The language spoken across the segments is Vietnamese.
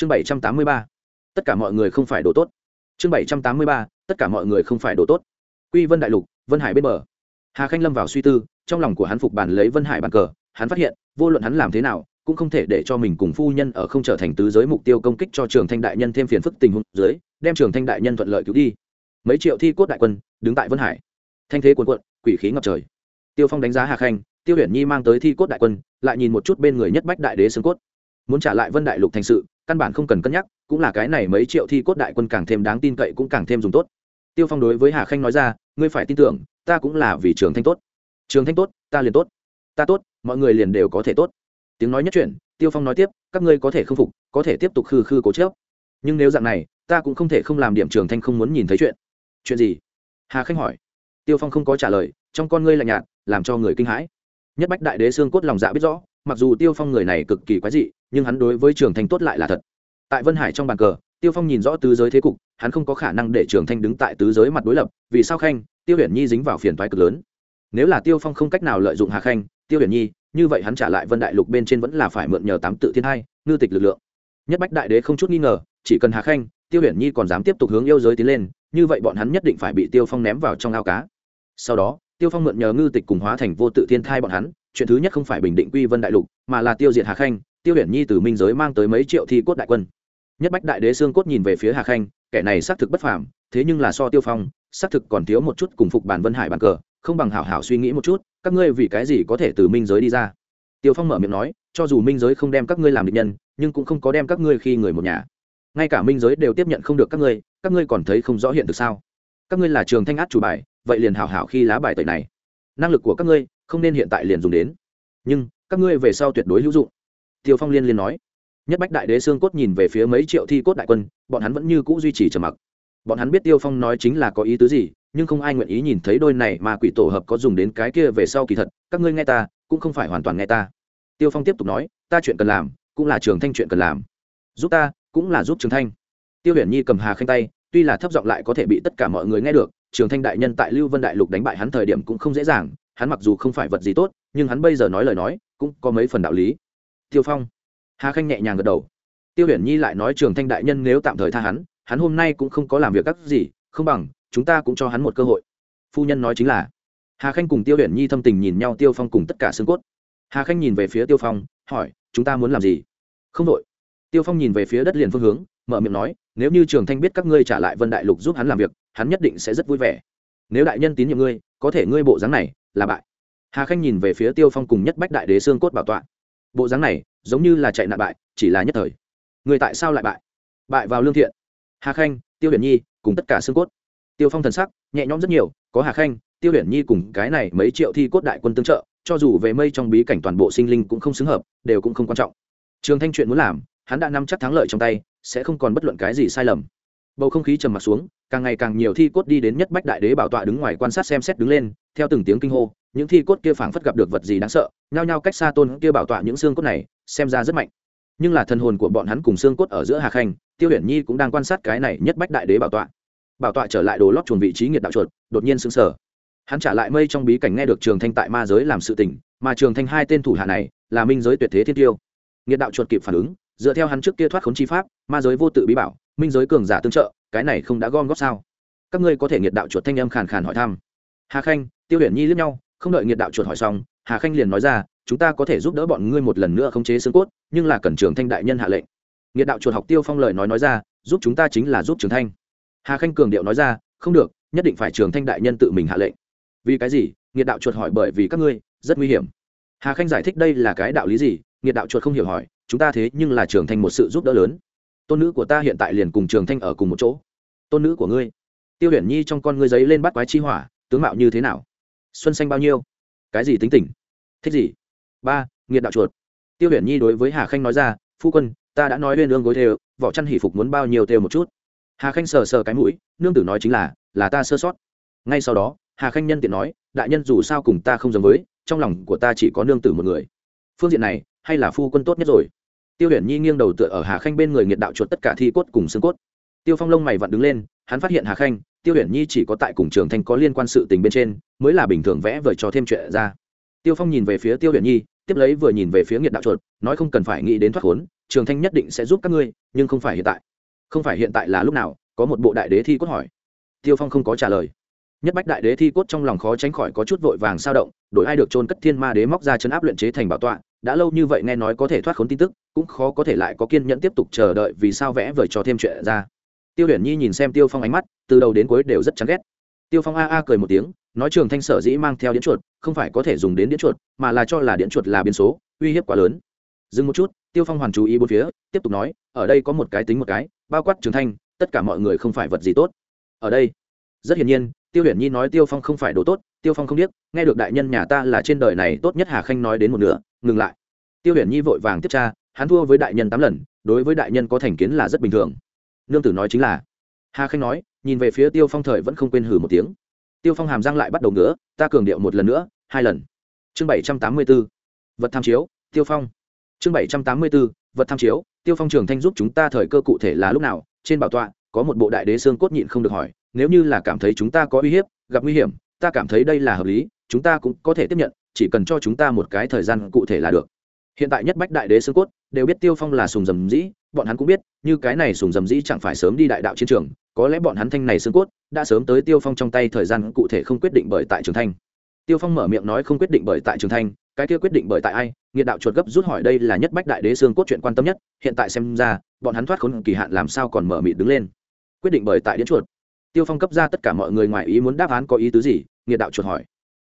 chương bảy trăm tám mươi ba. Tất cả mọi người không phải đồ tốt. Chương bảy trăm tám mươi ba. Tất cả mọi người không phải đồ tốt. Quy vân đại lục, vân hải bên bờ. Hà khanh lâm vào suy tư, trong lòng của hắn phục bàn lấy vân hải bàn cờ, hắn phát hiện, vô luận hắn làm thế nào, cũng không thể để cho mình cùng phu nhân ở không trở thành tứ giới mục tiêu công kích cho trường thanh đại nhân thêm phiền phức tình huống dưới, đem trường thanh đại nhân thuận lợi cứu đi. Mấy triệu thi cốt đại quân, đứng tại vân hải. Thanh thế cuồn cuộn, quỷ khí ngập trời. Tiêu phong đánh giá hà khanh, tiêu huyền nhi mang tới thi cốt đại quân, lại nhìn một chút bên người nhất bách đại đế xương cốt. Muốn trả lại vân đại lục thành sự căn bản không cần cân nhắc cũng là cái này mấy triệu thi cốt đại quân càng thêm đáng tin cậy cũng càng thêm dùng tốt. Tiêu phong đối với hà khanh nói ra ngươi phải tin tưởng ta cũng là vì trường thanh tốt. Trường thanh tốt ta liền tốt. Ta tốt mọi người liền đều có thể tốt. Tiếng nói nhất chuyển, tiêu phong nói tiếp các ngươi có thể không phục có thể tiếp tục khư khư cố chớp nhưng nếu dạng này ta cũng không thể không làm điểm trường thanh không muốn nhìn thấy chuyện. Chuyện gì? Hà khanh hỏi. Tiêu phong không có trả lời trong con ngươi lạnh nhạt làm cho người kinh hãi. Nhất bách đại đế xương cốt lòng dạ biết rõ mặc dù tiêu phong người này cực kỳ quái dị nhưng hắn đối với trường thanh tốt lại là thật. Tại vân hải trong bàn cờ, tiêu phong nhìn rõ tứ giới thế cục, hắn không có khả năng để trường thanh đứng tại tứ giới mặt đối lập, vì sao khanh, tiêu huyền nhi dính vào phiền toái cực lớn? Nếu là tiêu phong không cách nào lợi dụng hà khanh, tiêu huyền nhi, như vậy hắn trả lại vân đại lục bên trên vẫn là phải mượn nhờ tám tự thiên hai, ngư tịch lực lượng. Nhất bách đại đế không chút nghi ngờ, chỉ cần hà khanh, tiêu huyền nhi còn dám tiếp tục hướng yêu giới tiến lên, như vậy bọn hắn nhất định phải bị tiêu phong ném vào trong ao cá. Sau đó, tiêu phong mượn nhờ ngư tịch cùng hóa thành vô tự thiên thai bọn hắn, chuyện thứ nhất không phải bình định quy vân đại lục, mà là tiêu diệt hà khanh tiêu huyền nhi từ minh giới mang tới mấy triệu thi cốt đại quân. Nhất bách đại đế xương cốt nhìn về phía hà khanh, kẻ này xác thực bất phàm, thế nhưng là so tiêu phong, xác thực còn thiếu một chút cùng phục bản vân hải bàn cờ, không bằng hảo hảo suy nghĩ một chút, các ngươi vì cái gì có thể từ minh giới đi ra? Tiêu phong mở miệng nói, cho dù minh giới không đem các ngươi làm định nhân, nhưng cũng không có đem các ngươi khi người một nhà. Ngay cả minh giới đều tiếp nhận không được các ngươi các ngươi còn thấy không rõ hiện thực sao? Các ngươi là trường thanh át chủ bài, vậy liền hảo hảo khi lá bài tẩy này. Năng lực của các ngươi không nên hiện tại liền dùng đến. Nhưng, các ngươi về sau tuyệt đối hữu dụng tiêu phong liên liên nói. Nhất bách đại đế xương cốt nhìn về phía mấy triệu thi cốt đại quân, bọn hắn vẫn như c ũ duy trì trầm mặc. Bọn hắn biết tiêu phong nói chính là có ý tứ gì, nhưng không ai nguyện ý nhìn thấy đôi này mà quỷ tổ hợp có dùng đến cái kia về sau kỳ thật, các ngươi nghe ta, cũng không phải hoàn toàn nghe ta. Tiêu phong tiếp tục nói, ta chuyện cần làm, cũng là trường thanh chuyện cần làm. Giúp ta, cũng là giúp trường thanh. Tiêu huyền nhi cầm hà khanh tay, tuy là thấp giọng lại có thể bị tất cả mọi người nghe được, trường thanh đại nhân tại lưu vân đại lục đánh bại hắn thời điểm cũng không dễ dàng, hắn mặc dù không phải vật gì tốt, nhưng hắn bây giờ nói lời nói, cũng có mấy phần đạo lý tiêu phong. Hà khanh nhẹ nhàng gật đầu. Tiêu Uyển nhi lại nói trường thanh đại nhân nếu tạm thời tha hắn hắn hôm nay cũng không có làm việc các gì, không bằng, chúng ta cũng cho hắn một cơ hội. Phu nhân nói chính là. Hà khanh cùng tiêu Uyển nhi thâm tình nhìn nhau tiêu phong cùng tất cả xương cốt. Hà khanh nhìn về phía tiêu phong, hỏi, chúng ta muốn làm gì? Không đội. Tiêu phong nhìn về phía đất liền phương hướng, mở miệng nói, nếu như trường thanh biết các ngươi trả lại vân đại lục giúp hắn làm việc, hắn nhất định sẽ rất vui vẻ. Nếu đại nhân tín nhiệm ngươi, có thể ngươi bộ dáng này là bại. Hà khanh nhìn về phía tiêu phong cùng nhất bách đại đế xương cốt bảo tọa bộ dáng này giống như là chạy nạn bại, chỉ là nhất thời. Người tại sao lại bại? Bại vào lương thiện, hà khanh, tiêu huyền nhi cùng tất cả xương cốt. Tiêu phong thần sắc nhẹ nhõm rất nhiều, có hà khanh, tiêu huyền nhi cùng cái này mấy triệu thi cốt đại quân tương trợ, cho dù về mây trong bí cảnh toàn bộ sinh linh cũng không xứng hợp, đều cũng không quan trọng. Trường thanh chuyện muốn làm, hắn đã nắm chắc thắng lợi trong tay, sẽ không còn bất luận cái gì sai lầm. Bầu không khí trầm m ặ t xuống, càng ngày càng nhiều thi cốt đi đến nhất bách đại đế bảo tọa đứng ngoài quan sát xem xét đứng lên, theo từng tiếng kinh hô những thi cốt kia phảng phất gặp được vật gì đáng sợ, nhao nhao cách xa tôn kia bảo tọa những xương cốt này, xem ra rất mạnh. Nhưng là thần hồn của bọn hắn cùng xương cốt ở giữa hà khanh, tiêu hiển nhi cũng đang quan sát cái này nhất bách đại đế bảo tọa. Bảo tọa trở lại đồ lót chuồn vị trí nghiệt đạo chuột, đột nhiên sững sờ. Hắn trả lại mây trong bí cảnh nghe được trường thanh tại ma giới làm sự tình, mà trường thanh hai tên thủ hạ này, là minh giới tuyệt thế thiên tiêu. Nghiệt đạo chuột kịp phản ứng, dựa theo hắn trước kia thoát khốn chi pháp, ma giới vô tự bí bảo, minh giới cường giả tương trợ, cái này không đã gom góp sao? Các ngươi có thể nghiệt đạo chuột thanh âm khàn khàn hỏi thăm. Hà khanh, tiêu huyền nhi lướt nhau không đợi nghiệt đạo chuột hỏi xong, hà khanh liền nói ra, chúng ta có thể giúp đỡ bọn ngươi một lần nữa khống chế xương cốt, nhưng là cần trường thanh đại nhân hạ lệnh. Nghiệt đạo chuột học tiêu phong lời nói nói ra, giúp chúng ta chính là giúp trường thanh. Hà khanh cường điệu nói ra, không được, nhất định phải trường thanh đại nhân tự mình hạ lệnh. Vì cái gì? Nghiệt đạo chuột hỏi, bởi vì các ngươi rất nguy hiểm. Hà khanh giải thích, đây là cái đạo lý gì? Nghiệt đạo chuột không hiểu hỏi, chúng ta thế nhưng là trường thanh một sự giúp đỡ lớn. Tôn nữ của ta hiện tại liền cùng trường thanh ở cùng một chỗ. Tôn nữ của ngươi, tiêu huyền nhi trong con ngươi giấy lên bắt quái chi hỏa, tướng mạo như thế nào? Xuân xanh bao nhiêu? Cái gì tính tình? Thích gì? Ba, nghiệt đạo chuột. Tiêu huyền nhi đối với hà khanh nói ra, phu quân, ta đã nói lên lương gối thêu vỏ chăn hỉ phục muốn bao nhiêu thêu một chút. Hà khanh sờ sờ cái mũi, nương tử nói chính là là ta sơ sót. Ngay sau đó, hà khanh nhân tiện nói, đại nhân dù sao cùng ta không giống với, trong lòng của ta chỉ có nương tử một người. Phương diện này, hay là phu quân tốt nhất rồi? Tiêu huyền nhi nghiêng đầu tựa ở hà khanh bên người nghiệt đạo chuột tất cả thi cốt cùng xương cốt. Tiêu phong lông mày vặn đứng lên, hắn phát hiện hà khanh tiêu huyền nhi chỉ có tại cùng trường thanh có liên quan sự tình bên trên, mới là bình thường vẽ vời cho thêm chuyện ra. Tiêu phong nhìn về phía tiêu huyền nhi, tiếp lấy vừa nhìn về phía nghiệt đạo chuột, nói không cần phải nghĩ đến thoát khốn, trường thanh nhất định sẽ giúp các ngươi, nhưng không phải hiện tại. Không phải hiện tại là lúc nào, có một bộ đại đế thi cốt hỏi. Tiêu phong không có trả lời. Nhất bách đại đế thi cốt trong lòng khó tránh khỏi có chút vội vàng sao động, đổi ai được trôn cất thiên ma đế móc ra chấn áp luyện chế thành bảo tọa, đã lâu như vậy nghe nói có thể thoát khốn tin tức, cũng khó có thể lại có kiên nhẫn tiếp tục chờ đợi vì sao vẽ vời cho thêm chuyện ra tiêu huyền nhi nhìn xem tiêu phong ánh mắt, từ đầu đến cuối đều rất chán ghét. Tiêu phong a a cười một tiếng, nói trường thanh sở dĩ mang theo điện chuột, không phải có thể dùng đến điện chuột, mà là cho là điện chuột là biến số, uy hiếp quá lớn. Dừng một chút, tiêu phong hoàn chú ý bốn phía, tiếp tục nói, ở đây có một cái tính một cái, bao quát trường thanh, tất cả mọi người không phải vật gì tốt. Ở đây? Rất hiển nhiên, tiêu huyền nhi nói tiêu phong không phải đồ tốt, tiêu phong không biết nghe được đại nhân nhà ta là trên đời này tốt nhất hà khanh nói đến một nửa, ngừng lại. Tiêu huyền nhi vội vàng tiếp tra, hắn thua với đại nhân tám lần, đối với đại nhân có thành kiến là rất bình thường nương tử nói chính là. Hà khanh nói, nhìn về phía tiêu phong thời vẫn không quên hử một tiếng. Tiêu phong hàm răng lại bắt đầu ngứa, ta cường điệu một lần nữa, hai lần. Chương bảy trăm tám mươi b ố vật tham chiếu, tiêu phong. Chương bảy trăm tám mươi b ố vật tham chiếu, tiêu phong trường thanh giúp chúng ta thời cơ cụ thể là lúc nào, trên bảo tọa, có một bộ đại đế xương cốt nhịn không được hỏi, nếu như là cảm thấy chúng ta có uy hiếp, gặp nguy hiểm, ta cảm thấy đây là hợp lý, chúng ta cũng có thể tiếp nhận, chỉ cần cho chúng ta một cái thời gian cụ thể là được hiện tại nhất bách đại đế xương cốt đều biết tiêu phong là sùng dầm dĩ, bọn hắn cũng biết, như cái này sùng dầm dĩ chẳng phải sớm đi đại đạo chiến trường, có lẽ bọn hắn thanh này xương cốt đã sớm tới tiêu phong trong tay thời gian cụ thể không quyết định bởi tại trường thanh. Tiêu phong mở miệng nói không quyết định bởi tại trường thanh, cái kia quyết định bởi tại ai? Nghiệt đạo chuột gấp rút hỏi đây là nhất bách đại đế xương cốt chuyện quan tâm nhất, hiện tại xem ra, bọn hắn thoát khốn kỳ hạn làm sao còn mở mịt đứng lên. Quyết định bởi tại điến chuột. Tiêu phong cấp ra tất cả mọi người ngoài ý muốn đáp án có ý tứ gì? Nghiệt đạo chuột hỏi.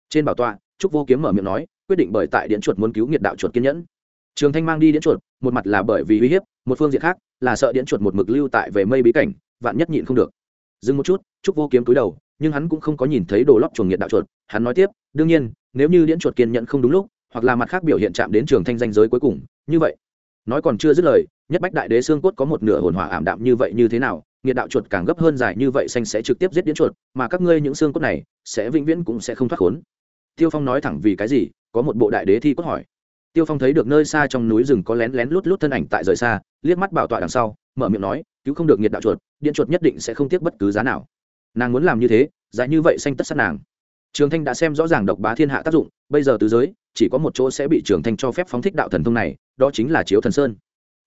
Trên bảo tọa, trúc vô kiếm mở miệng nói, quyết định bởi tại điện chuột muốn cứu nghiệt đạo chuột kiên nhẫn trường thanh mang đi điến chuột, một mặt là bởi vì uy hiếp, một phương diện khác là sợ điến chuột một mực lưu tại về mây bí cảnh, vạn nhất nhịn không được. Dừng một chút, trúc vô kiếm cúi đầu, nhưng hắn cũng không có nhìn thấy đồ lóc chuồng nghiệt đạo chuột. Hắn nói tiếp, đương nhiên, nếu như điễn chuột kiên nhận không đúng lúc, hoặc là mặt khác biểu hiện chạm đến trường thanh danh giới cuối cùng, như vậy. Nói còn chưa dứt lời, nhất bách đại đế xương cốt có một nửa hồn hỏa ảm đạm như vậy như thế nào, nghiệt đạo chuột càng gấp hơn dài như vậy xanh sẽ trực tiếp giết điễn chuột, mà các ngươi những xương cốt này sẽ vĩnh viễn cũng sẽ không thoát khốn. Tiêu phong nói thẳng vì cái gì, có một bộ đại đế thi cốt hỏi tiêu phong thấy được nơi xa trong núi rừng có lén lén lút lút thân ảnh tại rời xa, liếc mắt bảo tọa đằng sau, mở miệng nói, cứu không được Nhiệt đạo chuột, điện chuột nhất định sẽ không tiếc bất cứ giá nào. Nàng muốn làm như thế, giá như vậy xanh tất sát nàng. Trường thanh đã xem rõ ràng độc bá thiên hạ tác dụng, bây giờ tứ giới, chỉ có một chỗ sẽ bị trường thanh cho phép phóng thích đạo thần thông này, đó chính là chiếu thần sơn.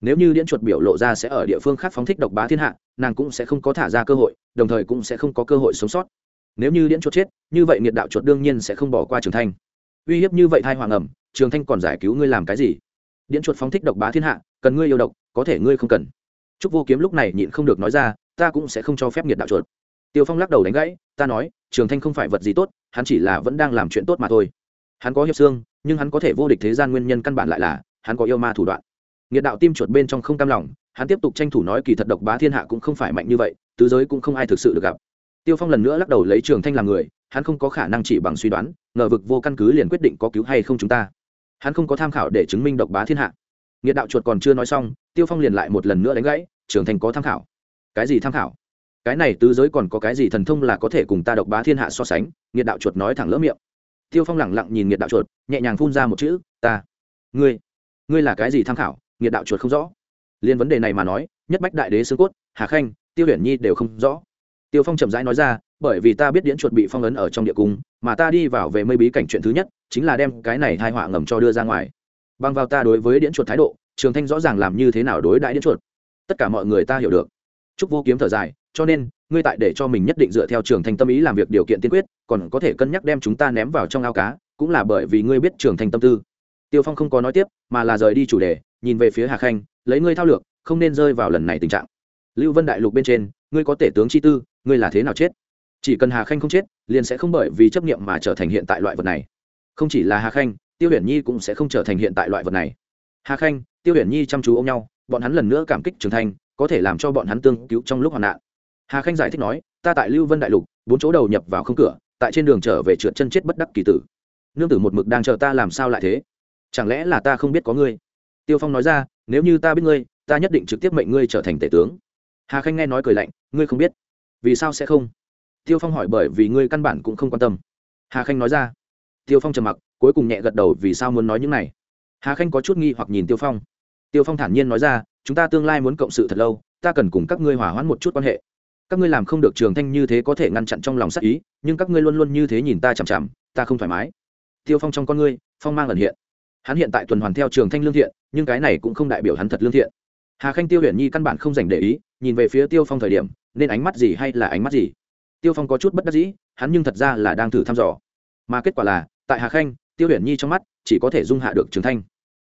Nếu như điện chuột biểu lộ ra sẽ ở địa phương khác phóng thích độc bá thiên hạ, nàng cũng sẽ không có thả ra cơ hội, đồng thời cũng sẽ không có cơ hội sống sót. Nếu như điện chuột chết, như vậy nghiệt đạo chuột đương nhiên sẽ không bỏ qua trường thanh. Uy hiếp như vậy thai hoàng ẩm trường thanh còn giải cứu ngươi làm cái gì? Điện chuột phóng thích độc bá thiên hạ, cần ngươi yêu độc, có thể ngươi không cần. Trúc vô kiếm lúc này nhịn không được nói ra, ta cũng sẽ không cho phép nghiệt đạo chuột. Tiêu phong lắc đầu đánh gãy, ta nói, trường thanh không phải vật gì tốt, hắn chỉ là vẫn đang làm chuyện tốt mà thôi. Hắn có hiệp xương, nhưng hắn có thể vô địch thế gian nguyên nhân căn bản lại là, hắn có yêu ma thủ đoạn. Nghiệt đạo tim chuột bên trong không cam lòng, hắn tiếp tục tranh thủ nói kỳ thật độc bá thiên hạ cũng không phải mạnh như vậy, tứ giới cũng không ai thực sự được gặp. Tiêu phong lần nữa lắc đầu lấy trường thanh làm người, hắn không có khả năng chỉ bằng suy đoán, ngờ vực vô căn cứ liền quyết định có cứu hay không chúng ta hắn không có tham khảo để chứng minh độc bá thiên hạ. Nghiệt đạo chuột còn chưa nói xong, tiêu phong liền lại một lần nữa đánh gãy trường thành có tham khảo. Cái gì tham khảo? Cái này tứ giới còn có cái gì thần thông là có thể cùng ta độc bá thiên hạ so sánh? Nghiệt đạo chuột nói thẳng lỡ miệng. Tiêu phong lẳng lặng nhìn nghiệt đạo chuột, nhẹ nhàng phun ra một chữ, ta, ngươi ngươi là cái gì tham khảo? Nghiệt đạo chuột không rõ. Liên vấn đề này mà nói, nhất bách đại đế xương cốt, hà khanh, tiêu hiển nhi đều không rõ. Tiêu phong chậm rãi nói ra, bởi vì ta biết điễn chuột bị phong ấn ở trong địa cung, mà ta đi vào về mây bí cảnh chuyện thứ nhất chính là đem cái này thai họa ngầm cho đưa ra ngoài. Bằng vào ta đối với điễn chuột thái độ, trường thanh rõ ràng làm như thế nào đối đãi điễn chuột. Tất cả mọi người ta hiểu được. Chúc vô kiếm thở dài, cho nên, ngươi tại để cho mình nhất định dựa theo trường thanh tâm ý làm việc điều kiện tiên quyết, còn có thể cân nhắc đem chúng ta ném vào trong ao cá, cũng là bởi vì ngươi biết trường thanh tâm tư. Tiêu phong không có nói tiếp, mà là rời đi chủ đề, nhìn về phía hà khanh, lấy ngươi thao lược, không nên rơi vào lần này tình trạng. Lưu vân đại lục bên trên, ngươi có tể tướng chi tư, ngươi là thế nào chết? Chỉ cần hà khanh không chết, liền sẽ không bởi vì chấp nghiệm mà trở thành hiện tại loại vật này không chỉ là hà khanh, tiêu huyền nhi cũng sẽ không trở thành hiện tại loại vật này. Hà khanh, tiêu huyền nhi chăm chú ôm nhau, bọn hắn lần nữa cảm kích trưởng thành, có thể làm cho bọn hắn tương cứu trong lúc hoạn nạn. Hà khanh giải thích nói, ta tại lưu vân đại lục, bốn chỗ đầu nhập vào không cửa, tại trên đường trở về trượt chân chết bất đắc kỳ tử. Nương tử một mực đang chờ ta làm sao lại thế? Chẳng lẽ là ta không biết có ngươi? Tiêu phong nói ra, nếu như ta biết ngươi, ta nhất định trực tiếp mệnh ngươi trở thành tể tướng. Hà khanh nghe nói cười lạnh, ngươi không biết? Vì sao sẽ không? Tiêu phong hỏi, bởi vì ngươi căn bản cũng không quan tâm. Hà khanh nói ra tiêu phong trầm mặc, cuối cùng nhẹ gật đầu vì sao muốn nói những này. Hà khanh có chút nghi hoặc nhìn tiêu phong. Tiêu phong thản nhiên nói ra, chúng ta tương lai muốn cộng sự thật lâu, ta cần cùng các ngươi hỏa hoãn một chút quan hệ. Các ngươi làm không được trường thanh như thế có thể ngăn chặn trong lòng sắc ý, nhưng các ngươi luôn luôn như thế nhìn ta chằm chằm, ta không thoải mái. Tiêu phong trong con ngươi, phong mang ẩn hiện. Hắn hiện tại tuần hoàn theo trường thanh lương thiện, nhưng cái này cũng không đại biểu hắn thật lương thiện. Hà khanh tiêu huyền nhi căn bản không dành để ý, nhìn về phía tiêu phong thời điểm, nên ánh mắt gì hay là ánh mắt gì? Tiêu phong có chút bất đắc dĩ, hắn nhưng thật ra là đang thử thăm dò. Mà kết quả là tại hà khanh, tiêu huyền nhi trong mắt, chỉ có thể dung hạ được trường thanh.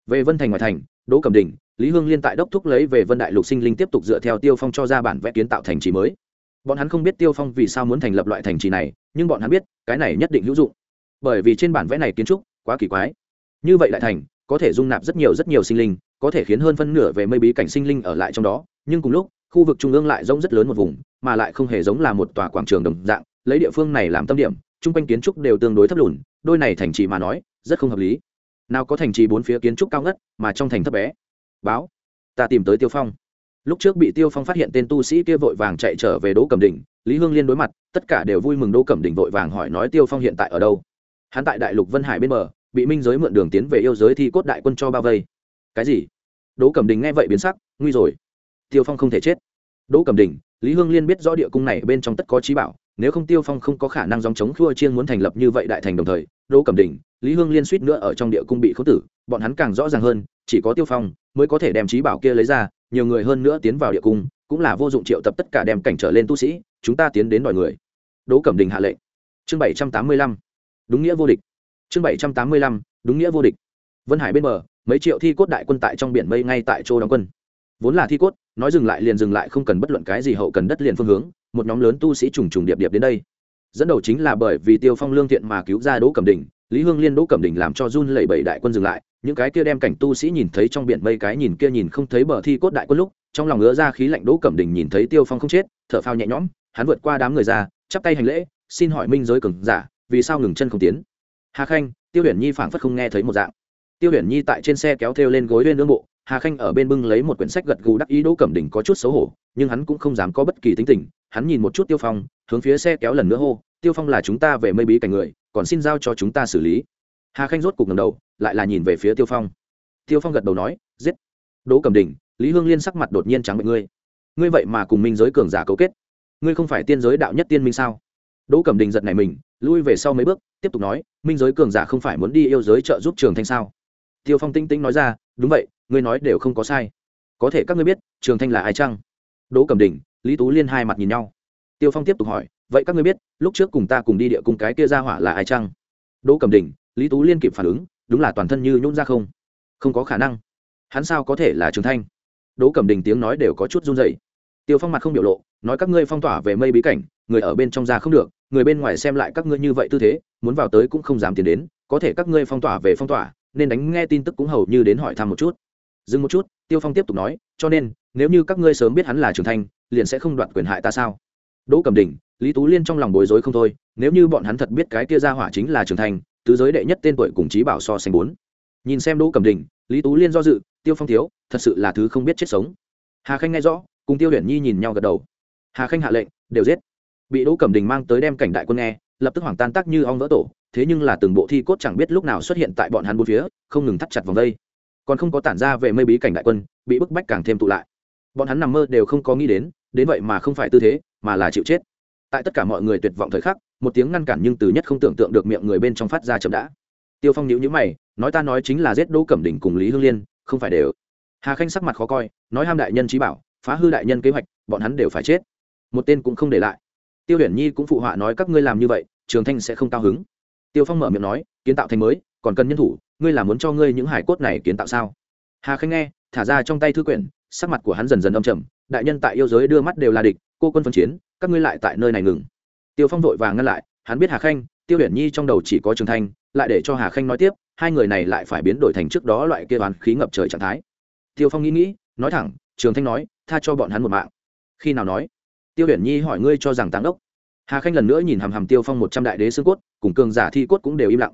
Về vân thành ngoại thành, đỗ cẩm đình, lý hương liên tại đốc thúc lấy về vân đại lục sinh linh tiếp tục dựa theo tiêu phong cho ra bản vẽ kiến tạo thành trì mới. Bọn hắn không biết tiêu phong vì sao muốn thành lập loại thành trì này, nhưng bọn hắn biết, cái này nhất định hữu dụng. Bởi vì trên bản vẽ này kiến trúc quá kỳ quái. Như vậy đại thành, có thể dung nạp rất nhiều rất nhiều sinh linh, có thể khiến hơn phân nửa về mây bí cảnh sinh linh ở lại trong đó, nhưng cùng lúc, khu vực trung ương lại rỗng rất lớn một vùng, mà lại không hề giống là một tòa quảng trường đồng dạng, lấy địa phương này làm tâm điểm, chung quanh kiến trúc đều tương đối thấp lùn đôi này thành trì mà nói, rất không hợp lý. Nào có thành trì bốn phía kiến trúc cao ngất, mà trong thành thấp bé. Báo, ta tìm tới tiêu phong. Lúc trước bị tiêu phong phát hiện tên tu sĩ kia vội vàng chạy trở về đỗ cẩm đỉnh lý hương liên đối mặt, tất cả đều vui mừng đỗ cẩm đỉnh vội vàng hỏi nói tiêu phong hiện tại ở đâu? Hắn tại đại lục vân hải bên bờ, bị minh giới mượn đường tiến về yêu giới thi cốt đại quân cho bao vây. Cái gì? Đỗ cẩm đình nghe vậy biến sắc, nguy rồi. Tiêu phong không thể chết. Đỗ cẩm đình lý hương liên biết rõ địa cung này bên trong tất có trí bảo nếu không tiêu phong không có khả năng dòng chống khua chiên muốn thành lập như vậy đại thành đồng thời, đỗ cẩm đình, lý hương liên suýt nữa ở trong địa cung bị khấu tử, bọn hắn càng rõ ràng hơn, chỉ có tiêu phong mới có thể đem trí bảo kia lấy ra, nhiều người hơn nữa tiến vào địa cung, cũng là vô dụng triệu tập tất cả đem cảnh trở lên tu sĩ, chúng ta tiến đến đòi người. Đỗ cẩm đình hạ lệnh. Chương bảy trăm tám mươi lăm. Đúng nghĩa vô địch. Chương bảy trăm tám mươi lăm. Đúng nghĩa vô địch. Vân hải bên bờ, mấy triệu thi cốt đại quân tại trong biển mây ngay tại chỗ đóng quân. Vốn là thi cốt, nói dừng lại liền dừng lại không cần bất luận cái gì hậu cần đất liền phương hướng một nhóm lớn tu sĩ trùng trùng điệp điệp đến đây. Dẫn đầu chính là bởi vì tiêu phong lương thiện mà cứu ra đỗ cẩm đình, lý hương liên đỗ cẩm đình làm cho run lẩy bẩy đại quân dừng lại. Những cái kia đem cảnh tu sĩ nhìn thấy trong biển mây, cái nhìn kia nhìn không thấy bờ thi cốt đại quân lúc, trong lòng ngứa ra khí lạnh đỗ cẩm đình nhìn thấy tiêu phong không chết, thở phao nhẹ nhõm, hắn vượt qua đám người ra, chắp tay hành lễ, xin hỏi minh giới cường giả, vì sao ngừng chân không tiến? Hà khanh, tiêu huyền nhi phảng phất không nghe thấy một dạng. Tiêu huyền nhi tại trên xe kéo theo lên gối lên lưỡng bộ hà khanh ở bên bưng lấy một quyển sách gật gù đắc ý đỗ cẩm đình có chút xấu hổ, nhưng hắn cũng không dám có bất kỳ tính tình, hắn nhìn một chút tiêu phong, hướng phía xe kéo lần nữa hô, tiêu phong là chúng ta về mây bí cảnh người, còn xin giao cho chúng ta xử lý. Hà khanh rốt cục ngầm đầu, lại là nhìn về phía tiêu phong. Tiêu phong gật đầu nói, giết. Đỗ cẩm đình, lý hương liên sắc mặt đột nhiên trắng bệnh ngươi. Ngươi vậy mà cùng minh giới cường giả cấu kết. Ngươi không phải tiên giới đạo nhất tiên minh sao? Đỗ cẩm đình giật này mình, lui về sau mấy bước, tiếp tục nói, minh giới cường giả không phải muốn đi yêu giới trợ giúp trường thanh sao? Tiêu phong tinh tinh nói ra đúng vậy, ngươi nói đều không có sai. Có thể các ngươi biết, trường thanh là ai chăng? Đỗ cẩm đình, lý tú liên hai mặt nhìn nhau. Tiêu phong tiếp tục hỏi, vậy các ngươi biết, lúc trước cùng ta cùng đi địa cung cái kia ra hỏa là ai chăng? Đỗ cẩm đình, lý tú liên kịp phản ứng, đúng là toàn thân như nhún ra không. Không có khả năng. Hắn sao có thể là trường thanh? Đỗ cẩm đình tiếng nói đều có chút run dậy tiêu phong mặt không biểu lộ, nói các ngươi phong tỏa về mây bí cảnh, người ở bên trong ra không được, người bên ngoài xem lại các ngươi như vậy tư thế, muốn vào tới cũng không dám tiến đến, có thể các ngươi phong tỏa về phong tỏa nên đánh nghe tin tức cũng hầu như đến hỏi thăm một chút. Dừng một chút, tiêu phong tiếp tục nói, cho nên, nếu như các ngươi sớm biết hắn là trường thanh liền sẽ không đoạt quyền hại ta sao? Đỗ cầm đỉnh lý tú liên trong lòng bối rối không thôi, nếu như bọn hắn thật biết cái kia ra hỏa chính là trường thanh tứ giới đệ nhất tên tuổi cùng trí bảo so sánh bốn. Nhìn xem đỗ cầm đỉnh lý tú liên do dự, tiêu phong thiếu, thật sự là thứ không biết chết sống. Hà khanh nghe rõ, cùng tiêu huyền nhi nhìn nhau gật đầu. Hà khanh hạ lệnh, đều giết. Bị đỗ cẩm đình mang tới đem cảnh đại quân nghe, lập tức hoảng tan tác như ong vỡ tổ thế nhưng là từng bộ thi cốt chẳng biết lúc nào xuất hiện tại bọn hắn bốn phía không ngừng thắt chặt vòng dây, còn không có tản ra về mây bí cảnh đại quân bị bức bách càng thêm tụ lại. Bọn hắn nằm mơ đều không có nghĩ đến đến vậy mà không phải tư thế mà là chịu chết. Tại tất cả mọi người tuyệt vọng thời khắc một tiếng ngăn cản nhưng từ nhất không tưởng tượng được miệng người bên trong phát ra chậm đã. Tiêu phong nhíu nhíu mày nói ta nói chính là giết đỗ cẩm Đỉnh cùng lý hương liên không phải đều. Hà khanh sắc mặt khó coi nói ham đại nhân trí bảo phá hư đại nhân kế hoạch bọn hắn đều phải chết. Một tên cũng không để lại. Tiêu huyền nhi cũng phụ họa nói các ngươi làm như vậy trường thanh sẽ không cao hứng tiêu phong mở miệng nói, kiến tạo thành mới, còn cần nhân thủ, ngươi là muốn cho ngươi những hải cốt này kiến tạo sao? Hà khanh nghe, thả ra trong tay thư quyển, sắc mặt của hắn dần dần âm trầm, đại nhân tại yêu giới đưa mắt đều là địch, cô quân phân chiến, các ngươi lại tại nơi này ngừng. Tiêu phong vội vàng ngăn lại, hắn biết hà khanh, tiêu huyền nhi trong đầu chỉ có trường thanh, lại để cho hà khanh nói tiếp, hai người này lại phải biến đổi thành trước đó loại kia toán khí ngập trời trạng thái. Tiêu phong nghĩ nghĩ, nói thẳng, trường thanh nói, tha cho bọn hắn một mạng. Khi nào nói? Tiêu huyền nhi hỏi ngươi cho rằng táng ốc hà khanh lần nữa nhìn hàm hàm tiêu phong một trăm đại đế xương cốt cùng cường giả thi cốt cũng đều im lặng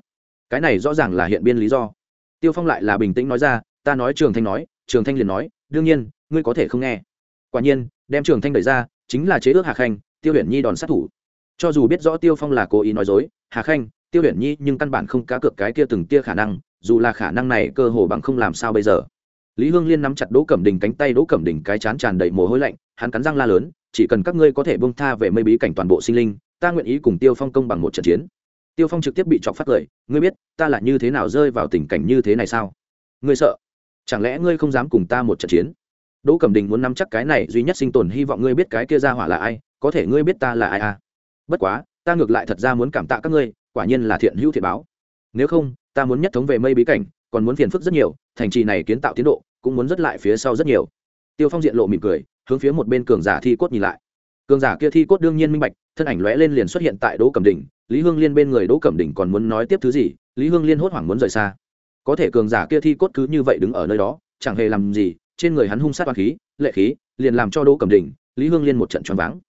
cái này rõ ràng là hiện biên lý do tiêu phong lại là bình tĩnh nói ra ta nói trường thanh nói trường thanh liền nói đương nhiên ngươi có thể không nghe quả nhiên đem trường thanh đẩy ra chính là chế ước hà khanh tiêu huyền nhi đòn sát thủ cho dù biết rõ tiêu phong là cố ý nói dối hà khanh tiêu huyền nhi nhưng căn bản không cá cược cái kia từng tia khả năng dù là khả năng này cơ hồ bằng không làm sao bây giờ lý hương liên nắm chặt đỗ cẩm đình cánh tay đỗ cẩm đình cái chán tràn đầy mồ hôi lạnh hắn cắn răng la lớn chỉ cần các ngươi có thể bông tha về mây bí cảnh toàn bộ sinh linh, ta nguyện ý cùng tiêu phong công bằng một trận chiến. Tiêu phong trực tiếp bị chọc phát cười, ngươi biết, ta là như thế nào rơi vào tình cảnh như thế này sao? Ngươi sợ? Chẳng lẽ ngươi không dám cùng ta một trận chiến? Đỗ cẩm đình muốn nắm chắc cái này duy nhất sinh tồn hy vọng ngươi biết cái kia ra hỏa là ai, có thể ngươi biết ta là ai à? Bất quá, ta ngược lại thật ra muốn cảm tạ các ngươi, quả nhiên là thiện hữu thiện báo. Nếu không, ta muốn nhất thống về mây bí cảnh, còn muốn phiền phức rất nhiều, thành trì này kiến tạo tiến độ, cũng muốn rất lại phía sau rất nhiều. Tiêu phong diện lộ mỉm cười hướng phía một bên cường giả thi cốt nhìn lại. Cường giả kia thi cốt đương nhiên minh bạch, thân ảnh lóe lên liền xuất hiện tại đỗ cẩm đình, lý hương liên bên người đỗ cẩm đình còn muốn nói tiếp thứ gì, lý hương liên hốt hoảng muốn rời xa. Có thể cường giả kia thi cốt cứ như vậy đứng ở nơi đó, chẳng hề làm gì, trên người hắn hung sát toa khí, lệ khí, liền làm cho đỗ cẩm đình, lý hương liên một trận choáng váng.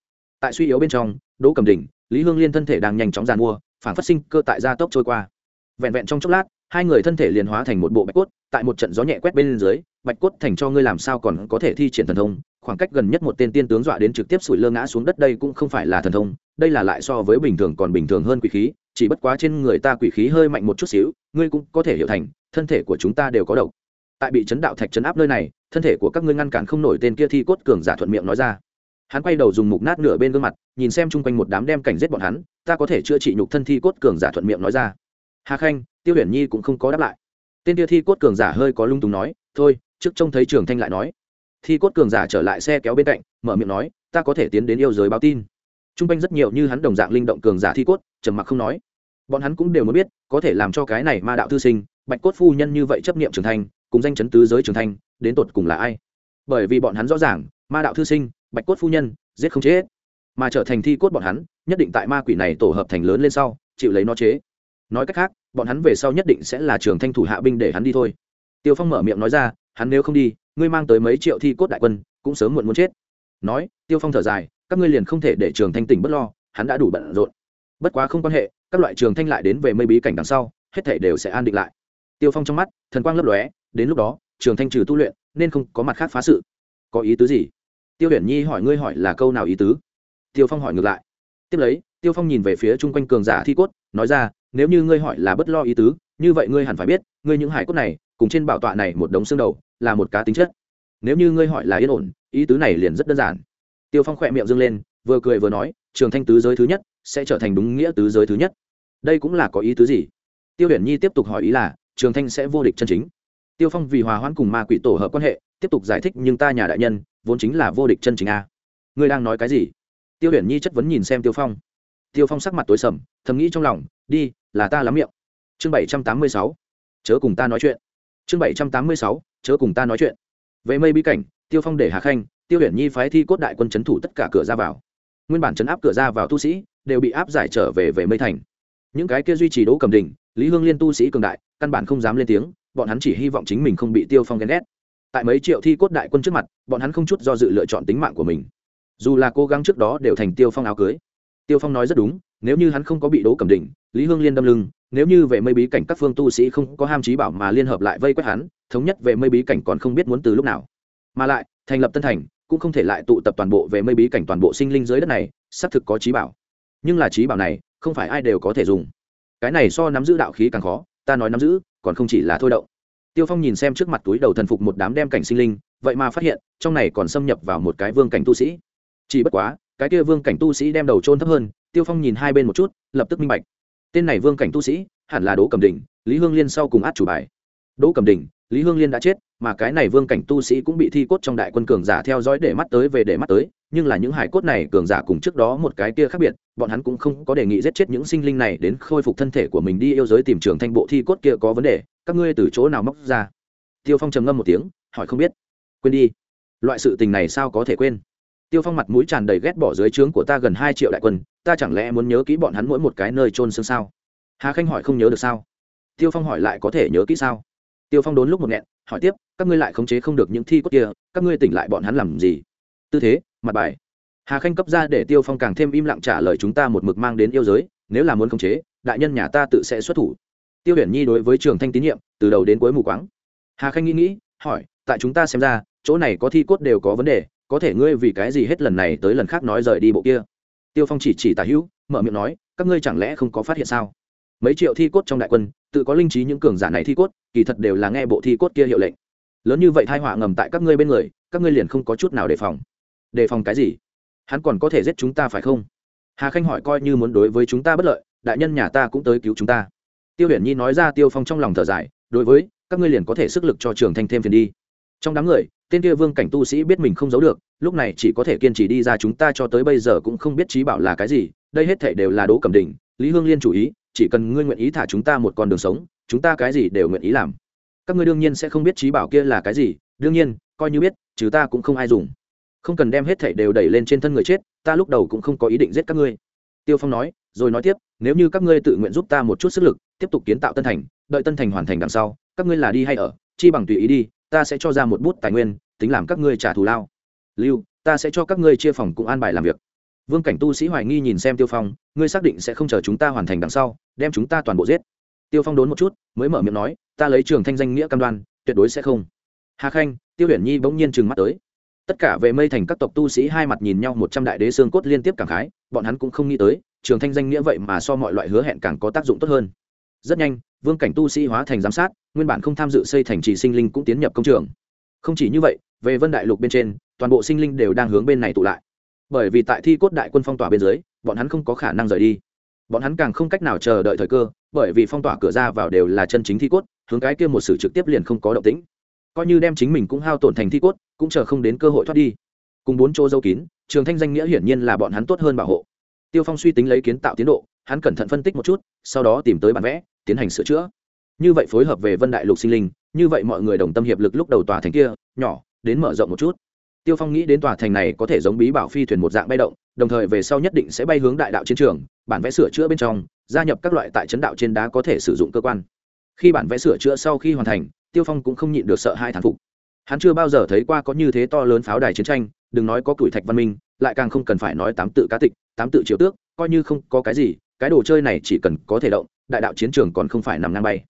Tại suy yếu bên trong, đỗ cẩm đình, lý hương liên thân thể đang nhanh chóng giàn mua, phản phát sinh cơ tại gia tốc trôi qua. Vẹn vẹn trong chốc lát, hai người thân thể liền hóa thành một bộ bạch cốt, tại một trận gió nhẹ quét bên dưới, bạch cốt thành cho ngươi làm sao còn có thể thi triển thần thông khoảng cách gần nhất một tên tiên tướng dọa đến trực tiếp sủi lơ ngã xuống đất đây cũng không phải là thần thông, đây là lại so với bình thường còn bình thường hơn quỷ khí, chỉ bất quá trên người ta quỷ khí hơi mạnh một chút xíu, ngươi cũng có thể hiểu thành, thân thể của chúng ta đều có độc. Tại bị chấn đạo thạch chấn áp nơi này, thân thể của các ngươi ngăn cản không nổi tên kia thi cốt cường giả thuận miệng nói ra. Hắn quay đầu dùng mục nát nửa bên gương mặt, nhìn xem chung quanh một đám đem cảnh giết bọn hắn, ta có thể chữa trị nhục thân thi cốt cường giả thuận miệng nói ra. Hà khanh, tiêu huyền nhi cũng không có đáp lại. Tên kia thi cốt cường giả hơi có lung túng nói, thôi, trước trông thấy trường thanh lại nói thi cốt cường giả trở lại xe kéo bên cạnh, mở miệng nói, ta có thể tiến đến yêu giới báo tin. T r u n g quanh rất nhiều như hắn đồng dạng linh động cường giả thi cốt, trầm mặc không nói. Bọn hắn cũng đều muốn biết, có thể làm cho cái này ma đạo thư sinh, bạch cốt phu nhân như vậy chấp nghiệm trường thanh cùng danh chấn tứ giới trường thanh đến tột cùng là ai? Bởi vì bọn hắn rõ ràng, ma đạo thư sinh, bạch cốt phu nhân, giết không chết mà trở thành thi cốt bọn hắn, nhất định tại ma quỷ này tổ hợp thành lớn lên sau, chịu lấy nó chế. Nói cách khác, bọn hắn về sau nhất định sẽ là trường thanh thủ hạ binh để hắn đi thôi. Tiêu phong mở miệng nói ra hắn nếu không đi, ngươi mang tới mấy triệu thi cốt đại quân, cũng sớm muộn muốn chết. Nói, tiêu phong thở dài, các ngươi liền không thể để trường thanh tỉnh bất lo, hắn đã đủ bận rộn. Bất quá không quan hệ, các loại trường thanh lại đến về mây bí cảnh đằng sau, hết thể đều sẽ an định lại. Tiêu phong trong mắt, thần quang lấp lóe, đến lúc đó, trường thanh trừ tu luyện, nên không có mặt khác phá sự. Có ý tứ gì? Tiêu huyền nhi hỏi ngươi hỏi là câu nào ý tứ? Tiêu phong hỏi ngược lại. Tiếp lấy, tiêu phong nhìn về phía chung quanh cường giả thi cốt, nói ra, nếu như ngươi hỏi là bất lo ý tứ, như vậy ngươi hẳn phải biết, ngươi những hải cốt này cùng trên bảo tọa này một đống xương đầu, là một cá tính chất. Nếu như ngươi hỏi là yên ổn, ý tứ này liền rất đơn giản. Tiêu phong khỏe miệng dâng lên, vừa cười vừa nói, trường thanh tứ giới thứ nhất, sẽ trở thành đúng nghĩa tứ giới thứ nhất. Đây cũng là có ý tứ gì? Tiêu huyền nhi tiếp tục hỏi ý là, trường thanh sẽ vô địch chân chính. Tiêu phong vì hòa hoãn cùng ma quỷ tổ hợp quan hệ, tiếp tục giải thích, nhưng ta nhà đại nhân, vốn chính là vô địch chân chính a. Ngươi đang nói cái gì? Tiêu huyền nhi chất vấn nhìn xem tiêu phong. Tiêu phong sắc mặt tối sầm, thầm nghĩ trong lòng, đi, là ta lắm miệng. Chương bảy trăm tám mươi sáu, chớ cùng ta nói chuyện chương bảy trăm tám mươi sáu, chớ cùng ta nói chuyện. Về mây bí cảnh, tiêu phong để hà khanh, tiêu huyền nhi phái thi cốt đại quân c h ấ n thủ tất cả cửa ra vào. Nguyên bản chấn áp cửa ra vào tu sĩ đều bị áp giải trở về về mây thành. Những cái kia duy trì đỗ cầm đình lý hương liên tu sĩ cường đại, căn bản không dám lên tiếng, bọn hắn chỉ hy vọng chính mình không bị tiêu phong ghen ghét. Tại mấy triệu thi cốt đại quân trước mặt, bọn hắn không chút do dự lựa chọn tính mạng của mình. Dù là cố gắng trước đó đều thành tiêu phong áo cưới. Tiêu phong nói rất đúng nếu như hắn không có bị đố cầm đỉnh lý hương liên đâm lưng, nếu như về mây bí cảnh các phương tu sĩ không có ham trí bảo mà liên hợp lại vây quét hắn, thống nhất về mây bí cảnh còn không biết muốn từ lúc nào. Mà lại, thành lập tân thành, cũng không thể lại tụ tập toàn bộ về mây bí cảnh toàn bộ sinh linh dưới đất này, xác thực có trí bảo. Nhưng là trí bảo này, không phải ai đều có thể dùng. Cái này so nắm giữ đạo khí càng khó, ta nói nắm giữ, còn không chỉ là thôi động. Tiêu phong nhìn xem trước mặt túi đầu thần phục một đám đem cảnh sinh linh, vậy mà phát hiện, trong này còn xâm nhập vào một cái vương cảnh tu sĩ. Chỉ bất quá cái kia vương cảnh tu sĩ đem đầu trôn thấp hơn, tiêu phong nhìn hai bên một chút, lập tức minh bạch. Tên này vương cảnh tu sĩ, hẳn là đỗ cầm đình, lý hương liên sau cùng át chủ bài. Đỗ cầm đình, lý hương liên đã chết, mà cái này vương cảnh tu sĩ cũng bị thi cốt trong đại quân cường giả theo dõi để mắt tới về để mắt tới, nhưng là những hải cốt này cường giả cùng trước đó một cái kia khác biệt, bọn hắn cũng không có đề nghị giết chết những sinh linh này đến khôi phục thân thể của mình đi yêu giới tìm trường thanh bộ thi cốt kia có vấn đề, các ngươi từ chỗ nào móc ra? Tiêu phong trầm ngâm một tiếng, hỏi không biết. Quên đi. Loại sự tình này sao có thể quên? Tiêu phong mặt mũi tràn đầy ghét bỏ dưới trướng của ta gần hai triệu đại quân, ta chẳng lẽ muốn nhớ kỹ bọn hắn mỗi một cái nơi trôn xương sao? Hà khanh hỏi không nhớ được sao? Tiêu phong hỏi lại có thể nhớ kỹ sao? Tiêu phong đốn lúc một nghẹn, hỏi tiếp, các ngươi lại khống chế không được những thi cốt kia, các ngươi tỉnh lại bọn hắn làm gì? Tư thế, mặt bài. Hà khanh cấp ra để tiêu phong càng thêm im lặng trả lời chúng ta một mực mang đến yêu giới, nếu là muốn khống chế, đại nhân nhà ta tự sẽ xuất thủ. Tiêu hiển nhi đối với trường thanh tín nhiệm, từ đầu đến cuối mù quáng. Hà khanh nghĩ nghĩ, hỏi, tại chúng ta xem ra, chỗ này có thi cốt đều có vấn đề có thể ngươi vì cái gì hết lần này tới lần khác nói rời đi bộ kia? Tiêu phong chỉ chỉ tả hữu, mở miệng nói, các ngươi chẳng lẽ không có phát hiện sao? Mấy triệu thi cốt trong đại quân, tự có linh trí những cường giả này thi cốt, kỳ thật đều là nghe bộ thi cốt kia hiệu lệnh. Lớn như vậy thai họa ngầm tại các ngươi bên người, các ngươi liền không có chút nào đề phòng. Đề phòng cái gì? Hắn còn có thể giết chúng ta phải không? Hà khanh hỏi coi như muốn đối với chúng ta bất lợi, đại nhân nhà ta cũng tới cứu chúng ta. Tiêu Huyền nhi nói ra tiêu phong trong lòng thở dài, đối với, các ngươi liền có thể sức lực cho trường thanh thêm phiền đi trong đám người, tên kia vương cảnh tu sĩ biết mình không giấu được, lúc này chỉ có thể kiên trì đi ra chúng ta cho tới bây giờ cũng không biết trí bảo là cái gì, đây hết thể đều là đỗ cẩm đình lý hương liên chủ ý, chỉ cần ngươi nguyện ý thả chúng ta một con đường sống, chúng ta cái gì đều nguyện ý làm. Các ngươi đương nhiên sẽ không biết trí bảo kia là cái gì, đương nhiên, coi như biết chứ ta cũng không ai dùng. Không cần đem hết thể đều đẩy lên trên thân người chết, ta lúc đầu cũng không có ý định giết các ngươi. Tiêu phong nói, rồi nói tiếp, nếu như các ngươi tự nguyện giúp ta một chút sức lực, tiếp tục kiến tạo tân thành, đợi tân thành hoàn thành đằng sau, các ngươi là đi hay ở, chi bằng tùy ý đi ta sẽ cho ra một bút tài nguyên, tính làm các ngươi trả thù lao. Lưu, ta sẽ cho các ngươi chia phòng cũng an bài làm việc. Vương cảnh tu sĩ hoài nghi nhìn xem tiêu phong, ngươi xác định sẽ không chờ chúng ta hoàn thành đằng sau, đem chúng ta toàn bộ giết. Tiêu phong đốn một chút, mới mở miệng nói, ta lấy trường thanh danh nghĩa cam đoan, tuyệt đối sẽ không. Hà khanh, tiêu huyền nhi bỗng nhiên trừng mắt tới. Tất cả về mây thành các tộc tu sĩ hai mặt nhìn nhau một trăm đại đế xương cốt liên tiếp cảm khái, bọn hắn cũng không nghĩ tới, trường thanh danh nghĩa vậy mà so mọi loại hứa hẹn càng có tác dụng tốt hơn. Rất nhanh vương cảnh tu sĩ hóa thành giám sát, nguyên bản không tham dự xây thành trì sinh linh cũng tiến nhập công trường. Không chỉ như vậy, về vân đại lục bên trên, toàn bộ sinh linh đều đang hướng bên này tụ lại. Bởi vì tại thi cốt đại quân phong tỏa bên dưới, bọn hắn không có khả năng rời đi. Bọn hắn càng không cách nào chờ đợi thời cơ, bởi vì phong tỏa cửa ra vào đều là chân chính thi cốt, hướng cái kia một sự trực tiếp liền không có động tĩnh. Coi như đem chính mình cũng hao tổn thành thi cốt, cũng chờ không đến cơ hội thoát đi. Cùng bốn chỗ dâu kín, trường thanh danh nghĩa hiển nhiên là bọn hắn tốt hơn bảo hộ. Tiêu phong suy tính lấy kiến tạo tiến độ, hắn cẩn thận phân tích một chút, sau đó tìm tới bản vẽ tiến hành sửa chữa. Như vậy phối hợp về vân đại lục sinh linh, như vậy mọi người đồng tâm hiệp lực lúc đầu tòa thành kia, nhỏ, đến mở rộng một chút. Tiêu phong nghĩ đến tòa thành này có thể giống bí bảo phi thuyền một dạng bay động, đồng thời về sau nhất định sẽ bay hướng đại đạo chiến trường, bản vẽ sửa chữa bên trong, gia nhập các loại tại chấn đạo trên đá có thể sử dụng cơ quan. Khi bản vẽ sửa chữa sau khi hoàn thành, tiêu phong cũng không nhịn được sợ hai thán phục. Hắn chưa bao giờ thấy qua có như thế to lớn pháo đài chiến tranh, đừng nói có tuổi thạch văn minh, lại càng không cần phải nói tám tự cá tịch, tám tự triều tước, coi như không có cái gì, cái đồ chơi này chỉ cần có thể động đại đạo chiến trường còn không phải nằm ngang bay.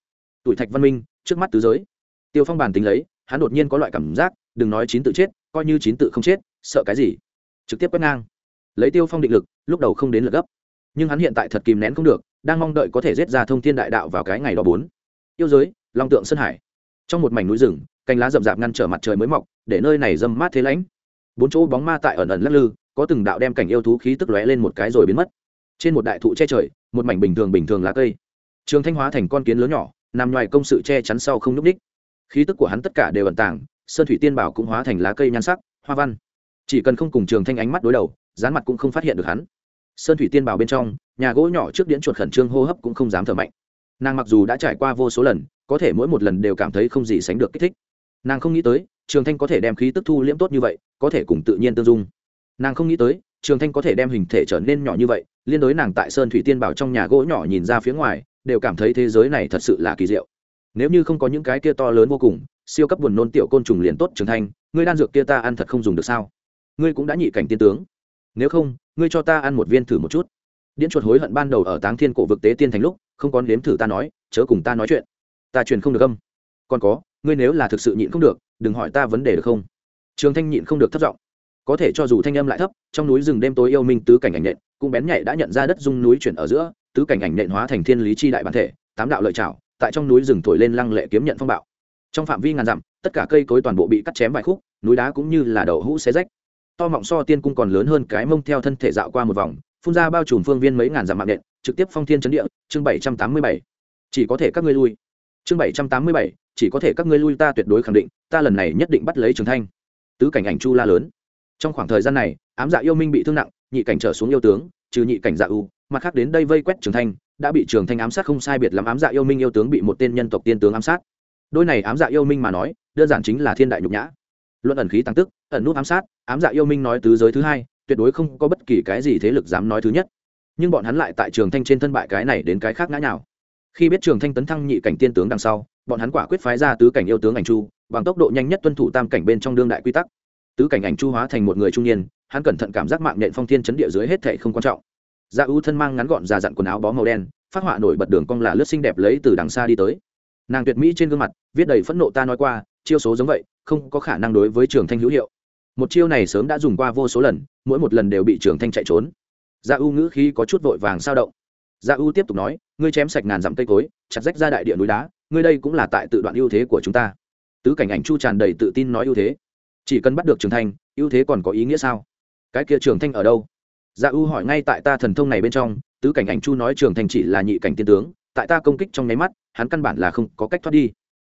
Tuổi thạch văn minh, trước mắt tứ giới. Tiêu phong bàn tính lấy, hắn đột nhiên có loại cảm giác, đừng nói chín tự chết, coi như chín tự không chết, sợ cái gì? Trực tiếp quét ngang. Lấy tiêu phong định lực, lúc đầu không đến lượt gấp. Nhưng hắn hiện tại thật kìm nén không được, đang mong đợi có thể giết ra thông thiên đại đạo vào cái ngày đó bốn. Yêu giới, long tượng sơn hải. Trong một mảnh núi rừng, cành lá rậm rạp ngăn trở mặt trời mới mọc, để nơi này dâm mát thế lãnh. Bốn chỗ bóng ma tại ẩn ẩn lắc lư, có từng đạo đem cảnh yêu thú khí tức lóe lên một cái rồi biến mất. Trên một đại thụ che trời, một mảnh bình thường bình thường lá cây trường thanh hóa thành con kiến lớn nhỏ, nằm ngoài công sự che chắn sau không n ú c ních khí tức của hắn tất cả đều ẩn tàng, sơn thủy tiên bảo cũng hóa thành lá cây nhan sắc, hoa văn. Chỉ cần không cùng trường thanh ánh mắt đối đầu dán mặt cũng không phát hiện được hắn. Sơn thủy tiên bảo bên trong, nhà gỗ nhỏ trước điện chuột khẩn trương hô hấp cũng không dám thở mạnh. Nàng mặc dù đã trải qua vô số lần, có thể mỗi một lần đều cảm thấy không gì sánh được kích thích. Nàng không nghĩ tới, trường thanh có thể đem khí tức thu liễm tốt như vậy, có thể cùng tự nhiên tương dung. Nàng không nghĩ tới, trường thanh có thể đem hình thể trở nên nhỏ như vậy, liên đối nàng tại sơn thủy tiên bảo trong nhà gỗ nhỏ nhìn ra phía ngoài đều cảm thấy thế giới này thật sự là kỳ diệu. Nếu như không có những cái kia to lớn vô cùng, siêu cấp buồn nôn tiểu côn trùng liền tốt trường thanh ngươi đan dược kia ta ăn thật không dùng được sao? Ngươi cũng đã nhị cảnh tiên tướng. Nếu không, ngươi cho ta ăn một viên thử một chút. Điễn chuột hối hận ban đầu ở táng thiên cổ vực tế tiên thành lúc, không còn nếm thử ta nói, chớ cùng ta nói chuyện. Ta truyền không được âm. Còn có, ngươi nếu là thực sự nhịn không được, đừng hỏi ta vấn đề được không? Trường thanh nhịn không được thất giọng. Có thể cho dù thanh âm lại thấp, trong núi rừng đêm tối yêu minh tứ cảnh ảnh nện cũng bén nhạy đã nhận ra đất dung núi chuyển ở giữa, tứ cảnh ảnh nện hóa thành thiên lý chi đại bản thể, tám đạo lợi trảo, tại trong núi rừng thổi lên lăng lệ kiếm nhận phong bạo. Trong phạm vi ngàn dặm, tất cả cây cối toàn bộ bị cắt chém vài khúc, núi đá cũng như là đậu hũ xé rách. To mọng so tiên cung còn lớn hơn cái mông theo thân thể dạo qua một vòng, phun ra bao trùm phương viên mấy ngàn dặm mạng nện, trực tiếp phong thiên chấn địa, chương bảy trăm tám mươi bảy. Chỉ có thể các ngươi lui. Chương bảy trăm tám mươi bảy, chỉ có thể các ngươi lui ta tuyệt đối khẳng định, ta lần này nhất định bắt lấy trường thanh. Tứ cảnh ảnh chu la lớn. Trong khoảng thời gian này, ám dạ yêu minh bị thương nặng nhị cảnh trở xuống yêu tướng, trừ nhị cảnh dạ u, mặt khác đến đây vây quét trường thanh, đã bị trường thanh ám sát không sai biệt lắm, ám dạ yêu minh yêu tướng bị một tên nhân tộc tiên tướng ám sát. Đôi này ám dạ yêu minh mà nói, đơn giản chính là thiên đại nhục nhã. Luận ẩn khí tăng tức, ẩn nút ám sát, ám dạ yêu minh nói tứ giới thứ hai, tuyệt đối không có bất kỳ cái gì thế lực dám nói thứ nhất. Nhưng bọn hắn lại tại trường thanh trên thân bại cái này đến cái khác ngã nào khi biết trường thanh tấn thăng nhị cảnh tiên tướng đằng sau, bọn hắn quả quyết phái ra tứ cảnh yêu tướng ảnh chu, bằng tốc độ nhanh nhất tuân thủ tam cảnh bên trong đương đại quy tắc tứ cảnh ảnh chu hóa thành một người trung niên, hắn cẩn thận cảm giác mạng nhện phong thiên chấn địa dưới hết thệ không quan trọng. Dạ da ưu thân mang ngắn gọn già dặn quần áo bó màu đen, phát họa nổi bật đường cong là lướt xinh đẹp lấy từ đằng xa đi tới. Nàng tuyệt mỹ trên gương mặt, viết đầy phẫn nộ ta nói qua, chiêu số giống vậy, không có khả năng đối với trường thanh hữu hiệu. Một chiêu này sớm đã dùng qua vô số lần, mỗi một lần đều bị trường thanh chạy trốn. Dạ da ưu ngữ khí có chút vội vàng sao động. Dạ da ưu tiếp tục nói, ngươi chém sạch ngàn dặm cây cối, chặt rách ra đại địa núi đá, ngươi đây cũng là tại tự đoạn ưu thế của chúng ta. Tứ cảnh ảnh chu tràn đầy tự tin nói ưu thế chỉ cần bắt được trường thanh, ưu thế còn có ý nghĩa sao? Cái kia trường thanh ở đâu? Dạ ưu hỏi ngay tại ta thần thông này bên trong, tứ cảnh ảnh chu nói trường thanh chỉ là nhị cảnh tiên tướng, tại ta công kích trong nháy mắt, hắn căn bản là không có cách thoát đi.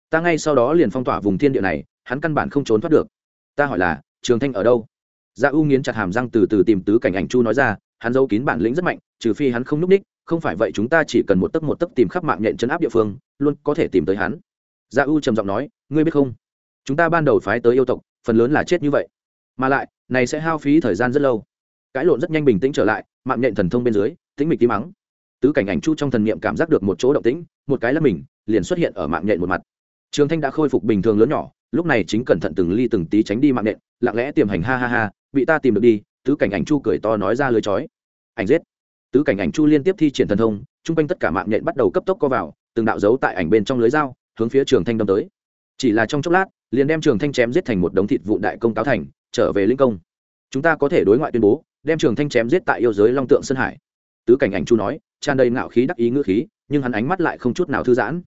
Ta ngay sau đó liền phong tỏa vùng thiên địa này, hắn căn bản không trốn thoát được. Ta hỏi là, trường thanh ở đâu? Dạ u nghiến chặt hàm răng từ từ tìm tứ cảnh ảnh chu nói ra, hắn giấu kín bản lĩnh rất mạnh, trừ phi hắn không n ú c ních, không phải vậy chúng ta chỉ cần một tấc một tấc tìm khắp mạng nhện chấn áp địa phương, luôn có thể tìm tới hắn. Dạ u trầm giọng nói, ngươi biết không? Chúng ta ban đầu phái tới yêu tộc phần lớn là chết như vậy. Mà lại, này sẽ hao phí thời gian rất lâu. Cãi lộn rất nhanh bình tĩnh trở lại, mạng nhện thần thông bên dưới, tĩnh mịch tí mắng tứ cảnh ảnh chu trong thần niệm cảm giác được một chỗ động tĩnh, một cái là mình, liền xuất hiện ở mạng nhện một mặt. Trường thanh đã khôi phục bình thường lớn nhỏ, lúc này chính cẩn thận từng ly từng tí tránh đi mạng nhện, lặng lẽ tiềm hành ha ha ha, bị ta tìm được đi, tứ cảnh ảnh chu cười to nói ra lưới chói. Ảnh giết. Tứ cảnh ảnh chu liên tiếp thi triển thần thông, chung quanh tất cả mạng nhện bắt đầu cấp tốc co vào, từng đạo dấu tại ảnh bên trong lưới dao, hướng phía trường thanh đâm tới. Chỉ là trong chốc lát liền đem trường thanh chém giết thành một đống thịt vụ đại công cáo thành, trở về linh công. Chúng ta có thể đối ngoại tuyên bố, đem trường thanh chém giết tại yêu giới long tượng sơn hải. Tứ cảnh ảnh chu nói, tràn đầy ngạo khí đắc ý ngữ khí, nhưng hắn ánh mắt lại không chút nào thư giãn.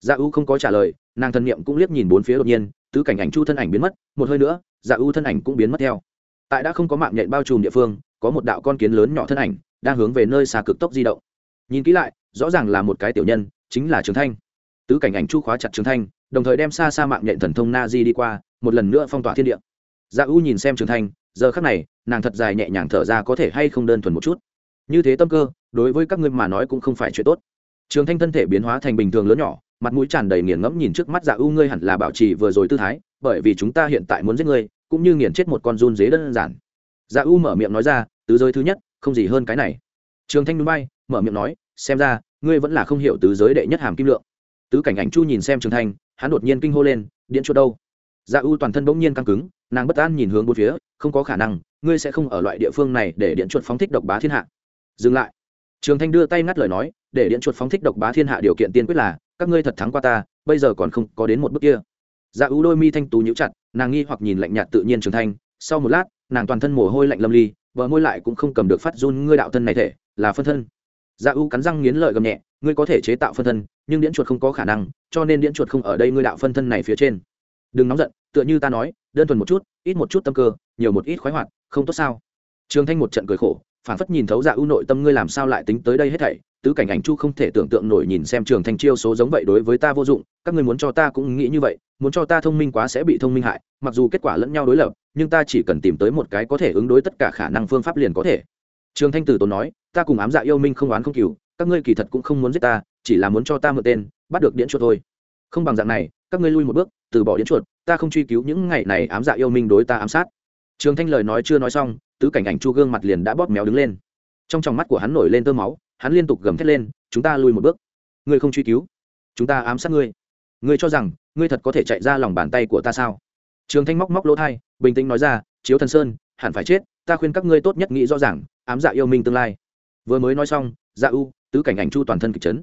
Dạ u không có trả lời, nàng thân niệm cũng liếc nhìn bốn phía đột nhiên, tứ cảnh ảnh chu thân ảnh biến mất, một hơi nữa dạ u thân ảnh cũng biến mất theo. Tại đã không có mạng nhện bao trùm địa phương, có một đạo con kiến lớn nhỏ thân ảnh, đang hướng về nơi xa cực tốc di động. Nhìn kỹ lại, rõ ràng là một cái tiểu nhân, chính là trường thanh tứ cảnh ảnh chu khóa chặt trường thanh, đồng thời đem xa xa mạng nhện thần thông na di đi qua, một lần nữa phong tỏa thiên địa. Dạ u nhìn xem trường thanh, giờ khắc này, nàng thật dài nhẹ nhàng thở ra có thể hay không đơn thuần một chút. Như thế tâm cơ, đối với các ngươi mà nói cũng không phải chuyện tốt. Trường thanh thân thể biến hóa thành bình thường lớn nhỏ, mặt mũi tràn đầy nghiền ngẫm nhìn trước mắt dạ u, ngươi hẳn là bảo trì vừa rồi tư thái, bởi vì chúng ta hiện tại muốn giết ngươi, cũng như nghiền chết một con run dế đơn giản. Dạ u mở miệng nói ra, tứ giới thứ nhất, không gì hơn cái này. Trường thanh núi bay, mở miệng nói, xem ra, ngươi vẫn là không hiểu tứ giới đệ nhất hàm kim lượng tứ cảnh ảnh chu nhìn xem trường thanh, hắn đột nhiên kinh hô lên, điện chuột đâu? Dạ u toàn thân bỗng nhiên căng cứng, nàng bất an nhìn hướng bốn phía, không có khả năng, ngươi sẽ không ở loại địa phương này để điện chuột phóng thích độc bá thiên hạ. Dừng lại. Trường thanh đưa tay ngắt lời nói, để điện chuột phóng thích độc bá thiên hạ điều kiện tiên quyết là, các ngươi thật thắng qua ta, bây giờ còn không có đến một bước kia. Dạ U đôi mi thanh tú nhíu chặt, nàng nghi hoặc nhìn lạnh nhạt tự nhiên trường thanh, sau một lát, nàng toàn thân mồ hôi lạnh lâm ly vợ môi lại cũng không cầm được phát run, ngươi đạo thân này thể, là phân thân dạ U cắn răng nghiến lợi gầm nhẹ, ngươi có thể chế tạo phân thân, nhưng điện chuột không có khả năng, cho nên điện chuột không ở đây ngươi đạo phân thân này phía trên. Đừng nóng giận, tựa như ta nói, đơn thuần một chút, ít một chút tâm cơ, nhiều một ít khoái hoạt, không tốt sao? Trường thanh một trận cười khổ phản phất nhìn thấu dạ U nội tâm ngươi làm sao lại tính tới đây hết thảy, tứ cảnh ảnh chu không thể tưởng tượng nổi nhìn xem trường thanh chiêu số giống vậy đối với ta vô dụng, các ngươi muốn cho ta cũng nghĩ như vậy, muốn cho ta thông minh quá sẽ bị thông minh hại, mặc dù kết quả lẫn nhau đối lập, nhưng ta chỉ cần tìm tới một cái có thể ứng đối tất cả khả năng phương pháp liền có thể. Trường thanh tử tốn nói ta cùng ám dạ yêu minh không oán không cừu, các ngươi kỳ thật cũng không muốn giết ta, chỉ là muốn cho ta mượn tên, bắt được điện chuột thôi. Không bằng dạng này, các ngươi lui một bước, từ bỏ điện chuột, ta không truy cứu những ngày này ám dạ yêu minh đối ta ám sát. Trường thanh lời nói chưa nói xong, tứ cảnh ảnh chu gương mặt liền đã bóp méo đứng lên. Trong tròng mắt của hắn nổi lên tơ máu, hắn liên tục gầm thét lên, chúng ta lui một bước. Ngươi không truy cứu, chúng ta ám sát ngươi. Ngươi cho rằng, ngươi thật có thể chạy ra lòng bàn tay của ta sao? Trường thanh móc móc lỗ thai, bình tĩnh nói ra, chiếu thần sơn, hẳn phải chết, ta khuyên các ngươi tốt nhất nghĩ rõ ràng, ám dạ yêu minh tương lai vừa mới nói xong dạ u, tứ cảnh ảnh chu toàn thân kịch chấn.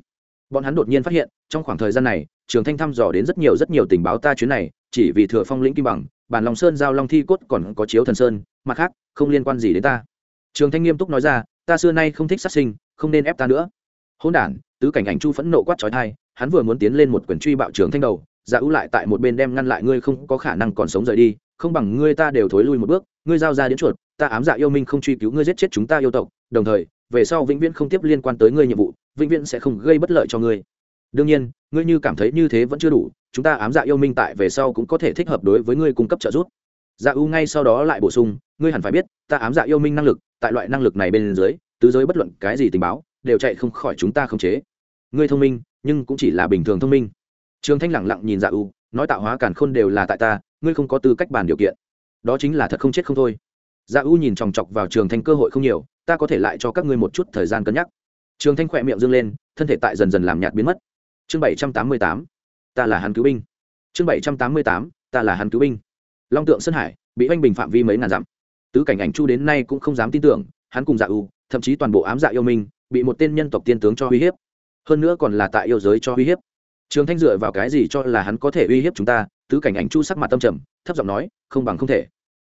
Bọn hắn đột nhiên phát hiện, trong khoảng thời gian này, trường thanh thăm dò đến rất nhiều rất nhiều tình báo ta chuyến này, chỉ vì thừa phong lĩnh kim bằng, bản lòng sơn giao long thi cốt còn có chiếu thần sơn, mặt khác, không liên quan gì đến ta. Trường thanh nghiêm túc nói ra, ta xưa nay không thích sát sinh, không nên ép ta nữa. Hôn đản, tứ cảnh ảnh chu phẫn nộ quát trói thai, hắn vừa muốn tiến lên một quyển truy bạo trường thanh đầu dạ ưu lại tại một bên đem ngăn lại, ngươi không có khả năng còn sống rời đi, không bằng ngươi ta đều thối lui một bước, ngươi giao ra đến chuột, ta ám dạ yêu minh không truy cứu, ngươi giết chết chúng ta yêu tộc, đồng thời về sau vĩnh viễn không tiếp liên quan tới ngươi nhiệm vụ, vĩnh viễn sẽ không gây bất lợi cho ngươi. Đương nhiên, ngươi như cảm thấy như thế vẫn chưa đủ, chúng ta ám dạ yêu minh tại về sau cũng có thể thích hợp đối với ngươi cung cấp trợ giúp. Dạ u ngay sau đó lại bổ sung, ngươi hẳn phải biết, ta ám dạ yêu minh năng lực, tại loại năng lực này bên dưới, tứ giới bất luận cái gì tình báo, đều chạy không khỏi chúng ta không chế. Ngươi thông minh, nhưng cũng chỉ là bình thường thông minh. Trường thanh lẳng lặng nhìn dạ u, nói tạo hóa càn khôn đều là tại ta, ngươi không có tư cách bàn điều kiện. Đó chính là thật không chết không thôi dạ u nhìn chòng chọc vào trường thanh cơ hội không nhiều, ta có thể lại cho các ngươi một chút thời gian cân nhắc. Trường thanh khỏe miệng dâng lên, thân thể tại dần dần làm nhạt biến mất. Chương bảy trăm tám mươi tám, ta là hắn cứu binh. Chương bảy trăm tám mươi tám, ta là hắn cứu binh. Long tượng sơn hải, bị oanh bình phạm vi mấy ngàn dặm. Tứ cảnh ảnh chu đến nay cũng không dám tin tưởng, hắn cùng dạ u, thậm chí toàn bộ ám dạ yêu minh, bị một tên nhân tộc tiên tướng cho uy hiếp. Hơn nữa còn là tại yêu giới cho uy hiếp. Trường thanh dựa vào cái gì cho là hắn có thể uy hiếp chúng ta? Tứ cảnh ảnh chu sắc mặt tâm trầm, thấp giọng nói, không bằng không thể.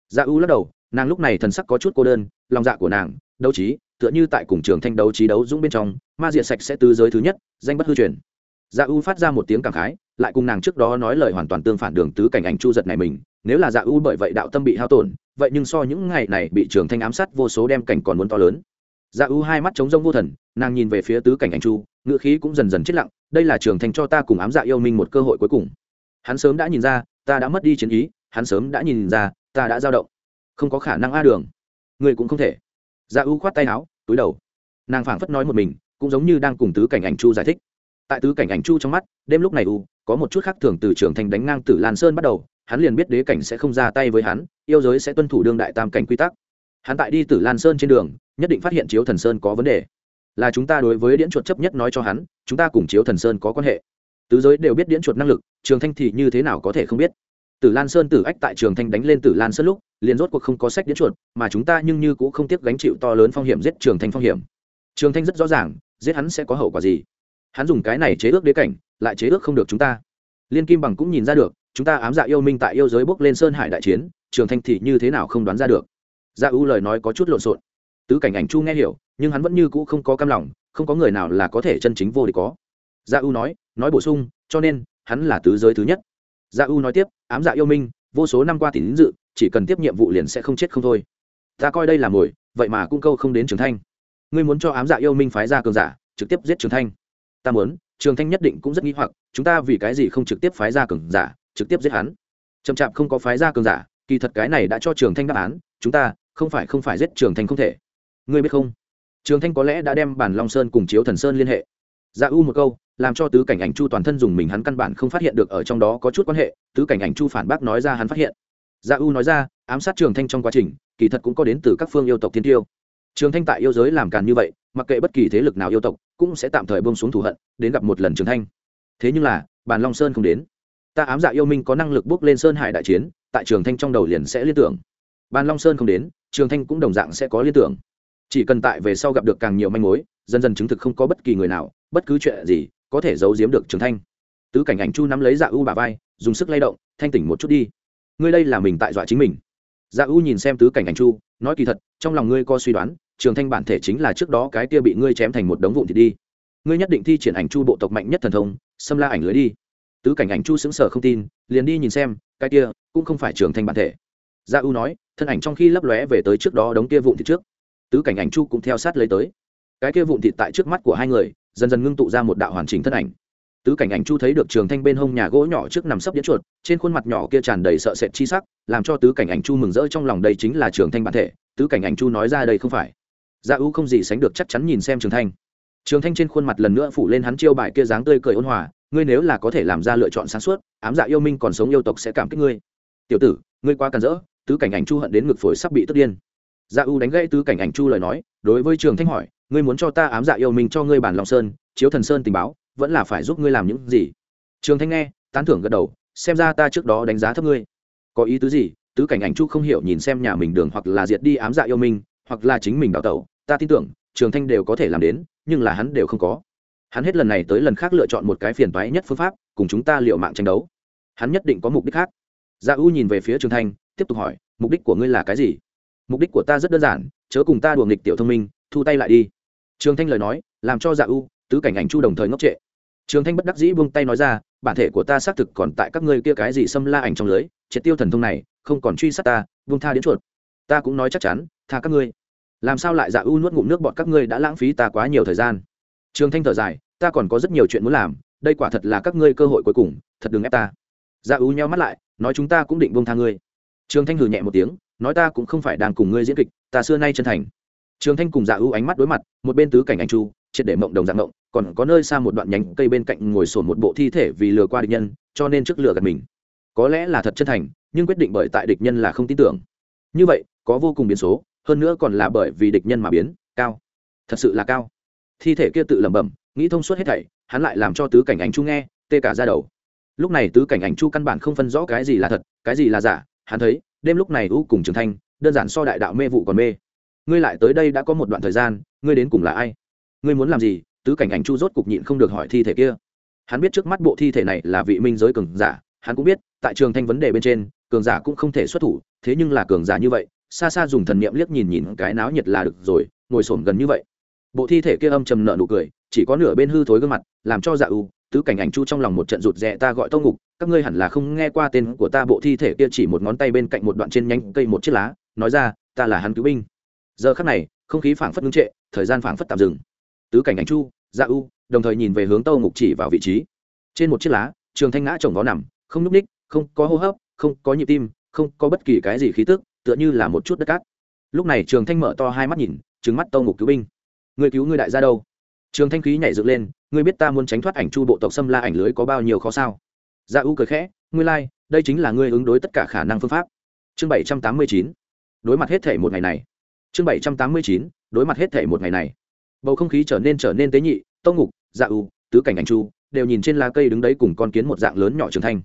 Dạ u lắc đầu nàng lúc này thần sắc có chút cô đơn, lòng dạ của nàng, đấu trí, tựa như tại cùng trường thanh đấu trí đấu dũng bên trong, ma diệt sạch sẽ tứ giới thứ nhất, danh bất hư truyền. Dạ u phát ra một tiếng cảm khái, lại cùng nàng trước đó nói lời hoàn toàn tương phản đường tứ cảnh ảnh chu giật này mình, nếu là dạ u bởi vậy đạo tâm bị hao tổn, vậy nhưng so những ngày này bị trường thanh ám sát vô số đem cảnh còn muốn to lớn. Dạ u hai mắt trống rông vô thần, nàng nhìn về phía tứ cảnh ảnh chu, ngữ khí cũng dần dần chết lặng, đây là trường thanh cho ta cùng ám dạ yêu minh một cơ hội cuối cùng. Hắn sớm đã nhìn ra, ta đã mất đi chiến ý, hắn sớm đã nhìn ra, ta đã dao động không có khả năng a đường. Người cũng không thể. Dạ ưu khoát tay áo, túi đầu. Nàng phảng phất nói một mình, cũng giống như đang cùng tứ cảnh ảnh chu giải thích. Tại tứ cảnh ảnh chu trong mắt, đêm lúc này u, có một chút khác thường từ trưởng thành đánh ngang tử lan sơn bắt đầu, hắn liền biết đế cảnh sẽ không ra tay với hắn, yêu giới sẽ tuân thủ đương đại tam cảnh quy tắc. Hắn tại đi tử lan sơn trên đường, nhất định phát hiện chiếu thần sơn có vấn đề. Là chúng ta đối với điễn chuột chấp nhất nói cho hắn, chúng ta cùng chiếu thần sơn có quan hệ. Tứ giới đều biết điễn chuột năng lực, trường thanh thì như thế nào có thể không biết tử lan sơn tử ách tại trường thanh đánh lên tử lan sơn lúc, liền rốt cuộc không có sách điễn chuột, mà chúng ta nhưng như cũng không tiếc gánh chịu to lớn phong hiểm giết trường thanh phong hiểm. Trường thanh rất rõ ràng, giết hắn sẽ có hậu quả gì. Hắn dùng cái này chế ước đế cảnh, lại chế ước không được chúng ta. Liên kim bằng cũng nhìn ra được, chúng ta ám dạ yêu minh tại yêu giới bước lên sơn hải đại chiến, trường thanh thì như thế nào không đoán ra được. Gia dạ ưu lời nói có chút lộn xộn. Tứ cảnh ảnh chu nghe hiểu, nhưng hắn vẫn như cũ không có cam lòng, không có người nào là có thể chân chính vô địch có. Gia dạ ưu nói nói bổ sung, cho nên, hắn là tứ giới thứ nhất dạ U nói tiếp, ám dạ yêu minh, vô số năm qua tín dự, chỉ cần tiếp nhiệm vụ liền sẽ không chết không thôi. Ta coi đây là mồi, vậy mà cung câu không đến trường thanh. Ngươi muốn cho ám dạ yêu minh phái ra cường giả, trực tiếp giết trường thanh. Ta muốn, trường thanh nhất định cũng rất nghi hoặc, chúng ta vì cái gì không trực tiếp phái ra cường giả, trực tiếp giết hắn? Chậm chạp không có phái ra cường giả, kỳ thật cái này đã cho trường thanh đáp án, chúng ta không phải không phải giết trường thanh không thể. Ngươi biết không? Trường thanh có lẽ đã đem bản long sơn cùng chiếu thần sơn liên hệ. Dạ u một câu làm cho tứ cảnh ảnh chu toàn thân dùng mình hắn căn bản không phát hiện được ở trong đó có chút quan hệ, tứ cảnh ảnh chu phản bác nói ra hắn phát hiện. Dạ u nói ra, ám sát trường thanh trong quá trình, kỳ thật cũng có đến từ các phương yêu tộc thiên tiêu. Trường thanh tại yêu giới làm càn như vậy, mặc kệ bất kỳ thế lực nào yêu tộc, cũng sẽ tạm thời bông xuống thù hận, đến gặp một lần trường thanh. Thế nhưng là, bàn long sơn không đến. Ta ám dạ yêu minh có năng lực bước lên sơn hải đại chiến, tại trường thanh trong đầu liền sẽ liên tưởng. Bàn long sơn không đến, trường thanh cũng đồng dạng sẽ có liên tưởng. Chỉ cần tại về sau gặp được càng nhiều manh mối, dần dần chứng thực không có bất kỳ người nào, bất cứ chuyện gì có thể giấu giếm được trường thanh. Tứ cảnh ảnh chu nắm lấy dạ u bà vai, dùng sức lay động, thanh tỉnh một chút đi. Ngươi đây là mình tại dọa chính mình. Dạ u nhìn xem tứ cảnh ảnh chu, nói kỳ thật, trong lòng ngươi có suy đoán, trường thanh bản thể chính là trước đó cái kia bị ngươi chém thành một đống vụn thì đi. Ngươi nhất định thi triển ảnh chu bộ tộc mạnh nhất thần thông, xâm la ảnh lưới đi. Tứ cảnh ảnh chu sững sờ không tin, liền đi nhìn xem, cái kia cũng không phải trường thanh bản thể. Gia u nói, thân ảnh trong khi lấp lóe về tới trước đó đống kia vụn thịt trước. Tứ cảnh ảnh chu cũng theo sát lấy tới. Cái kia vụn thịt tại trước mắt của hai người dần dần ngưng tụ ra một đạo hoàn chỉnh thân ảnh. Tứ cảnh ảnh chu thấy được trường thanh bên hông nhà gỗ nhỏ trước nằm sấp đĩa chuột, trên khuôn mặt nhỏ kia tràn đầy sợ sệt chi sắc, làm cho tứ cảnh ảnh chu mừng rỡ trong lòng đây chính là trường thanh bản thể. Tứ cảnh ảnh chu nói ra đây không phải. Dạ Gia ưu không gì sánh được chắc chắn nhìn xem trường thanh. Trường thanh trên khuôn mặt lần nữa phủ lên hắn chiêu bài kia dáng tươi cười ôn hòa, ngươi nếu là có thể làm ra lựa chọn sáng suốt, ám dạ yêu minh còn sống yêu tộc sẽ cảm kích ngươi. Tiểu tử, ngươi quá càn rỡ. Tứ cảnh ảnh chu hận đến ngực phổi sắp bị tức điên dạ u đánh gãy tứ cảnh ảnh chu lời nói đối với trường thanh hỏi ngươi muốn cho ta ám dạ yêu mình cho ngươi bản long sơn chiếu thần sơn tình báo vẫn là phải giúp ngươi làm những gì? Trường thanh nghe tán thưởng gật đầu xem ra ta trước đó đánh giá thấp ngươi. Có ý tứ gì? Tứ cảnh ảnh chu không hiểu nhìn xem nhà mình đường hoặc là diệt đi ám dạ yêu mình, hoặc là chính mình đào tẩu. Ta tin tưởng trường thanh đều có thể làm đến nhưng là hắn đều không có. Hắn hết lần này tới lần khác lựa chọn một cái phiền toái nhất phương pháp cùng chúng ta liệu mạng tranh đấu. Hắn nhất định có mục đích khác. Gia u nhìn về phía trường thanh tiếp tục hỏi mục đích của ngươi là cái gì? Mục đích của ta rất đơn giản, chớ cùng ta đùa nghịch tiểu thông minh, thu tay lại đi. Trường thanh lời nói, làm cho dạ u, tứ cảnh ảnh chu đồng thời ngốc trệ. Trường thanh bất đắc dĩ buông tay nói ra, bản thể của ta xác thực còn tại các ngươi kia cái gì xâm la ảnh trong lưới, triệt tiêu thần thông này, không còn truy sát ta, buông tha đến chuột. Ta cũng nói chắc chắn, tha các ngươi. Làm sao lại dạ u nuốt ngụm nước bọn các ngươi đã lãng phí ta quá nhiều thời gian? Trường thanh thở dài, ta còn có rất nhiều chuyện muốn làm, đây quả thật là các ngươi cơ hội cuối cùng, thật đừng ép ta. Dạ u nheo mắt lại, nói chúng ta cũng định buông tha ngươi. Trường thanh hừ nhẹ một tiếng nói ta cũng không phải đang cùng ngươi diễn kịch, ta xưa nay chân thành. Trường thanh cùng dạ ưu ánh mắt đối mặt, một bên tứ cảnh anh chu, triệt để mộng đồng dạng mộng, còn có nơi xa một đoạn nhánh cây bên cạnh ngồi sổn một bộ thi thể vì lừa qua địch nhân, cho nên trước lừa gạt mình. Có lẽ là thật chân thành, nhưng quyết định bởi tại địch nhân là không tin tưởng. Như vậy, có vô cùng biến số, hơn nữa còn là bởi vì địch nhân mà biến, cao. Thật sự là cao. Thi thể kia tự lẩm bẩm, nghĩ thông suốt hết thảy, hắn lại làm cho tứ cảnh ảnh chu nghe, tê cả ra đầu. Lúc này tứ cảnh ảnh chu căn bản không phân rõ cái gì là thật, cái gì là giả, hắn thấy đêm lúc này u cùng trường thanh, đơn giản so đại đạo mê vụ còn mê. Ngươi lại tới đây đã có một đoạn thời gian, ngươi đến cùng là ai? Ngươi muốn làm gì? Tứ cảnh ảnh chu rốt cục nhịn không được hỏi thi thể kia. Hắn biết trước mắt bộ thi thể này là vị minh giới cường giả, hắn cũng biết, tại trường thanh vấn đề bên trên, cường giả cũng không thể xuất thủ, thế nhưng là cường giả như vậy, xa xa dùng thần niệm liếc nhìn nhìn cái náo nhiệt là được rồi, ngồi xổm gần như vậy. Bộ thi thể kia âm trầm nợ nụ cười, chỉ có nửa bên hư thối gương mặt, làm cho dạ u tứ cảnh ảnh chu trong lòng một trận rụt rè, ta gọi tâu ngục, các ngươi hẳn là không nghe qua tên của ta, bộ thi thể kia chỉ một ngón tay bên cạnh một đoạn trên nhánh cây một chiếc lá, nói ra, ta là hắn cứu binh. Giờ khắc này, không khí phảng phất ngưng trệ, thời gian phảng phất tạm dừng. Tứ cảnh ảnh chu dạ u, đồng thời nhìn về hướng tâu ngục chỉ vào vị trí. Trên một chiếc lá, trường thanh ngã chồng vó nằm, không n ú c ních không có hô hấp, không có nhịp tim, không có bất kỳ cái gì khí tức, tựa như là một chút đất cát. Lúc này trường thanh mở to hai mắt nhìn trứng mắt tâu ngục cứu binh. Người cứu người đại gia đâu? Trường thanh khí nhảy dựng lên ngươi biết ta muốn tránh thoát ảnh chu bộ tộc xâm la ảnh lưới có bao nhiêu khó sao? Gia dạ u cười khẽ ngươi lai、like, đây chính là ngươi ứng đối tất cả khả năng phương pháp. Chương bảy trăm tám mươi chín đối mặt hết thể một ngày này. Chương bảy trăm tám mươi chín đối mặt hết thể một ngày này. Bầu không khí trở nên trở nên tế nhị tông ngục dạ u tứ cảnh ảnh chu đều nhìn trên lá cây đứng đấy cùng con kiến một dạng lớn nhỏ trưởng thành.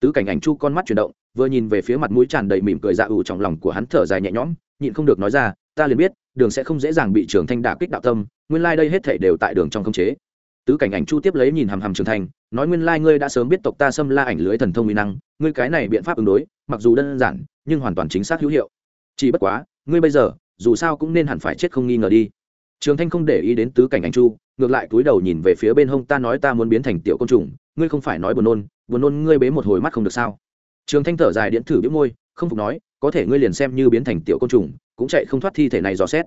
tứ cảnh ảnh chu con mắt chuyển động vừa nhìn về phía mặt mũi tràn đầy mỉm cười dạ ủ trong lòng của hắn thở dài nhẹ nhõm nhịn không được nói ra ta liền biết đường sẽ không dễ dàng bị trường thanh đả kích đạo tâm nguyên lai、like、đây hết thể đều tại đường trong không chế tứ cảnh ảnh chu tiếp lấy nhìn hàm hàm trường thanh nói nguyên lai、like、ngươi đã sớm biết tộc ta xâm la ảnh lưới thần thông mỹ năng, ngươi cái này biện pháp ứng đối, mặc dù đơn giản, nhưng hoàn toàn chính xác hữu hiệu. Chỉ bất quá, ngươi bây giờ, dù sao cũng nên hẳn phải chết không nghi ngờ đi. Trường thanh không để ý đến tứ cảnh ảnh chu, ngược lại cúi đầu nhìn về phía bên hông ta nói ta muốn biến thành tiểu côn trùng, ngươi không phải nói buồn nôn buồn nôn ngươi bế một hồi mắt không được sao? Trường thanh thở dài điện thử biếu môi, không phục nói, có thể ngươi liền xem như biến thành tiểu côn trùng, cũng chạy không thoát thi thể này dò xét.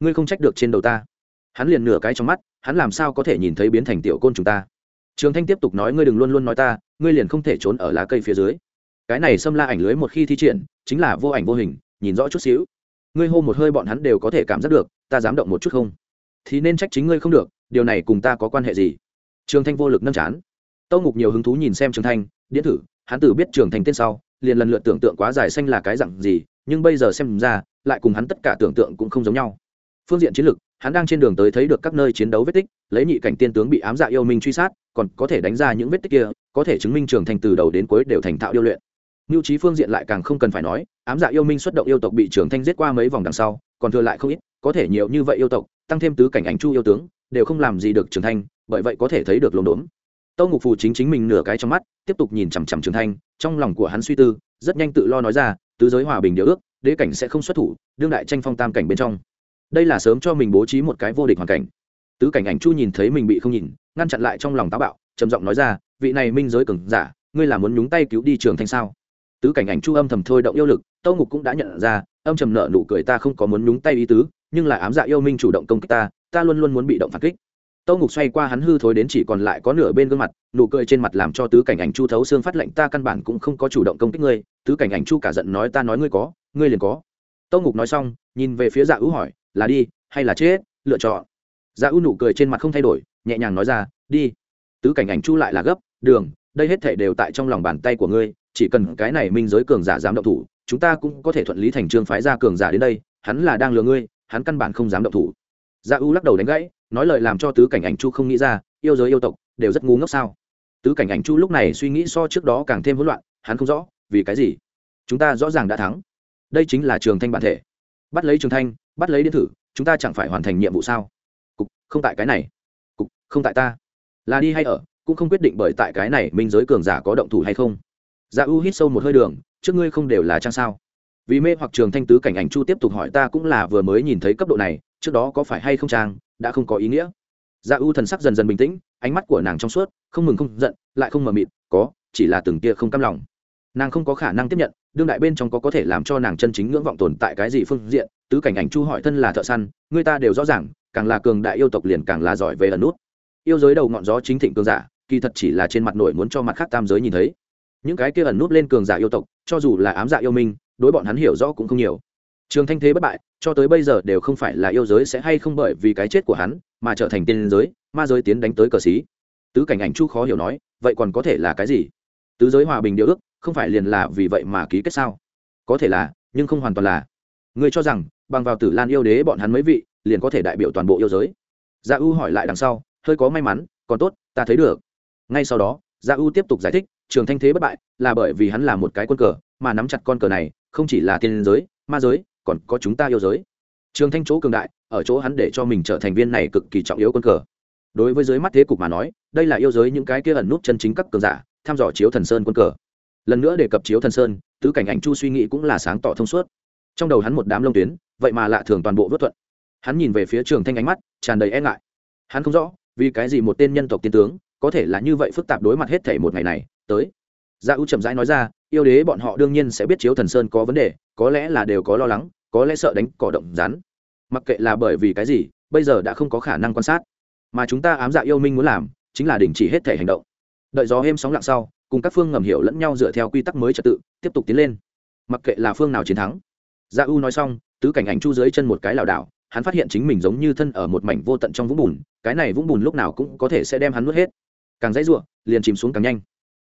Ngươi không trách được trên đầu ta hắn liền nửa cái trong mắt, hắn làm sao có thể nhìn thấy biến thành tiểu côn chúng ta? Trường thanh tiếp tục nói, ngươi đừng luôn luôn nói ta, ngươi liền không thể trốn ở lá cây phía dưới. Cái này xâm la ảnh lưới một khi thi triển, chính là vô ảnh vô hình, nhìn rõ chút xíu. Ngươi hô một hơi bọn hắn đều có thể cảm giác được, ta dám động một chút không? Thì nên trách chính ngươi không được, điều này cùng ta có quan hệ gì? Trường thanh vô lực nâng chán. Tâu ngục nhiều hứng thú nhìn xem trường thanh, điện thử hắn tử biết trường thanh tên sau, liền lần lượt tưởng tượng quá dài xanh là cái dặn gì, nhưng bây giờ xem ra, lại cùng hắn tất cả tưởng tượng cũng không giống nhau. Phương diện chiến lược hắn đang trên đường tới thấy được các nơi chiến đấu vết tích, lấy nhị cảnh tiên tướng bị ám dạ yêu minh truy sát, còn có thể đánh ra những vết tích kia, có thể chứng minh trường thành từ đầu đến cuối đều thành thạo điêu luyện. Mưu trí phương diện lại càng không cần phải nói, ám dạ yêu minh xuất động yêu tộc bị trường thanh giết qua mấy vòng đằng sau, còn thừa lại không ít, có thể nhiều như vậy yêu tộc, tăng thêm tứ cảnh ảnh chu yêu tướng, đều không làm gì được trường thanh, bởi vậy có thể thấy được lồn đốn. Tâu ngục phù chính chính mình nửa cái trong mắt, tiếp tục nhìn chằm chằm trường thanh, trong lòng của hắn suy tư, rất nhanh tự lo nói ra, tứ giới hòa bình điều ước, đế cảnh sẽ không xuất thủ, đương đại tranh phong tam cảnh bên trong đây là sớm cho mình bố trí một cái vô địch hoàn cảnh. Tứ cảnh ảnh chu nhìn thấy mình bị không nhìn, ngăn chặn lại trong lòng táo bạo, trầm giọng nói ra, vị này minh giới cường giả, ngươi là muốn nhúng tay cứu đi trường thanh sao? Tứ cảnh ảnh chu âm thầm thôi động yêu lực tâu ngục cũng đã nhận ra, âm trầm nợ nụ cười ta không có muốn nhúng tay ý tứ, nhưng lại ám dạ yêu minh chủ động công kích ta ta luôn luôn muốn bị động phản kích. Tâu ngục xoay qua hắn hư thối đến chỉ còn lại có nửa bên gương mặt, nụ cười trên mặt làm cho tứ cảnh ảnh chu thấu xương phát lệnh, ta căn bản cũng không có chủ động công kích ngươi, tứ cảnh ảnh chu cả giận nói, ta nói ngươi có, ngươi liền có. Tâu ngục nói xong, nhìn về phía dạ ưu hỏi là đi, hay là chết, lựa chọn. Dạ U nụ cười trên mặt không thay đổi, nhẹ nhàng nói ra, đi. Tứ cảnh ảnh chu lại là gấp, đường, đây hết thể đều tại trong lòng bàn tay của ngươi, chỉ cần cái này minh giới cường giả dám động thủ, chúng ta cũng có thể thuận lý thành trương phái ra cường giả đến đây, hắn là đang lừa ngươi, hắn căn bản không dám động thủ. Dạ U lắc đầu đánh gãy, nói lời làm cho tứ cảnh ảnh chu không nghĩ ra, yêu giới yêu tộc đều rất ngu ngốc sao? Tứ cảnh ảnh chu lúc này suy nghĩ so trước đó càng thêm hỗn loạn, hắn không rõ, vì cái gì? Chúng ta rõ ràng đã thắng. Đây chính là trường thanh bản thể. Bắt lấy trường thanh bắt lấy điện thử, chúng ta chẳng phải hoàn thành nhiệm vụ sao? Cục, không tại cái này. Cục, không tại ta. Là đi hay ở, cũng không quyết định bởi tại cái này minh giới cường giả có động thủ hay không. Dạ u hít sâu một hơi đường, trước ngươi không đều là trang sao? Vì mê hoặc trường thanh tứ cảnh ảnh chu tiếp tục hỏi ta cũng là vừa mới nhìn thấy cấp độ này, trước đó có phải hay không trang, đã không có ý nghĩa. Dạ u thần sắc dần dần bình tĩnh, ánh mắt của nàng trong suốt, không mừng không giận, lại không mờ mịt, có, chỉ là từng tia không cam lòng. Nàng không có khả năng tiếp nhận, đương đại bên trong có có thể làm cho nàng chân chính ngưỡng vọng tồn tại cái gì phương diện tứ cảnh ảnh chu hỏi thân là thợ săn, người ta đều rõ ràng, càng là cường đại yêu tộc liền càng là giỏi về ẩn nút. Yêu giới đầu ngọn gió chính thịnh cường giả, kỳ thật chỉ là trên mặt nổi muốn cho mặt khác tam giới nhìn thấy. Những cái kia ẩn nút lên cường giả yêu tộc, cho dù là ám dạ yêu minh, đối bọn hắn hiểu rõ cũng không nhiều. Trường thanh thế bất bại, cho tới bây giờ đều không phải là yêu giới sẽ hay không bởi vì cái chết của hắn, mà trở thành tiên giới, ma giới tiến đánh tới cờ xí. Tứ cảnh ảnh chu khó hiểu nói, vậy còn có thể là cái gì? Tứ giới hòa bình điều ước, không phải liền là vì vậy mà ký kết sao? Có thể là, nhưng không hoàn toàn là. Ngươi cho rằng bằng vào tử lan yêu đế bọn hắn mấy vị, liền có thể đại biểu toàn bộ yêu giới. Gia u hỏi lại đằng sau, hơi có may mắn, còn tốt, ta thấy được. Ngay sau đó gia u tiếp tục giải thích, trường thanh thế bất bại, là bởi vì hắn là một cái quân cờ, mà nắm chặt con cờ này, không chỉ là tiên giới, ma giới, còn có chúng ta yêu giới. Trường thanh chỗ cường đại, ở chỗ hắn để cho mình trở thành viên này cực kỳ trọng yếu quân cờ. Đối với giới mắt thế cục mà nói, đây là yêu giới những cái kia ẩn nút chân chính các cường giả, tham dò chiếu thần sơn quân cờ. Lần nữa đề cập chiếu thần sơn, tứ cảnh ảnh chu suy nghĩ cũng là sáng tỏ thông suốt trong đầu hắn một đám lông tuyến, vậy mà lạ thường toàn bộ vớt thuận. Hắn nhìn về phía trường thanh ánh mắt, tràn đầy e ngại. Hắn không rõ, vì cái gì một tên nhân tộc tiên tướng có thể là như vậy phức tạp đối mặt hết thể một ngày này, tới. Dạ Gia ưu chậm rãi nói ra, yêu đế bọn họ đương nhiên sẽ biết chiếu thần sơn có vấn đề, có lẽ là đều có lo lắng, có lẽ sợ đánh cỏ động rắn. Mặc kệ là bởi vì cái gì, bây giờ đã không có khả năng quan sát. Mà chúng ta ám dạ yêu minh muốn làm, chính là đình chỉ hết thể hành động. Đợi gió êm sóng lặng sau, cùng các phương ngầm hiểu lẫn nhau dựa theo quy tắc mới trật tự, tiếp tục tiến lên. Mặc kệ là phương nào chiến thắng gia u nói xong, tứ cảnh ảnh chu dưới chân một cái lảo đảo, hắn phát hiện chính mình giống như thân ở một mảnh vô tận trong vũng bùn, cái này vũng bùn lúc nào cũng có thể sẽ đem hắn nuốt hết. Càng dãy ruộng, liền chìm xuống càng nhanh.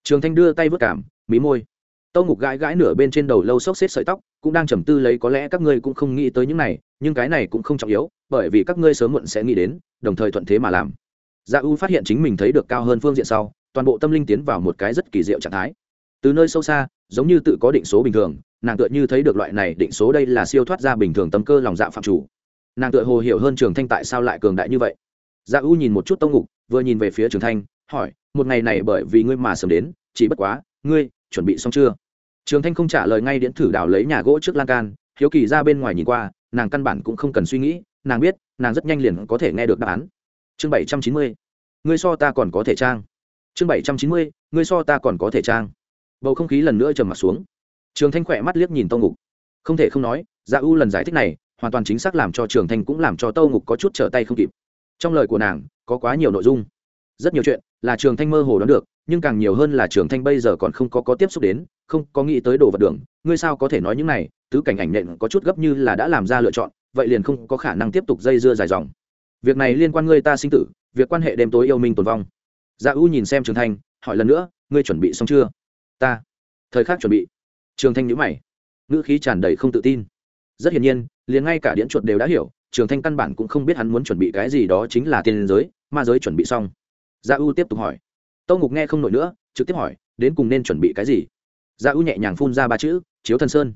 Trường thanh đưa tay vớt cảm, mí môi. Tâu ngục gãi gãi nửa bên trên đầu lâu xốc xếp sợi tóc, cũng đang trầm tư lấy có lẽ các ngươi cũng không nghĩ tới những này, nhưng cái này cũng không trọng yếu, bởi vì các ngươi sớm muộn sẽ nghĩ đến, đồng thời thuận thế mà làm. Gia u phát hiện chính mình thấy được cao hơn phương diện sau, toàn bộ tâm linh tiến vào một cái rất kỳ diệu trạng thái. Từ nơi sâu xa, giống như tự có định số bình thường nàng tựa như thấy được loại này định số đây là siêu thoát ra bình thường tâm cơ lòng dạ phạm chủ. Nàng tựa hồ hiểu hơn trường thanh tại sao lại cường đại như vậy. Gia u nhìn một chút tông ngục, vừa nhìn về phía trường thanh, hỏi, một ngày này bởi vì ngươi mà sớm đến, chỉ bất quá, ngươi chuẩn bị xong chưa? Trường thanh không trả lời ngay điện thử đảo lấy nhà gỗ trước lan can, hiếu kỳ ra bên ngoài nhìn qua, nàng căn bản cũng không cần suy nghĩ, nàng biết, nàng rất nhanh liền có thể nghe được đáp án. Chương bảy trăm chín mươi, ngươi so ta còn có thể trang. Chương bảy trăm chín mươi, ngươi so ta còn có thể trang. Bầu không khí lần nữa trầm m ặ t xuống trường thanh khỏe mắt liếc nhìn tâu ngục. Không thể không nói dạ u lần giải thích này, hoàn toàn chính xác làm cho trường thanh cũng làm cho tâu ngục có chút trở tay không kịp. Trong lời của nàng, có quá nhiều nội dung. Rất nhiều chuyện là trường thanh mơ hồ đoán được, nhưng càng nhiều hơn là trường thanh bây giờ còn không có có tiếp xúc đến, không có nghĩ tới đồ vật đường. Ngươi sao có thể nói những này? Tứ cảnh ảnh nện có chút gấp như là đã làm ra lựa chọn, vậy liền không có khả năng tiếp tục dây dưa dài dòng. Việc này liên quan ngươi ta sinh tử, việc quan hệ đêm tối yêu minh tồn vong. Gia u nhìn xem trường thanh, hỏi lần nữa, ngươi chuẩn bị xong chưa? Ta. Thời khắc chuẩn bị trường thanh nhữ mày. Ngữ khí tràn đầy không tự tin. Rất hiển nhiên, liền ngay cả điện chuột đều đã hiểu, trường thanh căn bản cũng không biết hắn muốn chuẩn bị cái gì đó chính là tiền giới, ma giới chuẩn bị xong. Gia u tiếp tục hỏi. Tâu ngục nghe không nổi nữa, trực tiếp hỏi, đến cùng nên chuẩn bị cái gì? Gia u nhẹ nhàng phun ra ba chữ, chiếu thần sơn.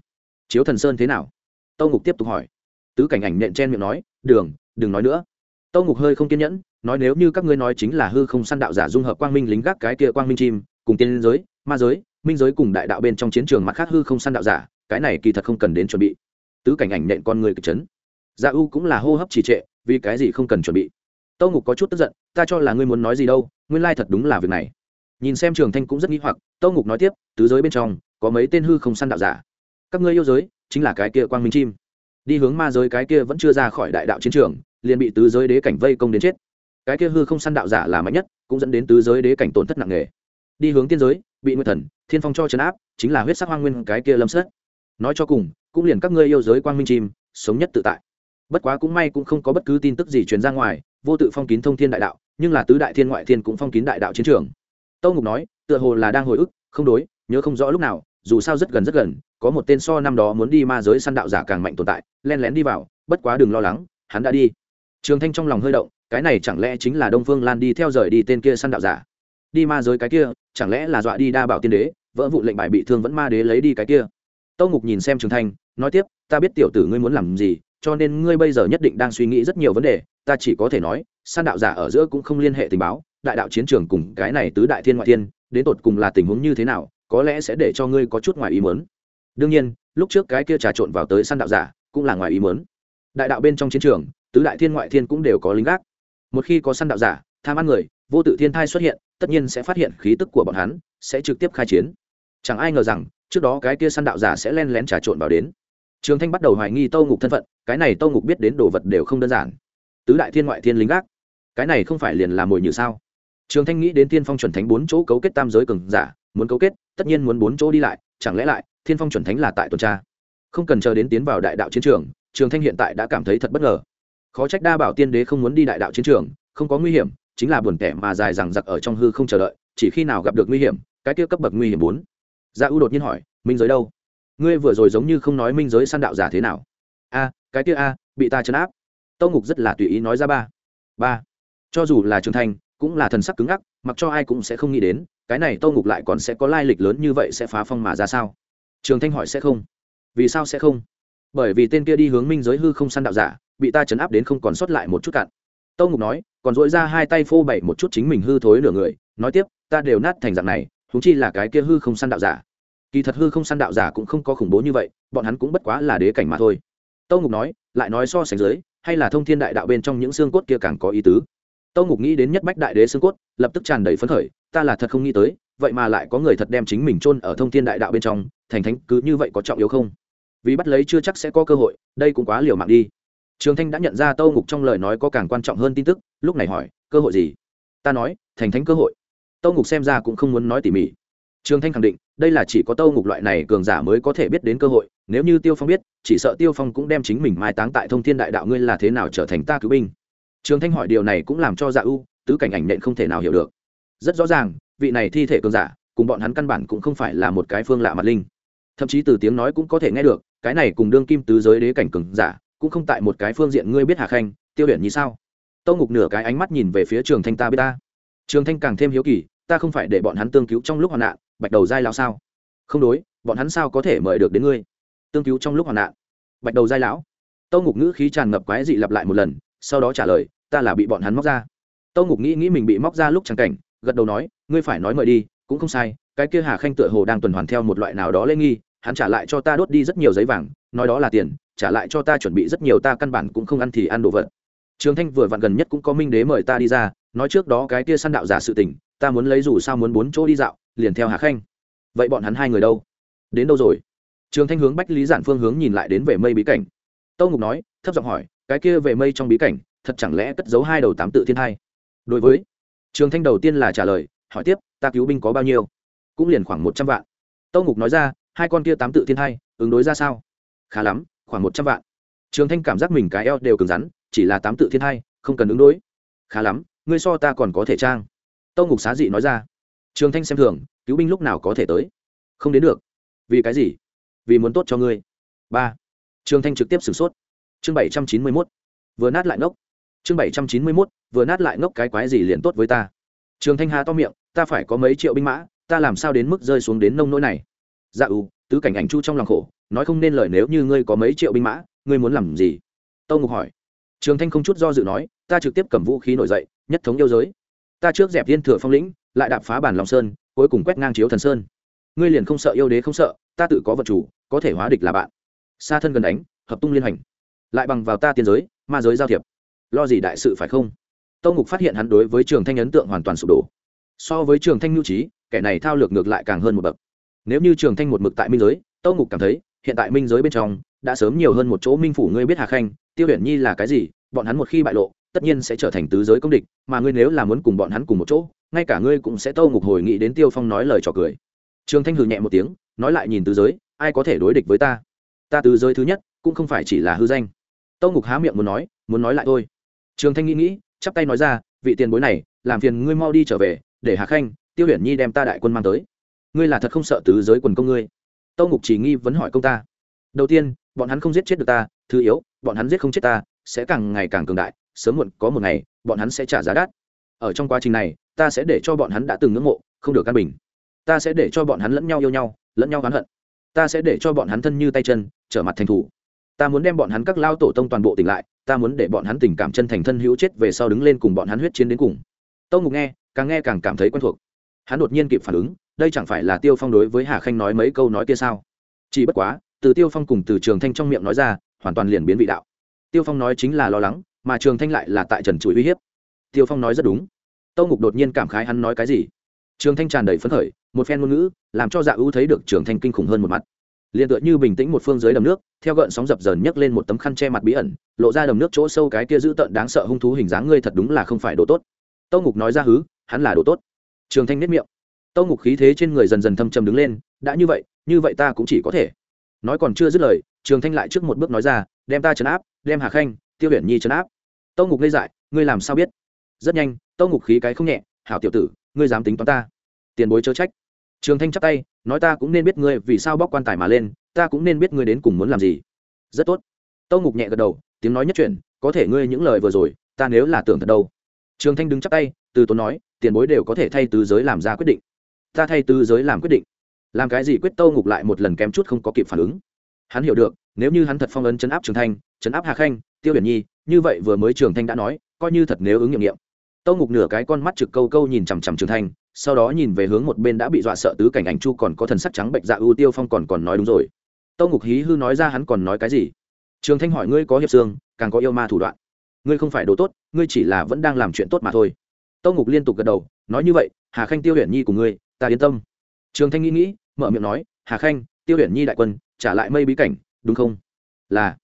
Chiếu thần sơn thế nào? Tâu ngục tiếp tục hỏi. Tứ cảnh ảnh nện chen miệng nói, đường, đừng nói nữa. Tâu ngục hơi không kiên nhẫn, nói, nếu như các ngươi nói chính là hư không săn đạo giả dung hợp quang minh lính gác cái kia quang minh chim, cùng tiên giới, ma giới minh giới cùng đại đạo bên trong chiến trường mặt khác hư không săn đạo giả, cái này kỳ thật không cần đến chuẩn bị. Tứ cảnh ảnh nện con người kịch chấn. Dạ u cũng là hô hấp trì trệ, vì cái gì không cần chuẩn bị? Tâu ngục có chút tức giận, ta cho là ngươi muốn nói gì đâu, nguyên lai thật đúng là việc này. Nhìn xem trường thanh cũng rất nghĩ hoặc, tâu ngục nói tiếp, tứ giới bên trong, có mấy tên hư không săn đạo giả? Các ngươi yêu giới, chính là cái kia quang minh chim. Đi hướng ma giới cái kia vẫn chưa ra khỏi đại đạo chiến trường, liền bị tứ giới đế cảnh vây công đến chết. Cái kia hư không săn đạo giả là mạnh nhất, cũng dẫn đến tứ giới đế cảnh tổn thất nặng nề. Đi hướng tiên giới bị nguyên thần, thiên phong cho trấn áp, chính là huyết sắc hoang nguyên cái kia lâm sất nói cho cùng, cũng liền các ngươi yêu giới quang minh chim, sống nhất tự tại. Bất quá cũng may cũng không có bất cứ tin tức gì truyền ra ngoài, vô tự phong kín thông thiên đại đạo, nhưng là tứ đại thiên ngoại thiên cũng phong kín đại đạo chiến trường. Tâu ngục nói, tựa hồ là đang hồi ức, không đối, nhớ không rõ lúc nào, dù sao rất gần rất gần, có một tên so năm đó muốn đi ma giới săn đạo giả càng mạnh tồn tại len lén đi vào, bất quá đừng lo lắng, hắn đã đi. Trường thanh trong lòng hơi động, cái này chẳng lẽ chính là đông phương lan đi theo rời đi tên kia săn đạo giả? Đi ma giới cái kia, chẳng lẽ là dọa đi đa bảo tiên đế, vỡ vụ lệnh bài bị thương vẫn ma đế lấy đi cái kia? Tâu ngục nhìn xem trường thanh, nói tiếp, ta biết tiểu tử ngươi muốn làm gì, cho nên ngươi bây giờ nhất định đang suy nghĩ rất nhiều vấn đề, ta chỉ có thể nói, san đạo giả ở giữa cũng không liên hệ tình báo, đại đạo chiến trường cùng cái này tứ đại thiên ngoại thiên, đến tột cùng là tình huống như thế nào, có lẽ sẽ để cho ngươi có chút ngoài ý mớn đương nhiên, lúc trước cái kia trà trộn vào tới san đạo giả cũng là ngoài ý mớn đại đạo bên trong chiến trường, tứ đại thiên ngoại thiên cũng đều có lính gác. Một khi có săn đạo giả, tham ăn người vô tự thiên thai xuất hiện, tất nhiên sẽ phát hiện khí tức của bọn hắn, sẽ trực tiếp khai chiến. Chẳng ai ngờ rằng, trước đó cái kia săn đạo giả sẽ len lén trà trộn vào đến. Trường thanh bắt đầu hoài nghi tâu ngục thân phận, cái này tâu ngục biết đến đồ vật đều không đơn giản. Tứ đại thiên ngoại thiên lính gác, cái này không phải liền là mồi như sao? Trường thanh nghĩ đến thiên phong chuẩn thánh bốn chỗ cấu kết tam giới cường giả, muốn cấu kết, tất nhiên muốn bốn chỗ đi lại, chẳng lẽ lại, thiên phong chuẩn thánh là tại tuần tra? Không cần chờ đến tiến vào đại đạo chiến trường trường thanh hiện tại đã cảm thấy thật bất ngờ. Khó trách đa bảo tiên đế không muốn đi đại đạo chiến trường, không có nguy hiểm chính là buồn tẻ mà dài rằng giặc ở trong hư không chờ đợi, chỉ khi nào gặp được nguy hiểm, cái kia cấp bậc nguy hiểm bốn. Dạ Gia ưu đột nhiên hỏi, minh giới đâu? Ngươi vừa rồi giống như không nói minh giới săn đạo giả thế nào? A, cái kia a, bị ta chấn áp. Tâu ngục rất là tùy ý nói ra ba. Ba. Cho dù là trường thanh cũng là thần sắc cứng ngắc, mặc cho ai cũng sẽ không nghĩ đến, cái này tâu ngục lại còn sẽ có lai lịch lớn như vậy sẽ phá phong mà ra sao? Trường thanh hỏi, sẽ không. Vì sao sẽ không? Bởi vì tên kia đi hướng minh giới hư không săn đạo giả, bị ta chấn áp đến không còn sót lại một chút cạn tâu ngục nói, còn dội ra hai tay phô bày một chút chính mình hư thối nửa người, nói tiếp, ta đều nát thành dạng này húng chi là cái kia hư không săn đạo giả. Kỳ thật hư không săn đạo giả cũng không có khủng bố như vậy, bọn hắn cũng bất quá là đế cảnh mà thôi. Tâu ngục nói, lại nói so sánh dưới, hay là thông thiên đại đạo bên trong những xương cốt kia càng có ý tứ. Tâu ngục nghĩ đến nhất bách đại đế xương cốt, lập tức tràn đầy phấn khởi, ta là thật không nghĩ tới, vậy mà lại có người thật đem chính mình chôn ở thông thiên đại đạo bên trong, thành thánh cứ như vậy có trọng yếu không? Vì bắt lấy chưa chắc sẽ có cơ hội, đây cũng quá liều mạng đi trường thanh đã nhận ra tâu ngục trong lời nói có càng quan trọng hơn tin tức, lúc này hỏi, cơ hội gì? Ta nói, thành thánh cơ hội. Tâu ngục xem ra cũng không muốn nói tỉ mỉ. Trường thanh khẳng định, đây là chỉ có tâu ngục loại này cường giả mới có thể biết đến cơ hội, nếu như tiêu phong biết, chỉ sợ tiêu phong cũng đem chính mình mai táng tại thông thiên đại đạo ngươi là thế nào trở thành ta cứu binh. Trường thanh hỏi, điều này cũng làm cho dạ ưu tứ cảnh ảnh nện không thể nào hiểu được. Rất rõ ràng, vị này thi thể cường giả, cùng bọn hắn căn bản cũng không phải là một cái phương lạ mặt linh. Thậm chí từ tiếng nói cũng có thể nghe được, cái này cùng đương kim tứ giới đế cảnh cường giả cũng không tại một cái phương diện ngươi biết hà khanh, tiêu luyện như sao? Tâu ngục nửa cái ánh mắt nhìn về phía trường thanh ta biết ta. Trường thanh càng thêm hiếu kỳ, ta không phải để bọn hắn tương cứu trong lúc hoạn nạn, bạch đầu dai lão sao? Không đối, bọn hắn sao có thể mời được đến ngươi? Tương cứu trong lúc hoạn nạn. Bạch đầu dai lão. Tâu ngục ngữ khí tràn ngập quái dị lặp lại một lần, sau đó trả lời, ta là bị bọn hắn móc ra. Tâu ngục nghĩ nghĩ mình bị móc ra lúc trắng cảnh, gật đầu nói, ngươi phải nói mời đi, cũng không sai, cái kia hà khanh tựa hồ đang tuần hoàn theo một loại nào đó lễ nghi, hắn trả lại cho ta đốt đi rất nhiều giấy vàng, nói đó là tiền trả lại cho ta chuẩn bị rất nhiều, ta căn bản cũng không ăn thì ăn đồ vật. Trường thanh vừa vặn gần nhất cũng có minh đế mời ta đi ra, nói trước đó cái kia săn đạo giả sự tình, ta muốn lấy dù sao muốn bốn chỗ đi dạo, liền theo hà khanh. Vậy bọn hắn hai người đâu? Đến đâu rồi? Trường thanh hướng bách lý giản phương hướng nhìn lại đến về mây bí cảnh. Tâu ngục nói, thấp giọng hỏi, cái kia về mây trong bí cảnh, thật chẳng lẽ cất giấu hai đầu tám tự thiên hai? Đối với, trường thanh đầu tiên là trả lời, hỏi tiếp, ta cứu binh có bao nhiêu? Cũng liền khoảng một trăm vạn. Tâu ngục nói ra, hai con kia tám tự thiên hai, ứng đối ra sao? Khá lắm khoảng một trăm vạn. Trường thanh cảm giác mình cái eo đều cứng rắn, chỉ là tám tự thiên hai, không cần ứng đối. Khá lắm, ngươi so ta còn có thể trang. Tâu ngục xá dị nói ra. Trường thanh xem thường, cứu binh lúc nào có thể tới? Không đến được. Vì cái gì? Vì muốn tốt cho ngươi. Ba. Trường thanh trực tiếp sửng sốt. Chương bảy trăm chín mươi mốt. Vừa nát lại ngốc. Chương bảy trăm chín mươi mốt, vừa nát lại ngốc cái quái gì liền tốt với ta? Trường thanh hà to miệng, ta phải có mấy triệu binh mã, ta làm sao đến mức rơi xuống đến nông nỗi này? Dạ ưu tứ cảnh ảnh chu trong lòng khổ, nói không nên lời nếu như ngươi có mấy triệu binh mã, ngươi muốn làm gì? Tâu ngục hỏi. Trường thanh không chút do dự nói, ta trực tiếp cầm vũ khí nổi dậy, nhất thống yêu giới. Ta trước dẹp thiên thừa phong lĩnh, lại đạp phá bản lòng sơn, cuối cùng quét ngang chiếu thần sơn. Ngươi liền không sợ yêu đế không sợ, ta tự có vật chủ, có thể hóa địch là bạn. Xa thân gần đánh, hợp tung liên hành. Lại bằng vào ta tiên giới, ma giới giao thiệp. Lo gì đại sự phải không? Tâu ngục phát hiện hắn đối với trường thanh ấn tượng hoàn toàn sụp đổ. So với trường thanh nhu trí, kẻ này thao lược ngược lại càng hơn một bậc nếu như trường thanh một mực tại minh giới, tâu ngục cảm thấy, hiện tại minh giới bên trong, đã sớm nhiều hơn một chỗ minh phủ, ngươi biết hà khanh, tiêu huyền nhi là cái gì, bọn hắn một khi bại lộ, tất nhiên sẽ trở thành tứ giới công địch, mà ngươi nếu là muốn cùng bọn hắn cùng một chỗ, ngay cả ngươi cũng sẽ tâu ngục hồi nghĩ đến tiêu phong nói lời trò cười. Trường thanh hừ nhẹ một tiếng, nói lại nhìn tứ giới, ai có thể đối địch với ta? Ta tứ giới thứ nhất, cũng không phải chỉ là hư danh. Tâu ngục há miệng muốn nói muốn nói lại thôi. Trường thanh nghĩ nghĩ, chắp tay nói ra, vị tiền bối này, làm phiền ngươi mau đi trở về, để hà khanh, tiêu huyền nhi đem ta đại quân mang tới ngươi là thật không sợ tứ giới quần công ngươi? Tâu ngục chỉ nghi vấn hỏi công ta. Đầu tiên, bọn hắn không giết chết được ta, thứ yếu, bọn hắn giết không chết ta, sẽ càng ngày càng cường đại, sớm muộn có một ngày, bọn hắn sẽ trả giá đắt. Ở trong quá trình này, ta sẽ để cho bọn hắn đã từng ngưỡng mộ, không được căn bình. Ta sẽ để cho bọn hắn lẫn nhau yêu nhau, lẫn nhau oán hận. Ta sẽ để cho bọn hắn thân như tay chân, trở mặt thành thủ. Ta muốn đem bọn hắn các lao tổ tông toàn bộ tỉnh lại, ta muốn để bọn hắn tình cảm chân thành thân hữu chết về sau đứng lên cùng bọn hắn huyết chiến đến cùng. Tâu ngục nghe, càng nghe càng cảm thấy quen thuộc. Hắn đột nhiên kịp phản ứng đây chẳng phải là tiêu phong đối với hà khanh nói mấy câu nói kia sao? Chỉ bất quá, từ tiêu phong cùng từ trường thanh trong miệng nói ra, hoàn toàn liền biến vị đạo. Tiêu phong nói chính là lo lắng, mà trường thanh lại là tại trần chuỗi uy hiếp. Tiêu phong nói rất đúng. Tâu ngục đột nhiên cảm khái hắn nói cái gì? Trường thanh tràn đầy phấn khởi, một phen ngôn ngữ, làm cho dạ ưu thấy được trường thanh kinh khủng hơn một mặt. Liền tựa như bình tĩnh một phương dưới đầm nước, theo gợn sóng dập dờn nhấc lên một tấm khăn che mặt bí ẩn, lộ ra đầm nước chỗ sâu cái kia dữ tợn đáng sợ hung thú hình dáng ngươi thật đúng là không phải đồ tốt. Tâu ngục nói ra hứ, hắn là đồ tốt. Trường thanh nếp miệng tâu ngục khí thế trên người dần dần thâm trầm đứng lên đã như vậy như vậy ta cũng chỉ có thể. Nói còn chưa dứt lời trường thanh lại trước một bước nói ra đem ta chấn áp đem hà khanh tiêu huyền nhi chấn áp. Tâu ngục ngây dại ngươi làm sao biết? Rất nhanh tâu ngục khí cái không nhẹ hảo tiểu tử ngươi dám tính toán ta. Tiền bối chớ trách. Trường thanh chắp tay nói ta cũng nên biết ngươi vì sao bóc quan tài mà lên ta cũng nên biết ngươi đến cùng muốn làm gì. Rất tốt. Tâu ngục nhẹ gật đầu tiếng nói nhất truyền, có thể ngươi những lời vừa rồi ta nếu là tưởng thật đâu. Trường thanh đứng chắp tay từ tốn nói tiền bối đều có thể thay tứ giới làm ra quyết định ta thay tư giới làm quyết định. Làm cái gì quyết tâu ngục lại một lần kém chút không có kịp phản ứng. Hắn hiểu được, nếu như hắn thật phong ấn chấn áp trường thanh, chấn áp hà khanh, tiêu hiển nhi, như vậy vừa mới trường thanh đã nói, coi như thật nếu ứng nghiệm nghiệm. Tâu ngục nửa cái con mắt trực câu câu nhìn chằm chằm trường thanh, sau đó nhìn về hướng một bên đã bị dọa sợ tứ cảnh ảnh chu còn có thần sắc trắng bệnh dạ ưu tiêu phong còn còn nói đúng rồi. Tâu ngục hí hư nói ra hắn còn nói cái gì? Trường thanh hỏi ngươi có hiệp xương, càng có yêu ma thủ đoạn. Ngươi không phải đồ tốt, ngươi chỉ là vẫn đang làm chuyện tốt mà thôi. Tâu ngục liên tục gật đầu, nói như vậy hà khanh tiêu huyền nhi của ngươi, ta yên tâm. Trường thanh nghĩ nghĩ, mở miệng nói, hà khanh, tiêu huyền nhi đại quân, trả lại mây bí cảnh, đúng không? Là.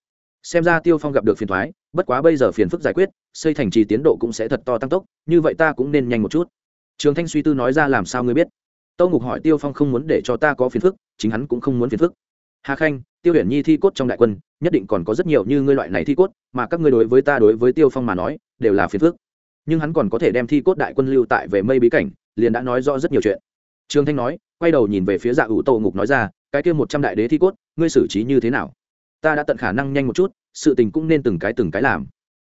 Xem ra tiêu phong gặp được phiền thoái bất quá bây giờ phiền phức giải quyết, xây thành trì tiến độ cũng sẽ thật to tăng tốc, như vậy ta cũng nên nhanh một chút. Trường thanh suy tư nói ra làm sao ngươi biết. Tâu ngục hỏi tiêu phong không muốn để cho ta có phiền phức, chính hắn cũng không muốn phiền phức. Hà khanh, tiêu huyền nhi thi cốt trong đại quân, nhất định còn có rất nhiều như ngươi loại này thi cốt, mà các ngươi đối với ta đối với tiêu phong mà nói, đều là phiền phức. Nhưng hắn còn có thể đem thi cốt đại quân lưu tại về mây bí cảnh liền đã nói rõ rất nhiều chuyện. Trương thanh nói, quay đầu nhìn về phía dạ ủ tô ngục nói ra, cái kia một trăm đại đế thi cốt, ngươi xử trí như thế nào? Ta đã tận khả năng nhanh một chút, sự tình cũng nên từng cái từng cái làm.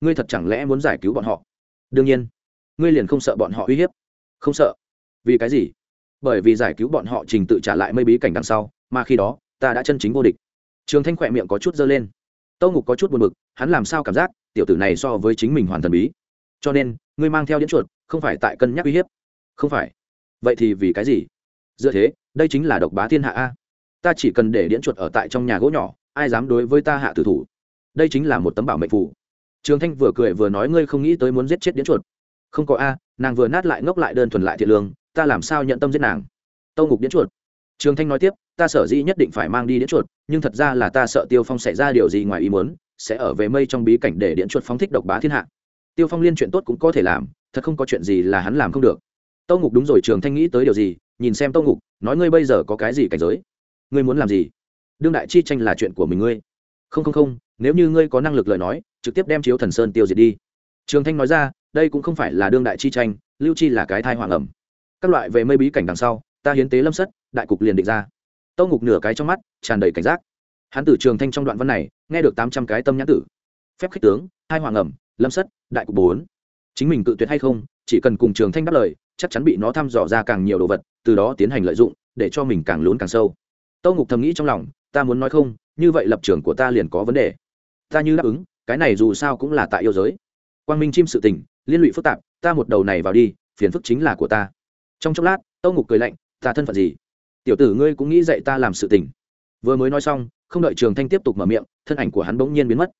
Ngươi thật chẳng lẽ muốn giải cứu bọn họ? Đương nhiên. Ngươi liền không sợ bọn họ uy hiếp? Không sợ. Vì cái gì? Bởi vì giải cứu bọn họ trình tự trả lại mây bí cảnh đằng sau, mà khi đó, ta đã chân chính vô địch. Trường thanh khỏe miệng có chút dơ lên. Tâu ngục có chút buồn b ự c hắn làm sao cảm giác tiểu tử này so với chính mình hoàn thần bí? Cho nên, ngươi mang theo những chuột, không phải tại cân nhắc uy hiếp không phải. Vậy thì vì cái gì? Dựa thế, đây chính là độc bá thiên hạ a. Ta chỉ cần để điễn chuột ở tại trong nhà gỗ nhỏ, ai dám đối với ta hạ tử thủ? Đây chính là một tấm bảo mệnh phủ trường thanh vừa cười vừa nói ngươi không nghĩ tới muốn giết chết điễn chuột. Không có a, nàng vừa nát lại ngốc lại đơn thuần lại thiện lương, ta làm sao nhận tâm giết nàng? Tâu ngục điễn chuột. Trường thanh nói tiếp, ta sở dĩ nhất định phải mang đi điễn chuột, nhưng thật ra là ta sợ tiêu phong xảy ra điều gì ngoài ý muốn, sẽ ở về mây trong bí cảnh để điễn chuột phóng thích độc bá thiên hạ. Tiêu phong liên chuyện tốt cũng có thể làm, thật không có chuyện gì là hắn làm không được tâu ngục đúng rồi, trường thanh nghĩ tới điều gì? Nhìn xem tâu ngục, nói ngươi bây giờ có cái gì cảnh giới? Ngươi muốn làm gì? Đương đại chi tranh là chuyện của mình ngươi. Không không không, nếu như ngươi có năng lực lời nói, trực tiếp đem chiếu thần sơn tiêu diệt đi. Trường thanh nói ra, đây cũng không phải là đương đại chi tranh, lưu chi là cái thai hoàng ẩm. Các loại về mây bí cảnh đằng sau, ta hiến tế lâm sất, đại cục liền định ra. Tâu ngục nửa cái trong mắt, tràn đầy cảnh giác. Hắn từ trường thanh trong đoạn văn này, nghe được tám trăm cái tâm nhãn tử. Phép khích tướng hai hoàng ẩm, lâm sất, đại cục bốn. Chính mình cự tuyệt hay không, chỉ cần cùng trường thanh đáp lời chắc chắn bị nó thăm dò ra càng nhiều đồ vật, từ đó tiến hành lợi dụng, để cho mình càng lún càng sâu. Tâu ngục thầm nghĩ trong lòng, ta muốn nói không, như vậy lập trường của ta liền có vấn đề. Ta như đáp ứng, cái này dù sao cũng là tại yêu giới. Quang minh chim sự tình, liên lụy phức tạp, ta một đầu này vào đi, phiền phức chính là của ta. Trong chốc lát, tâu ngục cười lạnh, ta thân phận gì? Tiểu tử ngươi cũng nghĩ dạy ta làm sự tình. Vừa mới nói xong, không đợi trường thanh tiếp tục mở miệng, thân ảnh của hắn bỗng nhiên biến mất.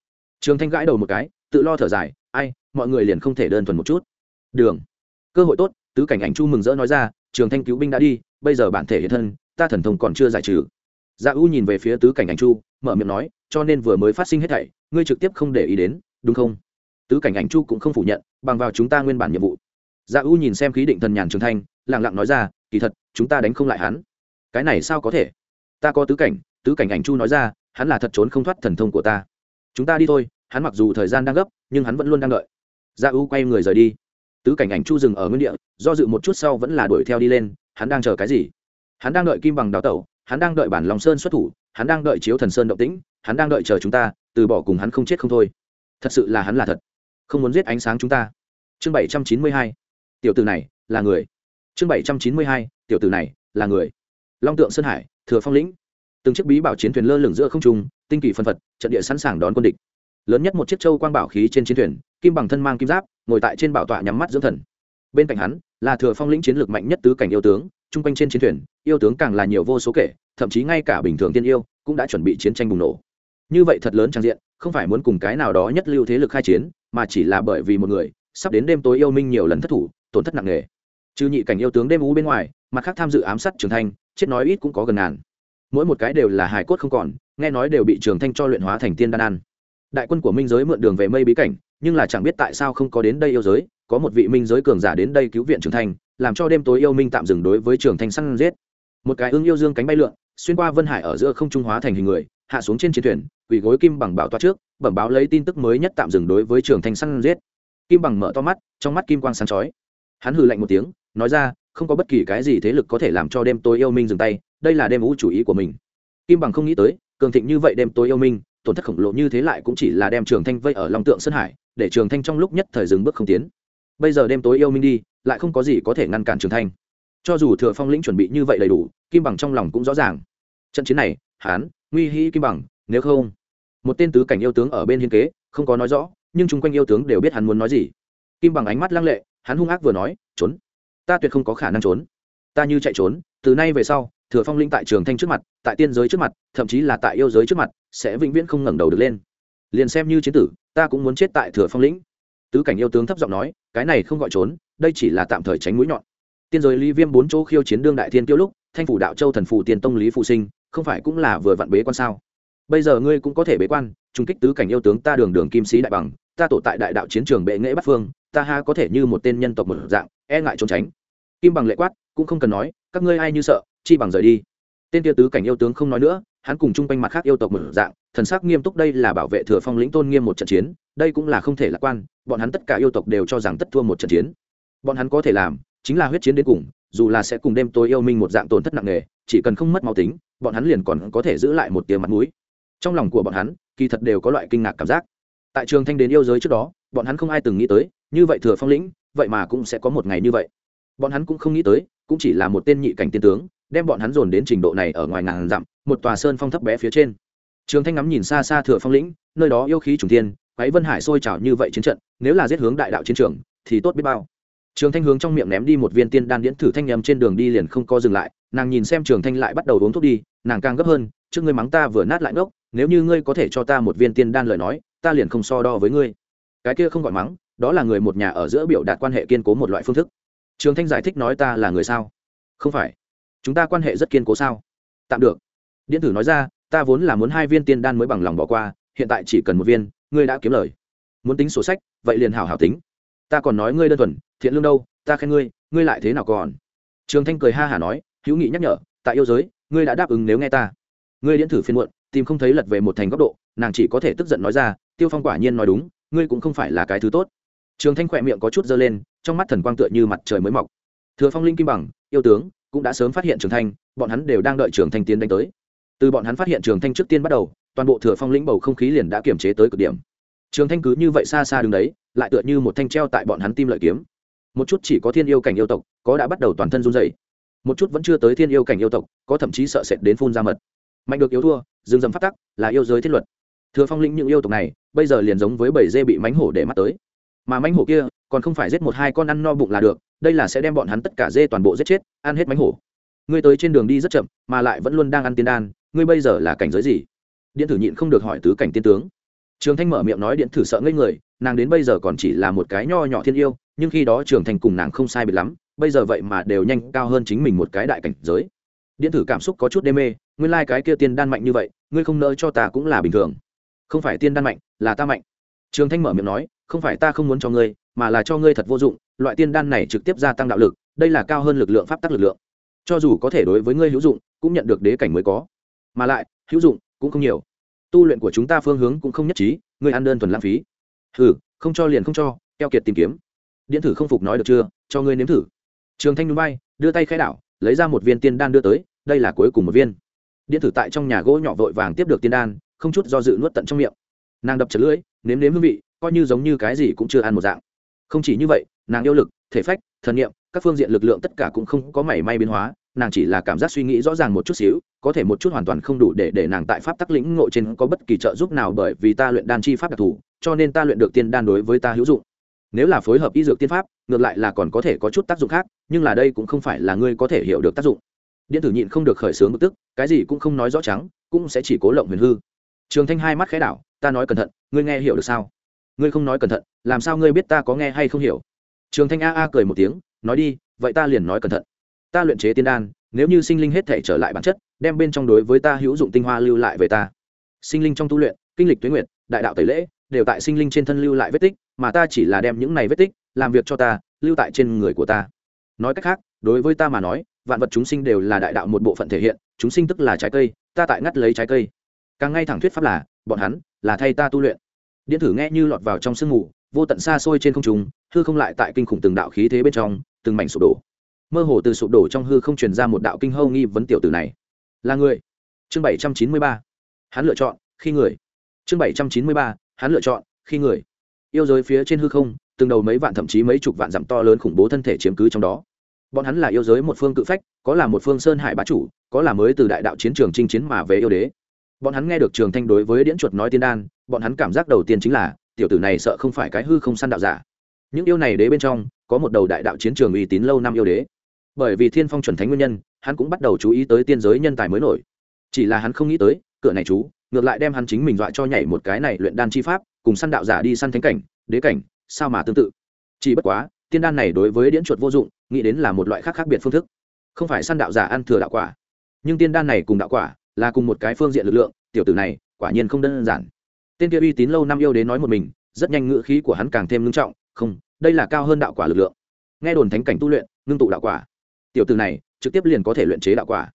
Trường thanh gãi đầu một cái, tự lo thở dài, ai, mọi người liền không thể đơn thuần một chút. Đường. Cơ hội tốt tứ cảnh ảnh chu mừng rỡ nói ra, trường thanh cứu binh đã đi, bây giờ bản thể hiện thân, ta thần thông còn chưa giải trừ. Dạ u nhìn về phía tứ cảnh ảnh chu, mở miệng nói, cho nên vừa mới phát sinh hết thảy, ngươi trực tiếp không để ý đến, đúng không? Tứ cảnh ảnh chu cũng không phủ nhận, bằng vào chúng ta nguyên bản nhiệm vụ. Dạ u nhìn xem khí định thần nhàn trường thanh lẳng lặng nói ra, kỳ thật, chúng ta đánh không lại hắn. Cái này sao có thể? Ta có tứ cảnh. Tứ cảnh ảnh chu nói ra, hắn là thật trốn không thoát thần thông của ta. Chúng ta đi thôi, hắn mặc dù thời gian đang gấp, nhưng hắn vẫn luôn đang đợi. Dạ u quay người rời đi tứ cảnh ảnh chu dừng ở nguyên địa, do dự một chút sau vẫn là đuổi theo đi lên, hắn đang chờ cái gì? Hắn đang đợi kim bằng đào tẩu, hắn đang đợi bản lòng sơn xuất thủ, hắn đang đợi chiếu thần sơn động tĩnh, hắn đang đợi chờ chúng ta, từ bỏ cùng hắn không chết không thôi. Thật sự là hắn là thật. Không muốn giết ánh sáng chúng ta. Chương bảy trăm chín mươi hai, tiểu tử này là người. Chương bảy trăm chín mươi hai, tiểu tử này là người. Long tượng sơn hải, thừa phong lĩnh. Từng chiếc bí bảo chiến thuyền lơ lửng giữa không trung, tinh kỳ phân phật, trận địa sẵn sàng đón quân địch. Lớn nhất một chiếc châu quang bảo khí trên chiến thuyền kim bằng thân mang kim giáp, ngồi tại trên bảo tọa nhắm mắt dưỡng thần. Bên cạnh hắn, là thừa phong lĩnh chiến lược mạnh nhất tứ cảnh yêu tướng, chung quanh trên chiến thuyền, yêu tướng càng là nhiều vô số kể, thậm chí ngay cả bình thường tiên yêu cũng đã chuẩn bị chiến tranh bùng nổ. Như vậy thật lớn trang diện, không phải muốn cùng cái nào đó nhất lưu thế lực khai chiến, mà chỉ là bởi vì một người, sắp đến đêm tối yêu minh nhiều lần thất thủ, tổn thất nặng nề. Trừ nhị cảnh yêu tướng đêm ú bên ngoài, mặt khác tham dự ám sát trường thanh, chết nói ít cũng có gần ngàn. Mỗi một cái đều là hài cốt không còn, nghe nói đều bị trường thanh cho luyện hóa thành tiên đan ăn đại quân của minh giới mượn đường về mây bí cảnh, nhưng là chẳng biết tại sao không có đến đây yêu giới, có một vị minh giới cường giả đến đây cứu viện trường thanh làm cho đêm tối yêu minh tạm dừng đối với trường thanh săn giết. Một cái ưng yêu dương cánh bay lượn, xuyên qua vân hải ở giữa không trung hóa thành hình người, hạ xuống trên chiến thuyền, quỳ gối kim bằng bảo toa trước, bẩm báo lấy tin tức mới nhất tạm dừng đối với trường thanh săn giết. Kim bằng mở to mắt, trong mắt kim quang sáng chói. Hắn hừ lạnh một tiếng, nói ra, không có bất kỳ cái gì thế lực có thể làm cho đêm tối yêu minh dừng tay, đây là đêm ú chủ ý của mình. Kim bằng không nghĩ tới, cường thịnh như vậy đêm tối yêu minh tổn thất khổng lồ như thế lại cũng chỉ là đem trường thanh vây ở lòng tượng sơn hải, để trường thanh trong lúc nhất thời dừng bước không tiến. Bây giờ đêm tối yêu minh đi, lại không có gì có thể ngăn cản trường thanh. Cho dù thừa phong lĩnh chuẩn bị như vậy đầy đủ, kim bằng trong lòng cũng rõ ràng. Trận chiến này hán nguy hĩ kim bằng, nếu không, một tên tứ cảnh yêu tướng ở bên hiên kế, không có nói rõ, nhưng chung quanh yêu tướng đều biết hắn muốn nói gì. Kim bằng ánh mắt lăng lệ, hắn hung ác vừa nói, trốn. Ta tuyệt không có khả năng trốn. Ta như chạy trốn, từ nay về sau thừa phong linh tại trường thanh trước mặt, tại tiên giới trước mặt, thậm chí là tại yêu giới trước mặt, sẽ vĩnh viễn không ngẩng đầu được lên. Liền xem như chiến tử, ta cũng muốn chết tại thừa phong lĩnh. Tứ cảnh yêu tướng thấp giọng nói, cái này không gọi trốn, đây chỉ là tạm thời tránh mũi nhọn. Tiên giới lý viêm bốn chỗ khiêu chiến đương đại thiên tiêu lúc, thanh phủ đạo châu thần phủ tiền tông lý phụ sinh, không phải cũng là vừa vặn bế quan sao? Bây giờ ngươi cũng có thể bế quan trung kích tứ cảnh yêu tướng ta đường đường kim sĩ đại bằng, ta tổ tại đại đạo chiến trường bệ nghệ bắc phương, ta ha có thể như một tên nhân tộc một dạng e ngại trốn tránh. Kim bằng lệ quát, cũng không cần nói, các ngươi ai như sợ chi bằng rời đi. Tên kia tứ cảnh yêu tướng không nói nữa, hắn cùng chung quanh mặt khác yêu tộc mở dạng, thần sắc nghiêm túc đây là bảo vệ thừa phong lĩnh tôn nghiêm một trận chiến, đây cũng là không thể lạc quan, bọn hắn tất cả yêu tộc đều cho rằng tất thua một trận chiến. Bọn hắn có thể làm, chính là huyết chiến đến cùng, dù là sẽ cùng đêm tối yêu minh một dạng tổn thất nặng nề, chỉ cần không mất máu tính, bọn hắn liền còn có thể giữ lại một tia mặt mũi. Trong lòng của bọn hắn, kỳ thật đều có loại kinh ngạc cảm giác. Tại trường thanh đến yêu giới trước đó, bọn hắn không ai từng nghĩ tới, như vậy thừa phong lĩnh, vậy mà cũng sẽ có một ngày như vậy. Bọn hắn cũng không nghĩ tới, cũng chỉ là một tên nhị cảnh tiên tướng đem bọn hắn dồn đến trình độ này ở ngoài ngàn dặm, một tòa sơn phong thấp bé phía trên. Trường thanh ngắm nhìn xa xa thừa phong lĩnh, nơi đó yêu khí trùng thiên quáy vân hải sôi trào như vậy chiến trận, nếu là giết hướng đại đạo chiến trường, thì tốt biết bao. Trường thanh hướng trong miệng ném đi một viên tiên đan điễn thử thanh nhầm trên đường đi liền không co dừng lại, nàng nhìn xem trường thanh lại bắt đầu uống thuốc đi, nàng càng gấp hơn, trước ngươi mắng ta vừa nát lại ngốc, nếu như ngươi có thể cho ta một viên tiên đan lời nói, ta liền không so đo với ngươi. Cái kia không gọi mắng, đó là người một nhà ở giữa biểu đạt quan hệ kiên cố một loại phương thức. Trường thanh giải thích nói ta là người sao? Không phải chúng ta quan hệ rất kiên cố sao? Tạm được. Điện tử nói ra, ta vốn là muốn hai viên tiên đan mới bằng lòng bỏ qua, hiện tại chỉ cần một viên, ngươi đã kiếm lời. Muốn tính sổ sách, vậy liền hảo hảo tính. Ta còn nói ngươi đơn thuần, thiện lương đâu, ta khen ngươi ngươi lại thế nào còn? Trường thanh cười ha hả nói, hữu nghị nhắc nhở, tại yêu giới, ngươi đã đáp ứng nếu nghe ta. Ngươi điện thử phiên muộn, tìm không thấy lật về một thành góc độ, nàng chỉ có thể tức giận nói ra, tiêu phong quả nhiên nói đúng, ngươi cũng không phải là cái thứ tốt. Trường thanh khỏe miệng có chút dơ lên, trong mắt thần quang tựa như mặt trời mới mọc. Thừa phong linh kim bằng, yêu tướng cũng đã sớm phát hiện trường thanh, bọn hắn đều đang đợi trường thanh tiến đánh tới. Từ bọn hắn phát hiện trường thanh trước tiên bắt đầu, toàn bộ thừa phong lĩnh bầu không khí liền đã kiềm chế tới cực điểm. Trường thanh cứ như vậy xa xa đứng đấy, lại tựa như một thanh treo tại bọn hắn tim lợi kiếm. Một chút chỉ có thiên yêu cảnh yêu tộc, có đã bắt đầu toàn thân run dày một chút vẫn chưa tới thiên yêu cảnh yêu tộc, có thậm chí sợ sệt đến phun ra mật. Mạnh được yếu thua dừng dầm phát tắc, là yêu giới thiết luật. Thừa phong lĩnh những yêu tộc này, bây giờ liền giống với bảy dê bị mánh hổ để mắt tới mà mánh hổ kia còn không phải giết một hai con ăn no bụng là được, đây là sẽ đem bọn hắn tất cả dê toàn bộ giết chết, ăn hết mánh hổ. Ngươi tới trên đường đi rất chậm, mà lại vẫn luôn đang ăn tiên đan, ngươi bây giờ là cảnh giới gì? Điện thử nhịn không được hỏi tứ cảnh tiên tướng. Trường thanh mở miệng nói điện thử sợ ngây người, nàng đến bây giờ còn chỉ là một cái nho nhỏ thiên yêu, nhưng khi đó trường thanh cùng nàng không sai biệt lắm, bây giờ vậy mà đều nhanh cao hơn chính mình một cái đại cảnh giới. Điện thử cảm xúc có chút đê mê, nguyên lai、like、cái kia tiên đan mạnh như vậy, ngươi không nỡ cho ta cũng là bình thường. Không phải tiên đan mạnh, là ta mạnh. Trường thanh mở miệng nói không phải ta không muốn cho ngươi, mà là cho ngươi thật vô dụng, loại tiên đan này trực tiếp gia tăng đạo lực, đây là cao hơn lực lượng pháp tắc lực lượng. Cho dù có thể đối với ngươi hữu dụng, cũng nhận được đế cảnh mới có. Mà lại, hữu dụng cũng không nhiều. Tu luyện của chúng ta phương hướng cũng không nhất trí, ngươi ăn đơn thuần lãng phí. Ừ không cho liền không cho, keo kiệt tìm kiếm. Điện thử không phục nói được chưa, cho ngươi nếm thử. Trường thanh núi bay, đưa tay khai đảo, lấy ra một viên tiên đan đưa tới, đây là cuối cùng một viên. Điện thử tại trong nhà gỗ nhỏ vội vàng tiếp được tiên đan, không chút do dự nuốt tận trong miệng. Nàng đập chật lưỡi, nếm nếm hương vị coi như giống như cái gì cũng chưa ăn một dạng. Không chỉ như vậy, nàng yêu lực, thể phách, thần nghiệm các phương diện lực lượng tất cả cũng không có mảy may biến hóa, nàng chỉ là cảm giác suy nghĩ rõ ràng một chút xíu, có thể một chút hoàn toàn không đủ để để nàng tại pháp tắc lĩnh ngộ trên có bất kỳ trợ giúp nào bởi vì ta luyện đan chi pháp đặc thù, cho nên ta luyện được tiên đan đối với ta hữu dụng. Nếu là phối hợp y dược tiên pháp, ngược lại là còn có thể có chút tác dụng khác, nhưng là đây cũng không phải là ngươi có thể hiểu được tác dụng. Điện tử nhịn không được khởi xướng bực tức, cái gì cũng không nói rõ trắng, cũng sẽ chỉ cố lộng huyền hư. Trường thanh hai mắt khẽ đảo, ta nói cẩn thận, ngươi nghe hiểu được sao? Ngươi không nói cẩn thận, làm sao ngươi biết ta có nghe hay không hiểu? Trường thanh a a cười một tiếng, nói đi, vậy ta liền nói cẩn thận. Ta luyện chế tiên đan, nếu như sinh linh hết thể trở lại bản chất, đem bên trong đối với ta hữu dụng tinh hoa lưu lại về ta. Sinh linh trong tu luyện, kinh lịch tuyến nguyện đại đạo tẩy lễ, đều tại sinh linh trên thân lưu lại vết tích, mà ta chỉ là đem những này vết tích, làm việc cho ta, lưu tại trên người của ta. Nói cách khác, đối với ta mà nói, vạn vật chúng sinh đều là đại đạo một bộ phận thể hiện, chúng sinh tức là trái cây, ta tại ngắt lấy trái cây. Càng ngay thẳng thuyết pháp là, bọn hắn là thay ta tu luyện điện thử nghe như lọt vào trong sương mù, vô tận xa xôi trên không trung, hư không lại tại kinh khủng từng đạo khí thế bên trong, từng mảnh sụp đổ. Mơ hồ từ sụp đổ trong hư không truyền ra một đạo kinh hâu nghi vấn tiểu tử này. Là người. Chương bảy trăm chín mươi ba. Hắn lựa chọn, khi người. Chương bảy trăm chín mươi ba. Hắn lựa chọn, khi người. Yêu giới phía trên hư không, từng đầu mấy vạn thậm chí mấy chục vạn dặm to lớn khủng bố thân thể chiếm cứ trong đó. Bọn hắn là yêu giới một phương cự phách, có là một phương sơn hải bá chủ, có là mới từ đại đạo chiến trường chinh chiến mà về yêu đế bọn hắn nghe được trường thanh đối với điễn chuột nói tiên đan, bọn hắn cảm giác đầu tiên chính là, tiểu tử này sợ không phải cái hư không săn đạo giả. Những yêu này đế bên trong, có một đầu đại đạo chiến trường uy tín lâu năm yêu đế. Bởi vì thiên phong chuẩn thánh nguyên nhân, hắn cũng bắt đầu chú ý tới tiên giới nhân tài mới nổi. Chỉ là hắn không nghĩ tới, cửa này chú, ngược lại đem hắn chính mình dọa cho nhảy một cái này luyện đan chi pháp, cùng săn đạo giả đi săn thánh cảnh, đế cảnh, sao mà tương tự. Chỉ bất quá, tiên đan này đối với điễn chuột vô dụng, nghĩ đến là một loại khác khác biệt phương thức. Không phải săn đạo giả ăn thừa đạo quả, nhưng tiên đan này cùng đạo quả là cùng một cái phương diện lực lượng, tiểu tử này, quả nhiên không đơn giản. Tên kia uy tín lâu năm yêu đến nói một mình, rất nhanh ngữ khí của hắn càng thêm ngưng trọng, không, đây là cao hơn đạo quả lực lượng. Nghe đồn thánh cảnh tu luyện, ngưng tụ đạo quả. Tiểu từ này, trực tiếp liền có thể luyện chế đạo quả.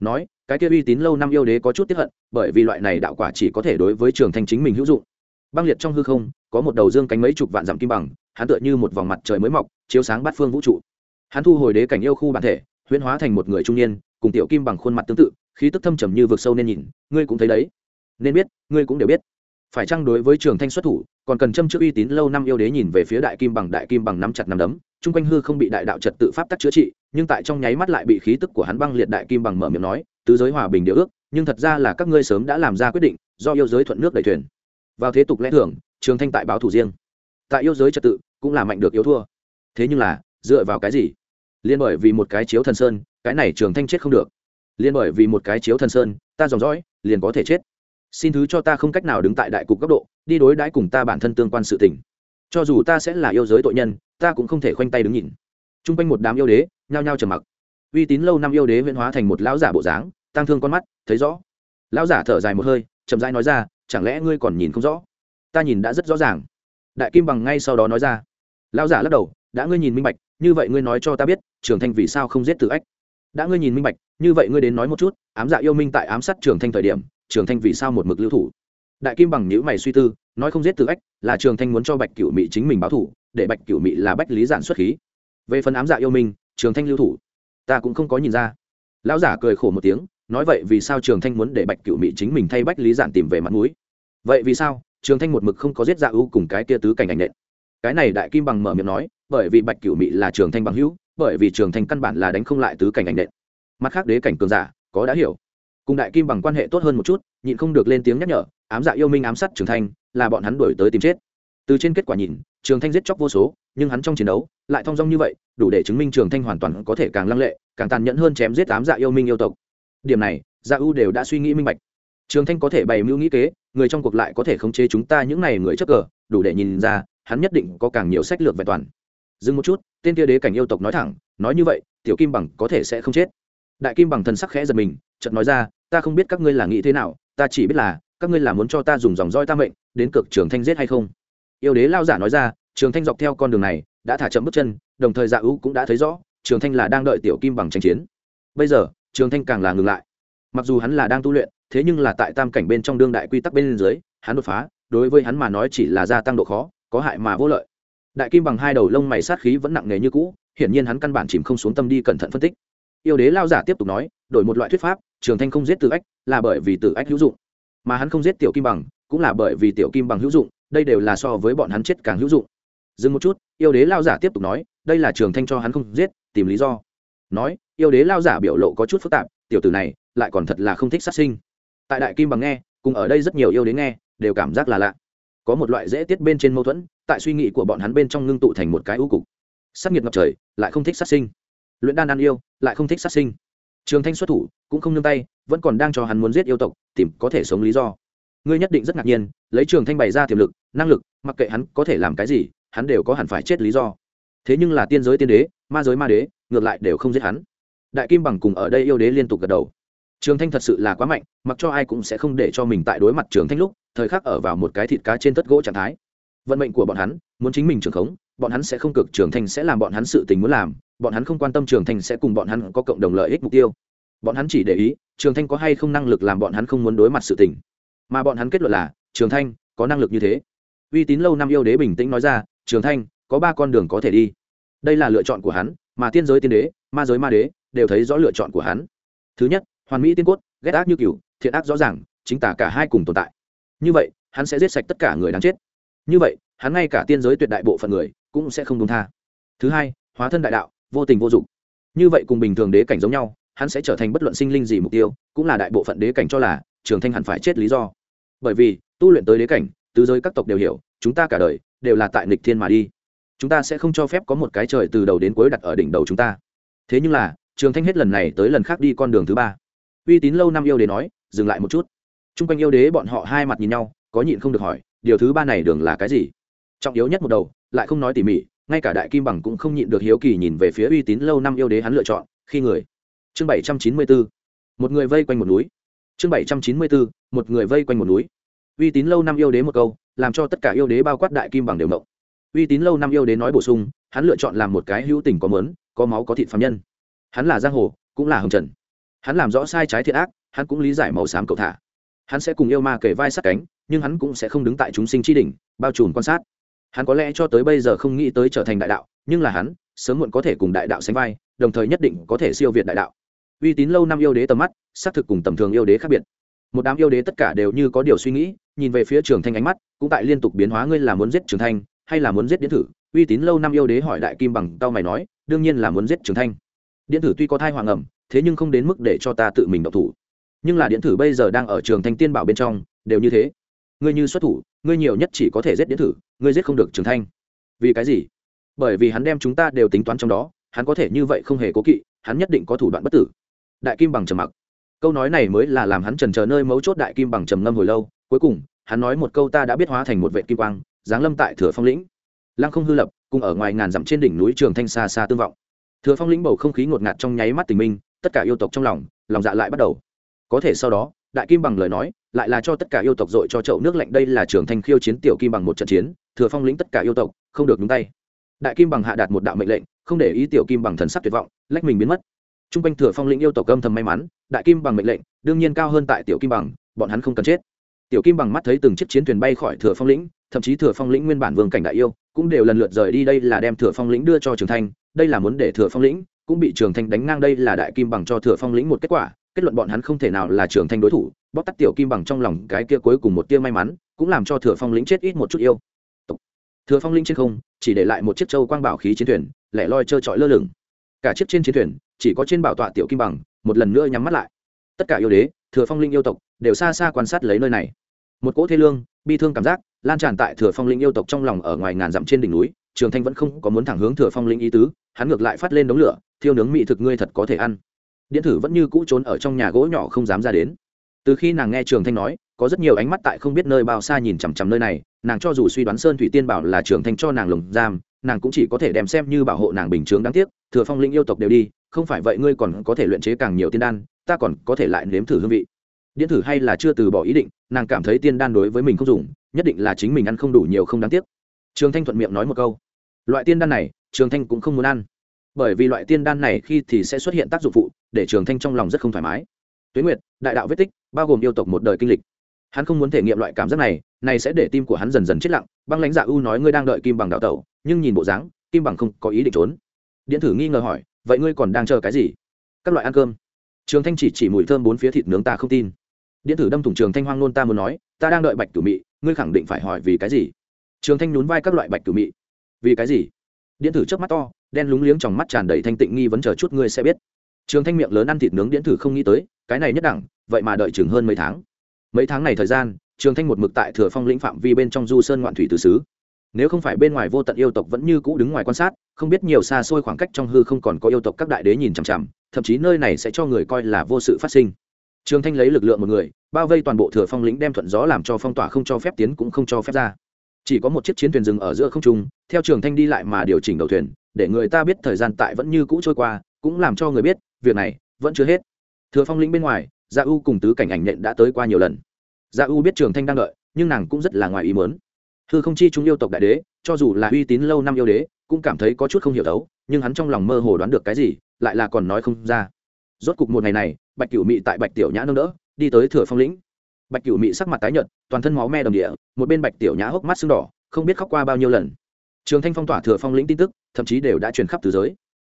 Nói, cái kia uy tín lâu năm yêu đế có chút tiếp hận, bởi vì loại này đạo quả chỉ có thể đối với trường thanh chính mình hữu dụng. Băng liệt trong hư không, có một đầu dương cánh mấy chục vạn dặm kim bằng, hắn tựa như một vòng mặt trời mới mọc, chiếu sáng bát phương vũ trụ. Hắn thu hồi đế cảnh yêu khu bản thể, huyễn hóa thành một người trung niên, cùng tiểu kim bằng khuôn mặt tương tự khí tức thâm trầm như vực sâu nên nhìn, ngươi cũng thấy đấy. Nên biết, ngươi cũng đều biết. Phải chăng đối với trường thanh xuất thủ, còn cần châm chữ uy tín lâu năm yêu đế nhìn về phía đại kim bằng, đại kim bằng nắm chặt nắm đấm, chung quanh hư không bị đại đạo trật tự pháp tắc chữa trị, nhưng tại trong nháy mắt lại bị khí tức của hắn băng liệt đại kim bằng mở miệng nói, tứ giới hòa bình điều ước, nhưng thật ra là các ngươi sớm đã làm ra quyết định, do yêu giới thuận nước đẩy thuyền. Vào thế tục lẽ thường, trường thanh tại báo thủ riêng. Tại yêu giới trật tự, cũng là mạnh được yếu thua. Thế nhưng là, dựa vào cái gì? Liên bởi vì một cái chiếu thần sơn, cái này trường thanh chết không được liên bởi vì một cái chiếu thần sơn, ta dòng dõi, liền có thể chết. Xin thứ cho ta không cách nào đứng tại đại cục góc độ, đi đối đãi cùng ta bản thân tương quan sự tình. Cho dù ta sẽ là yêu giới tội nhân, ta cũng không thể khoanh tay đứng nhìn. T r u n g quanh một đám yêu đế, nhao nhao trầm mặc. Uy tín lâu năm yêu đế huyễn hóa thành một lão giả bộ dáng tăng thương con mắt, thấy rõ. Lão giả thở dài một hơi, chậm rãi nói ra, chẳng lẽ ngươi còn nhìn không rõ? Ta nhìn đã rất rõ ràng. Đại kim bằng ngay sau đó nói ra. Lão giả lắc đầu, đã ngươi nhìn minh bạch, như vậy ngươi nói cho ta biết trường thanh vì sao không giết tự ách? Đã ngươi nhìn minh bạch, như vậy ngươi đến nói một chút, ám dạ yêu minh tại ám sát trường thanh thời điểm, trường thanh vì sao một mực lưu thủ? Đại kim bằng nhữ mày suy tư, nói không giết từ ách, là trường thanh muốn cho bạch cửu mỹ chính mình báo thủ, để bạch cửu mỹ là bách lý giản xuất khí. Về phần ám dạ yêu minh, trường thanh lưu thủ, ta cũng không có nhìn ra. Lão giả cười khổ một tiếng, nói vậy vì sao trường thanh muốn để bạch cửu mỹ chính mình thay bách lý giản tìm về mặt mũi? Vậy vì sao, trường thanh một mực không có giết dạ ưu cùng cái kia tứ cảnh ảnh nện? Cái này đại kim bằng mở miệng nói, bởi vì bạch cửu mỹ là trường thanh bằng hữu bởi vì trường thanh căn bản là đánh không lại tứ cảnh ảnh đệ. mặt khác đế cảnh cường giả, có đã hiểu. Cùng đại kim bằng quan hệ tốt hơn một chút, nhịn không được lên tiếng nhắc nhở, ám dạ yêu minh ám sát trường thanh là bọn hắn đuổi tới tìm chết. Từ trên kết quả nhìn, trường thanh giết chóc vô số, nhưng hắn trong chiến đấu, lại thong dong như vậy, đủ để chứng minh trường thanh hoàn toàn có thể càng lăng lệ, càng tàn nhẫn hơn chém giết ám dạ yêu minh yêu tộc. Điểm này dạ ưu đều đã suy nghĩ minh bạch. Trường thanh có thể bày mưu nghĩ kế, người trong cuộc lại có thể khống chế chúng ta những n à y người chấp cờ, đủ để nhìn ra, hắn nhất định có càng nhiều sách lược vẹn toàn. Dừng một chút tên kia đế cảnh yêu tộc nói thẳng, nói như vậy, tiểu kim bằng có thể sẽ không chết. Đại kim bằng thần sắc khẽ giật mình, chợt nói ra, ta không biết các ngươi là nghĩ thế nào, ta chỉ biết là, các ngươi là muốn cho ta dùng dòng roi ta mệnh, đến cực trường thanh giết hay không? Yêu đế lao giả nói ra, trường thanh dọc theo con đường này, đã thả chậm bước chân, đồng thời dạ ưu cũng đã thấy rõ, trường thanh là đang đợi tiểu kim bằng tranh chiến. Bây giờ, trường thanh càng là ngừng lại. Mặc dù hắn là đang tu luyện, thế nhưng là tại tam cảnh bên trong đương đại quy tắc bên dưới, hắn đột phá, đối với hắn mà nói chỉ là gia tăng độ khó, có hại mà vô lợi đại kim bằng hai đầu lông mày sát khí vẫn nặng nề như cũ, hiển nhiên hắn căn bản chìm không xuống tâm đi cẩn thận phân tích. Yêu đế lao giả tiếp tục nói, đổi một loại thuyết pháp, trường thanh không giết tử ách là bởi vì tử ách hữu dụng. Mà hắn không giết tiểu kim bằng, cũng là bởi vì tiểu kim bằng hữu dụng, đây đều là so với bọn hắn chết càng hữu dụng. Dừng một chút, yêu đế lao giả tiếp tục nói, đây là trường thanh cho hắn không giết, tìm lý do. Nói, yêu đế lao giả biểu lộ có chút phức tạp, tiểu tử này lại còn thật là không thích sát sinh. Tại đại kim bằng nghe, cùng ở đây rất nhiều yêu đế nghe, đều cảm giác là lạ có một loại dễ tiết bên trên mâu thuẫn, tại suy nghĩ của bọn hắn bên trong ngưng tụ thành một cái ưu cục. Sắc nhiệt ngập trời, lại không thích sát sinh. Luyện đan ăn yêu, lại không thích sát sinh. Trường thanh xuất thủ, cũng không nương tay, vẫn còn đang cho hắn muốn giết yêu tộc, tìm có thể sống lý do. Ngươi nhất định rất ngạc nhiên, lấy trường thanh bày ra tiềm lực, năng lực, mặc kệ hắn có thể làm cái gì, hắn đều có hẳn phải chết lý do. Thế nhưng là tiên giới tiên đế, ma giới ma đế, ngược lại đều không giết hắn. Đại kim bằng cùng ở đây yêu đế liên tục gật đầu trường thanh thật sự là quá mạnh, mặc cho ai cũng sẽ không để cho mình tại đối mặt trường thanh lúc, thời khắc ở vào một cái thịt cá trên tất gỗ trạng thái. Vận mệnh của bọn hắn, muốn chính mình trường khống, bọn hắn sẽ không cực, trường thanh sẽ làm bọn hắn sự tình muốn làm, bọn hắn không quan tâm trường thanh sẽ cùng bọn hắn có cộng đồng lợi ích mục tiêu. Bọn hắn chỉ để ý, trường thanh có hay không năng lực làm bọn hắn không muốn đối mặt sự tình. Mà bọn hắn kết luận là, trường thanh, có năng lực như thế. Uy tín lâu năm yêu đế bình tĩnh nói ra, trường thanh, có ba con đường có thể đi. Đây là lựa chọn của hắn, mà tiên giới tiên đế, ma giới ma đế, đều thấy rõ lựa chọn của hắn. Thứ nhất hoàn mỹ tiên cốt, ghét ác như cựu thiện ác rõ ràng, chính tả cả hai cùng tồn tại. Như vậy, hắn sẽ giết sạch tất cả người đáng chết. Như vậy, hắn ngay cả tiên giới tuyệt đại bộ phận người cũng sẽ không đúng tha. Thứ hai, hóa thân đại đạo, vô tình vô dụng. Như vậy cùng bình thường đế cảnh giống nhau, hắn sẽ trở thành bất luận sinh linh gì mục tiêu, cũng là đại bộ phận đế cảnh cho là, trường thanh hẳn phải chết lý do. Bởi vì, tu luyện tới đế cảnh, tứ giới các tộc đều hiểu, chúng ta cả đời đều là tại nịch thiên mà đi. Chúng ta sẽ không cho phép có một cái trời từ đầu đến cuối đặt ở đỉnh đầu chúng ta. Thế nhưng là, trường thanh hết lần này tới lần khác đi con đường thứ ba uy tín lâu năm yêu đế nói, dừng lại một chút. T r u n g quanh yêu đế bọn họ hai mặt nhìn nhau, có nhịn không được hỏi, điều thứ ba này đường là cái gì? Trọng yếu nhất một đầu, lại không nói tỉ mỉ, ngay cả đại kim bằng cũng không nhịn được hiếu kỳ nhìn về phía uy tín lâu năm yêu đế hắn lựa chọn, khi người. Chương bảy trăm chín mươi bốn một người vây quanh một núi. Chương bảy trăm chín mươi bốn một người vây quanh một núi. Uy tín lâu năm yêu đế một câu, làm cho tất cả yêu đế bao quát đại kim bằng đều mộng uy tín lâu năm yêu đế nói bổ sung, hắn lựa chọn làm một cái hữu tình có mớn, có máu có thịt phạm nhân. Hắn là giang hồ, cũng là hồng trần hắn làm rõ sai trái thiện ác, hắn cũng lý giải màu xám cậu thả. Hắn sẽ cùng yêu ma kể vai sát cánh, nhưng hắn cũng sẽ không đứng tại chúng sinh tri đỉnh, bao trùm quan sát. Hắn có lẽ cho tới bây giờ không nghĩ tới trở thành đại đạo, nhưng là hắn sớm muộn có thể cùng đại đạo sánh vai, đồng thời nhất định có thể siêu việt đại đạo. Uy tín lâu năm yêu đế tầm mắt, xác thực cùng tầm thường yêu đế khác biệt. Một đám yêu đế tất cả đều như có điều suy nghĩ, nhìn về phía trường thanh ánh mắt, cũng tại liên tục biến hóa ngươi là muốn giết trường thanh, hay là muốn giết điện thử? Uy tín lâu năm yêu đế hỏi đại kim bằng, tao mày nói, đương nhiên là muốn giết trường thanh. Điện thử tuy có thai hoàng ẩm thế nhưng không đến mức để cho ta tự mình độc thủ. Nhưng là điện thử bây giờ đang ở trường thanh tiên bảo bên trong, đều như thế. Ngươi như xuất thủ, ngươi nhiều nhất chỉ có thể giết điện thử, ngươi giết không được trường thanh. Vì cái gì? Bởi vì hắn đem chúng ta đều tính toán trong đó, hắn có thể như vậy không hề cố kỵ, hắn nhất định có thủ đoạn bất tử. Đại kim bằng trầm mặc. Câu nói này mới là làm hắn trần chờ nơi mấu chốt đại kim bằng trầm ngâm hồi lâu, cuối cùng, hắn nói một câu ta đã biết hóa thành một vệ kim quang, giáng lâm tại thừa phong lĩnh. Lăng không hư lập, cùng ở ngoài ngàn dặm trên đỉnh núi trường thanh xa xa tương vọng. Thừa phong lĩnh bầu không khí ngột ngạt trong nháy mắt tình minh tất cả yêu tộc trong lòng lòng dạ lại bắt đầu. Có thể sau đó, đại kim bằng lời nói, lại là cho tất cả yêu tộc dội cho chậu nước lạnh. Đây là trường thanh khiêu chiến tiểu kim bằng một trận chiến, thừa phong lĩnh tất cả yêu tộc, không được nhúng tay. Đại kim bằng hạ đạt một đạo mệnh lệnh, không để ý tiểu kim bằng thần sắc tuyệt vọng, lách mình biến mất. T r u n g quanh thừa phong lĩnh yêu tộc âm thầm may mắn, đại kim bằng mệnh lệnh, đương nhiên cao hơn tại tiểu kim bằng, bọn hắn không cần chết. Tiểu kim bằng mắt thấy từng chiếc chiến thuyền bay khỏi thừa phong lĩnh, thậm chí thừa phong lĩnh nguyên bản vương cảnh đại yêu, cũng đều lần lượt rời đi. Đây là đem thừa phong lĩnh đưa cho trường thanh, đây là muốn để thừa phong lĩnh cũng bị trường thanh đánh ngang đây là đại kim bằng cho thừa phong lĩnh một kết quả, kết luận bọn hắn không thể nào là trường thanh đối thủ, bóc tắt tiểu kim bằng trong lòng cái kia cuối cùng một tia may mắn, cũng làm cho thừa phong lĩnh chết ít một chút yêu. Thừa phong linh trên không, chỉ để lại một chiếc châu quang bảo khí chiến thuyền, lẻ loi trơ trọi lơ lửng. Cả chiếc trên chiến thuyền, chỉ có trên bảo tọa tiểu kim bằng, một lần nữa nhắm mắt lại. Tất cả yêu đế, thừa phong linh yêu tộc, đều xa xa quan sát lấy nơi này. Một cỗ thê lương, bi thương cảm giác, lan tràn tại thừa phong linh yêu tộc trong lòng ở ngoài ngàn dặm trên đỉnh núi, trường thanh vẫn không có muốn thẳng hướng thừa phong linh ý tứ, hắn ngược lại phát lên đống lửa thiêu nướng mỹ thực ngươi thật có thể ăn. Điện thử vẫn như cũ trốn ở trong nhà gỗ nhỏ không dám ra đến. Từ khi nàng nghe trường thanh nói, có rất nhiều ánh mắt tại không biết nơi bao xa nhìn chằm chằm nơi này, nàng cho dù suy đoán sơn thủy tiên bảo là trường thanh cho nàng lồng giam, nàng cũng chỉ có thể đem xem như bảo hộ nàng bình chướng đáng tiếc, thừa phong linh yêu tộc đều đi, không phải vậy ngươi còn có thể luyện chế càng nhiều tiên đan, ta còn có thể lại nếm thử hương vị. Điện thử hay là chưa từ bỏ ý định, nàng cảm thấy tiên đan đối với mình không dùng, nhất định là chính mình ăn không đủ nhiều không đáng tiếc. Trường thanh thuận miệng nói một câu. Loại tiên đan này, trường thanh cũng không muốn ăn bởi vì loại tiên đan này khi thì sẽ xuất hiện tác dụng phụ, để trường thanh trong lòng rất không thoải mái. Tuyết nguyệt, đại đạo vết tích, bao gồm yêu tộc một đời kinh lịch. Hắn không muốn thể nghiệm loại cảm giác này này sẽ để tim của hắn dần dần chết lặng. Băng lãnh dạ u nói ngươi đang đợi kim bằng đạo tẩu, nhưng nhìn bộ dáng, kim bằng không có ý định trốn. Điện thử nghi ngờ hỏi, vậy ngươi còn đang chờ cái gì? Các loại ăn cơm. Trường thanh chỉ chỉ mùi thơm bốn phía thịt nướng ta không tin. Điện thử đâm thủng trường thanh hoang nôn ta muốn nói, ta đang đợi bạch cửu mị, ngươi khẳng định phải hỏi vì cái gì? Trường thanh nhún vai các loại bạch cửu mị. Vì cái gì? Điện thử trước mắt to đen lúng liếng trong mắt tràn đầy thanh tịnh nghi vấn chờ chút ngươi sẽ biết. Trường thanh miệng lớn ăn thịt nướng điện thử không nghĩ tới, cái này nhất đẳng, vậy mà đợi chừng hơn mấy tháng. Mấy tháng này thời gian, trường thanh một mực tại thừa phong lĩnh phạm vi bên trong du sơn ngoạn thủy từ xứ. Nếu không phải bên ngoài vô tận yêu tộc vẫn như cũ đứng ngoài quan sát, không biết nhiều xa xôi khoảng cách trong hư không còn có yêu tộc các đại đế nhìn chằm chằm, thậm chí nơi này sẽ cho người coi là vô sự phát sinh. Trường thanh lấy lực lượng một người, bao vây toàn bộ thừa phong lĩnh đem thuận gió làm cho phong tỏa không cho phép tiến cũng không cho phép ra. Chỉ có một chiếc chiến thuyền dừng ở giữa không trung, theo trường thanh đi lại mà điều chỉnh đầu thuyền để người ta biết thời gian tại vẫn như cũ trôi qua, cũng làm cho người biết, việc này vẫn chưa hết. Thừa phong lĩnh bên ngoài gia u cùng tứ cảnh ảnh nện đã tới qua nhiều lần. Gia u biết trường thanh đang đợi, nhưng nàng cũng rất là ngoài ý mớn hư không chi chúng yêu tộc đại đế, cho dù là uy tín lâu năm yêu đế, cũng cảm thấy có chút không hiểu đấu, nhưng hắn trong lòng mơ hồ đoán được cái gì, lại là còn nói không ra. Rốt cục một ngày này, bạch cửu mị tại bạch tiểu nhã nâng đỡ, đi tới thừa phong lĩnh. Bạch cửu mị sắc mặt tái nhợt, toàn thân máu me đồng địa, một bên bạch tiểu nhã hốc mắt sưng đỏ, không biết khóc qua bao nhiêu lần trường thanh phong tỏa thừa phong lĩnh tin tức, thậm chí đều đã truyền khắp từ giới.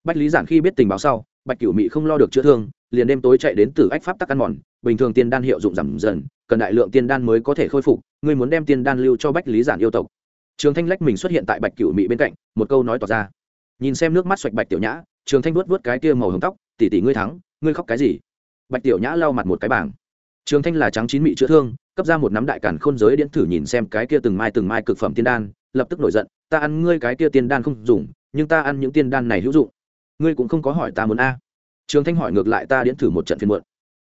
Bạch lý giản khi biết tình báo sau, bạch cửu mị không lo được chữa thương, liền đêm tối chạy đến từ ách pháp tắc ăn mòn, bình thường tiên đan hiệu dụng giảm dần, cần đại lượng tiên đan mới có thể khôi phục, ngươi muốn đem tiên đan lưu cho bách lý giản yêu tộc. Trường thanh lách mình xuất hiện tại bạch cửu mị bên cạnh, một câu nói tỏ ra. Nhìn xem nước mắt xoạch bạch tiểu nhã, trường thanh vuốt vuốt cái kia màu hồng tóc tỉ tỉ ngươi thắng, ngươi khóc cái gì? Bạch tiểu nhã lau mặt một cái bảng. Trường thanh là trắng chín mị chữa thương, cấp ra một nắm đại cản khôn giới điện thử nhìn xem cái kia từng mai từng mai cực phẩm tiên đan lập tức nổi giận, ta ăn ngươi cái kia tiên đan không dùng, nhưng ta ăn những tiên đan này hữu dụng. Ngươi cũng không có hỏi ta muốn a. Trường thanh hỏi ngược lại ta điễn thử một trận phiên muộn.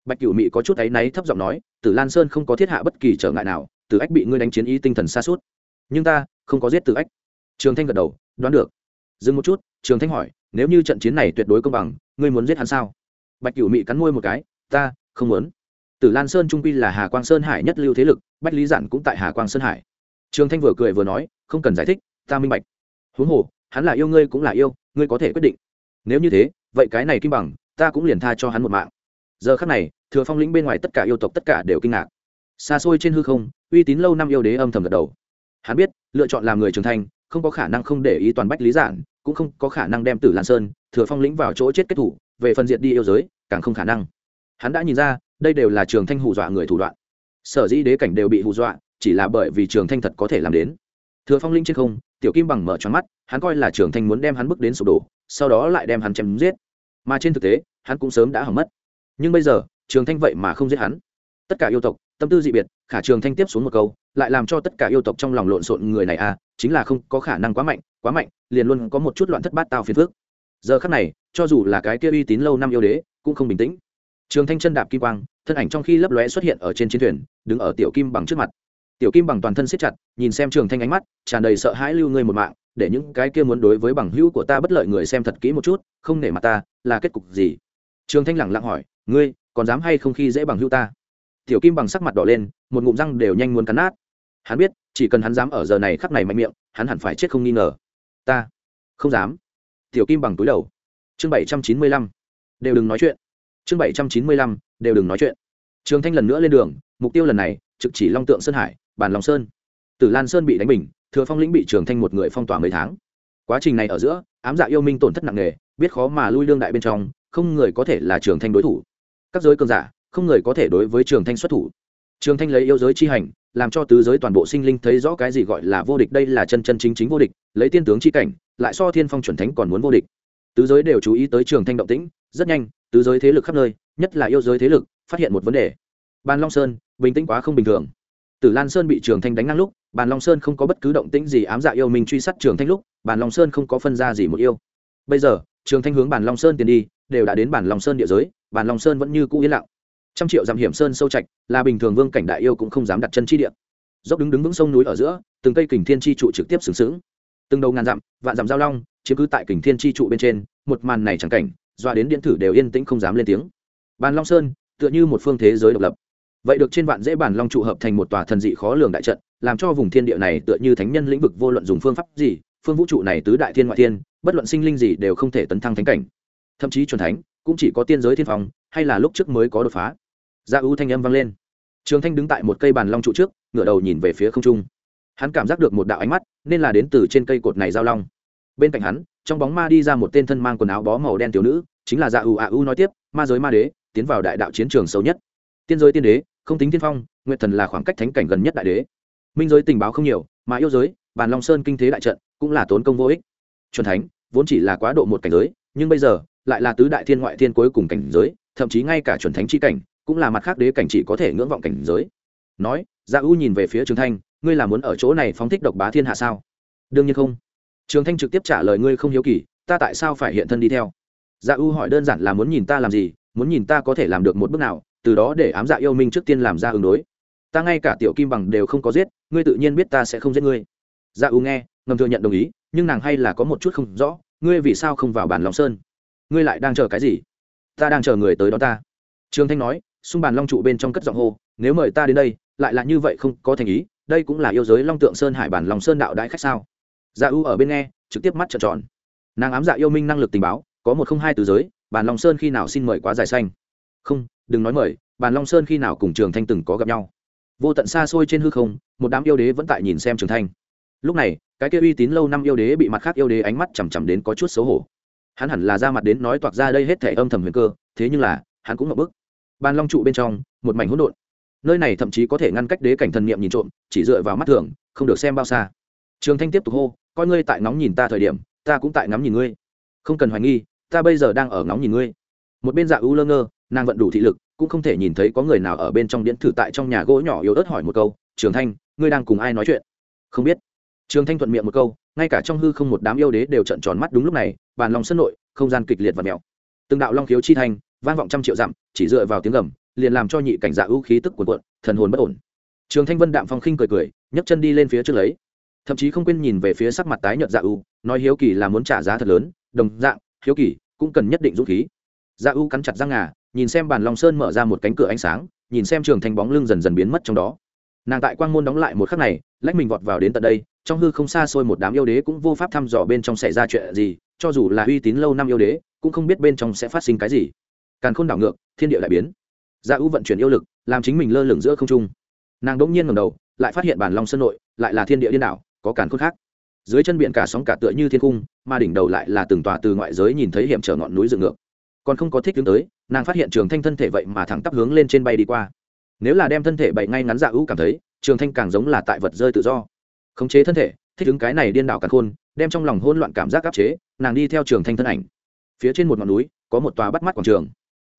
Bạch cửu mị có chút áy náy thấp giọng nói, tử lan sơn không có thiết hạ bất kỳ trở ngại nào, tử ách bị ngươi đánh chiến ý tinh thần xa suốt nhưng ta không có giết tử ách. Trường thanh gật đầu, đoán được. Dừng một chút, trường thanh hỏi, nếu như trận chiến này tuyệt đối công bằng, ngươi muốn giết hắn sao? Bạch cửu mị cắn môi một cái, ta không muốn. Tử lan sơn trung quy là hà quang sơn hải nhất lưu thế lực, bách lý giản cũng tại hà quang sơn hải trường thanh vừa cười vừa nói, không cần giải thích, ta minh bạch. Huống hồ, hắn là yêu ngươi cũng là yêu, ngươi có thể quyết định. Nếu như thế, vậy cái này kim bằng, ta cũng liền tha cho hắn một mạng. Giờ khắc này, thừa phong lĩnh bên ngoài tất cả yêu tộc tất cả đều kinh ngạc. Xa xôi trên hư không, uy tín lâu năm yêu đế âm thầm gật đầu. Hắn biết, lựa chọn làm người trưởng thành, không có khả năng không để ý toàn bách lý giản, cũng không có khả năng đem tử lan sơn, thừa phong lĩnh vào chỗ chết kết thủ, về phần diệt đi yêu giới, càng không khả năng. Hắn đã nhìn ra, đây đều là trường thanh hù dọa người thủ đoạn. Sở dĩ đế cảnh đều bị hù dọa chỉ là bởi vì trường thanh thật có thể làm đến. Thừa phong linh trên không, tiểu kim bằng mở tròn mắt, hắn coi là trường thanh muốn đem hắn bước đến sụp đổ, sau đó lại đem hắn chém giết. Mà trên thực tế, hắn cũng sớm đã hỏng mất. Nhưng bây giờ, trường thanh vậy mà không giết hắn. Tất cả yêu tộc, tâm tư dị biệt, khả trường thanh tiếp xuống một câu, lại làm cho tất cả yêu tộc trong lòng lộn xộn người này à chính là không có khả năng quá mạnh quá mạnh, liền luôn có một chút loạn thất bát tao phiền phước giờ khắc này, cho dù là cái kia uy tín lâu năm yêu đế, cũng không bình tĩnh. Trường thanh chân đạp kim quang, thân ảnh trong khi lấp lóe xuất hiện ở trên chiến thuyền, đứng ở tiểu kim bằng trước mặt tiểu kim bằng toàn thân siết chặt, nhìn xem trường thanh ánh mắt, tràn đầy sợ hãi lưu ngươi một mạng, để những cái kia muốn đối với bằng hữu của ta bất lợi người xem thật kỹ một chút, không nể mặt ta, là kết cục gì? Trường thanh lẳng lặng hỏi, ngươi, còn dám hay không khi dễ bằng hữu ta? Tiểu kim bằng sắc mặt đỏ lên, một ngụm răng đều nhanh muốn cắn nát. Hắn biết, chỉ cần hắn dám ở giờ này khắc này mạnh miệng, hắn hẳn phải chết không nghi ngờ. Ta, không dám. Tiểu kim bằng túi đầu. Chương bảy trăm chín mươi lăm. Đều đừng nói chuyện. Chương bảy trăm chín mươi lăm. Đều đừng nói chuyện. Trường thanh lần nữa lên đường, mục tiêu lần này, trực chỉ long tượng sơn hải bàn long sơn tử lan sơn bị đánh bình thừa phong lĩnh bị trường thanh một người phong tỏa mấy tháng quá trình này ở giữa ám dạ yêu minh tổn thất nặng nề biết khó mà lui lương đại bên trong không người có thể là trường thanh đối thủ các giới cường giả không người có thể đối với trường thanh xuất thủ trường thanh lấy yêu giới chi hành làm cho tứ giới toàn bộ sinh linh thấy rõ cái gì gọi là vô địch đây là chân chân chính chính vô địch lấy tiên tướng chi cảnh lại so thiên phong chuẩn thánh còn muốn vô địch tứ giới đều chú ý tới trường thanh động tĩnh rất nhanh tứ giới thế lực khắp nơi nhất là yêu giới thế lực phát hiện một vấn đề bàn long sơn bình tĩnh quá không bình thường tử lan sơn bị trường thanh đánh ngang lúc, bàn long sơn không có bất cứ động tĩnh gì ám dạ yêu mình truy sát trường thanh lúc, bàn long sơn không có phân ra gì một yêu. Bây giờ, trường thanh hướng bàn long sơn tiến đi, đều đã đến bàn long sơn địa giới, bàn long sơn vẫn như cũ yên lặng. Trăm triệu dặm hiểm sơn sâu trạch, là bình thường vương cảnh đại yêu cũng không dám đặt chân chi địa. Dốc đứng đứng vững sông núi ở giữa, từng cây kình thiên chi trụ trực tiếp sừng sững. Từng đầu ngàn dặm, vạn dặm giao long, chiếm cứ tại kình thiên chi trụ bên trên, một màn này chẳng cảnh doa đến điện thử đều yên tĩnh không dám lên tiếng. Bàn long sơn, tựa như một phương thế giới độc lập vậy được trên vạn dễ bản long trụ hợp thành một tòa thần dị khó lường đại trận, làm cho vùng thiên địa này tựa như thánh nhân lĩnh vực vô luận dùng phương pháp gì, phương vũ trụ này tứ đại thiên ngoại thiên, bất luận sinh linh gì đều không thể tấn thăng thánh cảnh. Thậm chí c thánh, cũng chỉ có tiên giới thiên phòng hay là lúc trước mới có đột phá. Dạ Gia ưu thanh âm vang lên. Trường thanh đứng tại một cây bàn long trụ trước, ngửa đầu nhìn về phía không trung. Hắn cảm giác được một đạo ánh mắt, nên là đến từ trên cây cột này giao long. Bên cạnh hắn, trong bóng ma đi ra một tên thân mang quần áo bó màu đen tiểu nữ, chính là dạ ưu a ưu nói tiếp, ma giới ma đế, tiến vào đại đạo chiến trường sâu nhất. Tiên giới tiên đế không tính tiên phong nguyện thần là khoảng cách thánh cảnh gần nhất đại đế. Minh giới tình báo không nhiều, mà yêu giới, bàn long sơn kinh thế đại trận, cũng là tốn công vô ích. Chuẩn thánh, vốn chỉ là quá độ một cảnh giới, nhưng bây giờ, lại là tứ đại thiên ngoại thiên cuối cùng cảnh giới, thậm chí ngay cả chuẩn thánh chi cảnh, cũng là mặt khác đế cảnh chỉ có thể ngưỡng vọng cảnh giới. Nói gia u nhìn về phía trường thanh, ngươi là muốn ở chỗ này phóng thích độc bá thiên hạ sao? Đương nhiên không. Trường thanh trực tiếp trả lời ngươi không hiếu kỳ, ta tại sao phải hiện thân đi theo? Gia u hỏi đơn giản là muốn nhìn ta làm gì, muốn nhìn ta có thể làm được một bước nào từ đó để ám dạ yêu minh trước tiên làm ra ứng đối. Ta ngay cả tiểu kim bằng đều không có giết, ngươi tự nhiên biết ta sẽ không giết ngươi. Dạ u nghe, ngầm thừa nhận đồng ý, nhưng nàng hay là có một chút không rõ, ngươi vì sao không vào bản long sơn? Ngươi lại đang chờ cái gì? Ta đang chờ người tới đó ta. Trương thanh nói, xung bàn long trụ bên trong cất giọng hô, nếu mời ta đến đây, lại là như vậy không có thành ý, đây cũng là yêu giới long tượng sơn hải bản lòng sơn đạo đại khách sao? Dạ u ở bên nghe, trực tiếp mắt trợn tròn. Nàng ám dạ yêu minh năng lực tình báo, có một không hai từ giới, bản long sơn khi nào xin mời quá dài xanh? Không đừng nói mời, bàn long sơn khi nào cùng trường thanh từng có gặp nhau. Vô tận xa xôi trên hư không, một đám yêu đế vẫn tại nhìn xem trường thanh. Lúc này, cái kia uy tín lâu năm yêu đế bị mặt khác yêu đế ánh mắt chằm chằm đến có chút xấu hổ. Hắn hẳn là ra mặt đến nói toạc ra đây hết thể âm thầm huyền cơ, thế nhưng là, hắn cũng ngập bức. Bàn long trụ bên trong, một mảnh hỗn độn. Nơi này thậm chí có thể ngăn cách đế cảnh thần niệm nhìn trộm, chỉ dựa vào mắt thường, không được xem bao xa. Trường thanh tiếp tục hô, coi ngươi tại ngóng nhìn ta thời điểm, ta cũng tại ngắm nhìn ngươi. Không cần hoài nghi, ta bây giờ đang ở ngóng nhìn ngươi. Một bên dạ u lơ ngơ nàng vận đủ thị lực, cũng không thể nhìn thấy có người nào ở bên trong điện thử tại trong nhà gỗ nhỏ yếu ớt hỏi một câu, trường thanh, ngươi đang cùng ai nói chuyện? Không biết. Trường thanh thuận miệng một câu, ngay cả trong hư không một đám yêu đế đều trận tròn mắt đúng lúc này, bàn lòng sân nội, không gian kịch liệt và mèo từng đạo long khiếu chi thanh vang vọng trăm triệu dặm, chỉ dựa vào tiếng gầm, liền làm cho nhị cảnh dạ ưu khí tức cuồn cuộn, thần hồn bất ổn. Trường thanh vân đạm phong khinh cười cười, nhấc chân đi lên phía trước lấy. Thậm chí không quên nhìn về phía sắc mặt tái nhợt dạ ưu nói hiếu kỳ là muốn trả giá thật lớn, đồng dạng, hiếu kỳ cũng cần nhất định dũng khí. Dạ ưu cắn chặt răng ngà nhìn xem bàn long sơn mở ra một cánh cửa ánh sáng, nhìn xem trường thành bóng lưng dần dần biến mất trong đó. Nàng tại quang môn đóng lại một khắc này, lách mình vọt vào đến tận đây, trong hư không xa xôi một đám yêu đế cũng vô pháp thăm dò bên trong xảy ra chuyện gì, cho dù là uy tín lâu năm yêu đế, cũng không biết bên trong sẽ phát sinh cái gì. Càn khôn đảo ngược, thiên địa lại biến. Dạ Gia ưu vận chuyển yêu lực, làm chính mình lơ lửng giữa không trung. Nàng đ ỗ n g nhiên ngầm đầu, lại phát hiện bản long sơn nội, lại là thiên địa điên đảo, có càn khôn khác. Dưới chân biển cả sóng cả tựa như thiên cung, mà đỉnh đầu lại là từng tòa từ ngoại giới nhìn thấy hiểm trở ngọn núi dựng ngược. Còn không có thích đứng tới nàng phát hiện trường thanh thân thể vậy mà thẳng tắp hướng lên trên bay đi qua. Nếu là đem thân thể bậy ngay ngắn dạ ưu cảm thấy, trường thanh càng giống là tại vật rơi tự do. Khống chế thân thể, thích ứng cái này điên đảo càng khôn, đem trong lòng hôn loạn cảm giác áp chế, nàng đi theo trường thanh thân ảnh. Phía trên một ngọn núi, có một tòa bắt mắt quảng trường.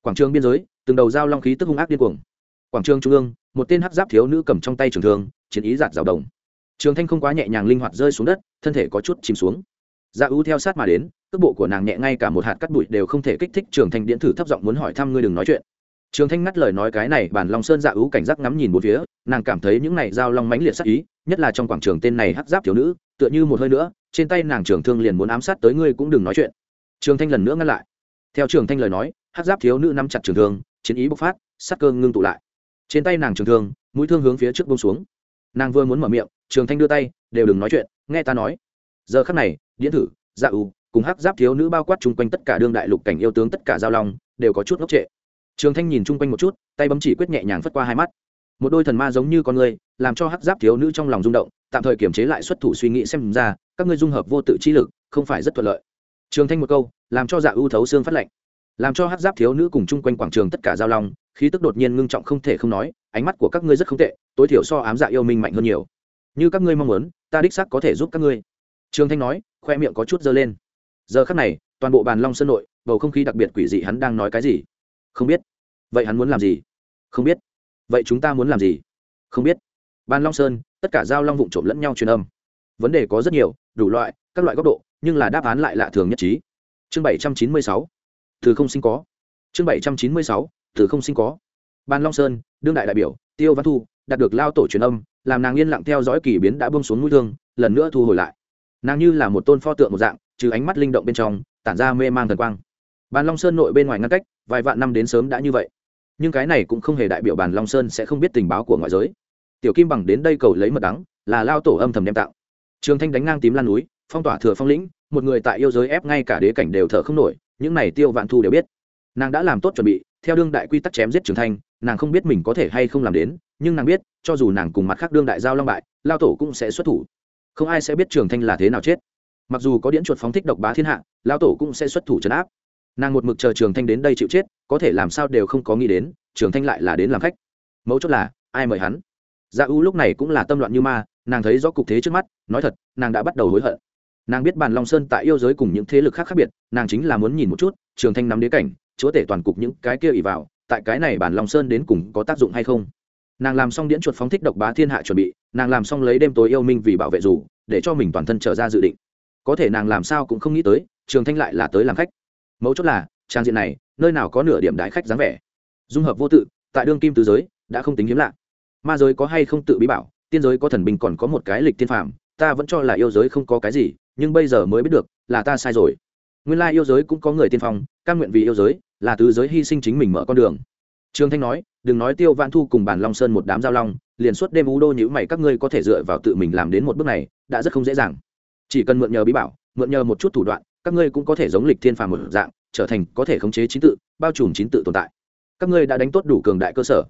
Quảng trường biên giới, từng đầu dao long khí tức hung ác điên cuồng. Quảng trường trung ương, một tên hát giáp thiếu nữ cầm trong tay trường thương, chiến ý giạt rào đồng trường thanh không quá nhẹ nhàng linh hoạt rơi xuống đất, thân thể có chút chìm xuống. Dạ ưu theo sát mà đến cước bộ của nàng nhẹ ngay cả một hạt cắt bụi đều không thể kích thích trường thanh điện thử thấp giọng muốn hỏi thăm ngươi đừng nói chuyện. Trường thanh ngắt lời nói cái này, bản long sơn dạ ưu cảnh giác ngắm nhìn một phía, nàng cảm thấy những này dao long mãnh liệt sắc ý, nhất là trong quảng trường tên này hắc giáp thiếu nữ, tựa như một hơi nữa, trên tay nàng trường thương liền muốn ám sát tới ngươi cũng đừng nói chuyện. Trường thanh lần nữa ngăn lại. Theo trường thanh lời nói, hắc giáp thiếu nữ nắm chặt trường thương, chiến ý bộc phát, sắc cơ ngưng tụ lại. Trên tay nàng trường thương, mũi thương hướng phía trước bông xuống. Nàng vừa muốn mở miệng, trường thanh đưa tay, đều đừng nói chuyện, nghe ta nói. Giờ khắc này, điện thử dạ ưu cùng hắc giáp thiếu nữ bao quát chung quanh tất cả đương đại lục cảnh yêu tướng tất cả giao long, đều có chút ngốc trệ. Trường thanh nhìn chung quanh một chút, tay bấm chỉ quyết nhẹ nhàng phất qua hai mắt. Một đôi thần ma giống như con người, làm cho hắc giáp thiếu nữ trong lòng rung động, tạm thời kiềm chế lại xuất thủ suy nghĩ xem ra, các ngươi dung hợp vô tự chi lực, không phải rất thuận lợi. Trường thanh một câu, làm cho dạ ưu thấu xương phát lệnh. Làm cho hắc giáp thiếu nữ cùng chung quanh quảng trường tất cả giao long, khí tức đột nhiên ngưng trọng không thể không nói, ánh mắt của các ngươi rất không tệ, tối thiểu so ám dạ yêu minh mạnh hơn nhiều. Như các ngươi mong muốn, ta đích xác có thể giúp các ngươi. Trường thanh nói, khoe miệng có chút dơ lên giờ khắc này, toàn bộ bàn long sơn nội, bầu không khí đặc biệt quỷ dị hắn đang nói cái gì? Không biết. Vậy hắn muốn làm gì? Không biết. Vậy chúng ta muốn làm gì? Không biết. Ban long sơn, tất cả giao long vụn trộm lẫn nhau truyền âm. Vấn đề có rất nhiều, đủ loại, các loại góc độ, nhưng là đáp án lại lạ thường nhất trí. Chương bảy trăm chín mươi sáu. Từ không sinh có. Chương bảy trăm chín mươi sáu. Từ không sinh có. Ban long sơn, đương đại đại biểu, tiêu văn thu, đạt được lao tổ truyền âm, làm nàng yên lặng theo dõi kỳ biến đã bông xuống mũi thương, lần nữa thu hồi lại. Nàng như là một tôn pho tượng một dạng trừ ánh mắt linh động bên trong, tản ra mê mang thần quang. Bàn long sơn nội bên ngoài ngăn cách, vài vạn năm đến sớm đã như vậy. Nhưng cái này cũng không hề đại biểu bàn long sơn sẽ không biết tình báo của ngoại giới. Tiểu kim bằng đến đây cầu lấy mật đắng, là lao tổ âm thầm đem tạo. Trường thanh đánh ngang tím lan núi, phong tỏa thừa phong lĩnh, một người tại yêu giới ép ngay cả đế cảnh đều thở không nổi, những này tiêu vạn thu đều biết. Nàng đã làm tốt chuẩn bị, theo đương đại quy tắc chém giết trường thanh, nàng không biết mình có thể hay không làm đến, nhưng nàng biết, cho dù nàng cùng mặt khác đương đại giao long bại, lao tổ cũng sẽ xuất thủ. Không ai sẽ biết trường thanh là thế nào chết mặc dù có điễn chuột phóng thích độc bá thiên hạ, lão tổ cũng sẽ xuất thủ trấn áp. Nàng một mực chờ trường thanh đến đây chịu chết, có thể làm sao đều không có nghĩ đến, trường thanh lại là đến làm khách. Mấu chốt là, ai mời hắn? Dạ u lúc này cũng là tâm loạn như ma, nàng thấy rõ cục thế trước mắt, nói thật, nàng đã bắt đầu hối hận. Nàng biết bàn long sơn tại yêu giới cùng những thế lực khác khác biệt, nàng chính là muốn nhìn một chút, trường thanh nắm đế cảnh, chúa tể toàn cục những cái kia ỉ vào, tại cái này bàn long sơn đến cùng có tác dụng hay không? Nàng làm xong điễn chuột phóng thích độc bá thiên hạ chuẩn bị, nàng làm xong lấy đêm tối yêu minh vì bảo vệ dù, để cho mình toàn thân trở ra dự định có thể nàng làm sao cũng không nghĩ tới, trường thanh lại là tới làm khách. Mấu chốt là, trang diện này, nơi nào có nửa điểm đại khách dáng vẻ. Dung hợp vô tự, tại đương kim tứ giới, đã không tính hiếm lạ. Ma giới có hay không tự bí bảo, tiên giới có thần binh còn có một cái lịch tiên phạm ta vẫn cho là yêu giới không có cái gì, nhưng bây giờ mới biết được, là ta sai rồi. Nguyên lai yêu giới cũng có người tiên phong căn nguyện vì yêu giới, là tứ giới hy sinh chính mình mở con đường. Trương thanh nói, đừng nói tiêu vạn thu cùng bản long sơn một đám giao long, liền suốt đêm u đô nhữ mày các ngươi có thể dựa vào tự mình làm đến một bước này, đã rất không dễ dàng chỉ cần mượn nhờ bí bảo, mượn nhờ một chút thủ đoạn, các ngươi cũng có thể giống lịch thiên phàm một dạng, trở thành có thể khống chế chính tự, bao trùm chính tự tồn tại. Các ngươi đã đánh tốt đủ cường đại cơ sở.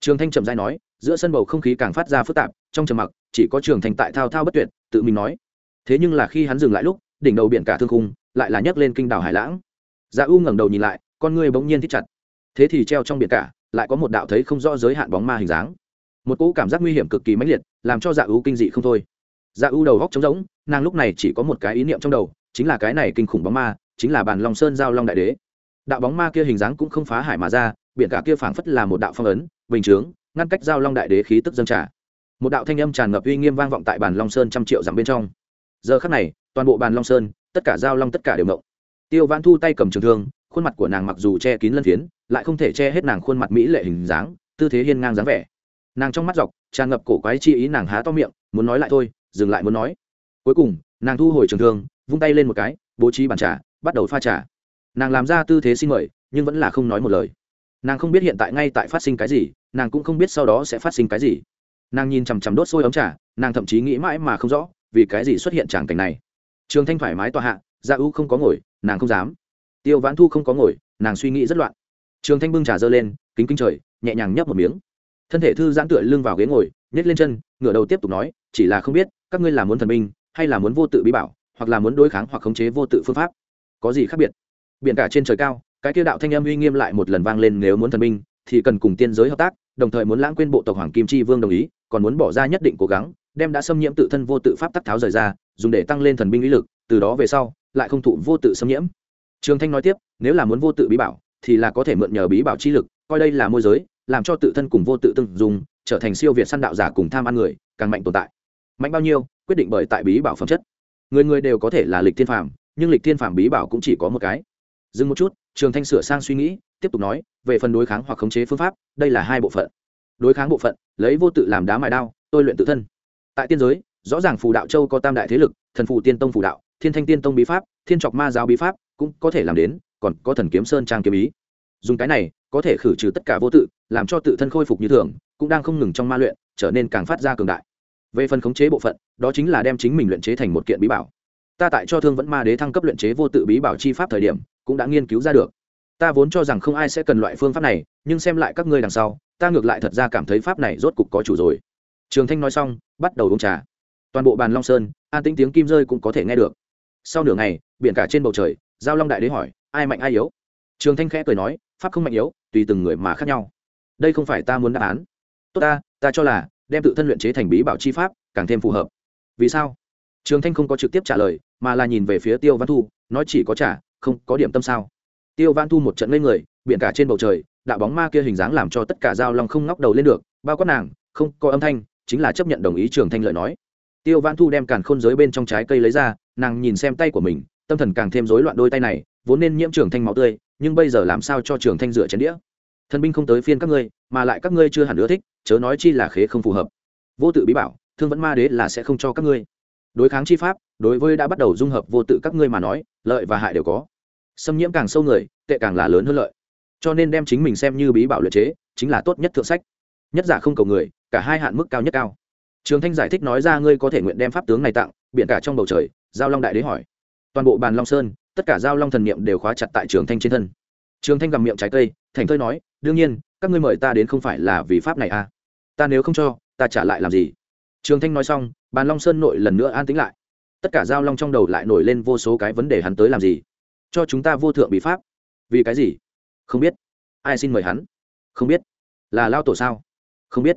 Trường thanh trầm dai nói, giữa sân bầu không khí càng phát ra phức tạp, trong trầm mặc, chỉ có trường thanh tại thao thao bất tuyệt, tự mình nói. Thế nhưng là khi hắn dừng lại lúc, đỉnh đầu biển cả thương khung, lại là nhấc lên kinh đảo hải lãng. Dạ u ngẩng đầu nhìn lại, con ngươi bỗng nhiên thích chặt. Thế thì treo trong biển cả, lại có một đạo thấy không rõ giới hạn bóng ma hình dáng. Một cỗ cảm giác nguy hiểm cực kỳ mãnh liệt, làm cho dạ u kinh dị không thôi dạ u đầu góc trống rỗng, nàng lúc này chỉ có một cái ý niệm trong đầu, chính là cái này kinh khủng bóng ma, chính là bàn long sơn giao long đại đế. Đạo bóng ma kia hình dáng cũng không phá hải mà ra, biển cả kia phảng phất là một đạo phong ấn, bình chướng, ngăn cách giao long đại đế khí tức dâng trà một đạo thanh âm tràn ngập uy nghiêm vang vọng tại bàn long sơn trăm triệu dặm bên trong. Giờ khắc này, toàn bộ bàn long sơn, tất cả giao long tất cả đều mộng tiêu vãn thu tay cầm trường thương, khuôn mặt của nàng mặc dù che kín lân phiến, lại không thể che hết nàng khuôn mặt mỹ lệ hình dáng, tư thế hiên ngang dáng vẻ. Nàng trong mắt dọc, tràn ngập cổ quái chi ý nàng há to miệng, muốn nói lại thôi dừng lại muốn nói. Cuối cùng, nàng thu hồi trường thương, vung tay lên một cái, bố trí bàn trà, bắt đầu pha trà. Nàng làm ra tư thế xin mời, nhưng vẫn là không nói một lời. Nàng không biết hiện tại ngay tại phát sinh cái gì, nàng cũng không biết sau đó sẽ phát sinh cái gì. Nàng nhìn chằm chằm đốt sôi ấm trà, nàng thậm chí nghĩ mãi mà không rõ, vì cái gì xuất hiện tràng cảnh này. Trường thanh thoải mái tòa hạ dạ gia ưu không có ngồi, nàng không dám. Tiêu vãn thu không có ngồi, nàng suy nghĩ rất loạn. Trường thanh bưng trà dơ lên, kính kính trời, nhẹ nhàng nhấp một miếng. Thân thể thư giãn tựa lưng vào ghế ngồi nhét lên chân, ngửa đầu tiếp tục nói, chỉ là không biết các ngươi là muốn thần minh, hay là muốn vô tự bí bảo hoặc là muốn đối kháng hoặc khống chế vô tự phương pháp? Có gì khác biệt? Biển cả trên trời cao cái kia đạo thanh âm uy nghiêm lại một lần vang lên nếu muốn thần minh, thì cần cùng tiên giới hợp tác đồng thời muốn lãng quên bộ tộc hoàng kim chi vương đồng ý còn muốn bỏ ra nhất định cố gắng đem đã xâm nhiễm tự thân vô tự pháp tắc tháo rời ra dùng để tăng lên thần binh lý lực từ đó về sau lại không thụ vô tự xâm nhiễm. Trường thanh nói tiếp nếu là muốn vô tự bí bảo thì là có thể mượn nhờ bí bảo chi lực coi đây là môi giới làm cho tự thân cùng vô tự tương dùng trở thành siêu việt săn đạo giả cùng tham ăn người càng mạnh tồn tại mạnh bao nhiêu, quyết định bởi tại bí bảo phẩm chất. Người người đều có thể là lịch thiên phàm, nhưng lịch thiên phàm bí bảo cũng chỉ có một cái. Dừng một chút, trường thanh sửa sang suy nghĩ, tiếp tục nói, về phần đối kháng hoặc khống chế phương pháp, đây là hai bộ phận. Đối kháng bộ phận, lấy vô tự làm đá mài đao, tôi luyện tự thân. Tại tiên giới, rõ ràng phù đạo châu có tam đại thế lực, thần phù tiên tông phù đạo, thiên thanh tiên tông bí pháp, thiên trọc ma giáo bí pháp cũng có thể làm đến, còn có thần kiếm sơn trang kiếm ý. Dùng cái này, có thể khử trừ tất cả vô tự, làm cho tự thân khôi phục như thường, cũng đang không ngừng trong ma luyện, trở nên càng phát ra cường đại về phần khống chế bộ phận, đó chính là đem chính mình luyện chế thành một kiện bí bảo. Ta tại cho thương vẫn ma đế thăng cấp luyện chế vô tự bí bảo chi pháp thời điểm, cũng đã nghiên cứu ra được. Ta vốn cho rằng không ai sẽ cần loại phương pháp này, nhưng xem lại các ngươi đằng sau, ta ngược lại thật ra cảm thấy pháp này rốt cục có chủ rồi. Trường thanh nói xong, bắt đầu uống trà. Toàn bộ bàn long sơn, an tĩnh tiếng kim rơi cũng có thể nghe được. Sau nửa ngày, biển cả trên bầu trời, giao long đại đế hỏi, ai mạnh ai yếu? Trường thanh khẽ cười nói, pháp không mạnh yếu, tùy từng người mà khác nhau. Đây không phải ta muốn đáp án. Tốt ta ta cho là đem tự thân luyện chế thành bí bảo chi pháp, càng thêm phù hợp. Vì sao? Trường thanh không có trực tiếp trả lời, mà là nhìn về phía tiêu văn thu, nói chỉ có trả, không có điểm tâm sao? Tiêu văn thu một trận lên người, biển cả trên bầu trời, đạo bóng ma kia hình dáng làm cho tất cả giao long không ngóc đầu lên được, bao quát nàng, không có âm thanh, chính là chấp nhận đồng ý trường thanh lợi nói. Tiêu văn thu đem càn khôn giới bên trong trái cây lấy ra, nàng nhìn xem tay của mình, tâm thần càng thêm rối loạn đôi tay này, vốn nên nhiễm trường thanh máu tươi, nhưng bây giờ làm sao cho trường thanh rửa chén đĩa? Thần binh không tới phiên các ngươi, mà lại các ngươi chưa hẳn ưa thích, chớ nói chi là khế không phù hợp. Vô tự bí bảo, thương vẫn ma đế là sẽ không cho các ngươi. Đối kháng chi pháp, đối với đã bắt đầu dung hợp vô tự các ngươi mà nói, lợi và hại đều có. Xâm nhiễm càng sâu người, tệ càng là lớn hơn lợi. Cho nên đem chính mình xem như bí bảo luyện chế, chính là tốt nhất thượng sách. Nhất giả không cầu người, cả hai hạn mức cao nhất cao. Trường thanh giải thích nói ra ngươi có thể nguyện đem pháp tướng này tặng biện cả trong bầu trời, giao long đại đế hỏi. Toàn bộ bàn long sơn, tất cả giao long thần niệm đều khóa chặt tại trường thanh trên thân. Trường thanh gầm miệng trái cây thành thơi nói, đương nhiên, các ngươi mời ta đến không phải là vì pháp này à. Ta nếu không cho, ta trả lại làm gì? Trường thanh nói xong, bàn long sơn nội lần nữa an tĩnh lại. Tất cả giao long trong đầu lại nổi lên vô số cái vấn đề hắn tới làm gì? Cho chúng ta vô thượng bị pháp. Vì cái gì? Không biết. Ai xin mời hắn? Không biết. Là lao tổ sao? Không biết.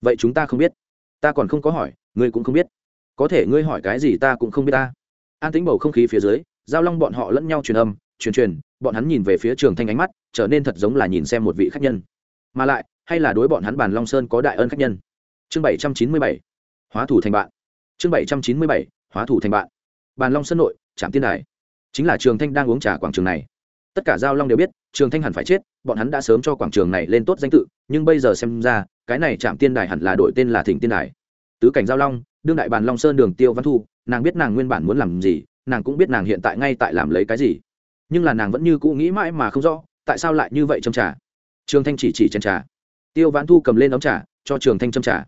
Vậy chúng ta không biết. Ta còn không có hỏi, ngươi cũng không biết. Có thể ngươi hỏi cái gì ta cũng không biết ta. An tính bầu không khí phía dưới, giao long bọn họ lẫn nhau truyền âm, truyền truyền bọn hắn nhìn về phía trường thanh ánh mắt, trở nên thật giống là nhìn xem một vị khách nhân. Mà lại, hay là đối bọn hắn bàn long sơn có đại ơn khách nhân? Chương bảy trăm chín mươi bảy, hóa thủ thành bạn. Chương bảy trăm chín mươi bảy, hóa thủ thành bạn. Bàn long sơn nội, trạm tiên đài. Chính là trường thanh đang uống trà quảng trường này. Tất cả giao long đều biết, trường thanh hẳn phải chết, bọn hắn đã sớm cho quảng trường này lên tốt danh tự, nhưng bây giờ xem ra, cái này trạm tiên đài hẳn là đổi tên là thỉnh tiên đài. Tứ cảnh giao long, đương đại bàn long sơn đường tiêu văn thu, nàng biết nàng nguyên bản muốn làm gì, nàng cũng biết nàng hiện tại ngay tại làm lấy cái gì nhưng là nàng vẫn như cũ nghĩ mãi mà không rõ, tại sao lại như vậy châm trà? Trường thanh chỉ chỉ chân trà. Tiêu vãn thu cầm lên ống trà, cho trường thanh châm trà.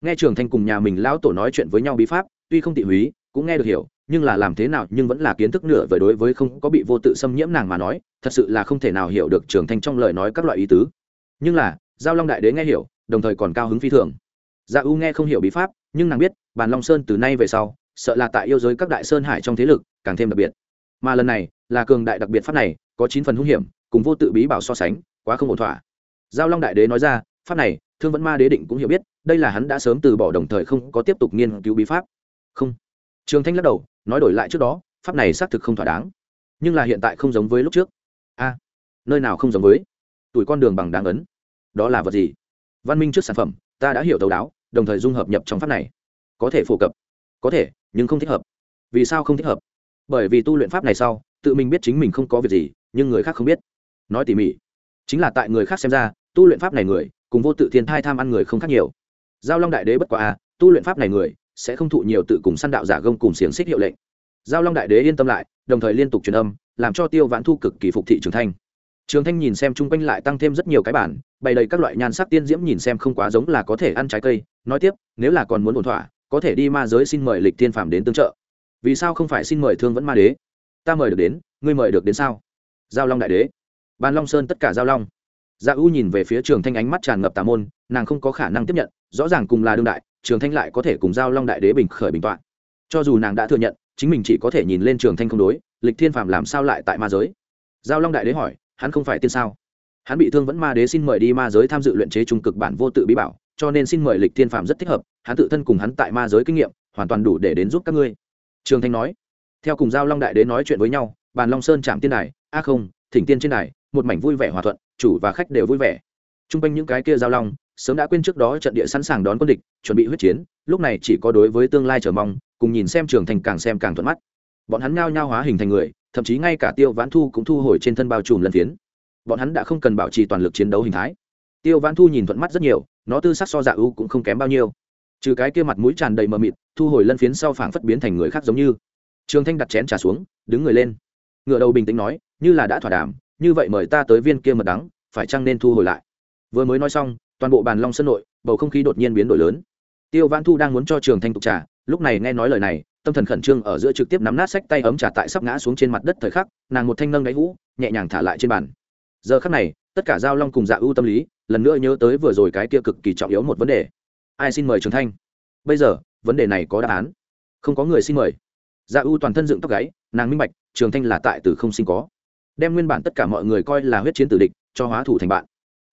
Nghe trường thanh cùng nhà mình lão tổ nói chuyện với nhau bí pháp, tuy không tị húy, cũng nghe được hiểu, nhưng là làm thế nào nhưng vẫn là kiến thức nửa vời đối với không có bị vô tự xâm nhiễm nàng mà nói, thật sự là không thể nào hiểu được trường thanh trong lời nói các loại ý tứ. Nhưng là, giao long đại đế nghe hiểu, đồng thời còn cao hứng phi thường. Dạ u nghe không hiểu bí pháp, nhưng nàng biết, bàn long sơn từ nay về sau, sợ là tại yêu giới các đại sơn hải trong thế lực, càng thêm đặc biệt. Mà lần này là cường đại đặc biệt pháp này, có chín phần hung hiểm, cùng vô tự bí bảo so sánh, quá không ổn thỏa. Giao long đại đế nói ra, pháp này, thương vẫn ma đế định cũng hiểu biết, đây là hắn đã sớm từ bỏ đồng thời không có tiếp tục nghiên cứu bí pháp. Không. Trường thanh lắc đầu, nói đổi lại trước đó, pháp này xác thực không thỏa đáng. Nhưng là hiện tại không giống với lúc trước. A, nơi nào không giống với? Tuổi con đường bằng đáng ấn. Đó là vật gì? Văn minh trước sản phẩm, ta đã hiểu thấu đáo, đồng thời dung hợp nhập trong pháp này. Có thể phổ cập. Có thể, nhưng không thích hợp. Vì sao không thích hợp? Bởi vì tu luyện pháp này sau tự mình biết chính mình không có việc gì, nhưng người khác không biết. Nói tỉ mỉ, chính là tại người khác xem ra, tu luyện pháp này người, cùng vô tự thiên thai tham ăn người không khác nhiều. Giao long đại đế bất quá a tu luyện pháp này người, sẽ không thụ nhiều tự cùng săn đạo giả gông cùng xiềng xích hiệu lệnh. Giao long đại đế yên tâm lại, đồng thời liên tục truyền âm, làm cho tiêu vãn thu cực kỳ phục thị trường thanh. Trường thanh nhìn xem chung quanh lại tăng thêm rất nhiều cái bản, bày đầy các loại nhan sắc tiên diễm nhìn xem không quá giống là có thể ăn trái cây, nói tiếp, nếu là còn muốn ổn thỏa, có thể đi ma giới xin mời lịch tiên phạm đến tương trợ. Vì sao không phải xin mời thương vẫn ma đế? Ta mời được đến, ngươi mời được đến sao? Giao long đại đế. Ban long sơn tất cả giao long. Dạ u nhìn về phía trường thanh ánh mắt tràn ngập tà môn, nàng không có khả năng tiếp nhận, rõ ràng cùng là đương đại, trường thanh lại có thể cùng giao long đại đế bình khởi bình t o ạ n cho dù nàng đã thừa nhận, chính mình chỉ có thể nhìn lên trường thanh không đối, lịch thiên phạm làm sao lại tại ma giới? Giao long đại đế hỏi, hắn không phải tiên sao? Hắn bị thương vẫn ma đế xin mời đi ma giới tham dự luyện chế trung cực bản vô tự bí bảo, cho nên xin mời lịch thiên phạm rất thích hợp, hắn tự thân cùng hắn tại ma giới kinh nghiệm, hoàn toàn đủ để đến giúp các ngươi. Trường thanh nói theo cùng giao long đại đế nói chuyện với nhau, bàn long sơn chạm tiên đài, a không, thỉnh tiên trên đài, một mảnh vui vẻ hòa thuận, chủ và khách đều vui vẻ. T r u n g quanh những cái kia giao long, sớm đã quên trước đó trận địa sẵn sàng đón quân địch, chuẩn bị huyết chiến, lúc này chỉ có đối với tương lai chờ mong, cùng nhìn xem trường thành càng xem càng thuận mắt. Bọn hắn ngao nhao hóa hình thành người, thậm chí ngay cả tiêu vãn thu cũng thu hồi trên thân bao trùm lân phiến. Bọn hắn đã không cần bảo trì toàn lực chiến đấu hình thái. Tiêu vãn thu nhìn thuận mắt rất nhiều, nó tư sắc so dạ ưu cũng không kém bao nhiêu. Trừ cái kia mặt mũi tràn đầy mờ mịt, thu hồi lân phiến sau phảng phất biến thành người khác giống như trường thanh đặt chén trà xuống, đứng người lên. Ngựa đầu bình tĩnh nói, như là đã thỏa đàm, như vậy mời ta tới viên kia mật đắng, phải chăng nên thu hồi lại? Vừa mới nói xong, toàn bộ bàn long sân nội, bầu không khí đột nhiên biến đổi lớn. Tiêu văn thu đang muốn cho trường thanh tục trà, lúc này nghe nói lời này, tâm thần khẩn trương ở giữa trực tiếp nắm nát sách tay ấm trà tại sắp ngã xuống trên mặt đất thời khắc, nàng một thanh nâng đáy hũ, nhẹ nhàng thả lại trên bàn. Giờ khắc này, tất cả giao long cùng dạ ưu tâm lý, lần nữa nhớ tới vừa rồi cái kia cực kỳ trọng yếu một vấn đề. Ai xin mời trường thanh? Bây giờ, vấn đề này có đáp án. Không có người xin mời dạ ưu toàn thân dựng tóc gáy, nàng minh bạch, trường thanh là tại từ không sinh có. Đem nguyên bản tất cả mọi người coi là huyết chiến tử địch, cho hóa thủ thành bạn.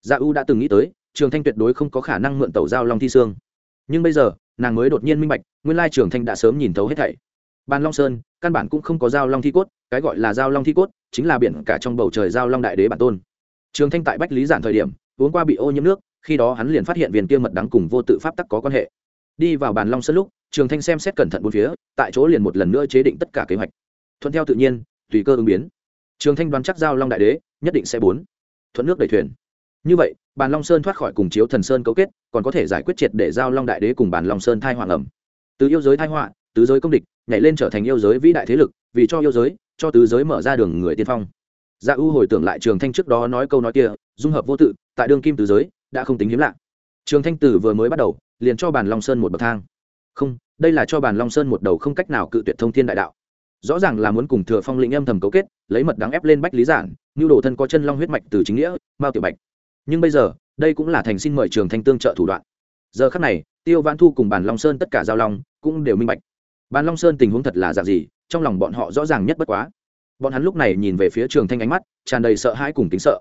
Dạ ưu đã từng nghĩ tới, trường thanh tuyệt đối không có khả năng mượn tẩu giao long thi xương nhưng bây giờ, nàng mới đột nhiên minh bạch, nguyên lai trường thanh đã sớm nhìn thấu hết thảy. Ban long sơn, căn bản cũng không có giao long thi cốt, cái gọi là giao long thi cốt, chính là biển cả trong bầu trời giao long đại đế bản tôn. Trường thanh tại bách lý giản thời điểm, uống qua bị ô nhiễm nước, khi đó hắn liền phát hiện viên kia mật đắng cùng vô tự pháp tắc có quan hệ. Đi vào bàn long sơn lúc trường thanh xem xét cẩn thận bốn phía, tại chỗ liền một lần nữa chế định tất cả kế hoạch. Thuận theo tự nhiên, tùy cơ ứng biến. Trường thanh đoán chắc giao long đại đế, nhất định sẽ bốn. Thuận nước đẩy thuyền. Như vậy, bàn long sơn thoát khỏi cùng chiếu thần sơn cấu kết, còn có thể giải quyết triệt để giao long đại đế cùng bàn long sơn thai hoàng ẩm từ yêu giới thai họa, tứ giới công địch, nhảy lên trở thành yêu giới vĩ đại thế lực, vì cho yêu giới, cho tứ giới mở ra đường người tiên phong. Gia dạ u hồi tưởng lại trường thanh trước đó nói câu nói kia, dung hợp vô tự, tại đương kim tứ giới, đã không tính hiếm lạ. Trường thanh tử vừa mới bắt đầu, liền cho bàn long sơn một bậc thang không, đây là cho bàn long sơn một đầu không cách nào cự tuyệt thông thiên đại đạo. Rõ ràng là muốn cùng thừa phong lĩnh âm thầm cấu kết, lấy mật đắng ép lên bách lý giản như đồ thân có chân long huyết mạch từ chính nghĩa, mao tiểu bạch. Nhưng bây giờ, đây cũng là thành xin mời trường thanh tương trợ thủ đoạn. Giờ khắc này, tiêu vãn thu cùng bàn long sơn tất cả giao long cũng đều minh bạch. Bàn long sơn tình huống thật là dạng gì, trong lòng bọn họ rõ ràng nhất bất quá. Bọn hắn lúc này nhìn về phía trường thanh ánh mắt, tràn đầy sợ hãi cùng tính sợ.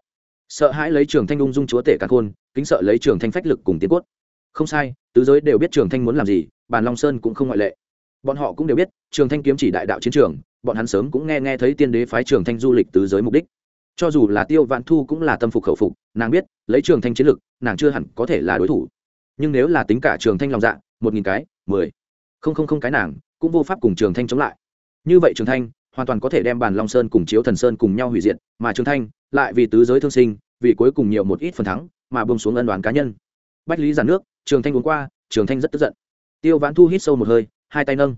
Sợ hãi lấy trường thanh ung dung chúa tể cả khôn, kính sợ lấy trường thanh phách lực cùng tiến cốt không sai, tứ giới đều biết trường thanh muốn làm gì, bàn long sơn cũng không ngoại lệ. Bọn họ cũng đều biết, trường thanh kiếm chỉ đại đạo chiến trường, bọn hắn sớm cũng nghe nghe thấy tiên đế phái trường thanh du lịch tứ giới mục đích. Cho dù là tiêu vạn thu cũng là tâm phục khẩu phục, nàng biết, lấy trường thanh chiến lực, nàng chưa hẳn có thể là đối thủ. Nhưng nếu là tính cả trường thanh lòng dạ một nghìn cái, mười, không không không cái nàng, cũng vô pháp cùng trường thanh chống lại. Như vậy trường thanh, hoàn toàn có thể đem bàn long sơn cùng chiếu thần sơn cùng nhau hủy diệt, mà trường thanh, lại vì tứ giới thương sinh, vì cuối cùng nhiều một ít phần thắng, mà bông xuống ân đoàn cá nhân. Bách lý giản nước trường thanh uống qua, trường thanh rất tức giận. Tiêu vãn thu hít sâu một hơi, hai tay nâng.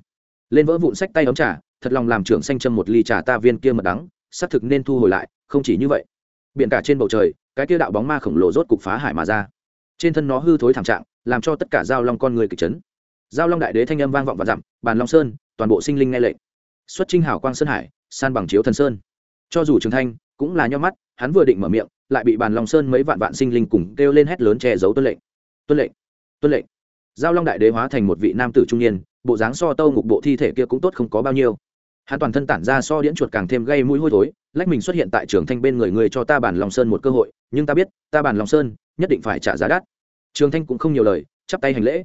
Lên vỡ vụn sách tay ấm trà, thật lòng làm trưởng xanh châm một ly trà ta viên kia mật đắng, xác thực nên thu hồi lại, không chỉ như vậy. Biển cả trên bầu trời, cái kia đạo bóng ma khổng lồ rốt cục phá hải mà ra. Trên thân nó hư thối thảm trạng, làm cho tất cả giao long con người kịch chấn. Giao long đại đế thanh âm vang vọng và dặm, bàn long sơn, toàn bộ sinh linh nghe lệnh. Xuất trinh hảo quang sơn hải, san bằng chiếu thần sơn. Cho dù trường thanh cũng là nho mắt, hắn vừa định mở miệng, lại bị bàn long sơn mấy vạn vạn sinh linh cùng kêu lên hét lớn che giấu tuân lệnh. Tuân lệnh tuân lệnh. Giao long đại đế hóa thành một vị nam tử trung niên, bộ dáng so tâu ngục bộ thi thể kia cũng tốt không có bao nhiêu. Hắn toàn thân tản ra so điễn chuột càng thêm gây mũi hôi thối, lách mình xuất hiện tại trường thanh bên người người cho ta bản lòng sơn một cơ hội, nhưng ta biết, ta bản lòng sơn nhất định phải trả giá đắt. Trường thanh cũng không nhiều lời, chắp tay hành lễ.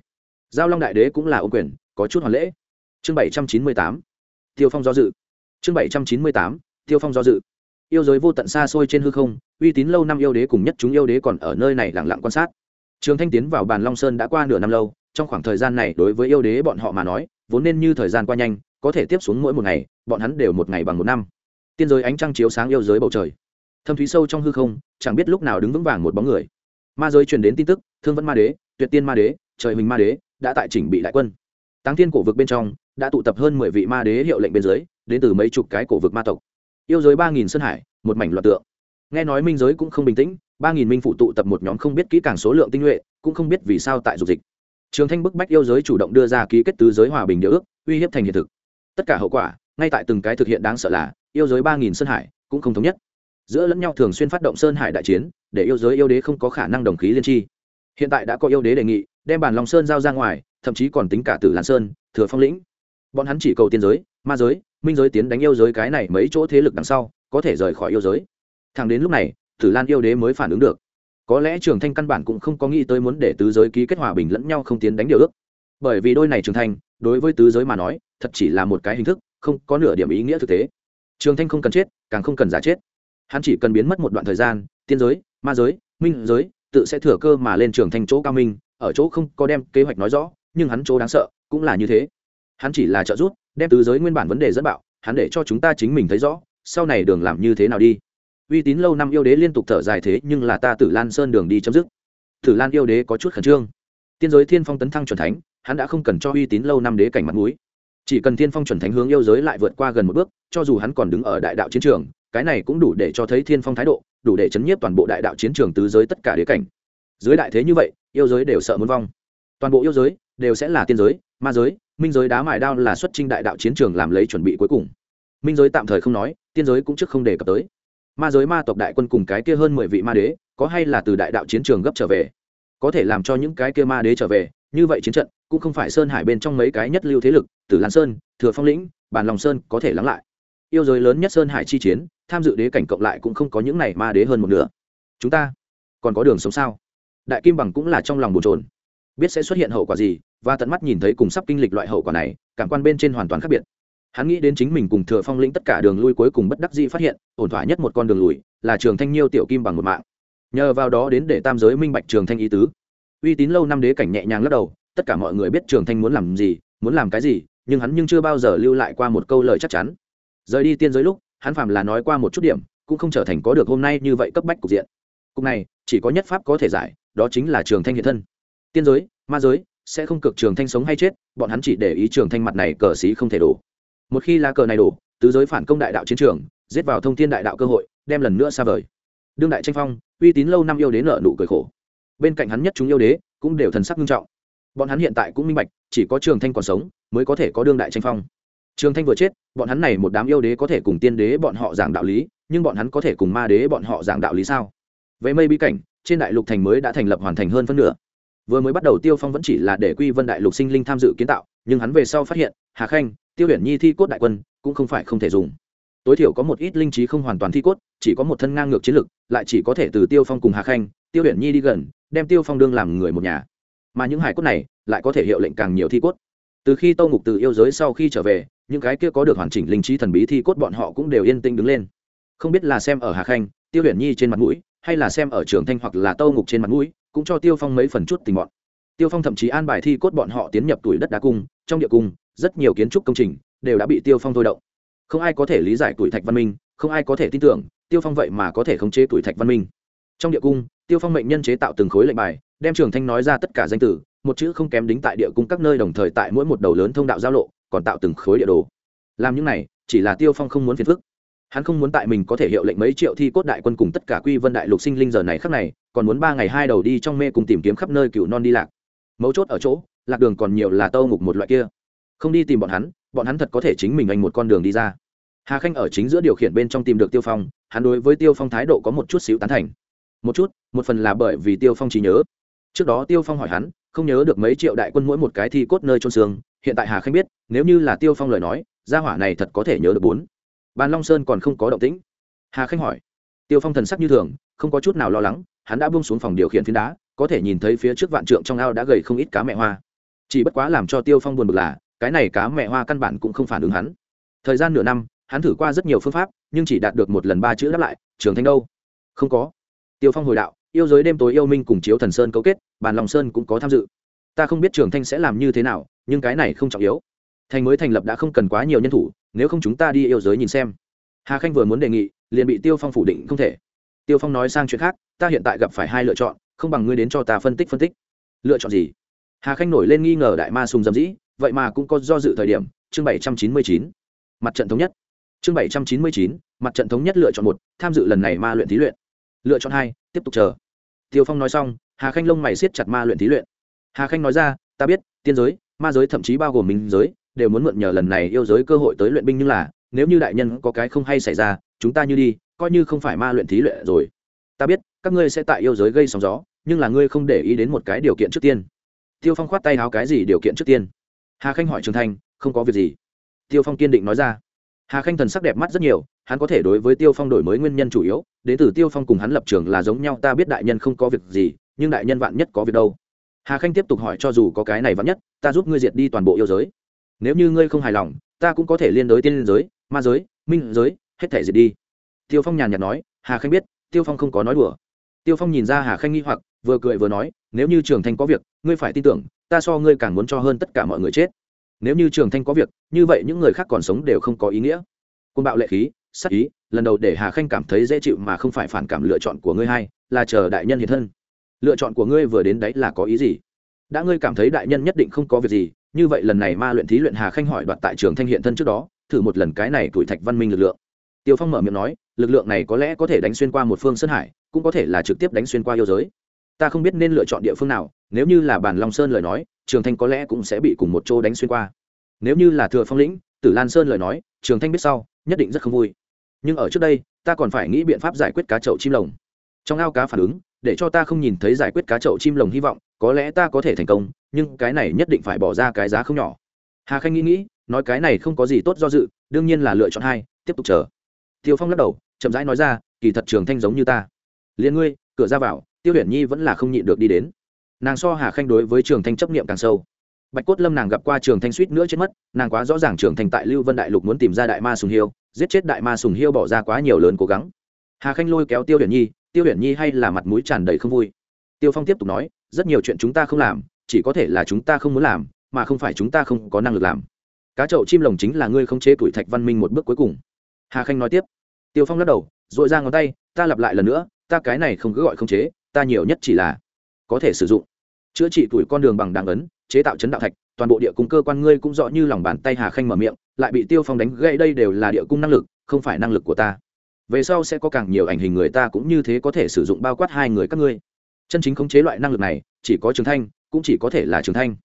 Giao long đại đế cũng là ô quyền, có chút hoàn lễ. Chương bảy trăm chín mươi tám, tiêu phong do dự. Chương bảy trăm chín mươi tám, tiêu phong do dự. Yêu giới vô tận xa xôi trên hư không, uy tín lâu năm yêu đế cùng nhất chúng yêu đế còn ở nơi này lẳng lặng quan sát trường thanh tiến vào bàn long sơn đã qua nửa năm lâu, trong khoảng thời gian này đối với yêu đế bọn họ mà nói, vốn nên như thời gian qua nhanh, có thể tiếp xuống mỗi một ngày, bọn hắn đều một ngày bằng một năm. Tiên giới ánh trăng chiếu sáng yêu giới bầu trời. Thâm thúy sâu trong hư không, chẳng biết lúc nào đứng vững vàng một bóng người. Ma giới truyền đến tin tức, thương vẫn ma đế, tuyệt tiên ma đế, trời hình ma đế đã tại chỉnh bị đại quân. Táng thiên cổ vực bên trong, đã tụ tập hơn mười vị ma đế hiệu lệnh bên dưới, đến từ mấy chục cái cổ vực ma tộc. Yêu giới ba nghìn sơn hải, một mảnh loạt tượng. Nghe nói minh giới cũng không bình tĩnh ba nghìn minh phụ tụ tập một nhóm không biết kỹ càng số lượng tinh nhuệ, cũng không biết vì sao tại dục dịch. Trường thanh bức bách yêu giới chủ động đưa ra ký kết tứ giới hòa bình địa ước, uy hiếp thành hiện thực. Tất cả hậu quả, ngay tại từng cái thực hiện đáng sợ là, yêu giới ba nghìn sơn hải cũng không thống nhất. Giữa lẫn nhau thường xuyên phát động sơn hải đại chiến, để yêu giới yêu đế không có khả năng đồng khí liên tri hiện tại đã có yêu đế đề nghị, đem bản lòng sơn giao ra ngoài, thậm chí còn tính cả tử lan sơn, thừa phong lĩnh. Bọn hắn chỉ cầu tiên giới, ma giới, minh giới tiến đánh yêu giới cái này mấy chỗ thế lực đằng sau, có thể rời khỏi yêu giới. Thẳng đến lúc này tử lan yêu đế mới phản ứng được. Có lẽ trường thanh căn bản cũng không có nghĩ tới muốn để tứ giới ký kết hòa bình lẫn nhau không tiến đánh điều ước. Bởi vì đôi này trường thanh, đối với tứ giới mà nói, thật chỉ là một cái hình thức, không có nửa điểm ý nghĩa thực tế. Trường thanh không cần chết, càng không cần giả chết. Hắn chỉ cần biến mất một đoạn thời gian, tiên giới, ma giới, minh giới, tự sẽ thừa cơ mà lên trường thanh chỗ cao minh, ở chỗ không có đem kế hoạch nói rõ, nhưng hắn chỗ đáng sợ cũng là như thế. Hắn chỉ là trợ giúp, đem tứ giới nguyên bản vấn đề dẫn bạo, hắn để cho chúng ta chính mình thấy rõ, sau này đường làm như thế nào đi uy tín lâu năm yêu đế liên tục thở dài thế nhưng là ta tử lan sơn đường đi chấm dứt. Tử lan yêu đế có chút khẩn trương. Tiên giới thiên phong tấn thăng chuẩn thánh, hắn đã không cần cho uy tín lâu năm đế cảnh mặt mũi. Chỉ cần thiên phong chuẩn thánh hướng yêu giới lại vượt qua gần một bước, cho dù hắn còn đứng ở đại đạo chiến trường, cái này cũng đủ để cho thấy thiên phong thái độ, đủ để chấn nhiếp toàn bộ đại đạo chiến trường tứ giới tất cả đế cảnh. Dưới đại thế như vậy, yêu giới đều sợ muốn vong. Toàn bộ yêu giới đều sẽ là tiên giới, ma giới, minh giới đá mài đao là xuất trinh đại đạo chiến trường làm lấy chuẩn bị cuối cùng. Minh giới tạm thời không nói, tiên giới cũng trước không đề cập tới ma giới ma tộc đại quân cùng cái kia hơn mười vị ma đế, có hay là từ đại đạo chiến trường gấp trở về? Có thể làm cho những cái kia ma đế trở về, như vậy chiến trận, cũng không phải sơn hải bên trong mấy cái nhất lưu thế lực từ lan sơn, thừa phong lĩnh, bản lòng sơn có thể lắng lại. Yêu giới lớn nhất sơn hải chi chiến, tham dự đế cảnh cộng lại cũng không có những này ma đế hơn một nửa. Chúng ta còn có đường sống sao? Đại kim bằng cũng là trong lòng bồn trồn biết sẽ xuất hiện hậu quả gì, và tận mắt nhìn thấy cùng sắp kinh lịch loại hậu quả này, cảm quan bên trên hoàn toàn khác biệt hắn nghĩ đến chính mình cùng thừa phong lĩnh tất cả đường lui cuối cùng bất đắc dĩ phát hiện, ổn thỏa nhất một con đường lùi, là trường thanh nhiêu tiểu kim bằng một mạng. Nhờ vào đó đến để tam giới minh bạch trường thanh ý tứ. Uy tín lâu năm đế cảnh nhẹ nhàng lắc đầu, tất cả mọi người biết trường thanh muốn làm gì, muốn làm cái gì, nhưng hắn nhưng chưa bao giờ lưu lại qua một câu lời chắc chắn. Rời đi tiên giới lúc, hắn phàm là nói qua một chút điểm, cũng không trở thành có được hôm nay như vậy cấp bách cục diện. Cục này, chỉ có nhất pháp có thể giải, đó chính là trường thanh hiện thân. Tiên giới, ma giới, sẽ không cực trường thanh sống hay chết, bọn hắn chỉ để ý trường thanh mặt này cờ xí không thể đổ một khi lá cờ này đổ, tứ giới phản công đại đạo chiến trường, giết vào thông thiên đại đạo cơ hội, đem lần nữa xa vời. Đương đại tranh phong, uy tín lâu năm yêu đế nợ nụ cười khổ. Bên cạnh hắn nhất chúng yêu đế, cũng đều thần sắc nghiêm trọng. Bọn hắn hiện tại cũng minh bạch, chỉ có trường thanh còn sống, mới có thể có đương đại tranh phong. Trường thanh vừa chết, bọn hắn này một đám yêu đế có thể cùng tiên đế bọn họ giảng đạo lý, nhưng bọn hắn có thể cùng ma đế bọn họ giảng đạo lý sao? Về mây bí cảnh, trên đại lục thành mới đã thành lập hoàn thành hơn phân nửa. Vừa mới bắt đầu tiêu phong vẫn chỉ là để quy vân đại lục sinh linh tham dự kiến tạo, nhưng hắn về sau phát hiện, hà khanh tiêu huyền nhi thi cốt đại quân, cũng không phải không thể dùng. Tối thiểu có một ít linh trí không hoàn toàn thi cốt, chỉ có một thân ngang ngược chiến lực, lại chỉ có thể từ tiêu phong cùng hà khanh, tiêu huyền nhi đi gần, đem tiêu phong đương làm người một nhà. Mà những hải cốt này, lại có thể hiệu lệnh càng nhiều thi cốt. Từ khi tâu ngục từ yêu giới sau khi trở về, những cái kia có được hoàn chỉnh linh trí thần bí thi cốt bọn họ cũng đều yên tĩnh đứng lên. Không biết là xem ở hà khanh, tiêu huyền nhi trên mặt mũi, hay là xem ở trường thanh hoặc là tâu ngục trên mặt mũi, cũng cho tiêu phong mấy phần chút tình bọn. Tiêu phong thậm chí an bài thi cốt bọn họ tiến nhập tuổi đất đá cung, trong địa cung rất nhiều kiến trúc công trình đều đã bị tiêu phong thôi động. Không ai có thể lý giải tuổi thạch văn minh, không ai có thể tin tưởng tiêu phong vậy mà có thể khống chế tuổi thạch văn minh. Trong địa cung, tiêu phong mệnh nhân chế tạo từng khối lệnh bài, đem trường thanh nói ra tất cả danh từ một chữ không kém đính tại địa cung các nơi đồng thời tại mỗi một đầu lớn thông đạo giao lộ, còn tạo từng khối địa đồ. Làm những này, chỉ là tiêu phong không muốn phiền phức. Hắn không muốn tại mình có thể hiệu lệnh mấy triệu thi cốt đại quân cùng tất cả quy vân đại lục sinh linh giờ này khắc này, còn muốn ba ngày hai đầu đi trong mê cùng tìm kiếm khắp nơi cựu non đi lạc. Mấu chốt ở chỗ, lạc đường còn nhiều là tâu ngục một loại kia không đi tìm bọn hắn bọn hắn thật có thể chính mình anh một con đường đi ra. Hà khanh ở chính giữa điều khiển bên trong tìm được tiêu phong, hắn đối với tiêu phong thái độ có một chút xíu tán thành. Một chút, một phần là bởi vì tiêu phong trí nhớ. Trước đó tiêu phong hỏi hắn, không nhớ được mấy triệu đại quân mỗi một cái thi cốt nơi trôn xương, hiện tại hà khanh biết, nếu như là tiêu phong lời nói, gia hỏa này thật có thể nhớ được bốn. Bàn long sơn còn không có động tĩnh. Hà khanh hỏi. Tiêu phong thần sắc như thường, không có chút nào lo lắng, hắn đã buông xuống phòng điều khiển phiến đá, có thể nhìn thấy phía trước vạn trượng trong ao đã gầy không ít cá mẹ hoa. Chỉ bất quá làm cho tiêu phong buồn bực là cái này cá mẹ hoa căn bản cũng không phản ứng hắn. Thời gian nửa năm, hắn thử qua rất nhiều phương pháp, nhưng chỉ đạt được một lần ba chữ đáp lại, trường thanh đâu? Không có. Tiêu phong hồi đạo, yêu giới đêm tối yêu minh cùng chiếu thần sơn cấu kết, bàn lòng sơn cũng có tham dự. Ta không biết trường thanh sẽ làm như thế nào, nhưng cái này không trọng yếu. Thành mới thành lập đã không cần quá nhiều nhân thủ, nếu không chúng ta đi yêu giới nhìn xem. Hà khanh vừa muốn đề nghị, liền bị tiêu phong phủ định không thể. Tiêu phong nói sang chuyện khác, ta hiện tại gặp phải hai lựa chọn, không bằng ngươi đến cho ta phân tích phân tích. Lựa chọn gì? Hà khanh nổi lên nghi ngờ đại ma sùng dầm dĩ vậy mà cũng có do dự thời điểm, chương bảy trăm chín mươi chín, mặt trận thống nhất. Chương bảy trăm chín mươi chín, mặt trận thống nhất lựa chọn một, tham dự lần này ma luyện thí luyện. Lựa chọn hai, tiếp tục chờ. Tiêu phong nói xong, hà khanh lông mày siết chặt ma luyện thí luyện. Hà khanh nói ra, ta biết, tiên giới, ma giới thậm chí bao gồm minh giới, đều muốn mượn nhờ lần này yêu giới cơ hội tới luyện binh nhưng là, nếu như đại nhân có cái không hay xảy ra, chúng ta như đi, coi như không phải ma luyện thí luyện rồi. Ta biết, các ngươi sẽ tại yêu giới gây sóng gió, nhưng là ngươi không để ý đến một cái điều kiện trước tiên. Tiêu phong khoát tay háo, cái gì điều kiện trước tiên? Hà khanh hỏi trường thanh, không có việc gì. tiêu phong kiên định nói ra. hà khanh thần sắc đẹp mắt rất nhiều, hắn có thể đối với tiêu phong đổi mới nguyên nhân chủ yếu, đến từ tiêu phong cùng hắn lập trường là giống nhau, ta biết đại nhân không có việc gì, nhưng đại nhân vạn nhất có việc đâu. hà khanh tiếp tục hỏi cho dù có cái này vạn nhất, ta giúp ngươi diệt đi toàn bộ yêu giới. nếu như ngươi không hài lòng, ta cũng có thể liên đối tiên liên giới, ma giới, minh giới, hết thể diệt đi. tiêu phong nhàn nhạt nói, hà khanh biết, tiêu phong không có nói đùa. tiêu phong nhìn ra hà khanh nghi hoặc vừa cười vừa nói, nếu như trường thanh có việc, ngươi phải tin tưởng, ta so ngươi càng muốn cho hơn tất cả mọi người chết. Nếu như trường thanh có việc, như vậy những người khác còn sống đều không có ý nghĩa. Côn bạo lệ khí sắc ý, lần đầu để hà khanh cảm thấy dễ chịu mà không phải phản cảm lựa chọn của ngươi hay là chờ đại nhân hiện thân. Lựa chọn của ngươi vừa đến đấy là có ý gì? Đã ngươi cảm thấy đại nhân nhất định không có việc gì, như vậy lần này ma luyện thí luyện hà khanh hỏi đoạt tại trường thanh hiện thân trước đó, thử một lần cái này tuổi thạch văn minh lực lượng. Tiêu phong mở miệng nói, lực lượng này có lẽ có thể đánh xuyên qua một phương sơn hải, cũng có thể là trực tiếp đánh xuyên qua yêu giới ta không biết nên lựa chọn địa phương nào, nếu như là bản long sơn lời nói, trường thanh có lẽ cũng sẽ bị cùng một chỗ đánh xuyên qua. Nếu như là thừa phong lĩnh, tử lan sơn lời nói, trường thanh biết sau, nhất định rất không vui. Nhưng ở trước đây, ta còn phải nghĩ biện pháp giải quyết cá chậu chim lồng. Trong ao cá phản ứng, để cho ta không nhìn thấy giải quyết cá chậu chim lồng hy vọng, có lẽ ta có thể thành công, nhưng cái này nhất định phải bỏ ra cái giá không nhỏ. Hà khanh nghĩ nghĩ, nói cái này không có gì tốt do dự, đương nhiên là lựa chọn hai, tiếp tục chờ. Tiêu phong lắc đầu, chậm rãi nói ra, kỳ thật trường thanh giống như ta. Liền ngươi, cửa ra vào tiêu huyền nhi vẫn là không nhịn được đi đến. Nàng so hà khanh đối với trường thanh chấp niệm càng sâu. Bạch cốt lâm nàng gặp qua trường thanh suýt nữa chết mất, nàng quá rõ ràng trường thanh tại lưu vân đại lục muốn tìm ra đại ma sùng hiêu, giết chết đại ma sùng hiêu bỏ ra quá nhiều lớn cố gắng. Hà khanh lôi kéo tiêu huyền nhi, tiêu huyền nhi hay là mặt mũi tràn đầy không vui. Tiêu phong tiếp tục nói, rất nhiều chuyện chúng ta không làm, chỉ có thể là chúng ta không muốn làm, mà không phải chúng ta không có năng lực làm. Cá chậu chim lồng chính là ngươi không chế tuổi thạch văn minh một bước cuối cùng. Hà khanh nói tiếp. Tiêu phong lắc đầu dội ra ngón tay, ta lặp lại lần nữa, ta cái này không cứ gọi không chế ta nhiều nhất chỉ là có thể sử dụng. Chữa trị tuổi con đường bằng đàng ấn, chế tạo chấn đạo thạch, toàn bộ địa cung cơ quan ngươi cũng rõ như lòng bàn tay hà khanh mở miệng, lại bị tiêu phong đánh gây đây đều là địa cung năng lực, không phải năng lực của ta. Về sau sẽ có càng nhiều ảnh hình người ta cũng như thế có thể sử dụng bao quát hai người các ngươi. Chân chính khống chế loại năng lực này, chỉ có trường thanh, cũng chỉ có thể là trường thanh.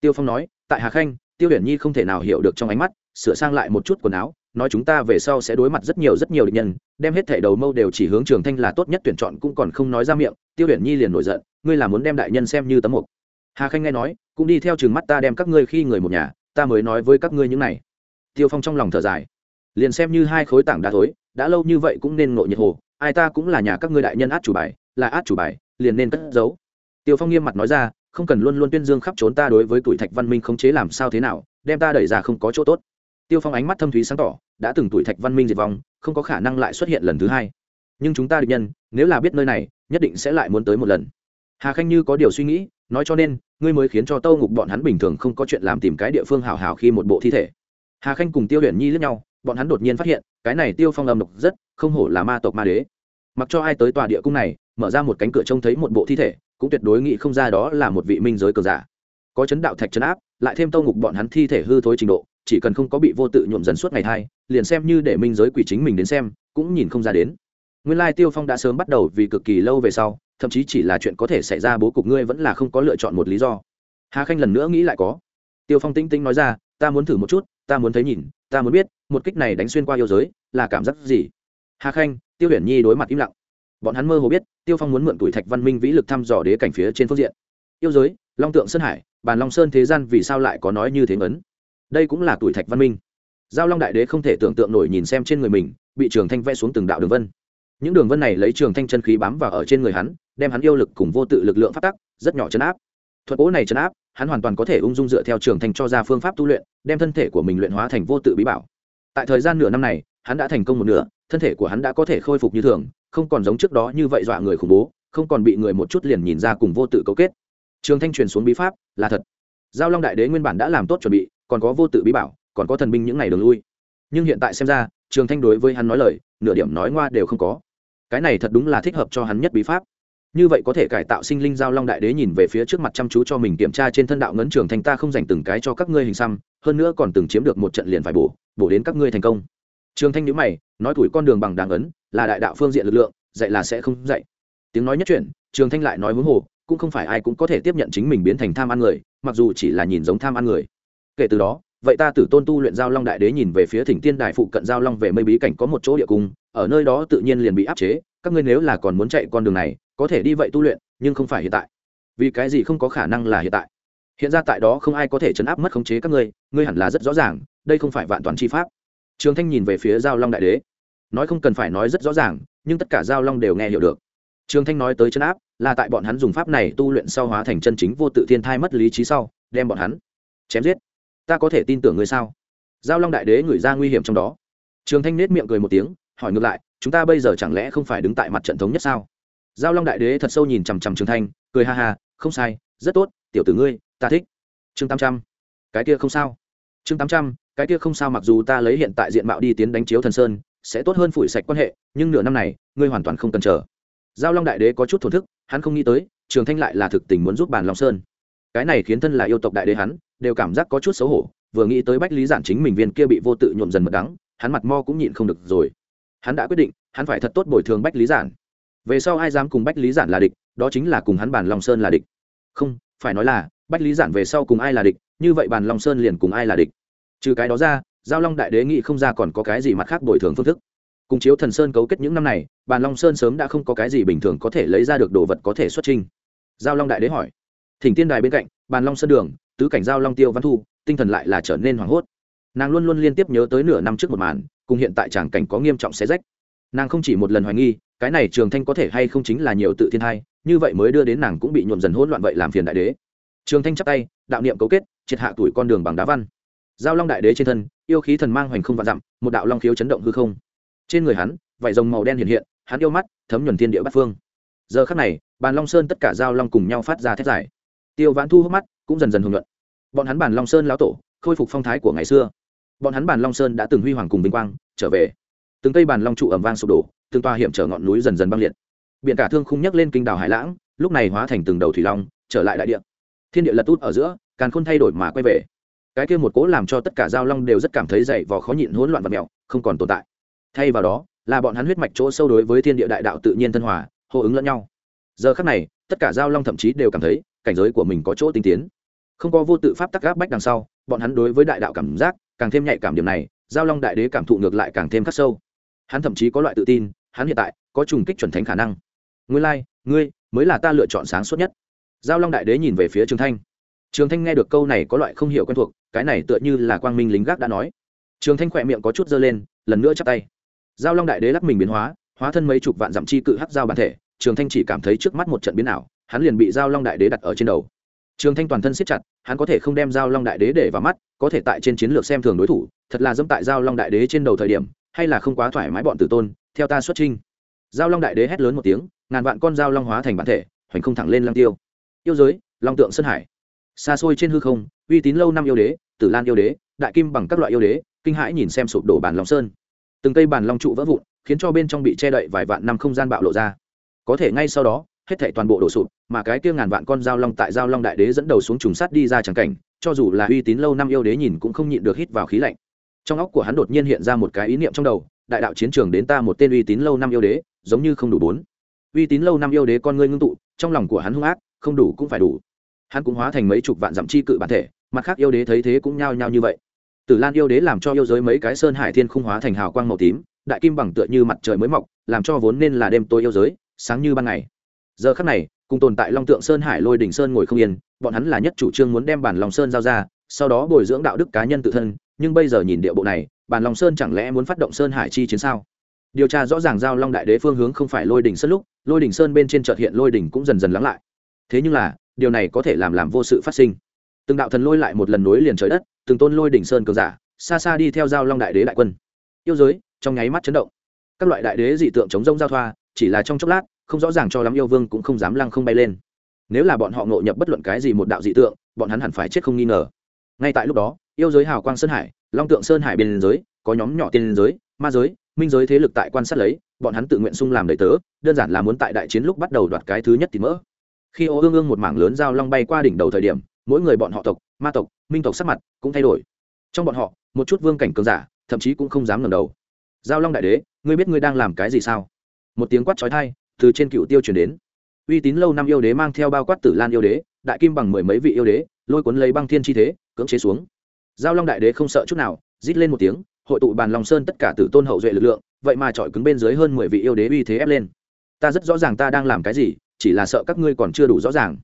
Tiêu phong nói, tại hà khanh, tiêu hiển nhi không thể nào hiểu được trong ánh mắt, sửa sang lại một chút quần áo nói chúng ta về sau sẽ đối mặt rất nhiều rất nhiều địch nhân, đem hết thẻ đầu mâu đều chỉ hướng trường thanh là tốt nhất tuyển chọn cũng còn không nói ra miệng, tiêu hiển nhi liền nổi giận, ngươi là muốn đem đại nhân xem như tấm mục. Hà khanh nghe nói, cũng đi theo chừng mắt ta đem các ngươi khi người một nhà, ta mới nói với các ngươi những này. Tiêu phong trong lòng thở dài, liền xem như hai khối tảng đá thối, đã lâu như vậy cũng nên ngộ nhiệt hồ, ai ta cũng là nhà các ngươi đại nhân át chủ bài, là át chủ bài, liền nên cất giấu. Tiêu phong nghiêm mặt nói ra, không cần luôn luôn tuyên dương khắp trốn ta đối với tuổi thạch văn minh khống chế làm sao thế nào, đem ta đẩy ra không có chỗ tốt tiêu phong ánh mắt thâm thúy sáng tỏ, đã từng tuổi thạch văn minh diệt vong, không có khả năng lại xuất hiện lần thứ hai. Nhưng chúng ta địch nhân, nếu là biết nơi này, nhất định sẽ lại muốn tới một lần. Hà khanh như có điều suy nghĩ, nói cho nên, ngươi mới khiến cho tâu ngục bọn hắn bình thường không có chuyện làm tìm cái địa phương hào hào khi một bộ thi thể. Hà khanh cùng tiêu huyền nhi lướt nhau, bọn hắn đột nhiên phát hiện, cái này tiêu phong âm độc rất, không hổ là ma tộc ma đế. Mặc cho ai tới tòa địa cung này, mở ra một cánh cửa trông thấy một bộ thi thể, cũng tuyệt đối nghĩ không ra đó là một vị minh giới cường giả. Có chấn đạo thạch chấn áp, lại thêm tâu ngục bọn hắn thi thể hư thối trình độ chỉ cần không có bị vô tự nhuộm dần suốt ngày thai, liền xem như để minh giới quỷ chính mình đến xem, cũng nhìn không ra đến. Nguyên lai tiêu phong đã sớm bắt đầu vì cực kỳ lâu về sau, thậm chí chỉ là chuyện có thể xảy ra bố cục ngươi vẫn là không có lựa chọn một lý do. Hà khanh lần nữa nghĩ lại có. Tiêu phong tinh tinh nói ra, ta muốn thử một chút, ta muốn thấy nhìn, ta muốn biết, một kích này đánh xuyên qua yêu giới, là cảm giác gì? Hà khanh, tiêu huyền nhi đối mặt im lặng. Bọn hắn mơ hồ biết, tiêu phong muốn mượn tuổi thạch văn minh vĩ lực thăm dò đế cảnh phía trên phương diện. Yêu giới, long tượng sơn hải, bàn long sơn thế gian vì sao lại có nói như thế ngấn? Đây cũng là tuổi thạch văn minh. Giao long đại đế không thể tưởng tượng nổi nhìn xem trên người mình, bị trường thanh vẽ xuống từng đạo đường vân. Những đường vân này lấy trường thanh chân khí bám vào ở trên người hắn, đem hắn yêu lực cùng vô tự lực lượng phát tắc, rất nhỏ chấn áp. Thuật cố này chấn áp, hắn hoàn toàn có thể ung dung dựa theo trường thanh cho ra phương pháp tu luyện, đem thân thể của mình luyện hóa thành vô tự bí bảo. Tại thời gian nửa năm này, hắn đã thành công một nửa, thân thể của hắn đã có thể khôi phục như thường, không còn giống trước đó như vậy dọa người khủng bố, không còn bị người một chút liền nhìn ra cùng vô tự cấu kết. Trường thanh truyền xuống bí pháp là thật. Giao long đại đế nguyên bản đã làm tốt chuẩn bị còn có vô tự bí bảo, còn có thần binh những ngày đường lui. Nhưng hiện tại xem ra, trường thanh đối với hắn nói lời, nửa điểm nói ngoa đều không có. Cái này thật đúng là thích hợp cho hắn nhất bí pháp. Như vậy có thể cải tạo sinh linh giao long đại đế nhìn về phía trước mặt chăm chú cho mình kiểm tra trên thân đạo ngấn trường thanh ta không dành từng cái cho các ngươi hình xăm, hơn nữa còn từng chiếm được một trận liền phải bổ bổ đến các ngươi thành công. Trường thanh nhữ mày, nói tuổi con đường bằng đàng ấn, là đại đạo phương diện lực lượng, dạy là sẽ không dạy. Tiếng nói nhất chuyển, trường thanh lại nói huống hồ, cũng không phải ai cũng có thể tiếp nhận chính mình biến thành tham ăn người, mặc dù chỉ là nhìn giống tham ăn người kể từ đó, vậy ta tử tôn tu luyện giao long đại đế nhìn về phía thỉnh tiên đài phụ cận giao long về mây bí cảnh có một chỗ địa cung, ở nơi đó tự nhiên liền bị áp chế, các ngươi nếu là còn muốn chạy con đường này, có thể đi vậy tu luyện, nhưng không phải hiện tại. Vì cái gì không có khả năng là hiện tại? Hiện ra tại đó không ai có thể chấn áp mất khống chế các ngươi ngươi hẳn là rất rõ ràng, đây không phải vạn toàn chi pháp. Trường thanh nhìn về phía giao long đại đế. Nói không cần phải nói rất rõ ràng, nhưng tất cả giao long đều nghe hiểu được. Trường thanh nói tới chấn áp, là tại bọn hắn dùng pháp này tu luyện sau hóa thành chân chính vô tự thiên thai mất lý trí sau, đem bọn hắn chém giết ta có thể tin tưởng ngươi sao? Giao long đại đế gửi ra nguy hiểm trong đó. Trường thanh nết miệng cười một tiếng, hỏi ngược lại, chúng ta bây giờ chẳng lẽ không phải đứng tại mặt trận thống nhất sao? Giao long đại đế thật sâu nhìn chằm chằm trường thanh, cười ha ha, không sai, rất tốt, tiểu tử ngươi, ta thích. Chương tám trăm. Cái kia không sao. Chương tám trăm, cái kia không sao mặc dù ta lấy hiện tại diện mạo đi tiến đánh chiếu thần sơn, sẽ tốt hơn phủi sạch quan hệ, nhưng nửa năm này, ngươi hoàn toàn không cần chờ. Giao long đại đế có chút thổn thức, hắn không nghĩ tới, trường thanh lại là thực tình muốn giúp bàn long sơn cái này khiến thân là yêu tộc đại đế hắn, đều cảm giác có chút xấu hổ, vừa nghĩ tới bách lý giản chính mình viên kia bị vô tự nhuộm dần mật đắng, hắn mặt mo cũng nhịn không được rồi. Hắn đã quyết định, hắn phải thật tốt bồi thường bách lý giản. Về sau ai dám cùng bách lý giản là địch, đó chính là cùng hắn bàn long sơn là địch. Không, phải nói là, bách lý giản về sau cùng ai là địch, như vậy bàn long sơn liền cùng ai là địch. Trừ cái đó ra, giao long đại đế nghĩ không ra còn có cái gì mặt khác bồi thường phương thức. Cùng chiếu thần sơn cấu kết những năm này, bàn long sơn sớm đã không có cái gì bình thường có thể lấy ra được đồ vật có thể xuất trình. Giao long đại đế hỏi thỉnh tiên đài bên cạnh, bàn long sơn đường, tứ cảnh giao long tiêu văn thu, tinh thần lại là trở nên hoảng hốt. Nàng luôn luôn liên tiếp nhớ tới nửa năm trước một màn, cùng hiện tại tràng cảnh có nghiêm trọng xé rách. Nàng không chỉ một lần hoài nghi, cái này trường thanh có thể hay không chính là nhiều tự thiên hai như vậy mới đưa đến nàng cũng bị nhuộm dần hỗn loạn vậy làm phiền đại đế. Trường thanh chắp tay, đạo niệm cấu kết, triệt hạ tuổi con đường bằng đá văn. Giao long đại đế trên thân, yêu khí thần mang hoành không và dặm, một đạo long khiếu chấn động hư không. Trên người hắn, vải rồng màu đen hiện hiện, hắn yêu mắt, thấm nhuần thiên địa bát phương. Giờ khắc này, bàn long sơn tất cả giao long cùng nhau phát ra thét giải tiêu vãn thu hút mắt cũng dần dần hưởng luận bọn hắn bản long sơn lão tổ, khôi phục phong thái của ngày xưa. Bọn hắn bản long sơn đã từng huy hoàng cùng vinh quang, trở về. Từng cây bản long trụ ẩm vang sụp đổ, từng toa hiểm trở ngọn núi dần dần băng liệt. Biển cả thương khung nhấc lên kinh đảo hải lãng, lúc này hóa thành từng đầu thủy long, trở lại đại địa. Thiên địa lật út ở giữa, càn khôn thay đổi mà quay về. Cái kia một cố làm cho tất cả giao long đều rất cảm thấy dậy vò khó nhịn hỗn loạn và mèo, không còn tồn tại. Thay vào đó, là bọn hắn huyết mạch chỗ sâu đối với thiên địa đại đạo tự nhiên thân hòa, hô ứng lẫn nhau. Giờ khắc này, tất cả giao long thậm chí đều cảm thấy cảnh giới của mình có chỗ tinh tiến. Không có vô tự pháp tắc gáp bách đằng sau bọn hắn đối với đại đạo cảm giác càng thêm nhạy cảm điểm này giao long đại đế cảm thụ ngược lại càng thêm khắc sâu. Hắn thậm chí có loại tự tin hắn hiện tại có trùng kích chuẩn thánh khả năng. Ngươi lai、like, ngươi mới là ta lựa chọn sáng suốt nhất. Giao long đại đế nhìn về phía trường thanh. Trường thanh nghe được câu này có loại không hiểu quen thuộc cái này tựa như là quang minh lính gác đã nói. Trường thanh khỏe miệng có chút dơ lên lần nữa chắp tay. Giao long đại đế lắc mình biến hóa hóa thân mấy chục vạn dặm chi cự hắc giao bản thể trường thanh chỉ cảm thấy trước mắt một trận biến ảo hắn liền bị giao long đại đế đặt ở trên đầu. Trường thanh toàn thân siết chặt, hắn có thể không đem giao long đại đế để vào mắt, có thể tại trên chiến lược xem thường đối thủ, thật là dẫm tại giao long đại đế trên đầu thời điểm, hay là không quá thoải mái bọn tử tôn, theo ta xuất trinh giao long đại đế hét lớn một tiếng, ngàn vạn con giao long hóa thành bản thể, hoành không thẳng lên lăng tiêu. Yêu giới, long tượng sơn hải. Xa xôi trên hư không, uy tín lâu năm yêu đế, tử lan yêu đế, đại kim bằng các loại yêu đế, kinh hãi nhìn xem sụp đổ bản long sơn. Từng cây bản long trụ vỡ vụn, khiến cho bên trong bị che đậy vài vạn năm không gian bạo lộ ra. Có thể ngay sau đó hết thảy toàn bộ đổ sụp, mà cái kia ngàn vạn con giao long tại giao long đại đế dẫn đầu xuống trùng sát đi ra chẳng cảnh, cho dù là uy tín lâu năm yêu đế nhìn cũng không nhịn được hít vào khí lạnh. Trong óc của hắn đột nhiên hiện ra một cái ý niệm trong đầu, đại đạo chiến trường đến ta một tên uy tín lâu năm yêu đế, giống như không đủ bốn. Uy tín lâu năm yêu đế con ngươi ngưng tụ, trong lòng của hắn hung ác, không đủ cũng phải đủ. Hắn cũng hóa thành mấy chục vạn dặm chi cự bản thể, mặt khác yêu đế thấy thế cũng nhao nhao như vậy. Tử lan yêu đế làm cho yêu giới mấy cái sơn hải thiên khung hóa thành hào quang màu tím, đại kim bằng tựa như mặt trời mới mọc, làm cho vốn nên là đêm tối yêu giới, sáng như ban ngày giờ khắc này, cùng tồn tại long tượng sơn hải lôi đỉnh sơn ngồi không yên, bọn hắn là nhất chủ trương muốn đem bản lòng sơn giao ra, sau đó bồi dưỡng đạo đức cá nhân tự thân, nhưng bây giờ nhìn địa bộ này, bản lòng sơn chẳng lẽ muốn phát động sơn hải chi chiến sao? Điều tra rõ ràng giao long đại đế phương hướng không phải lôi đỉnh sơn lúc, lôi đỉnh sơn bên trên trợt hiện lôi đỉnh cũng dần dần lắng lại. Thế nhưng là, điều này có thể làm làm vô sự phát sinh. Từng đạo thần lôi lại một lần nối liền trời đất, từng tôn lôi đỉnh sơn cường giả, xa xa đi theo giao long đại đế đại quân. Yêu giới, trong nháy mắt chấn động. Các loại đại đế dị tượng chống rông giao thoa, chỉ là trong chốc lát không rõ ràng cho lắm yêu vương cũng không dám lăng không bay lên. Nếu là bọn họ ngộ nhập bất luận cái gì một đạo dị tượng, bọn hắn hẳn phải chết không nghi ngờ. Ngay tại lúc đó, yêu giới hào quang sơn hải, long tượng sơn hải bên giới, có nhóm nhỏ tiên giới, ma giới, minh giới thế lực tại quan sát lấy, bọn hắn tự nguyện sung làm đầy tớ, đơn giản là muốn tại đại chiến lúc bắt đầu đoạt cái thứ nhất thì mỡ. Khi ô ương ương một mảng lớn dao long bay qua đỉnh đầu thời điểm, mỗi người bọn họ tộc, ma tộc, minh tộc sắc mặt cũng thay đổi. Trong bọn họ, một chút vương cảnh cường giả, thậm chí cũng không dám ngẩng đầu. Giao long đại đế, ngươi biết ngươi đang làm cái gì sao? Một tiếng quát trói thai từ trên cựu tiêu chuyển đến. Uy tín lâu năm yêu đế mang theo bao quát tử lan yêu đế, đại kim bằng mười mấy vị yêu đế, lôi cuốn lấy băng thiên chi thế, cưỡng chế xuống. Giao long đại đế không sợ chút nào, rít lên một tiếng, hội tụ bàn long sơn tất cả tử tôn hậu duệ lực lượng, vậy mà chọi cứng bên dưới hơn mười vị yêu đế uy thế ép lên. Ta rất rõ ràng ta đang làm cái gì, chỉ là sợ các ngươi còn chưa đủ rõ ràng.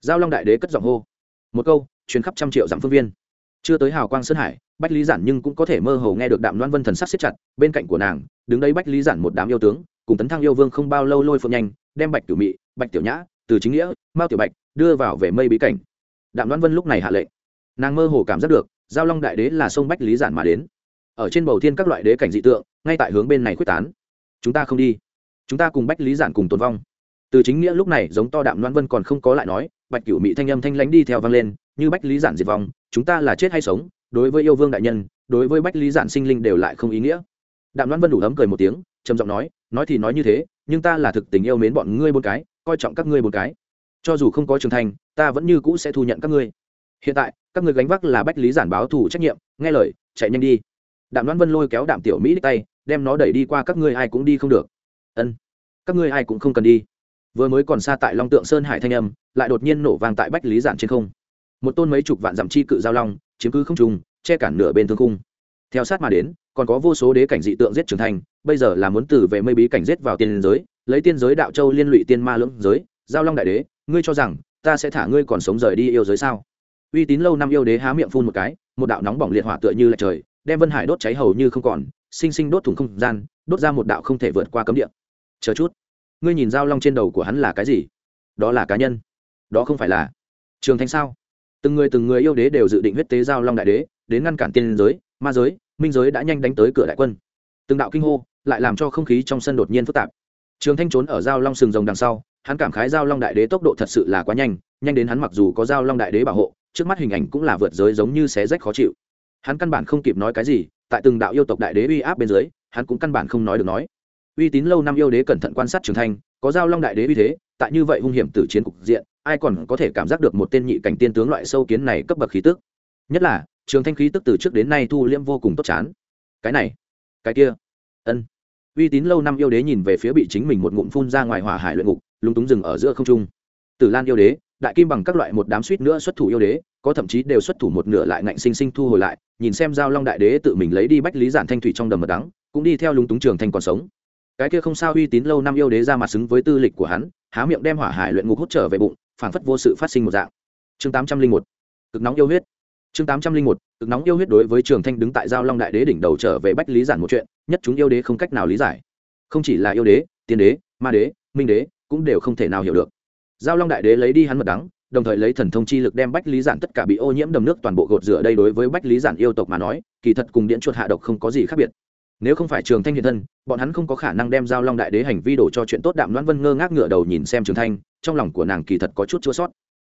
Giao long đại đế cất giọng hô. Một câu chuyến khắp trăm triệu dặm phương viên. Chưa tới hào quang sơn hải, bách lý giản nhưng cũng có thể mơ hồ nghe được đạm loan vân thần sắc siết chặt, bên cạnh của nàng, đứng đây bách lý giản một đám yêu tướng cùng tấn thăng yêu vương không bao lâu lôi phượng nhanh, đem bạch tiểu mị, bạch tiểu nhã, từ chính nghĩa, mao tiểu bạch đưa vào về mây bí cảnh. Đạm loan vân lúc này hạ lệnh. Nàng mơ hồ cảm giác được, giao long đại đế là sông bách lý giản mà đến. Ở trên bầu thiên các loại đế cảnh dị tượng, ngay tại hướng bên này quyết tán. Chúng ta không đi. Chúng ta cùng bách lý giản cùng tồn vong. Từ chính nghĩa lúc này giống to đạm loan vân còn không có lại nói, bạch cửu mỹ thanh âm thanh lãnh đi theo vang lên, như bách lý giản diệt vong, chúng ta là chết hay sống, đối với yêu vương đại nhân, đối với bách lý giản sinh linh đều lại không ý nghĩa. Đạm loan vân đủ ấm cười một tiếng, trầm giọng nói nói thì nói như thế, nhưng ta là thực tình yêu mến bọn ngươi một cái, coi trọng các ngươi một cái. Cho dù không có trưởng thành, ta vẫn như cũ sẽ thu nhận các ngươi. Hiện tại, các ngươi gánh vác là bách lý giản báo thủ trách nhiệm, nghe lời, chạy nhanh đi. Đạm đoan vân lôi kéo đạm tiểu mỹ đích tay, đem nó đẩy đi qua các ngươi ai cũng đi không được. Ân, các ngươi ai cũng không cần đi. Vừa mới còn xa tại long tượng sơn hải thanh âm, lại đột nhiên nổ vang tại bách lý giản trên không. Một tôn mấy chục vạn dặm chi cự giao long, chiếm cứ không trùng che cản nửa bên thương cung theo sát mà đến, còn có vô số đế cảnh dị tượng giết trưởng thành bây giờ là muốn từ về mây bí cảnh giết vào tiên giới, lấy tiên giới đạo châu liên lụy tiên ma lưỡng giới, giao long đại đế, ngươi cho rằng ta sẽ thả ngươi còn sống rời đi yêu giới sao? Uy tín lâu năm yêu đế há miệng phun một cái, một đạo nóng bỏng liệt hỏa tựa như là trời, đem vân hải đốt cháy hầu như không còn, sinh sinh đốt thủng không gian, đốt ra một đạo không thể vượt qua cấm địa. Chờ chút, ngươi nhìn dao long trên đầu của hắn là cái gì? Đó là cá nhân. Đó không phải là trường thanh sao? Từng người từng người yêu đế đều dự định huyết tế giao long đại đế, đến ngăn cản tiên giới, ma giới, minh giới đã nhanh đánh tới cửa đại quân. Từng đạo kinh hô lại làm cho không khí trong sân đột nhiên phức tạp. Trường thanh trốn ở giao long sừng rồng đằng sau, hắn cảm khái giao long đại đế tốc độ thật sự là quá nhanh nhanh đến hắn mặc dù có giao long đại đế bảo hộ, trước mắt hình ảnh cũng là vượt giới giống như xé rách khó chịu. Hắn căn bản không kịp nói cái gì, tại từng đạo yêu tộc đại đế uy áp bên dưới, hắn cũng căn bản không nói được nói. Uy tín lâu năm yêu đế cẩn thận quan sát trường thanh, có giao long đại đế uy thế, tại như vậy hung hiểm từ chiến cục diện, ai còn có thể cảm giác được một tên nhị cảnh tiên tướng loại sâu kiến này cấp bậc khí tức? Nhất là, trường thanh khí tức từ trước đến nay thu liễm vô cùng tốt chán. Cái này, cái kia ân. Uy tín lâu năm yêu đế nhìn về phía bị chính mình một ngụm phun ra ngoài hỏa hải luyện ngục, lúng túng rừng ở giữa không trung. Tử lan yêu đế, đại kim bằng các loại một đám suýt nữa xuất thủ yêu đế, có thậm chí đều xuất thủ một nửa lại ngạnh sinh sinh thu hồi lại, nhìn xem giao long đại đế tự mình lấy đi bách lý giản thanh thủy trong đầm mật đắng, cũng đi theo lúng túng trường thanh còn sống. Cái kia không sao uy tín lâu năm yêu đế ra mặt xứng với tư lịch của hắn, há miệng đem hỏa hải luyện ngục hút trở về bụng, phảng phất vô sự phát sinh một dạng. Chương tám trăm linh một. Cực nóng yêu huyết chương tám trăm linh một, cực nóng yêu huyết đối với trường thanh đứng tại giao long đại đế đỉnh đầu trở về bách lý giản một chuyện, nhất chúng yêu đế không cách nào lý giải. Không chỉ là yêu đế, tiên đế, ma đế, minh đế, cũng đều không thể nào hiểu được. Giao long đại đế lấy đi hắn mật đắng, đồng thời lấy thần thông chi lực đem bách lý giản tất cả bị ô nhiễm đầm nước toàn bộ gột rửa đây đối với bách lý giản yêu tộc mà nói, kỳ thật cùng điện chuột hạ độc không có gì khác biệt. Nếu không phải trường thanh hiện thân, bọn hắn không có khả năng đem giao long đại đế hành vi đổ cho chuyện tốt đạm loan vân ngơ ngác ngựa đầu nhìn xem trường thanh, trong lòng của nàng kỳ thật có chút chua sót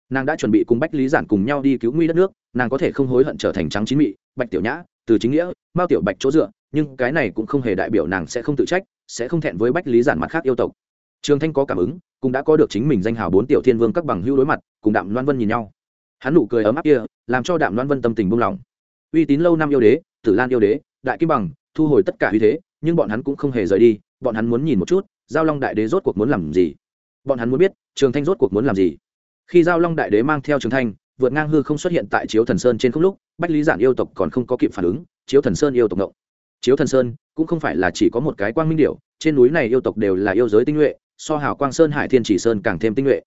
nàng đã chuẩn bị cùng bách lý giản cùng nhau đi cứu nguy đất nước, nàng có thể không hối hận trở thành trắng chín mị, bạch tiểu nhã, từ chính nghĩa, mao tiểu bạch chỗ dựa, nhưng cái này cũng không hề đại biểu nàng sẽ không tự trách, sẽ không thẹn với bách lý giản mặt khác yêu tộc. Trường thanh có cảm ứng, cũng đã có được chính mình danh hào bốn tiểu thiên vương các bằng hữu đối mặt, cùng đạm loan vân nhìn nhau. Hắn nụ cười ấm áp kia, làm cho đạm loan vân tâm tình buông lỏng. Uy tín lâu năm yêu đế, tử lan yêu đế, đại kim bằng, thu hồi tất cả uy thế, nhưng bọn hắn cũng không hề rời đi, bọn hắn muốn nhìn một chút, giao long đại đế rốt cuộc muốn làm gì. Bọn hắn muốn biết, trường thanh rốt cuộc muốn làm gì khi giao long đại đế mang theo trường thanh, vượt ngang hư không xuất hiện tại chiếu thần sơn trên không lúc, bách lý giản yêu tộc còn không có kịp phản ứng, chiếu thần sơn yêu tộc ngộng. Chiếu thần sơn cũng không phải là chỉ có một cái quang minh điệu trên núi này yêu tộc đều là yêu giới tinh nhuệ, so hào quang sơn hải thiên chỉ sơn càng thêm tinh nhuệ.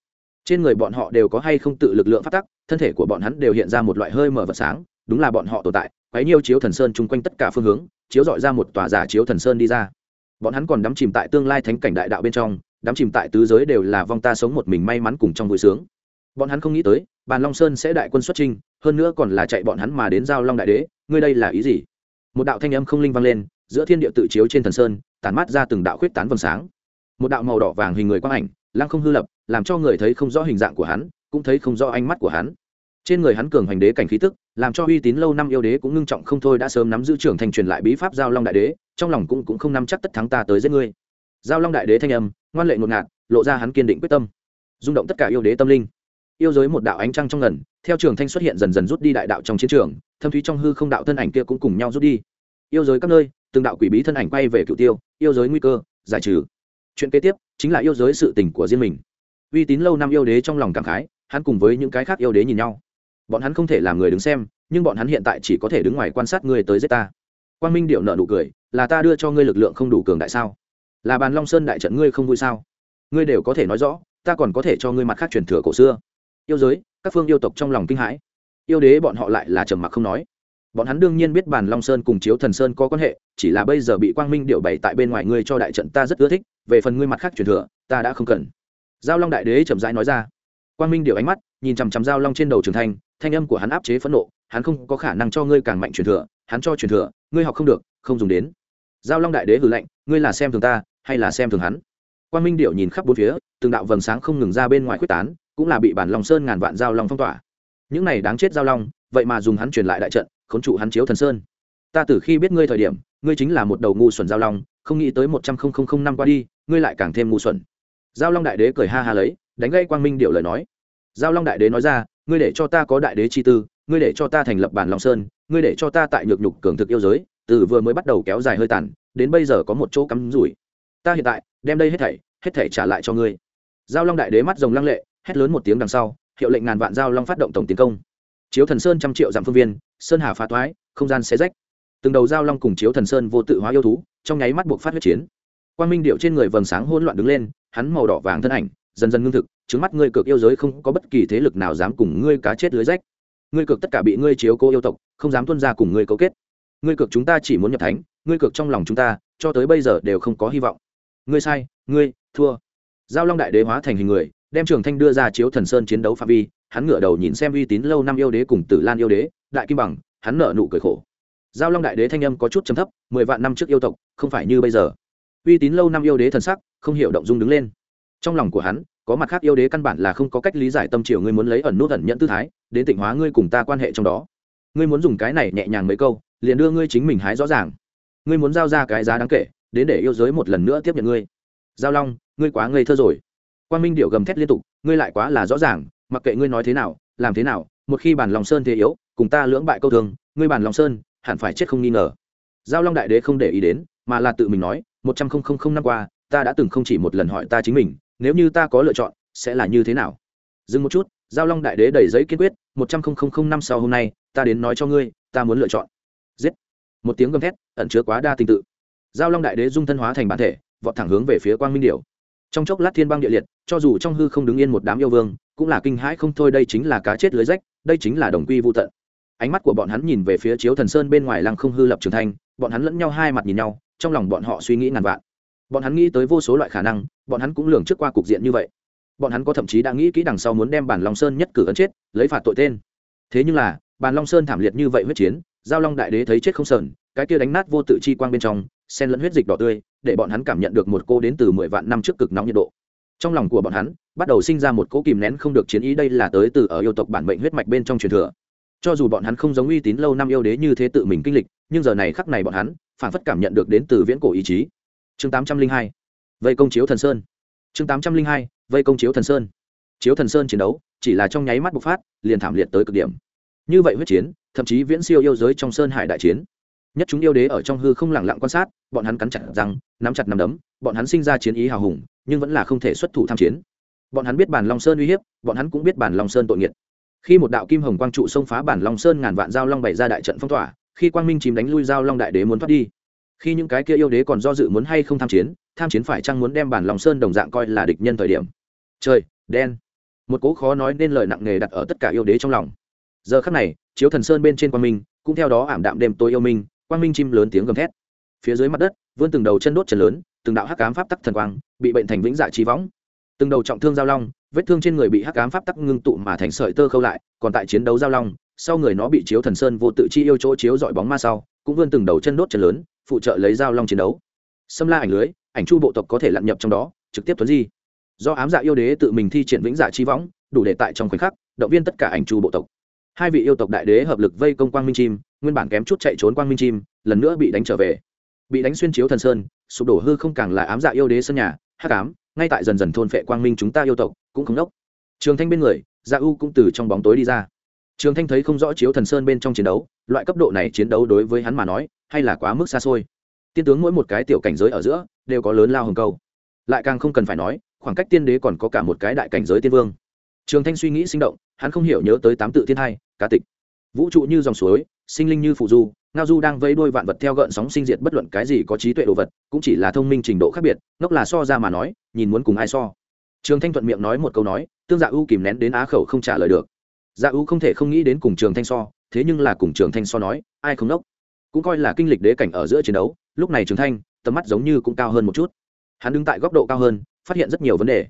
Trên người bọn họ đều có hay không tự lực lượng phát tắc, thân thể của bọn hắn đều hiện ra một loại hơi mở vật sáng, đúng là bọn họ tồn tại, quấy nhiêu chiếu thần sơn chung quanh tất cả phương hướng, chiếu dọi ra một tòa giả chiếu thần sơn đi ra. Bọn hắn còn đắm chìm tại tương lai thánh cảnh đại đạo bên trong, đắm chìm tại tứ giới đều là vong ta sống một mình may mắn cùng trong vui sướng bọn hắn không nghĩ tới, bàn long sơn sẽ đại quân xuất trinh hơn nữa còn là chạy bọn hắn mà đến giao long đại đế, ngươi đây là ý gì? Một đạo thanh âm không linh vang lên, giữa thiên địa tự chiếu trên thần sơn, tản mát ra từng đạo khuyết tán vầng sáng. Một đạo màu đỏ vàng hình người quang ảnh, lăng không hư lập, làm cho người thấy không rõ hình dạng của hắn, cũng thấy không rõ ánh mắt của hắn. Trên người hắn cường hành đế cảnh khí tức, làm cho uy tín lâu năm yêu đế cũng ngưng trọng không thôi đã sớm nắm giữ trưởng thành truyền lại bí pháp giao long đại đế, trong lòng cũng cũng không nắm chắc tất thắng ta tới giết ngươi. Giao long đại đế thanh âm, ngoan lệ ngột ngạt, lộ ra hắn kiên định quyết tâm, rung động tất cả yêu đế tâm linh yêu giới một đạo ánh trăng trong ngần, theo trường thanh xuất hiện dần dần rút đi đại đạo trong chiến trường, thâm thúy trong hư không đạo thân ảnh kia cũng cùng nhau rút đi. Yêu giới các nơi, từng đạo quỷ bí thân ảnh quay về cựu tiêu, yêu giới nguy cơ, giải trừ. Chuyện kế tiếp chính là yêu giới sự tình của riêng mình. Uy tín lâu năm yêu đế trong lòng cảm khái, hắn cùng với những cái khác yêu đế nhìn nhau. Bọn hắn không thể làm người đứng xem, nhưng bọn hắn hiện tại chỉ có thể đứng ngoài quan sát người tới giết ta. Quang minh điệu nợ nụ cười, là ta đưa cho ngươi lực lượng không đủ cường đại sao? Là bàn long sơn đại trận ngươi không vui sao? Ngươi đều có thể nói rõ, ta còn có thể cho ngươi mặt khác truyền thừa cổ xưa yêu giới, các phương yêu tộc trong lòng kinh hãi. Yêu đế bọn họ lại là trầm mặc không nói. Bọn hắn đương nhiên biết bàn long sơn cùng chiếu thần sơn có quan hệ, chỉ là bây giờ bị quang minh điệu bày tại bên ngoài ngươi cho đại trận ta rất ưa thích, về phần ngươi mặt khác truyền thừa, ta đã không cần. Giao long đại đế chậm rãi nói ra. Quang minh điệu ánh mắt, nhìn chằm chằm giao long trên đầu trường thanh thanh âm của hắn áp chế phẫn nộ, hắn không có khả năng cho ngươi càng mạnh truyền thừa, hắn cho truyền thừa, ngươi học không được, không dùng đến. Giao long đại đế hử lạnh, ngươi là xem thường ta, hay là xem thường hắn? Quang minh điệu nhìn khắp bốn phía, từng đạo vầng sáng không ngừng ra bên ngoài quyết tán cũng là bị bản long sơn ngàn vạn giao long phong tỏa. Những này đáng chết giao long, vậy mà dùng hắn truyền lại đại trận, khốn trụ hắn chiếu thần sơn. Ta từ khi biết ngươi thời điểm, ngươi chính là một đầu ngu xuẩn giao long, không nghĩ tới một trăm linh năm qua đi, ngươi lại càng thêm ngu xuẩn. Giao long đại đế cười ha ha lấy, đánh gây quang minh điệu lời nói. Giao long đại đế nói ra, ngươi để cho ta có đại đế chi tư, ngươi để cho ta thành lập bản long sơn, ngươi để cho ta tại nhược nhục cường thực yêu giới, từ vừa mới bắt đầu kéo dài hơi tàn, đến bây giờ có một chỗ cắm rủi. Ta hiện tại, đem đây hết thảy hết thảy trả lại cho ngươi. Giao long đại đế mắt rồng lăng lệ hét lớn một tiếng đằng sau, hiệu lệnh ngàn vạn giao long phát động tổng tiến công. Chiếu thần sơn trăm triệu dặm phương viên, sơn hà phá toái, không gian xé rách. Từng đầu giao long cùng chiếu thần sơn vô tự hóa yêu thú, trong nháy mắt buộc phát huyết chiến. Quang minh điệu trên người vầng sáng hỗn loạn đứng lên, hắn màu đỏ vàng thân ảnh, dần dần ngưng thực trứng mắt ngươi cực yêu giới không có bất kỳ thế lực nào dám cùng ngươi cá chết lưới rách. Ngươi cực tất cả bị ngươi chiếu cố yêu tộc, không dám tuân ra cùng ngươi cấu kết. Ngươi cực chúng ta chỉ muốn nhập thánh, ngươi cực trong lòng chúng ta, cho tới bây giờ đều không có hy vọng. Ngươi sai, ngươi, thua. Giao long đại đế hóa thành hình người đem trường thanh đưa ra chiếu thần sơn chiến đấu phạm vi, hắn ngửa đầu nhìn xem uy tín lâu năm yêu đế cùng tử lan yêu đế, đại kim bằng, hắn nở nụ cười khổ. Giao long đại đế thanh âm có chút chấm thấp, mười vạn năm trước yêu tộc, không phải như bây giờ. Uy tín lâu năm yêu đế thần sắc, không hiểu động dung đứng lên. Trong lòng của hắn, có mặt khác yêu đế căn bản là không có cách lý giải tâm triều ngươi muốn lấy ẩn nút ẩn nhận tư thái, đến tịnh hóa ngươi cùng ta quan hệ trong đó. Ngươi muốn dùng cái này nhẹ nhàng mấy câu, liền đưa ngươi chính mình hái rõ ràng. Ngươi muốn giao ra cái giá đáng kể, đến để yêu giới một lần nữa tiếp nhận ngươi. Giao long, ngươi quá ngây thơ rồi quan minh điệu gầm thét liên tục, ngươi lại quá là rõ ràng, mặc kệ ngươi nói thế nào, làm thế nào, một khi bản lòng sơn thế yếu, cùng ta lưỡng bại câu thường ngươi bản lòng sơn, hẳn phải chết không nghi ngờ. Giao long đại đế không để ý đến, mà là tự mình nói, một trăm linh năm qua, ta đã từng không chỉ một lần hỏi ta chính mình, nếu như ta có lựa chọn, sẽ là như thế nào? Dừng một chút, giao long đại đế đẩy giấy kiên quyết, một trăm linh năm sau hôm nay, ta đến nói cho ngươi, ta muốn lựa chọn. Giết! Một tiếng gầm thét, ẩn chứa quá đa tình tự. Giao long đại đế dung thân hóa thành bản thể, vọt thẳng hướng về phía quang minh điểu trong chốc lát thiên băng địa liệt, cho dù trong hư không đứng yên một đám yêu vương, cũng là kinh hãi không thôi, đây chính là cá chết lưới rách, đây chính là đồng quy vô tận. Ánh mắt của bọn hắn nhìn về phía chiếu thần sơn bên ngoài lăng không hư lập trường thanh, bọn hắn lẫn nhau hai mặt nhìn nhau, trong lòng bọn họ suy nghĩ ngàn vạn. Bọn hắn nghĩ tới vô số loại khả năng, bọn hắn cũng lường trước qua cục diện như vậy. Bọn hắn có thậm chí đã nghĩ kỹ đằng sau muốn đem bản long sơn nhất cử ấn chết, lấy phạt tội tên. Thế nhưng là, bản long sơn thảm liệt như vậy huyết chiến, giao long đại đế thấy chết không sờn, cái kia đánh nát vô tự chi quang bên trong, xen lẫn huyết dịch đỏ tươi để bọn hắn cảm nhận được một cô đến từ mười vạn năm trước cực nóng nhiệt độ. Trong lòng của bọn hắn, bắt đầu sinh ra một cỗ kìm nén không được chiến ý đây là tới từ ở yêu tộc bản mệnh huyết mạch bên trong truyền thừa. Cho dù bọn hắn không giống uy tín lâu năm yêu đế như thế tự mình kinh lịch, nhưng giờ này khắc này bọn hắn, phản phất cảm nhận được đến từ viễn cổ ý chí. Chương tám trăm linh hai, vây công chiếu thần sơn. Chương tám trăm linh hai, vây công chiếu thần sơn. Chiếu thần sơn chiến đấu, chỉ là trong nháy mắt bộc phát, liền thảm liệt tới cực điểm. Như vậy huyết chiến, thậm chí viễn siêu yêu giới trong sơn hải đại chiến nhất chúng yêu đế ở trong hư không lẳng lặng quan sát, bọn hắn cắn chặt răng, nắm chặt nắm đấm, bọn hắn sinh ra chiến ý hào hùng, nhưng vẫn là không thể xuất thủ tham chiến. Bọn hắn biết bản long sơn uy hiếp, bọn hắn cũng biết bản long sơn tội nghiệt. Khi một đạo kim hồng quang trụ xông phá bản long sơn ngàn vạn giao long bày ra đại trận phong tỏa, khi quang minh chìm đánh lui giao long đại đế muốn thoát đi. Khi những cái kia yêu đế còn do dự muốn hay không tham chiến tham chiến phải chăng muốn đem bản long sơn đồng dạng coi là địch nhân thời điểm. Trời, đen. Một cố khó nói nên lời nặng nề đặt ở tất cả yêu đế trong lòng. Giờ khắc này, chiếu thần sơn bên trên quang minh, cũng theo đó ảm đạm đêm tối yêu minh quang minh chim lớn tiếng gầm thét. Phía dưới mặt đất, vươn từng đầu chân đốt chân lớn, từng đạo hắc ám pháp tắc thần quang bị bệnh thành vĩnh dạ trí võng. Từng đầu trọng thương giao long, vết thương trên người bị hắc ám pháp tắc ngưng tụ mà thành sợi tơ khâu lại, còn tại chiến đấu giao long, sau người nó bị chiếu thần sơn vô tự chi yêu chỗ chiếu dọi bóng ma sau, cũng vươn từng đầu chân đốt chân lớn, phụ trợ lấy giao long chiến đấu. Xâm la ảnh lưới, ảnh chu bộ tộc có thể lặn nhập trong đó, trực tiếp tuấn di. Do ám dạ yêu đế tự mình thi triển vĩnh dạ chi võng, đủ để tại trong khoảnh khắc, động viên tất cả ảnh chu bộ tộc hai vị yêu tộc đại đế hợp lực vây công quang minh chim, nguyên bản kém chút chạy trốn quang minh chim, lần nữa bị đánh trở về. Bị đánh xuyên chiếu thần sơn, sụp đổ hư không càng là ám dạ yêu đế sân nhà, hắc ám, ngay tại dần dần thôn phệ quang minh chúng ta yêu tộc, cũng không đốc. Trường thanh bên người dạ u cũng từ trong bóng tối đi ra. Trường thanh thấy không rõ chiếu thần sơn bên trong chiến đấu, loại cấp độ này chiến đấu đối với hắn mà nói, hay là quá mức xa xôi. Tiên tướng mỗi một cái tiểu cảnh giới ở giữa, đều có lớn lao hồng câu lại càng không cần phải nói, khoảng cách tiên đế còn có cả một cái đại cảnh giới tiên vương trường thanh suy nghĩ sinh động, hắn không hiểu nhớ tới tám tự thiên hai cá tịch. Vũ trụ như dòng suối, sinh linh như phụ du, ngao du đang vây đuôi vạn vật theo gợn sóng sinh diệt bất luận cái gì có trí tuệ đồ vật, cũng chỉ là thông minh trình độ khác biệt, ngốc là so ra mà nói, nhìn muốn cùng ai so. Trường thanh thuận miệng nói một câu nói, tương dạ u kìm nén đến á khẩu không trả lời được. Dạ u không thể không nghĩ đến cùng trường thanh so, thế nhưng là cùng trường thanh so nói, ai không đốc cũng coi là kinh lịch đế cảnh ở giữa chiến đấu, lúc này trường thanh, tầm mắt giống như cũng cao hơn một chút. Hắn đứng tại góc độ cao hơn, phát hiện rất nhiều vấn đề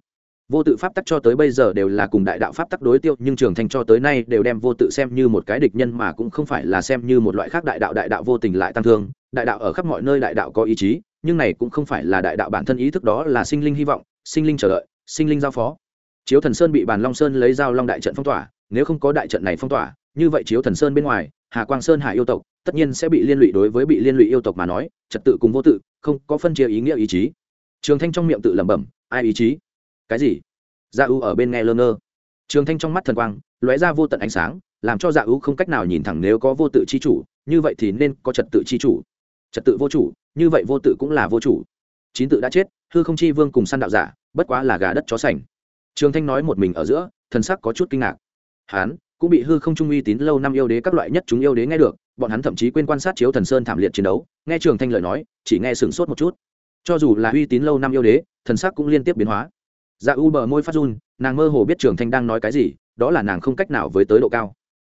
vô tự pháp tắc cho tới bây giờ đều là cùng đại đạo pháp tắc đối tiêu, nhưng trường thanh cho tới nay đều đem vô tự xem như một cái địch nhân mà cũng không phải là xem như một loại khác đại đạo đại đạo vô tình lại tăng thương. Đại đạo ở khắp mọi nơi đại đạo có ý chí, nhưng này cũng không phải là đại đạo bản thân ý thức đó là sinh linh hy vọng, sinh linh chờ đợi, sinh linh giao phó. Chiếu thần sơn bị bàn long sơn lấy dao long đại trận phong tỏa, nếu không có đại trận này phong tỏa, như vậy chiếu thần sơn bên ngoài, hà quang sơn hải yêu tộc tất nhiên sẽ bị liên lụy đối với bị liên lụy yêu tộc mà nói, trật tự cùng vô tự, không có phân chia ý nghĩa ý chí. Trường thanh trong miệng tự lẩm bẩm, ai ý chí? Cái gì? Dạ ưu ở bên nghe lơ ngơ. Trường thanh trong mắt thần quang, lóe ra vô tận ánh sáng, làm cho dạ ưu không cách nào nhìn thẳng nếu có vô tự chi chủ, như vậy thì nên có trật tự chi chủ. Trật tự vô chủ, như vậy vô tự cũng là vô chủ. Chín tự đã chết, hư không chi vương cùng săn đạo giả, bất quá là gà đất chó sành. Trường thanh nói một mình ở giữa, thần sắc có chút kinh ngạc. Hán cũng bị hư không trung uy tín lâu năm yêu đế các loại nhất chúng yêu đế nghe được, bọn hắn thậm chí quên quan sát chiếu thần sơn thảm liệt chiến đấu, nghe trường thanh lời nói, chỉ nghe sửng sốt một chút. Cho dù là uy tín lâu năm yêu đế, thần sắc cũng liên tiếp biến hóa dạ u bờ môi phát run, nàng mơ hồ biết trường thanh đang nói cái gì, đó là nàng không cách nào với tới độ cao.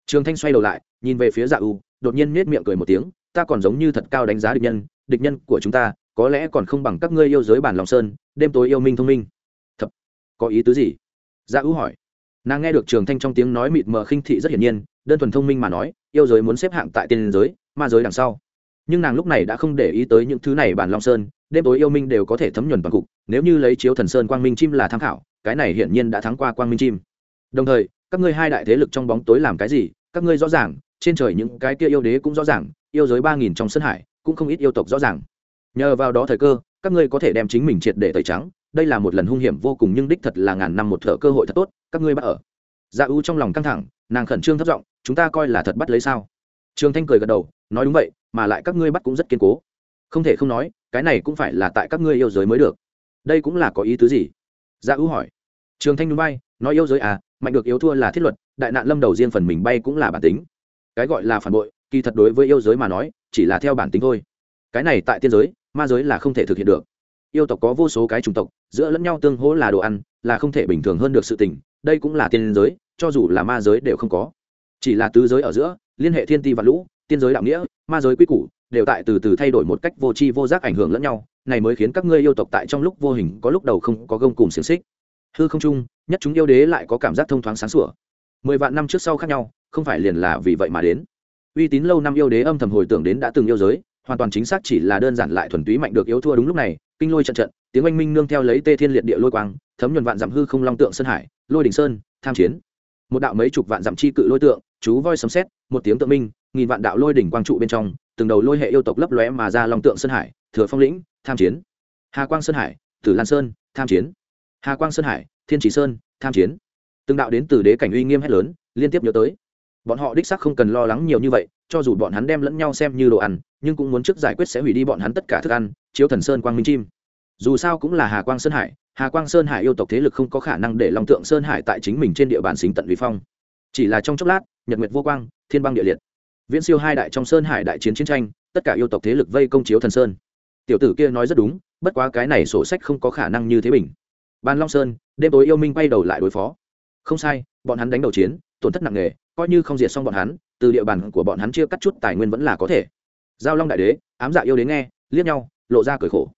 Trường thanh xoay đầu lại, nhìn về phía dạ u, đột nhiên nết miệng cười một tiếng, ta còn giống như thật cao đánh giá địch nhân địch nhân của chúng ta, có lẽ còn không bằng các ngươi yêu giới bản lòng sơn, đêm tối yêu minh thông minh. Thật? Có ý tứ gì? Dạ u hỏi. Nàng nghe được trường thanh trong tiếng nói mịt mờ khinh thị rất hiển nhiên, đơn thuần thông minh mà nói, yêu giới muốn xếp hạng tại tiên giới, ma giới đằng sau. Nhưng nàng lúc này đã không để ý tới những thứ này bản long sơn đêm tối yêu minh đều có thể thấm nhuần toàn cục, nếu như lấy chiếu thần sơn quang minh chim là tham khảo, cái này hiển nhiên đã thắng qua quang minh chim. Đồng thời, các ngươi hai đại thế lực trong bóng tối làm cái gì? Các ngươi rõ ràng, trên trời những cái kia yêu đế cũng rõ ràng, yêu giới ba nghìn trong sân hải cũng không ít yêu tộc rõ ràng. Nhờ vào đó thời cơ, các ngươi có thể đem chính mình triệt để tẩy trắng, đây là một lần hung hiểm vô cùng nhưng đích thật là ngàn năm một thợ cơ hội thật tốt, các ngươi bắt ở. Dạ u trong lòng căng thẳng, nàng khẩn trương thất giọng, chúng ta coi là thật bắt lấy sao? Trường thanh cười gật đầu, nói đúng vậy, mà lại các ngươi bắt cũng rất kiên cố. Không thể không nói cái này cũng phải là tại các ngươi yêu giới mới được. Đây cũng là có ý tứ gì? Dạ ưu hỏi. Trường thanh núi bay, nói yêu giới à mạnh được yếu thua là thiết luật, đại nạn lâm đầu riêng phần mình bay cũng là bản tính. Cái gọi là phản bội, kỳ thật đối với yêu giới mà nói, chỉ là theo bản tính thôi. Cái này tại tiên giới, ma giới là không thể thực hiện được. Yêu tộc có vô số cái chủng tộc, giữa lẫn nhau tương hỗ là đồ ăn, là không thể bình thường hơn được sự tình, đây cũng là tiên giới, cho dù là ma giới đều không có. Chỉ là tứ giới ở giữa, liên hệ thiên ti và lũ tiên giới đạo nghĩa, ma giới quy củ, đều tại từ từ thay đổi một cách vô tri vô giác ảnh hưởng lẫn nhau, này mới khiến các ngươi yêu tộc tại trong lúc vô hình có lúc đầu không có gông cùng xiềng xích. Hư không chung, nhất chúng yêu đế lại có cảm giác thông thoáng sáng sủa. Mười vạn năm trước sau khác nhau, không phải liền là vì vậy mà đến. Uy tín lâu năm yêu đế âm thầm hồi tưởng đến đã từng yêu giới, hoàn toàn chính xác chỉ là đơn giản lại thuần túy mạnh được yếu thua đúng lúc này, kinh lôi trận trận, tiếng oanh minh nương theo lấy tê thiên liệt địa lôi quang, thấm nhuần vạn dặm hư không long tượng sơn hải, lôi đỉnh sơn, tham chiến. Một đạo mấy chục vạn dặm chi cự lôi tượng, chú voi sấm xét một tiếng tượng minh nghìn vạn đạo lôi đỉnh quang trụ bên trong, từng đầu lôi hệ yêu tộc lấp lóe mà ra long tượng sơn hải, thừa phong lĩnh, tham chiến. Hà quang sơn hải, tử lan sơn, tham chiến. Hà quang sơn hải, thiên trí sơn, tham chiến. Từng đạo đến từ đế cảnh uy nghiêm hết lớn, liên tiếp nhớ tới. Bọn họ đích xác không cần lo lắng nhiều như vậy, cho dù bọn hắn đem lẫn nhau xem như đồ ăn, nhưng cũng muốn trước giải quyết sẽ hủy đi bọn hắn tất cả thức ăn, chiếu thần sơn quang minh chim. Dù sao cũng là hà quang sơn hải, hà quang sơn hải yêu tộc thế lực không có khả năng để long tượng sơn hải tại chính mình trên địa bàn xính tận vi phong. Chỉ là trong chốc lát, nhật nguyệt vô quang, thiên băng địa liệt viễn siêu hai đại trong sơn hải đại chiến chiến tranh, tất cả yêu tộc thế lực vây công chiếu thần sơn. Tiểu tử kia nói rất đúng, bất quá cái này sổ sách không có khả năng như thế bình. Ban long sơn, đêm tối yêu minh bay đầu lại đối phó. Không sai, bọn hắn đánh đầu chiến, tổn thất nặng nề, coi như không diệt xong bọn hắn, từ địa bàn của bọn hắn chia cắt chút tài nguyên vẫn là có thể. Giao long đại đế, ám dạ yêu đến nghe, liếc nhau, lộ ra cười khổ.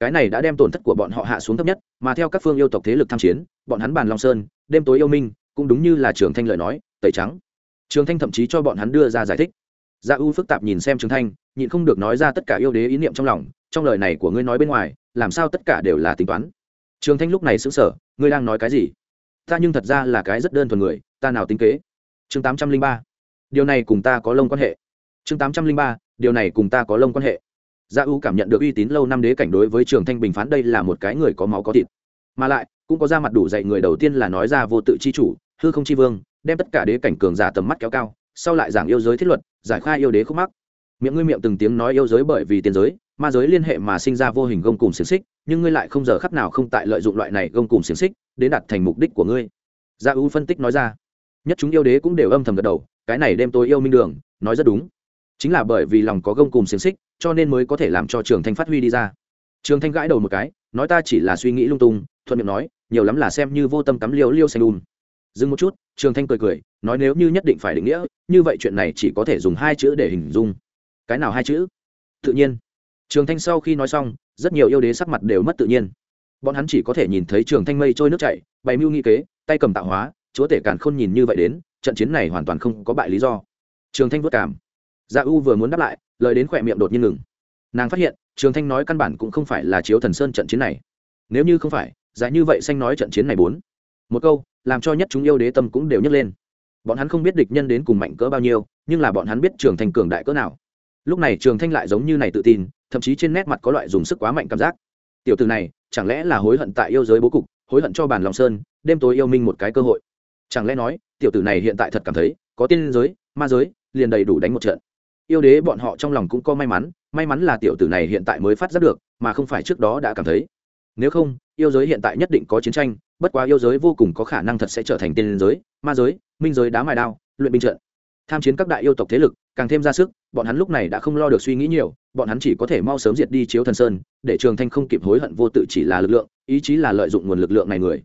Cái này đã đem tổn thất của bọn họ hạ xuống thấp nhất, mà theo các phương yêu tộc thế lực tham chiến, bọn hắn bàn long sơn, đêm tối yêu minh, cũng đúng như là trường thanh lợi nói, tẩy trắng trường thanh thậm chí cho bọn hắn đưa ra giải thích. Gia u phức tạp nhìn xem trường thanh, nhịn không được nói ra tất cả yêu đế ý niệm trong lòng, trong lời này của ngươi nói bên ngoài, làm sao tất cả đều là tính toán? Trường thanh lúc này xứng sở ngươi đang nói cái gì? Ta nhưng thật ra là cái rất đơn thuần người, ta nào tính kế? Chương tám trăm linh ba. Điều này cùng ta có lông quan hệ. Chương tám trăm linh ba, điều này cùng ta có lông quan hệ. Gia u cảm nhận được uy tín lâu năm đế cảnh đối với trường thanh bình phán đây là một cái người có máu có thịt. Mà lại, cũng có ra mặt đủ dạy người đầu tiên là nói ra vô tự chi chủ, hư không chi vương đem tất cả đế cảnh cường giả tầm mắt kéo cao, sau lại giảng yêu giới thiết luật, giải khai yêu đế khúc mắc. Miệng ngươi miệng từng tiếng nói yêu giới bởi vì tiền giới, ma giới liên hệ mà sinh ra vô hình gông cùng xiềng xích, nhưng ngươi lại không giờ khắc nào không tại lợi dụng loại này gông cùng xiềng xích đến đạt thành mục đích của ngươi. Gia u phân tích nói ra. Nhất chúng yêu đế cũng đều âm thầm gật đầu, cái này đêm tôi yêu minh đường, nói rất đúng. Chính là bởi vì lòng có gông cùng xiềng xích, cho nên mới có thể làm cho trường thanh phát huy đi ra. Trường thanh gãi đầu một cái, nói ta chỉ là suy nghĩ lung tung, thuận miệng nói, nhiều lắm là xem như vô tâm cắm liêu liêu xanh đùn dừng một chút, trường thanh cười cười, nói nếu như nhất định phải định nghĩa, như vậy chuyện này chỉ có thể dùng hai chữ để hình dung. Cái nào hai chữ? Tự nhiên. Trường thanh sau khi nói xong, rất nhiều yêu đế sắc mặt đều mất tự nhiên. Bọn hắn chỉ có thể nhìn thấy trường thanh mây trôi nước chảy, bày mưu nghi kế, tay cầm tạo hóa, chúa tể càn khôn nhìn như vậy đến, trận chiến này hoàn toàn không có bại lý do. Trường thanh vất cảm dạ u vừa muốn đáp lại, lời đến khỏe miệng đột nhiên ngừng. Nàng phát hiện, trường thanh nói căn bản cũng không phải là chiếu thần sơn trận chiến này. Nếu như không phải giá như vậy xanh nói trận chiến này bốn. Một câu làm cho nhất chúng yêu đế tâm cũng đều nhấc lên. Bọn hắn không biết địch nhân đến cùng mạnh cỡ bao nhiêu, nhưng là bọn hắn biết trường thanh cường đại cỡ nào. Lúc này trường thanh lại giống như này tự tin, thậm chí trên nét mặt có loại dùng sức quá mạnh cảm giác. Tiểu từ này, chẳng lẽ là hối hận tại yêu giới bố cục, hối hận cho bản lòng sơn, đêm tối yêu minh một cái cơ hội. Chẳng lẽ nói, tiểu tử này hiện tại thật cảm thấy, có tiên giới, ma giới, liền đầy đủ đánh một trận. Yêu đế bọn họ trong lòng cũng có may mắn may mắn là tiểu tử này hiện tại mới phát giác được, mà không phải trước đó đã cảm thấy. Nếu không, yêu giới hiện tại nhất định có chiến tranh bất quá yêu giới vô cùng có khả năng thật sẽ trở thành tiên giới, ma giới, minh giới đá mài đao, luyện binh trận. Tham chiến các đại yêu tộc thế lực, càng thêm ra sức, bọn hắn lúc này đã không lo được suy nghĩ nhiều, bọn hắn chỉ có thể mau sớm diệt đi chiếu thần sơn, để trường thanh không kịp hối hận vô tự chỉ là lực lượng, ý chí là lợi dụng nguồn lực lượng này người.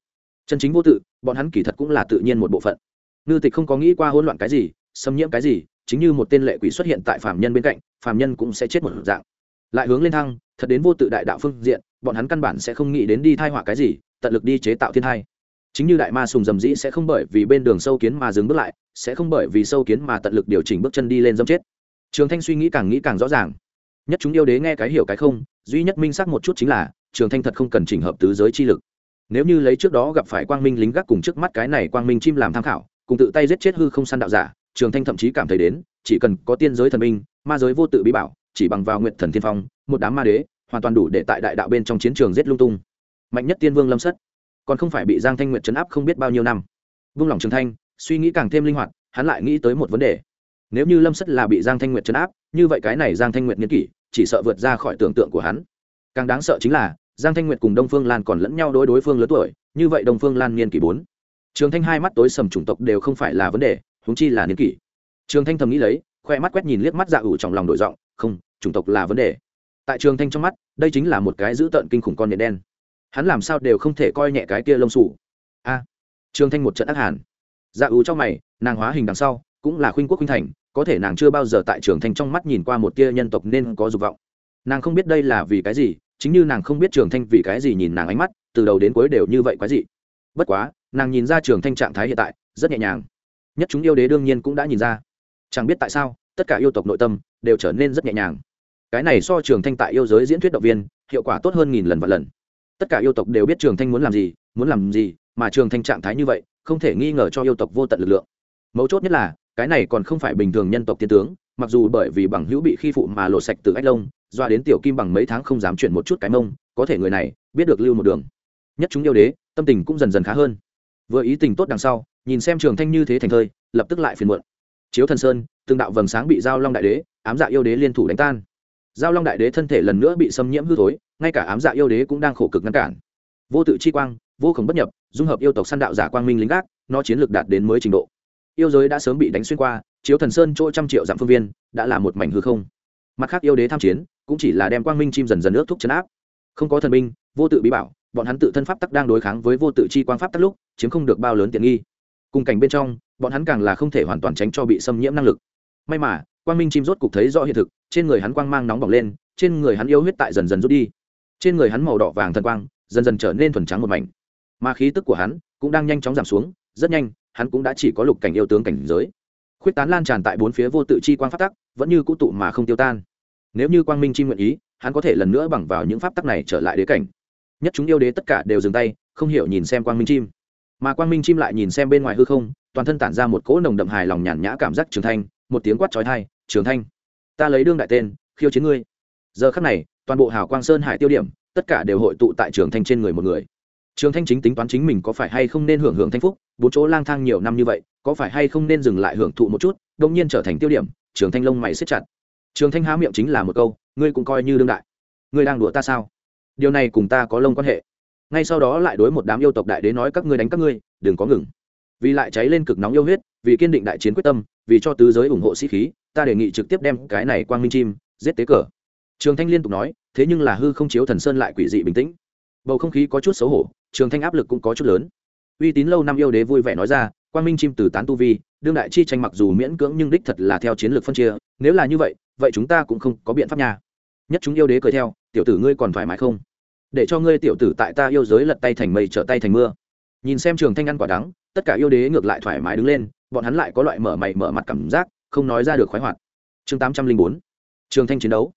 Chân chính vô tự, bọn hắn kỳ thật cũng là tự nhiên một bộ phận. Ngư tịch không có nghĩ qua hỗn loạn cái gì, xâm nhiễm cái gì, chính như một tên lệ quỷ xuất hiện tại phạm nhân bên cạnh phạm nhân cũng sẽ chết một dạng. Lại hướng lên thăng, thật đến vô tự đại đạo phương diện bọn hắn căn bản sẽ không nghĩ đến đi thai họa cái gì, tận lực đi chế tạo thiên thai. Chính như đại ma sùng dầm dĩ sẽ không bởi vì bên đường sâu kiến mà dừng bước lại, sẽ không bởi vì sâu kiến mà tận lực điều chỉnh bước chân đi lên dâm chết. Trường thanh suy nghĩ càng nghĩ càng rõ ràng. Nhất chúng yêu đế nghe cái hiểu cái không, duy nhất minh xác một chút chính là, trường thanh thật không cần chỉnh hợp tứ giới chi lực. Nếu như lấy trước đó gặp phải quang minh lính gác cùng trước mắt cái này quang minh chim làm tham khảo, cùng tự tay giết chết hư không săn đạo giả, trường thanh thậm chí cảm thấy đến, chỉ cần có tiên giới thần minh, ma giới vô tự bí bảo, chỉ bằng vào nguyện thần thiên phong, một đám ma đế hoàn toàn đủ để tại đại đạo bên trong chiến trường giết lung tung. Mạnh nhất tiên vương lâm sất. Còn không phải bị giang thanh nguyệt chấn áp không biết bao nhiêu năm. Vương lòng trường thanh, suy nghĩ càng thêm linh hoạt, hắn lại nghĩ tới một vấn đề. Nếu như lâm sất là bị giang thanh nguyệt chấn áp, như vậy cái này giang thanh nguyệt nghiên kỷ, chỉ sợ vượt ra khỏi tưởng tượng của hắn. Càng đáng sợ chính là, giang thanh nguyệt cùng đông phương lan còn lẫn nhau đối đối phương lớn tuổi, như vậy đông phương lan niên kỷ bốn. Trường thanh hai mắt tối sầm chủng tộc đều không phải là vấn đề húng chi là niên kỷ. Trường thanh thầm nghĩ lấy, khoe mắt quét nhìn liếc mắt dạ ủ trong lòng đổi giọng, không, chủng tộc là vấn đề tại trường thanh trong mắt, đây chính là một cái dữ tợn kinh khủng con nhện đen. Hắn làm sao đều không thể coi nhẹ cái kia lông sủ a, trường thanh một trận ác hàn. Dạ ưu trong mày, nàng hóa hình đằng sau, cũng là khuynh quốc khuynh thành, có thể nàng chưa bao giờ tại trường thanh trong mắt nhìn qua một tia nhân tộc nên có dục vọng. Nàng không biết đây là vì cái gì, chính như nàng không biết trường thanh vì cái gì nhìn nàng ánh mắt, từ đầu đến cuối đều như vậy quái dị. Bất quá, nàng nhìn ra trường thanh trạng thái hiện tại, rất nhẹ nhàng. Nhất chúng yêu đế đương nhiên cũng đã nhìn ra. Chẳng biết tại sao, tất cả yêu tộc nội tâm đều trở nên rất nhẹ nhàng cái này so trường thanh tại yêu giới diễn thuyết động viên, hiệu quả tốt hơn nghìn lần và lần. Tất cả yêu tộc đều biết trường thanh muốn làm gì, muốn làm gì, mà trường thanh trạng thái như vậy, không thể nghi ngờ cho yêu tộc vô tận lực lượng. Mấu chốt nhất là, cái này còn không phải bình thường nhân tộc tiên tướng, mặc dù bởi vì bằng hữu bị khi phụ mà lộ sạch từ ách lông doa đến tiểu kim bằng mấy tháng không dám chuyển một chút cái mông, có thể người này biết được lưu một đường. Nhất chúng yêu đế, tâm tình cũng dần dần khá hơn. Vừa ý tình tốt đằng sau, nhìn xem trường thanh như thế thành thơi, lập tức lại phiền muộn. Chiếu thần sơn, từng đạo vầng sáng bị giao long đại đế, ám dạ yêu đế liên thủ đánh tan giao long đại đế thân thể lần nữa bị xâm nhiễm hư thối, ngay cả ám dạ yêu đế cũng đang khổ cực ngăn cản. Vô tự chi quang, vô khổng bất nhập, dung hợp yêu tộc săn đạo giả quang minh lính gác, nó chiến lược đạt đến mới trình độ. Yêu giới đã sớm bị đánh xuyên qua, chiếu thần sơn chỗ trăm triệu dặm phương viên, đã là một mảnh hư không. Mặt khác yêu đế tham chiến, cũng chỉ là đem quang minh chim dần dần ước thúc chấn áp. Không có thần binh, vô tự bí bảo, bọn hắn tự thân pháp tắc đang đối kháng với vô tự chi quang pháp tắc lúc, chiếm không được bao lớn tiện nghi. Cùng cảnh bên trong, bọn hắn càng là không thể hoàn toàn tránh cho bị xâm nhiễm năng lực. May mà quang minh chim rốt cục thấy rõ hiện thực trên người hắn quang mang nóng bỏng lên trên người hắn yêu huyết tại dần dần rút đi. Trên người hắn màu đỏ vàng thần quang dần dần trở nên thuần trắng một mảnh. Mà khí tức của hắn cũng đang nhanh chóng giảm xuống rất nhanh hắn cũng đã chỉ có lục cảnh yêu tướng cảnh giới. Khuyết tán lan tràn tại bốn phía vô tự chi quang pháp tắc vẫn như cũ tụ mà không tiêu tan. Nếu như quang minh chi nguyện ý hắn có thể lần nữa bằng vào những pháp tắc này trở lại đế cảnh. Nhất chúng yêu đế tất cả đều dừng tay không hiểu nhìn xem quang minh chim. Mà quang minh chim lại nhìn xem bên ngoài hư không toàn thân tản ra một cỗ nồng đậm hài lòng nhàn nhã cảm giác trưởng thành, một tiếng quát trói thai trường thanh, ta lấy đương đại tên, khiêu chiến ngươi. Giờ khắc này, toàn bộ hào quang sơn hải tiêu điểm, tất cả đều hội tụ tại trường thanh trên người một người. Trường thanh chính tính toán chính mình có phải hay không nên hưởng hưởng thanh phúc, bốn chỗ lang thang nhiều năm như vậy, có phải hay không nên dừng lại hưởng thụ một chút đông nhiên trở thành tiêu điểm, trường thanh lông mày xếp chặt. Trường thanh há miệng chính là một câu, ngươi cũng coi như đương đại. Ngươi đang đùa ta sao? Điều này cùng ta có lông quan hệ. Ngay sau đó lại đối một đám yêu tộc đại đế nói các ngươi đánh các ngươi, đừng có ngừng vì lại cháy lên cực nóng yêu huyết, vì kiên định đại chiến quyết tâm, vì cho tứ giới ủng hộ sĩ khí, ta đề nghị trực tiếp đem cái này quang minh chim, giết tế cờ. Trường thanh liên tục nói, thế nhưng là hư không chiếu thần sơn lại quỷ dị bình tĩnh. Bầu không khí có chút xấu hổ, trường thanh áp lực cũng có chút lớn. Uy tín lâu năm yêu đế vui vẻ nói ra, quang minh chim từ tán tu vi, đương đại chi tranh mặc dù miễn cưỡng nhưng đích thật là theo chiến lược phân chia, nếu là như vậy vậy chúng ta cũng không có biện pháp nhà. nhất chúng yêu đế cười theo, tiểu tử ngươi còn thoải mái không? Để cho ngươi tiểu tử tại ta yêu giới lật tay thành mây, trở tay thành mưa. Nhìn xem trường thanh ăn quả đắng tất cả yêu đế ngược lại thoải mái đứng lên, bọn hắn lại có loại mở mày mở mặt cảm giác, không nói ra được khoái hoạt. Chương tám trăm linh bốn, trường thanh chiến đấu.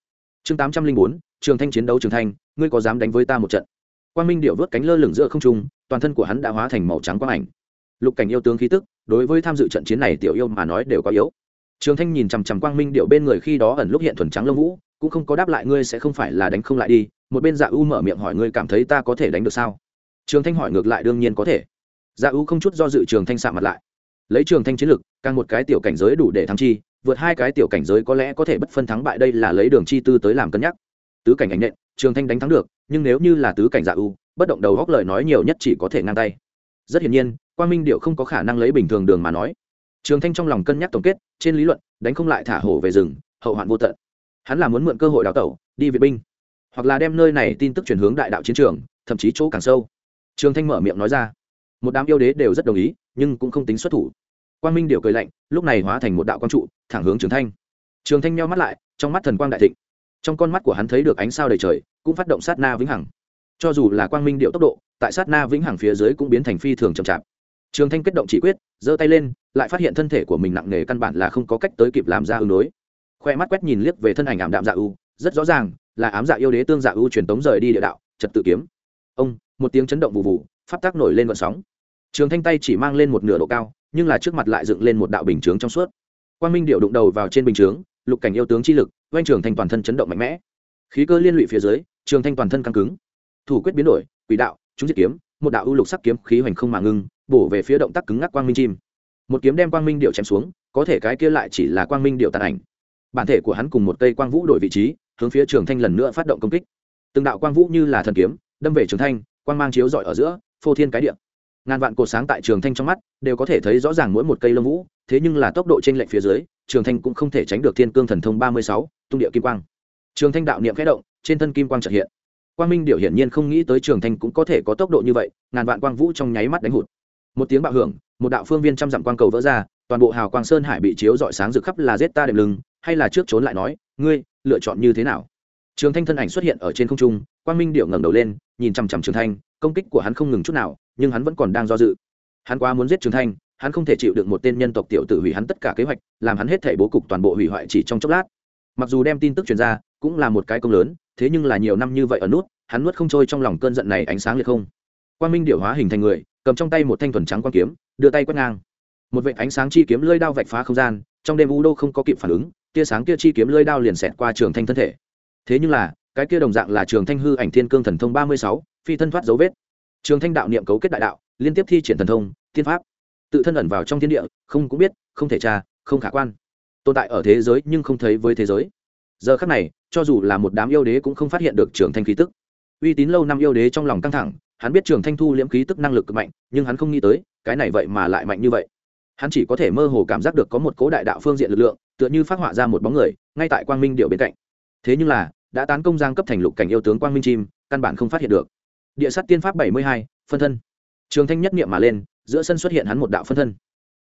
Chương tám trăm linh bốn, trường thanh chiến đấu trường thanh, ngươi có dám đánh với ta một trận? Quang minh điệu vớt cánh lơ lửng giữa không trung, toàn thân của hắn đã hóa thành màu trắng quang ảnh. Lục cảnh yêu tướng khí tức, đối với tham dự trận chiến này tiểu yêu mà nói đều có yếu. Trường thanh nhìn chằm chằm quang minh điệu bên người khi đó ẩn lúc hiện thuần trắng lông vũ, cũng không có đáp lại ngươi sẽ không phải là đánh không lại đi, một bên dạ u mở miệng hỏi ngươi cảm thấy ta có thể đánh được sao? Trường thanh hỏi ngược lại đương nhiên có thể dạ u không chút do dự trường thanh sạm mặt lại. Lấy trường thanh chiến lực, càng một cái tiểu cảnh giới đủ để thắng chi, vượt hai cái tiểu cảnh giới có lẽ có thể bất phân thắng bại đây là lấy đường chi tư tới làm cân nhắc. Tứ cảnh ảnh nện, trường thanh đánh thắng được, nhưng nếu như là tứ cảnh dạ u bất động đầu góc lời nói nhiều nhất chỉ có thể ngang tay. Rất hiển nhiên, quang minh điệu không có khả năng lấy bình thường đường mà nói. Trường thanh trong lòng cân nhắc tổng kết, trên lý luận, đánh không lại thả hổ về rừng, hậu hoạn vô tận. Hắn là muốn mượn cơ hội đào tẩu, đi vệ binh, hoặc là đem nơi này tin tức chuyển hướng đại đạo chiến trường, thậm chí chỗ càng sâu. Trường thanh mở miệng nói ra một đám yêu đế đều rất đồng ý, nhưng cũng không tính xuất thủ. Quang minh điệu cười lạnh, lúc này hóa thành một đạo quang trụ, thẳng hướng trường thanh. Trường thanh nhau mắt lại, trong mắt thần quang đại thịnh. Trong con mắt của hắn thấy được ánh sao đầy trời, cũng phát động sát na vĩnh hằng. Cho dù là quang minh điệu tốc độ, tại sát na vĩnh hằng phía dưới cũng biến thành phi thường chậm chạp. Trường thanh kết động chỉ quyết, giơ tay lên, lại phát hiện thân thể của mình nặng nề căn bản là không có cách tới kịp làm ra ứng đối. Khoe mắt quét nhìn liếc về thân ảnh ảm đạm dạ u, rất rõ ràng là ám dạ yêu đế tương dạ u truyền tống rời đi địa đạo, trật tự kiếm. Ông, một tiếng chấn động vụ vụ, pháp tác nổi lên vận sóng trường thanh tay chỉ mang lên một nửa độ cao, nhưng là trước mặt lại dựng lên một đạo bình chướng trong suốt. Quang minh điệu đụng đầu vào trên bình chướng, lục cảnh yêu tướng chi lực, oanh trường thanh toàn thân chấn động mạnh mẽ. Khí cơ liên lụy phía dưới, trường thanh toàn thân căng cứng. Thủ quyết biến đổi, quỷ đạo, chúng diệt kiếm, một đạo ưu lục sắc kiếm khí hoành không mà ngưng, bổ về phía động tác cứng ngắc quang minh chim. Một kiếm đem quang minh điệu chém xuống, có thể cái kia lại chỉ là quang minh điệu tàn ảnh. Bản thể của hắn cùng một cây quang vũ đổi vị trí, hướng phía trường thanh lần nữa phát động công kích. Từng đạo quang vũ như là thần kiếm, đâm về trường thanh, quang mang chiếu rọi ở giữa, phô thiên cái địa ngàn vạn cột sáng tại trường thanh trong mắt, đều có thể thấy rõ ràng mỗi một cây lông vũ, thế nhưng là tốc độ t r ê n lệch phía dưới, trường thanh cũng không thể tránh được thiên cương thần thông ba mươi sáu, tung địa kim quang. Trường thanh đạo niệm khẽ động, trên thân kim quang trợ hiện. Quang minh điệu hiển nhiên không nghĩ tới trường thanh cũng có thể có tốc độ như vậy, ngàn vạn quang vũ trong nháy mắt đánh hụt. Một tiếng bạo hưởng, một đạo phương viên trăm dặm quang cầu vỡ ra, toàn bộ hào quang sơn hải bị chiếu dọi sáng rực khắp là giết ta đệm lưng, hay là trước trốn lại nói, ngươi, lựa chọn như thế nào? Trường thanh thân ảnh xuất hiện ở trên không trung, quang minh điệu ngẩng đầu lên, nhìn chằm chằm trường thanh công kích của hắn không ngừng chút nào, nhưng hắn vẫn còn đang do dự. Hắn quá muốn giết trường thanh, hắn không thể chịu được một tên nhân tộc tiểu tử hủy hắn tất cả kế hoạch, làm hắn hết thể bố cục toàn bộ hủy hoại chỉ trong chốc lát. Mặc dù đem tin tức truyền ra, cũng là một cái công lớn, thế nhưng là nhiều năm như vậy ở nút, hắn nuốt không trôi trong lòng cơn giận này ánh sáng liệt không. Quang minh điệu hóa hình thành người, cầm trong tay một thanh thuần trắng quan kiếm, đưa tay quét ngang. Một vệt ánh sáng chi kiếm lơi đao vạch phá không gian, trong đêm u đô không có kịp phản ứng, tia sáng kia chi kiếm lơi đao liền xẹt qua trường thanh thân thể. Thế nhưng là cái kia đồng dạng là trường thanh hư ảnh thiên cương thần thông ba mươi sáu, phi thân thoát dấu vết. Trường thanh đạo niệm cấu kết đại đạo, liên tiếp thi triển thần thông, thiên pháp. Tự thân ẩn vào trong thiên địa, không cũng biết, không thể tra, không khả quan. Tồn tại ở thế giới nhưng không thấy với thế giới. Giờ khắc này, cho dù là một đám yêu đế cũng không phát hiện được trường thanh khí tức. Uy tín lâu năm yêu đế trong lòng căng thẳng, hắn biết trường thanh thu liễm khí tức năng lực cực mạnh, nhưng hắn không nghĩ tới, cái này vậy mà lại mạnh như vậy. Hắn chỉ có thể mơ hồ cảm giác được có một cố đại đạo phương diện lực lượng, tựa như phát họa ra một bóng người, ngay tại quang minh điệu bên cạnh. Thế nhưng là đã tán công giang cấp thành lục cảnh yêu tướng quang minh chim, căn bản không phát hiện được. Địa sát tiên pháp bảy mươi hai, phân thân. Trường thanh nhất niệm mà lên, giữa sân xuất hiện hắn một đạo phân thân.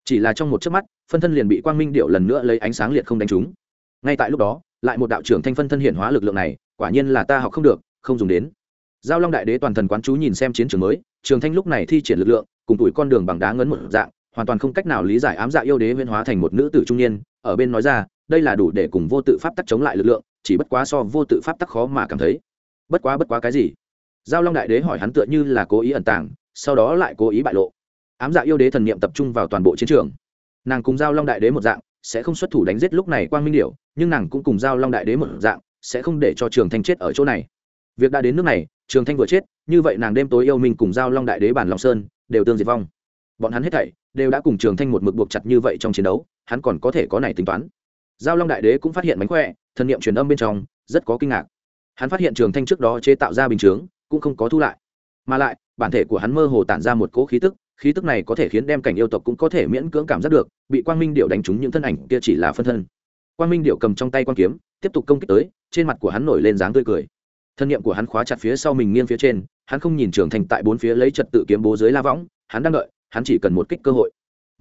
Chỉ là trong một chớp mắt, phân thân liền bị quang minh điệu lần nữa lấy ánh sáng liệt không đánh trúng. Ngay tại lúc đó, lại một đạo trưởng thanh phân thân hiện hóa lực lượng này, quả nhiên là ta học không được, không dùng đến. Giao long đại đế toàn thần quán chú nhìn xem chiến trường mới, trường thanh lúc này thi triển lực lượng, cùng tuổi con đường bằng đá ngấn một dạng, hoàn toàn không cách nào lý giải ám dạ yêu đế huyên hóa thành một nữ tử trung niên, ở bên nói ra, đây là đủ để cùng vô tự pháp tắc chống lại lực lượng chỉ bất quá so vô tự pháp tắc khó mà cảm thấy. Bất quá bất quá cái gì? Giao long đại đế hỏi hắn tựa như là cố ý ẩn tàng, sau đó lại cố ý bại lộ. Ám dạ yêu đế thần niệm tập trung vào toàn bộ chiến trường. Nàng cùng giao long đại đế một dạng, sẽ không xuất thủ đánh giết lúc này quang minh điểu, nhưng nàng cũng cùng giao long đại đế một dạng, sẽ không để cho trường thanh chết ở chỗ này. Việc đã đến nước này, trường thanh vừa chết, như vậy nàng đêm tối yêu mình cùng giao long đại đế bản long sơn, đều tương diệt vong. Bọn hắn hết thảy đều đã cùng trường thanh một mực buộc chặt như vậy trong chiến đấu, hắn còn có thể có này tính toán giao long đại đế cũng phát hiện mánh khỏe, thần niệm truyền âm bên trong, rất có kinh ngạc. Hắn phát hiện trường thanh trước đó chế tạo ra bình chướng, cũng không có thu lại. Mà lại, bản thể của hắn mơ hồ tản ra một cỗ khí tức khí tức này có thể khiến đem cảnh yêu tộc cũng có thể miễn cưỡng cảm giác được, bị quang minh điệu đánh trúng những thân ảnh kia chỉ là phân thân. Quang minh điệu cầm trong tay quang kiếm, tiếp tục công kích tới, trên mặt của hắn nổi lên dáng tươi cười. Thân nhiệm của hắn khóa chặt phía sau mình nghiêng phía trên, hắn không nhìn trưởng thành tại bốn phía lấy trật tự kiếm bố dưới la võng, hắn đang đợi, hắn chỉ cần một kích cơ hội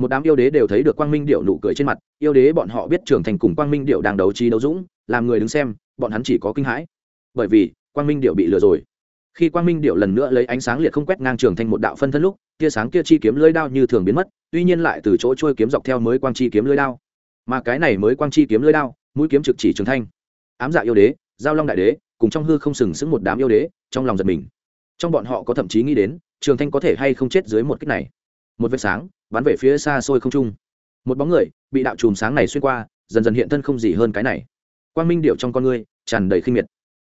một đám yêu đế đều thấy được quang minh điệu nụ cười trên mặt, yêu đế bọn họ biết trưởng thành cùng quang minh điệu đang đấu trí đấu dũng, làm người đứng xem, bọn hắn chỉ có kinh hãi. Bởi vì, quang minh điệu bị lừa rồi. Khi quang minh điệu lần nữa lấy ánh sáng liệt không quét ngang trường thành một đạo phân thân lúc, tia sáng kia chi kiếm lưỡi đao như thường biến mất, tuy nhiên lại từ chỗ trôi kiếm dọc theo mới quang chi kiếm lưỡi đao. Mà cái này mới quang chi kiếm lưỡi đao, mũi kiếm trực chỉ trường thanh ám dạ yêu đế, giao long đại đế, cùng trong hư không sừng sững một đám yêu đế, trong lòng giật mình. Trong bọn họ có thậm chí nghĩ đến, trường thanh có thể hay không chết dưới một kích này. Một vết sáng bắn về phía xa xôi không trung. Một bóng người bị đạo chùm sáng này xuyên qua, dần dần hiện thân không gì hơn cái này. Quang minh điệu trong con ngươi tràn đầy khinh miệt.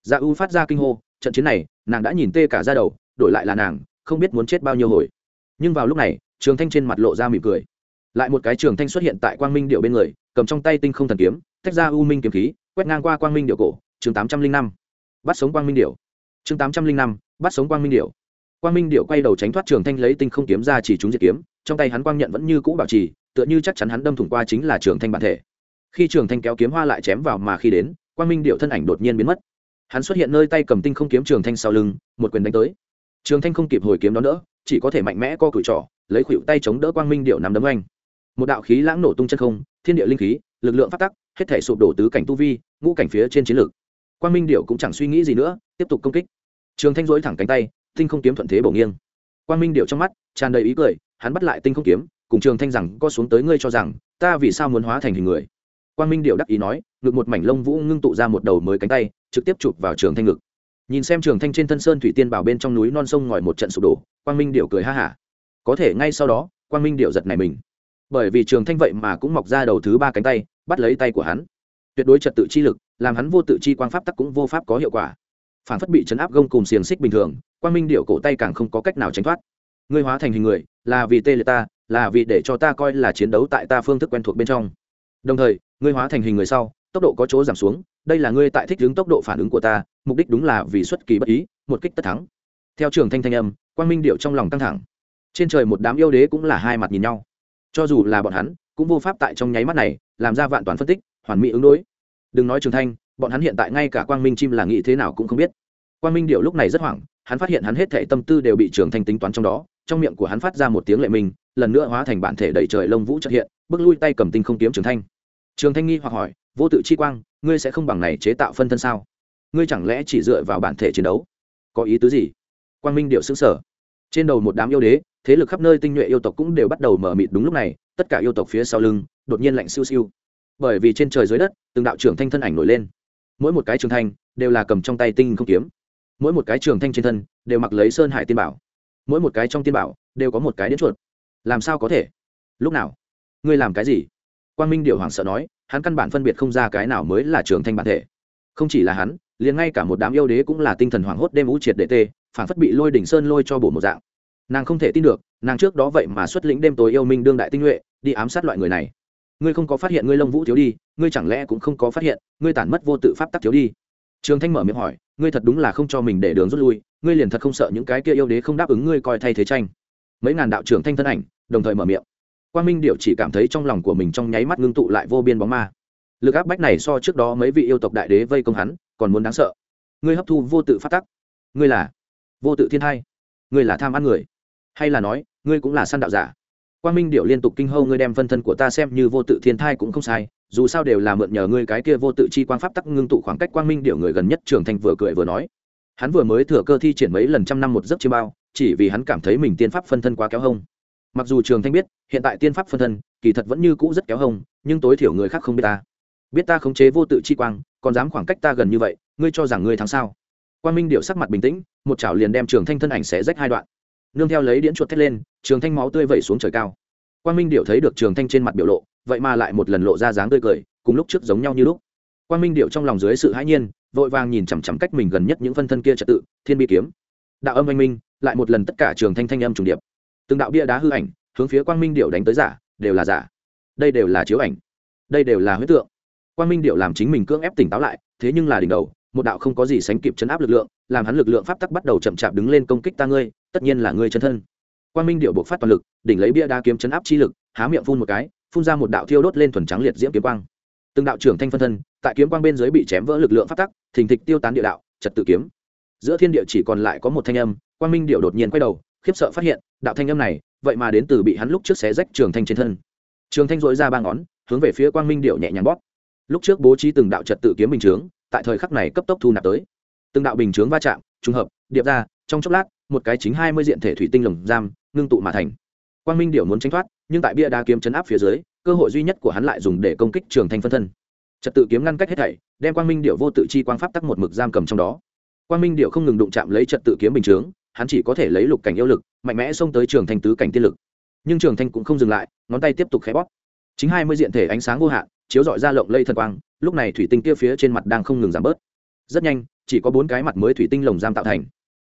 Dạ u phát ra kinh hô, trận chiến này, nàng đã nhìn tê cả ra đầu, đổi lại là nàng, không biết muốn chết bao nhiêu hồi. Nhưng vào lúc này, trường thanh trên mặt lộ ra mỉm cười. Lại một cái trường thanh xuất hiện tại quang minh điệu bên người, cầm trong tay tinh không thần kiếm, tách ra u minh kiếm khí, quét ngang qua quang minh điệu cổ, chương tám trăm linh năm. Bắt sống quang minh điệu chương tám trăm linh năm, bắt sống quang minh điệu quang minh điệu quay đầu tránh thoát trường thanh lấy tinh không kiếm ra chỉ chúng diệt kiếm trong tay hắn quang nhận vẫn như cũ bảo trì, tựa như chắc chắn hắn đâm thủng qua chính là trường thanh bản thể. Khi trường thanh kéo kiếm hoa lại chém vào mà khi đến, quang minh điệu thân ảnh đột nhiên biến mất. Hắn xuất hiện nơi tay cầm tinh không kiếm trường thanh sau lưng, một quyền đánh tới. Trường thanh không kịp hồi kiếm đó nữa chỉ có thể mạnh mẽ co cửi trỏ, lấy khuỷu tay chống đỡ quang minh điệu nằm đấm anh một đạo khí lãng nổ tung chân không, thiên địa linh khí, lực lượng phát tắc, hết thể sụp đổ tứ cảnh tu vi, ngũ cảnh phía trên chiến lược. Quang minh điệu cũng chẳng suy nghĩ gì nữa, tiếp tục công kích. Trường thanh dối thẳng cánh tay, tinh không kiếm thuận thế bổ nghiêng. Quang minh điệu trong mắt, tràn đầy ý cười hắn bắt lại tinh không kiếm, cùng trường thanh rằng co xuống tới ngươi cho rằng, ta vì sao muốn hóa thành hình người? Quang minh điệu đắc ý nói, ngực một mảnh lông vũ ngưng tụ ra một đầu mới cánh tay, trực tiếp chụp vào trường thanh ngực. Nhìn xem trường thanh trên thân sơn thủy tiên bảo bên trong núi non sông ngòi một trận sụp đổ, quang minh điệu cười ha hả. Có thể ngay sau đó, quang minh điệu giật này mình. Bởi vì trường thanh vậy mà cũng mọc ra đầu thứ ba cánh tay, bắt lấy tay của hắn. Tuyệt đối trật tự chi lực, làm hắn vô tự chi quang pháp tắc cũng vô pháp có hiệu quả. Phản phất bị chấn áp gông cùng xiềng xích bình thường, quang minh điệu cổ tay càng không có cách nào tránh thoát ngươi hóa thành hình người, là vì tê liệt ta, là vì để cho ta coi là chiến đấu tại ta phương thức quen thuộc bên trong. Đồng thời, ngươi hóa thành hình người sau, tốc độ có chỗ giảm xuống, đây là ngươi tại thích ứng tốc độ phản ứng của ta, mục đích đúng là vì xuất kỳ bất ý, một kích tất thắng. Theo trường thanh thanh âm, quang minh điệu trong lòng căng thẳng. Trên trời một đám yêu đế cũng là hai mặt nhìn nhau. Cho dù là bọn hắn, cũng vô pháp tại trong nháy mắt này, làm ra vạn toàn phân tích, hoàn mỹ ứng đối. Đừng nói trường thanh, bọn hắn hiện tại ngay cả quang minh chim là nghĩ thế nào cũng không biết. Quang minh điệu lúc này rất hoảng, hắn phát hiện hắn hết thể tâm tư đều bị trường thanh tính toán trong đó trong miệng của hắn phát ra một tiếng lệ mình, lần nữa hóa thành bản thể đẩy trời lông vũ trợ hiện bước lui tay cầm tinh không kiếm trường thanh. Trường thanh nghi hoặc hỏi vô tự chi quang ngươi sẽ không bằng này chế tạo phân thân sao? Ngươi chẳng lẽ chỉ dựa vào bản thể chiến đấu? Có ý tứ gì? Quang minh điệu xứng sở trên đầu một đám yêu đế thế lực khắp nơi tinh nhuệ yêu tộc cũng đều bắt đầu mở mịt đúng lúc này tất cả yêu tộc phía sau lưng đột nhiên lạnh siêu siêu. Bởi vì trên trời dưới đất từng đạo trưởng thanh thân ảnh nổi lên. Mỗi một cái trường thanh đều là cầm trong tay tinh không kiếm. Mỗi một cái trường thanh trên thân đều mặc lấy sơn hải tiên bảo mỗi một cái trong tiên bảo đều có một cái đến chuột. Làm sao có thể? Lúc nào? Ngươi làm cái gì? Quang minh điều hoàng sợ nói, hắn căn bản phân biệt không ra cái nào mới là trường thanh bản thể. Không chỉ là hắn, liền ngay cả một đám yêu đế cũng là tinh thần hoảng hốt đêm ú triệt đệ tê, phản phất bị lôi đỉnh sơn lôi cho bổ một dạng. Nàng không thể tin được, nàng trước đó vậy mà xuất lĩnh đêm tối yêu minh đương đại tinh nhuệ, đi ám sát loại người này. Ngươi không có phát hiện ngươi lông vũ thiếu đi, ngươi chẳng lẽ cũng không có phát hiện, ngươi tản mất vô tự pháp tắc thiếu đi? Trường thanh mở miệng hỏi, ngươi thật đúng là không cho mình để đường rút lui ngươi liền thật không sợ những cái kia yêu đế không đáp ứng ngươi coi thay thế tranh. Mấy ngàn đạo trưởng thanh thân ảnh, đồng thời mở miệng. Quang minh điệu chỉ cảm thấy trong lòng của mình trong nháy mắt ngưng tụ lại vô biên bóng ma. Lực áp bách này so trước đó mấy vị yêu tộc đại đế vây công hắn, còn muốn đáng sợ. Ngươi hấp thu vô tự phát tắc. Ngươi là vô tự thiên hai ngươi là tham ăn người. Hay là nói, ngươi cũng là săn đạo giả. Quang minh điệu liên tục kinh hâu ngươi đem phân thân của ta xem như vô tự thiên thai cũng không sai, dù sao đều là mượn nhờ ngươi cái kia vô tự chi quang pháp tắc ngưng tụ khoảng cách quang minh điệu người gần nhất trường thành vừa cười vừa nói hắn vừa mới thừa cơ thi triển mấy lần trăm năm một giấc chiêm bao, chỉ vì hắn cảm thấy mình tiên pháp phân thân quá kéo hông. Mặc dù trường thanh biết, hiện tại tiên pháp phân thân, kỳ thật vẫn như cũ rất kéo hông, nhưng tối thiểu người khác không biết ta. Biết ta khống chế vô tự chi quang, còn dám khoảng cách ta gần như vậy, ngươi cho rằng ngươi thắng sao? Quang minh điệu sắc mặt bình tĩnh, một chảo liền đem trường thanh thân ảnh xé rách hai đoạn. Nương theo lấy điễn chuột thét lên, trường thanh máu tươi vẩy xuống trời cao. Quang minh điệu thấy được trường thanh trên mặt biểu lộ, vậy mà lại một lần lộ ra dáng tươi cười, cùng lúc trước giống nhau như lúc. Quang minh điệu trong lòng dưới sự hãi nhiên vội vàng nhìn chằm chằm cách mình gần nhất những phân thân kia trật tự, thiên bi kiếm. Đạo âm anh minh, lại một lần tất cả trường thanh thanh âm trùng điệp. Từng đạo bia đá hư ảnh, hướng phía quang minh điệu đánh tới giả, đều là giả. Đây đều là chiếu ảnh. Đây đều là huyết tượng. Quang minh điệu làm chính mình cưỡng ép tỉnh táo lại, thế nhưng là đỉnh đầu, một đạo không có gì sánh kịp chấn áp lực lượng, làm hắn lực lượng pháp tắc bắt đầu chậm chạp đứng lên công kích ta ngươi, tất nhiên là ngươi chân thân. Quang minh điệu buộc phát toàn lực, đỉnh lấy bia đá kiếm chấn áp chi lực, há miệng phun một cái, phun ra một đạo thiêu đốt lên thuần trắng liệt diễm kiếm quang từng đạo trưởng thanh phân thân, tại kiếm quang bên dưới bị chém vỡ lực lượng phát tắc, thình thịch tiêu tán địa đạo, trật tự kiếm. Giữa thiên địa chỉ còn lại có một thanh âm, quang minh điệu đột nhiên quay đầu, khiếp sợ phát hiện, đạo thanh âm này, vậy mà đến từ bị hắn lúc trước xé rách trường thanh trên thân. Trường thanh dội ra ba ngón, hướng về phía quang minh điệu nhẹ nhàng bóp. Lúc trước bố trí từng đạo trật tự kiếm bình chướng, tại thời khắc này cấp tốc thu nạp tới. Từng đạo bình chướng va chạm, trùng hợp, điệp ra, trong chốc lát, một cái chính hai mươi diện thể thủy tinh lồng giam, ngưng tụ mà thành. Quang minh điệu muốn tránh thoát, nhưng tại bia đá kiếm chấn áp phía dưới cơ hội duy nhất của hắn lại dùng để công kích trường thanh phân thân. Trật tự kiếm ngăn cách hết thảy, đem quang minh điệu vô tự chi quang pháp tắc một mực giam cầm trong đó. Quang minh điệu không ngừng đụng chạm lấy trật tự kiếm bình chướng, hắn chỉ có thể lấy lục cảnh yêu lực, mạnh mẽ xông tới trường thanh tứ cảnh tiên lực. Nhưng trường thanh cũng không dừng lại, ngón tay tiếp tục khé bóp. Chính hai mươi diện thể ánh sáng vô hạn, chiếu dọi ra lộng lây thần quang, lúc này thủy tinh kia phía trên mặt đang không ngừng giảm bớt. Rất nhanh, chỉ có bốn cái mặt mới thủy tinh lồng giam tạo thành.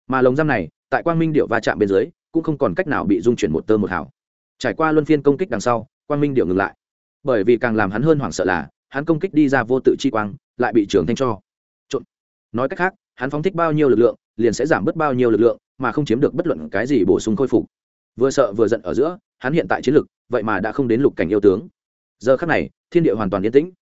Mà lồng giam này, tại quang minh điệu va chạm bên dưới, cũng không còn cách nào bị dung chuyển một tơ một hào. Trải qua luân phiên công kích đằng sau quang minh điệu ngừng lại. Bởi vì càng làm hắn hơn hoảng sợ là, hắn công kích đi ra vô tự chi quang, lại bị trưởng thanh cho. Trộn. Nói cách khác, hắn phóng thích bao nhiêu lực lượng, liền sẽ giảm bớt bao nhiêu lực lượng, mà không chiếm được bất luận cái gì bổ sung khôi phục. Vừa sợ vừa giận ở giữa, hắn hiện tại chiến lực, vậy mà đã không đến lục cảnh yêu tướng. Giờ khắc này, thiên địa hoàn toàn yên tĩnh.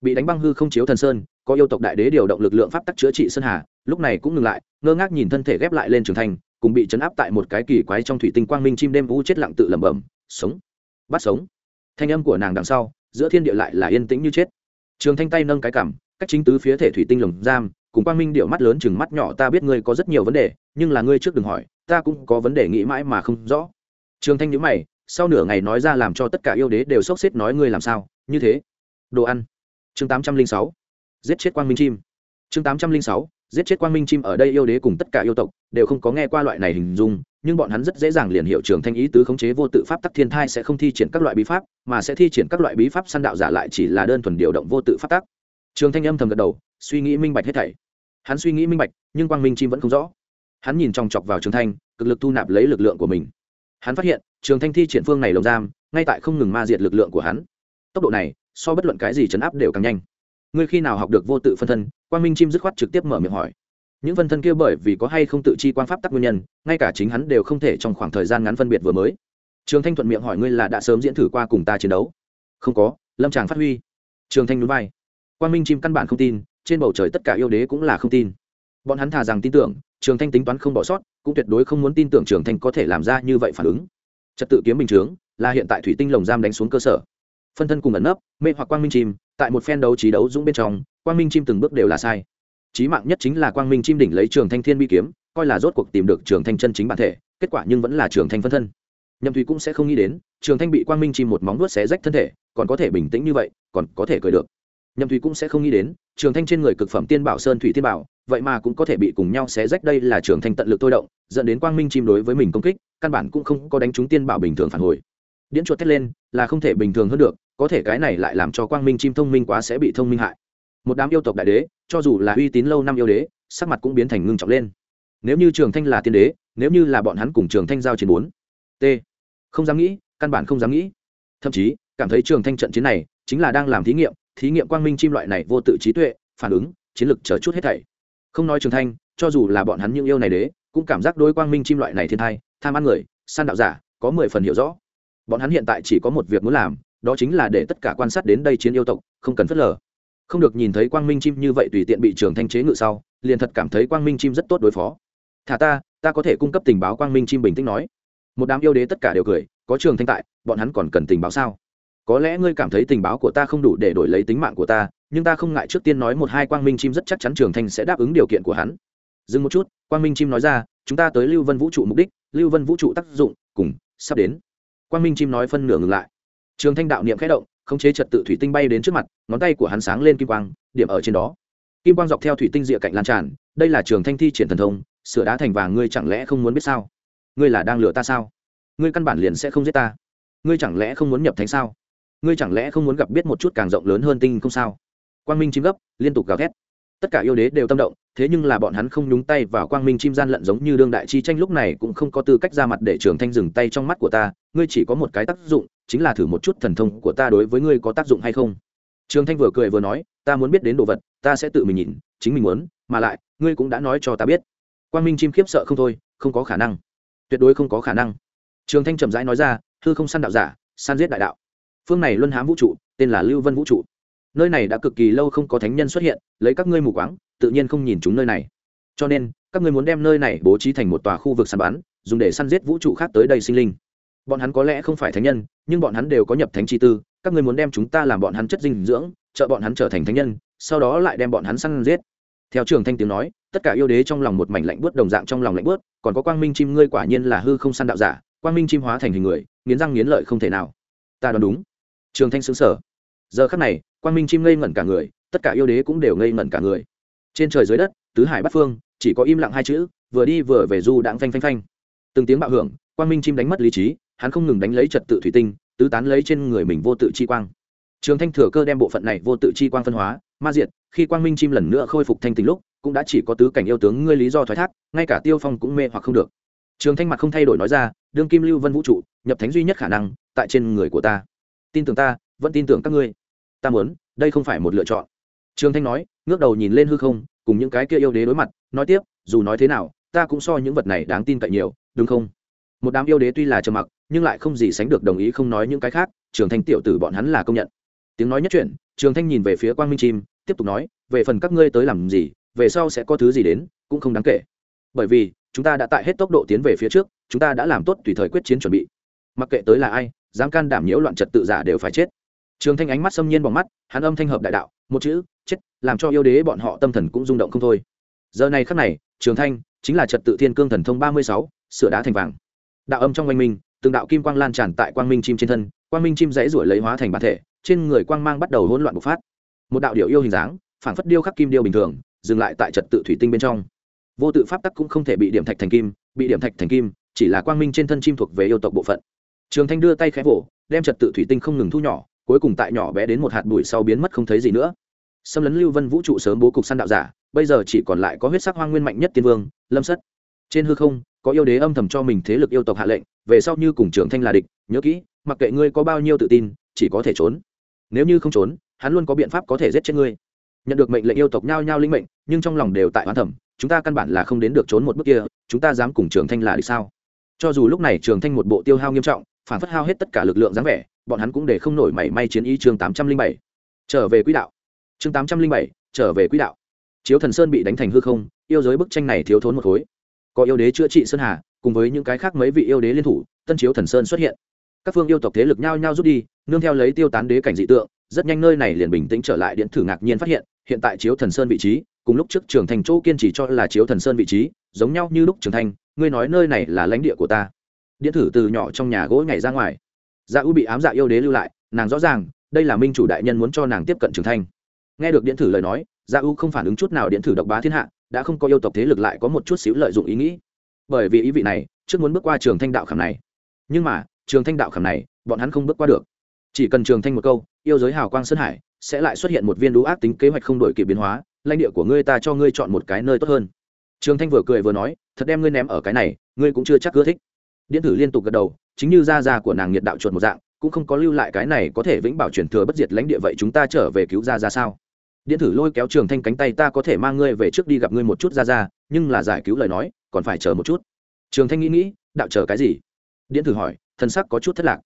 Bị đánh băng hư không chiếu thần sơn, có yêu tộc đại đế điều động lực lượng pháp tắc chữa trị sơn hà, lúc này cũng ngừng lại, ngơ ngác nhìn thân thể ghép lại lên trường thành, cùng bị chấn áp tại một cái kỳ quái trong thủy tinh quang minh chim đêm vũ chết lặng tự lẩm bẩm, sống. Bắt sống thanh âm của nàng đằng sau, giữa thiên địa lại là yên tĩnh như chết. Trường thanh tay nâng cái cảm cách chính tứ phía thể thủy tinh lồng giam, cùng quang minh điệu mắt lớn chừng mắt nhỏ, ta biết ngươi có rất nhiều vấn đề, nhưng là ngươi trước đừng hỏi, ta cũng có vấn đề nghĩ mãi mà không rõ. Trường thanh nhữ mày, sau nửa ngày nói ra làm cho tất cả yêu đế đều sốc xếp nói ngươi làm sao, như thế. Đồ ăn. Chương tám trăm linh sáu. Giết chết quang minh chim. Chương tám trăm linh sáu. Giết chết quang minh chim, ở đây yêu đế cùng tất cả yêu tộc, đều không có nghe qua loại này hình dung nhưng bọn hắn rất dễ dàng liền hiệu trường thanh ý tứ khống chế vô tự pháp tắc thiên thai sẽ không thi triển các loại bí pháp, mà sẽ thi triển các loại bí pháp săn đạo giả lại chỉ là đơn thuần điều động vô tự pháp tắc. Trường thanh âm thầm gật đầu, suy nghĩ minh bạch hết thảy. Hắn suy nghĩ minh bạch, nhưng quang minh chim vẫn không rõ. Hắn nhìn chòng chọc vào trường thanh, cực lực thu nạp lấy lực lượng của mình. Hắn phát hiện, trường thanh thi triển phương này lồng giam, ngay tại không ngừng ma diệt lực lượng của hắn. Tốc độ này, so bất luận cái gì chấn áp đều càng nhanh. Ngươi khi nào học được vô tự phân thân, quang minh chim dứt khoát trực tiếp mở miệng hỏi những phân thân kia bởi vì có hay không tự chi quan pháp tắc nguyên nhân, ngay cả chính hắn đều không thể trong khoảng thời gian ngắn phân biệt vừa mới. Trường thanh thuận miệng hỏi ngươi là đã sớm diễn thử qua cùng ta chiến đấu? Không có, lâm tràng phát huy. Trường thanh núi bay quang minh chim căn bản không tin, trên bầu trời tất cả yêu đế cũng là không tin. Bọn hắn thà rằng tin tưởng, trường thanh tính toán không bỏ sót, cũng tuyệt đối không muốn tin tưởng trường thanh có thể làm ra như vậy phản ứng. Trật tự kiếm bình chướng, là hiện tại thủy tinh lồng giam đánh xuống cơ sở. Phân thân cùng ẩn nấp, mê hoặc quang minh chim, tại một phen đấu trí đấu dũng bên trong, quang minh chim từng bước đều là sai. Chí mạng nhất chính là quang minh chim đỉnh lấy trường thanh thiên bi kiếm, coi là rốt cuộc tìm được trường thanh chân chính bản thể, kết quả nhưng vẫn là trường thanh phân thân. Nhậm thùy cũng sẽ không nghĩ đến, trường thanh bị quang minh chim một móng vuốt xé rách thân thể, còn có thể bình tĩnh như vậy, còn có thể cười được. Nhậm thùy cũng sẽ không nghĩ đến, trường thanh trên người cực phẩm tiên bảo sơn thủy tiên bảo, vậy mà cũng có thể bị cùng nhau xé rách đây là trường thanh tận lực thôi động, dẫn đến quang minh chim đối với mình công kích, căn bản cũng không có đánh trúng tiên bảo bình thường phản hồi. Điễn chuột thét lên, là không thể bình thường hơn được, có thể cái này lại làm cho quang minh chim thông minh quá sẽ bị thông minh hại một đám yêu tộc đại đế, cho dù là uy tín lâu năm yêu đế, sắc mặt cũng biến thành ngưng trọng lên. Nếu như trường thanh là tiên đế, nếu như là bọn hắn cùng trường thanh giao chiến bốn, t, không dám nghĩ, căn bản không dám nghĩ. Thậm chí, cảm thấy trường thanh trận chiến này chính là đang làm thí nghiệm thí nghiệm quang minh chim loại này vô tự trí tuệ, phản ứng, chiến lực chờ chút hết thảy. Không nói trường thanh, cho dù là bọn hắn những yêu này đế, cũng cảm giác đối quang minh chim loại này thiên thai, tham ăn người san đạo giả, có mười phần hiểu rõ. Bọn hắn hiện tại chỉ có một việc muốn làm, đó chính là để tất cả quan sát đến đây chiến yêu tộc, không cần phớt lờ không được nhìn thấy quang minh chim như vậy tùy tiện bị trường thanh chế ngự sau, liền thật cảm thấy quang minh chim rất tốt đối phó. Thả ta ta có thể cung cấp tình báo quang minh chim bình tĩnh nói. Một đám yêu đế tất cả đều cười, có trường thanh tại, bọn hắn còn cần tình báo sao? Có lẽ ngươi cảm thấy tình báo của ta không đủ để đổi lấy tính mạng của ta, nhưng ta không ngại trước tiên nói một hai quang minh chim rất chắc chắn trường thanh sẽ đáp ứng điều kiện của hắn. Dừng một chút, quang minh chim nói ra, chúng ta tới lưu vân vũ trụ mục đích, lưu vân vũ trụ tác dụng cùng sắp đến. Quang minh chim nói phân nửa ngừng lại. Trường thanh đạo niệm khẽ động khống chế trật tự thủy tinh bay đến trước mặt, ngón tay của hắn sáng lên kim quang, điểm ở trên đó. Kim quang dọc theo thủy tinh rìa cạnh lan tràn, đây là trường thanh thi triển thần thông, sửa đá thành vàng ngươi chẳng lẽ không muốn biết sao? Ngươi là đang lừa ta sao? Ngươi căn bản liền sẽ không giết ta. Ngươi chẳng lẽ không muốn nhập thánh sao? Ngươi chẳng lẽ không muốn gặp biết một chút càng rộng lớn hơn tinh không sao? Quang minh chim gấp, liên tục gào thét. Tất cả yêu đế đều tâm động, thế nhưng là bọn hắn không nhúng tay vào quang minh chim gian lận giống như đương đại chi tranh lúc này cũng không có tư cách ra mặt để trường thanh dừng tay trong mắt của ta, ngươi chỉ có một cái tác dụng chính là thử một chút thần thông của ta đối với ngươi có tác dụng hay không? Trường thanh vừa cười vừa nói, ta muốn biết đến đồ vật, ta sẽ tự mình nhìn, chính mình muốn, mà lại, ngươi cũng đã nói cho ta biết. Quang minh chim khiếp sợ không thôi, không có khả năng. Tuyệt đối không có khả năng. Trường thanh trầm rãi nói ra, hư không săn đạo giả, săn giết đại đạo. Phương này luân hám vũ trụ, tên là lưu vân vũ trụ. Nơi này đã cực kỳ lâu không có thánh nhân xuất hiện, lấy các ngươi mù quáng, tự nhiên không nhìn chúng nơi này. Cho nên, các ngươi muốn đem nơi này bố trí thành một tòa khu vực săn bắn, dùng để săn giết vũ trụ khác tới đây sinh linh bọn hắn có lẽ không phải thánh nhân, nhưng bọn hắn đều có nhập thánh chi tư, các ngươi muốn đem chúng ta làm bọn hắn chất dinh dưỡng, trợ bọn hắn trở thành thánh nhân, sau đó lại đem bọn hắn săn giết. Theo trường thanh tiếng nói, tất cả yêu đế trong lòng một mảnh lạnh bớt đồng dạng trong lòng lạnh bớt còn có quang minh chim ngươi quả nhiên là hư không săn đạo giả, quang minh chim hóa thành hình người, nghiến răng nghiến lợi không thể nào. Ta đoán đúng. Trường thanh xứng sở giờ khắc này, quang minh chim ngây ngẩn cả người, tất cả yêu đế cũng đều ngây ngẩn cả người. Trên trời dưới đất, tứ hải bát phương, chỉ có im lặng hai chữ, vừa đi vừa về du đãng phanh phanh phanh. Từng tiếng bạo hưởng, quang minh chim đánh mất lý trí hắn không ngừng đánh lấy trật tự thủy tinh, tứ tán lấy trên người mình vô tự chi quang. Trường thanh thừa cơ đem bộ phận này vô tự chi quang phân hóa, ma diệt, khi quang minh chim lần nữa khôi phục thanh tình lúc, cũng đã chỉ có tứ cảnh yêu tướng ngươi lý do thoái thác, ngay cả tiêu phong cũng mê hoặc không được. Trường thanh mặt không thay đổi nói ra, đương kim lưu vân vũ trụ, nhập thánh duy nhất khả năng, tại trên người của ta. Tin tưởng ta, vẫn tin tưởng các ngươi. Ta muốn, đây không phải một lựa chọn. Trường thanh nói, ngước đầu nhìn lên hư không, cùng những cái kia yêu đế đối mặt, nói tiếp, dù nói thế nào, ta cũng so những vật này đáng tin cậy nhiều, đúng không? Một đám yêu đế tuy là trầm mặc, nhưng lại không gì sánh được đồng ý không nói những cái khác, trường thanh tiểu tử bọn hắn là công nhận. Tiếng nói nhất chuyện trường thanh nhìn về phía quang minh chim, tiếp tục nói, về phần các ngươi tới làm gì, về sau sẽ có thứ gì đến, cũng không đáng kể. Bởi vì, chúng ta đã tại hết tốc độ tiến về phía trước, chúng ta đã làm tốt tùy thời quyết chiến chuẩn bị. Mặc kệ tới là ai, dám can đảm nhiễu loạn trật tự giả đều phải chết. Trường thanh ánh mắt xâm nhiên bằng mắt, hắn âm thanh hợp đại đạo, một chữ, chết, làm cho yêu đế bọn họ tâm thần cũng rung động không thôi. Giờ này khắc này, trường thanh, chính là trật tự thiên cương thần thông ba mươi sáu, sửa đá thành vàng đạo âm trong oanh minh, từng đạo kim quang lan tràn tại quang minh chim trên thân, quang minh chim dãy ruổi lấy hóa thành bản thể, trên người quang mang bắt đầu hỗn loạn bộc phát. Một đạo điệu yêu hình dáng phản phất điêu khắc kim điêu bình thường, dừng lại tại trật tự thủy tinh bên trong. Vô tự pháp tắc cũng không thể bị điểm thạch thành kim, bị điểm thạch thành kim, chỉ là quang minh trên thân chim thuộc về yêu tộc bộ phận. Trường thanh đưa tay khẽ vỗ, đem trật tự thủy tinh không ngừng thu nhỏ, cuối cùng tại nhỏ bé đến một hạt bụi sau biến mất không thấy gì nữa. Xâm lấn lưu vân vũ trụ sớm bố cục săn đạo giả, bây giờ chỉ còn lại có huyết sắc hoang nguyên mạnh nhất tiên vương, lâm sất. Trên hư không có yêu đế âm thầm cho mình thế lực yêu tộc hạ lệnh, về sau như cùng trường thanh là địch, nhớ kỹ, mặc kệ ngươi có bao nhiêu tự tin, chỉ có thể trốn. Nếu như không trốn, hắn luôn có biện pháp có thể giết chết ngươi. Nhận được mệnh lệnh yêu tộc nhao nhao linh mệnh, nhưng trong lòng đều tại hoán thẩm chúng ta căn bản là không đến được trốn một bước kia, chúng ta dám cùng trường thanh là địch sao? Cho dù lúc này trường thanh một bộ tiêu hao nghiêm trọng, phản phất hao hết tất cả lực lượng dáng vẻ, bọn hắn cũng để không nổi mảy may chiến ý chương tám trăm linh bảy. Trở về quỹ đạo. Chương tám trăm linh bảy, trở về quỹ đạo. Chiếu thần sơn bị đánh thành hư không, yêu giới bức tranh này thiếu thốn một khối có yêu đế chữa trị sơn hà, cùng với những cái khác mấy vị yêu đế liên thủ, tân chiếu thần sơn xuất hiện. Các phương yêu tộc thế lực nhao nhao rút đi, nương theo lấy tiêu tán đế cảnh dị tượng, rất nhanh nơi này liền bình tĩnh trở lại điện thử ngạc nhiên phát hiện hiện tại chiếu thần sơn vị trí, cùng lúc trước trường thành chỗ kiên trì cho là chiếu thần sơn vị trí, giống nhau như lúc trường thành, ngươi nói nơi này là lãnh địa của ta. Điện thử từ nhỏ trong nhà gỗ nhảy ra ngoài. Dạ u bị ám dạ yêu đế lưu lại, nàng rõ ràng, đây là minh chủ đại nhân muốn cho nàng tiếp cận trường thanh nghe được điện thử lời nói dạ u không phản ứng chút nào điện thử độc bá thiên hạ đã không có yêu tộc thế lực lại có một chút xíu lợi dụng ý nghĩ. Bởi vì ý vị này, trước muốn bước qua trường thanh đạo khảm này. Nhưng mà, trường thanh đạo khảm này, bọn hắn không bước qua được. Chỉ cần trường thanh một câu, yêu giới hào quang sơn hải, sẽ lại xuất hiện một viên đũ ác tính kế hoạch không đổi kịp biến hóa, lãnh địa của ngươi ta cho ngươi chọn một cái nơi tốt hơn. Trường thanh vừa cười vừa nói, thật đem ngươi ném ở cái này, ngươi cũng chưa chắc ưa thích. Điện tử liên tục gật đầu, chính như da da của nàng nhiệt đạo chuột một dạng, cũng không có lưu lại cái này có thể vĩnh bảo truyền thừa bất diệt lãnh địa vậy chúng ta trở về cứu da ra sao? Điện tử lôi kéo trường thanh cánh tay ta có thể mang ngươi về trước đi gặp ngươi một chút ra ra, nhưng là giải cứu lời nói, còn phải chờ một chút. Trường thanh nghĩ nghĩ, đạo chờ cái gì? Điện tử hỏi thân sắc có chút thất lạc.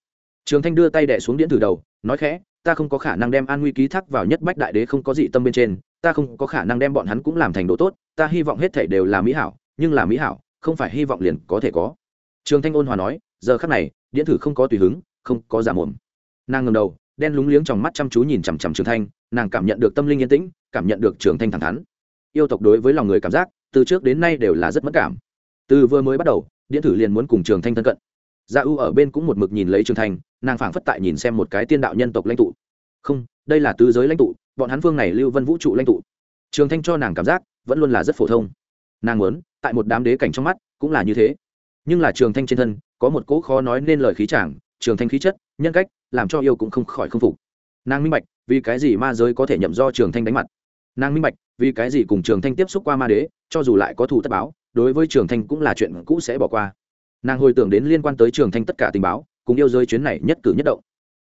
Trường thanh đưa tay đẻ xuống điện tử đầu, nói khẽ, ta không có khả năng đem an nguy ký thác vào nhất bách đại đế không có dị tâm bên trên, ta không có khả năng đem bọn hắn cũng làm thành đồ tốt, ta hy vọng hết thể đều là mỹ hảo, nhưng là mỹ hảo, không phải hy vọng liền có thể có. Trường thanh ôn hòa nói, giờ khắc này, điện tử không có tùy hứng, không có giả mồm. Nàng ngầm đầu đen lúng liếng trong mắt chăm chú nhìn chằm chằm trường thanh, nàng cảm nhận được tâm linh yên tĩnh, cảm nhận được trường thanh thẳng thắn. Yêu tộc đối với lòng người cảm giác, từ trước đến nay đều là rất mất cảm. Từ vừa mới bắt đầu, điện tử liền muốn cùng trường thanh thân cận. Gia u ở bên cũng một mực nhìn lấy trường thanh, nàng phảng phất tại nhìn xem một cái tiên đạo nhân tộc lãnh tụ. Không, đây là tứ giới lãnh tụ, bọn hắn phương này lưu vân vũ trụ lãnh tụ. Trường thanh cho nàng cảm giác, vẫn luôn là rất phổ thông. Nàng muốn, tại một đám đế cảnh trong mắt, cũng là như thế. Nhưng là trường thanh trên thân, có một cỗ khó nói nên lời khí chàng, trường thanh khí chất, nhân cách làm cho yêu cũng không khỏi không phục. Nàng minh bạch, vì cái gì ma giới có thể nhậm do trường thanh đánh mặt. Nàng minh bạch, vì cái gì cùng trường thanh tiếp xúc qua ma đế, cho dù lại có thù tất báo, đối với trường thanh cũng là chuyện cũ sẽ bỏ qua. Nàng hồi tưởng đến liên quan tới trường thanh tất cả tình báo, cùng yêu giới chuyến này nhất cử nhất động.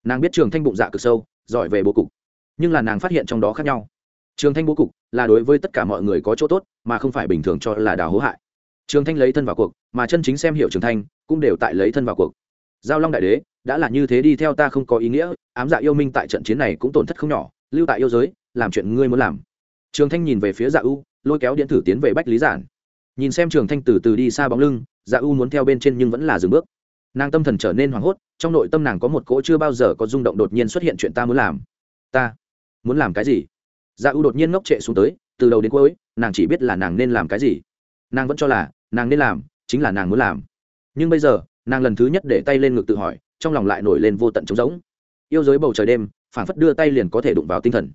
Nàng biết trường thanh bụng dạ cực sâu, giỏi về bố cục. Nhưng là nàng phát hiện trong đó khác nhau. Trường thanh bố cục là đối với tất cả mọi người có chỗ tốt, mà không phải bình thường cho là đào hố hại. Trường thanh lấy thân vào cuộc, mà chân chính xem hiểu trường thanh, cũng đều tại lấy thân vào cuộc giao long đại đế, đã là như thế đi theo ta không có ý nghĩa, ám dạ yêu minh tại trận chiến này cũng tổn thất không nhỏ, lưu tại yêu giới, làm chuyện ngươi muốn làm. Trường thanh nhìn về phía dạ u, lôi kéo điện thử tiến về bách lý giản. Nhìn xem trường thanh từ từ đi xa bóng lưng dạ u muốn theo bên trên nhưng vẫn là dừng bước. Nàng tâm thần trở nên hoảng hốt, trong nội tâm nàng có một cỗ chưa bao giờ có rung động đột nhiên xuất hiện chuyện ta muốn làm. Ta muốn làm cái gì? Dạ u đột nhiên ngốc trệ xuống tới, từ đầu đến cuối, nàng chỉ biết là nàng nên làm cái gì. Nàng vẫn cho là nàng nên làm, chính là nàng muốn làm. Nhưng bây giờ nàng lần thứ nhất để tay lên ngực tự hỏi, trong lòng lại nổi lên vô tận trống rỗng. Yêu giới bầu trời đêm phản phất đưa tay liền có thể đụng vào tinh thần.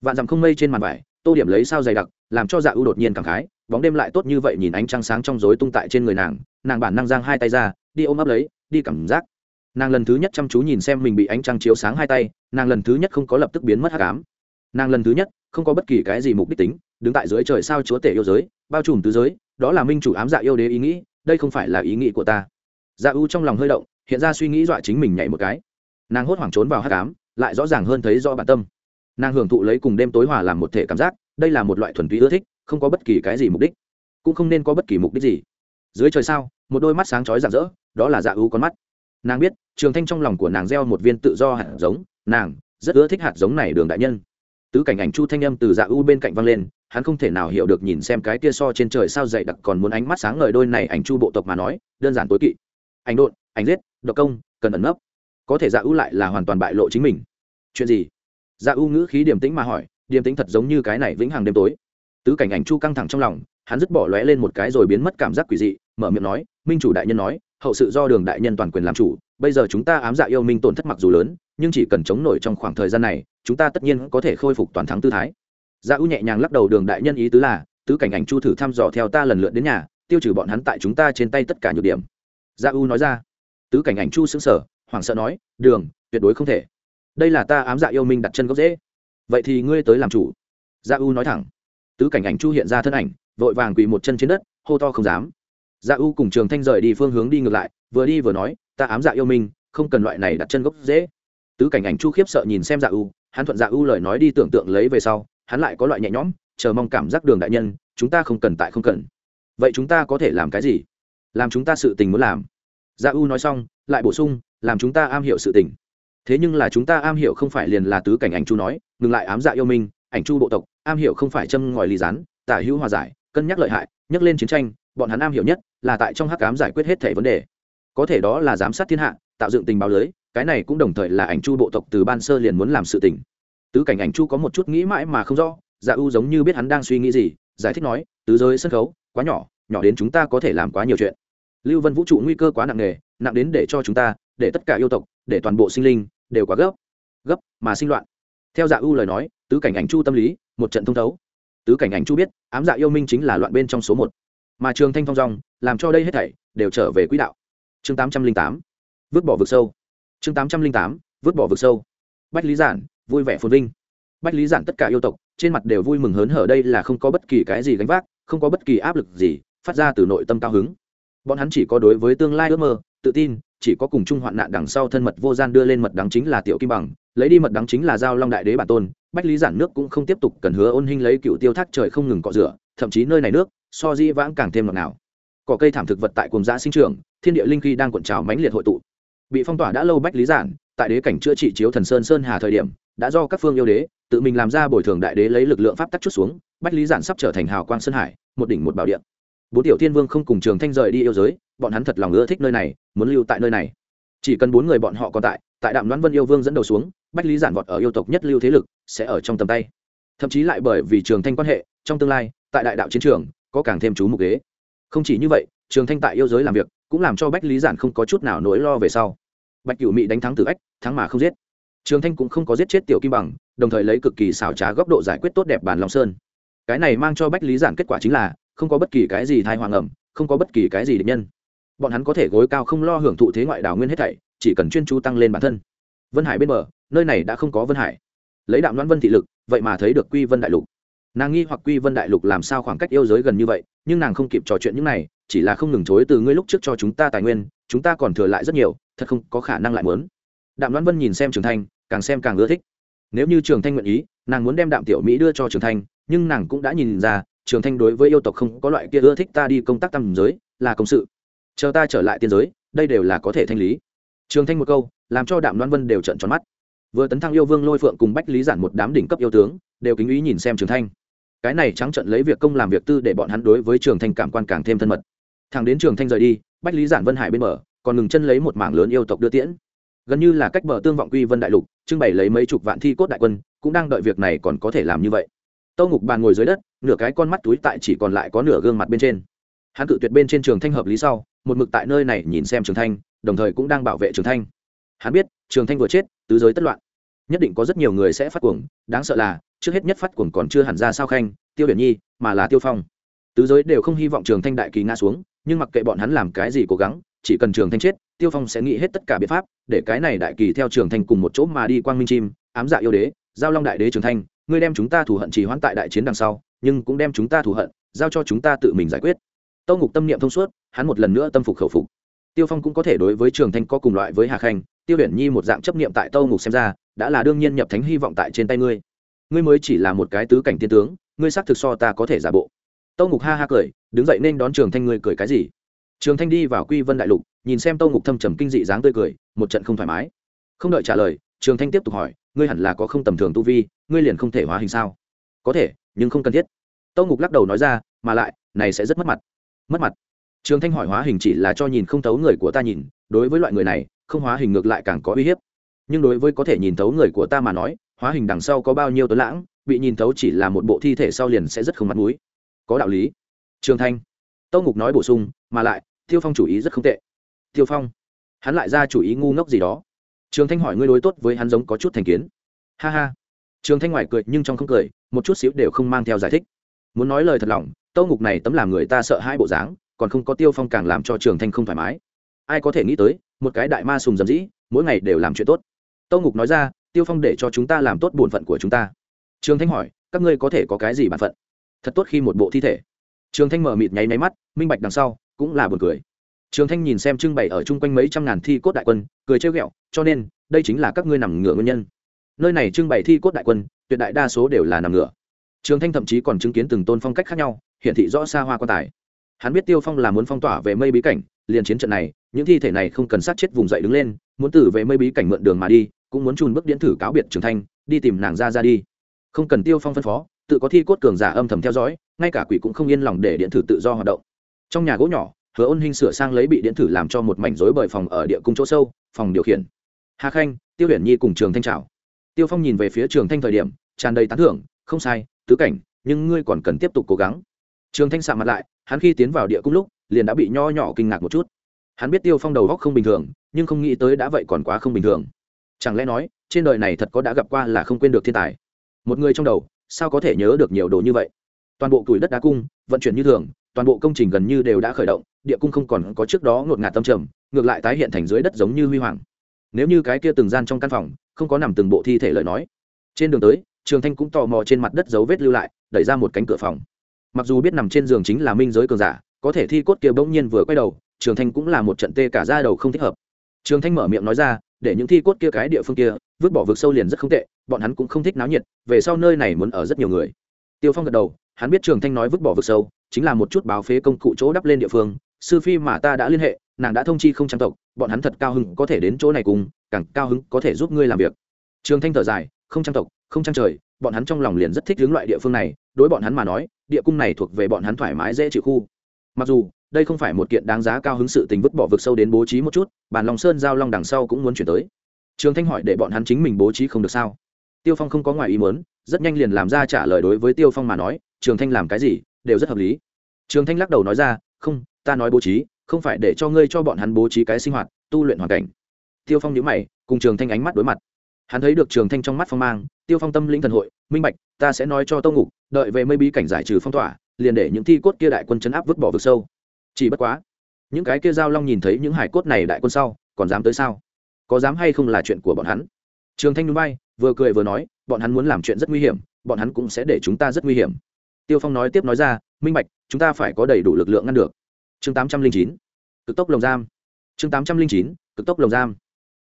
Vạn dặm không mây trên màn vải, tô điểm lấy sao dày đặc, làm cho dạ ưu đột nhiên cảm khái, bóng đêm lại tốt như vậy nhìn ánh trăng sáng trong rối tung tại trên người nàng nàng bản năng giang hai tay ra, đi ôm ấp lấy, đi cảm giác. Nàng lần thứ nhất chăm chú nhìn xem mình bị ánh trăng chiếu sáng hai tay, nàng lần thứ nhất không có lập tức biến mất hát cám nàng lần thứ nhất, không có bất kỳ cái gì mục đích tính, đứng tại dưới trời sao chúa tể yêu giới, bao trùm tứ giới, đó là minh chủ ám dạ yêu đế ý nghĩ, đây không phải là ý nghĩ của ta dạ u trong lòng hơi động, hiện ra suy nghĩ dọa chính mình nhảy một cái. Nàng hốt hoảng trốn vào hát cám lại rõ ràng hơn thấy rõ bản tâm. Nàng hưởng thụ lấy cùng đêm tối hòa làm một thể cảm giác, đây là một loại thuần túy ưa thích, không có bất kỳ cái gì mục đích, cũng không nên có bất kỳ mục đích gì. Dưới trời sao, một đôi mắt sáng chói rạng rỡ, đó là dạ U con mắt. Nàng biết, trường thanh trong lòng của nàng gieo một viên tự do hạt giống, nàng rất ưa thích hạt giống này đường đại nhân. Tứ cảnh ảnh chu thanh âm từ dạ U bên cạnh vang lên, hắn không thể nào hiểu được nhìn xem cái kia so trên trời sao dày đặc còn muốn ánh mắt sáng ngời đôi này ảnh chu bộ tộc mà nói, đơn giản tối kỵ ảnh độn, ảnh giết, độc công, cần ẩn nấp. Có thể dạ ưu lại là hoàn toàn bại lộ chính mình. Chuyện gì? Dạ ưu ngữ khí điềm tĩnh mà hỏi, điềm tĩnh thật giống như cái này vĩnh hằng đêm tối. Tứ cảnh ảnh chu căng thẳng trong lòng, hắn dứt bỏ lóe lên một cái rồi biến mất cảm giác quỷ dị, mở miệng nói, minh chủ đại nhân nói, hậu sự do đường đại nhân toàn quyền làm chủ, bây giờ chúng ta ám dạ yêu minh tổn thất mặc dù lớn, nhưng chỉ cần chống nổi trong khoảng thời gian này, chúng ta tất nhiên có thể khôi phục toàn thắng tư thái. Dạ ưu nhẹ nhàng lắc đầu đường đại nhân ý tứ là, tứ cảnh ảnh chu thử thăm dò theo ta lần lượt đến nhà, tiêu trừ bọn hắn tại chúng ta trên tay tất cả nhược điểm dạ U nói ra. Tứ cảnh ảnh chu xứng sở hoảng sợ nói, đường, tuyệt đối không thể. Đây là ta ám dạ yêu minh đặt chân gốc dễ vậy thì ngươi tới làm chủ. Dạ u nói thẳng. Tứ cảnh ảnh chu hiện ra thân ảnh, vội vàng quỳ một chân trên đất, hô to không dám. Dạ u cùng trường thanh rời đi phương hướng đi ngược lại, vừa đi vừa nói, ta ám dạ yêu minh, không cần loại này đặt chân gốc dễ tứ cảnh ảnh chu khiếp sợ nhìn xem dạ u, hắn thuận dạ u lời nói đi tưởng tượng lấy về sau, hắn lại có loại nhẹ nhõm, chờ mong cảm giác đường đại nhân, chúng ta không cần tại không cần. Vậy chúng ta có thể làm cái gì? Làm chúng ta sự tình muốn làm. Dạ u nói xong, lại bổ sung, làm chúng ta am hiểu sự tình. Thế nhưng là chúng ta am hiểu không phải liền là tứ cảnh ảnh chu nói, ngừng lại ám dạ yêu minh, ảnh chu bộ tộc, am hiểu không phải châm ngòi ly rán, tả hữu hòa giải, cân nhắc lợi hại, nhắc lên chiến tranh, bọn hắn am hiểu nhất là tại trong hắc ám giải quyết hết thể vấn đề. Có thể đó là giám sát thiên hạ, tạo dựng tình báo lưới, cái này cũng đồng thời là ảnh chu bộ tộc từ ban sơ liền muốn làm sự tình. Tứ cảnh ảnh chu có một chút nghĩ mãi mà không rõ dạ u giống như biết hắn đang suy nghĩ gì, giải thích nói, tứ giới sân khấu quá nhỏ nhỏ đến chúng ta có thể làm quá nhiều chuyện. Lưu vân vũ trụ nguy cơ quá nặng nề, nặng đến để cho chúng ta, để tất cả yêu tộc, để toàn bộ sinh linh đều quá gấp. Gấp mà sinh loạn. Theo dạ u lời nói, tứ cảnh ảnh chu tâm lý, một trận thông thấu. Tứ cảnh ảnh chu biết, ám dạ yêu minh chính là loạn bên trong số một. Mà trường thanh phong rong làm cho đây hết thảy đều trở về quỹ đạo. Chương tám trăm linh tám, vứt bỏ vực sâu. Chương tám trăm linh tám, vứt bỏ vực sâu. Bách lý giản, vui vẻ phồn vinh. Bách lý giản tất cả yêu tộc, trên mặt đều vui mừng hớn hở đây là không có bất kỳ cái gì gánh vác, không có bất kỳ áp lực gì phát ra từ nội tâm cao hứng. Bọn hắn chỉ có đối với tương lai ước mơ, tự tin, chỉ có cùng chung hoạn nạn đằng sau thân mật vô gian đưa lên mật đắng chính là tiểu kim bằng, lấy đi mật đắng chính là giao long đại đế bản tôn, bách lý giản nước cũng không tiếp tục cần hứa ôn hình lấy cựu tiêu thác trời không ngừng cọ rửa, thậm chí nơi này nước, so di vãng càng thêm ngọt nào cỏ cây thảm thực vật tại cùng giã sinh trường thiên địa linh khi đang cuộn trào mãnh liệt hội tụ. Bị phong tỏa đã lâu bách lý giản, tại đế cảnh chữa trị chiếu thần sơn sơn hà thời điểm, đã do các phương yêu đế, tự mình làm ra bồi thường đại đế lấy lực lượng pháp tắc chút xuống, bách lý giản sắp trở thành hào quang sơn hải, một đỉnh một bảo điện bốn tiểu thiên vương không cùng trường thanh rời đi yêu giới, bọn hắn thật lòng ưa thích nơi này, muốn lưu tại nơi này. Chỉ cần bốn người bọn họ còn tại tại đạm đoán vân yêu vương dẫn đầu xuống, bách lý giản vọt ở yêu tộc nhất lưu thế lực, sẽ ở trong tầm tay. Thậm chí lại bởi vì trường thanh quan hệ, trong tương lai, tại đại đạo chiến trường, có càng thêm chú mục ghế. Không chỉ như vậy, trường thanh tại yêu giới làm việc, cũng làm cho bách lý giản không có chút nào nỗi lo về sau. Bạch cửu mỹ đánh thắng tử ách, thắng mà không giết. Trường thanh cũng không có giết chết tiểu kim bằng, đồng thời lấy cực kỳ xảo trá góc độ giải quyết tốt đẹp bản long sơn. Cái này mang cho bách lý giản kết quả chính là không có bất kỳ cái gì thai hoàng ẩm, không có bất kỳ cái gì định nhân. Bọn hắn có thể gối cao không lo hưởng thụ thế ngoại đảo nguyên hết thảy, chỉ cần chuyên chú tăng lên bản thân. Vân hải bên bờ, nơi này đã không có vân hải. Lấy đạm đoán vân thị lực, vậy mà thấy được quy vân đại lục. Nàng nghi hoặc quy vân đại lục làm sao khoảng cách yêu giới gần như vậy, nhưng nàng không kịp trò chuyện những này, chỉ là không ngừng chối từ ngươi lúc trước cho chúng ta tài nguyên, chúng ta còn thừa lại rất nhiều, thật không có khả năng lại muốn. Đạm đoán vân nhìn xem trường thanh, càng xem càng ưa thích. Nếu như trường thanh nguyện ý, nàng muốn đem đạm tiểu mỹ đưa cho trường thanh, nhưng nàng cũng đã nhìn ra trường thanh đối với yêu tộc không có loại kia ưa thích ta đi công tác tầng giới, là công sự. Chờ ta trở lại tiên giới, đây đều là có thể thanh lý. Trường thanh một câu, làm cho đạm Loan vân đều trận tròn mắt. Vừa tấn thăng yêu vương lôi phượng cùng bách lý giản một đám đỉnh cấp yêu tướng, đều kính ý nhìn xem trường thanh. Cái này trắng trận lấy việc công làm việc tư để bọn hắn đối với trường thanh cảm quan càng thêm thân mật. Thằng đến trường thanh rời đi, bách lý giản vân hải bên bờ, còn ngừng chân lấy một mảng lớn yêu tộc đưa tiễn. Gần như là cách bờ tương vọng quy vân đại lục, trưng bày lấy mấy chục vạn thi cốt đại quân, cũng đang đợi việc này còn có thể làm như vậy tâu ngục bàn ngồi dưới đất, nửa cái con mắt túi tại chỉ còn lại có nửa gương mặt bên trên. Hắn cự tuyệt bên trên trường thanh hợp lý sau, một mực tại nơi này nhìn xem trường thanh, đồng thời cũng đang bảo vệ trường thanh. Hắn biết, trường thanh vừa chết, tứ giới tất loạn. Nhất định có rất nhiều người sẽ phát cuồng, đáng sợ là, trước hết nhất phát cuồng còn chưa hẳn ra sao khanh, tiêu điển nhi, mà là tiêu phong. Tứ giới đều không hy vọng trường thanh đại kỳ ngã xuống, nhưng mặc kệ bọn hắn làm cái gì cố gắng, chỉ cần trường thanh chết, tiêu phong sẽ nghĩ hết tất cả biện pháp, để cái này đại kỳ theo trường thanh cùng một chỗ mà đi quang minh chim, ám dạ yêu đế, giao long đại đế trường thanh ngươi đem chúng ta thù hận trì hoãn tại đại chiến đằng sau, nhưng cũng đem chúng ta thù hận, giao cho chúng ta tự mình giải quyết. Tâu ngục tâm niệm thông suốt, hắn một lần nữa tâm phục khẩu phục. Tiêu phong cũng có thể đối với trường thanh có cùng loại với hà khanh, tiêu huyền nhi một dạng chấp niệm tại tâu ngục xem ra, đã là đương nhiên nhập thánh hy vọng tại trên tay ngươi. Ngươi mới chỉ là một cái tứ cảnh tiên tướng, ngươi xác thực so ta có thể giả bộ. Tâu ngục ha ha cười, đứng dậy nên đón trường thanh ngươi cười cái gì? Trường thanh đi vào quy vân đại lục, nhìn xem tâu ngục thâm trầm kinh dị dáng tươi cười, một trận không thoải mái. Không đợi trả lời, trường thanh tiếp tục hỏi, ngươi hẳn là có không tầm thường tu vi ngươi liền không thể hóa hình sao? Có thể, nhưng không cần thiết. Tâu ngục lắc đầu nói ra, mà lại, này sẽ rất mất mặt. Mất mặt. Trường thanh hỏi hóa hình chỉ là cho nhìn không thấu người của ta nhìn, đối với loại người này, không hóa hình ngược lại càng có uy hiếp. Nhưng đối với có thể nhìn thấu người của ta mà nói, hóa hình đằng sau có bao nhiêu tuấn lãng, bị nhìn thấu chỉ là một bộ thi thể sau liền sẽ rất không mặt mũi. Có đạo lý. Trường thanh. Tâu ngục nói bổ sung, mà lại, tiêu phong chủ ý rất không tệ. Tiêu phong. Hắn lại ra chủ ý ngu ngốc gì đó. Trường thanh hỏi ngươi đối tốt với hắn giống có chút thành kiến. Ha ha trường thanh ngoài cười nhưng trong không cười, một chút xíu đều không mang theo giải thích. Muốn nói lời thật lòng, tâu ngục này tấm làm người ta sợ hai bộ dáng, còn không có tiêu phong càng làm cho trường thanh không thoải mái. Ai có thể nghĩ tới, một cái đại ma sùng dầm dĩ, mỗi ngày đều làm chuyện tốt. Tâu ngục nói ra, tiêu phong để cho chúng ta làm tốt bổn phận của chúng ta. Trường thanh hỏi, các ngươi có thể có cái gì bản phận? Thật tốt khi một bộ thi thể. Trường thanh mở mịt nháy máy mắt, minh bạch đằng sau, cũng là buồn cười. Trường thanh nhìn xem trưng bày ở chung quanh mấy trăm ngàn thi cốt đại quân, cười trêu ghẹo, cho nên, đây chính là các ngươi nằm ngửa nguyên nhân nơi này trưng bày thi cốt đại quân, tuyệt đại đa số đều là nằm ngửa. Trường thanh thậm chí còn chứng kiến từng tôn phong cách khác nhau, hiển thị rõ xa hoa quan tài. Hắn biết tiêu phong là muốn phong tỏa về mây bí cảnh, liền chiến trận này, những thi thể này không cần sát chết vùng dậy đứng lên, muốn từ về mây bí cảnh mượn đường mà đi, cũng muốn chùn bước điện thử cáo biệt trường thanh, đi tìm nàng ra ra đi. Không cần tiêu phong phân phó, tự có thi cốt cường giả âm thầm theo dõi, ngay cả quỷ cũng không yên lòng để điện thử tự do hoạt động. Trong nhà gỗ nhỏ, hứa ôn hình sửa sang lấy bị điện thử làm cho một mảnh rối bởi phòng ở địa cung chỗ sâu, phòng điều khiển. Hà khanh, tiêu hiển nhi cùng trường thanh trào tiêu phong nhìn về phía trường thanh thời điểm, tràn đầy tán thưởng, không sai, tứ cảnh, nhưng ngươi còn cần tiếp tục cố gắng. Trường thanh sạ mặt lại, hắn khi tiến vào địa cung lúc, liền đã bị nho nhỏ kinh ngạc một chút. Hắn biết tiêu phong đầu góc không bình thường, nhưng không nghĩ tới đã vậy còn quá không bình thường. Chẳng lẽ nói, trên đời này thật có đã gặp qua là không quên được thiên tài? Một người trong đầu, sao có thể nhớ được nhiều đồ như vậy? Toàn bộ tuổi đất đá cung, vận chuyển như thường, toàn bộ công trình gần như đều đã khởi động, địa cung không còn có trước đó ngột ngạt tâm trầm, ngược lại tái hiện thành dưới đất giống như huy hoàng nếu như cái kia từng gian trong căn phòng không có nằm từng bộ thi thể lời nói. Trên đường tới, trường thanh cũng tò mò trên mặt đất dấu vết lưu lại, đẩy ra một cánh cửa phòng. Mặc dù biết nằm trên giường chính là minh giới cường giả, có thể thi cốt kia bỗng nhiên vừa quay đầu, trường thanh cũng là một trận tê cả ra đầu không thích hợp. Trường thanh mở miệng nói ra, để những thi cốt kia cái địa phương kia, vứt bỏ vực sâu liền rất không tệ, bọn hắn cũng không thích náo nhiệt, về sau nơi này muốn ở rất nhiều người. Tiêu phong gật đầu, hắn biết trường thanh nói vứt bỏ vực sâu, chính là một chút báo phế công cụ chỗ đắp lên địa phương, sư phi mà ta đã liên hệ nàng đã thông chi không trang tộc, bọn hắn thật cao hứng có thể đến chỗ này cùng, càng cao hứng có thể giúp ngươi làm việc. Trường thanh thở dài, không trang tộc, không trang trời, bọn hắn trong lòng liền rất thích hướng loại địa phương này, đối bọn hắn mà nói, địa cung này thuộc về bọn hắn thoải mái dễ chịu khu. Mặc dù, đây không phải một kiện đáng giá cao hứng sự tình vứt bỏ vực sâu đến bố trí một chút, bàn lòng sơn giao long đằng sau cũng muốn chuyển tới. Trường thanh hỏi để bọn hắn chính mình bố trí không được sao? Tiêu phong không có ngoài ý muốn, rất nhanh liền làm ra trả lời đối với tiêu phong mà nói, trường thanh làm cái gì, đều rất hợp lý. Trường thanh lắc đầu nói ra, không, ta nói bố trí không phải để cho ngươi cho bọn hắn bố trí cái sinh hoạt, tu luyện hoàn cảnh. Tiêu phong nhớ mày, cùng trường thanh ánh mắt đối mặt. Hắn thấy được trường thanh trong mắt phong mang, tiêu phong tâm linh thần hội, minh bạch, ta sẽ nói cho tâu ngục, đợi về mây bí cảnh giải trừ phong tỏa, liền để những thi cốt kia đại quân chấn áp vứt bỏ vực sâu. Chỉ bất quá, những cái kia giao long nhìn thấy những hải cốt này đại quân sau, còn dám tới sao? Có dám hay không là chuyện của bọn hắn? Trường thanh núi bay vừa cười vừa nói, bọn hắn muốn làm chuyện rất nguy hiểm, bọn hắn cũng sẽ để chúng ta rất nguy hiểm. Tiêu phong nói tiếp nói ra, minh bạch, chúng ta phải có đầy đủ lực lượng ngăn được chương tám trăm linh chín, cực tốc lồng giam. chương tám trăm linh chín, cực tốc lồng giam.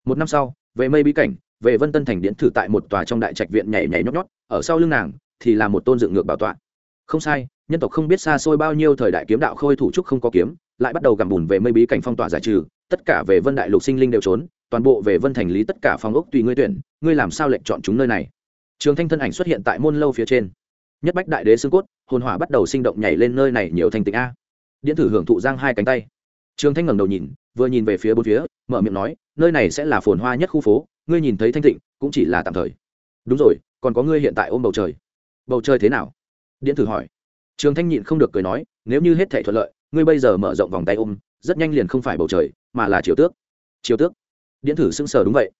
một năm sau, về mây bí cảnh, về vân tân thành điện thử tại một tòa trong đại trạch viện nhảy nhảy nhót nhót, ở sau lưng nàng thì là một tôn dựng ngược bảo tọa. không sai, nhân tộc không biết xa xôi bao nhiêu thời đại kiếm đạo khôi thủ trúc không có kiếm, lại bắt đầu gặm bùn về mây bí cảnh phong tỏa giải trừ, tất cả về vân đại lục sinh linh đều trốn, toàn bộ về vân thành lý tất cả phòng ốc tùy ngươi tuyển, ngươi làm sao lệnh chọn chúng nơi này? Trường thanh thân ảnh xuất hiện tại môn lâu phía trên. Nhất bách đại đế xương cốt, hồn hỏa bắt đầu sinh động nhảy lên nơi này nhiều thành tịnh a điện thử hưởng thụ giang hai cánh tay. Trường thanh ngẩng đầu nhìn, vừa nhìn về phía bốn phía, mở miệng nói, nơi này sẽ là phồn hoa nhất khu phố, ngươi nhìn thấy thanh thịnh cũng chỉ là tạm thời. Đúng rồi, còn có ngươi hiện tại ôm bầu trời. Bầu trời thế nào? Điện thử hỏi. Trường thanh nhịn không được cười nói, nếu như hết thể thuận lợi, ngươi bây giờ mở rộng vòng tay ôm, rất nhanh liền không phải bầu trời, mà là triều tước. Triều tước? Điện thử sững sờ đúng vậy.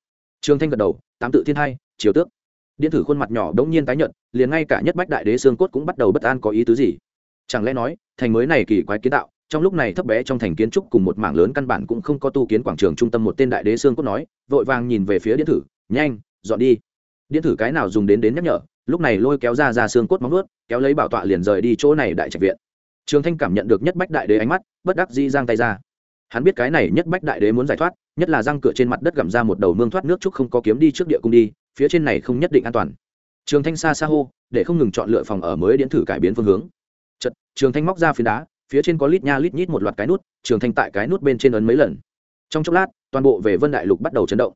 Trường thanh gật đầu, tám tự thiên hai triều tước. Điện thử khuôn mặt nhỏ đống nhiên tái nhợt, liền ngay cả nhất bách đại đế xương cốt cũng bắt đầu bất an có ý tứ gì chẳng lẽ nói, thành mới này kỳ quái kiến tạo, trong lúc này thấp bé trong thành kiến trúc cùng một mảng lớn căn bản cũng không có tu kiến quảng trường trung tâm một tên đại đế xương cốt nói, vội vàng nhìn về phía điện thử, nhanh, dọn đi. Điện thử cái nào dùng đến đến nhắc nhở, lúc này lôi kéo ra ra xương cốt móng ướt kéo lấy bảo tọa liền rời đi chỗ này đại trạch viện. Trường thanh cảm nhận được nhất bách đại đế ánh mắt, bất đắc dĩ giang tay ra. Hắn biết cái này nhất bách đại đế muốn giải thoát, nhất là răng cửa trên mặt đất gặm ra một đầu mương thoát nước trúc không có kiếm đi trước địa cung đi, phía trên này không nhất định an toàn. Trường thanh xa xa hô, để không ngừng chọn lựa phòng ở mới điện thử cải biến phương hướng chật, trường thanh móc ra phiến đá, phía trên có lít nha lít nhít một loạt cái nút, trường thanh tại cái nút bên trên ấn mấy lần. Trong chốc lát, toàn bộ về vân đại lục bắt đầu chấn động.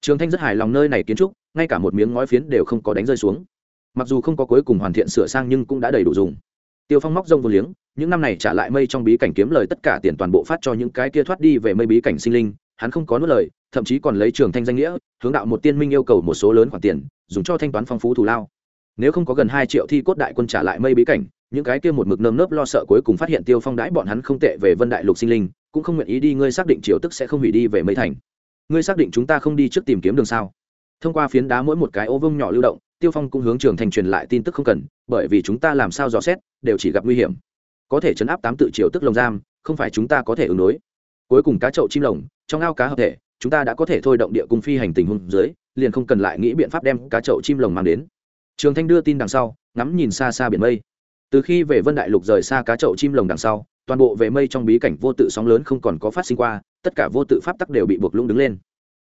Trường thanh rất hài lòng nơi này kiến trúc, ngay cả một miếng ngói phiến đều không có đánh rơi xuống. Mặc dù không có cuối cùng hoàn thiện sửa sang nhưng cũng đã đầy đủ dùng. Tiêu phong móc rông vô liếng, những năm này trả lại mây trong bí cảnh kiếm lời tất cả tiền toàn bộ phát cho những cái kia thoát đi về mây bí cảnh sinh linh, hắn không có nuốt lời, thậm chí còn lấy trường thanh danh nghĩa, hướng đạo một tiên minh yêu cầu một số lớn khoản tiền, dùng cho thanh toán phong phú thù lao. Nếu không có gần hai triệu thi cốt đại quân trả lại mây bí cảnh những cái kia một mực nơm nớp lo sợ cuối cùng phát hiện tiêu phong đãi bọn hắn không tệ về vân đại lục sinh linh, cũng không nguyện ý đi, ngươi xác định triều tức sẽ không hủy đi về mây thành. Ngươi xác định chúng ta không đi trước tìm kiếm đường sao? Thông qua phiến đá mỗi một cái ô vông nhỏ lưu động, tiêu phong cũng hướng trường thành truyền lại tin tức không cần, bởi vì chúng ta làm sao dò xét, đều chỉ gặp nguy hiểm. Có thể chấn áp tám tự triều tức lồng giam, không phải chúng ta có thể ứng đối. Cuối cùng cá chậu chim lồng, trong ao cá hợp thể, chúng ta đã có thể thôi động địa cung phi hành tình huống dưới, liền không cần lại nghĩ biện pháp đem cá chậu chim lồng mang đến. Trường thanh đưa tin đằng sau, ngắm nhìn xa xa biển mây từ khi về vân đại lục rời xa cá chậu chim lồng đằng sau, toàn bộ về mây trong bí cảnh vô tự sóng lớn không còn có phát sinh qua, tất cả vô tự pháp tắc đều bị buộc lũng đứng lên.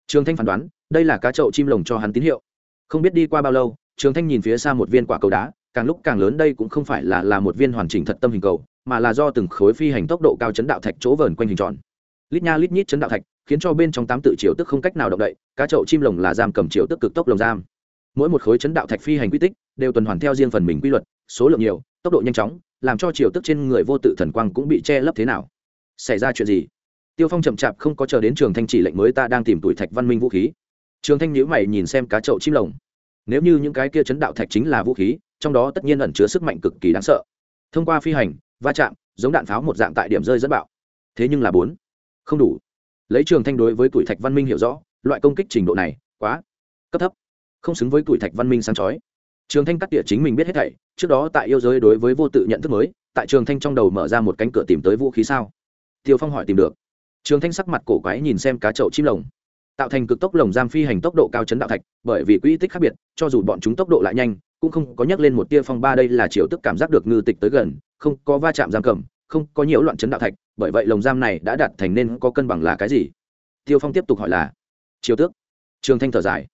Trường thanh phán đoán, đây là cá chậu chim lồng cho hắn tín hiệu. Không biết đi qua bao lâu, trường thanh nhìn phía xa một viên quả cầu đá, càng lúc càng lớn đây cũng không phải là là một viên hoàn chỉnh thật tâm hình cầu, mà là do từng khối phi hành tốc độ cao chấn đạo thạch chỗ vờn quanh hình tròn. Lít nha lít nhít chấn đạo thạch, khiến cho bên trong tám tự triều tức không cách nào động đậy, cá chậu chim lồng là giam cầm triều tức cực tốc lồng giam. Mỗi một khối chấn đạo thạch phi hành quy tích, đều tuần hoàn theo riêng phần mình quy luật, số lượng nhiều tốc độ nhanh chóng, làm cho chiều tức trên người vô tự thần quang cũng bị che lấp thế nào. Xảy ra chuyện gì? Tiêu phong chậm chạp không có chờ đến trường thanh chỉ lệnh mới ta đang tìm tuổi thạch văn minh vũ khí. Trường thanh nhữ mày nhìn xem cá chậu chim lồng. Nếu như những cái kia chấn đạo thạch chính là vũ khí, trong đó tất nhiên ẩn chứa sức mạnh cực kỳ đáng sợ. Thông qua phi hành, va chạm, giống đạn pháo một dạng tại điểm rơi dẫn bạo. Thế nhưng là bốn. Không đủ. Lấy trường thanh đối với tuổi thạch văn minh hiểu rõ, loại công kích trình độ này, quá cấp thấp. Không xứng với tuổi thạch văn minh sáng chói trường thanh cắt địa chính mình biết hết thảy, trước đó tại yêu giới đối với vô tự nhận thức mới, tại trường thanh trong đầu mở ra một cánh cửa tìm tới vũ khí sao? Tiêu phong hỏi tìm được. Trường thanh sắc mặt cổ quái nhìn xem cá chậu chim lồng. Tạo thành cực tốc lồng giam phi hành tốc độ cao chấn đạo thạch, bởi vì quỹ tích khác biệt, cho dù bọn chúng tốc độ lại nhanh, cũng không có nhắc lên một tia phong ba đây là chiều tức cảm giác được ngư tịch tới gần, không có va chạm giam cầm, không có nhiễu loạn chấn đạo thạch, bởi vậy lồng giam này đã đạt thành nên có cân bằng là cái gì? Tiêu phong tiếp tục hỏi là, chiều tước. Trường thanh thở dài.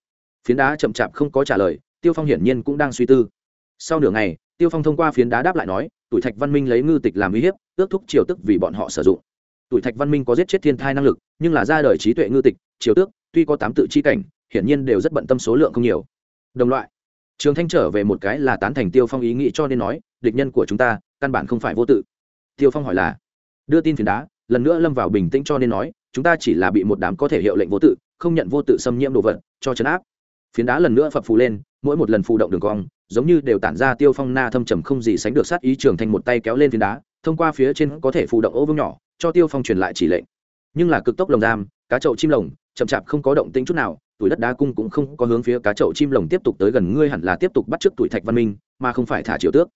Phiến đá chậm chạp không có trả lời tiêu phong hiển nhiên cũng đang suy tư. Sau nửa ngày, tiêu phong thông qua phiến đá đáp lại nói, tuổi thạch văn minh lấy ngư tịch làm uy hiếp ước thúc triều tức vì bọn họ sử dụng. Tuổi thạch văn minh có giết chết thiên thai năng lực, nhưng là ra đời trí tuệ ngư tịch, triều tước, tuy có tám tự chi cảnh, hiển nhiên đều rất bận tâm số lượng không nhiều. Đồng loại. Trường thanh trở về một cái là tán thành tiêu phong ý nghĩ cho nên nói, địch nhân của chúng ta, căn bản không phải vô tự. Tiêu phong hỏi là, đưa tin phiến đá, lần nữa lâm vào bình tĩnh cho nên nói, chúng ta chỉ là bị một đám có thể hiệu lệnh vô tự, không nhận vô tự xâm nhiễm đồ vật, cho chấn áp phiến đá lần nữa phập phù lên, mỗi một lần phù động đường cong, giống như đều tản ra tiêu phong na thâm trầm không gì sánh được sát ý trường thành một tay kéo lên phiến đá, thông qua phía trên có thể phù động ô vương nhỏ, cho tiêu phong truyền lại chỉ lệnh. Nhưng là cực tốc lồng giam, cá chậu chim lồng, chậm chạp không có động tĩnh chút nào, tuổi đất đá cung cũng không có hướng phía cá chậu chim lồng tiếp tục tới gần, ngươi hẳn là tiếp tục bắt trước tuổi thạch văn minh, mà không phải thả triều tước.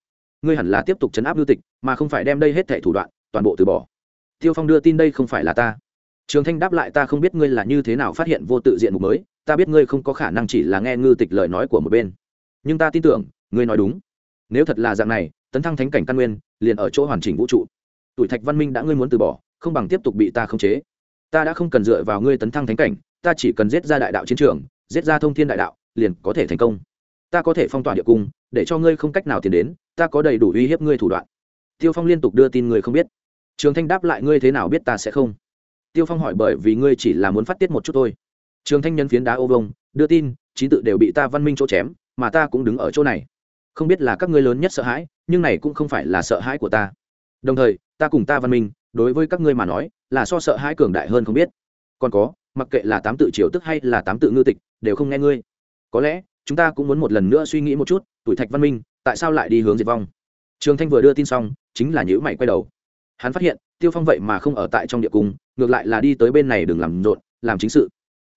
Ngươi hẳn là tiếp tục chấn áp lưu tịch, mà không phải đem đây hết thẻ thủ đoạn, toàn bộ từ bỏ. Tiêu phong đưa tin đây không phải là ta trường thanh đáp lại, ta không biết ngươi là như thế nào phát hiện vô tự diện mục mới, ta biết ngươi không có khả năng chỉ là nghe ngư tịch lời nói của một bên. Nhưng ta tin tưởng, ngươi nói đúng. Nếu thật là dạng này, tấn thăng thánh cảnh căn nguyên, liền ở chỗ hoàn chỉnh vũ trụ. Tuổi thạch văn minh đã ngươi muốn từ bỏ, không bằng tiếp tục bị ta khống chế. Ta đã không cần dựa vào ngươi tấn thăng thánh cảnh, ta chỉ cần giết ra đại đạo chiến trường, giết ra thông thiên đại đạo, liền có thể thành công. Ta có thể phong tỏa địa cung, để cho ngươi không cách nào tiến đến, ta có đầy đủ uy hiếp ngươi thủ đoạn. Tiêu phong liên tục đưa tin người không biết. Trường thanh đáp lại, ngươi thế nào biết ta sẽ không? Tiêu phong hỏi bởi vì ngươi chỉ là muốn phát tiết một chút thôi. Trường thanh nhân phiến đá ô vông, đưa tin chín tự đều bị ta văn minh chỗ chém, mà ta cũng đứng ở chỗ này. Không biết là các ngươi lớn nhất sợ hãi, nhưng này cũng không phải là sợ hãi của ta. Đồng thời, ta cùng ta văn minh, đối với các ngươi mà nói, là so sợ hãi cường đại hơn không biết. Còn có, mặc kệ là tám tự triều tức hay là tám tự ngư tịch, đều không nghe ngươi. Có lẽ, chúng ta cũng muốn một lần nữa suy nghĩ một chút, tuổi thạch văn minh, tại sao lại đi hướng diệt vong? Trường thanh vừa đưa tin xong, chính là nhữ mày quay đầu hắn phát hiện, tiêu phong vậy mà không ở tại trong địa cung, ngược lại là đi tới bên này đừng làm rộn, làm chính sự.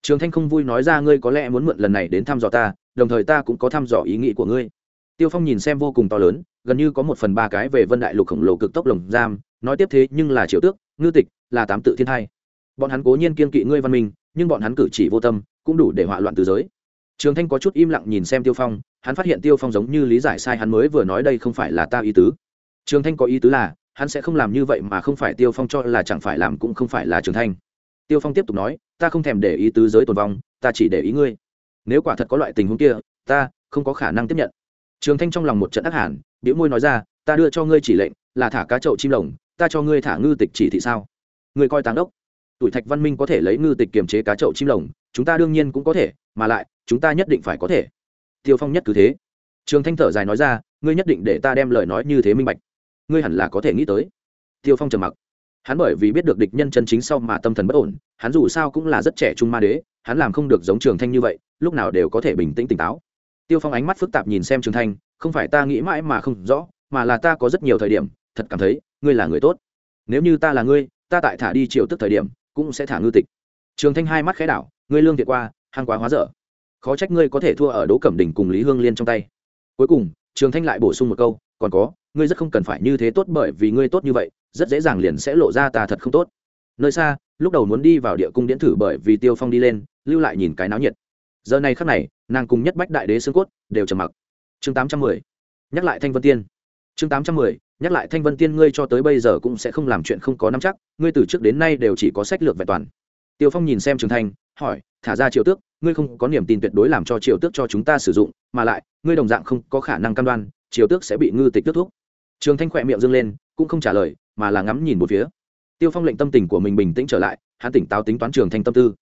Trường thanh không vui nói ra, ngươi có lẽ muốn mượn lần này đến thăm dò ta, đồng thời ta cũng có thăm dò ý nghĩ của ngươi. Tiêu phong nhìn xem vô cùng to lớn, gần như có một phần ba cái về vân đại lục khổng lồ cực tốc lồng giam, nói tiếp thế nhưng là triệu tước, ngư tịch, là tám tự thiên thai bọn hắn cố nhiên kiên kỵ ngươi văn minh, nhưng bọn hắn cử chỉ vô tâm, cũng đủ để hỏa loạn từ giới. Trường thanh có chút im lặng nhìn xem tiêu phong, hắn phát hiện tiêu phong giống như lý giải sai hắn mới vừa nói đây không phải là ta ý tứ. Trường thanh có ý tứ là hắn sẽ không làm như vậy mà không phải tiêu phong cho là chẳng phải làm cũng không phải là trường thanh. Tiêu phong tiếp tục nói, ta không thèm để ý tứ giới tồn vong, ta chỉ để ý ngươi. Nếu quả thật có loại tình huống kia, ta không có khả năng tiếp nhận. Trường thanh trong lòng một trận ác hẳn biểu môi nói ra, ta đưa cho ngươi chỉ lệnh, là thả cá chậu chim lồng, ta cho ngươi thả ngư tịch chỉ thị sao? Ngươi coi táng đốc. Tuổi thạch văn minh có thể lấy ngư tịch kiềm chế cá chậu chim lồng, chúng ta đương nhiên cũng có thể, mà lại, chúng ta nhất định phải có thể. Tiêu phong nhất cứ thế. Trường thanh thở dài nói ra, ngươi nhất định để ta đem lời nói như thế minh bạch ngươi hẳn là có thể nghĩ tới. Tiêu phong trầm mặc. Hắn bởi vì biết được địch nhân chân chính sau mà tâm thần bất ổn, hắn dù sao cũng là rất trẻ trung ma đế, hắn làm không được giống trường thanh như vậy, lúc nào đều có thể bình tĩnh tỉnh táo. Tiêu phong ánh mắt phức tạp nhìn xem trường thanh, không phải ta nghĩ mãi mà không rõ, mà là ta có rất nhiều thời điểm, thật cảm thấy, ngươi là người tốt. Nếu như ta là ngươi, ta tại thả đi chiều tức thời điểm, cũng sẽ thả ngư tịch. Trường thanh hai mắt khẽ đảo, ngươi lương thiệt qua hàng quá hóa dở. Khó trách ngươi có thể thua ở đỗ cẩm đình cùng lý hương liên trong tay. Cuối cùng, trường thanh lại bổ sung một câu còn có, ngươi rất không cần phải như thế tốt bởi vì ngươi tốt như vậy, rất dễ dàng liền sẽ lộ ra ta thật không tốt. Nơi xa, lúc đầu muốn đi vào địa cung điện thử bởi vì tiêu phong đi lên, lưu lại nhìn cái náo nhiệt. Giờ này khắc này, nàng cùng nhất bách đại đế xương cốt đều trầm mặc. Chương tám trăm mười, nhắc lại thanh vân tiên. Chương tám trăm mười, nhắc lại thanh vân tiên ngươi cho tới bây giờ cũng sẽ không làm chuyện không có nắm chắc, ngươi từ trước đến nay đều chỉ có sách lược vẹn toàn. Tiêu phong nhìn xem trường thanh, hỏi, thả ra triều tước, ngươi không có niềm tin tuyệt đối làm cho triều tước cho chúng ta sử dụng, mà lại, ngươi đồng dạng không có khả năng cam đoan triều tước sẽ bị ngư tịch tước thuốc trường thanh khỏe miệng dâng lên cũng không trả lời mà là ngắm nhìn một phía. Tiêu phong lệnh tâm tình của mình bình tĩnh trở lại hắn tỉnh táo tính toán trường thanh tâm tư.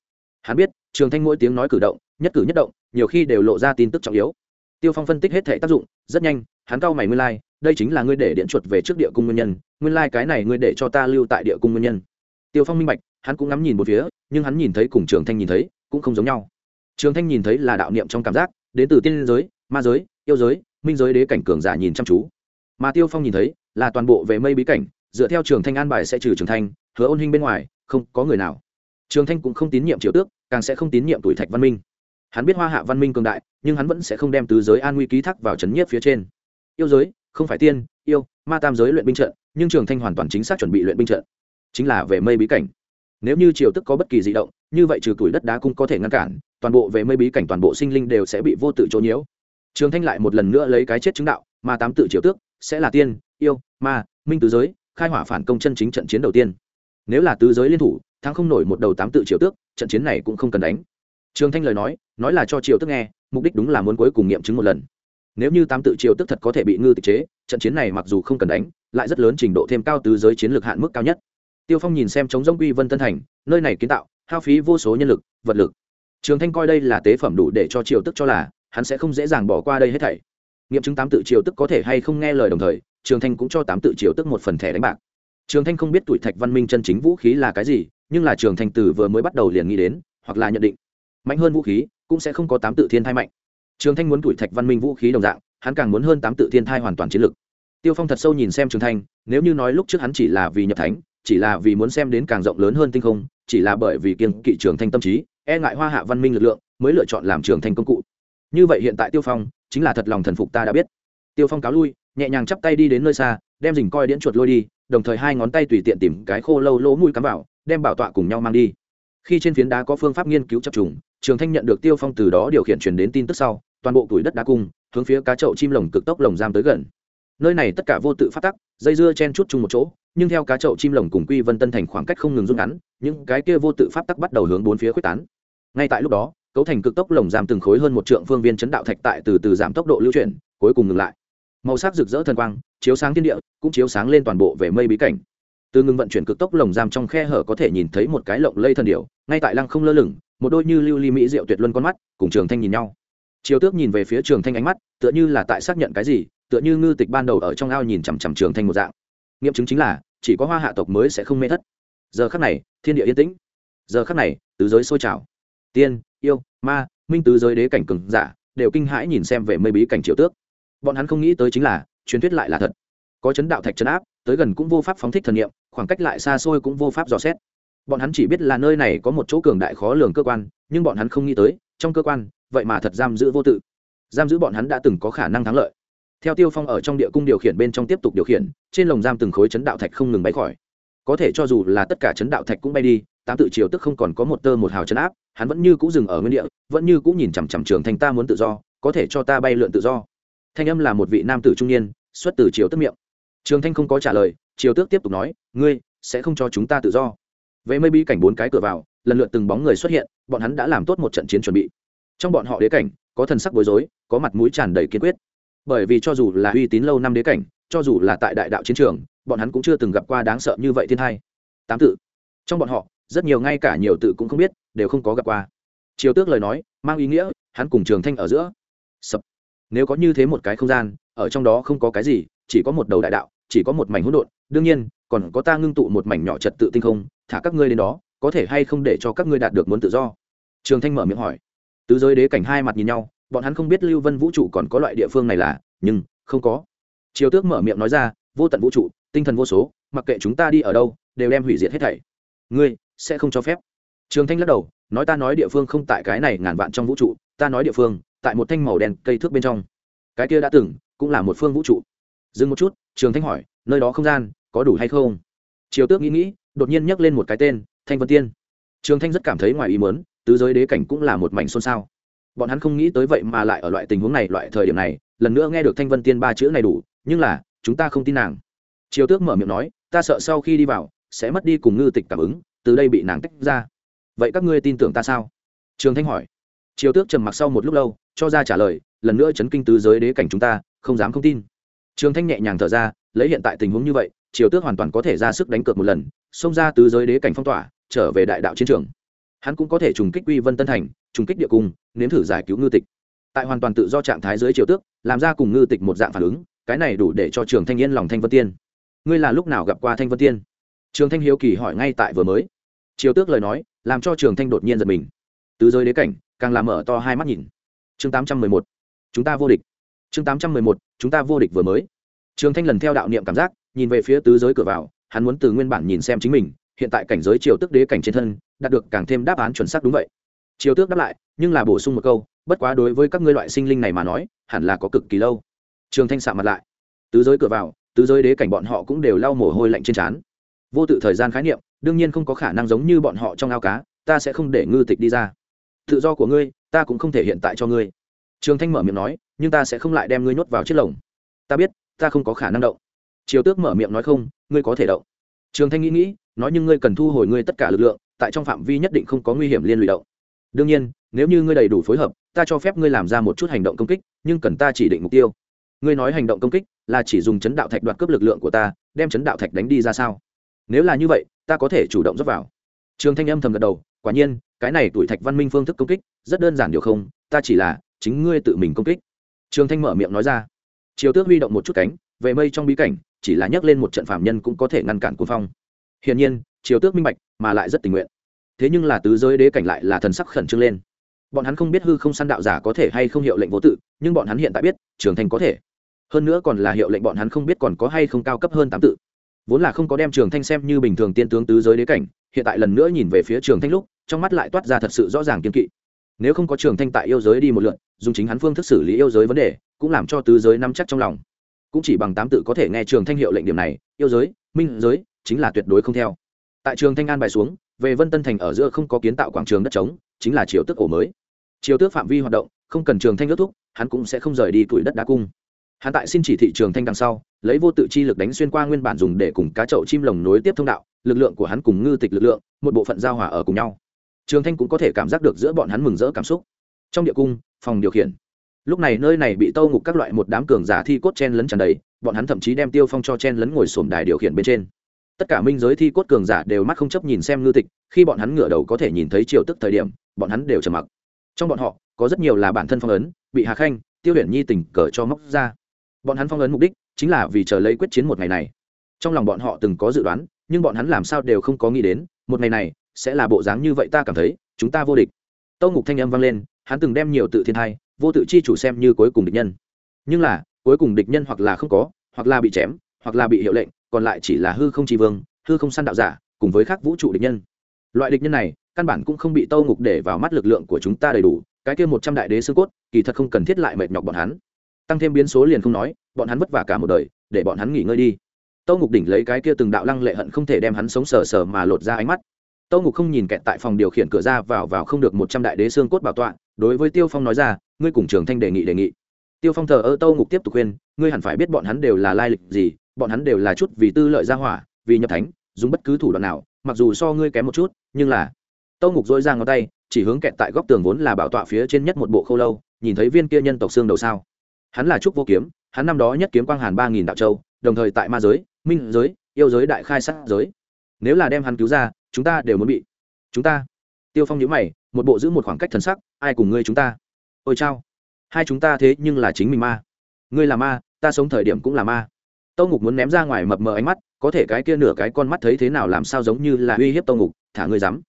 Hắn biết trường thanh mỗi tiếng nói cử động nhất cử nhất động nhiều khi đều lộ ra tin tức trọng yếu. Tiêu phong phân tích hết thể tác dụng rất nhanh hắn cau mày nguyên lai、like, đây chính là ngươi để điện chuột về trước địa cung nguyên nhân nguyên lai、like、cái này ngươi để cho ta lưu tại địa cung nguyên nhân. Tiêu phong minh bạch hắn cũng ngắm nhìn một phía nhưng hắn nhìn thấy cùng trường thanh nhìn thấy cũng không giống nhau. Trường thanh nhìn thấy là đạo niệm trong cảm giác đến từ tiên giới ma giới yêu giới minh giới đế cảnh cường giả nhìn chăm chú. Mà tiêu phong nhìn thấy, là toàn bộ về mây bí cảnh, dựa theo trường thanh an bài sẽ trừ trường thanh, hứa ôn hình bên ngoài, không có người nào. Trường thanh cũng không tín nhiệm triều tước, càng sẽ không tín nhiệm tuổi thạch văn minh. Hắn biết hoa hạ văn minh cường đại, nhưng hắn vẫn sẽ không đem tứ giới an nguy ký thác vào trấn nhiếp phía trên. Yêu giới, không phải tiên, yêu, ma tam giới luyện binh trận, nhưng trường thanh hoàn toàn chính xác chuẩn bị luyện binh trận. Chính là về mây bí cảnh. Nếu như triều tức có bất kỳ di động, như vậy trừ tuổi đất đá cũng có thể ngăn cản, toàn bộ về mây bí cảnh toàn bộ sinh linh đều sẽ bị vô tự chỗ nhiễu trường thanh lại một lần nữa lấy cái chết chứng đạo mà tám tự triều tước, sẽ là tiên, yêu, ma, minh tứ giới, khai hỏa phản công chân chính trận chiến đầu tiên. Nếu là tứ giới liên thủ, thắng không nổi một đầu tám tự triều tước, trận chiến này cũng không cần đánh. Trường thanh lời nói nói là cho triều tước nghe, mục đích đúng là muốn cuối cùng nghiệm chứng một lần. Nếu như tám tự triều tước thật có thể bị ngư tịch chế, trận chiến này mặc dù không cần đánh, lại rất lớn trình độ thêm cao tứ giới chiến lược hạn mức cao nhất. Tiêu phong nhìn xem chống g quy vân tân thành, nơi này kiến tạo, hao phí vô số nhân lực, vật lực. Trường thanh coi đây là tế phẩm đủ để cho triều tức cho là hắn sẽ không dễ dàng bỏ qua đây hết thảy. Nghiệm chứng tám tự triều tức có thể hay không nghe lời đồng thời, trường thanh cũng cho tám tự triều tức một phần thẻ đánh bạc. Trường thanh không biết tuổi thạch văn minh chân chính vũ khí là cái gì, nhưng là trường thanh từ vừa mới bắt đầu liền nghĩ đến, hoặc là nhận định. Mạnh hơn vũ khí, cũng sẽ không có tám tự thiên thai mạnh. Trường thanh muốn tuổi thạch văn minh vũ khí đồng dạng, hắn càng muốn hơn tám tự thiên thai hoàn toàn chiến lược. tiêu phong thật sâu nhìn xem trường thanh, nếu như nói lúc trước hắn chỉ là vì nhập thánh, chỉ là vì muốn xem đến càng rộng lớn hơn tinh không, chỉ là bởi vì kiên kỵ trường thanh tâm trí e ngại hoa hạ văn minh lực lượng, mới lựa chọn làm trường thanh công cụ như vậy hiện tại tiêu phong chính là thật lòng thần phục ta đã biết. Tiêu phong cáo lui, nhẹ nhàng chắp tay đi đến nơi xa, đem dình coi điễn chuột lôi đi, đồng thời hai ngón tay tùy tiện tìm cái khô lâu lỗ mũi cắm vào, đem bảo tọa cùng nhau mang đi. Khi trên phiến đá có phương pháp nghiên cứu chập trùng, trường thanh nhận được tiêu phong từ đó điều khiển truyền đến tin tức sau, toàn bộ tuổi đất đá cung, hướng phía cá chậu chim lồng cực tốc lồng giam tới gần. Nơi này tất cả vô tự phát tắc, dây dưa chen chút chung một chỗ, nhưng theo cá chậu chim lồng cùng quy vân tân thành khoảng cách không ngừng rút ngắn, những cái kia vô tự pháp tắc bắt đầu hướng bốn phía quyết tán. Ngay tại lúc đó cấu thành cực tốc lồng giam từng khối hơn một trượng phương viên chấn đạo thạch tại từ từ giảm tốc độ lưu chuyển, cuối cùng ngừng lại. Màu sắc rực rỡ thần quang, chiếu sáng thiên địa, cũng chiếu sáng lên toàn bộ về mây bí cảnh. Từ ngừng vận chuyển cực tốc lồng giam trong khe hở có thể nhìn thấy một cái lộng lây thần điệu ngay tại lăng không lơ lửng, một đôi như lưu ly mỹ diệu tuyệt luân con mắt, cùng trường thanh nhìn nhau. Chiều tước nhìn về phía trường thanh ánh mắt, tựa như là tại xác nhận cái gì, tựa như ngư tịch ban đầu ở trong ao nhìn chằm chằm trường thanh một dạng. Nghiệm chứng chính là, chỉ có hoa hạ tộc mới sẽ không mê thất. Giờ khắc này, thiên địa yên tĩnh. Giờ khắc này, tứ giới sôi trào. Tiên yêu, ma, minh tứ giới đế cảnh cường giả, đều kinh hãi nhìn xem về mây bí cảnh triều tước. Bọn hắn không nghĩ tới chính là, truyền thuyết lại là thật. Có chấn đạo thạch chấn áp, tới gần cũng vô pháp phóng thích thần nghiệm khoảng cách lại xa xôi cũng vô pháp dò xét. Bọn hắn chỉ biết là nơi này có một chỗ cường đại khó lường cơ quan, nhưng bọn hắn không nghĩ tới, trong cơ quan, vậy mà thật giam giữ vô tự. Giam giữ bọn hắn đã từng có khả năng thắng lợi. Theo tiêu phong ở trong địa cung điều khiển bên trong tiếp tục điều khiển, trên lồng giam từng khối chấn đạo thạch không ngừng bay khỏi. Có thể cho dù là tất cả chấn đạo thạch cũng bay đi tám tự triều tức không còn có một tơ một hào chấn áp, hắn vẫn như cũ dừng ở nguyên địa, vẫn như cũ nhìn chằm chằm trường thanh ta muốn tự do, có thể cho ta bay lượn tự do. Thanh âm là một vị nam tử trung niên, xuất từ triều tức miệng. Trường thanh không có trả lời, triều tước tiếp tục nói, ngươi sẽ không cho chúng ta tự do. Vậy mây bi cảnh bốn cái cửa vào, lần lượt từng bóng người xuất hiện, bọn hắn đã làm tốt một trận chiến chuẩn bị. Trong bọn họ đế cảnh, có thần sắc bối rối, có mặt mũi tràn đầy kiên quyết. Bởi vì cho dù là uy tín lâu năm đế cảnh, cho dù là tại đại đạo chiến trường, bọn hắn cũng chưa từng gặp qua đáng sợ như vậy thiên hai tám tự. Trong bọn họ rất nhiều ngay cả nhiều tự cũng không biết, đều không có gặp qua. Triều tước lời nói, mang ý nghĩa, hắn cùng trường thanh ở giữa. Sập. Nếu có như thế một cái không gian, ở trong đó không có cái gì, chỉ có một đầu đại đạo, chỉ có một mảnh hỗn độn, đương nhiên, còn có ta ngưng tụ một mảnh nhỏ trật tự tinh không, thả các ngươi đến đó, có thể hay không để cho các ngươi đạt được muốn tự do? Trường thanh mở miệng hỏi. Tứ giới đế cảnh hai mặt nhìn nhau, bọn hắn không biết lưu vân vũ trụ còn có loại địa phương này là, nhưng, không có. Triều tước mở miệng nói ra, vô tận vũ trụ, tinh thần vô số, mặc kệ chúng ta đi ở đâu, đều đem hủy diệt hết thảy ngươi sẽ không cho phép. Trường thanh lắc đầu, nói ta nói địa phương không tại cái này ngàn vạn trong vũ trụ, ta nói địa phương, tại một thanh màu đen cây thước bên trong. Cái kia đã từng, cũng là một phương vũ trụ. Dừng một chút, trường thanh hỏi, nơi đó không gian, có đủ hay không? Triều tước nghĩ nghĩ, đột nhiên nhắc lên một cái tên, thanh vân tiên. Trường thanh rất cảm thấy ngoài ý mớn tứ giới đế cảnh cũng là một mảnh xôn xao. Bọn hắn không nghĩ tới vậy mà lại ở loại tình huống này, loại thời điểm này, lần nữa nghe được thanh vân tiên ba chữ này đủ, nhưng là, chúng ta không tin nàng. Triều tước mở miệng nói, ta sợ sau khi đi vào sẽ mất đi cùng ngư tịch cảm ứng, từ đây bị nàng tách ra. Vậy các ngươi tin tưởng ta sao? Trường thanh hỏi. Triều tước trầm mặc sau một lúc lâu, cho ra trả lời, lần nữa chấn kinh tứ giới đế cảnh chúng ta, không dám không tin. Trường thanh nhẹ nhàng thở ra, lấy hiện tại tình huống như vậy, triều tước hoàn toàn có thể ra sức đánh cược một lần, xông ra tứ giới đế cảnh phong tỏa, trở về đại đạo chiến trường. Hắn cũng có thể trùng kích uy vân tân thành, trùng kích địa cung, nếm thử giải cứu ngư tịch. Tại hoàn toàn tự do trạng thái dưới triều tước, làm ra cùng ngư tịch một dạng phản ứng, cái này đủ để cho trường thanh yên lòng thanh vân tiên. Ngươi là lúc nào gặp qua thanh vân tiên? Trường thanh hiếu kỳ hỏi ngay tại vừa mới. Triều tước lời nói, làm cho trường thanh đột nhiên giật mình. Tứ giới đế cảnh, càng làm mở to hai mắt nhìn. Chương tám trăm mười một, chúng ta vô địch. Chương tám trăm mười một, chúng ta vô địch vừa mới. Trường thanh lần theo đạo niệm cảm giác, nhìn về phía tứ giới cửa vào, hắn muốn từ nguyên bản nhìn xem chính mình, hiện tại cảnh giới triều tước đế cảnh trên thân, đạt được càng thêm đáp án chuẩn xác đúng vậy. Triều tước đáp lại, nhưng là bổ sung một câu, bất quá đối với các ngươi loại sinh linh này mà nói, hẳn là có cực kỳ lâu. Trường thanh sạm mặt lại. Tứ giới cửa vào, tứ giới đế cảnh bọn họ cũng đều lau mồ hôi lạnh trên trán vô tự thời gian khái niệm, đương nhiên không có khả năng giống như bọn họ trong ao cá, ta sẽ không để ngư tịch đi ra. Tự do của ngươi, ta cũng không thể hiện tại cho ngươi. Trường thanh mở miệng nói, nhưng ta sẽ không lại đem ngươi nhốt vào chiếc lồng. Ta biết, ta không có khả năng động. Triều tước mở miệng nói, không, ngươi có thể động. Trường thanh nghĩ nghĩ, nói, nhưng ngươi cần thu hồi ngươi tất cả lực lượng, tại trong phạm vi nhất định không có nguy hiểm liên lụy động. Đương nhiên, nếu như ngươi đầy đủ phối hợp, ta cho phép ngươi làm ra một chút hành động công kích, nhưng cần ta chỉ định mục tiêu. Ngươi nói hành động công kích là chỉ dùng chấn đạo thạch đoạt cướp lực lượng của ta, đem chấn đạo thạch đánh đi ra sao? Nếu là như vậy, ta có thể chủ động dốc vào. Trường thanh âm thầm gật đầu, quả nhiên, cái này tuổi thạch văn minh phương thức công kích, rất đơn giản điều không, ta chỉ là chính ngươi tự mình công kích. Trường thanh mở miệng nói ra. Triều tước huy động một chút cánh, về mây trong bí cảnh, chỉ là nhắc lên một trận phạm nhân cũng có thể ngăn cản cuồng phong. Hiển nhiên, triều tước minh bạch, mà lại rất tình nguyện. Thế nhưng là tứ giới đế cảnh lại là thần sắc khẩn trương lên. Bọn hắn không biết hư không săn đạo giả có thể hay không hiệu lệnh vô tự, nhưng bọn hắn hiện tại biết, trường thanh có thể. Hơn nữa còn là hiệu lệnh bọn hắn không biết còn có hay không cao cấp hơn tám tự vốn là không có đem trường thanh xem như bình thường tiên tướng tứ giới đế cảnh, hiện tại lần nữa nhìn về phía trường thanh lúc, trong mắt lại toát ra thật sự rõ ràng kiên kỵ. Nếu không có trường thanh tại yêu giới đi một lượn, dùng chính hắn phương thức xử lý yêu giới vấn đề, cũng làm cho tứ giới nắm chắc trong lòng. Cũng chỉ bằng tám tự có thể nghe trường thanh hiệu lệnh điểm này, yêu giới, minh giới, chính là tuyệt đối không theo. Tại trường thanh an bài xuống, về vân tân thành ở giữa không có kiến tạo quảng trường đất trống, chính là chiều tước ổ mới. Chiều tước phạm vi hoạt động, không cần trường thanh ước thúc, hắn cũng sẽ không rời đi tuổi đất đá cung hắn tại xin chỉ thị trường thanh đằng sau, lấy vô tự chi lực đánh xuyên qua nguyên bản dùng để cùng cá chậu chim lồng nối tiếp thông đạo, lực lượng của hắn cùng ngư tịch lực lượng, một bộ phận giao hòa ở cùng nhau. Trường thanh cũng có thể cảm giác được giữa bọn hắn mừng rỡ cảm xúc. Trong địa cung, phòng điều khiển. Lúc này nơi này bị tâu ngục các loại một đám cường giả thi cốt chen lấn tràn đầy, bọn hắn thậm chí đem tiêu phong cho chen lấn ngồi sổm đài điều khiển bên trên. Tất cả minh giới thi cốt cường giả đều mắt không chấp nhìn xem ngư tịch, khi bọn hắn ngửa đầu có thể nhìn thấy triều tức thời điểm, bọn hắn đều trầm mặc. Trong bọn họ, có rất nhiều là bản thân phong ấn, bị hà khanh, tiêu huyền nhi tình cờ cho móc ra bọn hắn phong ấn mục đích chính là vì chờ lấy quyết chiến một ngày này. Trong lòng bọn họ từng có dự đoán, nhưng bọn hắn làm sao đều không có nghĩ đến, một ngày này sẽ là bộ dáng như vậy ta cảm thấy, chúng ta vô địch. Tâu ngục thanh âm vang lên, hắn từng đem nhiều tự thiên thai, vô tự chi chủ xem như cuối cùng địch nhân. Nhưng là, cuối cùng địch nhân hoặc là không có, hoặc là bị chém, hoặc là bị hiệu lệnh, còn lại chỉ là hư không tri vương, hư không săn đạo giả, cùng với các vũ trụ địch nhân. Loại địch nhân này, căn bản cũng không bị tâu ngục để vào mắt lực lượng của chúng ta đầy đủ, cái kia một trăm đại đế xương cốt, kỳ thật không cần thiết lại mệt nhọc bọn hắn tăng thêm biến số liền không nói, bọn hắn vất vả cả một đời, để bọn hắn nghỉ ngơi đi. Tâu ngục đỉnh lấy cái kia từng đạo lăng lệ hận không thể đem hắn sống sờ sờ mà lột ra ánh mắt. Tâu ngục không nhìn kẹt tại phòng điều khiển cửa ra vào vào không được một trăm đại đế xương cốt bảo tọa, đối với tiêu phong nói ra, ngươi cùng trường thanh đề nghị đề nghị. Tiêu phong thờ ơ tâu ngục tiếp tục khuyên, ngươi hẳn phải biết bọn hắn đều là lai lịch gì, bọn hắn đều là chút vì tư lợi gia hỏa, vì nhập thánh, dùng bất cứ thủ đoạn nào, mặc dù so ngươi kém một chút, nhưng là tâu ngục dỗi ra ngón tay, chỉ hướng kẹt tại góc tường vốn là bảo tọa phía trên nhất một bộ khâu lâu, nhìn thấy viên kia nhân tộc xương đầu sao hắn là trúc vô kiếm, hắn năm đó nhất kiếm quang hàn ba nghìn đạo châu, đồng thời tại ma giới, minh giới, yêu giới đại khai sát giới. Nếu là đem hắn cứu ra, chúng ta đều muốn bị. Chúng ta. Tiêu phong nhữ mày, một bộ giữ một khoảng cách thần sắc, ai cùng ngươi chúng ta? Ôi chao. Hai chúng ta thế nhưng là chính mình ma. Ngươi là ma, ta sống thời điểm cũng là ma. Tâu ngục muốn ném ra ngoài mập mờ ánh mắt, có thể cái kia nửa cái con mắt thấy thế nào làm sao giống như là uy hiếp tâu ngục, thả ngươi dám.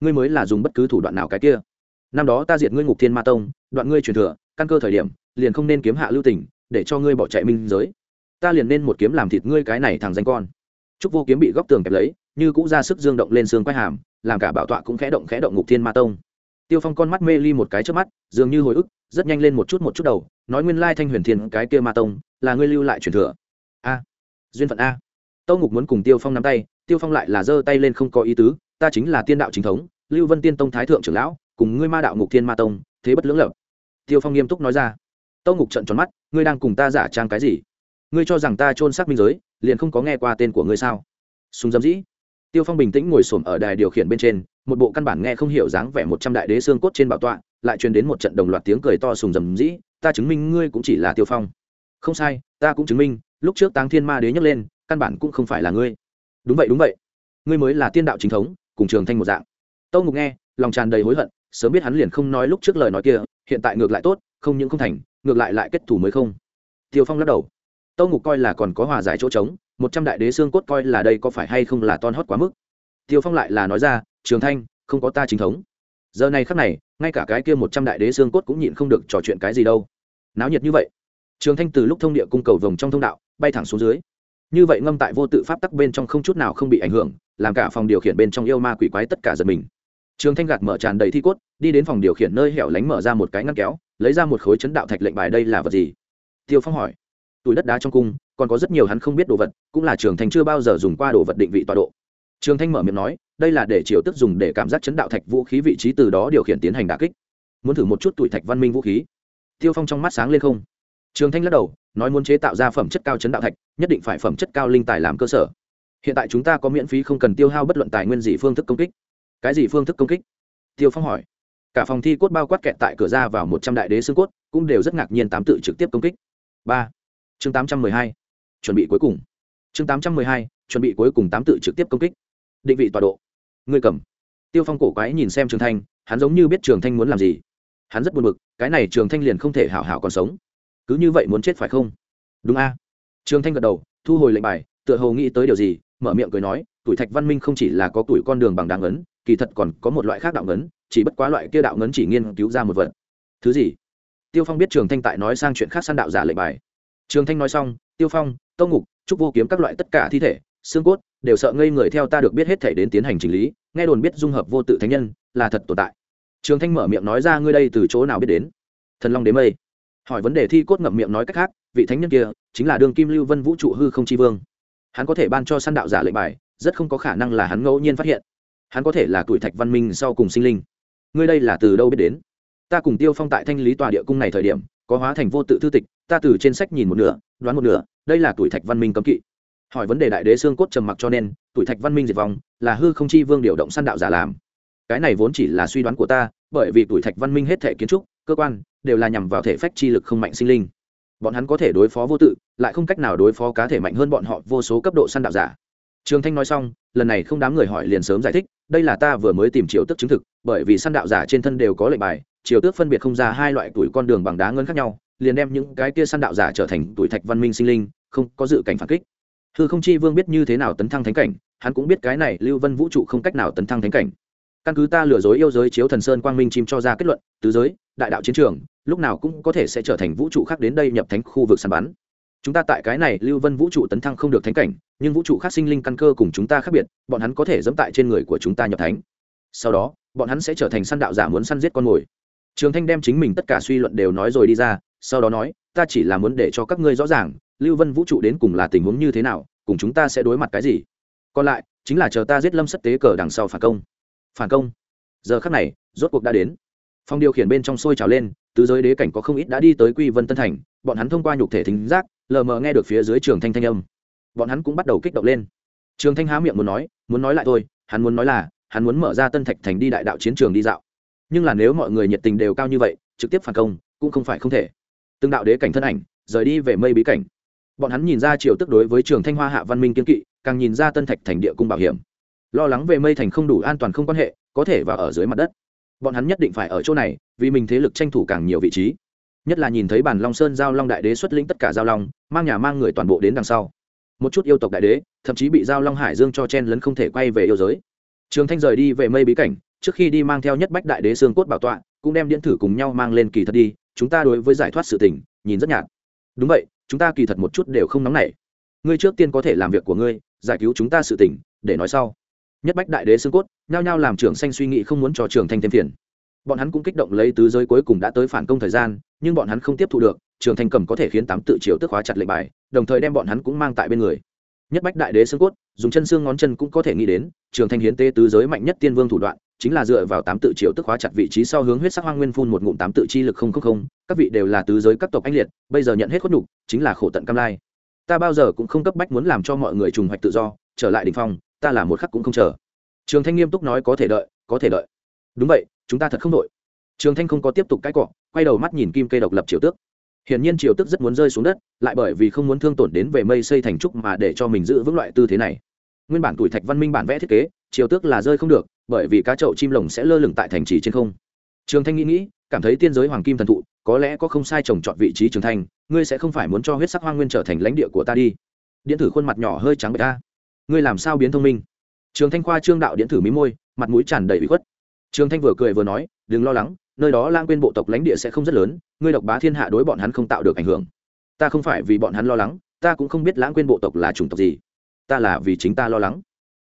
Ngươi mới là dùng bất cứ thủ đoạn nào cái kia. Năm đó ta diệt ngươi ngục thiên ma tông, đoạn ngươi truyền thừa, căn cơ thời điểm liền không nên kiếm hạ lưu tình, để cho ngươi bỏ chạy minh giới. Ta liền nên một kiếm làm thịt ngươi cái này thằng danh con. Trúc vô kiếm bị góc tường kẹp lấy, như cũng ra sức dương động lên xương quai hàm, làm cả bảo tọa cũng khẽ động khẽ động ngục thiên ma tông. Tiêu phong con mắt mê ly một cái trước mắt, dường như hồi ức, rất nhanh lên một chút một chút đầu, nói nguyên lai thanh huyền thiên cái kia ma tông, là ngươi lưu lại truyền thừa. A, duyên phận a. Tâu ngục muốn cùng tiêu phong nắm tay, tiêu phong lại là giơ tay lên không có ý tứ, ta chính là tiên đạo chính thống, lưu vân tiên tông thái thượng trưởng lão, cùng ngươi ma đạo ngục thiên ma tông, thế bất lưỡng lập. Tiêu phong nghiêm túc nói ra tâu ngục trận tròn mắt, ngươi đang cùng ta giả trang cái gì? Ngươi cho rằng ta trôn xác minh giới, liền không có nghe qua tên của ngươi sao? Súng dấm dĩ. Tiêu phong bình tĩnh ngồi s ở đài điều khiển bên trên, một bộ căn bản nghe không hiểu dáng vẻ một trăm đại đế xương cốt trên bảo tọa, lại truyền đến một trận đồng loạt tiếng cười to sùng dầm dĩ, ta chứng minh ngươi cũng chỉ là tiêu phong. Không sai, ta cũng chứng minh, lúc trước táng thiên ma đế nhấc lên, căn bản cũng không phải là ngươi. Đúng vậy đúng vậy. Ngươi mới là tiên đạo chính thống, cùng trường thanh một dạng. Tâu ngục nghe, lòng tràn đầy hối hận, sớm biết hắn liền không nói lúc trước lời nói kia, hiện tại ngược lại tốt, không những không thành ngược lại lại kết thủ mới không? Tiêu phong lắc đầu. Tâu ngục coi là còn có hòa giải chỗ trống, một trăm đại đế xương cốt coi là đây có phải hay không là ton hót quá mức? Tiêu phong lại là nói ra, trường thanh, không có ta chính thống. Giờ này khắc này, ngay cả cái kia một trăm đại đế xương cốt cũng nhịn không được trò chuyện cái gì đâu. Náo nhiệt như vậy. Trường thanh từ lúc thông địa cung cầu vồng trong thông đạo, bay thẳng xuống dưới. Như vậy ngâm tại vô tự pháp tắc bên trong không chút nào không bị ảnh hưởng, làm cả phòng điều khiển bên trong yêu ma quỷ quái tất cả giật mình trường thanh gạt mở tràn đầy thi cốt, đi đến phòng điều khiển nơi hẻo lánh mở ra một cái ngăn kéo, lấy ra một khối chấn đạo thạch lệnh bài đây là vật gì? Tiêu phong hỏi. Túi đất đá trong cung, còn có rất nhiều hắn không biết đồ vật, cũng là trường thanh chưa bao giờ dùng qua đồ vật định vị tọa độ. Trường thanh mở miệng nói, đây là để triều tức dùng để cảm giác chấn đạo thạch vũ khí vị trí từ đó điều khiển tiến hành đà kích. Muốn thử một chút tuổi thạch văn minh vũ khí. Tiêu phong trong mắt sáng lên không? Trường thanh lắc đầu, nói muốn chế tạo ra phẩm chất cao chấn đạo thạch, nhất định phải phẩm chất cao linh tài làm cơ sở. Hiện tại chúng ta có miễn phí không cần tiêu hao bất luận tài nguyên gì phương thức công kích cái gì phương thức công kích? Tiêu phong hỏi. Cả phòng thi cốt bao quát kẹt tại cửa ra vào một trăm đại đế xương cốt, cũng đều rất ngạc nhiên tám tự trực tiếp công kích. Ba. Chương tám trăm mười hai. Chuẩn bị cuối cùng. Chương tám trăm mười hai, chuẩn bị cuối cùng tám tự trực tiếp công kích. Định vị tọa độ. Người cầm. Tiêu phong cổ quái nhìn xem trường thanh, hắn giống như biết trường thanh muốn làm gì. Hắn rất buồn bực, cái này trường thanh liền không thể hảo hảo còn sống. Cứ như vậy muốn chết phải không? Đúng a. Trường thanh gật đầu, thu hồi lệnh bài, tựa hồ nghĩ tới điều gì, mở miệng cười nói, tuổi thạch văn minh không chỉ là có tuổi con đường bằng đáng ấn kỳ thật còn có một loại khác đạo ngấn, chỉ bất quá loại kia đạo ngấn chỉ nghiên cứu ra một vật. Thứ gì? Tiêu phong biết trường thanh tại nói sang chuyện khác săn đạo giả lệnh bài. Trường thanh nói xong, tiêu phong tông ngục, trúc vô kiếm các loại tất cả thi thể, xương cốt, đều sợ ngây người theo ta được biết hết thể đến tiến hành chỉnh lý, nghe đồn biết dung hợp vô tự thánh nhân là thật tồn tại. Trường thanh mở miệng nói ra, ngươi đây từ chỗ nào biết đến? Thần long đến mây. Hỏi vấn đề thi cốt ngậm miệng nói cách khác, vị thánh nhân kia chính là đường kim lưu vân vũ trụ hư không chi vương. Hắn có thể ban cho săn đạo giả lệnh bài, rất không có khả năng là hắn ngẫu nhiên phát hiện hắn có thể là tuổi thạch văn minh sau cùng sinh linh. Ngươi đây là từ đâu biết đến? Ta cùng tiêu phong tại thanh lý tòa địa cung này thời điểm, có hóa thành vô tự thư tịch, ta từ trên sách nhìn một nửa, đoán một nửa, đây là tuổi thạch văn minh cấm kỵ. Hỏi vấn đề đại đế xương cốt trầm mặc cho nên, tuổi thạch văn minh diệt vong, là hư không chi vương điều động săn đạo giả làm. Cái này vốn chỉ là suy đoán của ta, bởi vì tuổi thạch văn minh hết thể kiến trúc, cơ quan, đều là nhằm vào thể phách chi lực không mạnh sinh linh. Bọn hắn có thể đối phó vô tự, lại không cách nào đối phó cá thể mạnh hơn bọn họ vô số cấp độ săn đạo giả. Trường thanh nói xong, lần này không đám người hỏi liền sớm giải thích đây là ta vừa mới tìm triều tước chứng thực, bởi vì săn đạo giả trên thân đều có lệnh bài triều tước phân biệt không ra hai loại tuổi con đường bằng đá ngân khác nhau, liền đem những cái kia săn đạo giả trở thành tuổi thạch văn minh sinh linh, không có dự cảnh phản kích. Hư không chi vương biết như thế nào tấn thăng thánh cảnh, hắn cũng biết cái này lưu vân vũ trụ không cách nào tấn thăng thánh cảnh. Căn cứ ta lừa dối yêu giới chiếu thần sơn quang minh chim cho ra kết luận, tứ giới, đại đạo chiến trường, lúc nào cũng có thể sẽ trở thành vũ trụ khác đến đây nhập thánh khu vực săn bắn chúng ta tại cái này lưu vân vũ trụ tấn thăng không được thánh cảnh, nhưng vũ trụ khác sinh linh căn cơ cùng chúng ta khác biệt, bọn hắn có thể dẫm tại trên người của chúng ta nhập thánh. Sau đó, bọn hắn sẽ trở thành săn đạo giả muốn săn giết con mồi. Trường thanh đem chính mình tất cả suy luận đều nói rồi đi ra, sau đó nói, ta chỉ là muốn để cho các ngươi rõ ràng, lưu vân vũ trụ đến cùng là tình huống như thế nào, cùng chúng ta sẽ đối mặt cái gì. Còn lại, chính là chờ ta giết lâm sất tế cờ đằng sau phản công. Phản công? Giờ khắc này, rốt cuộc đã đến. Phòng điều khiển bên trong sôi trào lên, tứ giới đế cảnh có không ít đã đi tới quy vân tân thành, bọn hắn thông qua nhục thể thính giác lờ mờ nghe được phía dưới trường thanh thanh âm. Bọn hắn cũng bắt đầu kích động lên. Trường thanh há miệng muốn nói muốn nói lại thôi, hắn muốn nói là, hắn muốn mở ra tân thạch thành đi đại đạo chiến trường đi dạo. Nhưng là nếu mọi người nhiệt tình đều cao như vậy, trực tiếp phản công, cũng không phải không thể. Từng đạo đế cảnh thân ảnh, rời đi về mây bí cảnh. Bọn hắn nhìn ra triều tức đối với trường thanh hoa hạ văn minh kiên kỵ, càng nhìn ra tân thạch thành địa cung bảo hiểm. Lo lắng về mây thành không đủ an toàn không quan hệ, có thể vào ở dưới mặt đất. Bọn hắn nhất định phải ở chỗ này, vì mình thế lực tranh thủ càng nhiều vị trí nhất là nhìn thấy bản long sơn giao long đại đế xuất lĩnh tất cả giao long mang nhà mang người toàn bộ đến đằng sau một chút yêu tộc đại đế thậm chí bị giao long hải dương cho chen lấn không thể quay về yêu giới trường thanh rời đi về mây bí cảnh trước khi đi mang theo nhất bách đại đế xương cốt bảo tọa cũng đem điện thử cùng nhau mang lên kỳ thật đi chúng ta đối với giải thoát sự tình nhìn rất nhạt đúng vậy chúng ta kỳ thật một chút đều không nóng nảy ngươi trước tiên có thể làm việc của ngươi giải cứu chúng ta sự tình để nói sau nhất bách đại đế xương cốt nhao nhao làm trưởng xanh suy nghĩ không muốn cho trường thanh thêm phiền bọn hắn cũng kích động lấy tứ giới cuối cùng đã tới phản công thời gian, nhưng bọn hắn không tiếp thu được, trường thanh cầm có thể khiến tám tự triều tức hóa chặt lệnh bài, đồng thời đem bọn hắn cũng mang tại bên người. Nhất bách đại đế xương cốt, dùng chân xương ngón chân cũng có thể nghĩ đến, trường thanh hiến tế tứ giới mạnh nhất tiên vương thủ đoạn, chính là dựa vào tám tự triều tức hóa chặt vị trí sau hướng huyết sắc hoang nguyên phun một ngụm tám tự chi lực không không không, các vị đều là tứ giới các tộc anh liệt, bây giờ nhận hết khuất nhục, chính là khổ tận cam lai. Ta bao giờ cũng không cấp bách muốn làm cho mọi người trùng hoạch tự do, trở lại đình phong, ta là một khắc cũng không chờ. Trường thanh nghiêm túc nói có thể đợi, có thể đợi. Đúng vậy chúng ta thật không đội. Trường thanh không có tiếp tục cãi cọ, quay đầu mắt nhìn kim cây độc lập triều tước. Hiển nhiên triều tước rất muốn rơi xuống đất, lại bởi vì không muốn thương tổn đến về mây xây thành trúc mà để cho mình giữ vững loại tư thế này. Nguyên bản tuổi thạch văn minh bản vẽ thiết kế, triều tước là rơi không được, bởi vì cá chậu chim lồng sẽ lơ lửng tại thành trì trên không. Trường thanh nghĩ nghĩ, cảm thấy tiên giới hoàng kim thần thụ, có lẽ có không sai trồng chọn vị trí trường thanh, ngươi sẽ không phải muốn cho huyết sắc hoang nguyên trở thành lãnh địa của ta đi. Điện thử khuôn mặt nhỏ hơi trắng bệ ta ngươi làm sao biến thông minh? Trường thanh khoa trương đạo điện thử mí môi, mặt mũi tràn đầy bị khuất trường thanh vừa cười vừa nói, đừng lo lắng, nơi đó lang quên bộ tộc lãnh địa sẽ không rất lớn, ngươi độc bá thiên hạ đối bọn hắn không tạo được ảnh hưởng. Ta không phải vì bọn hắn lo lắng, ta cũng không biết lãng quên bộ tộc là chủng tộc gì. Ta là vì chính ta lo lắng.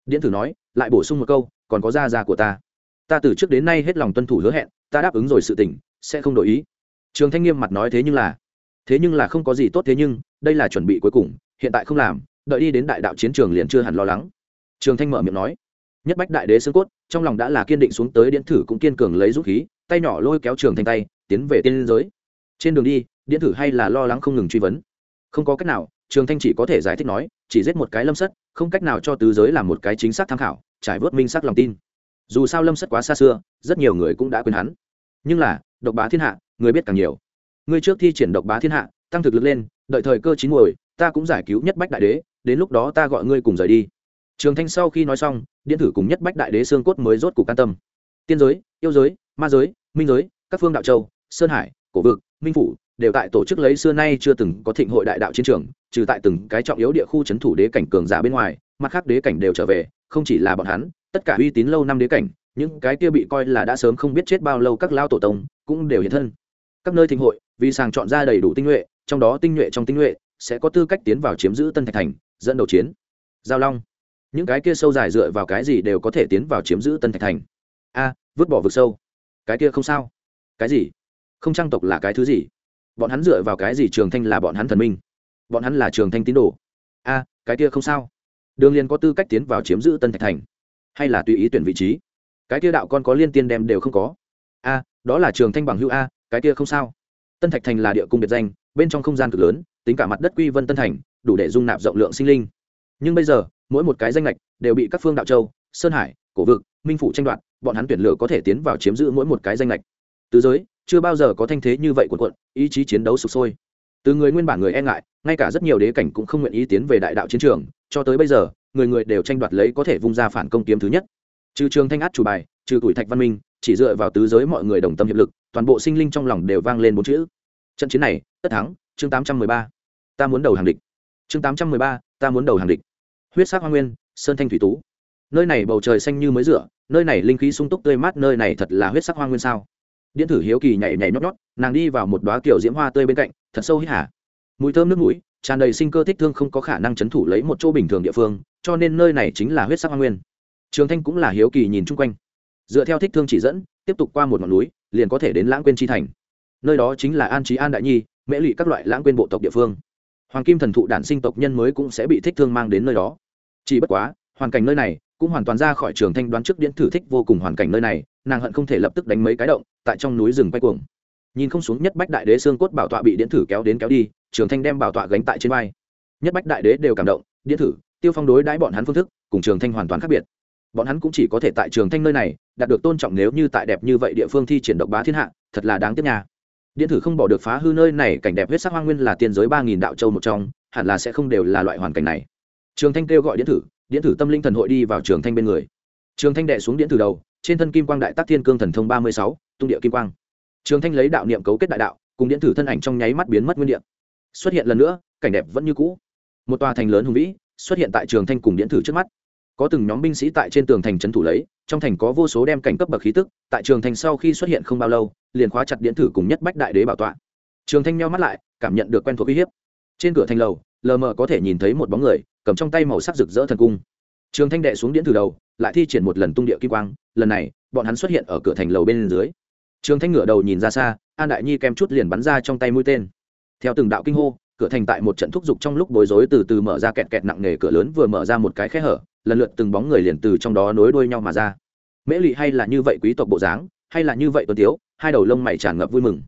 Điện thử nói, lại bổ sung một câu, còn có gia gia của ta. Ta từ trước đến nay hết lòng tuân thủ hứa hẹn, ta đáp ứng rồi sự tình, sẽ không đổi ý. Trường thanh nghiêm mặt nói thế nhưng là, thế nhưng là không có gì tốt thế nhưng, đây là chuẩn bị cuối cùng, hiện tại không làm, đợi đi đến đại đạo chiến trường liền chưa hẳn lo lắng. Trường thanh mở miệng nói nhất bách đại đế xương cốt, trong lòng đã là kiên định xuống tới điện thử cũng kiên cường lấy dũng khí, tay nhỏ lôi kéo trường thanh tay, tiến về tiên giới. Trên đường đi, điện thử hay là lo lắng không ngừng truy vấn. Không có cách nào, trường thanh chỉ có thể giải thích nói, chỉ giết một cái lâm sất, không cách nào cho tứ giới làm một cái chính xác tham khảo, trải vớt minh sắc lòng tin. Dù sao lâm sất quá xa xưa, rất nhiều người cũng đã quên hắn. Nhưng là, độc bá thiên hạ, người biết càng nhiều. Ngươi trước thi triển độc bá thiên hạ, tăng thực lực lên, đợi thời cơ chín muồi, ta cũng giải cứu nhất bách đại đế, đến lúc đó ta gọi ngươi cùng rời đi. Trường thanh sau khi nói xong điện thử cùng nhất bách đại đế xương cốt mới rốt cục can tâm. Tiên giới, yêu giới, ma giới, minh giới, các phương đạo châu, sơn hải, cổ vực, minh phủ, đều tại tổ chức lấy xưa nay chưa từng có thịnh hội đại đạo chiến trường, trừ tại từng cái trọng yếu địa khu c h ấ n thủ đế cảnh cường giả bên ngoài, mặt khác đế cảnh đều trở về, không chỉ là bọn hắn, tất cả uy tín lâu năm đế cảnh, những cái kia bị coi là đã sớm không biết chết bao lâu các lao tổ tông cũng đều hiện thân. Các nơi thịnh hội, vì sàng chọn ra đầy đủ tinh nhuệ, trong đó tinh nhuệ trong tinh nhuệ sẽ có tư cách tiến vào chiếm giữ tân thạch thành, dẫn đầu chiến. Giao long những cái kia sâu dài dựa vào cái gì đều có thể tiến vào chiếm giữ tân thạch thành? A, vứt bỏ vực sâu. Cái kia không sao. Cái gì? Không trang tộc là cái thứ gì? Bọn hắn dựa vào cái gì trường thanh là bọn hắn thần minh? Bọn hắn là trường thanh tín đồ. A, cái kia không sao. Đường liền có tư cách tiến vào chiếm giữ tân thạch thành? Hay là tùy ý tuyển vị trí? Cái kia đạo con có liên tiên đem đều không có. A, đó là trường thanh bằng hữu a, cái kia không sao. Tân thạch thành là địa cung biệt danh, bên trong không gian cực lớn, tính cả mặt đất quy vân tân thành, đủ để dung nạp rộng lượng sinh linh nhưng bây giờ, mỗi một cái danh lệch đều bị các phương đạo châu, sơn hải, cổ vực, minh phủ tranh đoạt, bọn hắn tuyển lựa có thể tiến vào chiếm giữ mỗi một cái danh lệch tứ giới, chưa bao giờ có thanh thế như vậy của quận ý chí chiến đấu sụp sôi. Từ người nguyên bản người e ngại, ngay cả rất nhiều đế cảnh cũng không nguyện ý tiến về đại đạo chiến trường, cho tới bây giờ, người người đều tranh đoạt lấy có thể vung ra phản công kiếm thứ nhất. Trừ trường thanh át chủ bài, trừ tuổi thạch văn minh, chỉ dựa vào tứ giới mọi người đồng tâm hiệp lực, toàn bộ sinh linh trong lòng đều vang lên bốn chữ. Trận chiến này, tất thắng, chương tám trăm mười ba. Ta muốn đầu hàng địch. Chương tám trăm mười ba, ta muốn đầu hàng địch huyết sắc hoa nguyên, sơn thanh thủy tú. Nơi này bầu trời xanh như mới rửa, nơi này linh khí sung túc tươi mát, nơi này thật là huyết sắc hoa nguyên sao? Điện thử hiếu kỳ nhảy nhảy nhót nhót, nàng đi vào một đoá kiểu diễm hoa tươi bên cạnh, thật sâu hít hả mùi thơm nước mũi, tràn đầy sinh cơ thích thương không có khả năng chấn thủ lấy một chỗ bình thường địa phương, cho nên nơi này chính là huyết sắc hoa nguyên. Trường thanh cũng là hiếu kỳ nhìn chung quanh. Dựa theo thích thương chỉ dẫn, tiếp tục qua một ngọn núi, liền có thể đến lãng quên chi thành. Nơi đó chính là an trí an đại nhi, mễ lụy các loại lãng quên bộ tộc địa phương hoàng kim thần thụ đản sinh tộc nhân mới cũng sẽ bị thích thương mang đến nơi đó. Chỉ bất quá, hoàn cảnh nơi này cũng hoàn toàn ra khỏi trường thanh đoán trước điện thử thích vô cùng hoàn cảnh nơi này, nàng hận không thể lập tức đánh mấy cái động, tại trong núi rừng quay cuồng. Nhìn không xuống nhất bách đại đế xương cốt bảo tọa bị điện thử kéo đến kéo đi, trường thanh đem bảo tọa gánh tại trên vai. Nhất bách đại đế đều cảm động, điện thử, tiêu phong đối đãi bọn hắn phương thức, cùng trường thanh hoàn toàn khác biệt. Bọn hắn cũng chỉ có thể tại trường thanh nơi này, đạt được tôn trọng nếu như tại đẹp như vậy địa phương thi triển độc bá thiên hạ, thật là đáng tiếc nhà điện thử không bỏ được phá hư nơi này, cảnh đẹp huyết sắc hoang nguyên là tiên giới ba nghìn đạo châu một trong, hẳn là sẽ không đều là loại hoàn cảnh này. Trường thanh kêu gọi điện thử điện thử tâm linh thần hội đi vào trường thanh bên người. Trường thanh đệ xuống điện thử đầu, trên thân kim quang đại tác thiên cương thần thông ba mươi sáu, tung địa kim quang. Trường thanh lấy đạo niệm cấu kết đại đạo, cùng điện thử thân ảnh trong nháy mắt biến mất nguyên điện xuất hiện lần nữa, cảnh đẹp vẫn như cũ. Một tòa thành lớn hùng vĩ, xuất hiện tại trường thanh cùng điện thử trước mắt có từng nhóm binh sĩ tại trên tường thành trấn thủ lấy, trong thành có vô số đem cảnh cấp bậc khí tức, tại trường thành sau khi xuất hiện không bao lâu, liền khóa chặt điện thử cùng nhất bách đại đế bảo tọa. Trường thanh meo mắt lại, cảm nhận được quen thuộc uy hiếp. Trên cửa thành lầu, lờ mờ có thể nhìn thấy một bóng người, cầm trong tay màu sắc rực rỡ thần cung. Trường thanh đệ xuống điện thử đầu, lại thi triển một lần tung địa kim quang, lần này, bọn hắn xuất hiện ở cửa thành lầu bên dưới. Trường thanh ngửa đầu nhìn ra xa, an đại nhi kem chút liền bắn ra trong tay mũi tên. Theo từng đạo kinh hô cửa thành tại một trận thúc giục trong lúc bối rối từ từ mở ra kẹt kẹt nặng nề cửa lớn vừa mở ra một cái khe hở, lần lượt từng bóng người liền từ trong đó nối đuôi nhau mà ra. Mễ lụy hay là như vậy quý tộc bộ dáng, hay là như vậy tuấn tiếu, hai đầu lông mày tràn ngập vui mừng.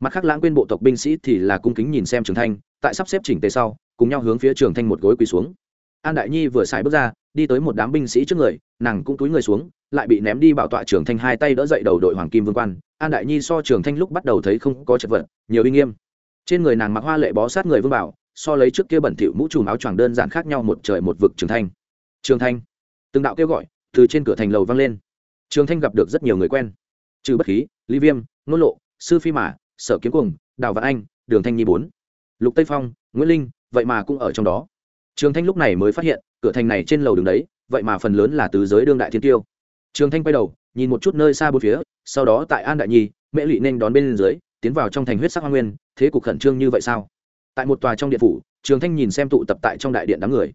Mặt khác lãng quên bộ tộc binh sĩ thì là cung kính nhìn xem trường thanh, tại sắp xếp chỉnh tề sau, cùng nhau hướng phía trường thanh một gối quỳ xuống. An đại nhi vừa xài bước ra, đi tới một đám binh sĩ trước người, nàng cũng túi người xuống, lại bị ném đi bảo tọa trường thanh hai tay đỡ dậy đầu đội hoàng kim vương quan. An đại nhi so trường thanh lúc bắt đầu thấy không có chật vật, nhiều uy nghiêm trên người nàng mặc hoa lệ bó sát người vương bảo, so lấy trước kia bẩn thỉu mũ trùm áo choàng đơn giản khác nhau một trời một vực trường thanh. Trường thanh. Từng đạo kêu gọi, từ trên cửa thành lầu vang lên. Trường thanh gặp được rất nhiều người quen. Trừ bất khí, lý viêm, nôn lộ, sư phi mã, sở kiếm cùng đào vạn anh, đường thanh nhi bốn. Lục tây phong, nguyễn linh, vậy mà cũng ở trong đó. Trường thanh lúc này mới phát hiện, cửa thành này trên lầu đường đấy, vậy mà phần lớn là tứ giới đương đại thiên tiêu. Trường thanh quay đầu, nhìn một chút nơi xa bốn phía, sau đó tại an đại nhi, mễ lụy nên đón bên dưới tiến vào trong thành huyết sắc hoa nguyên, thế cục khẩn trương như vậy sao? Tại một tòa trong điện phủ, trường thanh nhìn xem tụ tập tại trong đại điện đám người.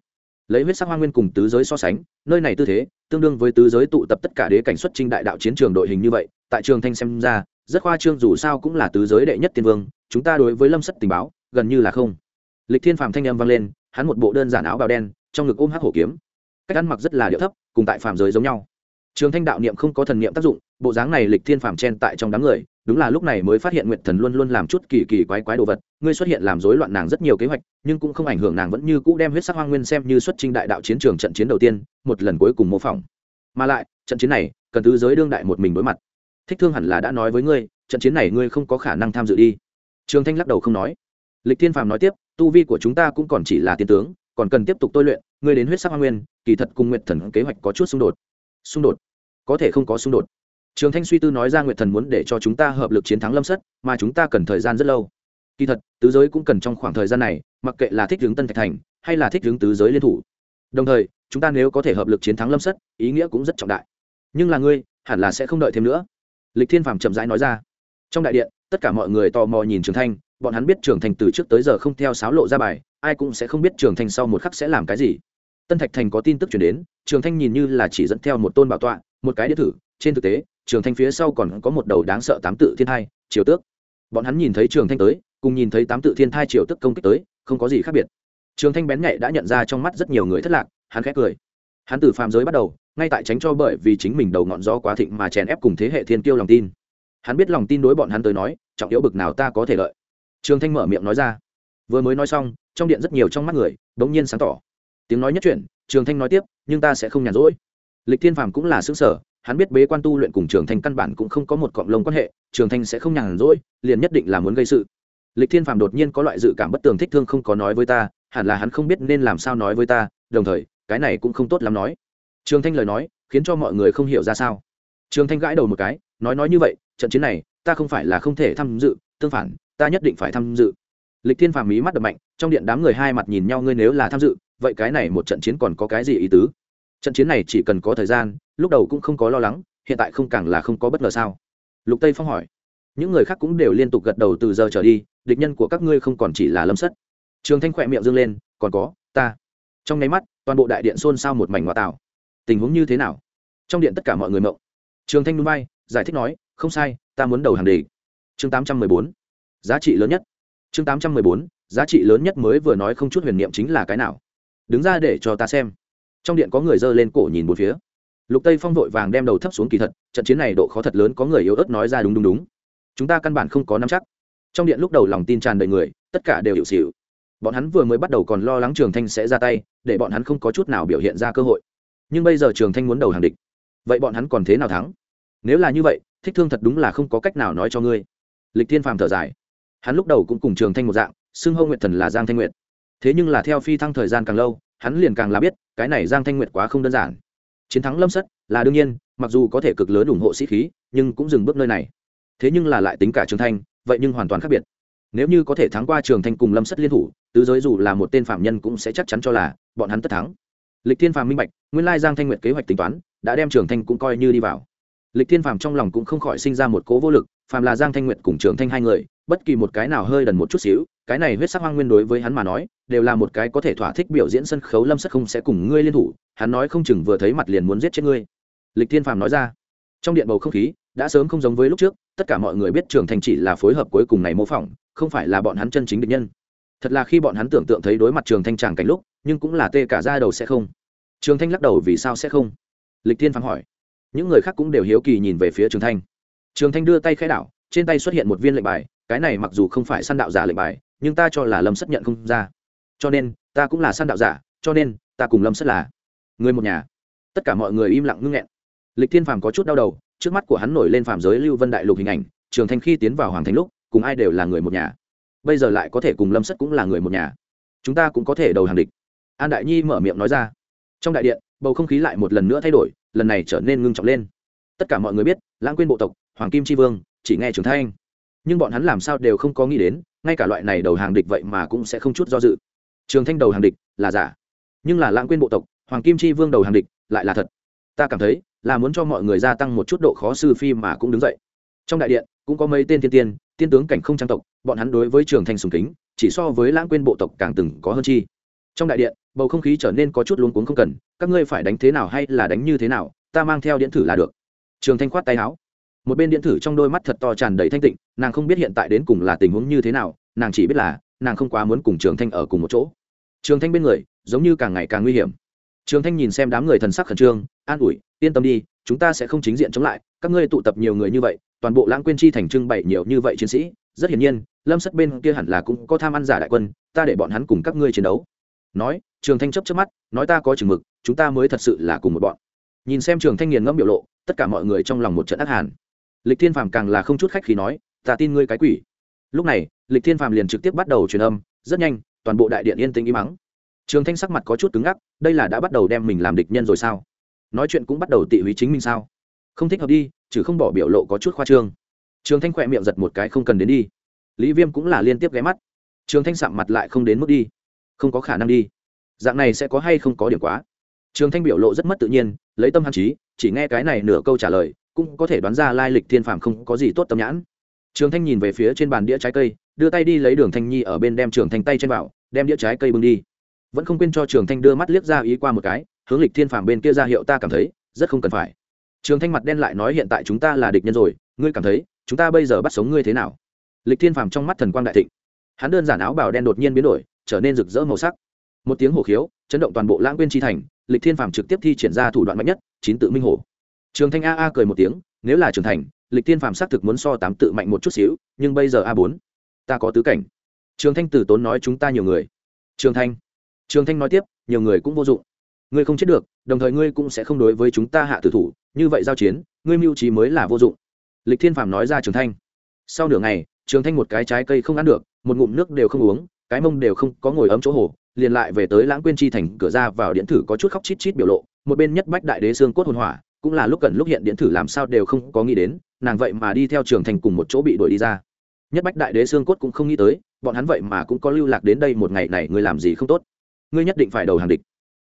Lấy huyết sắc hoa nguyên cùng tứ giới so sánh, nơi này tư thế, tương đương với tứ giới tụ tập tất cả đế cảnh xuất trinh đại đạo chiến trường đội hình như vậy, tại trường thanh xem ra, rất khoa trương dù sao cũng là tứ giới đệ nhất tiên vương, chúng ta đối với lâm sất tình báo, gần như là không. Lịch thiên phàm thanh âm vang lên, hắn một bộ đơn giản áo bào đen, trong ngực ôm hắc hổ kiếm. Cách ăn mặc rất là điệu thấp, cùng tại phàm giới giống nhau. Trường thanh đạo niệm không có thần niệm tác dụng, bộ dáng này lịch thiên phàm chen tại trong đám người đúng là lúc này mới phát hiện nguyệt thần luôn luôn làm chút kỳ kỳ quái quái đồ vật, ngươi xuất hiện làm rối loạn nàng rất nhiều kế hoạch, nhưng cũng không ảnh hưởng nàng vẫn như cũ đem huyết sắc hoang nguyên xem như xuất trình đại đạo chiến trường trận chiến đầu tiên, một lần cuối cùng mô phỏng. Mà lại, trận chiến này, cần tứ giới đương đại một mình đối mặt. Thích thương hẳn là đã nói với ngươi, trận chiến này ngươi không có khả năng tham dự đi. Trường thanh lắc đầu không nói. Lịch thiên phàm nói tiếp, tu vi của chúng ta cũng còn chỉ là tiên tướng, còn cần tiếp tục tôi luyện, ngươi đến huyết sắc hoa nguyên, kỳ thật cùng nguyệt thần kế hoạch có chút xung đột. Xung đột? Có thể không có xung đột trường thanh suy tư nói ra nguyệt thần muốn để cho chúng ta hợp lực chiến thắng lâm sất, mà chúng ta cần thời gian rất lâu. Kỳ thật, tứ giới cũng cần trong khoảng thời gian này, mặc kệ là thích hướng tân thạch thành, hay là thích hướng tứ giới liên thủ. Đồng thời, chúng ta nếu có thể hợp lực chiến thắng lâm sất, ý nghĩa cũng rất trọng đại. Nhưng là ngươi, hẳn là sẽ không đợi thêm nữa. Lịch thiên phàm chậm rãi nói ra. Trong đại điện, tất cả mọi người tò mò nhìn trường thanh, bọn hắn biết trường thanh từ trước tới giờ không theo sáo lộ ra bài, ai cũng sẽ không biết trường thanh sau một khắc sẽ làm cái gì. Tân thạch thành có tin tức chuyển đến, trường thanh nhìn như là chỉ dẫn theo một tôn bảo tọa, một cái đĩa thử trên thực tế trường thanh phía sau còn có một đầu đáng sợ tám tự thiên thai, triều tước. Bọn hắn nhìn thấy trường thanh tới, cùng nhìn thấy tám tự thiên thai triều tước công kích tới, không có gì khác biệt. Trường thanh bén nhạy đã nhận ra trong mắt rất nhiều người thất lạc, hắn khẽ cười. Hắn từ phàm giới bắt đầu, ngay tại tránh cho bởi vì chính mình đầu ngọn gió quá thịnh mà chèn ép cùng thế hệ thiên tiêu lòng tin. Hắn biết lòng tin đối bọn hắn tới nói, trọng yếu bực nào ta có thể lợi. Trường thanh mở miệng nói ra. Vừa mới nói xong, trong điện rất nhiều trong mắt người đ ố n g nhiên sáng tỏ. Tiếng nói nhất chuyển, trường thanh nói tiếp, nhưng ta sẽ không nhàn rỗi. Lịch thiên phàm cũng là xứng sở hắn biết bế quan tu luyện cùng trường thanh căn bản cũng không có một cọng lông quan hệ, trường thanh sẽ không nhàn rỗi, liền nhất định là muốn gây sự. Lịch thiên phàm đột nhiên có loại dự cảm bất tường thích thương không có nói với ta, hẳn là hắn không biết nên làm sao nói với ta, đồng thời, cái này cũng không tốt lắm nói. Trường thanh lời nói, khiến cho mọi người không hiểu ra sao. Trường thanh gãi đầu một cái, nói nói như vậy, trận chiến này, ta không phải là không thể tham dự, tương phản, ta nhất định phải tham dự. Lịch thiên phàm mí mắt đập mạnh, trong điện đám người hai mặt nhìn nhau, ngươi nếu là tham dự, vậy cái này một trận chiến còn có cái gì ý tứ? Trận chiến này chỉ cần có thời gian lúc đầu cũng không có lo lắng, hiện tại không càng là không có bất ngờ sao? Lục tây phong hỏi. Những người khác cũng đều liên tục gật đầu từ giờ trở đi, địch nhân của các ngươi không còn chỉ là lâm sất. Trường thanh khỏe miệng dâng lên, còn có, ta. Trong nháy mắt, toàn bộ đại điện xôn xao một mảnh ngoại tạo tình huống như thế nào? Trong điện tất cả mọi người mộng. Trường thanh núi bay giải thích nói, không sai, ta muốn đầu hàng đề chương tám trăm mười bốn. Giá trị lớn nhất. Chương tám trăm mười bốn. Giá trị lớn nhất mới vừa nói không chút huyền niệm chính là cái nào? Đứng ra để cho ta xem. Trong điện có người dơ lên cổ nhìn một phía lục tây phong vội vàng đem đầu thấp xuống kỳ thật, trận chiến này độ khó thật lớn, có người yếu ớt nói ra đúng đúng đúng. Chúng ta căn bản không có nắm chắc. Trong điện lúc đầu lòng tin tràn đầy người, tất cả đều hiệu xịu bọn hắn vừa mới bắt đầu còn lo lắng trường thanh sẽ ra tay, để bọn hắn không có chút nào biểu hiện ra cơ hội. Nhưng bây giờ trường thanh muốn đầu hàng địch. Vậy bọn hắn còn thế nào thắng? Nếu là như vậy, thích thương thật đúng là không có cách nào nói cho ngươi. Lịch thiên phàm thở dài. Hắn lúc đầu cũng cùng trường thanh một dạng, xưng hô nguyện thần là giang thanh nguyện thế nhưng là theo phi thăng thời gian càng lâu, hắn liền càng là biết, cái này giang thanh nguyện quá không đơn giản chiến thắng lâm sất là đương nhiên, mặc dù có thể cực lớn ủng hộ sĩ khí, nhưng cũng dừng bước nơi này. Thế nhưng là lại tính cả trường thanh, vậy nhưng hoàn toàn khác biệt. Nếu như có thể thắng qua trường thanh cùng lâm sất liên thủ, tứ giới dù là một tên phạm nhân cũng sẽ chắc chắn cho là bọn hắn tất thắng. Lịch thiên phàm minh bạch, nguyên lai giang thanh nguyện kế hoạch tính toán, đã đem trường thanh cũng coi như đi vào. Lịch thiên phàm trong lòng cũng không khỏi sinh ra một cố vô lực, phàm là giang thanh nguyện cùng trường thanh hai người, bất kỳ một cái nào hơi đần một chút xíu cái này huyết sắc hoang nguyên đối với hắn mà nói, đều là một cái có thể thỏa thích biểu diễn sân khấu lâm sất không sẽ cùng ngươi liên thủ, hắn nói không chừng vừa thấy mặt liền muốn giết chết ngươi. Lịch thiên phàm nói ra. Trong điện bầu không khí, đã sớm không giống với lúc trước, tất cả mọi người biết trường thanh chỉ là phối hợp cuối cùng này mô phỏng, không phải là bọn hắn chân chính địch nhân. Thật là khi bọn hắn tưởng tượng thấy đối mặt trường thanh tràng cảnh lúc, nhưng cũng là tê cả ra đầu sẽ không. Trường thanh lắc đầu vì sao sẽ không? Lịch thiên phàm hỏi. Những người khác cũng đều hiếu kỳ nhìn về phía trường thanh. Trường thanh đưa tay khai đảo, trên tay xuất hiện một viên lệnh bài, cái này mặc dù không phải săn đạo giả lệnh bài nhưng ta cho là lâm sất nhận không ra. cho nên, ta cũng là săn đạo giả, cho nên, ta cùng lâm sất là người một nhà. tất cả mọi người im lặng ngưng nghẹn. lịch thiên phàm có chút đau đầu, trước mắt của hắn nổi lên phàm giới lưu vân đại lục hình ảnh, trường thanh khi tiến vào hoàng thành lúc, cùng ai đều là người một nhà. bây giờ lại có thể cùng lâm sất cũng là người một nhà. chúng ta cũng có thể đầu hàng địch. an đại nhi mở miệng nói ra. trong đại điện, bầu không khí lại một lần nữa thay đổi, lần này trở nên ngưng trọng lên. tất cả mọi người biết, lãng quên bộ tộc, hoàng kim tri vương, chỉ nghe trường thanh. nhưng bọn hắn làm sao đều không có nghĩ đến ngay cả loại này đầu hàng địch vậy mà cũng sẽ không chút do dự. Trường thanh đầu hàng địch là giả, nhưng là lãng quên bộ tộc, hoàng kim chi vương đầu hàng địch lại là thật. Ta cảm thấy là muốn cho mọi người gia tăng một chút độ khó sư phi mà cũng đứng dậy. Trong đại điện cũng có mấy tên tiên tiên tiên tướng cảnh không trang tộc, bọn hắn đối với trường thanh sùng kính, chỉ so với lãng quên bộ tộc càng từng có hơn chi. Trong đại điện, bầu không khí trở nên có chút luống cuống không cần, các ngươi phải đánh thế nào hay là đánh như thế nào, ta mang theo điện thử là được. Trường thanh khoát tay áo một bên điện thử trong đôi mắt thật to tràn đầy thanh tịnh, nàng không biết hiện tại đến cùng là tình huống như thế nào, nàng chỉ biết là, nàng không quá muốn cùng trường thanh ở cùng một chỗ. Trường thanh bên người, giống như càng ngày càng nguy hiểm. Trường thanh nhìn xem đám người thần sắc khẩn trương, an ủi, yên tâm đi, chúng ta sẽ không chính diện chống lại, các ngươi tụ tập nhiều người như vậy, toàn bộ lãng quên chi thành trưng bày nhiều như vậy chiến sĩ, rất hiển nhiên, lâm sất bên kia hẳn là cũng có tham ăn giả đại quân, ta để bọn hắn cùng các ngươi chiến đấu. Nói, trường thanh chấp chấp mắt, nói, ta có chừng mực, chúng ta mới thật sự là cùng một bọn. Nhìn xem trường thanh nghiền ngẫm biểu lộ, tất cả mọi người trong lòng một trận ác hàn lịch thiên phàm càng là không chút khách khi nói, ta tin ngươi cái quỷ. Lúc này, lịch thiên phàm liền trực tiếp bắt đầu truyền âm, rất nhanh, toàn bộ đại điện yên tĩnh im mắng trường thanh sắc mặt có chút cứng ngắc, đây là đã bắt đầu đem mình làm địch nhân rồi sao? Nói chuyện cũng bắt đầu tị húy chính mình sao? Không thích hợp đi chứ không bỏ biểu lộ có chút khoa trương. Trường thanh khỏe miệng giật một cái, không cần đến đi. Lý viêm cũng là liên tiếp ghé mắt. Trường thanh sạm mặt lại không đến mức đi. Không có khả năng đi. Dạng này sẽ có hay không có điểm quá? Trường thanh biểu lộ rất mất tự nhiên, lấy tâm hàn trí, chỉ nghe cái này nửa câu trả lời cũng có thể đoán ra lai lịch thiên phàm không có gì tốt tâm nhãn. Trường thanh nhìn về phía trên bàn đĩa trái cây, đưa tay đi lấy đường thanh nhi ở bên đem trường thanh tay trên vào, đem đĩa trái cây bưng đi. Vẫn không quên cho trường thanh đưa mắt liếc ra ý qua một cái, hướng lịch thiên phàm bên kia ra hiệu ta cảm thấy, rất không cần phải. Trường thanh mặt đen lại nói hiện tại chúng ta là địch nhân rồi, ngươi cảm thấy, chúng ta bây giờ bắt sống ngươi thế nào? Lịch thiên phàm trong mắt thần quang đại thịnh. Hắn đơn giản áo bào đen đột nhiên biến đổi, trở nên rực rỡ màu sắc. Một tiếng hổ khiếu, chấn động toàn bộ lãng quên chi thành, lịch thiên phàm trực tiếp thi triển ra thủ đoạn mạnh nhất, chín tự minh hổ trường thanh a a cười một tiếng, nếu là trưởng thành, lịch thiên phàm xác thực muốn so tám tự mạnh một chút xíu, nhưng bây giờ a bốn, ta có tứ cảnh. Trường thanh tử tốn nói chúng ta nhiều người. Trường thanh trường thanh nói tiếp, nhiều người cũng vô dụng. Ngươi không chết được, đồng thời ngươi cũng sẽ không đối với chúng ta hạ tử thủ, như vậy giao chiến, ngươi mưu trí mới là vô dụng. Lịch thiên phàm nói ra trường thanh. Sau nửa ngày, trường thanh một cái trái cây không ăn được, một ngụm nước đều không uống, cái mông đều không có ngồi ấm chỗ hồ, liền lại về tới lãng quên chi thành, cửa ra vào điện thử có chút khóc chít chít biểu lộ, một bên nhất bách đại đế xương cốt hồn hỏa cũng là lúc cần lúc hiện điện thử làm sao đều không có nghĩ đến, nàng vậy mà đi theo trường thành cùng một chỗ bị đuổi đi ra. Nhất bách đại đế xương cốt cũng không nghĩ tới, bọn hắn vậy mà cũng có lưu lạc đến đây một ngày này, ngươi làm gì không tốt? Ngươi nhất định phải đầu hàng địch.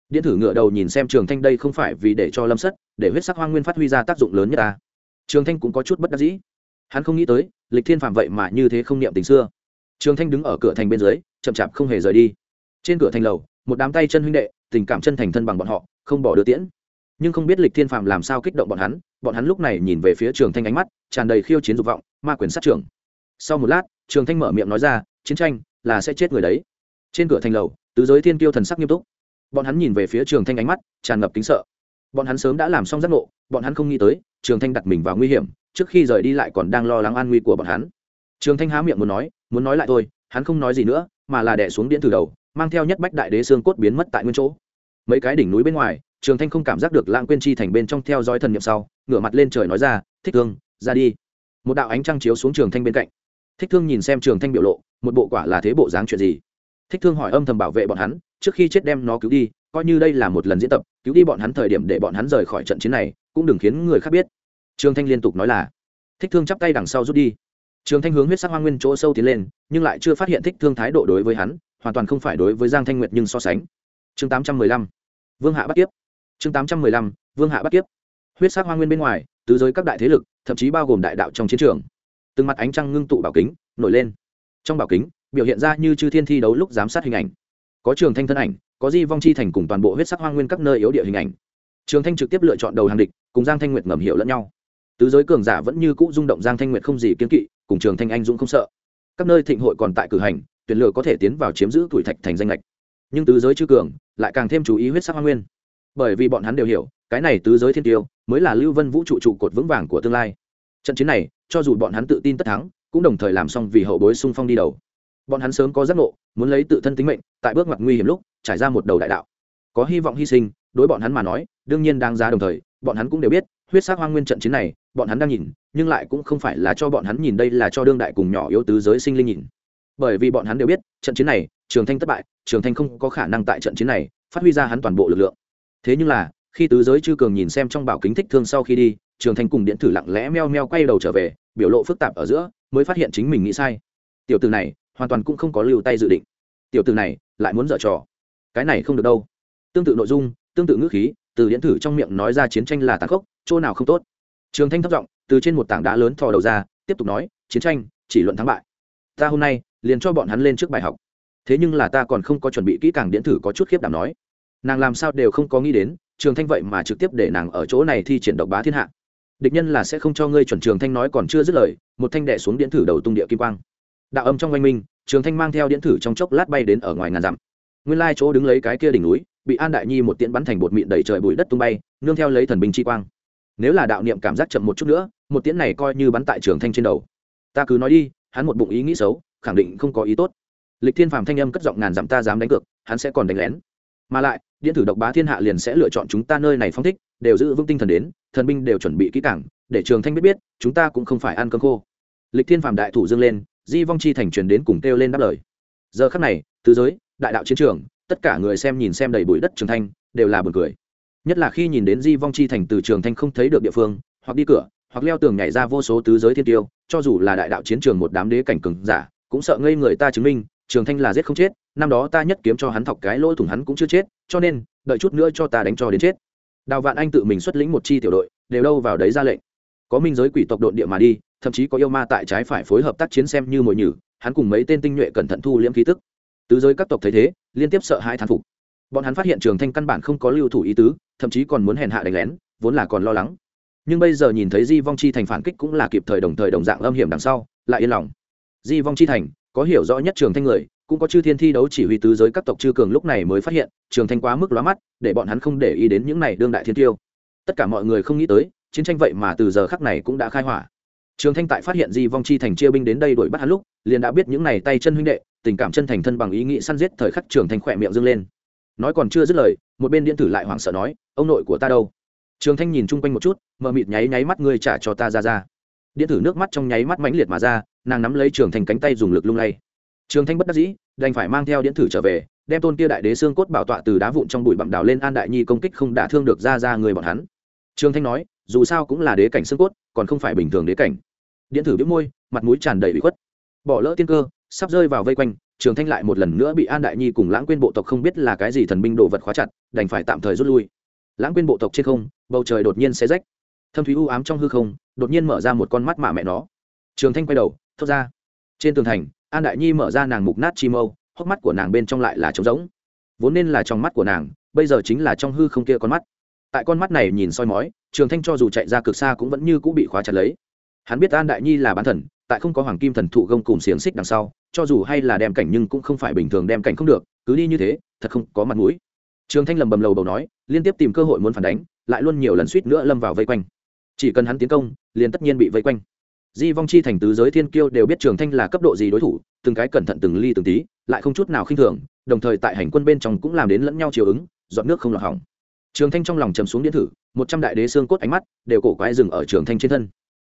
Điện thử ngựa đầu nhìn xem trường thanh đây không phải vì để cho lâm sất, để huyết sắc hoang nguyên phát huy ra tác dụng lớn nhất ta. Trường thanh cũng có chút bất đắc dĩ. Hắn không nghĩ tới, lịch thiên phạm vậy mà như thế không niệm tình xưa. Trường thanh đứng ở cửa thành bên dưới, chậm chạp không hề rời đi. Trên cửa thành lầu, một đám tay chân huynh đệ, tình cảm chân thành thân bằng bọn họ, không bỏ đưa tiễn nhưng không biết lịch thiên phạm làm sao kích động bọn hắn bọn hắn lúc này nhìn về phía trường thanh ánh mắt, tràn đầy khiêu chiến dục vọng, ma quyền sát trường sau một lát, trường thanh mở miệng nói ra, chiến tranh là sẽ chết người đấy. Trên cửa thành lầu, tứ giới thiên kiêu thần sắc nghiêm túc. Bọn hắn nhìn về phía trường thanh ánh mắt, tràn ngập kính sợ. Bọn hắn sớm đã làm xong giác ngộ, bọn hắn không nghĩ tới, trường thanh đặt mình vào nguy hiểm, trước khi rời đi lại còn đang lo lắng an nguy của bọn hắn. Trường thanh há miệng muốn nói muốn nói lại thôi, hắn không nói gì nữa, mà là đẻ xuống điện từ đầu, mang theo nhất bách đại đế xương cốt biến mất tại nguyên chỗ. Mấy cái đỉnh núi bên ngoài trường thanh không cảm giác được lãng quên chi thành bên trong theo dõi thần n i ệ m sau, ngửa mặt lên trời nói ra, thích thương, ra đi. Một đạo ánh trăng chiếu xuống trường thanh bên cạnh. Thích thương nhìn xem trường thanh biểu lộ, một bộ quả là thế bộ dáng chuyện gì? Thích thương hỏi âm thầm bảo vệ bọn hắn, trước khi chết đem nó cứu đi, coi như đây là một lần diễn tập, cứu đi bọn hắn thời điểm để bọn hắn rời khỏi trận chiến này, cũng đừng khiến người khác biết. Trường thanh liên tục nói là, thích thương chắp tay đằng sau rút đi. Trường thanh hướng huyết sắc hoa nguyên chỗ sâu tiến lên, nhưng lại chưa phát hiện thích thương thái độ đối với hắn, hoàn toàn không phải đối với giang thanh nguyệt nhưng so sánh. Chương tám trăm mười lăm, vương hạ bắt tiếp chương tám trăm mười lăm, vương hạ bắt tiếp huyết sắc hoa nguyên bên ngoài, tứ giới các đại thế lực, thậm chí bao gồm đại đạo trong chiến trường. Từng mặt ánh trăng ngưng tụ bảo kính, nổi lên. Trong bảo kính, biểu hiện ra như chư thiên thi đấu lúc giám sát hình ảnh. Có trường thanh thân ảnh, có di vong chi thành cùng toàn bộ huyết sắc hoa nguyên các nơi yếu địa hình ảnh. Trường thanh trực tiếp lựa chọn đầu hàng địch, cùng giang thanh nguyệt ngầm hiểu lẫn nhau. Tứ giới cường giả vẫn như cũ rung động giang thanh nguyệt không gì kiến kỵ, cùng trường thanh anh dũng không sợ. Các nơi thịnh hội còn tại cử hành, tuyển lựa có thể tiến vào chiếm giữ tuổi thạch thành danh lệch nhưng tứ giới chư cường, lại càng thêm chú ý huyết sắc hoa nguyên bởi vì bọn hắn đều hiểu, cái này tứ giới thiên tiêu mới là lưu vân vũ trụ trụ cột vững vàng của tương lai. Trận chiến này, cho dù bọn hắn tự tin tất thắng, cũng đồng thời làm xong vì hậu bối sung phong đi đầu. Bọn hắn sớm có giác ngộ, muốn lấy tự thân tính mệnh, tại bước ngoặt nguy hiểm lúc, trải ra một đầu đại đạo. Có hy vọng hy sinh, đối bọn hắn mà nói, đương nhiên đang giá đồng thời, bọn hắn cũng đều biết, huyết sắc hoang nguyên trận chiến này, bọn hắn đang nhìn, nhưng lại cũng không phải là cho bọn hắn nhìn đây là cho đương đại cùng nhỏ yếu tứ giới sinh linh nhìn. Bởi vì bọn hắn đều biết, trận chiến này, trường thanh thất bại, trường thanh không có khả năng tại trận chiến này, phát huy ra hắn toàn bộ lực lượng thế nhưng là, khi tứ giới chư cường nhìn xem trong bảo kính thích thương sau khi đi, trường thanh cùng điện thử lặng lẽ meo meo quay đầu trở về, biểu lộ phức tạp ở giữa, mới phát hiện chính mình nghĩ sai. Tiểu từ này, hoàn toàn cũng không có lưu tay dự định. Tiểu từ này, lại muốn dở trò. Cái này không được đâu. Tương tự nội dung, tương tự ngữ khí, từ điện thử trong miệng nói ra chiến tranh là tàn khốc, chỗ nào không tốt. Trường thanh thất giọng, từ trên một tảng đá lớn thò đầu ra, tiếp tục nói, chiến tranh, chỉ luận thắng bại. Ta hôm nay liền cho bọn hắn lên trước bài học. Thế nhưng là ta còn không có chuẩn bị kỹ càng điện thử có chút khiếp đảm nói nàng làm sao đều không có nghĩ đến, trường thanh vậy mà trực tiếp để nàng ở chỗ này thi triển độc bá thiên hạ. Địch nhân là sẽ không cho ngươi chuẩn trường thanh nói còn chưa dứt lời, một thanh đệ xuống điện thử đầu tung địa kim quang. Đạo âm trong oanh minh, trường thanh mang theo điện thử trong chốc lát bay đến ở ngoài ngàn dặm. Nguyên lai chỗ đứng lấy cái kia đỉnh núi, bị an đại nhi một tiễn bắn thành bột mịn đẩy trời bụi đất tung bay, nương theo lấy thần binh chi quang. Nếu là đạo niệm cảm giác chậm một chút nữa, một tiễn này coi như bắn tại trường thanh trên đầu. Ta cứ nói đi, hắn một bụng ý nghĩ xấu, khẳng định không có ý tốt. Lịch thiên phàm thanh âm cất giọng ngàn dặm ta dám đánh cược, hắn sẽ còn đánh lén mà lại, điện tử độc bá thiên hạ liền sẽ lựa chọn chúng ta nơi này phong thích, đều giữ vững tinh thần đến, thần binh đều chuẩn bị kỹ cảng để trường thanh biết biết, chúng ta cũng không phải ăn cơm khô. Lịch thiên phàm đại thủ dương lên, di vong chi thành truyền đến cùng kêu lên đáp lời. Giờ khắc này, tứ giới, đại đạo chiến trường, tất cả người xem nhìn xem đầy bụi đất trường thanh, đều là buồn cười. Nhất là khi nhìn đến di vong chi thành từ trường thanh không thấy được địa phương, hoặc đi cửa, hoặc leo tường nhảy ra vô số tứ giới thiên tiêu, cho dù là đại đạo chiến trường một đám đế cảnh cường giả, cũng sợ ngây người ta chứng minh, trường thanh là giết không chết năm đó ta nhất kiếm cho hắn thọc cái lỗ thủng hắn cũng chưa chết, cho nên, đợi chút nữa cho ta đánh cho đến chết. Đào vạn anh tự mình xuất lĩnh một chi tiểu đội, đều đâu vào đấy ra lệnh. Có minh giới quỷ tộc đội địa mà đi, thậm chí có yêu ma tại trái phải phối hợp tác chiến xem như mồi nhử, hắn cùng mấy tên tinh nhuệ cẩn thận thu liễm khí tức. Tứ giới các tộc thấy thế, liên tiếp sợ hai thán phục. Bọn hắn phát hiện trường thanh căn bản không có lưu thủ ý tứ, thậm chí còn muốn hèn hạ đánh lén, vốn là còn lo lắng. Nhưng bây giờ nhìn thấy di vong chi thành phản kích cũng là kịp thời đồng thời đồng dạng âm hiểm đằng sau, lại yên lòng. Di vong chi thành, có hiểu rõ nhất trường thanh người cũng có chư thiên thi đấu chỉ huy tứ giới các tộc chư cường lúc này mới phát hiện, trường thanh quá mức lóa mắt, để bọn hắn không để ý đến những này đương đại thiên tiêu. Tất cả mọi người không nghĩ tới, chiến tranh vậy mà từ giờ khắc này cũng đã khai hỏa. Trường thanh tại phát hiện di vong chi thành chia binh đến đây đuổi bắt hắn lúc, liền đã biết những này tay chân huynh đệ, tình cảm chân thành thân bằng ý nghĩ săn giết thời khắc trường thanh khỏe miệng dâng lên. Nói còn chưa dứt lời, một bên điện tử lại hoảng sợ nói, ông nội của ta đâu? Trường thanh nhìn chung quanh một chút, mờ mịt nháy nháy mắt ngươi trả cho ta ra ra. Điện tử nước mắt trong nháy mắt mãnh liệt mà ra, nàng nắm lấy trường thanh cánh tay dùng lực lung lay trường thanh bất đắc dĩ, đành phải mang theo điện Thử trở về, đem tôn kia đại đế xương cốt bảo tọa từ đá vụn trong bụi bặm đào lên an đại nhi công kích không đả thương được ra ra người bọn hắn. Trường thanh nói, dù sao cũng là đế cảnh xương cốt, còn không phải bình thường đế cảnh. Điện thử bĩu môi, mặt mũi tràn đầy bị khuất. Bỏ lỡ tiên cơ, sắp rơi vào vây quanh, trường thanh lại một lần nữa bị an đại nhi cùng lãng quên bộ tộc không biết là cái gì thần binh đồ vật khóa chặt, đành phải tạm thời rút lui. Lãng quên bộ tộc trên không, bầu trời đột nhiên xé rách. Thâm thúy u ám trong hư không, đột nhiên mở ra một con mắt mạ mẹ nó. Trường thanh quay đầu, thốt ra. Trên tường thành an đại nhi mở ra nàng mục nát chi mâu, hốc mắt của nàng bên trong lại là trống rỗng. Vốn nên là trong mắt của nàng, bây giờ chính là trong hư không kia con mắt. Tại con mắt này nhìn soi mói, trường thanh cho dù chạy ra cực xa cũng vẫn như cũng bị khóa chặt lấy. Hắn biết an đại nhi là bán thần, tại không có hoàng kim thần thụ gông cùng xiềng xích đằng sau, cho dù hay là đem cảnh nhưng cũng không phải bình thường đem cảnh không được, cứ đi như thế, thật không có mặt mũi. Trường thanh lầm bầm lầu bầu nói, liên tiếp tìm cơ hội muốn phản đánh, lại luôn nhiều lần suýt nữa lâm vào vây quanh. Chỉ cần hắn tiến công, liền tất nhiên bị vây quanh di vong chi thành tứ giới thiên kiêu đều biết trường thanh là cấp độ gì đối thủ, từng cái cẩn thận từng ly từng tí, lại không chút nào khinh thường, đồng thời tại hành quân bên trong cũng làm đến lẫn nhau chiều ứng dọn nước không lọt hỏng. Trường thanh trong lòng chầm xuống điện thử, một trăm đại đế xương cốt ánh mắt đều cổ quái rừng ở trường thanh trên thân.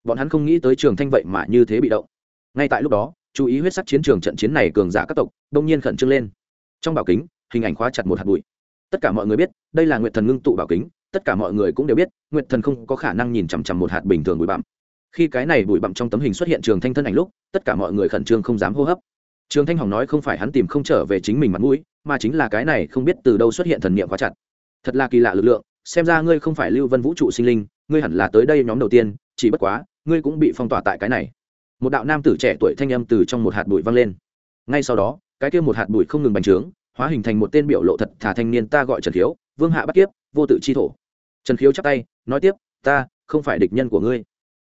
Bọn hắn không nghĩ tới trường thanh vậy mà như thế bị động. Ngay tại lúc đó, chú ý huyết sắc chiến trường trận chiến này cường giả các tộc, đông nhiên khẩn trương lên. Trong bảo kính, hình ảnh khóa chặt một hạt bụi. Tất cả mọi người biết, đây là nguyệt thần ngưng tụ bảo kính, tất cả mọi người cũng đều biết, nguyệt thần không có khả năng nhìn chằm chằm một hạt bình thường bụi bặm khi cái này bụi bặm trong tấm hình xuất hiện trường thanh thân ảnh lúc, tất cả mọi người khẩn trương không dám hô hấp. Trường thanh hỏng nói không phải hắn tìm không trở về chính mình mặt mũi, mà chính là cái này không biết từ đâu xuất hiện thần niệm khóa chặt. Thật là kỳ lạ lực lượng, xem ra ngươi không phải lưu vân vũ trụ sinh linh, ngươi hẳn là tới đây nhóm đầu tiên, chỉ bất quá, ngươi cũng bị phong tỏa tại cái này. Một đạo nam tử trẻ tuổi thanh âm từ trong một hạt bụi văng lên. Ngay sau đó, cái kia một hạt bụi không ngừng bành trướng, hóa hình thành một tên biểu lộ thật thà thanh niên ta gọi trần khiếu, vương hạ bắt kiếp, vô tự chi thổ. Trần khiếu chắp tay, nói tiếp, ta không phải địch nhân của ngươi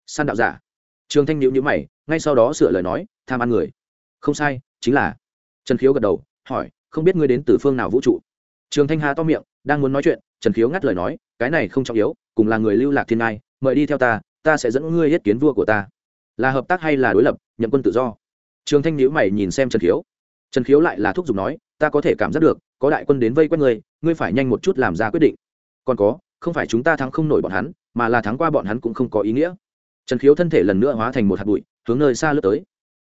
san đạo giả. Trường thanh nhữ nhữ mày, ngay sau đó sửa lời nói, tham ăn người. Không sai, chính là. Trần khiếu gật đầu, hỏi, không biết ngươi đến từ phương nào vũ trụ? Trường thanh hà to miệng, đang muốn nói chuyện, trần khiếu ngắt lời nói, cái này không trọng yếu, cùng là người lưu lạc thiên ngai, mời đi theo ta ta sẽ dẫn ngươi yết kiến vua của ta. Là hợp tác hay là đối lập, nhậm quân tự do. Trường thanh nhữ mày nhìn xem trần khiếu. Trần khiếu lại là thúc giục nói, ta có thể cảm giác được, có đại quân đến vây quét ngươi ngươi phải nhanh một chút làm ra quyết định. Còn có, không phải chúng ta thắng không nổi bọn hắn, mà là thắng qua bọn hắn cũng không có ý nghĩa trần khiếu thân thể lần nữa hóa thành một hạt bụi, hướng nơi xa lướt tới.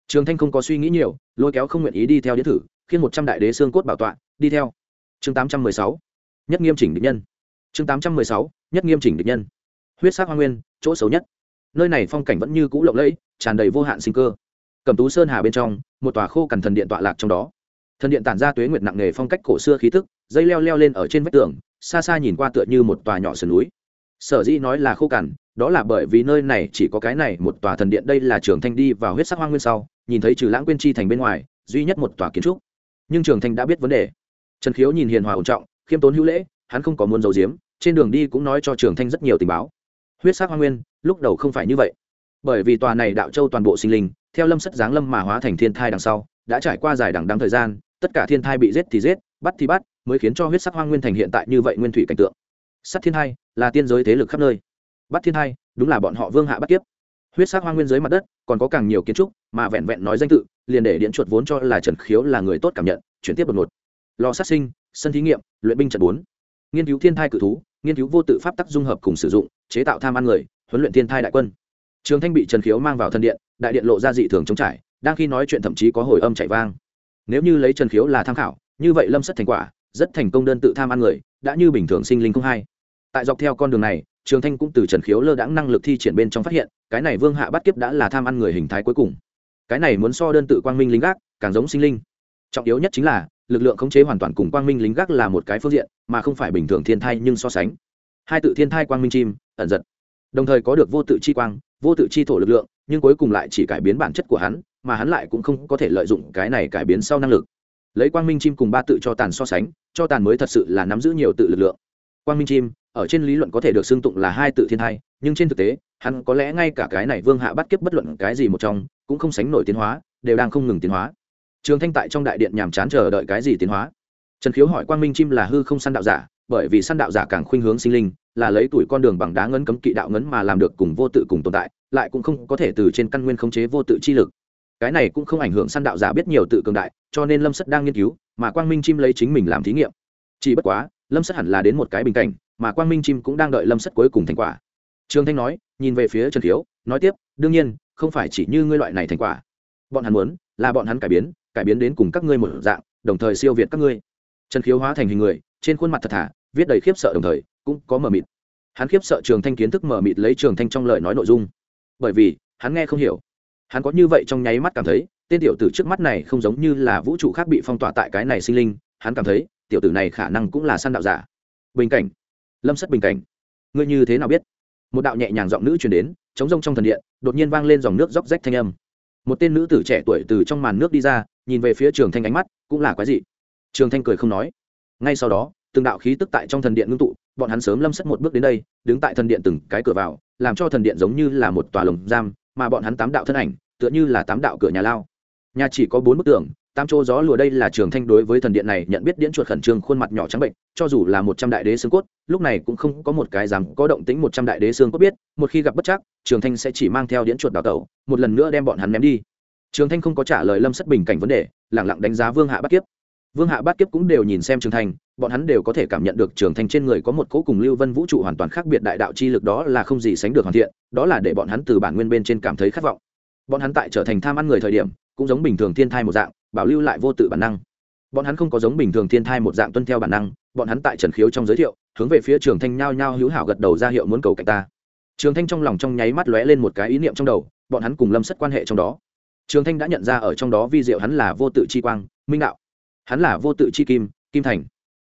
Trường thanh không có suy nghĩ nhiều, lôi kéo không nguyện ý đi theo đĩa thử, khiến một trăm đại đế xương cốt bảo tọa, đi theo. Chương tám trăm mười sáu, nhất nghiêm chỉnh địch nhân. Chương tám trăm mười sáu, nhất nghiêm chỉnh địch nhân. Huyết sắc hoa nguyên, chỗ xấu nhất. Nơi này phong cảnh vẫn như cũ lộng lẫy, tràn đầy vô hạn sinh cơ. Cầm tú sơn hà bên trong, một tòa khô cằn thần điện tọa lạc trong đó. Thần điện tản ra tuế nguyệt nặng nề phong cách cổ xưa khí thức dây leo leo lên ở trên vách tường, xa xa nhìn qua tựa như một tòa nhỏ sườn núi sở dĩ nói là khô cằn, đó là bởi vì nơi này chỉ có cái này một tòa thần điện, đây là trường thanh đi vào huyết sắc hoang nguyên sau, nhìn thấy trừ lãng quên chi thành bên ngoài, duy nhất một tòa kiến trúc. Nhưng trường thanh đã biết vấn đề. Trần khiếu nhìn hiền hòa ổn trọng, khiêm tốn hữu lễ, hắn không có muốn giấu giếm, trên đường đi cũng nói cho trường thanh rất nhiều tình báo. Huyết sắc hoang nguyên, lúc đầu không phải như vậy. Bởi vì tòa này đạo châu toàn bộ sinh linh, theo lâm sất giáng lâm mà hóa thành thiên thai đằng sau, đã trải qua dài đằng đắng thời gian, tất cả thiên thai bị giết thì giết, bắt thì bắt, mới khiến cho huyết sắc hoang nguyên thành hiện tại như vậy nguyên thủy cảnh tượng sắt thiên hai, là tiên giới thế lực khắp nơi. Bắt thiên hai, đúng là bọn họ vương hạ bắt kiếp. Huyết sắc hoang nguyên dưới mặt đất, còn có càng nhiều kiến trúc, mà vẹn vẹn nói danh tự, liền để điện chuột vốn cho là trần khiếu là người tốt cảm nhận, chuyển tiếp đột ngột. Lò sát sinh, sân thí nghiệm, luyện binh trận bốn. Nghiên cứu thiên thai cự thú, nghiên cứu vô tự pháp tắc dung hợp cùng sử dụng, chế tạo tham ăn người, huấn luyện thiên thai đại quân. Trường thanh bị trần khiếu mang vào thân điện, đại điện lộ ra dị thường chống trải, đang khi nói chuyện thậm chí có hồi âm chảy vang. Nếu như lấy trần khiếu là tham khảo, như vậy lâm sất thành quả, rất thành công đơn tự tham ăn người đã như bình thường sinh linh không hay tại dọc theo con đường này, trường thanh cũng từ trần khiếu lơ đãng năng lực thi triển bên trong phát hiện, cái này vương hạ bắt kiếp đã là tham ăn người hình thái cuối cùng. Cái này muốn so đơn tự quang minh lính gác, càng giống sinh linh. Trọng yếu nhất chính là, lực lượng khống chế hoàn toàn cùng quang minh lính gác là một cái phương diện, mà không phải bình thường thiên thai nhưng so sánh. Hai tự thiên thai quang minh chim, ẩn giật. Đồng thời có được vô tự chi quang, vô tự chi thổ lực lượng, nhưng cuối cùng lại chỉ cải biến bản chất của hắn, mà hắn lại cũng không có thể lợi dụng cái này cải biến sau năng lực. Lấy quang minh chim cùng ba tự cho tàn so sánh cho tàn mới thật sự là nắm giữ nhiều tự lực lượng. Quang minh chim, ở trên lý luận có thể được xưng tụng là hai tự thiên thai nhưng trên thực tế, hắn có lẽ ngay cả cái này vương hạ bắt kiếp bất luận cái gì một trong, cũng không sánh nổi tiến hóa, đều đang không ngừng tiến hóa. Trường thanh tại trong đại điện nhàm chán chờ đợi cái gì tiến hóa? Trần khiếu hỏi quang minh chim là hư không săn đạo giả, bởi vì săn đạo giả càng khuynh hướng sinh linh, là lấy tuổi con đường bằng đá ngấn cấm kỵ đạo ngấn mà làm được cùng vô tự cùng tồn tại, lại cũng không có thể từ trên căn nguyên khống chế vô tự chi lực cái này cũng không ảnh hưởng săn đạo giả biết nhiều tự cường đại, cho nên lâm sất đang nghiên cứu, mà quang minh chim lấy chính mình làm thí nghiệm. Chỉ bất quá, lâm sất hẳn là đến một cái bình cảnh, mà quang minh chim cũng đang đợi lâm sất cuối cùng thành quả. Trương thanh nói, nhìn về phía trần thiếu, nói tiếp, đương nhiên, không phải chỉ như ngươi loại này thành quả. Bọn hắn muốn, là bọn hắn cải biến cải biến đến cùng các ngươi một dạng, đồng thời siêu việt các ngươi. Trần khiếu hóa thành hình người, trên khuôn mặt thật thà, viết đầy khiếp sợ đồng thời, cũng có mờ mịt. Hắn khiếp sợ trường thanh kiến thức mờ mịt lấy trường thanh trong lời nói nội dung. Bởi vì, hắn nghe không hiểu hắn có như vậy trong nháy mắt cảm thấy, tên tiểu tử trước mắt này không giống như là vũ trụ khác bị phong tỏa tại cái này sinh linh, hắn cảm thấy, tiểu tử này khả năng cũng là săn đạo giả. Bình cảnh. Lâm sất bình cảnh. Ngươi như thế nào biết? Một đạo nhẹ nhàng giọng nữ truyền đến chống rông trong thần điện, đột nhiên vang lên dòng nước róc rách thanh âm. Một tên nữ tử trẻ tuổi từ trong màn nước đi ra, nhìn về phía trường thanh ánh mắt, cũng là quái dị. Trường thanh cười không nói. Ngay sau đó, từng đạo khí tức tại trong thần điện ngưng tụ, bọn hắn sớm lâm sất một bước đến đây, đứng tại thần điện từng cái cửa vào, làm cho thần điện giống như là một tòa lồng giam mà bọn hắn tám đạo thân ảnh, tựa như là tám đạo cửa nhà lao. Nhà chỉ có bốn bức tường tam chỗ gió lùa đây là trường thanh đối với thần điện này nhận biết điễn chuột khẩn trương khuôn mặt nhỏ trắng bệnh, cho dù là một trăm đại đế xương cốt, lúc này cũng không có một cái dám có động tính một trăm đại đế xương cốt biết, một khi gặp bất chắc, trường thanh sẽ chỉ mang theo điễn chuột đào tẩu, một lần nữa đem bọn hắn ném đi. Trường thanh không có trả lời lâm sất bình cảnh vấn đề lẳng lặng đánh giá vương hạ bắt kiếp. Vương hạ bát kiếp cũng đều nhìn xem trường thanh bọn hắn đều có thể cảm nhận được trường thanh trên người có một cỗ cùng lưu vân vũ trụ hoàn toàn khác biệt đại đạo chi lực đó là không gì sánh được hoàn thiện, đó là để bọn hắn từ bản nguyên bên trên cảm thấy khát vọng. Bọn hắn tại trở thành tham ăn người thời điểm, cũng giống bình thường thiên thai một dạng, bảo lưu lại vô tự bản năng. Bọn hắn không có giống bình thường thiên thai một dạng tuân theo bản năng, bọn hắn tại trần khiếu trong giới thiệu, hướng về phía trường thanh nhao nhao hữu hảo gật đầu ra hiệu muốn cầu cạnh ta. Trường thanh trong lòng trong nháy mắt lóe lên một cái ý niệm trong đầu, bọn hắn cùng lâm sất quan hệ trong đó. Trường thanh đã nhận ra ở trong đó vi diệu hắn là vô tự chi quang, minh đạo. Hắn là vô tự chi kim kim thành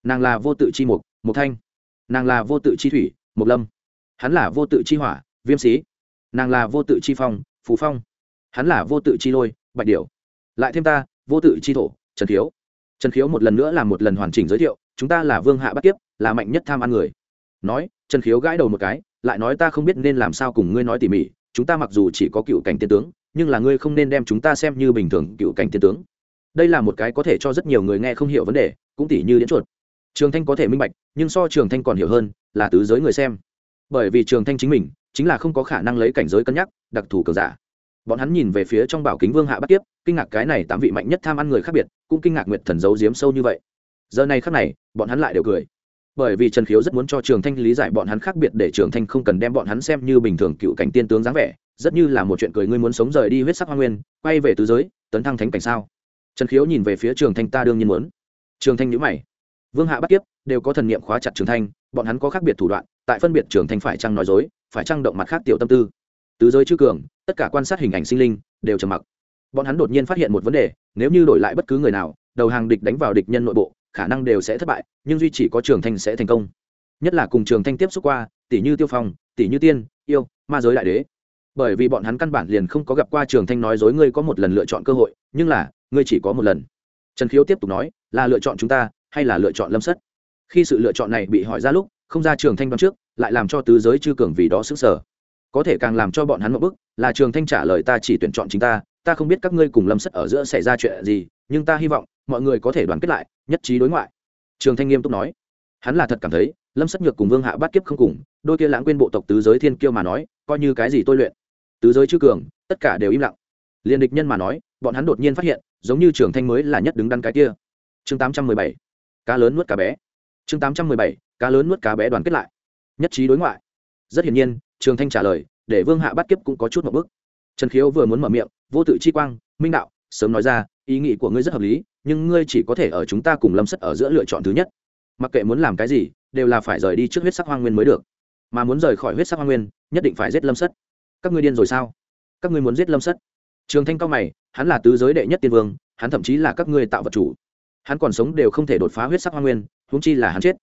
nàng là vô tự chi mục mục thanh. Nàng là vô tự chi thủy mục lâm. Hắn là vô tự chi hỏa viêm sĩ nàng là vô tự chi phong phú phong. Hắn là vô tự chi lôi bạch điểu. Lại thêm ta vô tự chi thổ trần khiếu. Trần khiếu một lần nữa là một lần hoàn chỉnh giới thiệu chúng ta là vương hạ bắt kiếp, là mạnh nhất tham ăn người. Nói trần khiếu gãi đầu một cái lại nói ta không biết nên làm sao cùng ngươi nói tỉ mỉ chúng ta mặc dù chỉ có cựu cảnh tiên tướng nhưng là ngươi không nên đem chúng ta xem như bình thường cựu cảnh tiên tướng. Đây là một cái có thể cho rất nhiều người nghe không hiểu vấn đề cũng tỉ như đến chuột trường thanh có thể minh bạch, nhưng so trường thanh còn hiểu hơn, là tứ giới người xem. Bởi vì trường thanh chính mình, chính là không có khả năng lấy cảnh giới cân nhắc, đặc thù cường giả. Bọn hắn nhìn về phía trong bảo kính vương hạ bắt tiếp kinh ngạc cái này tám vị mạnh nhất tham ăn người khác biệt, cũng kinh ngạc nguyệt thần giấu giếm sâu như vậy. Giờ này khác này, bọn hắn lại đều cười. Bởi vì trần khiếu rất muốn cho trường thanh lý giải bọn hắn khác biệt để trường thanh không cần đem bọn hắn xem như bình thường cựu cảnh tiên tướng dáng vẻ, rất như là một chuyện cười ngươi muốn sống rời đi huyết sắc hoa nguyên, quay về tứ giới, tấn thăng thánh cảnh sao? Trần khiếu nhìn về phía trường thanh ta đương nhiên muốn. Trường thanh nhữ mày vương hạ bắt kiếp, đều có thần niệm khóa chặt trường thanh, bọn hắn có khác biệt thủ đoạn, tại phân biệt trường thanh phải trăng nói dối, phải trăng động mặt khác tiểu tâm tư. Tứ giới chư cường, tất cả quan sát hình ảnh sinh linh, đều trầm mặc. Bọn hắn đột nhiên phát hiện một vấn đề, nếu như đổi lại bất cứ người nào, đầu hàng địch đánh vào địch nhân nội bộ, khả năng đều sẽ thất bại, nhưng duy chỉ có trường thanh sẽ thành công. Nhất là cùng trường thanh tiếp xúc qua, tỷ như tiêu phong, tỷ như tiên, yêu, ma giới đại đế. Bởi vì bọn hắn căn bản liền không có gặp qua trường thanh nói dối ngươi có một lần lựa chọn cơ hội, nhưng là, ngươi chỉ có một lần. Trần khiếu tiếp tục nói, là lựa chọn chúng ta hay là lựa chọn lâm sất? Khi sự lựa chọn này bị hỏi ra lúc, không ra trường thanh đoán trước, lại làm cho tứ giới chư cường vì đó xứng sở có thể càng làm cho bọn hắn một bức, là trường thanh trả lời ta chỉ tuyển chọn chính ta ta không biết các ngươi cùng lâm sất ở giữa xảy ra chuyện gì, nhưng ta hy vọng, mọi người có thể đoàn kết lại, nhất trí đối ngoại. Trường thanh nghiêm túc nói. Hắn là thật cảm thấy, lâm sất nhược cùng vương hạ bát kiếp không cùng, đôi kia lãng quên bộ tộc tứ giới thiên kiêu mà nói, coi như cái gì tôi luyện. Tứ giới chư cường, tất cả đều im lặng. Liền địch nhân mà nói, bọn hắn đột nhiên phát hiện, giống như trường thanh mới là nhất đứng đắn cái kia. Chương tám trăm mười bảy cá lớn nuốt cá bé. Chương tám trăm mười bảy, cá lớn nuốt cá bé đoàn kết lại. Nhất trí đối ngoại. Rất hiển nhiên, trường thanh trả lời, để vương hạ bắt kiếp cũng có chút một bước. Trần khiếu vừa muốn mở miệng, vô tự chi quang, minh đạo, sớm nói ra, ý nghĩ của ngươi rất hợp lý, nhưng ngươi chỉ có thể ở chúng ta cùng lâm sất ở giữa lựa chọn thứ nhất. Mặc kệ muốn làm cái gì, đều là phải rời đi trước huyết sắc hoa nguyên mới được. Mà muốn rời khỏi huyết sắc hoa nguyên, nhất định phải giết lâm sất. Các ngươi điên rồi sao? Các ngươi muốn giết lâm sất? Trường thanh cao mày, hắn là tứ giới đệ nhất tiên vương, hắn thậm chí là các ngươi tạo vật chủ hắn còn sống đều không thể đột phá huyết sắc hoa nguyên húng chi là hắn chết.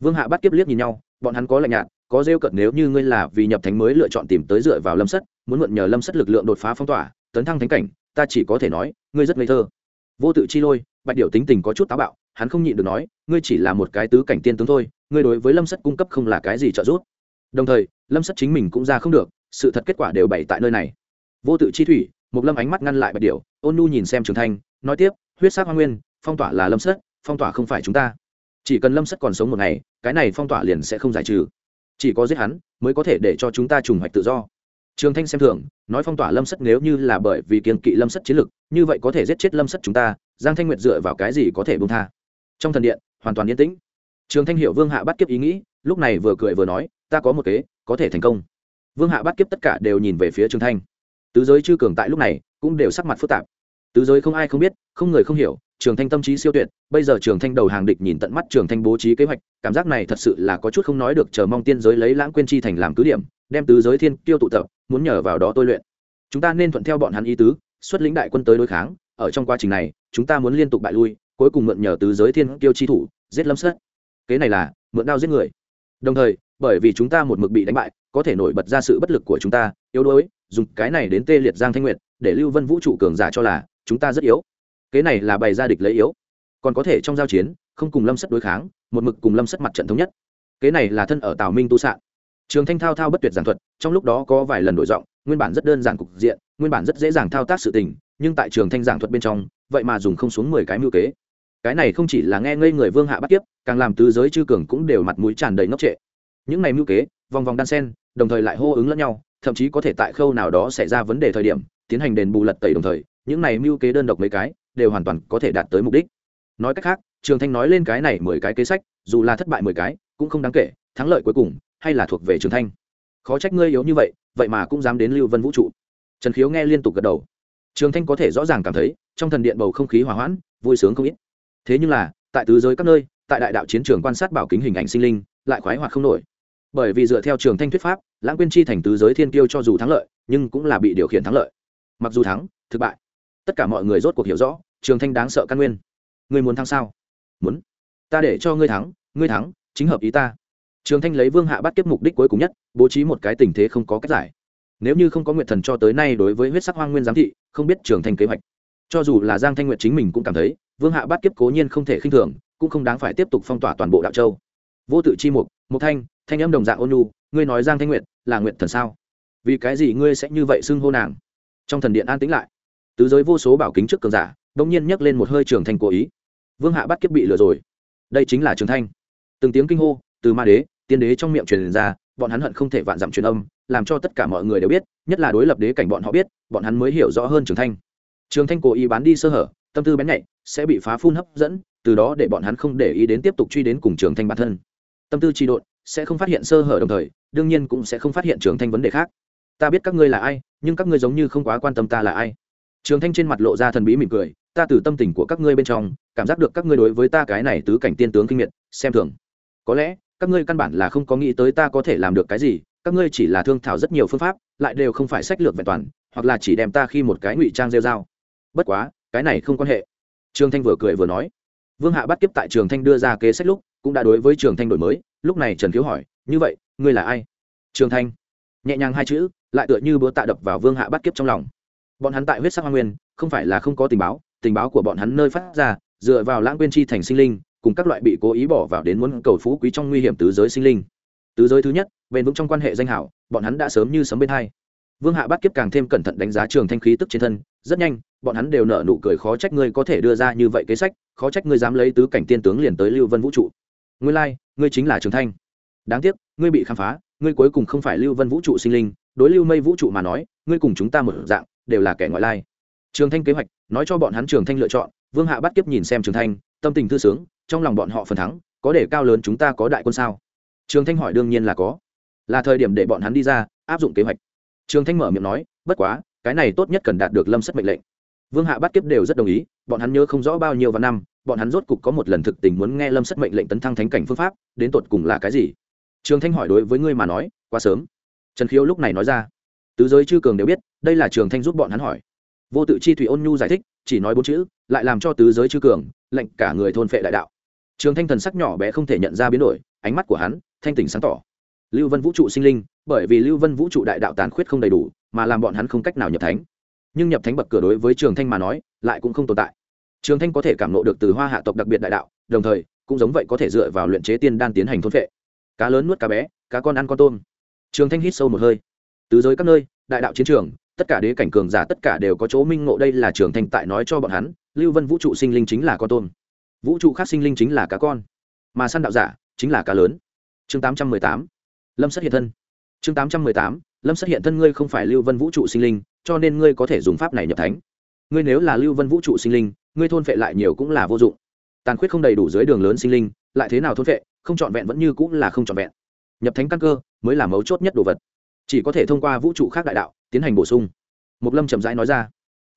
Vương hạ bắt kiếp liếc nhìn nhau, bọn hắn có lạnh nhạt, có rêu cận nếu như ngươi là vì nhập thánh mới lựa chọn tìm tới dựa vào lâm sất, muốn mượn nhờ lâm sất lực lượng đột phá phong tỏa, tấn thăng thánh cảnh, ta chỉ có thể nói, ngươi rất ngây thơ. Vô tự chi lôi, bạch điệu tính tình có chút táo bạo, hắn không nhịn được nói, ngươi chỉ là một cái tứ cảnh tiên tướng thôi, ngươi đối với lâm sất cung cấp không là cái gì trợ giúp. Đồng thời, lâm sất chính mình cũng ra không được, sự thật kết quả đều bày tại nơi này. Vô tự chi thủy một lâm ánh mắt ngăn lại bạch điệu ôn nu nhìn xem trường thanh, nói tiếp, huyết sắc hoa nguyên phong tỏa là lâm sất, phong tỏa không phải chúng ta. Chỉ cần lâm sất còn sống một ngày, cái này phong tỏa liền sẽ không giải trừ. Chỉ có giết hắn, mới có thể để cho chúng ta trùng hoạch tự do. Trường thanh xem thường, nói phong tỏa lâm sất nếu như là bởi vì kiên kỵ lâm sất chiến lực, như vậy có thể giết chết lâm sất chúng ta, giang thanh nguyệt dựa vào cái gì có thể bung tha? Trong thần điện, hoàn toàn yên tĩnh. Trường thanh hiệu vương hạ bắt kiếp ý nghĩ, lúc này vừa cười vừa nói, ta có một kế, có thể thành công. Vương hạ bắt kiếp tất cả đều nhìn về phía trường thanh. Tứ giới chư cường tại lúc này cũng đều sắc mặt phức tạp. Tứ giới không ai không biết, không người không hiểu trường thanh tâm trí siêu tuyệt, bây giờ trường thanh đầu hàng địch nhìn tận mắt trường thanh bố trí kế hoạch, cảm giác này thật sự là có chút không nói được, chờ mong tiên giới lấy lãng quên chi thành làm cứ điểm, đem tứ giới thiên tiêu tụ tập, muốn nhờ vào đó tôi luyện. Chúng ta nên thuận theo bọn hắn ý tứ, xuất lĩnh đại quân tới đối kháng, ở trong quá trình này, chúng ta muốn liên tục bại lui, cuối cùng mượn nhờ tứ giới thiên tiêu chi thủ, giết lâm sất. Kế này là, mượn đao giết người. Đồng thời, bởi vì chúng ta một mực bị đánh bại, có thể nổi bật ra sự bất lực của chúng ta, yếu đuối, dùng cái này đến tê liệt giang thanh nguyệt, để lưu vân vũ trụ cường giả cho là, chúng ta rất yếu kế này là bày ra địch lấy yếu. Còn có thể trong giao chiến, không cùng lâm sất đối kháng, một mực cùng lâm sất mặt trận thống nhất. Kế này là thân ở tào minh tu sạn. Trường thanh thao thao bất tuyệt giảng thuật, trong lúc đó có vài lần đổi giọng, nguyên bản rất đơn giản cục diện, nguyên bản rất dễ dàng thao tác sự tình, nhưng tại trường thanh giảng thuật bên trong, vậy mà dùng không xuống mười cái mưu kế. Cái này không chỉ là nghe ngây người vương hạ bắt tiếp càng làm tứ giới chư cường cũng đều mặt mũi tràn đầy ngốc trệ. Những này mưu kế, vòng vòng đan sen, đồng thời lại hô ứng lẫn nhau, thậm chí có thể tại khâu nào đó xảy ra vấn đề thời điểm, tiến hành đền bù lật tẩy đồng thời, những này mưu kế đơn độc mấy cái đều hoàn toàn có thể đạt tới mục đích. Nói cách khác, trường thanh nói lên cái này mười cái kế sách, dù là thất bại mười cái, cũng không đáng kể, thắng lợi cuối cùng, hay là thuộc về trường thanh. Khó trách ngươi yếu như vậy vậy mà cũng dám đến lưu vân vũ trụ. Trần khiếu nghe liên tục gật đầu. Trường thanh có thể rõ ràng cảm thấy, trong thần điện bầu không khí hòa hoãn, vui sướng không ít. Thế nhưng là, tại tứ giới các nơi, tại đại đạo chiến trường quan sát bảo kính hình ảnh sinh linh, lại khoái hoạt không nổi. Bởi vì dựa theo trường thanh thuyết pháp, lãng quyên chi thành tứ giới thiên tiêu cho dù thắng lợi, nhưng cũng là bị điều khiển thắng lợi. Mặc dù thắng, thất bại, tất cả mọi người rốt cuộc hiểu rõ trường thanh đáng sợ căn nguyên. Ngươi muốn thắng sao? Muốn. Ta để cho ngươi thắng ngươi thắng, chính hợp ý ta. Trường thanh lấy vương hạ bắt kiếp mục đích cuối cùng nhất, bố trí một cái tình thế không có cách giải. Nếu như không có nguyện thần cho tới nay đối với huyết sắc hoang nguyên giám thị, không biết trường thanh kế hoạch. Cho dù là giang thanh nguyệt chính mình cũng cảm thấy, vương hạ bắt kiếp cố nhiên không thể khinh thường, cũng không đáng phải tiếp tục phong tỏa toàn bộ đạo châu. Vô tự chi mục mục thanh thanh âm đồng dạng ôn nhu, ngươi nói giang thanh nguyệt là nguyện thần sao? Vì cái gì ngươi sẽ như vậy xưng hô nàng? Trong thần điện an tĩnh lại. Tứ giới vô số bảo kính trước cường giả đông nhiên nhấc lên một hơi trường thanh cố ý. Vương hạ bắt kiếp bị lừa rồi. Đây chính là trường thanh. Từng tiếng kinh hô, từ ma đế, tiên đế trong miệng truyền ra, bọn hắn hận không thể vạn dặm truyền âm, làm cho tất cả mọi người đều biết, nhất là đối lập đế cảnh bọn họ biết, bọn hắn mới hiểu rõ hơn trường thanh. Trường thanh cố ý bán đi sơ hở, tâm tư bén nhạy, sẽ bị phá phun hấp dẫn, từ đó để bọn hắn không để ý đến tiếp tục truy đến cùng trường thanh bản thân. Tâm tư trị độn, sẽ không phát hiện sơ hở đồng thời, đương nhiên cũng sẽ không phát hiện trường thanh vấn đề khác. Ta biết các ngươi là ai, nhưng các ngươi giống như không quá quan tâm ta là ai. Trường thanh trên mặt lộ ra thần bí mỉm cười ta từ tâm tình của các ngươi bên trong, cảm giác được các ngươi đối với ta cái này tứ cảnh tiên tướng kinh miệt, xem thường. Có lẽ, các ngươi căn bản là không có nghĩ tới ta có thể làm được cái gì, các ngươi chỉ là thương thảo rất nhiều phương pháp, lại đều không phải sách lược vẹn toàn, hoặc là chỉ đem ta khi một cái ngụy trang rêu dao bất quá, cái này không quan hệ. Trường thanh vừa cười vừa nói. Vương hạ bắt kiếp tại trường thanh đưa ra kế sách lúc, cũng đã đối với trường thanh đổi mới, lúc này trần khiếu hỏi, như vậy, ngươi là ai? Trường thanh nhẹ nhàng hai chữ, lại tựa như búa tạ đập vào vương hạ bắt kiếp trong lòng. Bọn hắn tại huyết sắc hoa nguyên, không phải là không có tình báo tình báo của bọn hắn nơi phát ra dựa vào lãng quên chi thành sinh linh cùng các loại bị cố ý bỏ vào đến muốn cầu phú quý trong nguy hiểm tứ giới sinh linh. Tứ giới thứ nhất bền vững trong quan hệ danh hảo bọn hắn đã sớm như sấm bên hai. Vương hạ bắt kiếp càng thêm cẩn thận đánh giá trường thanh khí tức trên thân rất nhanh bọn hắn đều nở nụ cười khó trách ngươi có thể đưa ra như vậy kế sách khó trách ngươi dám lấy tứ cảnh tiên tướng liền tới lưu vân vũ trụ. Ngươi lai、like, ngươi chính là trường thanh. Đáng tiếc ngươi bị khám phá ngươi cuối cùng không phải lưu vân vũ trụ sinh linh đối lưu mây vũ trụ mà nói ngươi cùng chúng ta một dạng đều là kẻ ngoại lai trường thanh kế hoạch, nói cho bọn hắn trường thanh lựa chọn, vương hạ bắt kiếp nhìn xem trường thanh, tâm tình thư sướng, trong lòng bọn họ phần thắng, có để cao lớn chúng ta có đại quân sao? Trường thanh hỏi đương nhiên là có. Là thời điểm để bọn hắn đi ra, áp dụng kế hoạch. Trường thanh mở miệng nói, bất quá, cái này tốt nhất cần đạt được lâm sất mệnh lệnh. Vương hạ bắt kiếp đều rất đồng ý, bọn hắn nhớ không rõ bao nhiêu và năm, bọn hắn rốt cục có một lần thực tình muốn nghe lâm sất mệnh lệnh tấn thăng thánh cảnh phương pháp, đến tột cùng là cái gì? Trường thanh hỏi đối với ngươi mà nói, quá sớm. Trần khiếu lúc này nói ra. Tứ giới chư cường đều biết, đây là trường thanh giúp bọn hắn hỏi vô tự chi thủy ôn nhu giải thích, chỉ nói bốn chữ, lại làm cho tứ giới chư cường lệnh cả người thôn phệ đại đạo. Trường thanh thần sắc nhỏ bé không thể nhận ra biến đổi, ánh mắt của hắn, thanh tỉnh sáng tỏ. Lưu vân vũ trụ sinh linh, bởi vì lưu vân vũ trụ đại đạo tàn khuyết không đầy đủ, mà làm bọn hắn không cách nào nhập thánh. Nhưng nhập thánh bậc cửa đối với trường thanh mà nói, lại cũng không tồn tại. Trường thanh có thể cảm nộ được từ hoa hạ tộc đặc biệt đại đạo, đồng thời, cũng giống vậy có thể dựa vào luyện chế tiên đan tiến hành thôn phệ. Cá lớn nuốt cá bé, cá con ăn con tôm. Trường thanh hít sâu một hơi. Tứ giới các nơi, đại đạo chiến trường tất cả đế cảnh cường giả tất cả đều có chỗ minh ngộ, đây là trường thành tại nói cho bọn hắn, lưu vân vũ trụ sinh linh chính là con tôm, vũ trụ khác sinh linh chính là cá con, mà săn đạo giả chính là cá lớn. Chương tám trăm mười tám, lâm xuất hiện thân. Chương tám trăm mười tám, lâm xuất hiện thân ngươi không phải lưu vân vũ trụ sinh linh, cho nên ngươi có thể dùng pháp này nhập thánh. Ngươi nếu là lưu vân vũ trụ sinh linh, ngươi thôn phệ lại nhiều cũng là vô dụng. Tàn khuyết không đầy đủ dưới đường lớn sinh linh, lại thế nào thôn phệ, không trọn vẹn vẫn như cũng là không trọn vẹn. Nhập thánh căn cơ mới là mấu chốt nhất đồ vật chỉ có thể thông qua vũ trụ khác đại đạo tiến hành bổ sung. Mục lâm chậm rãi nói ra,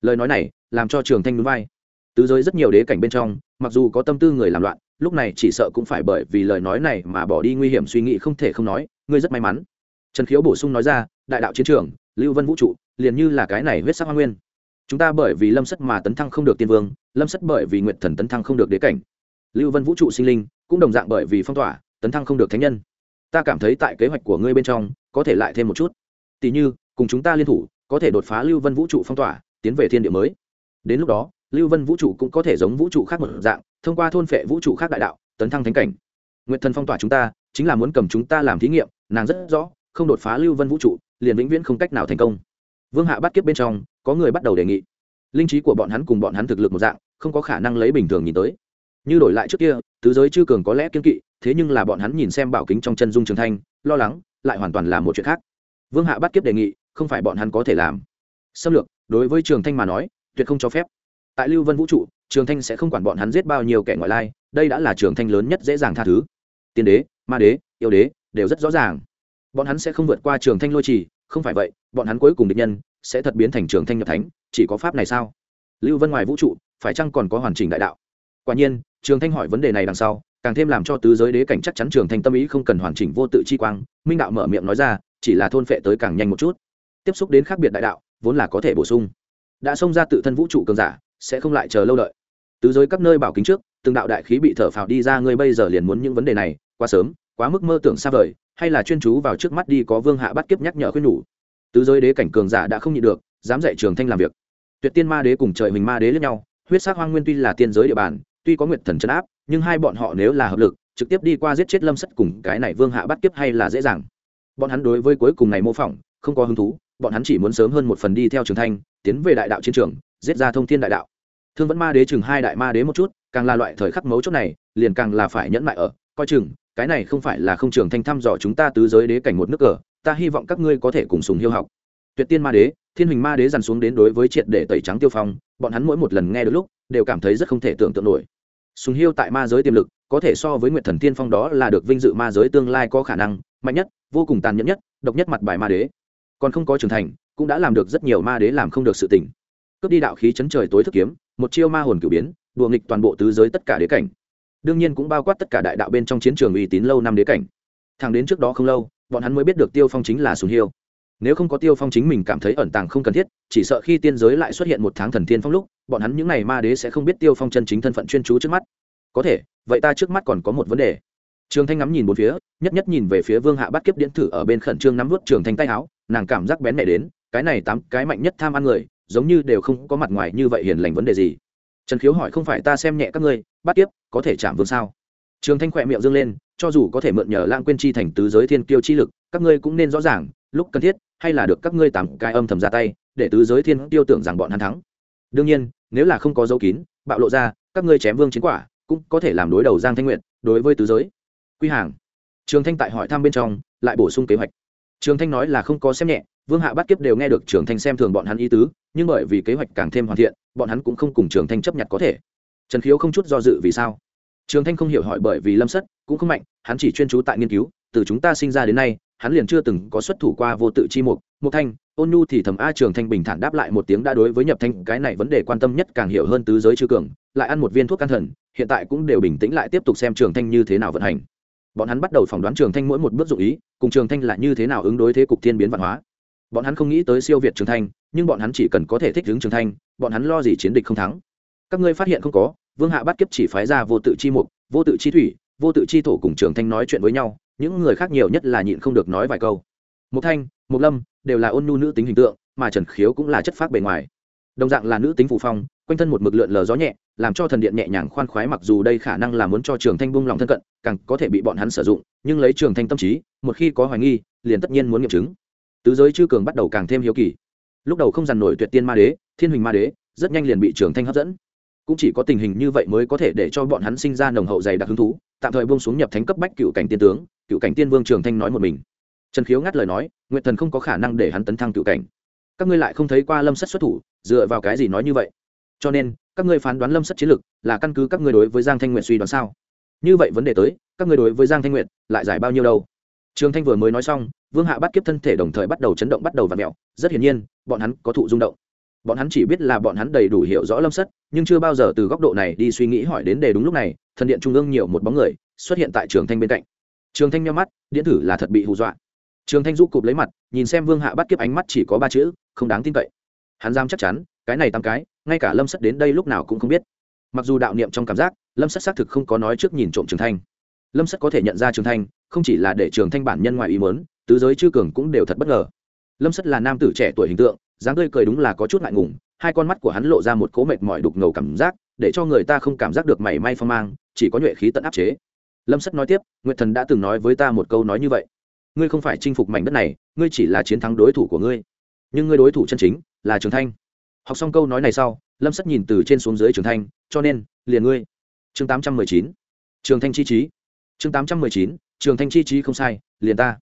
lời nói này làm cho trường thanh núi vai. Tứ giới rất nhiều đế cảnh bên trong, mặc dù có tâm tư người làm loạn, lúc này chỉ sợ cũng phải bởi vì lời nói này mà bỏ đi nguy hiểm suy nghĩ không thể không nói, ngươi rất may mắn. Trần khiếu bổ sung nói ra, đại đạo chiến trường, lưu vân vũ trụ, liền như là cái này huyết sắc hoa nguyên. Chúng ta bởi vì lâm sất mà tấn thăng không được tiên vương, lâm sất bởi vì nguyện thần tấn thăng không được đế cảnh. Lưu vân vũ trụ sinh linh cũng đồng dạng bởi vì phong tỏa, tấn thăng không được thánh nhân ta cảm thấy tại kế hoạch của ngươi bên trong, có thể lại thêm một chút. Tỉ như, cùng chúng ta liên thủ, có thể đột phá lưu vân vũ trụ phong tỏa, tiến về thiên địa mới. Đến lúc đó, lưu vân vũ trụ cũng có thể giống vũ trụ khác một dạng, thông qua thôn phệ vũ trụ khác đại đạo, tấn thăng thánh cảnh. Nguyện thần phong tỏa chúng ta, chính là muốn cầm chúng ta làm thí nghiệm, nàng rất rõ, không đột phá lưu vân vũ trụ, liền vĩnh viễn không cách nào thành công. Vương hạ bắt kiếp bên trong, có người bắt đầu đề nghị. Linh trí của bọn hắn cùng bọn hắn thực lực một dạng, không có khả năng lấy bình thường nhìn tới. Như đổi lại trước kia, tứ giới chư cường có lẽ kiên kỵ thế nhưng là bọn hắn nhìn xem bảo kính trong chân dung trường thanh, lo lắng, lại hoàn toàn là một chuyện khác. Vương hạ bắt kiếp đề nghị, không phải bọn hắn có thể làm. Xâm lược, đối với trường thanh mà nói, tuyệt không cho phép. Tại lưu vân vũ trụ, trường thanh sẽ không quản bọn hắn giết bao nhiêu kẻ ngoại lai, đây đã là trường thanh lớn nhất dễ dàng tha thứ. Tiên đế, ma đế, yêu đế, đều rất rõ ràng. Bọn hắn sẽ không vượt qua trường thanh lôi trì, không phải vậy, bọn hắn cuối cùng địch nhân, sẽ thật biến thành trường thanh nhập thánh, chỉ có pháp này sao? Lưu vân ngoài vũ trụ, phải chăng còn có hoàn chỉnh đại đạo? Quả nhiên, trường thanh hỏi vấn đề này đằng sau càng thêm làm cho tứ giới đế cảnh chắc chắn trường thanh tâm ý không cần hoàn chỉnh vô tự chi quang, minh đạo mở miệng nói ra, chỉ là thôn phệ tới càng nhanh một chút. Tiếp xúc đến khác biệt đại đạo, vốn là có thể bổ sung. Đã xông ra tự thân vũ trụ cường giả, sẽ không lại chờ lâu đợi. Tứ giới các nơi bảo kính trước, từng đạo đại khí bị thở phào đi ra, ngươi bây giờ liền muốn những vấn đề này, quá sớm, quá mức mơ tưởng xa vời, hay là chuyên chú vào trước mắt đi, có vương hạ bắt kiếp nhắc nhở khuyên nhủ. Tứ giới đế cảnh cường giả đã không nhịn được, dám dạy trường thanh làm việc. Tuyệt tiên ma đế cùng trời mình ma đế lẫn nhau, huyết sắc hoang nguyên tuy là tiên giới địa bàn, tuy có nguyệt thần chấn áp nhưng hai bọn họ nếu là hợp lực, trực tiếp đi qua giết chết lâm sắt cùng cái này vương hạ bắt kiếp hay là dễ dàng. Bọn hắn đối với cuối cùng này mô phỏng, không có hứng thú, bọn hắn chỉ muốn sớm hơn một phần đi theo trường thanh, tiến về đại đạo chiến trường, giết ra thông thiên đại đạo. Thương vẫn ma đế chừng hai đại ma đế một chút, càng là loại thời khắc mấu chốt này, liền càng là phải nhẫn lại ở, coi chừng, cái này không phải là không trường thanh thăm dò chúng ta tứ giới đế cảnh một nước cờ, ta hy vọng các ngươi có thể cùng sùng hiêu học. Tuyệt tiên ma đế, thiên hình ma đế dằn xuống đến đối với triệt để tẩy trắng tiêu phong, bọn hắn mỗi một lần nghe được lúc, đều cảm thấy rất không thể tưởng tượng nổi sùng hiêu tại ma giới tiềm lực, có thể so với nguyện thần tiên phong đó là được vinh dự ma giới tương lai có khả năng, mạnh nhất, vô cùng tàn nhẫn nhất, độc nhất mặt bài ma đế. Còn không có trưởng thành, cũng đã làm được rất nhiều ma đế làm không được sự tỉnh cướp đi đạo khí chấn trời tối thức kiếm, một chiêu ma hồn cử biến, đùa nghịch toàn bộ tứ giới tất cả đế cảnh. Đương nhiên cũng bao quát tất cả đại đạo bên trong chiến trường uy tín lâu năm đế cảnh. Thẳng đến trước đó không lâu, bọn hắn mới biết được tiêu phong chính là sùng hiêu nếu không có tiêu phong chính mình cảm thấy ẩn tàng không cần thiết, chỉ sợ khi tiên giới lại xuất hiện một tháng thần tiên phong lúc, bọn hắn những n à y ma đế sẽ không biết tiêu phong chân chính thân phận chuyên chú trước mắt. Có thể, vậy ta trước mắt còn có một vấn đề. Trường thanh ngắm nhìn bốn phía, nhất nhất nhìn về phía vương hạ bắt kiếp điện thử ở bên khẩn trương nắm vút trường thanh tay áo, nàng cảm giác bén mẹ đến, cái này tám cái mạnh nhất tham ăn người, giống như đều không có mặt ngoài như vậy hiền lành vấn đề gì. Trần khiếu hỏi không phải ta xem nhẹ các ngươi bắt kiếp, có thể chạm vương sao? Trường thanh khỏe miệng dâng lên, cho dù có thể mượn nhờ lãng quên chi thành tứ giới thiên kiêu chi lực, các ngươi cũng nên rõ ràng, lúc cần thiết hay là được các ngươi tạm cái âm thầm ra tay, để tứ giới thiên tiêu tưởng rằng bọn hắn thắng. Đương nhiên, nếu là không có dấu kín, bạo lộ ra, các ngươi chém vương chiến quả, cũng có thể làm đối đầu giang thanh nguyện đối với tứ giới. Quy hàng. Trường thanh tại hỏi thăm bên trong, lại bổ sung kế hoạch. Trường thanh nói là không có xem nhẹ, vương hạ bắt kiếp đều nghe được trường thanh xem thường bọn hắn ý tứ, nhưng bởi vì kế hoạch càng thêm hoàn thiện, bọn hắn cũng không cùng trường thanh chấp nhận có thể. Trần khiếu không chút do dự vì sao? Trường thanh không hiểu hỏi bởi vì lâm sất cũng không mạnh, hắn chỉ chuyên trú tại nghiên cứu, từ chúng ta sinh ra đến nay hắn liền chưa từng có xuất thủ qua vô tự chi mục. Mục thanh, ôn nhu thì thầm a trường thanh bình thản đáp lại một tiếng đã đối với nhập thanh, cái này vấn đề quan tâm nhất càng hiểu hơn tứ giới chư cường, lại ăn một viên thuốc can thần, hiện tại cũng đều bình tĩnh lại tiếp tục xem trường thanh như thế nào vận hành. Bọn hắn bắt đầu phỏng đoán trường thanh mỗi một bước dụ ý, cùng trường thanh là như thế nào ứng đối thế cục thiên biến văn hóa. Bọn hắn không nghĩ tới siêu việt trường thanh, nhưng bọn hắn chỉ cần có thể thích ứng trường thanh, bọn hắn lo gì chiến địch không thắng. Các ngươi phát hiện không có, vương hạ bắt kiếp chỉ phái ra vô tự chi mục, vô tự chi thủy, vô tự chi thổ cùng trường thanh nói chuyện với nhau những người khác nhiều nhất là nhịn không được nói vài câu. Một thanh một lâm đều là ôn nhu nữ tính hình tượng, mà trần khiếu cũng là chất phác bề ngoài. Đồng dạng là nữ tính phù phong, quanh thân một mực lượn lờ gió nhẹ, làm cho thần điện nhẹ nhàng khoan khoái mặc dù đây khả năng là muốn cho trường thanh bung lòng thân cận, càng có thể bị bọn hắn sử dụng, nhưng lấy trường thanh tâm trí, một khi có hoài nghi, liền tất nhiên muốn nghiệm chứng. Tứ giới chư cường bắt đầu càng thêm hiếu kỳ. Lúc đầu không dằn nổi tuyệt tiên ma đế, thiên huỳnh ma đế, rất nhanh liền bị trường thanh hấp dẫn. Cũng chỉ có tình hình như vậy mới có thể để cho bọn hắn sinh ra nồng hậu dày đặc hứng thú, tạm thời buông xuống nhập thánh cấp bách cựu cảnh tiên tướng cựu cảnh tiên vương trường thanh nói một mình. Trần khiếu ngắt lời nói nguyện thần không có khả năng để hắn tấn thăng cựu cảnh. Các ngươi lại không thấy qua lâm sất xuất thủ, dựa vào cái gì nói như vậy? Cho nên, các ngươi phán đoán lâm sất chiến lực là căn cứ các ngươi đối với giang thanh nguyện suy đoán sao? Như vậy vấn đề tới, các ngươi đối với giang thanh nguyện lại giải bao nhiêu đâu? Trường thanh vừa mới nói xong, vương hạ bắt kiếp thân thể đồng thời bắt đầu chấn động, bắt đầu và mẹo rất hiển nhiên, bọn hắn có thụ rung động. Bọn hắn chỉ biết là bọn hắn đầy đủ hiểu rõ lâm sất, nhưng chưa bao giờ từ góc độ này đi suy nghĩ hỏi đến đề đúng lúc này, thần điện trung ương nhiều một bóng người xuất hiện tại trường thanh bên cạnh trường thanh nhau mắt, điện thử là thật bị hù dọa. Trường thanh du cụp lấy mặt, nhìn xem vương hạ bắt kiếp ánh mắt chỉ có ba chữ, không đáng tin cậy. Hắn dám chắc chắn, cái này tám cái, ngay cả lâm sắt đến đây lúc nào cũng không biết. Mặc dù đạo niệm trong cảm giác, lâm sắt xác thực không có nói trước nhìn trộm trường thanh. Lâm sắt có thể nhận ra trường thanh, không chỉ là để trường thanh bản nhân ngoài ý mớn tứ giới chư cường cũng đều thật bất ngờ. Lâm sắt là nam tử trẻ tuổi hình tượng, dáng tươi cười đúng là có chút ngại ngùng, hai con mắt của hắn lộ ra một cố mệt mỏi đục ngầu cảm giác, để cho người ta không cảm giác được mảy may phong mang, chỉ có nhuệ khí tận áp chế lâm sắt nói tiếp, nguyệt thần đã từng nói với ta một câu nói như vậy. Ngươi không phải chinh phục mảnh đất này, ngươi chỉ là chiến thắng đối thủ của ngươi. Nhưng ngươi đối thủ chân chính là trường thanh. Học xong câu nói này sau, lâm sắt nhìn từ trên xuống dưới trường thanh, cho nên, liền ngươi. Chương tám trăm mười chín. Trường thanh chi trí. Chương tám trăm mười chín, trường thanh chi trí không sai, liền ta.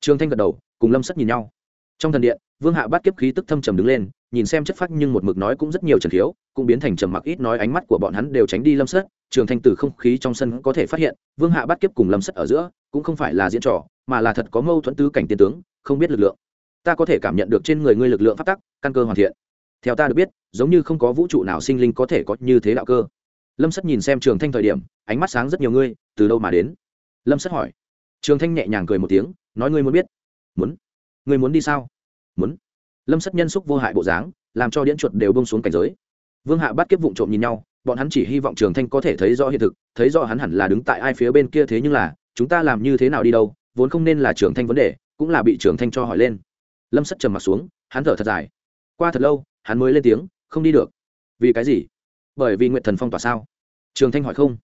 Trường thanh gật đầu, cùng lâm sắt nhìn nhau. Trong thần điện vương hạ bắt kiếp khí tức thâm trầm đứng lên, nhìn xem chất phát nhưng một mực nói cũng rất nhiều trần khiếu cũng biến thành trầm mặc ít nói ánh mắt của bọn hắn đều tránh đi lâm sất, trường thanh từ không khí trong sân có thể phát hiện, vương hạ bắt kiếp cùng lâm sất ở giữa, cũng không phải là diễn trò, mà là thật có mâu thuẫn tứ cảnh tiên tướng, không biết lực lượng. Ta có thể cảm nhận được trên người ngươi lực lượng phát tắc, căn cơ hoàn thiện. Theo ta được biết, giống như không có vũ trụ nào sinh linh có thể có như thế đạo cơ. Lâm Sắt nhìn xem trường thanh thời điểm, ánh mắt sáng rất nhiều ngươi, từ đâu mà đến? Lâm Sắt hỏi. Trường thanh nhẹ nhàng cười một tiếng, nói ngươi muốn biết. Muốn. Ngươi muốn đi sao? Muốn. Lâm sắt nhân xúc vô hại bộ dáng, làm cho điễn chuột đều bông xuống cảnh giới. Vương hạ bắt kiếp vụng trộm nhìn nhau, bọn hắn chỉ hy vọng trường thanh có thể thấy rõ hiện thực, thấy rõ hắn hẳn là đứng tại ai phía bên kia thế nhưng là, chúng ta làm như thế nào đi đâu, vốn không nên là trường thanh vấn đề, cũng là bị trường thanh cho hỏi lên. Lâm sắt trầm m ặ t xuống, hắn thở thật dài. Qua thật lâu, hắn mới lên tiếng, không đi được. Vì cái gì? Bởi vì nguyện thần phong tỏa sao? Trường thanh hỏi không.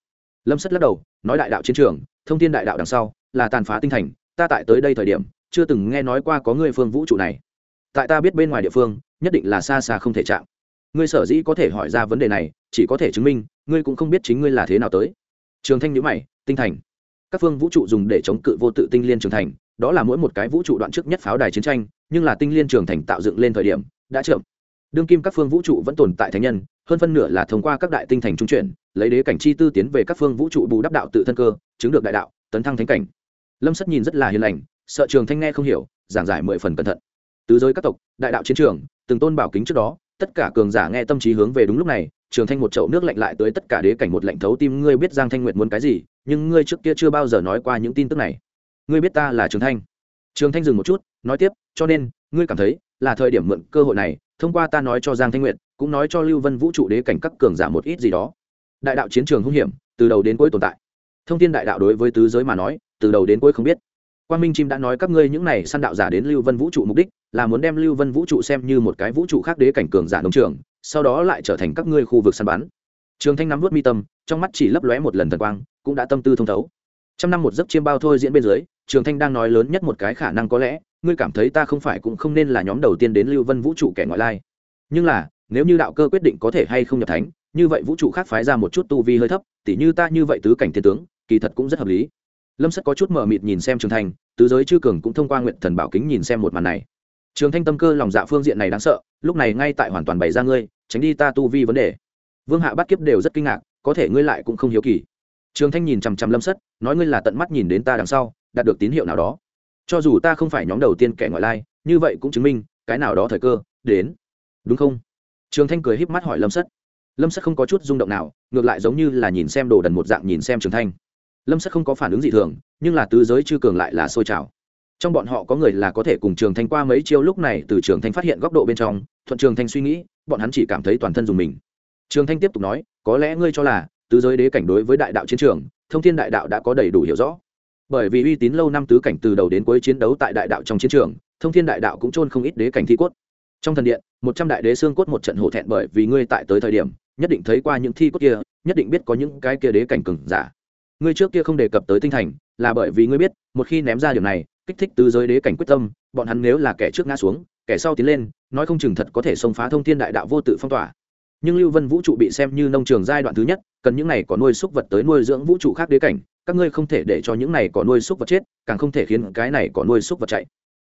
Lâm sắt lắc đầu, nói đại đạo chiến trường, thông tin đại đạo đằng sau, là tàn phá tinh thành, ta tại tới đây thời điểm, chưa từng nghe nói qua có người phương vũ trụ này tại ta biết bên ngoài địa phương, nhất định là xa xa không thể chạm. Ngươi sở dĩ có thể hỏi ra vấn đề này, chỉ có thể chứng minh, ngươi cũng không biết chính ngươi là thế nào tới. Trường thanh nhữ mày, tinh thành, các phương vũ trụ dùng để chống cự vô tự tinh liên trường thành, đó là mỗi một cái vũ trụ đoạn trước nhất pháo đài chiến tranh, nhưng là tinh liên trường thành tạo dựng lên thời điểm, đã chậm. Đương kim các phương vũ trụ vẫn tồn tại thánh nhân, hơn phân nửa là thông qua các đại tinh thành trung chuyển, lấy đế cảnh chi tư tiến về các phương vũ trụ bù đắp đạo tự thân cơ, chứng được đại đạo, tấn thăng thánh cảnh. Lâm Sắt nhìn rất là hiền lành, sợ trường thanh nghe không hiểu, giảng giải mười phần cẩn thận tứ giới các tộc, đại đạo chiến trường, từng tôn bảo kính trước đó, tất cả cường giả nghe tâm trí hướng về đúng lúc này, trường thanh một chậu nước lạnh lại tới tất cả đế cảnh một lạnh thấu tim, ngươi biết giang thanh nguyệt muốn cái gì, nhưng ngươi trước kia chưa bao giờ nói qua những tin tức này. Ngươi biết ta là trường thanh. Trường thanh dừng một chút, nói tiếp, cho nên, ngươi cảm thấy, là thời điểm mượn cơ hội này, thông qua ta nói cho giang thanh nguyệt, cũng nói cho lưu vân vũ trụ đế cảnh các cường giả một ít gì đó. Đại đạo chiến trường hung hiểm, từ đầu đến cuối tồn tại. Thông tin đại đạo đối với tứ giới mà nói, từ đầu đến cuối không biết quan minh chim đã nói các ngươi những này săn đạo giả đến lưu vân vũ trụ mục đích, là muốn đem lưu vân vũ trụ xem như một cái vũ trụ khác đế cảnh cường giả nông trường, sau đó lại trở thành các ngươi khu vực săn bắn. Trường thanh nắm nuốt mi tâm, trong mắt chỉ lấp lóe một lần thần quang, cũng đã tâm tư thông thấu. Trăm năm một giấc chiêm bao thôi diễn bên dưới, trường thanh đang nói lớn nhất một cái khả năng có lẽ, ngươi cảm thấy ta không phải cũng không nên là nhóm đầu tiên đến lưu vân vũ trụ kẻ ngoại lai. Nhưng là, nếu như đạo cơ quyết định có thể hay không nhập thánh, như vậy vũ trụ khác phái ra một chút tu vi hơi thấp, tỉ như ta như vậy tứ cảnh thiên tướng, kỳ thật cũng rất hợp lý. Lâm Sắt có chút mờ mịt nhìn xem trường thanh tứ giới chư cường cũng thông qua nguyện thần bảo kính nhìn xem một màn này. Trường thanh tâm cơ lòng dạ phương diện này đáng sợ, lúc này ngay tại hoàn toàn bày ra ngươi, tránh đi ta tu vi vấn đề. Vương hạ bắt kiếp đều rất kinh ngạc, có thể ngươi lại cũng không hiếu kỳ. Trường thanh nhìn chằm chằm lâm sất, nói ngươi là tận mắt nhìn đến ta đằng sau, đạt được tín hiệu nào đó. Cho dù ta không phải nhóm đầu tiên kẻ ngoại lai, như vậy cũng chứng minh, cái nào đó thời cơ, đến. Đúng không? Trường thanh cười híp mắt hỏi lâm sất. Lâm sất không có chút rung động nào, ngược lại giống như là nhìn xem đồ đần một dạng nhìn xem trường thanh lâm sất không có phản ứng gì thường, nhưng là tứ giới chư cường lại là sôi trào. Trong bọn họ có người là có thể cùng trường thanh qua mấy chiêu lúc này từ trường thanh phát hiện góc độ bên trong, thuận trường thanh suy nghĩ, bọn hắn chỉ cảm thấy toàn thân dùng mình. Trường thanh tiếp tục nói, có lẽ ngươi cho là tứ giới đế cảnh đối với đại đạo chiến trường, thông thiên đại đạo đã có đầy đủ hiểu rõ. Bởi vì uy tín lâu năm tứ cảnh từ đầu đến cuối chiến đấu tại đại đạo trong chiến trường, thông thiên đại đạo cũng trôn không ít đế cảnh thi cốt. Trong thần điện, một trăm đại đế xương cốt một trận hổ thẹn bởi vì ngươi tại tới thời điểm, nhất định thấy qua những thi cốt kia, nhất định biết có những cái kia đế cảnh cừng giả ngươi trước kia không đề cập tới tinh thành, là bởi vì ngươi biết, một khi ném ra điều này, kích thích tứ giới đế cảnh quyết tâm, bọn hắn nếu là kẻ trước ngã xuống, kẻ sau tiến lên, nói không chừng thật có thể xông phá thông thiên đại đạo vô tự phong tỏa. Nhưng lưu vân vũ trụ bị xem như nông trường giai đoạn thứ nhất, cần những này có nuôi súc vật tới nuôi dưỡng vũ trụ khác đế cảnh, các ngươi không thể để cho những này có nuôi súc vật chết, càng không thể khiến cái này có nuôi súc vật chạy.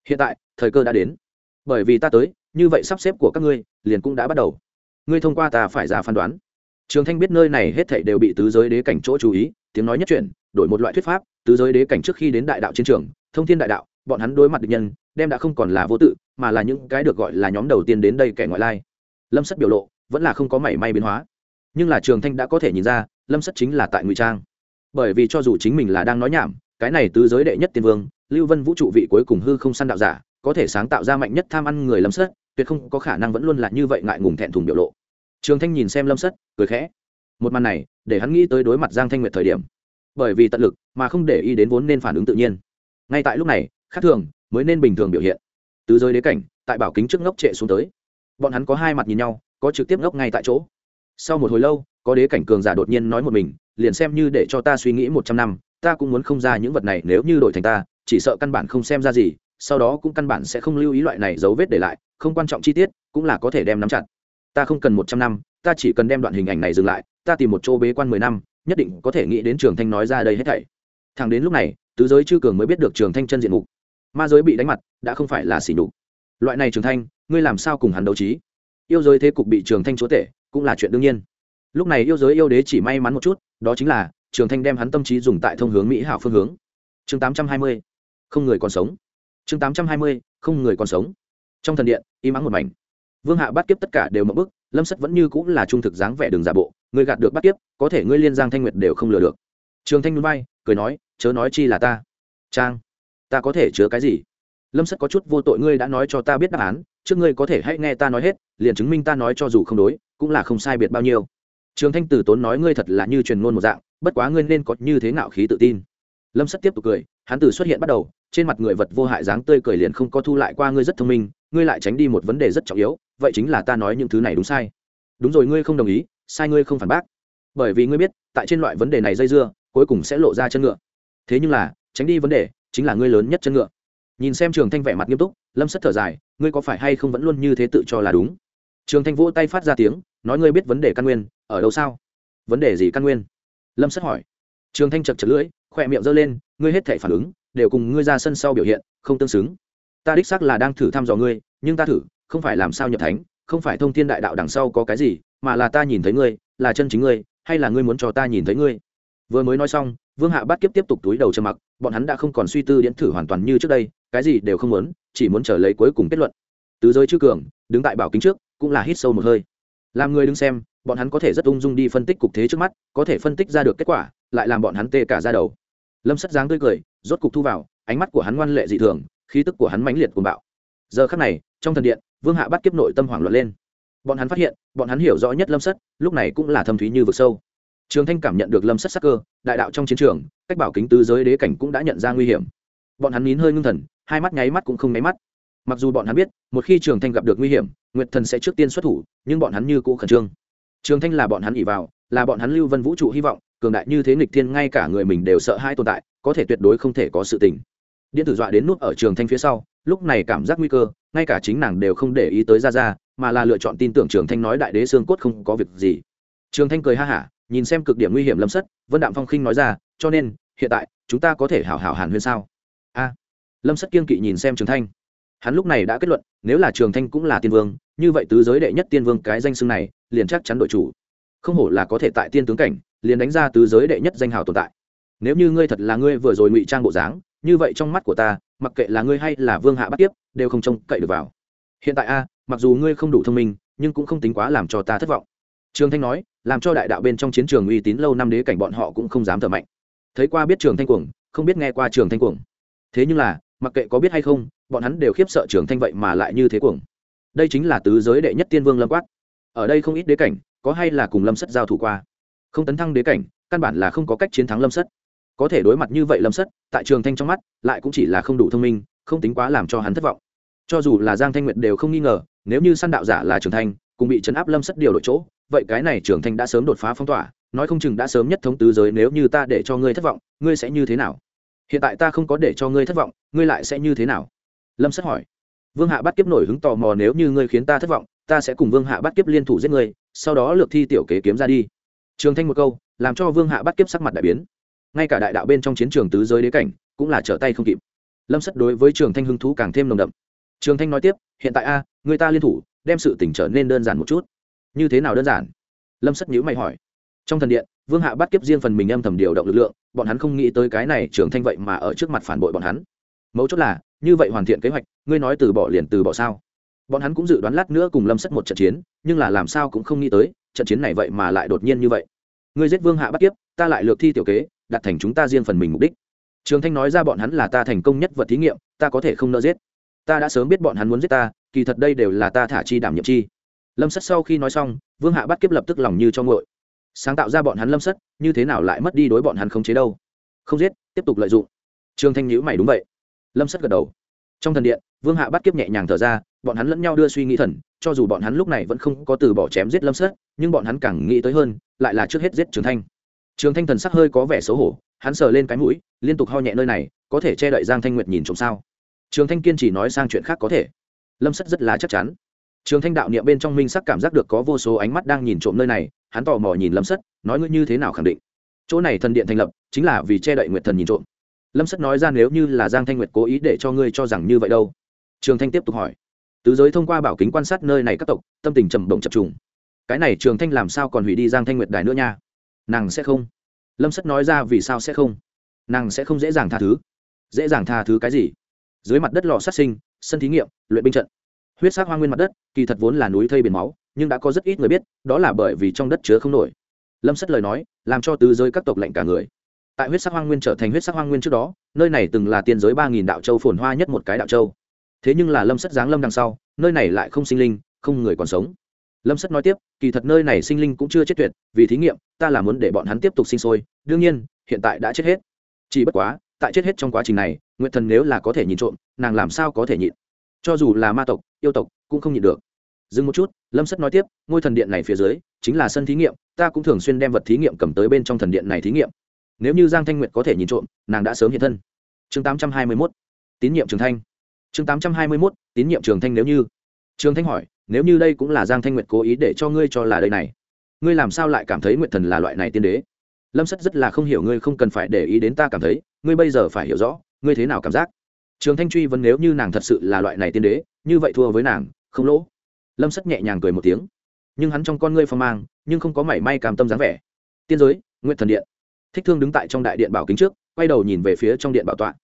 Hiện tại, thời cơ đã đến. Bởi vì ta tới, như vậy sắp xếp của các ngươi, liền cũng đã bắt đầu. Ngươi thông qua ta phải ra phán đoán trường thanh biết nơi này hết thảy đều bị tứ giới đế cảnh chỗ chú ý, tiếng nói nhất chuyển đổi một loại thuyết pháp, tứ giới đế cảnh trước khi đến đại đạo chiến trường, thông thiên đại đạo, bọn hắn đối mặt địch nhân, đem đã không còn là vô tự, mà là những cái được gọi là nhóm đầu tiên đến đây kẻ ngoại lai. Lâm sắt biểu lộ vẫn là không có mảy may biến hóa. Nhưng là trường thanh đã có thể nhìn ra, lâm sất chính là tại ngụy trang. Bởi vì cho dù chính mình là đang nói nhảm, cái này tứ giới đệ nhất tiên vương, lưu vân vũ trụ vị cuối cùng hư không săn đạo giả, có thể sáng tạo ra mạnh nhất tham ăn người lâm sất, tuyệt không có khả năng vẫn luôn là như vậy ngại ngùng thẹn thùng biểu lộ trường thanh nhìn xem lâm sất, cười khẽ. Một màn này, để hắn nghĩ tới đối mặt giang thanh nguyệt thời điểm. Bởi vì tận lực, mà không để ý đến vốn nên phản ứng tự nhiên. Ngay tại lúc này, khác thường, mới nên bình thường biểu hiện. Từ giới đế cảnh, tại bảo kính trước ngốc trệ xuống tới. Bọn hắn có hai mặt nhìn nhau, có trực tiếp ngốc ngay tại chỗ. Sau một hồi lâu, có đế cảnh cường giả đột nhiên nói một mình, liền xem như để cho ta suy nghĩ một trăm năm, ta cũng muốn không ra những vật này nếu như đổi thành ta, chỉ sợ căn bản không xem ra gì, sau đó cũng căn bản sẽ không lưu ý loại này dấu vết để lại, không quan trọng chi tiết, cũng là có thể đem nắm chặt ta không cần một trăm năm, ta chỉ cần đem đoạn hình ảnh này dừng lại, ta tìm một chỗ bế quan mười năm, nhất định có thể nghĩ đến trường thanh nói ra đây hết thảy. Thằng đến lúc này, tứ giới chư cường mới biết được trường thanh chân diện mục. Ma giới bị đánh mặt, đã không phải là xỉ nhục. Loại này trường thanh, ngươi làm sao cùng hắn đấu trí? Yêu giới thế cục bị trường thanh chúa tể, cũng là chuyện đương nhiên. Lúc này yêu giới yêu đế chỉ may mắn một chút, đó chính là trường thanh đem hắn tâm trí dùng tại thông hướng mỹ hảo phương hướng. Chương tám trăm hai mươi, không người còn sống. Chương tám trăm hai mươi, không người còn sống. Trong thần điện, im ắng một mảnh vương hạ bắt kiếp tất cả đều mậu bức, lâm sất vẫn như cũng là trung thực dáng vẻ đường giả bộ, người gạt được bắt kiếp, có thể ngươi liên giang thanh nguyệt đều không lừa được. Trường thanh núi bay cười nói, chớ nói chi là ta. Trang, ta có thể chứa cái gì? Lâm sất có chút vô tội, ngươi đã nói cho ta biết đáp án, trước ngươi có thể hãy nghe ta nói hết, liền chứng minh ta nói cho dù không đối, cũng là không sai biệt bao nhiêu. Trường thanh từ tốn nói, ngươi thật là như truyền ngôn một dạng, bất quá ngươi nên có như thế ngạo khí tự tin. Lâm sất tiếp tục cười, hắn từ xuất hiện bắt đầu, trên mặt người vật vô hại dáng tươi cười liền không có thu lại qua, ngươi rất thông minh, ngươi lại tránh đi một vấn đề rất trọng yếu vậy chính là ta nói những thứ này đúng sai. Đúng rồi, ngươi không đồng ý, sai ngươi không phản bác. Bởi vì ngươi biết, tại trên loại vấn đề này dây dưa, cuối cùng sẽ lộ ra chân ngựa. Thế nhưng là, tránh đi vấn đề, chính là ngươi lớn nhất chân ngựa. Nhìn xem trường thanh vẻ mặt nghiêm túc, lâm sất thở dài, ngươi có phải hay không vẫn luôn như thế tự cho là đúng? Trường thanh vỗ tay phát ra tiếng, nói ngươi biết vấn đề căn nguyên, ở đâu sao? Vấn đề gì căn nguyên? Lâm sất hỏi. Trường thanh chật chật lưỡi, khỏe miệng giơ lên, ngươi hết thể phản ứng, đều cùng ngươi ra sân sau biểu hiện, không tương xứng. Ta đích xác là đang thử thăm dò ngươi, nhưng ta thử không phải làm sao nhập thánh, không phải thông thiên đại đạo đằng sau có cái gì, mà là ta nhìn thấy ngươi, là chân chính ngươi, hay là ngươi muốn cho ta nhìn thấy ngươi? Vừa mới nói xong, vương hạ bát kiếp tiếp tục túi đầu trầm mặc, bọn hắn đã không còn suy tư điện thử hoàn toàn như trước đây, cái gì đều không muốn, chỉ muốn chờ lấy cuối cùng kết luận. Tứ giới chư cường, đứng tại bảo kính trước, cũng là hít sâu một hơi. Làm người đứng xem, bọn hắn có thể rất ung dung đi phân tích cục thế trước mắt, có thể phân tích ra được kết quả, lại làm bọn hắn tê cả ra đầu. Lâm sắt dáng tươi cười, rốt cục thu vào, ánh mắt của hắn ngoan lệ dị thường, khí tức của hắn mãnh liệt cuồng bạo. Giờ khắc này, trong thần điện vương hạ bắt kiếp nội tâm hoảng loạn lên. Bọn hắn phát hiện, bọn hắn hiểu rõ nhất lâm sắt lúc này cũng là thâm thúy như vực sâu. Trường thanh cảm nhận được lâm sắt sắc cơ, đại đạo trong chiến trường, cách bảo kính tứ giới đế cảnh cũng đã nhận ra nguy hiểm. Bọn hắn nín hơi ngưng thần, hai mắt nháy mắt cũng không nháy mắt. Mặc dù bọn hắn biết, một khi trường thanh gặp được nguy hiểm, nguyệt thần sẽ trước tiên xuất thủ, nhưng bọn hắn như cũ khẩn trương. Trường thanh là bọn hắn ỉ vào, là bọn hắn lưu vân vũ trụ hy vọng, cường đại như thế nghịch thiên ngay cả người mình đều sợ hai tồn tại, có thể tuyệt đối không thể có sự tình. Điện tử dọa đến nút ở trường thanh phía sau, lúc này cảm giác nguy cơ ngay cả chính nàng đều không để ý tới ra ra mà là lựa chọn tin tưởng trường thanh nói đại đế xương cốt không có việc gì. Trường thanh cười ha hả, nhìn xem cực điểm nguy hiểm lâm sất, vân đạm phong khinh nói ra, cho nên, hiện tại, chúng ta có thể hảo hảo hàn huyên sao? A. Lâm sất kiên kỵ nhìn xem trường thanh. Hắn lúc này đã kết luận, nếu là trường thanh cũng là tiên vương, như vậy tứ giới đệ nhất tiên vương cái danh xưng này, liền chắc chắn đội chủ. Không hổ là có thể tại tiên tướng cảnh, liền đánh ra tứ giới đệ nhất danh hào tồn tại. Nếu như ngươi thật là ngươi vừa rồi ngụy trang bộ dáng như vậy trong mắt của ta, mặc kệ là ngươi hay là vương hạ bắt tiếp đều không trông cậy được vào. Hiện tại a, mặc dù ngươi không đủ thông minh, nhưng cũng không tính quá làm cho ta thất vọng. Trường thanh nói, làm cho đại đạo bên trong chiến trường uy tín lâu năm đế cảnh bọn họ cũng không dám thở mạnh. Thấy qua biết trường thanh cuồng, không biết nghe qua trường thanh cuồng. Thế nhưng là, mặc kệ có biết hay không, bọn hắn đều khiếp sợ trường thanh vậy mà lại như thế cuồng. Đây chính là tứ giới đệ nhất tiên vương lâm quát. Ở đây không ít đế cảnh, có hay là cùng lâm sất giao thủ qua. Không tấn thăng đế cảnh, căn bản là không có cách chiến thắng lâm sất có thể đối mặt như vậy lâm sất, tại trường thanh trong mắt, lại cũng chỉ là không đủ thông minh, không tính quá làm cho hắn thất vọng. Cho dù là giang thanh nguyệt đều không nghi ngờ, nếu như săn đạo giả là trường thanh, cùng bị chấn áp lâm sất điều đội chỗ, vậy cái này trường thanh đã sớm đột phá phong tỏa, nói không chừng đã sớm nhất thống tứ giới, nếu như ta để cho ngươi thất vọng, ngươi sẽ như thế nào? Hiện tại ta không có để cho ngươi thất vọng, ngươi lại sẽ như thế nào? Lâm sất hỏi. Vương hạ bắt kiếp nổi hứng tò mò, nếu như ngươi khiến ta thất vọng, ta sẽ cùng vương hạ bắt kiếp liên thủ giết ngươi, sau đó lược thi tiểu kế kiếm ra đi. Trường thanh một câu, làm cho vương hạ bắt kiếp sắc mặt đại biến ngay cả đại đạo bên trong chiến trường tứ giới đế cảnh cũng là trở tay không kịp. Lâm sất đối với trường thanh hứng thú càng thêm nồng đậm. Trường thanh nói tiếp, hiện tại a, người ta liên thủ, đem sự tỉnh trở nên đơn giản một chút. Như thế nào đơn giản? Lâm sất nhữ mày hỏi. Trong thần điện, vương hạ bắt kiếp riêng phần mình âm thầm điều động lực lượng, bọn hắn không nghĩ tới cái này trường thanh vậy mà ở trước mặt phản bội bọn hắn. Mấu chốt là, như vậy hoàn thiện kế hoạch, ngươi nói từ bỏ liền từ bỏ sao? Bọn hắn cũng dự đoán lát nữa cùng lâm sất một trận chiến, nhưng là làm sao cũng không nghĩ tới, trận chiến này vậy mà lại đột nhiên như vậy. Ngươi giết vương hạ bắt kiếp, ta lại lược thi tiểu kế đặt thành chúng ta riêng phần mình mục đích. Trường thanh nói ra bọn hắn là ta thành công nhất vật thí nghiệm ta có thể không nợ giết. Ta đã sớm biết bọn hắn muốn giết ta kỳ thật đây đều là ta thả chi đảm nhiệm chi. Lâm Sắt sau khi nói xong vương hạ bắt kiếp lập tức lòng như cho ngội sáng tạo ra bọn hắn lâm Sắt, như thế nào lại mất đi đối bọn hắn không chế đâu? Không giết tiếp tục lợi dụng. Trương thanh nhữ mày đúng vậy. Lâm Sắt gật đầu. Trong thần điện vương hạ bắt kiếp nhẹ nhàng thở ra bọn hắn lẫn nhau đưa suy nghĩ thần cho dù bọn hắn lúc này vẫn không có từ bỏ chém giết lâm Sắt, nhưng bọn hắn càng nghĩ tới hơn lại là trước hết giết trường thanh trường thanh thần sắc hơi có vẻ xấu hổ hắn sờ lên cái mũi liên tục ho nhẹ nơi này có thể che đậy giang thanh nguyệt nhìn trộm sao? Trường thanh kiên chỉ nói sang chuyện khác có thể. Lâm Sắt rất là chắc chắn. Trường thanh đạo niệm bên trong minh sắc cảm giác được có vô số ánh mắt đang nhìn trộm nơi này hắn tò mò nhìn lâm Sắt, nói ngươi như thế nào khẳng định? Chỗ này thần điện thành lập chính là vì che đậy nguyệt thần nhìn trộm. Lâm Sắt nói ra nếu như là giang thanh nguyệt cố ý để cho ngươi cho rằng như vậy đâu. Trường thanh tiếp tục hỏi. Tứ giới thông qua bảo kính quan sát nơi này các tộc tâm tình trầm động chập trùng. Cái này trường thanh làm sao còn hủy đi giang thanh nguyệt đài nữa nha? Nàng sẽ không. Lâm sất nói ra vì sao sẽ không. Nàng sẽ không dễ dàng tha thứ. Dễ dàng tha thứ cái gì? Dưới mặt đất lò sát sinh, sân thí nghiệm, luyện binh trận. Huyết sắc hoang nguyên mặt đất, kỳ thật vốn là núi thây biển máu, nhưng đã có rất ít người biết, đó là bởi vì trong đất chứa không nổi. Lâm sất lời nói, làm cho tứ giới các tộc lệnh cả người. Tại huyết sắc hoang nguyên trở thành huyết sắc hoang nguyên trước đó, nơi này từng là tiên giới ba nghìn đạo châu phồn hoa nhất một cái đạo châu. Thế nhưng là lâm sất giáng lâm đằng sau, nơi này lại không sinh linh, không người còn sống lâm sất nói tiếp, kỳ thật nơi này sinh linh cũng chưa chết tuyệt, vì thí nghiệm, ta là muốn để bọn hắn tiếp tục sinh sôi, đương nhiên, hiện tại đã chết hết. Chỉ bất quá, tại chết hết trong quá trình này nguyện thần nếu là có thể nhìn trộm, nàng làm sao có thể nhịn? Cho dù là ma tộc, yêu tộc, cũng không nhịn được. Dừng một chút, lâm sất nói tiếp, ngôi thần điện này phía dưới, chính là sân thí nghiệm, ta cũng thường xuyên đem vật thí nghiệm cầm tới bên trong thần điện này thí nghiệm. Nếu như giang thanh nguyệt có thể nhìn trộm, nàng đã sớm hiện thân. Chương tám trăm hai mươi mốt, tín nhiệm trường thanh. Chương tám trăm hai mươi mốt, tín nhiệm trường thanh nếu như. Trường thanh hỏi nếu như đây cũng là giang thanh nguyệt cố ý để cho ngươi cho là đây này, ngươi làm sao lại cảm thấy nguyệt thần là loại này tiên đế? Lâm sất rất là không hiểu ngươi không cần phải để ý đến ta cảm thấy, ngươi bây giờ phải hiểu rõ, ngươi thế nào cảm giác? Trường thanh truy vấn nếu như nàng thật sự là loại này tiên đế, như vậy thua với nàng, không lỗ. Lâm sất nhẹ nhàng cười một tiếng. Nhưng hắn trong con ngươi phong mang, nhưng không có mảy may cảm tâm dáng vẻ. Tiên giới nguyện thần điện. Thích thương đứng tại trong đại điện bảo kính trước, quay đầu nhìn về phía trong điện bảo tọa.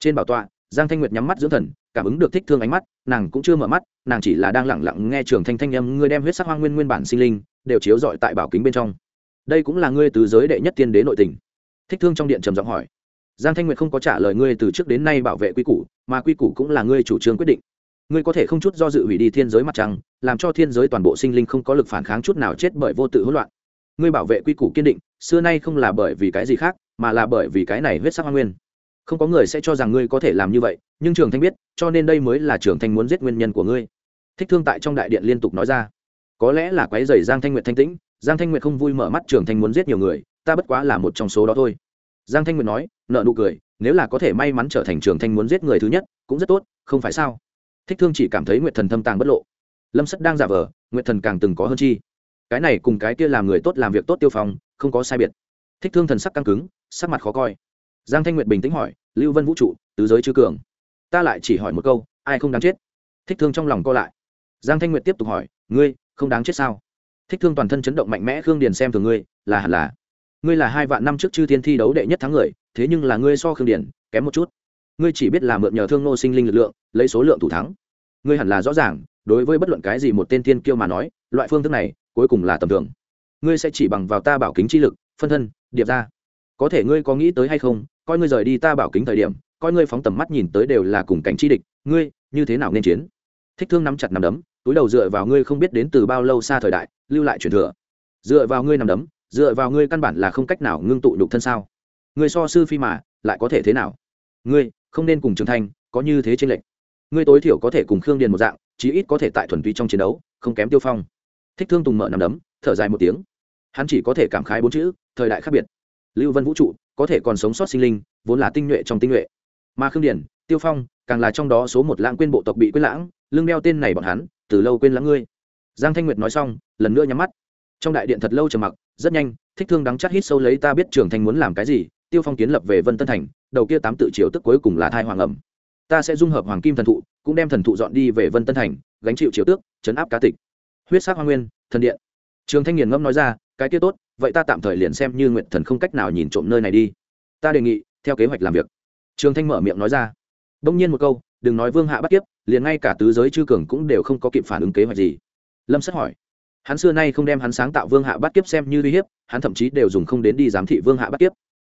Trên bảo tọa, giang thanh nguyệt nhắm mắt dưỡng thần cảm ứng được thích thương ánh mắt, nàng cũng chưa mở mắt, nàng chỉ là đang lẳng lặng nghe trường thanh thanh âm, ngươi đem huyết sắc hoang nguyên nguyên bản sinh linh đều chiếu dọi tại bảo kính bên trong. Đây cũng là ngươi từ giới đệ nhất tiên đế nội tình. Thích thương trong điện trầm giọng hỏi. Giang thanh nguyệt không có trả lời ngươi từ trước đến nay bảo vệ quy củ, mà quy củ cũng là ngươi chủ trương quyết định. Ngươi có thể không chút do dự hủy đi thiên giới mặt trăng, làm cho thiên giới toàn bộ sinh linh không có lực phản kháng chút nào chết bởi vô tự hỗn loạn. Ngươi bảo vệ quy củ kiên định, xưa nay không là bởi vì cái gì khác, mà là bởi vì cái này huyết sắc hoa nguyên không có người sẽ cho rằng ngươi có thể làm như vậy nhưng trường thanh biết cho nên đây mới là trường thanh muốn giết nguyên nhân của ngươi. Thích thương tại trong đại điện liên tục nói ra. Có lẽ là quái dày giang thanh nguyệt thanh tĩnh giang thanh nguyệt không vui mở mắt trường thanh muốn giết nhiều người ta bất quá là một trong số đó thôi. Giang thanh nguyệt nói nợ nụ cười nếu là có thể may mắn trở thành trường thanh muốn giết người thứ nhất cũng rất tốt không phải sao? Thích thương chỉ cảm thấy nguyệt thần thâm tàng bất lộ. Lâm sất đang giả vờ nguyệt thần càng từng có hơn chi. Cái này cùng cái kia làm người tốt làm việc tốt tiêu phòng, không có sai biệt. Thích thương thần sắc căng cứng sắc mặt khó coi giang thanh nguyệt bình tĩnh hỏi, lưu vân vũ trụ, tứ giới chư cường. Ta lại chỉ hỏi một câu, ai không đáng chết? Thích thương trong lòng co lại. Giang thanh nguyệt tiếp tục hỏi, ngươi, không đáng chết sao? Thích thương toàn thân chấn động mạnh mẽ, khương điền xem thường ngươi, là hẳn là. Ngươi là hai vạn năm trước chư thiên thi đấu đệ nhất thắng người, thế nhưng là ngươi so khương điền kém một chút. Ngươi chỉ biết là mượn nhờ thương nô sinh linh lực lượng, lấy số lượng thủ thắng. Ngươi hẳn là rõ ràng, đối với bất luận cái gì một tên thiên kiêu mà nói, loại phương thức này cuối cùng là tầm thường. Ngươi sẽ chỉ bằng vào ta bảo kính chi lực, phân thân, điệp ra có thể ngươi có nghĩ tới hay không coi ngươi rời đi ta bảo kính thời điểm coi ngươi phóng tầm mắt nhìn tới đều là cùng cảnh chi địch ngươi như thế nào nên chiến? Thích thương nắm chặt nắm đấm túi đầu dựa vào ngươi không biết đến từ bao lâu xa thời đại lưu lại truyền thừa. Dựa vào ngươi nắm đấm dựa vào ngươi căn bản là không cách nào ngưng tụ đục thân sao? Ngươi so sư phi mà lại có thể thế nào? Ngươi không nên cùng trường thành, có như thế trên lệnh ngươi tối thiểu có thể cùng khương điền một dạng chí ít có thể tại thuần túy trong chiến đấu không kém tiêu phong. Thích thương tùng mở nằm đấm thở dài một tiếng. Hắn chỉ có thể cảm khái bốn chữ thời đại khác biệt lưu vân vũ trụ, có thể còn sống sót sinh linh, vốn là tinh nhuệ trong tinh nhuệ. Mà khương điển tiêu phong, càng là trong đó số một lãng quên bộ tộc bị quên lãng lương đeo tên này bọn hắn, từ lâu quên lãng ngươi. Giang thanh nguyệt nói xong, lần nữa nhắm mắt. Trong đại điện thật lâu trầm mặc, rất nhanh, thích thương đắng chắt hít sâu lấy ta biết trường thanh muốn làm cái gì, tiêu phong kiến lập về vân tân thành, đầu kia tám tự triều tức cuối cùng là thai hoàng ẩm. Ta sẽ dung hợp hoàng kim thần thụ, cũng đem thần thụ dọn đi về vân tân thành, gánh chịu triều tước, chấn áp cá tịch. Huyết sắc hoa nguyên, thần điện. Trường thanh nghiền ngâm nói ra, cái kia tốt vậy ta tạm thời liền xem như nguyện thần không cách nào nhìn trộm nơi này đi. Ta đề nghị theo kế hoạch làm việc. Trường thanh mở miệng nói ra. Đông nhiên một câu đừng nói vương hạ bắt kiếp, liền ngay cả tứ giới chư cường cũng đều không có kịp phản ứng kế hoạch gì. Lâm sất hỏi. Hắn xưa nay không đem hắn sáng tạo vương hạ bắt kiếp xem như uy hiếp hắn thậm chí đều dùng không đến đi giám thị vương hạ bắt kiếp.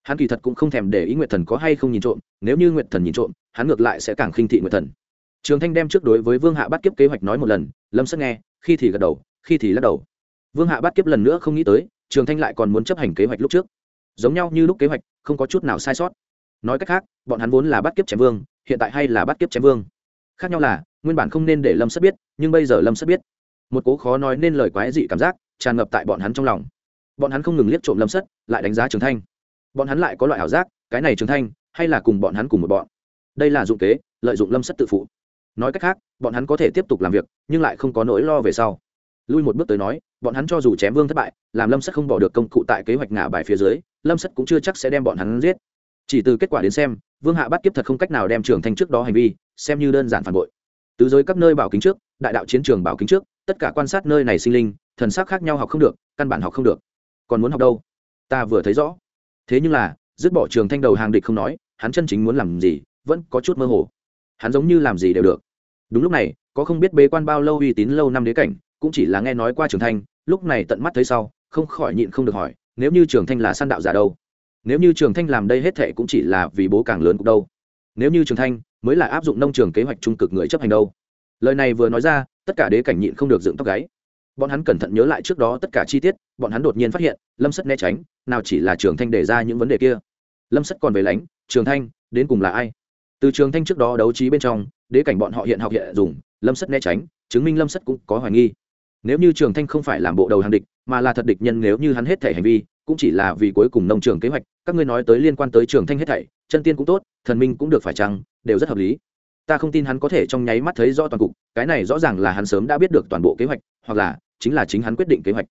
Hắn kỳ thật cũng không thèm để ý nguyệt thần có hay không nhìn trộm nếu như nguyệt thần nhìn trộm hắn ngược lại sẽ càng khinh thị nguyệt thần. Trường thanh đem trước đối với vương hạ bắt kiếp kế hoạch nói một lần lâm sất nghe khi thì gật đầu khi thì lắc đầu. Vương hạ bắt kiếp lần nữa không nghĩ tới trường thanh lại còn muốn chấp hành kế hoạch lúc trước. Giống nhau như lúc kế hoạch, không có chút nào sai sót. Nói cách khác, bọn hắn vốn là bắt kiếp chém vương, hiện tại hay là bắt kiếp chém vương. Khác nhau là, nguyên bản không nên để lâm sất biết, nhưng bây giờ lâm sất biết. Một cố khó nói nên lời quái dị cảm giác tràn ngập tại bọn hắn trong lòng. Bọn hắn không ngừng liếc trộm lâm sất, lại đánh giá trường thanh. Bọn hắn lại có loại ảo giác, cái này trường thanh, hay là cùng bọn hắn cùng một bọn. Đây là dụng kế, lợi dụng lâm sất tự phụ. Nói cách khác, bọn hắn có thể tiếp tục làm việc, nhưng lại không có nỗi lo về sau lui một bước tới nói, bọn hắn cho dù chém vương thất bại, làm lâm sắt không bỏ được công cụ tại kế hoạch ngả bài phía dưới, lâm sắt cũng chưa chắc sẽ đem bọn hắn giết. Chỉ từ kết quả đến xem, vương hạ bắt kiếp thật không cách nào đem trường thanh trước đó hành vi, xem như đơn giản phản bội. Tứ giới các nơi bảo kính trước, đại đạo chiến trường bảo kính trước, tất cả quan sát nơi này sinh linh, thần sắc khác nhau học không được, căn bản học không được. Còn muốn học đâu? Ta vừa thấy rõ. Thế nhưng là, dứt bỏ trường thanh đầu hàng địch không nói, hắn chân chính muốn làm gì, vẫn có chút mơ hồ. Hắn giống như làm gì đều được. Đúng lúc này, có không biết bế quan bao lâu uy tín lâu năm đế cảnh cũng chỉ là nghe nói qua trường thanh, lúc này tận mắt thấy sau, không khỏi nhịn không được hỏi, nếu như trường thanh là săn đạo giả đâu? Nếu như trường thanh làm đây hết thệ cũng chỉ là vì bố càng lớn cũng đâu? Nếu như trường thanh mới là áp dụng nông trường kế hoạch trung cực người chấp hành đâu? Lời này vừa nói ra, tất cả đế cảnh nhịn không được dựng tóc gáy. Bọn hắn cẩn thận nhớ lại trước đó tất cả chi tiết, bọn hắn đột nhiên phát hiện, lâm sất né tránh, nào chỉ là trường thanh đề ra những vấn đề kia. Lâm sất còn về lánh, trường thanh, đến cùng là ai? Từ trường thanh trước đó đấu trí bên trong, đế cảnh bọn họ hiện học hiện dùng lâm sất né tránh, chứng minh lâm sất cũng có hoài nghi nếu như trường thanh không phải làm bộ đầu hàng địch, mà là thật địch nhân nếu như hắn hết thể hành vi, cũng chỉ là vì cuối cùng nông trường kế hoạch, các ngươi nói tới liên quan tới trường thanh hết thảy, chân tiên cũng tốt, thần minh cũng được phải chăng, đều rất hợp lý. Ta không tin hắn có thể trong nháy mắt thấy rõ toàn cục, cái này rõ ràng là hắn sớm đã biết được toàn bộ kế hoạch, hoặc là chính là chính hắn quyết định kế hoạch.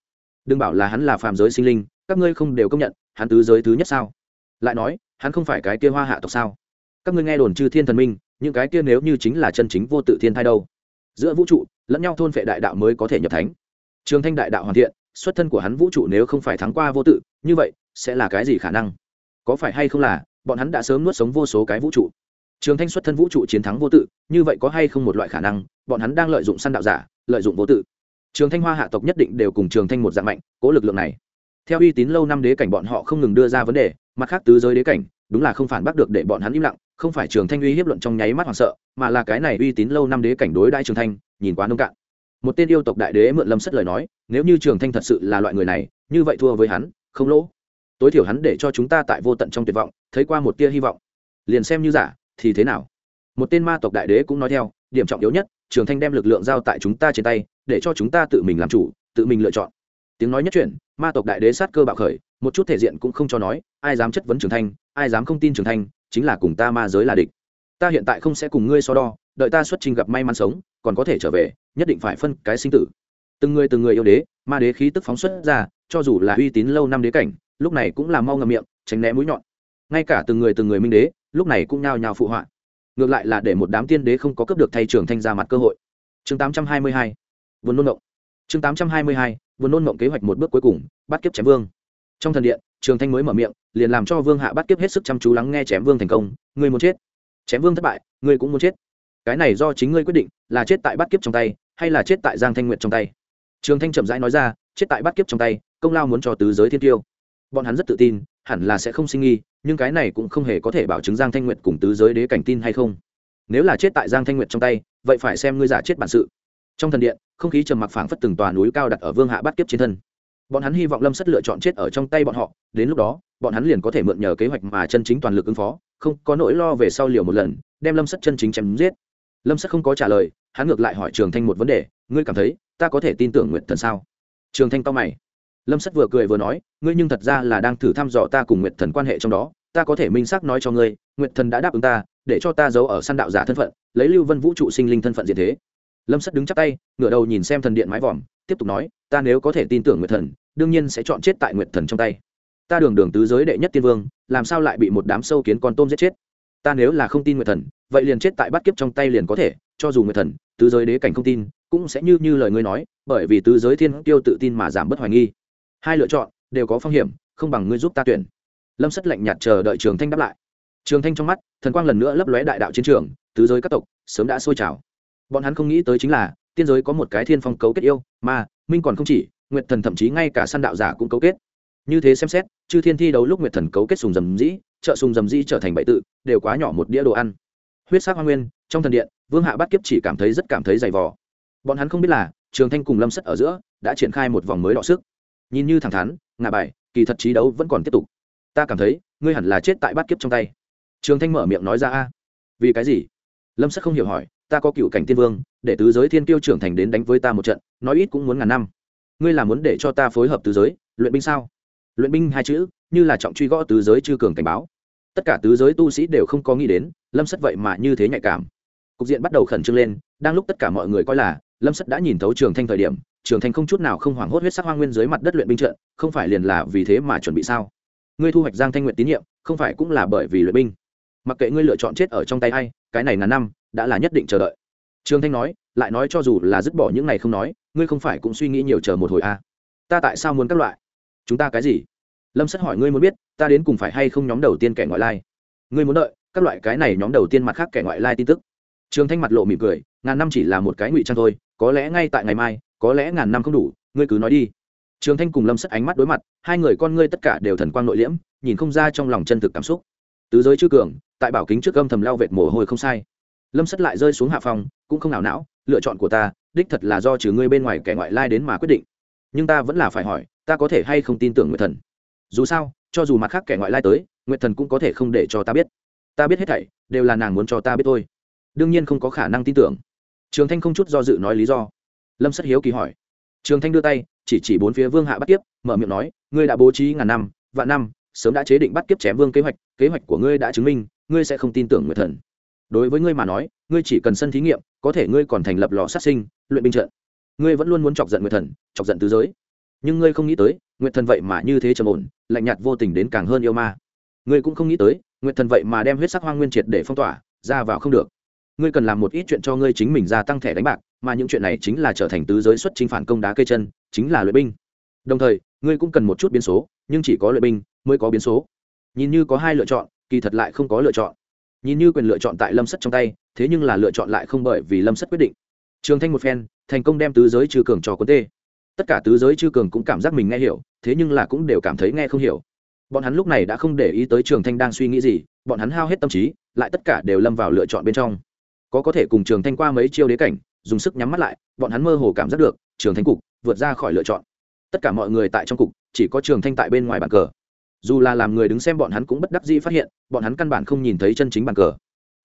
Đừng bảo là hắn là phàm giới sinh linh, các ngươi không đều công nhận, hắn tứ giới thứ nhất sao? Lại nói, hắn không phải cái kia hoa hạ tộc sao? Các ngươi nghe đồn chư thiên thần minh, những cái kia nếu như chính là chân chính vô tự thiên thai đâu? Giữa vũ trụ lẫn nhau thôn vệ đại đạo mới có thể nhập thánh. Trường thanh đại đạo hoàn thiện, xuất thân của hắn vũ trụ nếu không phải thắng qua vô tự, như vậy, sẽ là cái gì khả năng? Có phải hay không là, bọn hắn đã sớm nuốt sống vô số cái vũ trụ? Trường thanh xuất thân vũ trụ chiến thắng vô tự, như vậy có hay không một loại khả năng, bọn hắn đang lợi dụng săn đạo giả, lợi dụng vô tự? Trường thanh hoa hạ tộc nhất định đều cùng trường thanh một dạng mạnh, cố lực lượng này. Theo uy tín lâu năm đế cảnh bọn họ không ngừng đưa ra vấn đề, mặt khác tứ giới đế cảnh, đúng là không phản bác được để bọn hắn im lặng không phải trường thanh uy hiếp luận trong nháy mắt hoảng sợ, mà là cái này uy tín lâu năm đế cảnh đối đại trường thanh, nhìn quá nông cạn. Một tên yêu tộc đại đế mượn lâm sất lời nói, nếu như trường thanh thật sự là loại người này, như vậy thua với hắn, không lỗ. Tối thiểu hắn để cho chúng ta tại vô tận trong tuyệt vọng, thấy qua một tia hy vọng. Liền xem như giả, thì thế nào? Một tên ma tộc đại đế cũng nói theo, điểm trọng yếu nhất, trường thanh đem lực lượng giao tại chúng ta trên tay, để cho chúng ta tự mình làm chủ, tự mình lựa chọn. Tiếng nói nhất chuyển ma tộc đại đế sát cơ bạo khởi, một chút thể diện cũng không cho nói, ai dám chất vấn trường thanh, ai dám không tin trường thanh chính là cùng ta ma giới là địch. Ta hiện tại không sẽ cùng ngươi so đo, đợi ta xuất trình gặp may mắn sống, còn có thể trở về, nhất định phải phân cái sinh tử. Từng người từng người yêu đế, ma đế khí tức phóng xuất ra, cho dù là uy tín lâu năm đế cảnh, lúc này cũng là mau ngậm miệng, tránh né mũi nhọn. Ngay cả từng người từng người minh đế, lúc này cũng nhao nhao phụ họa. Ngược lại là để một đám tiên đế không có cấp được thay trưởng thanh ra mặt cơ hội. Chương 822 vườn nôn mộng. Chương 822 vườn nôn mộng kế hoạch một bước cuối cùng, bắt kiếp chém vương. Trong thần điện trường thanh mới mở miệng, liền làm cho vương hạ bắt kiếp hết sức chăm chú lắng nghe chém vương thành công. Ngươi muốn chết. Chém vương thất bại, ngươi cũng muốn chết. Cái này do chính ngươi quyết định, là chết tại bắt kiếp trong tay, hay là chết tại giang thanh nguyện trong tay? Trường thanh chậm rãi nói ra, chết tại bắt kiếp trong tay, công lao muốn cho tứ giới thiên tiêu. Bọn hắn rất tự tin, hẳn là sẽ không sinh nghi, nhưng cái này cũng không hề có thể bảo chứng giang thanh nguyệt cùng tứ giới đế cảnh tin hay không. Nếu là chết tại giang thanh nguyệt trong tay, vậy phải xem ngươi giả chết bản sự. Trong thần điện, không khí trầm mặc phảng phất từng tòa núi cao đặt ở vương hạ bắt kiếp trên thân bọn hắn hy vọng lâm sất lựa chọn chết ở trong tay bọn họ, đến lúc đó, bọn hắn liền có thể mượn nhờ kế hoạch mà chân chính toàn lực ứng phó, không có nỗi lo về sau liều một lần, đem lâm sất chân chính chém giết. Lâm sất không có trả lời, hắn ngược lại hỏi trường thanh một vấn đề, ngươi cảm thấy, ta có thể tin tưởng nguyện thần sao? Trường thanh to mày. Lâm sất vừa cười vừa nói, ngươi nhưng thật ra là đang thử thăm dò ta cùng nguyệt thần quan hệ trong đó, ta có thể minh xác nói cho ngươi, nguyệt thần đã đáp ứng ta, để cho ta giấu ở săn đạo giả thân phận, lấy lưu vân vũ trụ sinh linh thân phận diện thế. Lâm sất đứng chắp tay, ngửa đầu nhìn xem thần điện mái vòm tiếp tục nói, ta nếu có thể tin tưởng nguyệt thần, đương nhiên sẽ chọn chết tại nguyệt thần trong tay. Ta đường đường tứ giới đệ nhất tiên vương, làm sao lại bị một đám sâu kiến con tôm giết chết? Ta nếu là không tin nguyệt thần, vậy liền chết tại bắt kiếp trong tay liền có thể, cho dù nguyệt thần, tứ giới đế cảnh không tin, cũng sẽ như như lời ngươi nói, bởi vì tứ giới thiên tiêu tự tin mà giảm bớt hoài nghi. Hai lựa chọn, đều có phong hiểm, không bằng ngươi giúp ta tuyển. Lâm sất lạnh nhạt chờ đợi trường thanh đáp lại. Trường thanh trong mắt, thần quang lần nữa lấp lóe đại đạo chiến trường, tứ giới các tộc sớm đã sôi trào. Bọn hắn không nghĩ tới chính là tiên giới có một cái thiên phong cấu kết yêu, mà minh còn không chỉ, nguyệt thần thậm chí ngay cả săn đạo giả cũng cấu kết. Như thế xem xét, chư thiên thi đấu lúc nguyệt thần cấu kết sùng dầm dĩ, trợ sùng dầm dĩ trở thành bậy tự, đều quá nhỏ một đĩa đồ ăn. Huyết sắc hoa nguyên, trong thần điện, vương hạ bắt kiếp chỉ cảm thấy rất cảm thấy dày vò. Bọn hắn không biết là, trường thanh cùng lâm sất ở giữa, đã triển khai một vòng mới đọ sức. Nhìn như thẳng thắn, ngạ bài, kỳ thật trí đấu vẫn còn tiếp tục. Ta cảm thấy, ngươi hẳn là chết tại bát kiếp trong tay. Trường thanh mở miệng nói ra, a, vì cái gì? Lâm sất không hiểu hỏi, ta có cựu cảnh tiên vương để tứ giới thiên tiêu trưởng thành đến đánh với ta một trận, nói ít cũng muốn ngàn năm. Ngươi là muốn để cho ta phối hợp tứ giới, luyện binh sao? Luyện binh hai chữ, như là trọng truy gõ tứ giới chư cường cảnh báo. Tất cả tứ giới tu sĩ đều không có nghĩ đến, lâm sất vậy mà như thế nhạy cảm. Cục diện bắt đầu khẩn trương lên, đang lúc tất cả mọi người coi là, lâm sất đã nhìn thấu trường thanh thời điểm, trường thanh không chút nào không hoảng hốt huyết sắc hoa nguyên dưới mặt đất luyện binh trận, không phải liền là vì thế mà chuẩn bị sao? Ngươi thu hoạch giang thanh nguyện tín nhiệm, không phải cũng là bởi vì luyện binh? Mặc kệ ngươi lựa chọn chết ở trong tay a i cái này ngàn năm, đã là nhất định chờ đợi. Trương thanh nói, lại nói cho dù là dứt bỏ những này không nói, ngươi không phải cũng suy nghĩ nhiều chờ một hồi a à. ta tại sao muốn các loại? Chúng ta cái gì? Lâm Sắt hỏi ngươi muốn biết, ta đến cùng phải hay không nhóm đầu tiên kẻ ngoại lai? Ngươi muốn đợi, các loại cái này nhóm đầu tiên mặt khác kẻ ngoại lai tin tức. Trương thanh mặt lộ mỉm cười, ngàn năm chỉ là một cái ngụy trang thôi, có lẽ ngay tại ngày mai, có lẽ ngàn năm không đủ, ngươi cứ nói đi. Trương thanh cùng lâm Sắt ánh mắt đối mặt, hai người con ngươi tất cả đều thần quang nội liễm, nhìn không ra trong lòng chân thực cảm xúc. Tứ giới chư cường, tại bảo kính trước âm thầm lao vệt mồ hôi không sai. Lâm Sắt lại rơi xuống hạ phòng cũng không nào não, lựa chọn của ta, đích thật là do trừ ngươi bên ngoài kẻ ngoại lai đến mà quyết định. Nhưng ta vẫn là phải hỏi, ta có thể hay không tin tưởng nguyệt thần? Dù sao, cho dù mặt khác kẻ ngoại lai tới, nguyệt thần cũng có thể không để cho ta biết. Ta biết hết thảy, đều là nàng muốn cho ta biết thôi. Đương nhiên không có khả năng tin tưởng. Trường thanh không chút do dự nói lý do. Lâm sất hiếu kỳ hỏi. Trường thanh đưa tay, chỉ chỉ bốn phía vương hạ bắt kiếp, mở miệng nói, ngươi đã bố trí ngàn năm, vạn năm, sớm đã chế định bắt kiếp chém vương kế hoạch kế hoạch của ngươi đã chứng minh, ngươi sẽ không tin tưởng nguyệt thần đối với ngươi mà nói, ngươi chỉ cần sân thí nghiệm, có thể ngươi còn thành lập lò sát sinh, luyện binh trận. Ngươi vẫn luôn muốn chọc giận nguyệt thần, chọc giận tứ giới. Nhưng ngươi không nghĩ tới, nguyệt thần vậy mà như thế trầm ổn, lạnh nhạt vô tình đến càng hơn yêu ma. Ngươi cũng không nghĩ tới, nguyệt thần vậy mà đem huyết sắc hoang nguyên triệt để phong tỏa, ra vào không được. Ngươi cần làm một ít chuyện cho ngươi chính mình gia tăng thẻ đánh bạc, mà những chuyện này chính là trở thành tứ giới xuất chính phản công đá cây chân, chính là luyện binh. Đồng thời, ngươi cũng cần một chút biến số, nhưng chỉ có luyện binh mới có biến số. Nhìn như có hai lựa chọn, kỳ thật lại không có lựa chọn nhìn như quyền lựa chọn tại lâm sất trong tay, thế nhưng là lựa chọn lại không bởi vì lâm sất quyết định. Trường thanh một phen, thành công đem tứ giới chư cường cho quân tê. Tất cả tứ giới chư cường cũng cảm giác mình nghe hiểu, thế nhưng là cũng đều cảm thấy nghe không hiểu. Bọn hắn lúc này đã không để ý tới trường thanh đang suy nghĩ gì, bọn hắn hao hết tâm trí, lại tất cả đều lâm vào lựa chọn bên trong. Có có thể cùng trường thanh qua mấy chiêu đế cảnh, dùng sức nhắm mắt lại, bọn hắn mơ hồ cảm giác được, trường thanh cục vượt ra khỏi lựa chọn. Tất cả mọi người tại trong cục, chỉ có trường thanh tại bên ngoài bàn cờ dù là làm người đứng xem bọn hắn cũng bất đắc dĩ phát hiện, bọn hắn căn bản không nhìn thấy chân chính bàn cờ.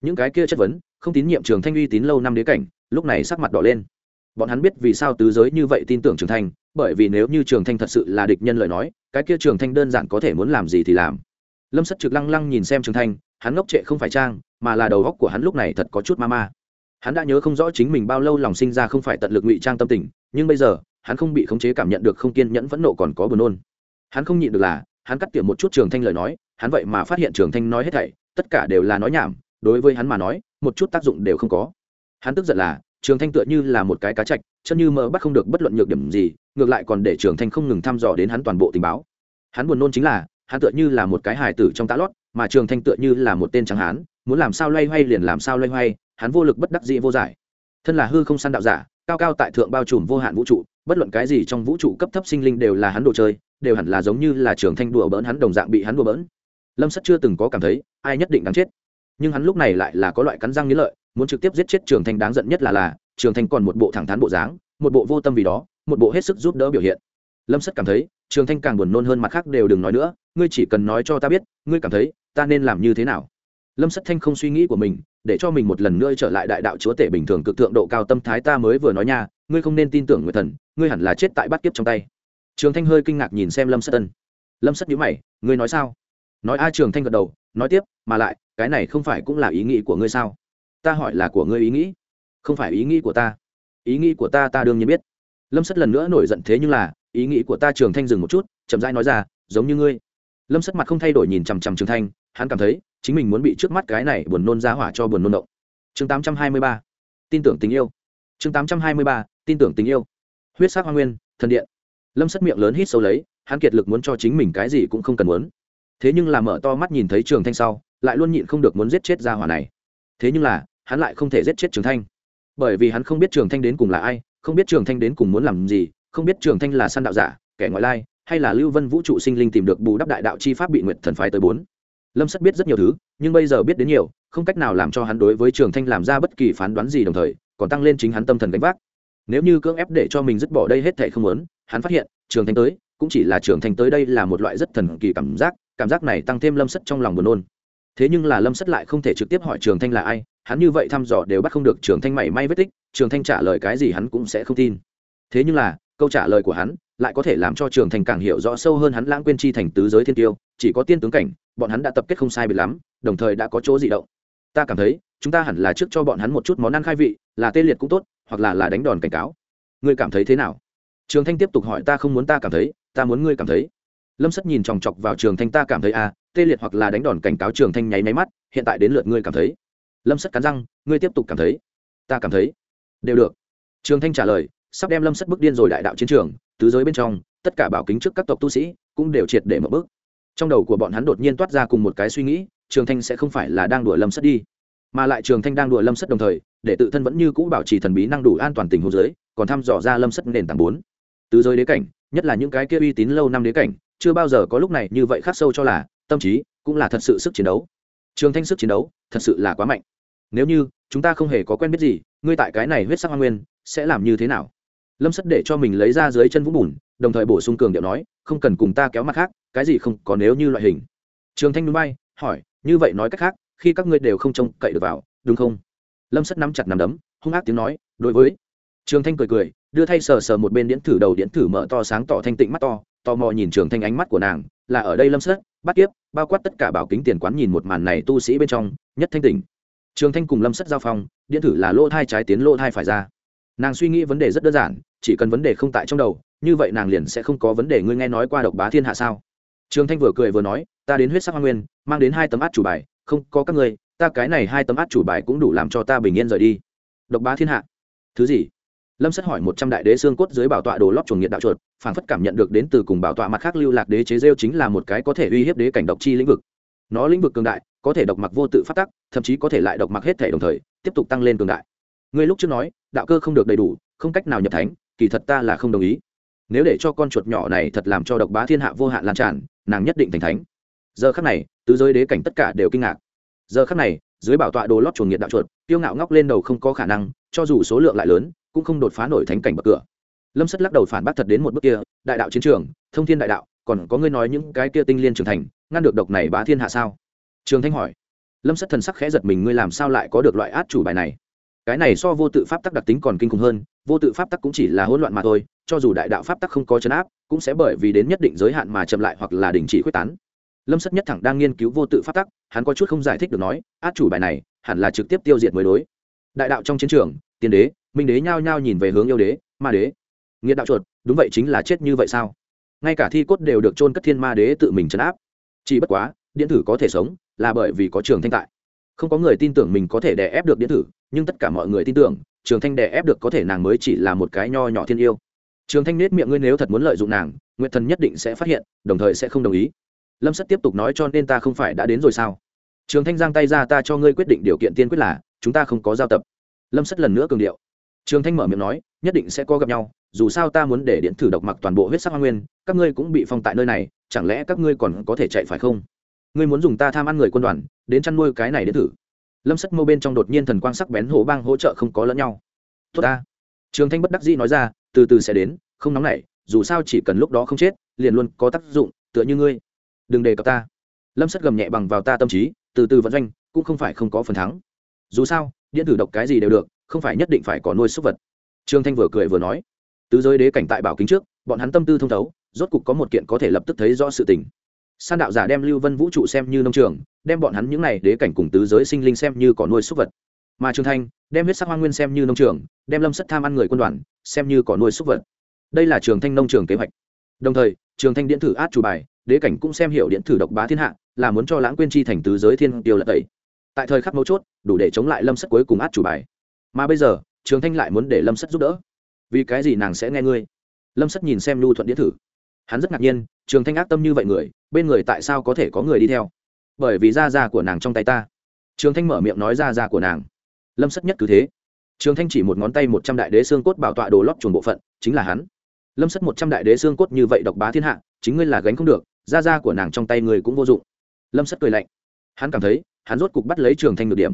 Những cái kia chất vấn, không tín nhiệm trường thanh uy tín lâu năm đế cảnh, lúc này sắc mặt đỏ lên. Bọn hắn biết vì sao tứ giới như vậy tin tưởng trường thanh, bởi vì nếu như trường thanh thật sự là địch nhân lời nói, cái kia trường thanh đơn giản có thể muốn làm gì thì làm. Lâm sất trực lăng lăng nhìn xem trường thanh, hắn ngốc trệ không phải trang, mà là đầu góc của hắn lúc này thật có chút ma ma. Hắn đã nhớ không rõ chính mình bao lâu lòng sinh ra không phải tận lực ngụy trang tâm tình, nhưng bây giờ, hắn không bị khống chế cảm nhận được không kiên nhẫn phẫn nộ còn có buồn nôn. Hắn không nhịn được là hắn cắt tiệm một chút trường thanh lời nói, hắn vậy mà phát hiện trường thanh nói hết thảy, tất cả đều là nói nhảm, đối với hắn mà nói, một chút tác dụng đều không có. Hắn tức giận là, trường thanh tựa như là một cái cá chạch, chân như mơ bắt không được bất luận nhược điểm gì, ngược lại còn để trường thanh không ngừng thăm dò đến hắn toàn bộ tình báo. Hắn buồn nôn chính là, hắn tựa như là một cái hài tử trong tá lót, mà trường thanh tựa như là một tên trắng hán, muốn làm sao loay hoay liền làm sao loay hoay, hắn vô lực bất đắc dĩ vô giải. Thân là hư không săn đạo giả, cao cao tại thượng bao trùm vô hạn vũ trụ, bất luận cái gì trong vũ trụ cấp thấp sinh linh đều là hắn đồ chơi đều hẳn là giống như là trường thanh đùa bỡn hắn đồng dạng bị hắn đùa bỡn. Lâm sắt chưa từng có cảm thấy ai nhất định đáng chết. Nhưng hắn lúc này lại là có loại cắn răng nghĩ lợi, muốn trực tiếp giết chết trường thanh đáng giận nhất là là, trường thanh còn một bộ thẳng thắn bộ dáng, một bộ vô tâm vì đó, một bộ hết sức giúp đỡ biểu hiện. Lâm sắt cảm thấy, trường thanh càng buồn nôn hơn mặt khác đều đừng nói nữa, ngươi chỉ cần nói cho ta biết, ngươi cảm thấy, ta nên làm như thế nào? Lâm sắt thanh không suy nghĩ của mình, để cho mình một lần nữa trở lại đại đạo chúa tể bình thường cực thượng độ cao tâm thái ta mới vừa nói nha, ngươi không nên tin tưởng người thần, ngươi hẳn là chết tại bắt kiếp trong tay trường thanh hơi kinh ngạc nhìn xem lâm sắt tân lâm sắt nhíu mày, ngươi nói sao? Nói a, trường thanh gật đầu, nói tiếp, mà lại, cái này không phải cũng là ý nghĩ của ngươi sao? Ta hỏi là của ngươi ý nghĩ, không phải ý nghĩ của ta. Ý nghĩ của ta ta đương nhiên biết. Lâm sắt lần nữa nổi giận thế nhưng là, ý nghĩ của ta trường thanh dừng một chút, chậm rãi nói ra, giống như ngươi. Lâm sắt mặt không thay đổi nhìn chằm chằm trường thanh, hắn cảm thấy chính mình muốn bị trước mắt cái này buồn nôn ra hỏa cho buồn nôn động. Chương tám trăm hai mươi ba, tin tưởng tình yêu. Chương tám trăm hai mươi ba, tin tưởng tình yêu. Huyết sắc hoa nguyên, thần điện lâm sất miệng lớn hít sâu lấy, hắn kiệt lực muốn cho chính mình cái gì cũng không cần muốn. Thế nhưng là mở to mắt nhìn thấy trường thanh sau, lại luôn nhịn không được muốn giết chết ra hỏa này. Thế nhưng là, hắn lại không thể giết chết trường thanh. Bởi vì hắn không biết trường thanh đến cùng là ai, không biết trường thanh đến cùng muốn làm gì, không biết trường thanh là săn đạo giả, kẻ ngoại lai, hay là lưu vân vũ trụ sinh linh tìm được bù đắp đại đạo chi pháp bị nguyện thần phái tới bốn. Lâm sất biết rất nhiều thứ, nhưng bây giờ biết đến nhiều, không cách nào làm cho hắn đối với trường thanh làm ra bất kỳ phán đoán gì đồng thời, còn tăng lên chính hắn tâm thần gánh vác. Nếu như cưỡng ép để cho mình dứt bỏ đây hết thệ không muốn hắn phát hiện, trường thanh tới, cũng chỉ là trường thanh tới đây là một loại rất thần kỳ cảm giác cảm giác này tăng thêm lâm sất trong lòng buồn nôn. Thế nhưng là lâm sất lại không thể trực tiếp hỏi trường thanh là ai, hắn như vậy thăm dò đều bắt không được trường thanh mảy may vết tích, trường thanh trả lời cái gì hắn cũng sẽ không tin. Thế nhưng là, câu trả lời của hắn lại có thể làm cho trường thanh càng hiểu rõ sâu hơn hắn lãng quên chi thành tứ giới thiên tiêu, chỉ có tiên tướng cảnh, bọn hắn đã tập kết không sai biệt lắm, đồng thời đã có chỗ dị động. Ta cảm thấy, chúng ta hẳn là trước cho bọn hắn một chút món ăn khai vị, là tê liệt cũng tốt, hoặc là là đánh đòn cảnh cáo. Ngươi cảm thấy thế nào? Trường thanh tiếp tục hỏi ta không muốn ta cảm thấy, ta muốn ngươi cảm thấy. Lâm sất nhìn chòng chọc vào trường thanh ta cảm thấy à tê liệt hoặc là đánh đòn cảnh cáo trường thanh nháy máy mắt, hiện tại đến lượt ngươi cảm thấy. Lâm sất cắn răng, ngươi tiếp tục cảm thấy. Ta cảm thấy. Đều được. Trường thanh trả lời, sắp đem lâm sất bước điên rồi đại đạo chiến trường, tứ giới bên trong, tất cả bảo kính trước các tộc tu sĩ, cũng đều triệt để mở bước. Trong đầu của bọn hắn đột nhiên toát ra cùng một cái suy nghĩ, trường thanh sẽ không phải là đang đuổi lâm sất đi, mà lại trường thanh đang đuổi lâm sất đồng thời, để tự thân vẫn như cũ bảo trì thần bí năng đủ an toàn tình hồ giới còn thăm dò ra lâm sất nền tảng bốn tứ giới đế cảnh, nhất là những cái kia uy tín lâu năm đế cảnh, chưa bao giờ có lúc này như vậy khắc sâu cho là tâm trí cũng là thật sự sức chiến đấu. Trường thanh sức chiến đấu thật sự là quá mạnh. Nếu như chúng ta không hề có quen biết gì, ngươi tại cái này huyết sắc hoa nguyên sẽ làm như thế nào? Lâm sất để cho mình lấy ra dưới chân vũng bùn, đồng thời bổ sung cường điệu nói, không cần cùng ta kéo mặt khác, cái gì không có nếu như loại hình. Trường thanh núi bay, hỏi, như vậy nói cách khác, khi các ngươi đều không trông cậy được vào, đúng không? Lâm sất nắm chặt nằm đấm, hung ác tiếng nói, đối với. Trường thanh cười cười đưa thay sờ sờ một bên điện thử đầu điện thử mở to sáng tỏ thanh tịnh mắt to, tò mò nhìn trường thanh ánh mắt của nàng, là ở đây lâm sớt, bắt tiếp bao quát tất cả bảo kính tiền quán nhìn một màn này tu sĩ bên trong, nhất thanh tỉnh trường thanh cùng lâm sất giao phong, điện thử là lỗ thai trái tiến lỗ thai phải ra. Nàng suy nghĩ vấn đề rất đơn giản, chỉ cần vấn đề không tại trong đầu, như vậy nàng liền sẽ không có vấn đề ngươi nghe nói qua độc bá thiên hạ sao? Trường thanh vừa cười vừa nói, ta đến huyết sắc hoa nguyên, mang đến hai tấm át chủ bài, không, có các ngươi, ta cái này hai tấm át chủ bài cũng đủ làm cho ta bình yên rời đi. Độc bá thiên hạ. Thứ gì? Lâm sắt hỏi một trăm đại đế xương cốt dưới bảo tọa đồ lót chuồng nhiệt đạo chuột phản phất cảm nhận được đến từ cùng bảo tọa mặt khác lưu lạc đế chế rêu chính là một cái có thể uy hiếp đế cảnh độc chi lĩnh vực. Nó lĩnh vực cường đại, có thể độc mặc vô tự phát tắc, thậm chí có thể lại độc mặc hết thể đồng thời, tiếp tục tăng lên cường đại. Ngươi lúc trước nói, đạo cơ không được đầy đủ, không cách nào nhập thánh, kỳ thật ta là không đồng ý. Nếu để cho con chuột nhỏ này thật làm cho độc bá thiên hạ vô hạn lan tràn, nàng nhất định thành thánh. Giờ khắc này, tứ giới đế cảnh tất cả đều kinh ngạc. Giờ khắc này dưới bảo tọa đồ lót chuồng nhiệt đạo chuột, tiêu ngạo ngóc lên đầu không có khả năng, cho dù số lượng lại lớn, cũng không đột phá nổi thánh cảnh bậc cửa. Lâm sất lắc đầu phản bác thật đến một bước kia, đại đạo chiến trường, thông thiên đại đạo, còn có ngươi nói những cái kia tinh liên trưởng thành, ngăn được độc này bá thiên hạ sao? Trường thanh hỏi. Lâm sất thần sắc khẽ giật mình, ngươi làm sao lại có được loại át chủ bài này? Cái này so vô tự pháp tắc đặc tính còn kinh khủng hơn, vô tự pháp tắc cũng chỉ là hỗn loạn mà thôi, cho dù đại đạo pháp tắc không có chấn áp, cũng sẽ bởi vì đến nhất định giới hạn mà chậm lại hoặc là đình chỉ quyết tán lâm sất nhất thẳng đang nghiên cứu vô tự pháp tắc hắn có chút không giải thích được nói át chủ bài này hẳn là trực tiếp tiêu diệt mới đối. Đại đạo trong chiến trường tiên đế minh đế nhao nhao nhìn về hướng yêu đế ma đế. Nghĩa đạo chuột đúng vậy chính là chết như vậy sao? Ngay cả thi cốt đều được chôn cất thiên ma đế tự mình chấn áp. Chỉ bất quá điện tử có thể sống là bởi vì có trường thanh tại. Không có người tin tưởng mình có thể đè ép được điện tử, nhưng tất cả mọi người tin tưởng trường thanh đè ép được có thể nàng mới chỉ là một cái nho nhỏ thiên yêu. Trường thanh nết miệng ngươi nếu thật muốn lợi dụng nàng nguyện thần nhất định sẽ phát hiện đồng thời sẽ không đồng ý lâm sắt tiếp tục nói cho nên ta không phải đã đến rồi sao? Trường thanh giang tay ra ta cho ngươi quyết định điều kiện tiên quyết là, chúng ta không có giao tập. Lâm sắt lần nữa cường điệu. Trường thanh mở miệng nói, nhất định sẽ có gặp nhau, dù sao ta muốn để điện thử độc mặc toàn bộ huyết sắc hoa nguyên, các ngươi cũng bị phong tại nơi này, chẳng lẽ các ngươi còn có thể chạy phải không? Ngươi muốn dùng ta tham ăn người quân đoàn, đến chăn nuôi cái này đến thử. Lâm sắt mâu bên trong đột nhiên thần quang sắc bén hổ bang hỗ trợ không có lẫn nhau. Tốt ta. Trường thanh bất đắc dĩ nói ra, từ từ sẽ đến, không nóng nảy, dù sao chỉ cần lúc đó không chết, liền luôn có tác dụng, tựa như ngươi đừng đề cập ta. Lâm sắt gầm nhẹ bằng vào ta tâm trí, từ từ vận doanh, cũng không phải không có phần thắng. Dù sao, điện tử độc cái gì đều được, không phải nhất định phải có nuôi súc vật. Trương thanh vừa cười vừa nói, tứ giới đế cảnh tại bảo kính trước, bọn hắn tâm tư thông thấu, rốt cục có một kiện có thể lập tức thấy rõ sự tình. San đạo giả đem lưu vân vũ trụ xem như nông trường, đem bọn hắn những n à y đế cảnh cùng tứ giới sinh linh xem như có nuôi súc vật. Mà trương thanh, đem huyết sắc hoa nguyên xem như nông trường, đem lâm sắt tham ăn người quân đoàn, xem như có nuôi súc vật. Đây là trường thanh nông trường kế hoạch đồng thời, trường thanh điện thử át chủ bài, đế cảnh cũng xem hiểu điện thử độc bá thiên hạ, là muốn cho lãng quên chi thành tứ giới thiên tiêu lật tẩy. Tại thời khắc mấu chốt, đủ để chống lại lâm sắt cuối cùng át chủ bài. Mà bây giờ, trường thanh lại muốn để lâm sắt giúp đỡ. Vì cái gì nàng sẽ nghe ngươi? Lâm sắt nhìn xem lưu thuận điện thử. Hắn rất ngạc nhiên, trường thanh ác tâm như vậy người, bên người tại sao có thể có người đi theo? Bởi vì da da của nàng trong tay ta. Trường thanh mở miệng nói da da của nàng. Lâm sắt nhất cứ thế. Trường thanh chỉ một ngón tay một trăm đại đế xương cốt bảo tọa đồ lót chuồng bộ phận, chính là hắn lâm sất một trăm đại đế xương cốt như vậy độc bá thiên hạ, chính ngươi là gánh không được, da da của nàng trong tay người cũng vô dụng. Lâm sất cười lạnh. Hắn cảm thấy, hắn rốt cục bắt lấy trường thanh được điểm.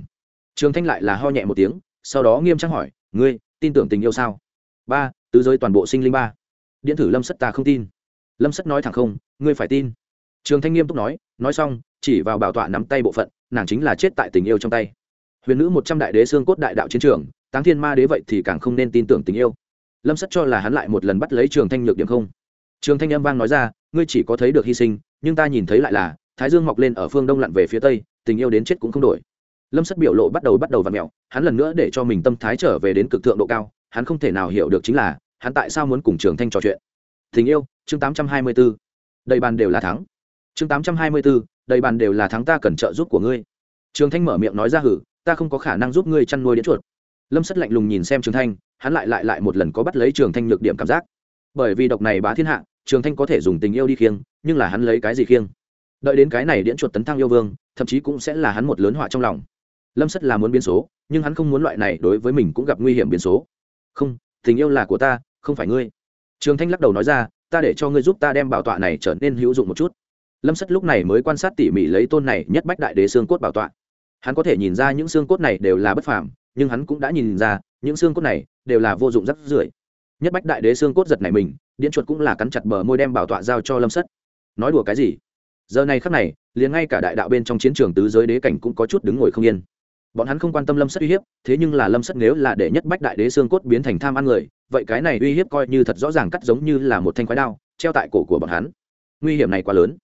Trường thanh lại là ho nhẹ một tiếng, sau đó nghiêm trang hỏi, ngươi, tin tưởng tình yêu sao? Ba, tứ giới toàn bộ sinh linh ba. Điện thử lâm sất ta không tin. Lâm sất nói thẳng không, ngươi phải tin. Trường thanh nghiêm túc nói nói xong, chỉ vào bảo tọa nắm tay bộ phận, nàng chính là chết tại tình yêu trong tay. Huyền nữ một trăm đại đế xương cốt đại đạo chiến trường, táng thiên ma đế vậy thì càng không nên tin tưởng tình yêu lâm Sắt cho là hắn lại một lần bắt lấy trường thanh nhược điểm không. Trường thanh âm vang nói ra, ngươi chỉ có thấy được hy sinh, nhưng ta nhìn thấy lại là, thái dương mọc lên ở phương đông lặn về phía tây, tình yêu đến chết cũng không đổi. Lâm Sắt biểu lộ bắt đầu bắt đầu v ặ mẹo hắn lần nữa để cho mình tâm thái trở về đến cực thượng độ cao, hắn không thể nào hiểu được chính là, hắn tại sao muốn cùng trường thanh trò chuyện. Tình yêu, chương tám trăm hai mươi b ố đầy bàn đều là thắng. Chương tám trăm hai mươi b ố đầy bàn đều là thắng, ta cần trợ giúp của ngươi. Trường thanh mở miệng nói ra, hử, ta không có khả năng giúp ngươi chăn nuôi đến chuột. Lâm Sắt lạnh lùng nhìn xem trường thanh hắn lại lại lại một lần có bắt lấy trường thanh nhược điểm cảm giác. Bởi vì độc này bá thiên hạ, trường thanh có thể dùng tình yêu đi khiêng, nhưng là hắn lấy cái gì khiêng? Đợi đến cái này điễn chuột tấn thăng yêu vương, thậm chí cũng sẽ là hắn một lớn họa trong lòng. Lâm sất là muốn biến số, nhưng hắn không muốn loại này đối với mình cũng gặp nguy hiểm biến số. Không, tình yêu là của ta, không phải ngươi. Trường thanh lắc đầu nói ra, ta để cho ngươi giúp ta đem bảo tọa này trở nên hữu dụng một chút. Lâm sất lúc này mới quan sát tỉ mỉ lấy tôn này nhất bách đại đế xương cốt bảo tọa. Hắn có thể nhìn ra những xương cốt này đều là bất phàm, nhưng hắn cũng đã nhìn ra, những xương cốt này đều là vô dụng rắc rưởi. Nhất bách đại đế xương cốt giật này mình điện chuột cũng là cắn chặt bờ môi đem bảo tọa giao cho lâm sất. Nói đùa cái gì? Giờ này khắc này, liền ngay cả đại đạo bên trong chiến trường tứ giới đế cảnh cũng có chút đứng ngồi không yên. Bọn hắn không quan tâm lâm sất uy hiếp, thế nhưng là lâm sất nếu là để nhất bách đại đế xương cốt biến thành tham ăn người, vậy cái này uy hiếp coi như thật rõ ràng cắt giống như là một thanh khoái đao, treo tại cổ của bọn hắn. Nguy hiểm này quá lớn.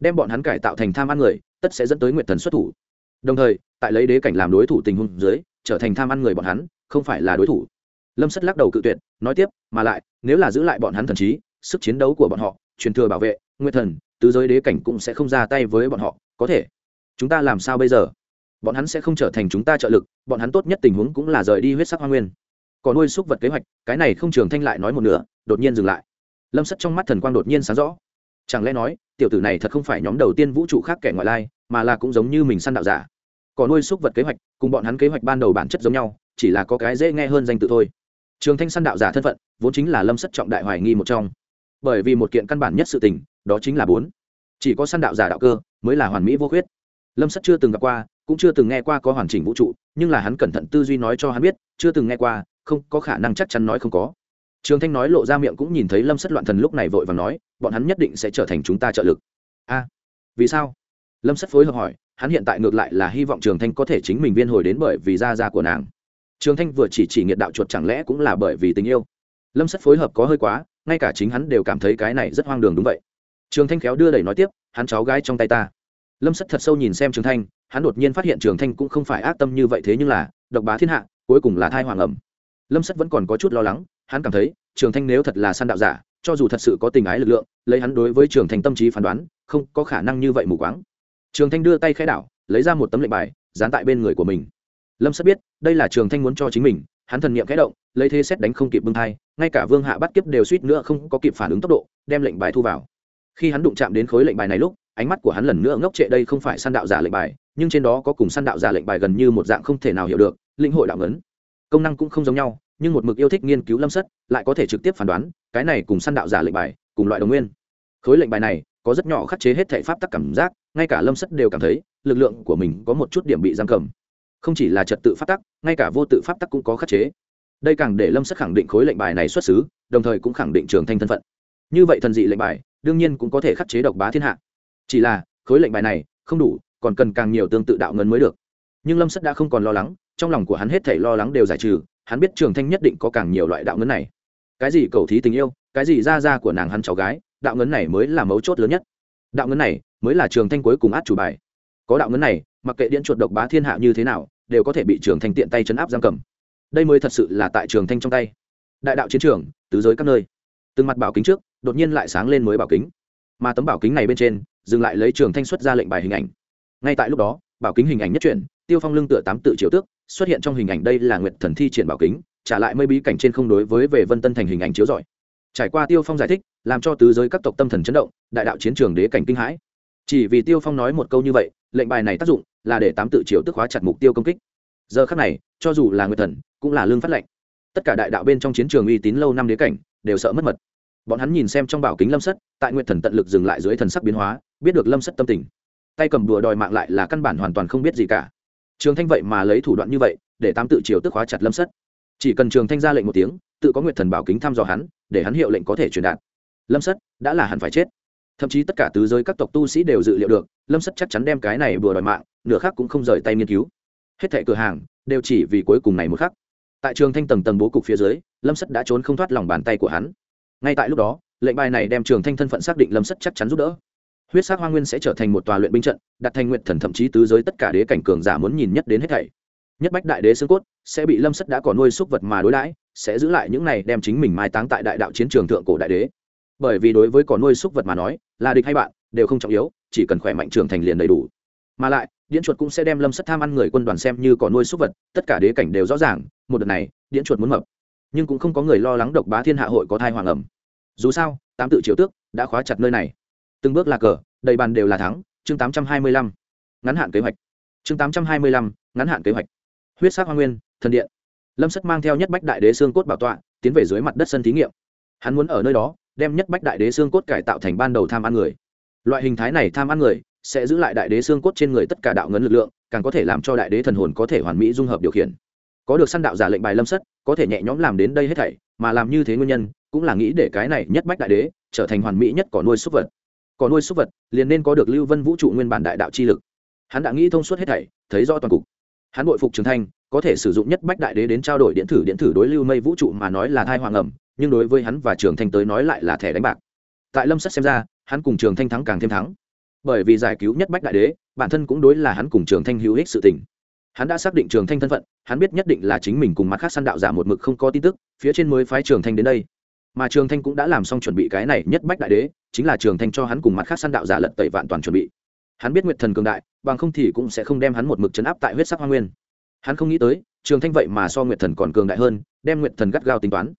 Đem bọn hắn cải tạo thành tham ăn người, tất sẽ dẫn tới nguyện thần xuất thủ. Đồng thời, tại lấy đế cảnh làm đối thủ tình huống dưới, trở thành tham ăn người bọn hắn, không phải là đối thủ lâm sất lắc đầu cự tuyệt, nói tiếp, mà lại, nếu là giữ lại bọn hắn thần trí, sức chiến đấu của bọn họ, truyền thừa bảo vệ nguyên thần, tứ giới đế cảnh cũng sẽ không ra tay với bọn họ, có thể. Chúng ta làm sao bây giờ? Bọn hắn sẽ không trở thành chúng ta trợ lực, bọn hắn tốt nhất tình huống cũng là rời đi huyết sắc hoa nguyên. Còn nuôi xúc vật kế hoạch, cái này không trường thanh lại nói một nửa, đột nhiên dừng lại. Lâm sất trong mắt thần quang đột nhiên sáng rõ. Chẳng lẽ nói, tiểu tử này thật không phải nhóm đầu tiên vũ trụ khác kẻ ngoại lai, mà là cũng giống như mình săn đạo giả? Còn nuôi xúc vật kế hoạch, cùng bọn hắn kế hoạch ban đầu bản chất giống nhau, chỉ là có cái dễ nghe hơn danh tự thôi trường thanh săn đạo giả thân phận, vốn chính là lâm sất trọng đại hoài nghi một trong. Bởi vì một kiện căn bản nhất sự tình, đó chính là bốn. Chỉ có săn đạo giả đạo cơ, mới là hoàn mỹ vô khuyết. Lâm sất chưa từng gặp qua, cũng chưa từng nghe qua có hoàn chỉnh vũ trụ, nhưng là hắn cẩn thận tư duy nói cho hắn biết, chưa từng nghe qua, không, có khả năng chắc chắn nói không có. Trường thanh nói lộ ra miệng cũng nhìn thấy lâm sất loạn thần lúc này vội và nói, bọn hắn nhất định sẽ trở thành chúng ta trợ lực. A, vì sao? Lâm sất phối hợp hỏi, hắn hiện tại ngược lại là hy vọng trường thanh có thể chính mình viên hồi đến bởi vì da da của nàng trường thanh vừa chỉ chỉ nghiệt đạo chuột chẳng lẽ cũng là bởi vì tình yêu? Lâm Sắt phối hợp có hơi quá, ngay cả chính hắn đều cảm thấy cái này rất hoang đường đúng vậy. Trường thanh khéo đưa đẩy nói tiếp, hắn cháu gái trong tay ta. Lâm Sắt thật sâu nhìn xem trường thanh, hắn đột nhiên phát hiện trường thanh cũng không phải ác tâm như vậy thế nhưng là, độc bá thiên hạ, cuối cùng là thai hoàng ẩm. Lâm Sắt vẫn còn có chút lo lắng, hắn cảm thấy, trường thanh nếu thật là săn đạo giả, cho dù thật sự có tình ái lực lượng, lấy hắn đối với trường thanh tâm trí phán đoán, không có khả năng như vậy mù quáng. Trường thanh đưa tay khai đảo, lấy ra một tấm lệnh bài, dán tại bên người của mình lâm Sắt biết, đây là trường thanh muốn cho chính mình, hắn thần niệm khẽ động, lấy thế xét đánh không kịp bưng thai, ngay cả vương hạ bắt kiếp đều suýt nữa không có kịp phản ứng tốc độ, đem lệnh bài thu vào. Khi hắn đụng chạm đến khối lệnh bài này lúc, ánh mắt của hắn lần nữa ngốc trệ đây không phải săn đạo giả lệnh bài, nhưng trên đó có cùng săn đạo giả lệnh bài gần như một dạng không thể nào hiểu được linh hội đạo ngấn. Công năng cũng không giống nhau, nhưng một mực yêu thích nghiên cứu lâm sất, lại có thể trực tiếp phán đoán, cái này cùng săn đạo giả lệnh bài, cùng loại đồng nguyên. Khối lệnh bài này, có rất nhỏ khắc chế hết thể pháp tắc cảm giác, ngay cả lâm sất đều cảm thấy, lực lượng của mình có một chút điểm bị giam cầm không chỉ là trật tự pháp tắc, ngay cả vô tự pháp tắc cũng có khắc chế. Đây càng để lâm sắc khẳng định khối lệnh bài này xuất xứ, đồng thời cũng khẳng định trường thanh thân phận. Như vậy thần dị lệnh bài, đương nhiên cũng có thể khắc chế độc bá thiên hạ. Chỉ là, khối lệnh bài này, không đủ, còn cần càng nhiều tương tự đạo ngân mới được. Nhưng lâm sắc đã không còn lo lắng, trong lòng của hắn hết thể lo lắng đều giải trừ, hắn biết trường thanh nhất định có càng nhiều loại đạo ngấn này. Cái gì cầu thí tình yêu, cái gì ra ra của nàng hắn cháu gái, đạo ngấn này mới là mấu chốt lớn nhất. Đạo ngấn này mới là trường thanh cuối cùng át chủ bài. Có đạo ngấn này, mặc kệ điện chuột độc bá thiên hạ như thế nào đều có thể bị trường thanh tiện tay chấn áp giam cầm. Đây mới thật sự là tại trường thanh trong tay. Đại đạo chiến trường, tứ giới các nơi. Từng mặt bảo kính trước, đột nhiên lại sáng lên mới bảo kính. Mà tấm bảo kính này bên trên, dừng lại lấy trường thanh xuất ra lệnh bài hình ảnh. Ngay tại lúc đó, bảo kính hình ảnh nhất truyện tiêu phong lưng tựa tám tự triệu tước, xuất hiện trong hình ảnh đây là nguyệt thần thi triển bảo kính, trả lại mây bí cảnh trên không đối với về vân tân thành hình ảnh chiếu giỏi trải qua tiêu phong giải thích, làm cho tứ giới các tộc tâm thần chấn động, đại đạo chiến trường đế cảnh kinh hãi. Chỉ vì tiêu phong nói một câu như vậy, lệnh bài này tác dụng là để tám tự triệu tức hóa chặt mục tiêu công kích. Giờ khắc này cho dù là người thần cũng là lương phát lệnh. Tất cả đại đạo bên trong chiến trường uy tín lâu năm đế cảnh đều sợ mất mật. Bọn hắn nhìn xem trong bảo kính lâm sắt, tại nguyệt thần tận lực dừng lại dưới thần sắc biến hóa biết được lâm sắt tâm tình. Tay cầm đùa đòi mạng lại là căn bản hoàn toàn không biết gì cả. Trường thanh vậy mà lấy thủ đoạn như vậy để tám tự triều tức hóa chặt lâm sắt. chỉ cần trường thanh ra lệnh một tiếng tự có nguyệt thần bảo kính thăm dò hắn để hắn hiệu lệnh có thể truyền đạt. Lâm sắt đã là hẳn phải chết thậm chí tất cả tứ giới các tộc tu sĩ đều dự liệu được, lâm sất chắc chắn đem cái này vừa đòi mạng, nửa khác cũng không rời tay nghiên cứu. Hết thẻ cửa hàng đều chỉ vì cuối cùng này một khắc. Tại trường thanh tầng tầng bố cục phía dưới, lâm sất đã trốn không thoát lòng bàn tay của hắn. Ngay tại lúc đó, lệnh bài này đem trường thanh thân phận xác định lâm sất chắc chắn giúp đỡ. Huyết sắc hoa nguyên sẽ trở thành một tòa luyện binh trận, đặt thành nguyện thần thậm chí tứ giới tất cả đế cảnh cường giả muốn nhìn nhất đến hết thảy. Nhất bách đại đế xương cốt sẽ bị lâm sất đã còn nuôi súc vật mà đối đãi, sẽ giữ lại những này đem chính mình mai táng tại đại đạo chiến trường thượng cổ đại đế bởi vì đối với cỏ nuôi xúc vật mà nói, là địch hay bạn, đều không trọng yếu, chỉ cần khỏe mạnh trưởng thành liền đầy đủ. Mà lại điện chuột cũng sẽ đem lâm sắt tham ăn người quân đoàn xem như cỏ nuôi xúc vật, tất cả đế cảnh đều rõ ràng, một đợt này điện chuột muốn mập. Nhưng cũng không có người lo lắng độc bá thiên hạ hội có thai hoàng ẩm. Dù sao, tám tự triều tước đã khóa chặt nơi này. Từng bước là cờ, đầy bàn đều là thắng, chương tám trăm hai mươi lăm, ngắn hạn kế hoạch. Chương tám trăm hai mươi lăm, ngắn hạn kế hoạch. Huyết sắc hoa nguyên, thần điện. Lâm sắt mang theo nhất bách đại đế xương cốt bảo tọa, tiến về dưới mặt đất sân thí nghiệm. Hắn muốn ở nơi đó đem nhất bách đại đế xương cốt cải tạo thành ban đầu tham ăn người. Loại hình thái này tham ăn người sẽ giữ lại đại đế xương cốt trên người tất cả đạo ngấn lực lượng, càng có thể làm cho đại đế thần hồn có thể hoàn mỹ dung hợp điều khiển. Có được săn đạo giả lệnh bài lâm sất, có thể nhẹ nhõm làm đến đây hết thảy, mà làm như thế nguyên nhân cũng là nghĩ để cái này nhất bách đại đế trở thành hoàn mỹ nhất cỏ nuôi súc vật. Cỏ nuôi súc vật liền nên có được lưu vân vũ trụ nguyên bản đại đạo chi lực. Hắn đã nghĩ thông suốt hết thảy, thấy rõ toàn cục. Hắn bội phục trường thanh, có thể sử dụng nhất bách đại đế đến trao đổi điện thử điện thử đối lưu mây vũ trụ mà nói là thai hoàng ẩm nhưng đối với hắn và trường thanh tới nói lại là thẻ đánh bạc. Tại lâm sắt xem ra, hắn cùng trường thanh thắng càng thêm thắng. Bởi vì giải cứu nhất bách đại đế, bản thân cũng đối là hắn cùng trường thanh hữu ích sự tình. Hắn đã xác định trường thanh thân phận, hắn biết nhất định là chính mình cùng mặt khác săn đạo giả một mực không có tin tức, phía trên mới phái trường thanh đến đây. Mà trường thanh cũng đã làm xong chuẩn bị cái này nhất bách đại đế, chính là trường thanh cho hắn cùng mặt khác săn đạo giả lật tẩy vạn toàn chuẩn bị. Hắn biết nguyệt thần cường đại, bằng không thì cũng sẽ không đem hắn một mực chấn áp tại huyết sắc hoa nguyên. Hắn không nghĩ tới, trường thanh vậy mà so nguyệt thần còn cường đại hơn, đem nguyệt thần gắt gao tính toán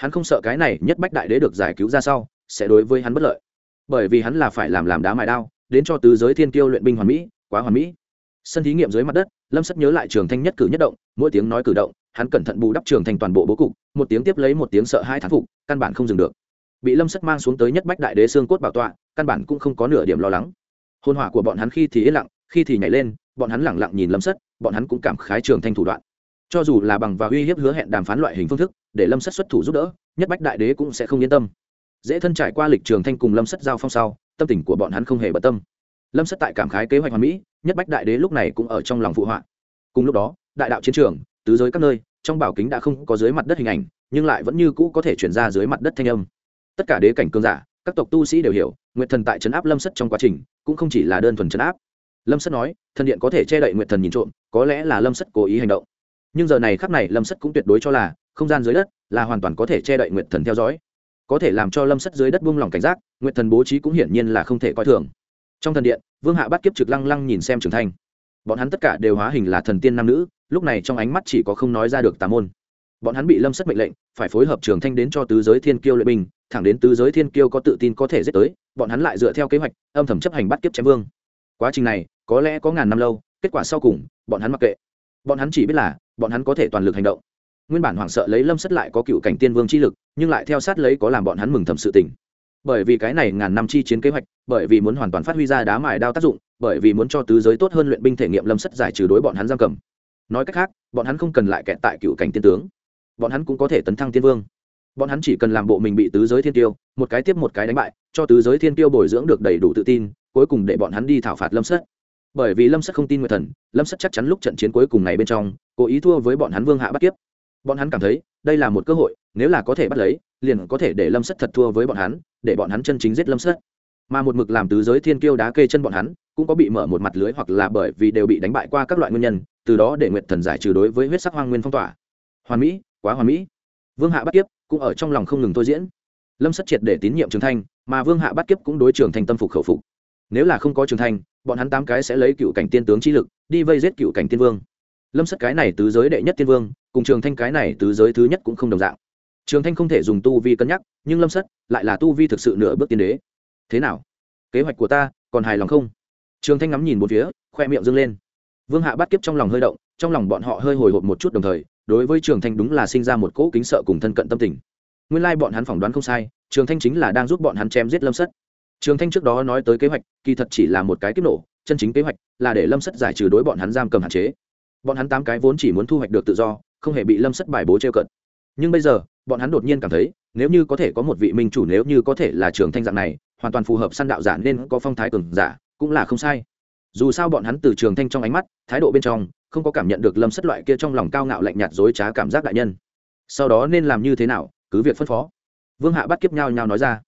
hắn không sợ cái này nhất bách đại đế được giải cứu ra sau, sẽ đối với hắn bất lợi. Bởi vì hắn là phải làm làm đá mài đao, đến cho tứ giới thiên tiêu luyện binh hoàn mỹ, quá hoàn mỹ. Sân thí nghiệm dưới mặt đất, lâm sắt nhớ lại trường thanh nhất cử nhất động, mỗi tiếng nói cử động, hắn cẩn thận bù đắp trường thành toàn bộ bố cục, một tiếng tiếp lấy một tiếng sợ hai thán phục, căn bản không dừng được. Bị lâm sắt mang xuống tới nhất bách đại đế xương cốt bảo tọa, căn bản cũng không có nửa điểm lo lắng. Hôn hỏa của bọn hắn khi thì yên lặng, khi thì nhảy lên, bọn hắn lẳng lặng nhìn lâm sắt bọn hắn cũng cảm khái trường thanh thủ đoạn. Cho dù là bằng và uy hiếp hứa hẹn đàm phán loại hình phương thức để lâm sắt xuất thủ giúp đỡ, nhất bách đại đế cũng sẽ không yên tâm. Dễ thân trải qua lịch trường thanh cùng lâm sắt giao phong sau, tâm tình của bọn hắn không hề bận tâm. Lâm sắt tại cảm khái kế hoạch hoàn mỹ, nhất bách đại đế lúc này cũng ở trong lòng phụ họa. Cùng lúc đó, đại đạo chiến trường, tứ giới các nơi, trong bảo kính đã không có dưới mặt đất hình ảnh, nhưng lại vẫn như cũ có thể chuyển ra dưới mặt đất thanh âm. Tất cả đế cảnh cương giả, các tộc tu sĩ đều hiểu, nguyệt thần tại trấn áp lâm sắt trong quá trình, cũng không chỉ là đơn thuần trấn áp. Lâm sắt nói, thần điện có thể che đậy nguyệt thần nhìn trộm, có lẽ là lâm sắt cố ý hành động. Nhưng giờ này khắc này lâm sắt cũng tuyệt đối cho là không gian dưới đất là hoàn toàn có thể che đậy nguyệt thần theo dõi, có thể làm cho lâm sắt dưới đất buông lỏng cảnh giác, nguyệt thần bố trí cũng hiển nhiên là không thể coi thường. Trong thần điện, vương hạ bắt kiếp trực lăng lăng nhìn xem trưởng thành. bọn hắn tất cả đều hóa hình là thần tiên nam nữ, lúc này trong ánh mắt chỉ có không nói ra được tà môn. Bọn hắn bị lâm sắt mệnh lệnh, phải phối hợp trường thanh đến cho tứ giới thiên kiêu luyện binh, thẳng đến tứ giới thiên kiêu có tự tin có thể giết tới, bọn hắn lại dựa theo kế hoạch, âm thầm chấp hành bắt kiếp chém vương. Quá trình này, có lẽ có ngàn năm lâu, kết quả sau cùng, bọn hắn mặc kệ. Bọn hắn chỉ biết là, bọn hắn có thể toàn lực hành động nguyên bản hoảng sợ lấy lâm sắt lại có cựu cảnh tiên vương chi lực, nhưng lại theo sát lấy có làm bọn hắn mừng thầm sự tình. Bởi vì cái này ngàn năm chi chiến kế hoạch, bởi vì muốn hoàn toàn phát huy ra đá mài đao tác dụng, bởi vì muốn cho tứ giới tốt hơn luyện binh thể nghiệm lâm sắt giải trừ đối bọn hắn giam cầm. Nói cách khác, bọn hắn không cần lại kẹt tại cựu cảnh tiên tướng. Bọn hắn cũng có thể tấn thăng tiên vương. Bọn hắn chỉ cần làm bộ mình bị tứ giới thiên tiêu, một cái tiếp một cái đánh bại, cho tứ giới thiên tiêu bồi dưỡng được đầy đủ tự tin, cuối cùng để bọn hắn đi thảo phạt lâm sắt bởi vì lâm sắt không tin nguyệt thần, lâm sắt chắc chắn lúc trận chiến cuối cùng này bên trong, cố ý thua với bọn hắn vương hạ bắt kiếp bọn hắn cảm thấy, đây là một cơ hội, nếu là có thể bắt lấy, liền có thể để lâm sắt thật thua với bọn hắn, để bọn hắn chân chính giết lâm sắt mà một mực làm tứ giới thiên kiêu đá kê chân bọn hắn, cũng có bị mở một mặt lưới hoặc là bởi vì đều bị đánh bại qua các loại nguyên nhân, từ đó để nguyện thần giải trừ đối với huyết sắc hoang nguyên phong tỏa. Hoàn mỹ, quá hoàn mỹ. Vương hạ bắt kiếp cũng ở trong lòng không ngừng tôi diễn. Lâm sắt triệt để tín nhiệm trường thanh, mà vương hạ bắt kiếp cũng đối trường thanh tâm phục khẩu phục. Nếu là không có trường thanh, bọn hắn tám cái sẽ lấy cựu cảnh tiên tướng chi lực, đi vây giết cựu cảnh tiên vương lâm sắt cái này tứ giới đệ nhất tiên vương, cùng trường thanh cái này tứ giới thứ nhất cũng không đồng dạng. Trường thanh không thể dùng tu vi cân nhắc, nhưng lâm sắt lại là tu vi thực sự nửa bước tiên đế. Thế nào? Kế hoạch của ta còn hài lòng không? Trường thanh ngắm nhìn một phía, khoe miệng dâng lên. Vương hạ bắt kiếp trong lòng hơi động, trong lòng bọn họ hơi hồi hộp một chút đồng thời, đối với trường thanh đúng là sinh ra một cỗ kính sợ cùng thân cận tâm tình. Nguyên lai bọn hắn phỏng đoán không sai, trường thanh chính là đang giúp bọn hắn chém giết lâm sất. Trường thanh trước đó nói tới kế hoạch, kỳ thật chỉ là một cái kiếp nổ, chân chính kế hoạch là để lâm sất giải trừ đối bọn hắn giam cầm hạn chế bọn hắn tám cái vốn chỉ muốn thu hoạch được tự do, không hề bị lâm sất bài bố trêu cận nhưng bây giờ, bọn hắn đột nhiên cảm thấy, nếu như có thể có một vị minh chủ nếu như có thể là trường thanh dạng này, hoàn toàn phù hợp săn đạo giả nên có phong thái cường giả, cũng là không sai. Dù sao bọn hắn từ trường thanh trong ánh mắt, thái độ bên trong, không có cảm nhận được lâm sất loại kia trong lòng cao ngạo lạnh nhạt dối trá cảm giác đại nhân. Sau đó nên làm như thế nào, cứ việc phân phó. Vương hạ bắt kiếp nhau nhau nói ra.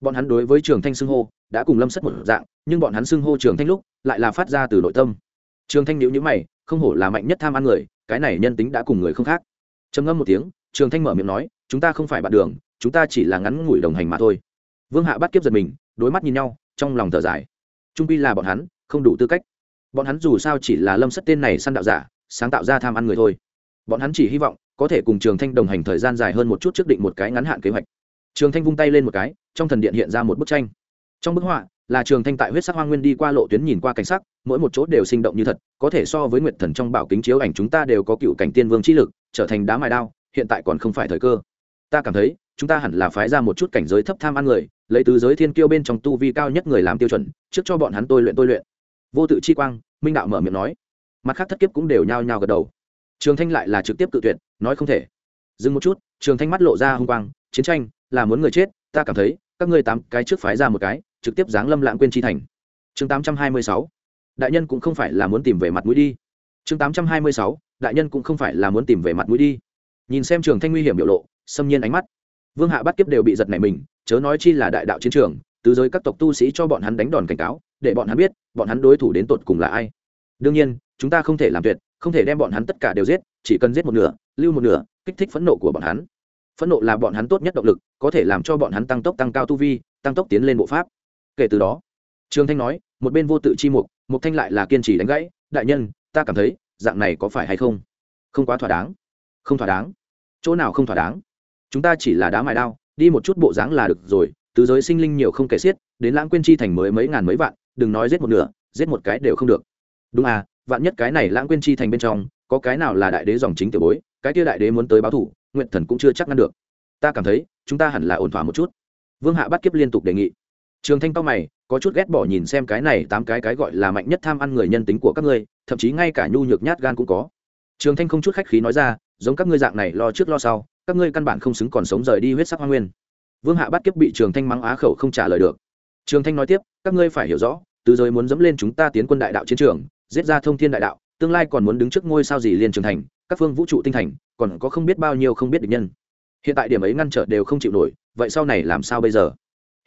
Bọn hắn đối với trường thanh xưng hô, đã cùng lâm sất một dạng, nhưng bọn hắn xưng hô trường thanh lúc, lại là phát ra từ nội tâm. Trường thanh nhữ nhữ mày không hổ là mạnh nhất tham ăn người, cái này nhân tính đã cùng người không khác. Trầm ngâm một tiếng, trường thanh mở miệng nói, chúng ta không phải bạn đường, chúng ta chỉ là ngắn ngủi đồng hành mà thôi. Vương hạ bắt kiếp giật mình, đối mắt nhìn nhau, trong lòng thở dài. Trung pi là bọn hắn, không đủ tư cách. Bọn hắn dù sao chỉ là lâm sất tên này săn đạo giả, sáng tạo ra tham ăn người thôi. Bọn hắn chỉ hy vọng, có thể cùng trường thanh đồng hành thời gian dài hơn một chút trước định một cái ngắn hạn kế hoạch. Trường thanh vung tay lên một cái, trong thần điện hiện ra một bức tranh. Trong bức họa là trường thanh tại huyết sắc hoa nguyên đi qua lộ tuyến nhìn qua cảnh sắc, mỗi một chỗ đều sinh động như thật, có thể so với nguyệt thần trong bảo kính chiếu ảnh chúng ta đều có cựu cảnh tiên vương trí lực, trở thành đá mài đao, hiện tại còn không phải thời cơ. Ta cảm thấy, chúng ta hẳn là phái ra một chút cảnh giới thấp tham ăn người, lấy từ giới thiên kiêu bên trong tu vi cao nhất người làm tiêu chuẩn, trước cho bọn hắn tôi luyện tôi luyện. Vô tự chi quang, minh đạo mở miệng nói. Mặt khác thất kiếp cũng đều nhao nhao gật đầu. Trường thanh lại là trực tiếp cự tuyệt, nói không thể. Dừng một chút, trường thanh mắt lộ ra h ư n g quang, chiến tranh, là muốn người chết, ta cảm thấy, các ngươi tám cái trước phái ra một cái trực tiếp giáng lâm lãng quên chi thành. Chương tám trăm hai mươi sáu, đại nhân cũng không phải là muốn tìm về mặt mũi đi. Chương tám trăm hai mươi sáu, đại nhân cũng không phải là muốn tìm về mặt mũi đi. Nhìn xem trường thanh nguy hiểm biểu lộ xâm nhiên ánh mắt. Vương hạ bắt kiếp đều bị giật nảy mình, chớ nói chi là đại đạo chiến trường từ giới các tộc tu sĩ cho bọn hắn đánh đòn cảnh cáo, để bọn hắn biết, bọn hắn đối thủ đến tột cùng là ai. Đương nhiên, chúng ta không thể làm tuyệt, không thể đem bọn hắn tất cả đều giết, chỉ cần giết một nửa, lưu một nửa, kích thích phẫn nộ của bọn hắn. Phẫn nộ là bọn hắn tốt nhất động lực, có thể làm cho bọn hắn tăng tốc tăng cao tu vi, tăng tốc tiến lên bộ pháp kể từ đó, trường thanh nói, một bên vô tự chi mục mục thanh lại là kiên trì đánh gãy, đại nhân, ta cảm thấy dạng này có phải hay không? Không quá thỏa đáng. Không thỏa đáng? Chỗ nào không thỏa đáng? Chúng ta chỉ là đá mài đao, đi một chút bộ dáng là được rồi, tứ giới sinh linh nhiều không kể xiết, đến lãng quên chi thành mới mấy ngàn mấy vạn, đừng nói giết một nửa, giết một cái đều không được. Đúng à vạn nhất cái này lãng quên chi thành bên trong, có cái nào là đại đế dòng chính tiểu bối, cái kia đại đế muốn tới báo thủ nguyện thần cũng chưa chắc ngăn được. Ta cảm thấy, chúng ta hẳn là ổn thỏa một chút. Vương hạ bắt kiếp liên tục đề nghị trường thanh cao mày, có chút ghét bỏ nhìn xem cái này tám cái cái gọi là mạnh nhất tham ăn người nhân tính của các ngươi, thậm chí ngay cả nhu nhược nhát gan cũng có. Trường thanh không chút khách khí nói ra, giống các ngươi dạng này lo trước lo sau, các ngươi căn bản không xứng còn sống rời đi huyết sắc hoa nguyên. Vương hạ bắt kiếp bị trường thanh mắng á khẩu không trả lời được. Trường thanh nói tiếp, các ngươi phải hiểu rõ, từ giới muốn dẫm lên chúng ta tiến quân đại đạo chiến trường, giết ra thông thiên đại đạo, tương lai còn muốn đứng trước ngôi sao gì liền trường thành, các phương vũ trụ tinh thành, còn có không biết bao nhiêu không biết địch nhân. Hiện tại điểm ấy ngăn trở đều không chịu nổi, vậy sau này làm sao bây giờ?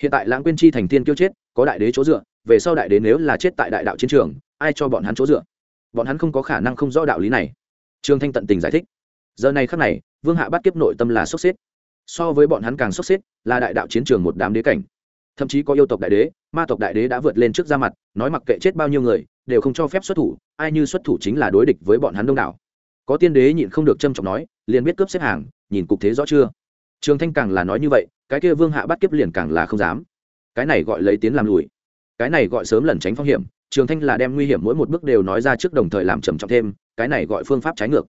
Hiện tại lãng quên chi thành tiên kiêu chết, có đại đế chỗ dựa, về sau đại đế nếu là chết tại đại đạo chiến trường, ai cho bọn hắn chỗ dựa? Bọn hắn không có khả năng không rõ đạo lý này. Trương thanh tận tình giải thích. Giờ này khắc này, vương hạ bắt kiếp nội tâm là sốc xếp. So với bọn hắn càng sốc xếp, là đại đạo chiến trường một đám đế cảnh. Thậm chí có yêu tộc đại đế, ma tộc đại đế đã vượt lên trước ra mặt, nói mặc kệ chết bao nhiêu người, đều không cho phép xuất thủ, ai như xuất thủ chính là đối địch với bọn hắn đông đảo. Có tiên đế nhịn không được trâm trọng nói, liền biết cướp xếp hàng, nhìn cục thế rõ chưa? Trường thanh càng là nói như vậy cái kia vương hạ bắt kiếp liền càng là không dám. Cái này gọi lấy tiến làm lùi. Cái này gọi sớm lẩn tránh phong hiểm. Trường thanh là đem nguy hiểm mỗi một bước đều nói ra trước đồng thời làm trầm trọng thêm, cái này gọi phương pháp trái ngược.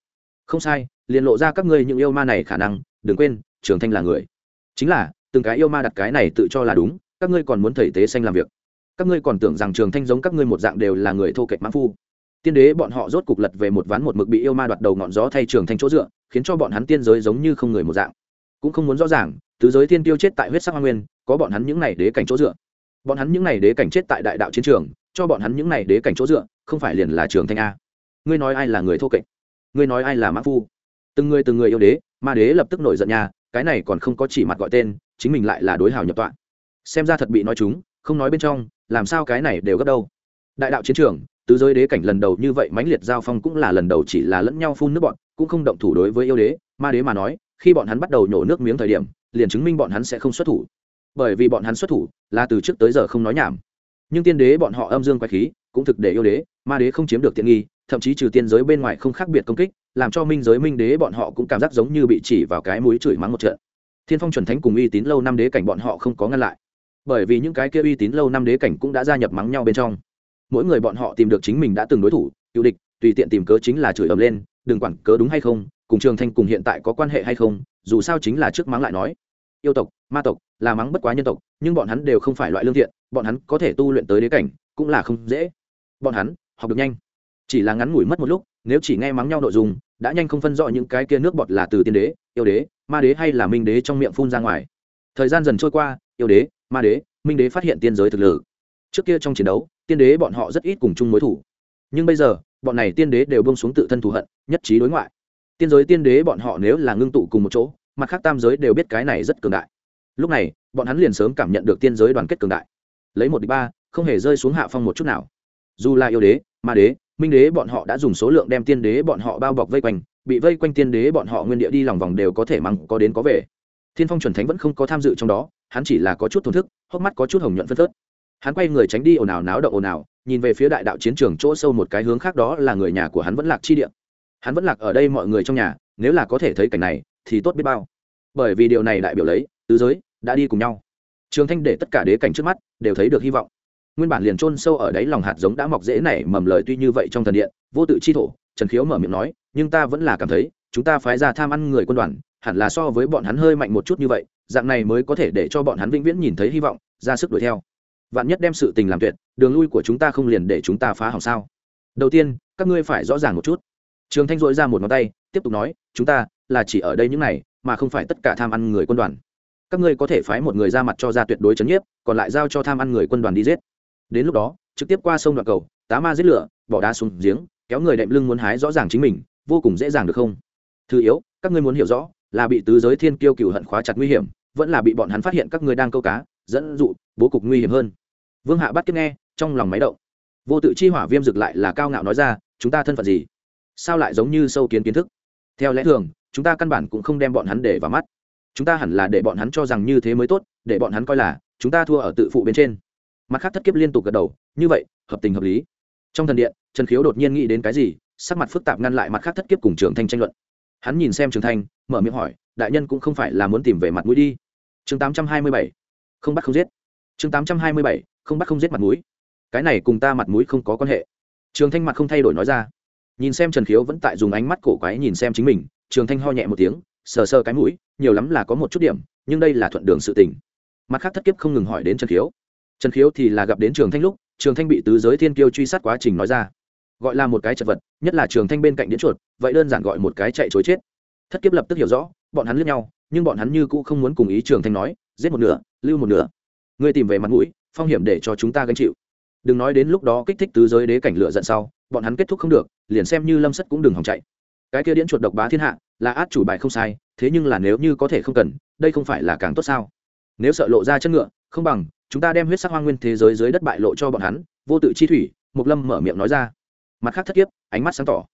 Không sai, liền lộ ra các ngươi những yêu ma này khả năng, đừng quên, trường thanh là người. Chính là, từng cái yêu ma đặt cái này tự cho là đúng, các ngươi còn muốn thầy tế xanh làm việc. Các ngươi còn tưởng rằng trường thanh giống các ngươi một dạng đều là người thô kệch mãn phu. Tiên đế bọn họ rốt cục lật về một ván một mực bị yêu ma đoạt đầu ngọn gió thay trường thanh chỗ dựa, khiến cho bọn hắn tiên giới giống như không người một dạng cũng không muốn rõ ràng, tứ giới thiên tiêu chết tại huyết sắc hoa nguyên, có bọn hắn những này đế cảnh chỗ dựa. Bọn hắn những này đế cảnh chết tại đại đạo chiến trường, cho bọn hắn những này đế cảnh chỗ dựa, không phải liền là trường thanh a. Ngươi nói ai là người thô kệch? Ngươi nói ai là mã phu? Từng người từng người yêu đế, ma đế lập tức nổi giận nhà cái này còn không có chỉ mặt gọi tên, chính mình lại là đối hảo nhập tọa. Xem ra thật bị nói chúng, không nói bên trong, làm sao cái này đều gấp đâu. Đại đạo chiến trường, tứ giới đế cảnh lần đầu như vậy mãnh liệt giao phong cũng là lần đầu chỉ là lẫn nhau phun nước bọn, cũng không động thủ đối với yêu đế, ma đế mà nói khi bọn hắn bắt đầu nhổ nước miếng thời điểm, liền chứng minh bọn hắn sẽ không xuất thủ. Bởi vì bọn hắn xuất thủ là từ trước tới giờ không nói nhảm. Nhưng tiên đế bọn họ âm dương quái khí cũng thực để yêu đế, ma đế không chiếm được tiện nghi, thậm chí trừ tiên giới bên ngoài không khác biệt công kích, làm cho minh giới minh đế bọn họ cũng cảm giác giống như bị chỉ vào cái mũi chửi mắng một trận. Thiên phong chuẩn thánh cùng uy tín lâu năm đế cảnh bọn họ không có ngăn lại. Bởi vì những cái kia uy tín lâu năm đế cảnh cũng đã gia nhập mắng nhau bên trong. Mỗi người bọn họ tìm được chính mình đã từng đối thủ, cựu địch, tùy tiện tìm cớ chính là chửi ầm lên, đừng quản cớ đúng hay không cùng trường thanh cùng hiện tại có quan hệ hay không, dù sao chính là trước mắng lại nói. Yêu tộc, ma tộc, là mắng bất quá nhân tộc, nhưng bọn hắn đều không phải loại lương thiện, bọn hắn có thể tu luyện tới đế cảnh, cũng là không dễ. Bọn hắn, học được nhanh. Chỉ là ngắn ngủi mất một lúc, nếu chỉ nghe mắng nhau nội dung, đã nhanh không phân rõ những cái kia nước bọt là từ tiên đế, yêu đế, ma đế hay là minh đế trong miệng phun ra ngoài. Thời gian dần trôi qua, yêu đế, ma đế, minh đế phát hiện tiên giới thực lực. Trước kia trong chiến đấu, tiên đế bọn họ rất ít cùng chung mối thủ. Nhưng bây giờ, bọn này tiên đế đều bông xuống tự thân thù hận, nhất trí đối ngoại tiên giới tiên đế bọn họ nếu là ngưng tụ cùng một chỗ, mặt khác tam giới đều biết cái này rất cường đại. Lúc này, bọn hắn liền sớm cảm nhận được tiên giới đoàn kết cường đại. Lấy một đ ị c h ba, không hề rơi xuống hạ phong một chút nào. Dù là yêu đế, ma đế, minh đế bọn họ đã dùng số lượng đem tiên đế bọn họ bao bọc vây quanh, bị vây quanh tiên đế bọn họ nguyên địa đi lòng vòng đều có thể măng có đến có về. Thiên phong chuẩn thánh vẫn không có tham dự trong đó, hắn chỉ là có chút thổn thức, hốc mắt có chút hồng nhuận phân phớt. Hắn quay người tránh đi ồn ào náo động ồn ào, nhìn về phía đại đạo chiến trường chỗ sâu một cái hướng khác đó là người nhà của hắn vẫn lạc chi địa hắn vẫn lạc ở đây mọi người trong nhà, nếu là có thể thấy cảnh này, thì tốt biết bao. Bởi vì điều này đại biểu lấy, tứ giới đã đi cùng nhau. Trường thanh để tất cả đế cảnh trước mắt đều thấy được hy vọng. Nguyên bản liền trôn sâu ở đáy lòng hạt giống đã mọc dễ nảy mầm lời tuy như vậy trong thần điện, vô tự chi thổ, trần khiếu mở miệng nói, nhưng ta vẫn là cảm thấy, chúng ta phái ra tham ăn người quân đoàn, hẳn là so với bọn hắn hơi mạnh một chút như vậy, dạng này mới có thể để cho bọn hắn vĩnh viễn nhìn thấy hy vọng, ra sức đuổi theo. Vạn nhất đem sự tình làm tuyệt, đường lui của chúng ta không liền để chúng ta phá hỏng sao? Đầu tiên, các ngươi phải rõ ràng một chút trường thanh dội ra một ngón tay, tiếp tục nói, chúng ta là chỉ ở đây những này, mà không phải tất cả tham ăn người quân đoàn. Các ngươi có thể phái một người ra mặt cho ra tuyệt đối chấn nhiếp, còn lại giao cho tham ăn người quân đoàn đi giết. Đến lúc đó, trực tiếp qua sông đoạn cầu, tá ma giết lửa, bỏ đá xuống giếng, kéo người đệm lưng muốn hái rõ ràng chính mình, vô cùng dễ dàng được không? Thứ yếu, các ngươi muốn hiểu rõ là bị tứ giới thiên kiêu cựu hận khóa chặt nguy hiểm, vẫn là bị bọn hắn phát hiện các ngươi đang câu cá, dẫn dụ, bố cục nguy hiểm hơn. Vương hạ bắt kiếp nghe, trong lòng máy động. Vô tự chi hỏa viêm rực lại là cao ngạo nói ra, chúng ta thân phận gì? Sao lại giống như sâu kiến kiến thức? Theo lẽ thường, chúng ta căn bản cũng không đem bọn hắn để vào mắt. Chúng ta hẳn là để bọn hắn cho rằng như thế mới tốt, để bọn hắn coi là chúng ta thua ở tự phụ bên trên. Mặt khác thất kiếp liên tục gật đầu, như vậy, hợp tình hợp lý. Trong thần điện, trần khiếu đột nhiên nghĩ đến cái gì, sắc mặt phức tạp ngăn lại mặt khác thất kiếp cùng trường thanh tranh luận. Hắn nhìn xem trường thanh mở miệng hỏi, đại nhân cũng không phải là muốn tìm về mặt mũi đi. Chương tám trăm hai mươi bảy, không bắt không giết. Chương tám trăm hai mươi bảy, không bắt không giết mặt mũi. Cái này cùng ta mặt mũi không có quan hệ. Trường thanh mặt không thay đổi nói ra nhìn xem trần khiếu vẫn tại dùng ánh mắt cổ quái nhìn xem chính mình, trường thanh ho nhẹ một tiếng, sờ sờ cái mũi, nhiều lắm là có một chút điểm, nhưng đây là thuận đường sự tình. Mặt khác thất kiếp không ngừng hỏi đến trần khiếu. Trần khiếu thì là gặp đến trường thanh lúc, trường thanh bị tứ giới thiên kiêu truy sát quá trình nói ra. Gọi là một cái chật vật, nhất là trường thanh bên cạnh đến chuột, vậy đơn giản gọi một cái chạy chối chết. Thất kiếp lập tức hiểu rõ, bọn hắn lướt nhau, nhưng bọn hắn như cũ không muốn cùng ý trường thanh nói, giết một nửa, lưu một nửa. Ngươi tìm về mặt mũi, phong hiểm để cho chúng ta gánh chịu. Đừng nói đến lúc đó kích thích tứ giới đế cảnh lửa giận sau bọn hắn kết thúc không được, liền xem như lâm sất cũng đừng hòng chạy. Cái kia điễn chuột độc bá thiên hạ, là át chủ bài không sai, thế nhưng là nếu như có thể không cần, đây không phải là càng tốt sao? Nếu sợ lộ ra chân ngựa, không bằng, chúng ta đem huyết sắc hoang nguyên thế giới dưới đất bại lộ cho bọn hắn, vô tự chi thủy mục lâm mở miệng nói ra. Mặt khác thất kiếp, ánh mắt sáng tỏ.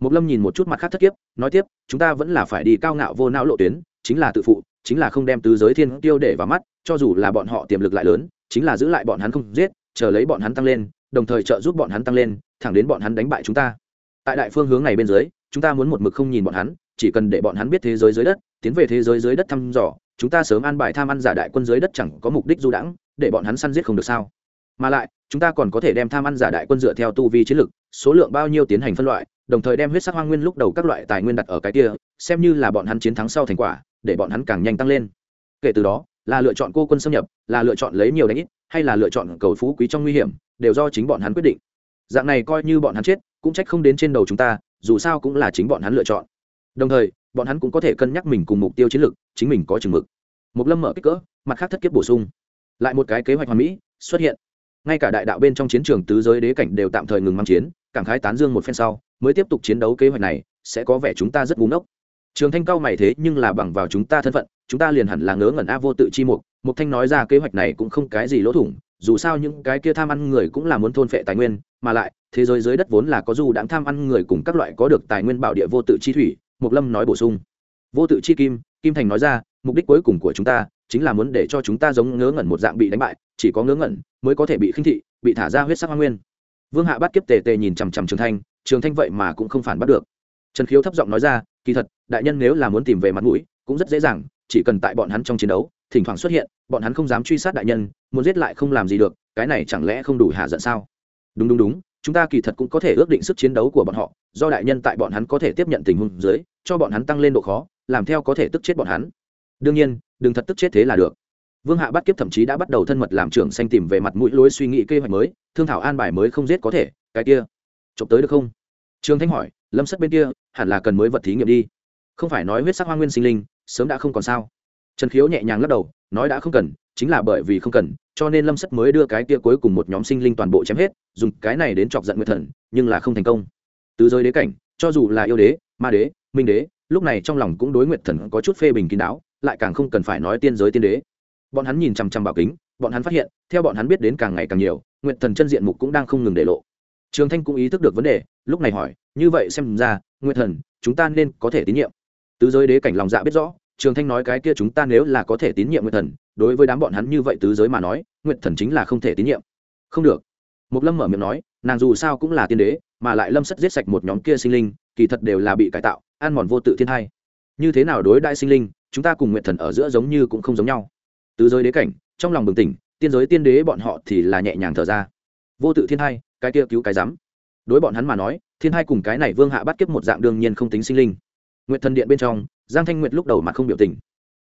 Mục lâm nhìn một chút mặt khác thất kiếp, nói tiếp, chúng ta vẫn là phải đi cao ngạo vô não lộ tuyến, chính là tự phụ, chính là không đem tứ giới thiên tiêu để vào mắt, cho dù là bọn họ tiềm lực lại lớn, chính là giữ lại bọn hắn không giết, chờ lấy bọn hắn tăng lên đồng thời trợ giúp bọn hắn tăng lên, thẳng đến bọn hắn đánh bại chúng ta. Tại đại phương hướng này bên dưới, chúng ta muốn một mực không nhìn bọn hắn, chỉ cần để bọn hắn biết thế giới dưới đất, tiến về thế giới dưới đất thăm dò, chúng ta sớm an bài tham ăn giả đại quân dưới đất chẳng có mục đích du đãng, để bọn hắn săn giết không được sao? Mà lại, chúng ta còn có thể đem tham ăn giả đại quân dựa theo tu vi chiến lực, số lượng bao nhiêu tiến hành phân loại, đồng thời đem huyết sắc hoang nguyên lúc đầu các loại tài nguyên đặt ở cái kia, xem như là bọn hắn chiến thắng sau thành quả, để bọn hắn càng nhanh tăng lên. Kể từ đó, là lựa chọn cô quân xâm nhập, là lựa chọn lấy nhiều đánh ít, hay là lựa chọn cầu phú quý trong nguy hiểm đều do chính bọn hắn quyết định. Dạng này coi như bọn hắn chết, cũng trách không đến trên đầu chúng ta, dù sao cũng là chính bọn hắn lựa chọn. Đồng thời, bọn hắn cũng có thể cân nhắc mình cùng mục tiêu chiến lược, chính mình có chừng mực. Mục lâm mở kích cỡ, mặt khác thất kiếp bổ sung. Lại một cái kế hoạch hoàn mỹ xuất hiện. Ngay cả đại đạo bên trong chiến trường tứ giới đế cảnh đều tạm thời ngừng mang chiến, cảm khái tán dương một phen sau, mới tiếp tục chiến đấu kế hoạch này, sẽ có vẻ chúng ta rất búng ngốc. Trường thanh cao mày thế nhưng là bằng vào chúng ta thân phận, chúng ta liền hẳn là ngớ ngẩn a vô tự chi mục. Mục thanh nói ra kế hoạch này cũng không cái gì lỗ thủng dù sao những cái kia tham ăn người cũng là muốn thôn phệ tài nguyên, mà lại, thế giới dưới đất vốn là có dù đáng tham ăn người cùng các loại có được tài nguyên bảo địa vô tự chi thủy mục lâm nói bổ sung. Vô tự chi kim kim thành nói ra, mục đích cuối cùng của chúng ta chính là muốn để cho chúng ta giống ngớ ngẩn một dạng bị đánh bại, chỉ có ngớ ngẩn mới có thể bị khinh thị, bị thả ra huyết sắc hoa nguyên. Vương hạ bắt kiếp tề tề nhìn chằm chằm trường thanh trường thanh vậy mà cũng không phản bắt được. Trần khiếu thấp giọng nói ra, kỳ thật, đại nhân nếu là muốn tìm về mặt mũi, cũng rất dễ dàng, chỉ cần tại bọn hắn trong chiến đấu thỉnh thoảng xuất hiện, bọn hắn không dám truy sát đại nhân, muốn giết lại không làm gì được, cái này chẳng lẽ không đủ hạ giận sao? Đúng đúng đúng, chúng ta kỳ thật cũng có thể ước định sức chiến đấu của bọn họ, do đại nhân tại bọn hắn có thể tiếp nhận tình huống dưới, cho bọn hắn tăng lên độ khó, làm theo có thể tức chết bọn hắn. Đương nhiên, đừng thật tức chết thế là được. Vương hạ bắt kiếp thậm chí đã bắt đầu thân mật làm trưởng xanh tìm về mặt mũi lối suy nghĩ kế hoạch mới, thương thảo an bài mới không giết có thể, cái kia. Chụp tới được không? Trương thanh hỏi, lâm sất bên kia, hẳn là cần mới vật thí nghiệm đi. Không phải nói huyết sắc hoa nguyên sinh linh, sớm đã không còn sao trần khiếu nhẹ nhàng lắc đầu, nói đã không cần, chính là bởi vì không cần, cho nên lâm Sắt mới đưa cái kia cuối cùng một nhóm sinh linh toàn bộ chém hết, dùng cái này đến chọc giận nguyệt thần, nhưng là không thành công. Tứ giới đế cảnh, cho dù là yêu đế, ma đế, minh đế, lúc này trong lòng cũng đối nguyệt thần có chút phê bình kín đáo, lại càng không cần phải nói tiên giới tiên đế. Bọn hắn nhìn chằm chằm bảo kính, bọn hắn phát hiện, theo bọn hắn biết đến càng ngày càng nhiều, nguyệt thần chân diện mục cũng đang không ngừng để lộ. Trường thanh cũng ý thức được vấn đề, lúc này hỏi, như vậy xem ra, nguyệt thần, chúng ta nên có thể tín nhiệm? Tứ giới đế cảnh lòng dạ biết rõ trường thanh nói cái kia chúng ta nếu là có thể tín nhiệm nguyệt thần, đối với đám bọn hắn như vậy tứ giới mà nói, nguyệt thần chính là không thể tín nhiệm. Không được. Mục lâm mở miệng nói, nàng dù sao cũng là tiên đế, mà lại lâm sắt giết sạch một nhóm kia sinh linh, kỳ thật đều là bị cải tạo, ăn mòn vô tự thiên hai như thế nào đối đại sinh linh, chúng ta cùng nguyệt thần ở giữa giống như cũng không giống nhau. Tứ giới đế cảnh, trong lòng bừng tỉnh, tiên giới tiên đế bọn họ thì là nhẹ nhàng thở ra. Vô tự thiên hai cái kia cứu cái rắm đối bọn hắn mà nói, thiên hai cùng cái này vương hạ bắt kiếp một dạng đương nhiên không tính sinh linh. Nguyệt thần điện bên trong giang thanh nguyệt lúc đầu mặt không biểu tình.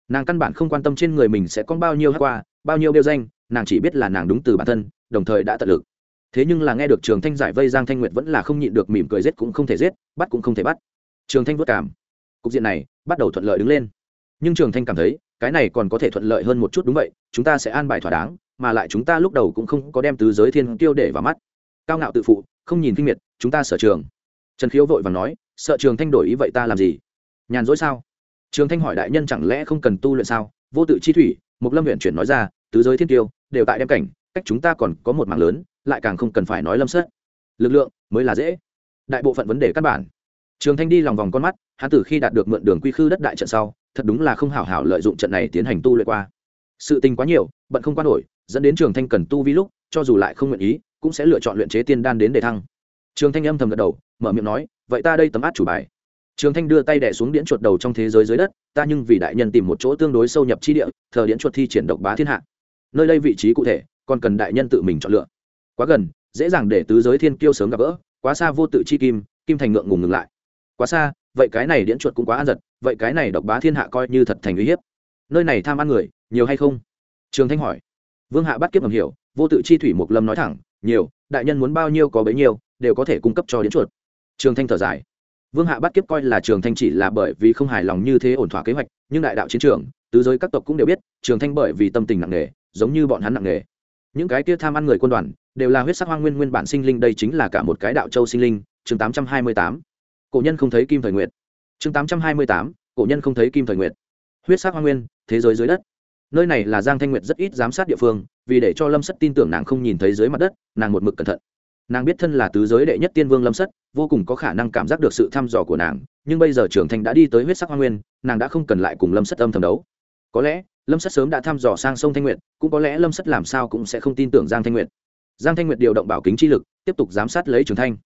Nàng căn bản không quan tâm trên người mình sẽ có bao nhiêu hát qua, bao nhiêu đeo danh, nàng chỉ biết là nàng đúng từ bản thân, đồng thời đã tận lực. Thế nhưng là nghe được trường thanh giải vây giang thanh nguyệt vẫn là không nhịn được mỉm cười giết cũng không thể giết, bắt cũng không thể bắt. Trường thanh vất cảm cục diện này bắt đầu thuận lợi đứng lên. Nhưng trường thanh cảm thấy, cái này còn có thể thuận lợi hơn một chút đúng vậy, chúng ta sẽ an bài thỏa đáng, mà lại chúng ta lúc đầu cũng không có đem tứ giới thiên tiêu để vào mắt. Cao ngạo tự phụ, không nhìn kinh miệt, chúng ta sở trường. Trần khiếu vội và nói, sợ trường thanh đổi ý vậy ta làm gì? Nhàn rỗi sao? Trường thanh hỏi đại nhân chẳng lẽ không cần tu luyện sao? Vô tự chi thủy mục lâm huyện chuyển nói ra, tứ giới thiên tiêu, đều tại đem cảnh, cách chúng ta còn có một mạng lớn, lại càng không cần phải nói lâm sất. Lực lượng mới là dễ. Đại bộ phận vấn đề căn bản. Trường thanh đi lòng vòng con mắt, hắn từ khi đạt được mượn đường quy khư đất đại trận sau, thật đúng là không hảo hảo lợi dụng trận này tiến hành tu luyện qua. Sự tình quá nhiều, bận không qua nổi, dẫn đến trường thanh cần tu vi lúc, cho dù lại không nguyện ý, cũng sẽ lựa chọn luyện chế tiên đan đến để thăng. Trường thanh âm thầm gật đầu, mở miệng nói, vậy ta đây tấm át chủ bài trường thanh đưa tay đẻ xuống điễn chuột đầu trong thế giới dưới đất, ta nhưng vì đại nhân tìm một chỗ tương đối sâu nhập chi địa, thờ điễn chuột thi triển độc bá thiên hạ. Nơi đây vị trí cụ thể, còn cần đại nhân tự mình chọn lựa. Quá gần, dễ dàng để tứ giới thiên kiêu sớm gặp gỡ, quá xa vô tự chi kim kim thành ngượng ngùng ngừng lại. Quá xa, vậy cái này điễn chuột cũng quá an giật, vậy cái này độc bá thiên hạ coi như thật thành uy hiếp. Nơi này tham ăn người, nhiều hay không? Trường thanh hỏi. Vương hạ bắt kiếp ngầm hiểu, vô tự chi thủy mục lâm nói thẳng, nhiều, đại nhân muốn bao nhiêu có bấy nhiêu, đều có thể cung cấp cho điễn chuột. Trường thanh thở dài vương hạ bắt kiếp coi là trường thanh chỉ là bởi vì không hài lòng như thế ổn thỏa kế hoạch, nhưng đại đạo chiến trường, tứ giới các tộc cũng đều biết, trường thanh bởi vì tâm tình nặng nề, giống như bọn hắn nặng nề. Những cái kia tham ăn người quân đoàn, đều là huyết sắc hoang nguyên nguyên bản sinh linh, đây chính là cả một cái đạo châu sinh linh. Chương tám trăm hai mươi tám. Cổ nhân không thấy kim thời nguyệt. Chương tám trăm hai mươi tám. Cổ nhân không thấy kim thời nguyệt. Huyết sắc hoang nguyên, thế giới dưới đất. Nơi này là giang thanh nguyệt rất ít giám sát địa phương, vì để cho lâm sất tin tưởng nàng không nhìn thấy dưới mặt đất, nàng một mực cẩn thận nàng biết thân là tứ giới đệ nhất tiên vương lâm sất, vô cùng có khả năng cảm giác được sự thăm dò của nàng, nhưng bây giờ trưởng thành đã đi tới huyết sắc hoa nguyên, nàng đã không cần lại cùng lâm sất âm thầm đấu. Có lẽ, lâm sất sớm đã thăm dò sang sông thanh nguyệt, cũng có lẽ lâm sất làm sao cũng sẽ không tin tưởng giang thanh nguyệt. Giang thanh nguyệt điều động bảo kính chi lực, tiếp tục giám sát lấy trường thanh.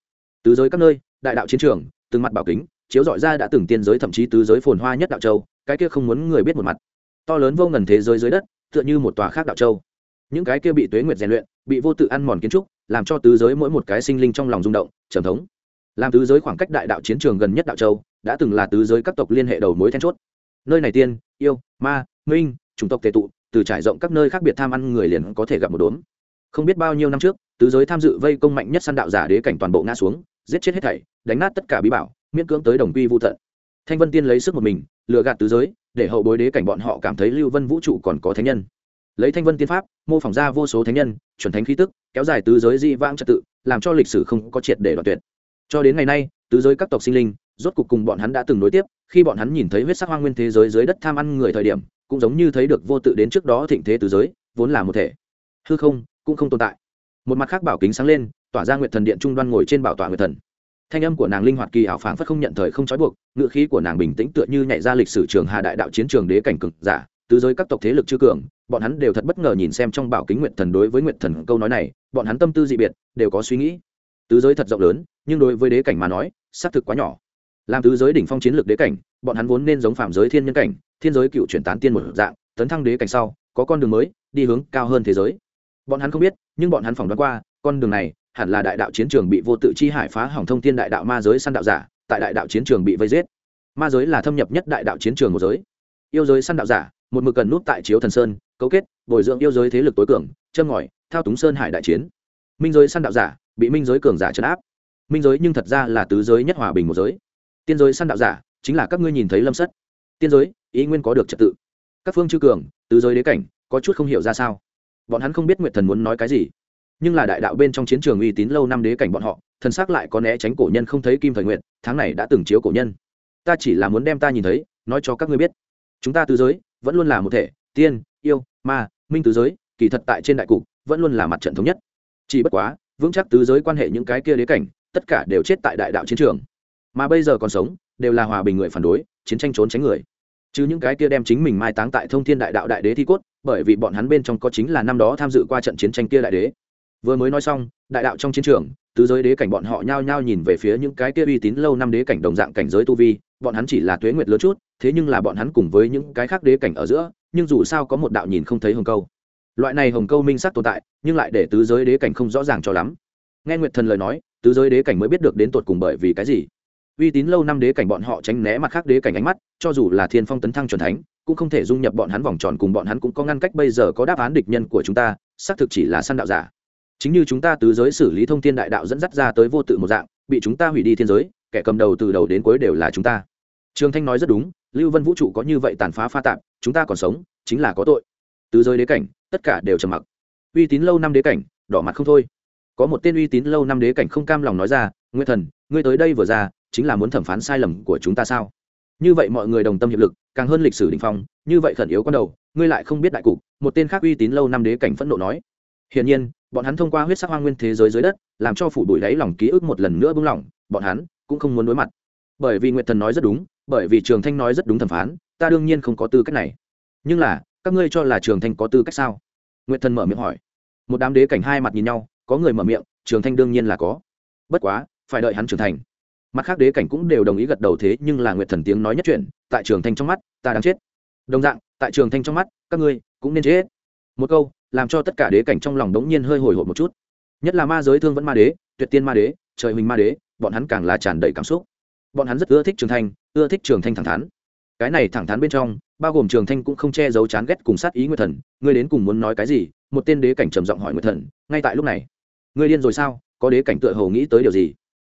Tứ giới các nơi, đại đạo chiến trường, từng mặt bảo kính, chiếu dọi ra đã từng tiên giới thậm chí tứ giới phồn hoa nhất đạo châu, cái kia không muốn người biết một mặt. To lớn vô ngần thế giới dưới đất, tựa như một tòa khác đạo châu. Những cái kia bị tuế nguyệt rèn luyện, bị vô tự ăn mòn kiến trúc làm cho tứ giới mỗi một cái sinh linh trong lòng rung động, trầm thống. Làm tứ giới khoảng cách đại đạo chiến trường gần nhất đạo châu, đã từng là tứ giới các tộc liên hệ đầu mối then chốt. Nơi này tiên, yêu, ma, minh, chủng tộc tề tụ, từ trải rộng các nơi khác biệt tham ăn người liền có thể gặp một đốm. Không biết bao nhiêu năm trước, tứ giới tham dự vây công mạnh nhất săn đạo giả đế cảnh toàn bộ ngã xuống, giết chết hết thảy, đánh nát tất cả bí bảo, miễn cưỡng tới đồng quy vô tận. Thanh vân tiên lấy sức một mình, lừa gạt tứ giới, để hậu bối đế cảnh bọn họ cảm thấy lưu vân vũ trụ còn có thánh nhân lấy thanh vân tiên pháp, mô phỏng ra vô số thánh nhân, chuẩn thánh khí tức, kéo dài tứ giới di vãng trật tự, làm cho lịch sử không có triệt để đoạt tuyệt. Cho đến ngày nay, tứ giới các tộc sinh linh, rốt cục cùng bọn hắn đã từng nối tiếp, khi bọn hắn nhìn thấy huyết sắc hoang nguyên thế giới dưới đất tham ăn người thời điểm, cũng giống như thấy được vô tự đến trước đó thịnh thế tứ giới, vốn là một thể. Hư không, cũng không tồn tại. Một mặt khác bảo kính sáng lên, tỏa ra nguyện thần điện trung đoan ngồi trên bảo tọa nguyện thần. Thanh âm của nàng linh hoạt kỳ ảo phảng phất không nhận thời không trói buộc, ngựa khí của nàng bình tĩnh tựa như nhảy ra lịch sử trường hà đại đạo chiến trường đế cảnh cực giả tứ giới các tộc thế lực chưa cường, bọn hắn đều thật bất ngờ nhìn xem trong bảo kính nguyện thần đối với nguyện thần câu nói này, bọn hắn tâm tư dị biệt, đều có suy nghĩ. Tứ giới thật rộng lớn, nhưng đối với đế cảnh mà nói, xác thực quá nhỏ. Làm tứ giới đỉnh phong chiến lược đế cảnh, bọn hắn vốn nên giống phạm giới thiên nhân cảnh, thiên giới cựu chuyển tán tiên một dạng, tấn thăng đế cảnh sau, có con đường mới, đi hướng cao hơn thế giới. Bọn hắn không biết, nhưng bọn hắn phỏng đoán qua, con đường này hẳn là đại đạo chiến trường bị vô tự chi hải phá hỏng thông thiên đại đạo ma giới săn đạo giả, tại đại đạo chiến trường bị vây giết. Ma giới là thâm nhập nhất đại đạo chiến trường một giới. Yêu giới săn đạo giả một mực cần nút tại chiếu thần sơn, cấu kết, bồi dưỡng yêu giới thế lực tối cường, châm ngòi, thao túng sơn hải đại chiến. Minh giới săn đạo giả, bị minh giới cường giả chấn áp. Minh giới nhưng thật ra là tứ giới nhất hòa bình một giới. Tiên giới săn đạo giả, chính là các ngươi nhìn thấy lâm sất. Tiên giới, ý nguyên có được trật tự. Các phương chư cường, tứ giới đế cảnh, có chút không hiểu ra sao. Bọn hắn không biết nguyệt thần muốn nói cái gì. Nhưng là đại đạo bên trong chiến trường uy tín lâu năm đế cảnh bọn họ, thần xác lại có né tránh cổ nhân không thấy kim thời nguyện tháng này đã từng chiếu cổ nhân. Ta chỉ là muốn đem ta nhìn thấy, nói cho các ngươi biết. Chúng ta tứ giới vẫn luôn là một thể, tiên, yêu, ma, minh tứ giới, kỳ thật tại trên đại cục, vẫn luôn là mặt trận thống nhất. Chỉ bất quá, vững chắc tứ giới quan hệ những cái kia đế cảnh, tất cả đều chết tại đại đạo chiến trường. Mà bây giờ còn sống, đều là hòa bình người phản đối, chiến tranh trốn tránh người. Chứ những cái kia đem chính mình mai táng tại thông thiên đại đạo đại đế thi cốt, bởi vì bọn hắn bên trong có chính là năm đó tham dự qua trận chiến tranh kia đại đế. Vừa mới nói xong, đại đạo trong chiến trường, tứ giới đế cảnh bọn họ nhao nhao nhìn về phía những cái kia uy tín lâu năm đế cảnh đồng dạng cảnh giới tu vi, bọn hắn chỉ là tuế nguyệt lớn chút thế nhưng là bọn hắn cùng với những cái khác đế cảnh ở giữa, nhưng dù sao có một đạo nhìn không thấy hồng câu. Loại này hồng câu minh sắc tồn tại, nhưng lại để tứ giới đế cảnh không rõ ràng cho lắm. Nghe nguyệt thần lời nói, tứ giới đế cảnh mới biết được đến tột cùng bởi vì cái gì. Uy tín lâu năm đế cảnh bọn họ tránh né mặt khác đế cảnh ánh mắt, cho dù là thiên phong tấn thăng c thánh, cũng không thể dung nhập bọn hắn vòng tròn cùng bọn hắn cũng có ngăn cách bây giờ có đáp án địch nhân của chúng ta, xác thực chỉ là săn đạo giả. Chính như chúng ta tứ giới xử lý thông thiên đại đạo dẫn dắt ra tới vô tự một dạng, bị chúng ta hủy đi thiên giới, kẻ cầm đầu từ đầu đến cuối đều là chúng ta trường thanh nói rất đúng, lưu vân vũ trụ có như vậy tàn phá pha tạp, chúng ta còn sống, chính là có tội. Từ giới đế cảnh, tất cả đều trầm mặc. Uy tín lâu năm đế cảnh, đỏ mặt không thôi. Có một tên uy tín lâu năm đế cảnh không cam lòng nói ra nguyên thần, ngươi tới đây vừa ra, chính là muốn thẩm phán sai lầm của chúng ta sao? Như vậy mọi người đồng tâm hiệp lực, càng hơn lịch sử đình phong, như vậy khẩn yếu con đầu, ngươi lại không biết đại cục, một tên khác uy tín lâu năm đế cảnh phẫn nộ nói. Hiển nhiên, bọn hắn thông qua huyết sắc hoang nguyên thế giới dưới đất, làm cho phủ đuổi đáy lòng ký ức một lần nữa bung lỏng bọn hắn cũng không muốn đối mặt. Bởi vì nguyệt thần nói rất đúng bởi vì trường thanh nói rất đúng thẩm phán, ta đương nhiên không có tư cách này. Nhưng là, các ngươi cho là trường thanh có tư cách sao? Nguyệt thần mở miệng hỏi. Một đám đế cảnh hai mặt nhìn nhau, có người mở miệng, trường thanh đương nhiên là có. Bất quá, phải đợi hắn trưởng thành. Mặt khác đế cảnh cũng đều đồng ý gật đầu thế nhưng là nguyệt thần tiếng nói nhất chuyện tại trường thanh trong mắt, ta đang chết. Đồng dạng, tại trường thanh trong mắt, các ngươi cũng nên chết. Một câu, làm cho tất cả đế cảnh trong lòng đống nhiên hơi hồi hộp một chút. Nhất là ma giới thương vẫn ma đế, tuyệt tiên ma đế, trời huỳnh ma đế, bọn hắn càng là tràn đầy cảm xúc. Bọn hắn rất ưa thích trường thanh ưa thích trường thanh thẳng thắn. Cái này thẳng thắn bên trong, bao gồm trường thanh cũng không che giấu chán ghét cùng sát ý nguyệt thần. Ngươi đến cùng muốn nói cái gì? Một tên đế cảnh trầm giọng hỏi nguyệt thần, ngay tại lúc này. Ngươi điên rồi sao? Có đế cảnh tựa hồ nghĩ tới điều gì?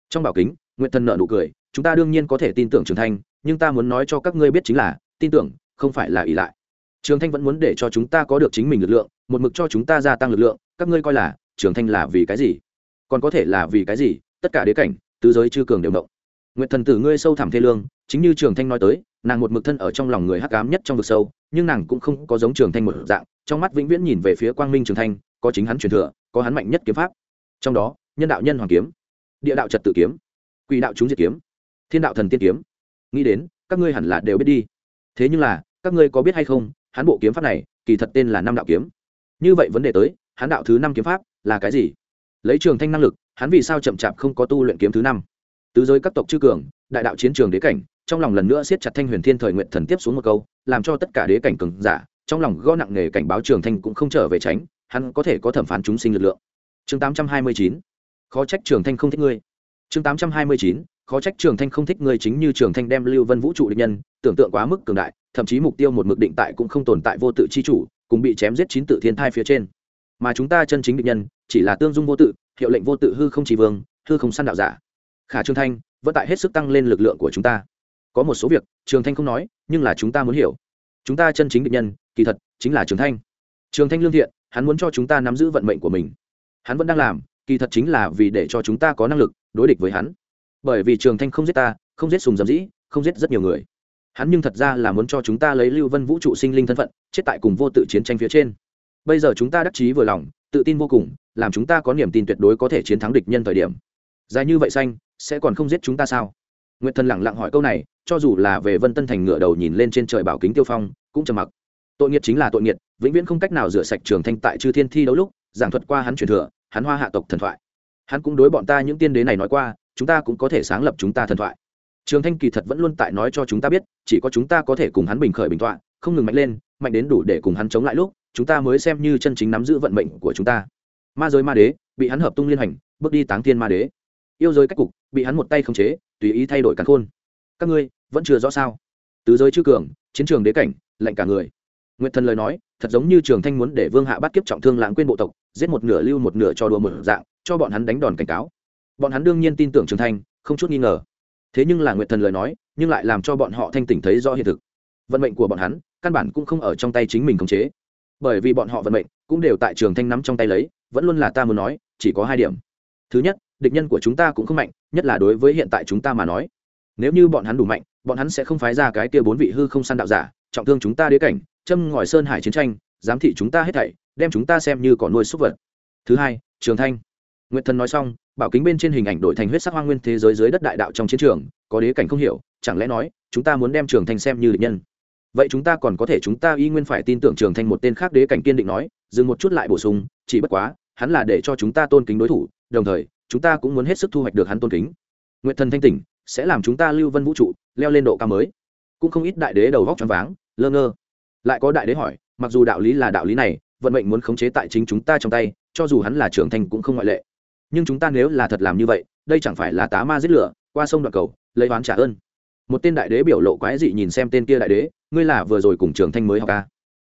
Trong bảo kính, nguyệt thần nợ nụ cười, chúng ta đương nhiên có thể tin tưởng trường thanh, nhưng ta muốn nói cho các ngươi biết chính là, tin tưởng, không phải là ỷ lại. Trường thanh vẫn muốn để cho chúng ta có được chính mình lực lượng, một mực cho chúng ta gia tăng lực lượng, các ngươi coi là, trường thanh là vì cái gì? Còn có thể là vì cái gì? Tất cả đế cảnh, tứ giới chư cường đều động. Nguyện thần tử ngươi sâu thẳm thê lương chính như trường thanh nói tới, nàng một mực thân ở trong lòng người hắc cám nhất trong vực sâu, nhưng nàng cũng không có giống trường thanh một dạng, trong mắt vĩnh viễn nhìn về phía quang minh trường thanh, có chính hắn truyền thừa, có hắn mạnh nhất kiếm pháp. Trong đó, nhân đạo nhân hoàng kiếm, địa đạo trật tự kiếm, quỷ đạo chúng diệt kiếm, thiên đạo thần tiên kiếm. Nghĩ đến, các ngươi hẳn là đều biết đi. Thế nhưng là, các ngươi có biết hay không, hắn bộ kiếm pháp này, kỳ thật tên là năm đạo kiếm. Như vậy vấn đề tới, hắn đạo thứ năm kiếm pháp là cái gì? Lấy trường thanh năng lực, hắn vì sao chậm chạp không có tu luyện kiếm thứ năm? Tứ giới các tộc chư cường, đại đạo chiến trường đế cảnh trong lòng lần nữa siết chặt thanh huyền thiên thời nguyện thần tiếp xuống một câu, làm cho tất cả đế cảnh cường giả, trong lòng gõ nặng nề cảnh báo trường thanh cũng không trở về tránh, hắn có thể có thẩm phán chúng sinh lực lượng. Chương tám trăm hai mươi chín, khó trách trường thanh không thích ngươi. Chương tám trăm hai mươi chín, khó trách trường thanh không thích ngươi chính như trường thanh đem lưu vân vũ trụ định nhân, tưởng tượng quá mức cường đại, thậm chí mục tiêu một mực định tại cũng không tồn tại vô tự chi chủ, cùng bị chém giết chín tự thiên thai phía trên. Mà chúng ta chân chính định nhân, chỉ là tương dung vô tự, hiệu lệnh vô tự hư không chỉ vương, hư không săn đạo giả. Khả trương thanh, vẫn tại hết sức tăng lên lực lượng của chúng ta có một số việc, trường thanh không nói, nhưng là chúng ta muốn hiểu. Chúng ta chân chính định nhân, kỳ thật, chính là trường thanh. Trường thanh lương thiện, hắn muốn cho chúng ta nắm giữ vận mệnh của mình. Hắn vẫn đang làm, kỳ thật chính là vì để cho chúng ta có năng lực đối địch với hắn. Bởi vì trường thanh không giết ta, không giết sùng dầm dĩ, không giết rất nhiều người. Hắn nhưng thật ra là muốn cho chúng ta lấy lưu vân vũ trụ sinh linh thân phận, chết tại cùng vô tự chiến tranh phía trên. Bây giờ chúng ta đắc chí vừa lòng, tự tin vô cùng, làm chúng ta có niềm tin tuyệt đối có thể chiến thắng địch nhân thời điểm. Dài như vậy xanh, sẽ còn không giết chúng ta sao? Nguyệt thần lẳng lặng hỏi câu này, cho dù là về vân tân thành ngựa đầu nhìn lên trên trời bảo kính tiêu phong, cũng trầm mặc. Tội nghiệt chính là tội nghiệt, vĩnh viễn không cách nào rửa sạch trường thanh tại chư thiên thi đấu lúc, giảng thuật qua hắn truyền thừa, hắn hoa hạ tộc thần thoại. Hắn cũng đối bọn ta những tiên đế này nói qua, chúng ta cũng có thể sáng lập chúng ta thần thoại. Trường thanh kỳ thật vẫn luôn tại nói cho chúng ta biết, chỉ có chúng ta có thể cùng hắn bình khởi bình tọa, không ngừng mạnh lên, mạnh đến đủ để cùng hắn chống lại lúc, chúng ta mới xem như chân chính nắm giữ vận mệnh của chúng ta. Ma giới ma đế, bị hắn hợp tung liên hành, bước đi táng thiên ma đế. Yêu giới cách cục, bị hắn một tay khống chế tùy ý thay đổi cắn khôn. Các ngươi, vẫn chưa rõ sao? Tứ giới chư cường, chiến trường đế cảnh, lạnh cả người. Nguyệt thần lời nói, thật giống như trường thanh muốn để vương hạ bắt kiếp trọng thương lãng quên bộ tộc, giết một nửa lưu một nửa cho đùa một dạng, cho bọn hắn đánh đòn cảnh cáo. Bọn hắn đương nhiên tin tưởng trường thanh, không chút nghi ngờ. Thế nhưng là nguyệt thần lời nói, nhưng lại làm cho bọn họ thanh tỉnh thấy rõ hiện thực. Vận mệnh của bọn hắn, căn bản cũng không ở trong tay chính mình khống chế. Bởi vì bọn họ vận mệnh, cũng đều tại trường thanh nắm trong tay lấy, vẫn luôn là ta muốn nói, chỉ có hai điểm. Thứ nhất địch nhân của chúng ta cũng không mạnh, nhất là đối với hiện tại chúng ta mà nói. Nếu như bọn hắn đủ mạnh, bọn hắn sẽ không phái ra cái kia bốn vị hư không săn đạo giả, trọng thương chúng ta đế cảnh, châm ngòi sơn hải chiến tranh, giám thị chúng ta hết thảy, đem chúng ta xem như cỏ nuôi súc vật. Thứ hai, trường thanh. Nguyệt thần nói xong, bảo kính bên trên hình ảnh đổi thành huyết sắc hoang nguyên thế giới dưới đất đại đạo trong chiến trường, có đế cảnh không hiểu, chẳng lẽ nói, chúng ta muốn đem trường thanh xem như địch nhân? Vậy chúng ta còn có thể chúng ta y nguyên phải tin tưởng trường thanh một tên khác đế cảnh kiên định nói, dừng một chút lại bổ sung, chỉ bất quá, hắn là để cho chúng ta tôn kính đối thủ, đồng thời chúng ta cũng muốn hết sức thu hoạch được hắn tôn kính. Nguyện thần thanh tỉnh sẽ làm chúng ta lưu vân vũ trụ, leo lên độ cao mới. Cũng không ít đại đế đầu vóc tròn váng, lơ ngơ. Lại có đại đế hỏi, mặc dù đạo lý là đạo lý này, vận mệnh muốn khống chế tại chính chúng ta trong tay, cho dù hắn là trưởng thành cũng không ngoại lệ. Nhưng chúng ta nếu là thật làm như vậy, đây chẳng phải là tá ma giết lửa, qua sông đoạn cầu, lấy oán trả ơn. Một tên đại đế biểu lộ quái dị nhìn xem tên kia đại đế, ngươi là vừa rồi cùng trường thanh mới học ca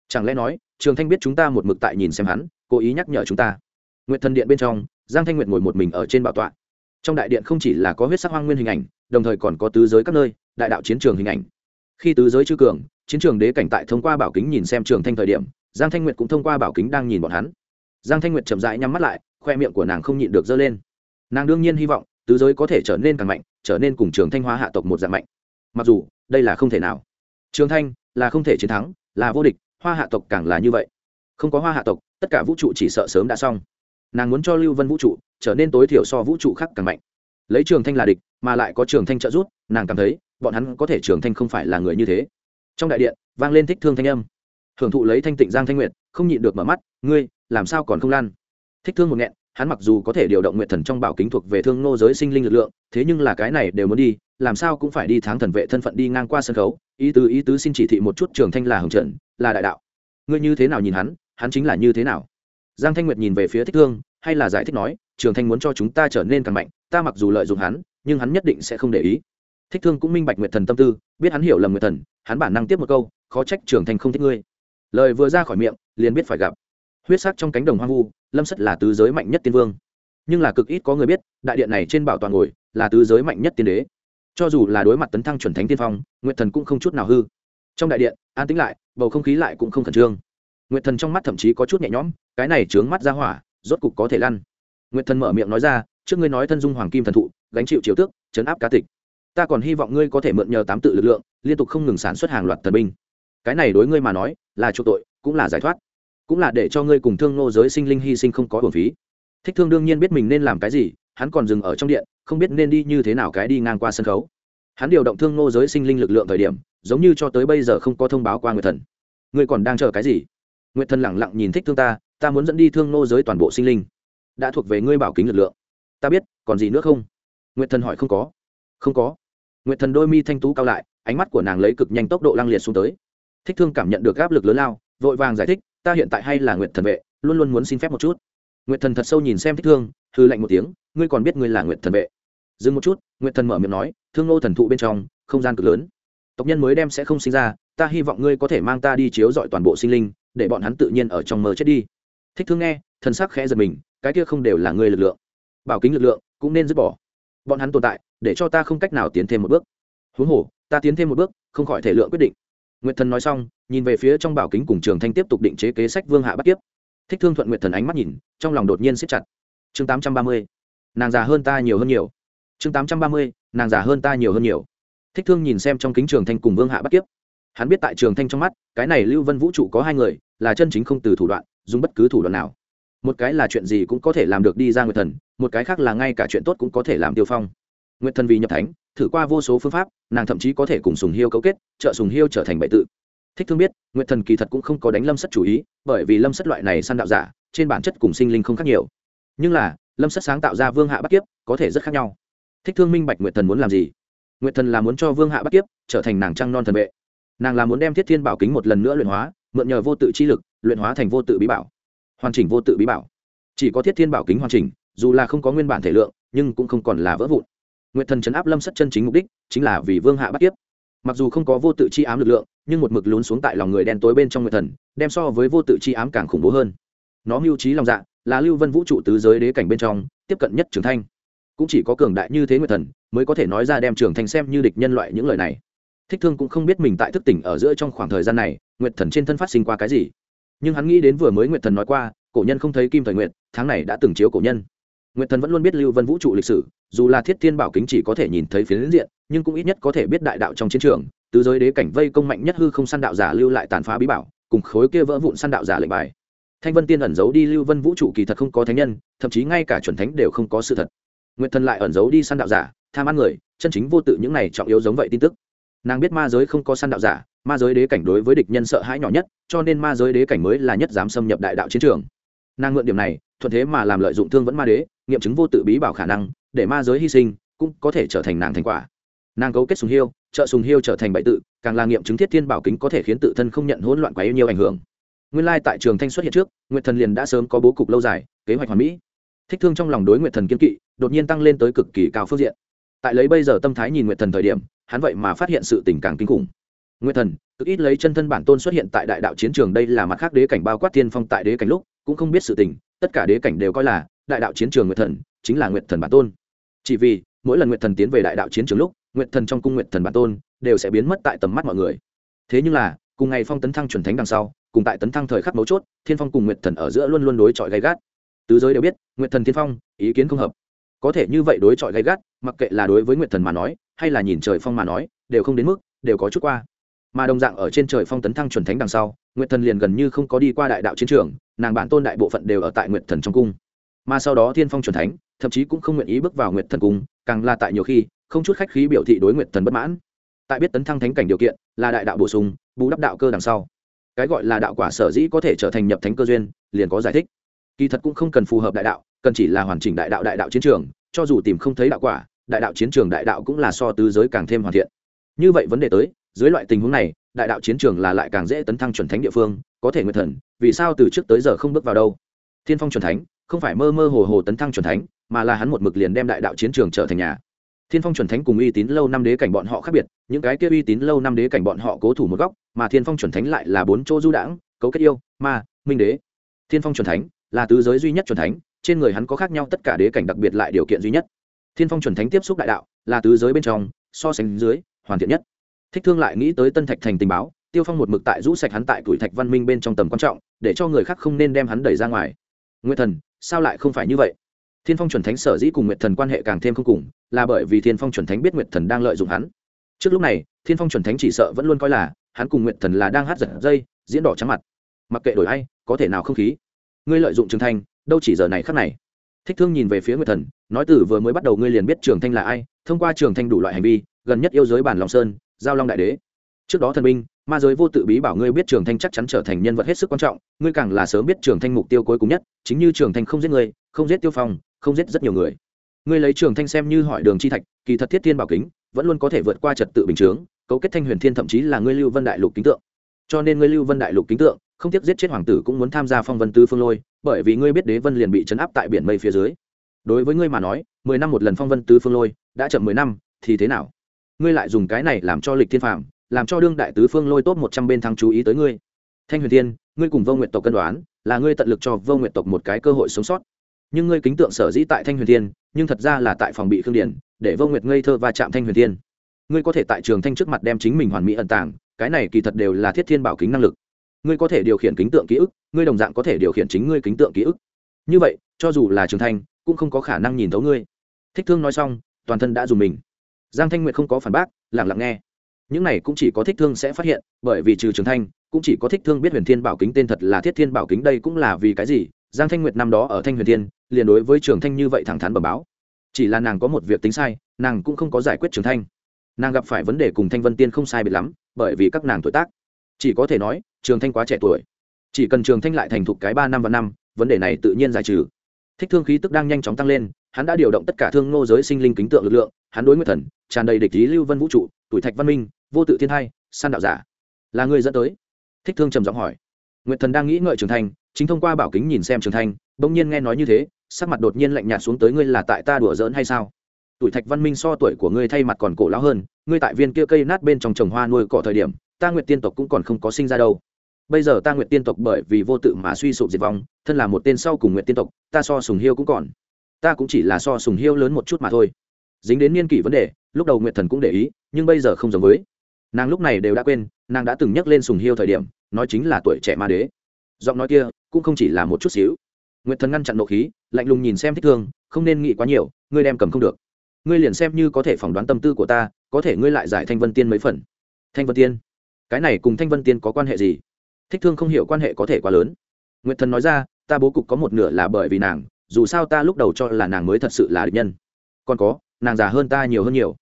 chẳng lẽ nói trường thanh biết chúng ta một mực tại nhìn xem hắn, cố ý nhắc nhở chúng ta. Nguyện thần điện bên trong giang thanh nguyện ngồi một mình ở trên bảo tọa. Trong đại điện không chỉ là có huyết sắc hoang nguyên hình ảnh, đồng thời còn có tứ giới các nơi, đại đạo chiến trường hình ảnh. Khi tứ giới chư cường, chiến trường đế cảnh tại thông qua bảo kính nhìn xem trường thanh thời điểm, giang thanh nguyệt cũng thông qua bảo kính đang nhìn bọn hắn. Giang thanh nguyệt chậm rãi nhắm mắt lại, khoe miệng của nàng không nhịn được dơ lên. Nàng đương nhiên hy vọng, tứ giới có thể trở nên càng mạnh, trở nên cùng trường thanh hóa hạ tộc một dạng mạnh. Mặc dù, đây là không thể nào. Trường thanh là không thể chiến thắng, là vô địch, hoa hạ tộc càng là như vậy. Không có hoa hạ tộc, tất cả vũ trụ chỉ sợ sớm đã xong nàng muốn cho lưu vân vũ trụ trở nên tối thiểu so vũ trụ khác càng mạnh. Lấy trường thanh là địch, mà lại có trường thanh trợ giúp, nàng cảm thấy, bọn hắn có thể trường thanh không phải là người như thế. Trong đại điện, vang lên thích thương thanh âm. Hưởng thụ lấy thanh tịnh giang thanh nguyệt, không nhịn được mở mắt, ngươi, làm sao còn không lan? Thích thương một nghẹn, hắn mặc dù có thể điều động nguyện thần trong bảo kính thuộc về thương nô giới sinh linh lực lượng, thế nhưng là cái này đều muốn đi, làm sao cũng phải đi tháng thần vệ thân phận đi ngang qua sân khấu, ý tứ ý tứ xin chỉ thị một chút trường thanh là hồng trận, là đại đạo. Ngươi như thế nào nhìn hắn hắn chính là như thế nào? Giang thanh nguyệt nhìn về phía thích thương hay là giải thích nói, trường thanh muốn cho chúng ta trở nên càng mạnh, ta mặc dù lợi dụng hắn, nhưng hắn nhất định sẽ không để ý. Thích thương cũng minh bạch nguyệt thần tâm tư, biết hắn hiểu lầm nguyệt thần, hắn bản năng tiếp một câu, khó trách trường thanh không thích ngươi. Lời vừa ra khỏi miệng, liền biết phải gặp. Huyết sắc trong cánh đồng hoang vu, lâm sất là tứ giới mạnh nhất tiên vương. Nhưng là cực ít có người biết, đại điện này trên bảo toàn ngồi, là tứ giới mạnh nhất tiên đế. Cho dù là đối mặt tấn thăng chuẩn thánh tiên phong, nguyệt thần cũng không chút nào hư. Trong đại điện, an tĩnh lại, bầu không khí lại cũng không khẩn trương nguyệt thần trong mắt thậm chí có chút nhẹ nhõm, cái này trướng mắt ra hỏa, rốt cục có thể lăn. Nguyệt thần mở miệng nói ra, trước ngươi nói thân dung hoàng kim thần thụ, gánh chịu triều tước, chấn áp cá tịch. Ta còn hy vọng ngươi có thể mượn nhờ tám tự lực lượng, liên tục không ngừng sản xuất hàng loạt thần binh. Cái này đối ngươi mà nói, là chỗ tội, cũng là giải thoát. Cũng là để cho ngươi cùng thương nô giới sinh linh hy sinh không có bổn phí. Thích thương đương nhiên biết mình nên làm cái gì, hắn còn dừng ở trong điện, không biết nên đi như thế nào cái đi ngang qua sân khấu. Hắn điều động thương nô giới sinh linh lực lượng thời điểm, giống như cho tới bây giờ không có thông báo qua người thần. Ngươi còn đang chờ cái gì? Nguyệt thần lẳng lặng nhìn thích thương ta ta muốn dẫn đi thương nô giới toàn bộ sinh linh. Đã thuộc về ngươi bảo kính lực lượng. Ta biết, còn gì nữa không? Nguyệt thần hỏi không có. Không có. Nguyệt thần đôi mi thanh tú cao lại, ánh mắt của nàng lấy cực nhanh tốc độ lăng liệt xuống tới. Thích thương cảm nhận được áp lực lớn lao, vội vàng giải thích, ta hiện tại hay là nguyệt thần vệ, luôn luôn muốn xin phép một chút. Nguyệt thần thật sâu nhìn xem thích thương thư lạnh một tiếng, ngươi còn biết ngươi là nguyệt thần vệ. Dừng một chút, nguyệt thần mở miệng nói, thương nô thần thụ bên trong, không gian cực lớn. Tộc nhân mới đem sẽ không sinh ra ta hy vọng ngươi có thể mang ta đi chiếu dọi toàn bộ sinh linh, để bọn hắn tự nhiên ở trong mơ chết đi. Thích thương nghe, thần sắc khẽ giật mình, cái kia không đều là ngươi lực lượng. Bảo kính lực lượng, cũng nên dứt bỏ. Bọn hắn tồn tại, để cho ta không cách nào tiến thêm một bước. Huống hồ, ta tiến thêm một bước, không khỏi thể lượng quyết định. Nguyệt thần nói xong, nhìn về phía trong bảo kính cùng trường thanh tiếp tục định chế kế sách vương hạ bắt tiếp thích thương thuận nguyệt thần ánh mắt nhìn, trong lòng đột nhiên siết chặt. Chương tám trăm ba mươi, nàng già hơn ta nhiều hơn nhiều. Chương tám trăm ba mươi, nàng già hơn ta nhiều hơn nhiều. Thích thương nhìn xem trong kính trường thanh cùng vương hạ bắt tiếp hắn biết tại trường thanh trong mắt, cái này lưu vân vũ trụ có hai người, là chân chính không từ thủ đoạn, dùng bất cứ thủ đoạn nào. Một cái là chuyện gì cũng có thể làm được đi ra nguyệt thần, một cái khác là ngay cả chuyện tốt cũng có thể làm tiêu phong. Nguyệt thần vì nhập thánh, thử qua vô số phương pháp, nàng thậm chí có thể cùng sùng hiêu cấu kết, trợ sùng hiêu trở thành bệ tự. Thích thương biết, nguyệt thần kỳ thật cũng không có đánh lâm sất chủ ý, bởi vì lâm sất loại này săn đạo giả, trên bản chất cùng sinh linh không khác nhiều. Nhưng là, lâm sất sáng tạo ra vương hạ bắt kiếp, có thể rất khác nhau. Thích thương minh bạch nguyệt thần muốn làm gì? Nguyệt thần là muốn cho vương hạ bắt kiếp trở thành nàng trăng non thần vệ nàng là muốn đem thiết thiên bảo kính một lần nữa luyện hóa, mượn nhờ vô tự chi lực, luyện hóa thành vô tự bí bảo. Hoàn chỉnh vô tự bí bảo. Chỉ có thiết thiên bảo kính hoàn chỉnh, dù là không có nguyên bản thể lượng, nhưng cũng không còn là vỡ vụn. Nguyện thần chấn áp lâm sất chân chính mục đích chính là vì vương hạ bắt tiếp mặc dù không có vô tự chi ám lực lượng, nhưng một mực lún xuống tại lòng người đen tối bên trong Nguyện thần, đem so với vô tự chi ám càng khủng bố hơn. Nó mưu trí lòng dạ là lưu vân vũ trụ tứ giới đế cảnh bên trong, tiếp cận nhất trường thanh. Cũng chỉ có cường đại như thế Nguyện thần, mới có thể nói ra đem trường thanh xem như địch nhân loại những lời này thích thương cũng không biết mình tại thức tỉnh ở giữa trong khoảng thời gian này, nguyệt thần trên thân phát sinh qua cái gì. Nhưng hắn nghĩ đến vừa mới nguyệt thần nói qua, cổ nhân không thấy kim thời nguyệt, tháng này đã từng chiếu cổ nhân. Nguyệt thần vẫn luôn biết lưu vân vũ trụ lịch sử, dù là thiết thiên bảo kính chỉ có thể nhìn thấy phiến diện, nhưng cũng ít nhất có thể biết đại đạo trong chiến trường Từ giới đế cảnh vây công mạnh nhất hư không săn đạo giả lưu lại tàn phá bí bảo, cùng khối kia vỡ vụn săn đạo giả lệnh bài. Thanh vân tiên ẩn giấu đi lưu vân vũ trụ kỳ thật không có thánh nhân, thậm chí ngay cả chuẩn thánh đều không có sự thật. Nguyệt thần lại ẩn giấu đi săn đạo giả, tham ăn người, chân chính vô tự những này trọng yếu giống vậy tin tức nàng biết ma giới không có săn đạo giả, ma giới đế cảnh đối với địch nhân sợ hãi nhỏ nhất, cho nên ma giới đế cảnh mới là nhất dám xâm nhập đại đạo chiến trường. Nàng mượn điểm này, thuận thế mà làm lợi dụng thương vẫn ma đế, nghiệm chứng vô tự bí bảo khả năng, để ma giới hy sinh, cũng có thể trở thành nàng thành quả. Nàng cấu kết sùng hiêu, trợ sùng hiêu trở thành bại tự, càng là nghiệm chứng thiết thiên bảo kính có thể khiến tự thân không nhận hỗn loạn quá yêu nhiều ảnh hưởng. Nguyên lai tại trường thanh xuất hiện trước, nguyệt thần liền đã sớm có bố cục lâu dài, kế hoạch hoàn mỹ. Thích thương trong lòng đối nguyệt thần kiên kỵ, đột nhiên tăng lên tới cực kỳ cao phương diện tại lấy bây giờ tâm thái nhìn nguyệt thần thời điểm, hắn vậy mà phát hiện sự tình càng kinh khủng. Nguyệt thần, cực ít lấy chân thân bản tôn xuất hiện tại đại đạo chiến trường, đây là mặt khác đế cảnh bao quát thiên phong tại đế cảnh lúc, cũng không biết sự tình, tất cả đế cảnh đều coi là đại đạo chiến trường nguyệt thần, chính là nguyệt thần bản tôn. Chỉ vì, mỗi lần nguyệt thần tiến về đại đạo chiến trường lúc, nguyệt thần trong cung nguyệt thần bản tôn đều sẽ biến mất tại tầm mắt mọi người. Thế nhưng là, cùng ngày phong tấn thăng chuẩn thánh đằng sau, cùng tại tấn thăng thời khắc mấu chốt, thiên phong cùng nguyệt thần ở giữa luôn luôn đối chọi gay gắt. Tứ giới đều biết, nguyệt thần thiên phong, ý kiến không hợp. Có thể như vậy đối chọi gay gắt mặc kệ là đối với nguyệt thần mà nói, hay là nhìn trời phong mà nói, đều không đến mức, đều có chút qua. Mà đồng dạng ở trên trời phong tấn thăng chuẩn thánh đằng sau, nguyệt thần liền gần như không có đi qua đại đạo chiến trường, nàng bản tôn đại bộ phận đều ở tại nguyệt thần trong cung. Mà sau đó thiên phong chuẩn thánh, thậm chí cũng không nguyện ý bước vào nguyệt thần cung, càng là tại nhiều khi, không chút khách khí biểu thị đối nguyệt thần bất mãn. Tại biết tấn thăng thánh cảnh điều kiện, là đại đạo bổ sung, bù đắp đạo cơ đằng sau. Cái gọi là đạo quả sở dĩ có thể trở thành nhập thánh cơ duyên, liền có giải thích. Kỳ thật cũng không cần phù hợp đại đạo, cần chỉ là hoàn chỉnh đại đạo đại đạo chiến trường cho dù tìm không thấy đạo quả, đại đạo chiến trường đại đạo cũng là so tứ giới càng thêm hoàn thiện. Như vậy vấn đề tới, dưới loại tình huống này, đại đạo chiến trường là lại càng dễ tấn thăng chuẩn thánh địa phương, có thể nguyên thần, vì sao từ trước tới giờ không bước vào đâu? Thiên phong chuẩn thánh, không phải mơ mơ hồ hồ tấn thăng chuẩn thánh, mà là hắn một mực liền đem đại đạo chiến trường trở thành nhà. Thiên phong chuẩn thánh cùng uy tín lâu năm đế cảnh bọn họ khác biệt, những cái kia uy tín lâu năm đế cảnh bọn họ cố thủ một góc, mà thiên phong chuẩn thánh lại là bốn chỗ du đãng, cấu kết yêu, ma, minh đế. Thiên phong chuẩn thánh là tứ giới duy nhất chuẩn thánh trên người hắn có khác nhau tất cả đế cảnh đặc biệt lại điều kiện duy nhất. Thiên phong chuẩn thánh tiếp xúc đại đạo, là tứ giới bên trong, so sánh dưới, hoàn thiện nhất. Thích thương lại nghĩ tới tân thạch thành tình báo, tiêu phong một mực tại rũ sạch hắn tại tuổi thạch văn minh bên trong tầm quan trọng, để cho người khác không nên đem hắn đẩy ra ngoài. Nguyệt thần, sao lại không phải như vậy? Thiên phong chuẩn thánh sở dĩ cùng nguyệt thần quan hệ càng thêm không cùng, là bởi vì thiên phong chuẩn thánh biết nguyệt thần đang lợi dụng hắn. Trước lúc này, thiên phong chuẩn thánh chỉ sợ vẫn luôn coi là, hắn cùng nguyệt thần là đang hát giật dây, diễn đỏ trắng mặt. Mặc kệ đổi ai, có thể nào không khí. Ngươi lợi dụng trường thành đâu chỉ giờ này khắc này. Thích thương nhìn về phía nguyệt thần, nói từ vừa mới bắt đầu ngươi liền biết trường thanh là ai, thông qua trường thanh đủ loại hành vi, gần nhất yêu giới bản long sơn, giao long đại đế. Trước đó thần binh, ma giới vô tự bí bảo ngươi biết trường thanh chắc chắn trở thành nhân vật hết sức quan trọng, ngươi càng là sớm biết trường thanh mục tiêu cuối cùng nhất, chính như trường thanh không giết ngươi, không giết tiêu phong, không giết rất nhiều người. Ngươi lấy trường thanh xem như hỏi đường chi thạch, kỳ thật thiết thiên bảo kính, vẫn luôn có thể vượt qua trật tự bình chướng, cấu kết thanh huyền thiên thậm chí là ngươi lưu vân đại lục kính tượng. Cho nên ngươi lưu vân đại lục kính tượng, không tiếc giết chết hoàng tử cũng muốn tham gia phong vân tứ phương lôi bởi vì ngươi biết đế vân liền bị chấn áp tại biển mây phía dưới. Đối với ngươi mà nói, mười năm một lần phong vân tứ phương lôi, đã chậm mười năm, thì thế nào? Ngươi lại dùng cái này làm cho lịch thiên phạm làm cho đương đại tứ phương lôi tốt một trăm bên thắng chú ý tới ngươi. Thanh huyền thiên, ngươi cùng vô nguyện tộc cân đoán, là ngươi tận lực cho vô nguyện tộc một cái cơ hội sống sót. Nhưng ngươi kính tượng sở dĩ tại thanh huyền thiên, nhưng thật ra là tại phòng bị khương điển để vô nguyệt ngây thơ và chạm thanh huyền thiên. Ngươi có thể tại trường thanh trước mặt đem chính mình hoàn mỹ ẩn tàng, cái này kỳ thật đều là thiết thiên bảo kính năng lực ngươi có thể điều khiển kính tượng ký ức, ngươi đồng dạng có thể điều khiển chính ngươi kính tượng ký ức. Như vậy, cho dù là trường thanh, cũng không có khả năng nhìn thấu ngươi. Thích thương nói xong, toàn thân đã dùng mình. Giang thanh nguyệt không có phản bác lẳng lặng nghe. Những này cũng chỉ có thích thương sẽ phát hiện, bởi vì trừ trường thanh, cũng chỉ có thích thương biết huyền thiên bảo kính tên thật là thiết thiên bảo kính đây cũng là vì cái gì? Giang thanh nguyệt năm đó ở thanh huyền thiên, liền đối với trường thanh như vậy thẳng thắn bẩm báo. Chỉ là nàng có một việc tính sai, nàng cũng không có giải quyết trường thanh. Nàng gặp phải vấn đề cùng thanh vân tiên không sai biệt lắm, bởi vì các nàng tuổi tác chỉ có thể nói, trường thanh quá trẻ tuổi. Chỉ cần trường thanh lại thành thục cái ba năm và năm, vấn đề này tự nhiên giải trừ. Thích thương khí tức đang nhanh chóng tăng lên, hắn đã điều động tất cả thương ngô giới sinh linh kính tượng lực lượng, hắn đối nguyện thần, tràn đầy địch lý lưu vân vũ trụ, tuổi thạch văn minh, vô tự thiên hai, san đạo giả. Là người dẫn tới? Thích thương trầm giọng hỏi. Nguyện thần đang nghĩ ngợi trường thanh, chính thông qua bảo kính nhìn xem trường thanh, bỗng nhiên nghe nói như thế, sắc mặt đột nhiên lạnh nhạt xuống tới ngươi là tại ta đùa giỡn hay sao? Tuổi thạch văn minh so tuổi của ngươi thay mặt còn cổ lão hơn, ngươi tại viên kia cây nát bên trong trồng hoa nuôi cỏ thời điểm ta Nguyệt tiên tộc cũng còn không có sinh ra đâu. Bây giờ ta Nguyệt tiên tộc bởi vì vô tự mà suy sụp diệt vong, thân là một tên sau cùng Nguyệt tiên tộc, ta so sùng hiêu cũng còn. Ta cũng chỉ là so sùng hiêu lớn một chút mà thôi. Dính đến niên kỷ vấn đề, lúc đầu Nguyệt thần cũng để ý, nhưng bây giờ không giống với. Nàng lúc này đều đã quên, nàng đã từng nhắc lên sùng hiêu thời điểm, nói chính là tuổi trẻ ma đế. Giọng nói kia cũng không chỉ là một chút xíu. Nguyệt thần ngăn chặn nộ khí, lạnh lùng nhìn xem thích thương, không nên nghĩ quá nhiều, ngươi đem cầm không được. Ngươi liền xem như có thể phỏng đoán tâm tư của ta, có thể ngươi lại giải thanh vân tiên mấy phần. Thanh vân tiên cái này cùng thanh vân tiên có quan hệ gì? Thích thương không hiểu quan hệ có thể quá lớn. Nguyệt thần nói ra, ta bố cục có một nửa là bởi vì nàng, dù sao ta lúc đầu cho là nàng mới thật sự là địch nhân. Còn có, nàng già hơn ta nhiều hơn nhiều.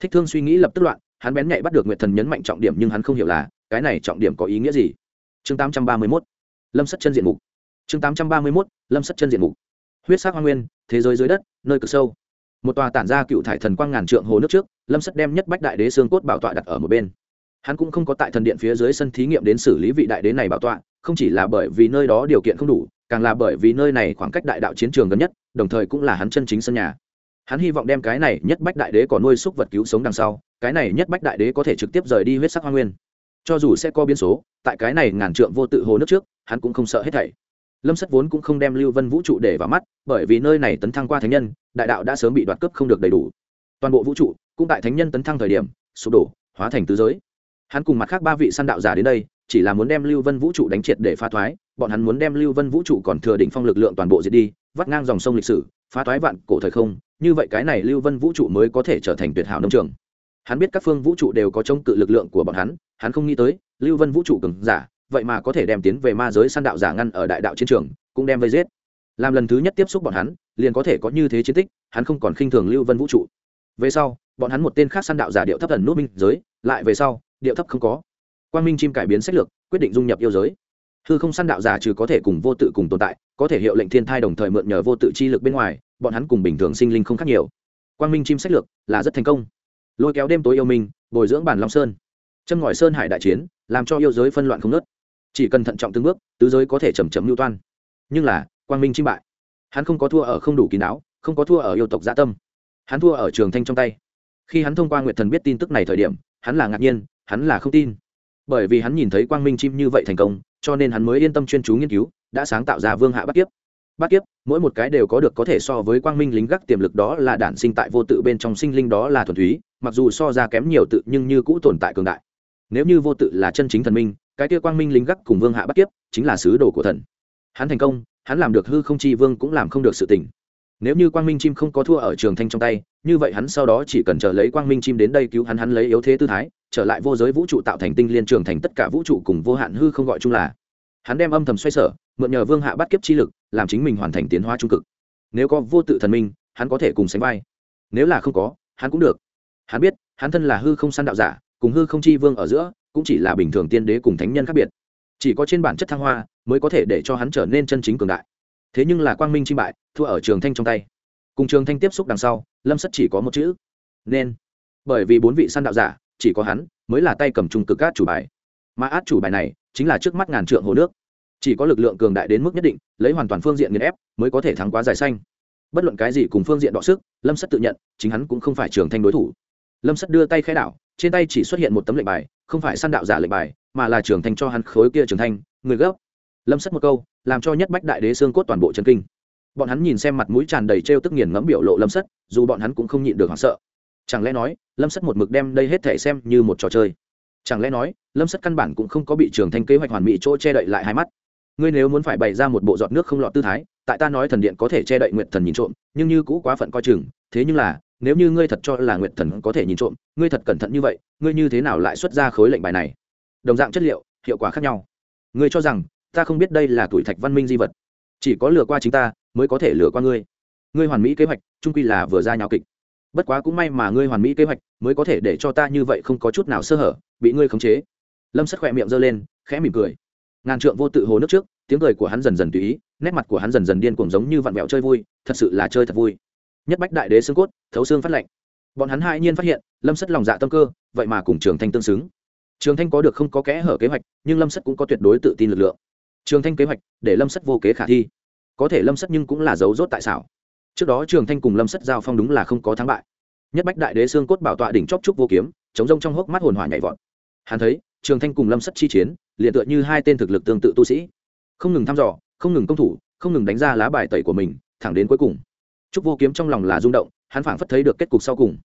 Thích thương suy nghĩ lập tức loạn, hắn bén nhạy bắt được nguyệt thần nhấn mạnh trọng điểm nhưng hắn không hiểu là, cái này trọng điểm có ý nghĩa gì? Chương tám trăm ba mươi mốt, lâm sắt chân diện mục. Chương tám trăm ba mươi mốt, lâm sắt chân diện mục. Huyết sắc hoa nguyên, thế giới dưới đất, nơi cực sâu. Một tòa tản ra cựu thải thần quang ngàn trượng hồ nước trước, lâm sắt đem nhất bách đại đế xương cốt bảo tọa đặt ở một bên hắn cũng không có tại thần điện phía dưới sân thí nghiệm đến xử lý vị đại đế này bảo tọa, không chỉ là bởi vì nơi đó điều kiện không đủ, càng là bởi vì nơi này khoảng cách đại đạo chiến trường gần nhất, đồng thời cũng là hắn chân chính sân nhà. Hắn hy vọng đem cái này nhất bách đại đế có nuôi súc vật cứu sống đằng sau, cái này nhất bách đại đế có thể trực tiếp rời đi huyết sắc hoa nguyên. Cho dù sẽ có biến số, tại cái này ngàn trượng vô tự hồ nước trước, hắn cũng không sợ hết thảy. Lâm sắt vốn cũng không đem lưu vân vũ trụ để vào mắt, bởi vì nơi này tấn thăng qua thánh nhân, đại đạo đã sớm bị đoạt cướp không được đầy đủ. Toàn bộ vũ trụ, cũng tại thánh nhân tấn thăng thời điểm, sụp đổ, hóa thành tứ giới hắn cùng mặt khác ba vị săn đạo giả đến đây, chỉ là muốn đem lưu vân vũ trụ đánh triệt để phá thoái, bọn hắn muốn đem lưu vân vũ trụ còn thừa đỉnh phong lực lượng toàn bộ diệt đi, vắt ngang dòng sông lịch sử, phá thoái vạn cổ thời không, như vậy cái này lưu vân vũ trụ mới có thể trở thành tuyệt hảo nông trường. Hắn biết các phương vũ trụ đều có chống cự lực lượng của bọn hắn hắn không nghĩ tới, lưu vân vũ trụ cường giả, vậy mà có thể đem tiến về ma giới săn đạo giả ngăn ở đại đạo chiến trường, cũng đem vây giết. Làm lần thứ nhất tiếp xúc bọn hắn, liền có thể có như thế chiến tích, hắn không còn khinh thường lưu vân vũ trụ. Về sau, bọn hắn một tên khác săn đạo giả điệu thấp thần nút minh giới, lại về sau điệu thấp không có. Quang minh chim cải biến sách lược, quyết định dung nhập yêu giới. Hư không săn đạo giả trừ có thể cùng vô tự cùng tồn tại, có thể hiệu lệnh thiên thai đồng thời mượn nhờ vô tự chi lực bên ngoài, bọn hắn cùng bình thường sinh linh không khác nhiều. Quang minh chim sách lược là rất thành công. Lôi kéo đêm tối yêu minh bồi dưỡng bản long sơn. Châm ngòi sơn hải đại chiến, làm cho yêu giới phân loạn không nớt chỉ cần thận trọng từng bước, tứ giới có thể chầm chậm mưu toan. Nhưng là, quang minh chim bại. Hắn không có thua ở không đủ kín đáo, không có thua ở yêu tộc gia tâm. Hắn thua ở trường thanh trong tay. Khi hắn thông qua nguyệt thần biết tin tức này thời điểm, hắn là ngạc nhiên hắn là không tin. Bởi vì hắn nhìn thấy quang minh chim như vậy thành công, cho nên hắn mới yên tâm chuyên chú nghiên cứu, đã sáng tạo ra vương hạ bắt kiếp. Bắt kiếp, mỗi một cái đều có được có thể so với quang minh lính gác tiềm lực đó là đản sinh tại vô tự bên trong sinh linh đó là thuần túy, mặc dù so ra kém nhiều tự nhưng như cũ tồn tại cường đại. Nếu như vô tự là chân chính thần minh, cái kia quang minh lính gác cùng vương hạ bắt kiếp chính là sứ đồ của thần. Hắn thành công, hắn làm được hư không chi vương cũng làm không được sự tình. Nếu như quang minh chim không có thua ở trường thanh trong tay, như vậy hắn sau đó chỉ cần chờ lấy quang minh chim đến đây cứu hắn hắn lấy yếu thế tư thái trở lại vô giới vũ trụ tạo thành tinh liên trường thành tất cả vũ trụ cùng vô hạn hư không gọi chung là. Hắn đem âm thầm xoay sở, mượn nhờ vương hạ bắt kiếp chi lực, làm chính mình hoàn thành tiến hóa trung cực. Nếu có vô tự thần minh, hắn có thể cùng sánh vai. Nếu là không có, hắn cũng được. Hắn biết, hắn thân là hư không săn đạo giả, cùng hư không chi vương ở giữa, cũng chỉ là bình thường tiên đế cùng thánh nhân khác biệt. Chỉ có trên bản chất thăng hoa, mới có thể để cho hắn trở nên chân chính cường đại. Thế nhưng là quang minh chi bại, thua ở trường thanh trong tay. Cùng trường thanh tiếp xúc đằng sau, lâm sắt chỉ có một chữ. Nên. Bởi vì bốn vị săn đạo giả chỉ có hắn mới là tay cầm trung cực át chủ bài. Mà át chủ bài này chính là trước mắt ngàn trượng hồ nước. Chỉ có lực lượng cường đại đến mức nhất định, lấy hoàn toàn phương diện nghiền ép mới có thể thắng quá dài xanh. Bất luận cái gì cùng phương diện đọ sức, lâm sắt tự nhận, chính hắn cũng không phải trường thanh đối thủ. Lâm sắt đưa tay khai đảo, trên tay chỉ xuất hiện một tấm lệnh bài, không phải săn đạo giả lệnh bài, mà là trường thanh cho hắn khối kia trường thanh người gấp. Lâm sắt một câu, làm cho nhất bách đại đế xương cốt toàn bộ chân kinh. Bọn hắn nhìn xem mặt mũi tràn đầy trêu tức nghiền ngẫm biểu lộ lâm sắt dù bọn hắn cũng không nhịn được hoảng sợ chẳng lẽ nói, lâm sắt một mực đem đây hết thể xem như một trò chơi? Chẳng lẽ nói, lâm sắt căn bản cũng không có bị trường thanh kế hoạch hoàn mỹ chỗ che đậy lại hai mắt? Ngươi nếu muốn phải bày ra một bộ giọt nước không lọt tư thái, tại ta nói thần điện có thể che đậy nguyện thần nhìn trộm, nhưng như cũ quá phận coi chừng, thế nhưng là, nếu như ngươi thật cho là nguyện thần có thể nhìn trộm, ngươi thật cẩn thận như vậy, ngươi như thế nào lại xuất ra khối lệnh bài này? Đồng dạng chất liệu, hiệu quả khác nhau. Ngươi cho rằng, ta không biết đây là tuổi thạch văn minh di vật. Chỉ có lừa qua chính ta, mới có thể lừa qua ngươi. Ngươi hoàn mỹ kế hoạch trung quy là vừa ra nhào kịch bất quá cũng may mà ngươi hoàn mỹ kế hoạch, mới có thể để cho ta như vậy không có chút nào sơ hở, bị ngươi khống chế. Lâm sắt khỏe miệng giơ lên, khẽ mỉm cười. Ngàn trượng vô tự hồ nước trước, tiếng cười của hắn dần dần tùy ý, nét mặt của hắn dần dần điên cuồng giống như vặn vẹo chơi vui, thật sự là chơi thật vui. Nhất bách đại đế xương cốt, thấu xương phát lệnh bọn hắn hai nhiên phát hiện, lâm sắt lòng dạ tâm cơ, vậy mà cùng trường thanh tương xứng. Trường thanh có được không có kẽ hở kế hoạch, nhưng lâm sắt cũng có tuyệt đối tự tin lực lượng. Trường thanh kế hoạch, để lâm sắt vô kế khả thi. Có thể lâm sắt nhưng cũng là dấu rốt tại xảo trước đó trường thanh cùng lâm sất giao phong đúng là không có thắng bại. Nhất bách đại đế xương cốt bảo tọa đỉnh chóp trúc vô kiếm, chống rông trong hốc mắt hồn hỏa nhảy vọt. Hắn thấy, trường thanh cùng lâm sất chi chiến, liền tựa như hai tên thực lực tương tự tu sĩ. Không ngừng thăm dò, không ngừng công thủ, không ngừng đánh ra lá bài tẩy của mình, thẳng đến cuối cùng. Trúc vô kiếm trong lòng là rung động, hắn phảng phất thấy được kết cục sau cùng.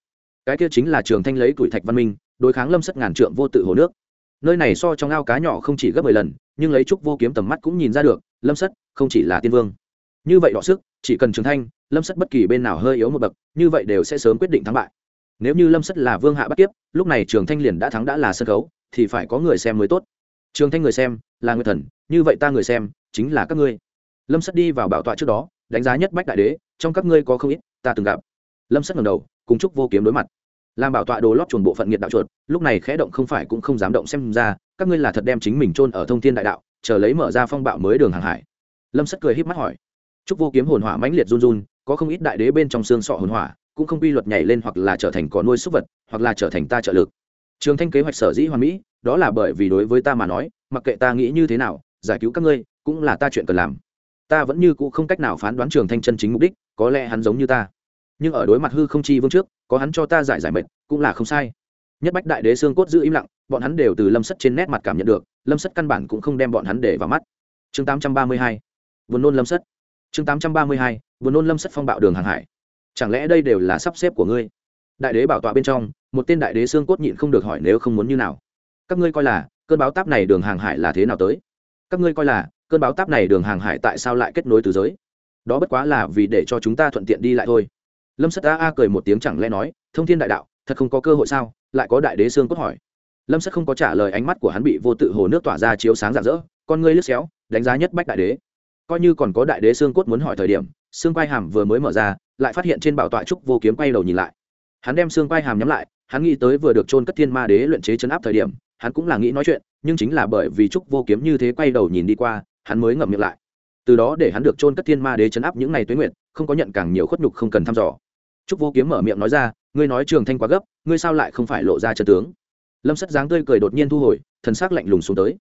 Cái kia chính là trường thanh lấy tuổi thạch văn minh, đối kháng lâm sất ngàn trượng vô tự hồ nước. Nơi này so trong ao cá nhỏ không chỉ gấp mười lần, nhưng lấy trúc vô kiếm tầm mắt cũng nhìn ra được, lâm sất không chỉ là tiên vương như vậy đọ sức, chỉ cần trường thanh, lâm sất bất kỳ bên nào hơi yếu một bậc, như vậy đều sẽ sớm quyết định thắng bại. Nếu như lâm sất là vương hạ bắt tiếp lúc này trường thanh liền đã thắng đã là sân khấu, thì phải có người xem mới tốt. Trường thanh người xem, là người thần, như vậy ta người xem, chính là các ngươi. Lâm sất đi vào bảo tọa trước đó, đánh giá nhất bách đại đế, trong các ngươi có không ít, ta từng gặp. Lâm sất ngầm đầu, cùng chúc vô kiếm đối mặt. Làm bảo tọa đồ lót chuồn bộ phận nghiệt đạo chuột, lúc này khẽ động không phải cũng không dám động xem ra, các ngươi là thật đem chính mình chôn ở thông thiên đại đạo, chờ lấy mở ra phong bạo mới đường hàng hải. Lâm sất cười híp mắt hỏi chúc vô kiếm hồn hỏa mãnh liệt run run, có không ít đại đế bên trong xương sọ hồn hỏa, cũng không quy luật nhảy lên hoặc là trở thành cỏ nuôi súc vật, hoặc là trở thành ta trợ lực. Trường thanh kế hoạch sở dĩ hoàn mỹ, đó là bởi vì đối với ta mà nói, mặc kệ ta nghĩ như thế nào, giải cứu các ngươi, cũng là ta chuyện cần làm. Ta vẫn như cũ không cách nào phán đoán trường thanh chân chính mục đích, có lẽ hắn giống như ta. Nhưng ở đối mặt hư không chi vương trước, có hắn cho ta giải giải mệt cũng là không sai. Nhất bách đại đế xương cốt giữ im lặng, bọn hắn đều từ lâm Sắt trên nét mặt cảm nhận được, lâm Sắt căn bản cũng không đem bọn hắn để vào mắt. Chương tám trăm ba mươi hai nôn lâm Sắt chương tám trăm ba mươi hai vườn nôn lâm sất phong bạo đường hàng hải. Chẳng lẽ đây đều là sắp xếp của ngươi? Đại đế bảo tọa bên trong, một tên đại đế xương cốt nhịn không được hỏi nếu không muốn như nào. Các ngươi coi là, cơn báo táp này đường hàng hải là thế nào tới? Các ngươi coi là, cơn báo táp này đường hàng hải tại sao lại kết nối từ giới? Đó bất quá là vì để cho chúng ta thuận tiện đi lại thôi. Lâm sất a a cười một tiếng chẳng lẽ nói, thông thiên đại đạo, thật không có cơ hội sao? Lại có đại đế xương cốt hỏi. Lâm sất không có trả lời ánh mắt của hắn bị vô tự hồ nước tỏa ra chiếu sáng rạng rỡ. Con ngươi lướt xéo, đánh giá nhất bách đại đế coi như còn có đại đế xương cốt muốn hỏi thời điểm, xương quai hàm vừa mới mở ra, lại phát hiện trên bảo tọa trúc vô kiếm quay đầu nhìn lại. Hắn đem xương quai hàm nhắm lại, hắn nghĩ tới vừa được trôn cất thiên ma đế luyện chế chấn áp thời điểm, hắn cũng là nghĩ nói chuyện, nhưng chính là bởi vì trúc vô kiếm như thế quay đầu nhìn đi qua, hắn mới ngậm miệng lại. Từ đó để hắn được trôn cất thiên ma đế chấn áp những ngày tuế nguyện không có nhận càng nhiều khuất nhục không cần thăm dò. Trúc vô kiếm mở miệng nói ra, ngươi nói trường thanh quá gấp, ngươi sao lại không phải lộ ra chân tướng? Lâm sắt dáng tươi cười đột nhiên thu hồi, thần s ắ c lạnh lùng xuống tới.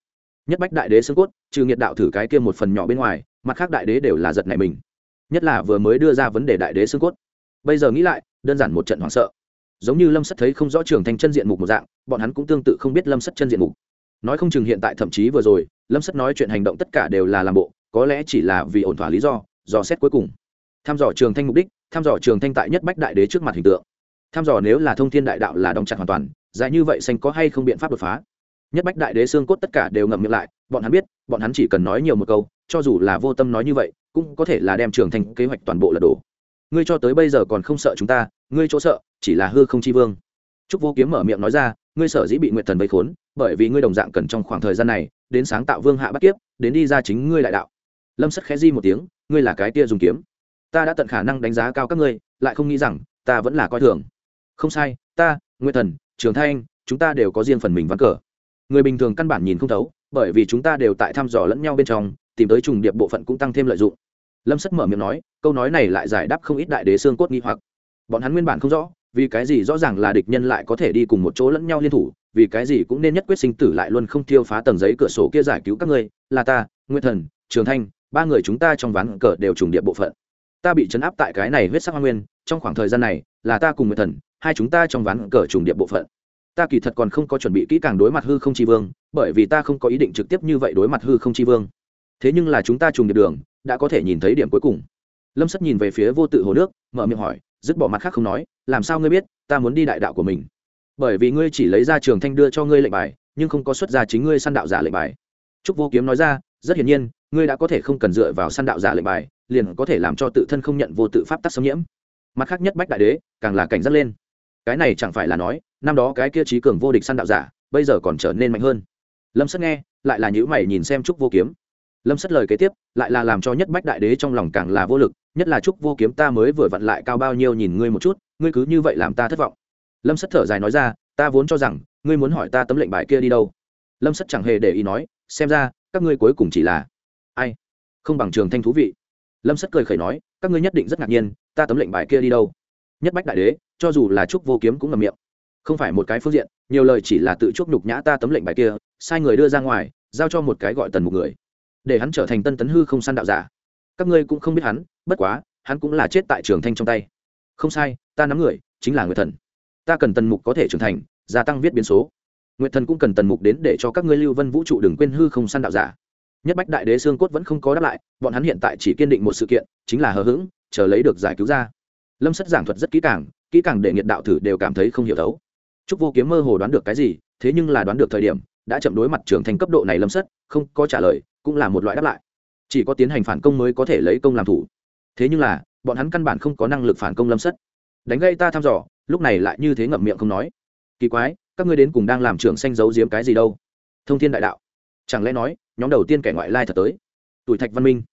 Nhất bách đại đế xương cốt, trừ nghiệt đạo thử cái kia một phần nhỏ bên ngoài mặt khác đại đế đều là giật này mình. Nhất là vừa mới đưa ra vấn đề đại đế xương cốt. Bây giờ nghĩ lại, đơn giản một trận hoảng sợ. Giống như lâm sắt thấy không rõ trường thanh chân diện mục một dạng, bọn hắn cũng tương tự không biết lâm sắt chân diện mục. Nói không chừng hiện tại thậm chí vừa rồi, lâm sắt nói chuyện hành động tất cả đều là làm bộ, có lẽ chỉ là vì ổn thỏa lý do do xét cuối cùng. Tham dò trường thanh mục đích, tham dò trường thanh tại nhất bách đại đế trước mặt hình tượng. Tham dò nếu là thông thiên đại đạo là đóng chặt hoàn toàn, dài như vậy xanh có hay không biện pháp đột phá? Nhất bách đại đế xương cốt tất cả đều ngậm miệng lại, bọn hắn biết, bọn hắn chỉ cần nói nhiều một câu cho dù là vô tâm nói như vậy, cũng có thể là đem trường thanh kế hoạch toàn bộ lật đổ. Ngươi cho tới bây giờ còn không sợ chúng ta, ngươi chỗ sợ, chỉ là hư không chi vương. Trúc vô kiếm mở miệng nói ra, ngươi sở dĩ bị nguyệt thần vây khốn, bởi vì ngươi đồng dạng cần trong khoảng thời gian này, đến sáng tạo vương hạ bắt kiếp, đến đi ra chính ngươi lại đạo. Lâm sắt khẽ di một tiếng, ngươi là cái tia dùng kiếm. Ta đã tận khả năng đánh giá cao các ngươi, lại không nghĩ rằng, ta vẫn là coi thường. Không sai, ta, nguyệt thần, trường thanh, chúng ta đều có riêng phần mình ván cờ. Người bình thường căn bản nhìn không thấu, bởi vì chúng ta đều tại thăm dò lẫn nhau bên trong tìm tới trùng điệp bộ phận cũng tăng thêm lợi dụng. Lâm sắt mở miệng nói, câu nói này lại giải đáp không ít đại đế xương cốt nghi hoặc. Bọn hắn nguyên bản không rõ, vì cái gì rõ ràng là địch nhân lại có thể đi cùng một chỗ lẫn nhau liên thủ, vì cái gì cũng nên nhất quyết sinh tử lại luôn không thiêu phá tầng giấy cửa sổ kia giải cứu các ngươi, là ta nguyên thần, trường thanh, ba người chúng ta trong ván cờ đều trùng điệp bộ phận. Ta bị chấn áp tại cái này huyết sắc hoa nguyên, trong khoảng thời gian này, là ta cùng nguyên thần, hai chúng ta trong ván cờ trùng điệp bộ phận. Ta kỳ thật còn không có chuẩn bị kỹ càng đối mặt hư không chi vương, bởi vì ta không có ý định trực tiếp như vậy đối mặt hư không chi vương thế nhưng là chúng ta trùng điệp đường, đã có thể nhìn thấy điểm cuối cùng. Lâm sắt nhìn về phía vô tự hồ nước, mở miệng hỏi, dứt bỏ mặt khác không nói, làm sao ngươi biết, ta muốn đi đại đạo của mình? Bởi vì ngươi chỉ lấy ra trường thanh đưa cho ngươi lệnh bài, nhưng không có xuất ra chính ngươi săn đạo giả lệnh bài. Trúc vô kiếm nói ra, rất hiển nhiên, ngươi đã có thể không cần dựa vào săn đạo giả lệnh bài, liền có thể làm cho tự thân không nhận vô tự pháp tắc xâm nhiễm. Mặt khác nhất bách đại đế, càng là cảnh giác lên. Cái này chẳng phải là nói, năm đó cái kia trí cường vô địch săn đạo giả, bây giờ còn trở nên mạnh hơn. Lâm Sắt nghe, lại là những mày nhìn xem trúc vô kiếm lâm sất lời kế tiếp, lại là làm cho nhất bách đại đế trong lòng càng là vô lực, nhất là trúc vô kiếm ta mới vừa vặn lại cao bao nhiêu nhìn ngươi một chút, ngươi cứ như vậy làm ta thất vọng. Lâm sất thở dài nói ra, ta vốn cho rằng, ngươi muốn hỏi ta tấm lệnh bài kia đi đâu. Lâm sất chẳng hề để ý nói, xem ra, các ngươi cuối cùng chỉ là, ai? Không bằng trường thanh thú vị. Lâm sất cười khẩy nói, các ngươi nhất định rất ngạc nhiên, ta tấm lệnh bài kia đi đâu? Nhất bách đại đế, cho dù là trúc vô kiếm cũng ngầm miệng. Không phải một cái phương diện, nhiều lời chỉ là tự chuốc nhục nhã ta tấm lệnh bài kia, sai người đưa ra ngoài, giao cho một cái gọi tần một người để hắn trở thành tân tấn hư không săn đạo giả. Các ngươi cũng không biết hắn, bất quá, hắn cũng là chết tại trường thanh trong tay. Không sai, ta nắm người, chính là nguyệt thần. Ta cần tần mục có thể trưởng thành, gia tăng viết biến số. Nguyệt thần cũng cần tần mục đến để cho các ngươi lưu vân vũ trụ đừng quên hư không săn đạo giả. Nhất bách đại đế xương cốt vẫn không có đáp lại, bọn hắn hiện tại chỉ kiên định một sự kiện, chính là hờ hững, chờ lấy được giải cứu ra. Lâm sất giảng thuật rất kỹ càng kỹ càng để nghiệt đạo thử đều cảm thấy không hiểu thấu. Chúc vô kiếm mơ hồ đoán được cái gì, thế nhưng là đoán được thời điểm, đã chậm đối mặt trưởng thành cấp độ này lâm sất, không có trả lời cũng là một loại đáp lại. Chỉ có tiến hành phản công mới có thể lấy công làm thủ. Thế nhưng là, bọn hắn căn bản không có năng lực phản công lâm sất. Đánh gây ta thăm dò, lúc này lại như thế ngậm miệng không nói. Kỳ quái, các ngươi đến cùng đang làm trưởng xanh giấu giếm cái gì đâu? Thông thiên đại đạo. Chẳng lẽ nói, nhóm đầu tiên kẻ ngoại lai thật tới? Tuổi thạch văn minh.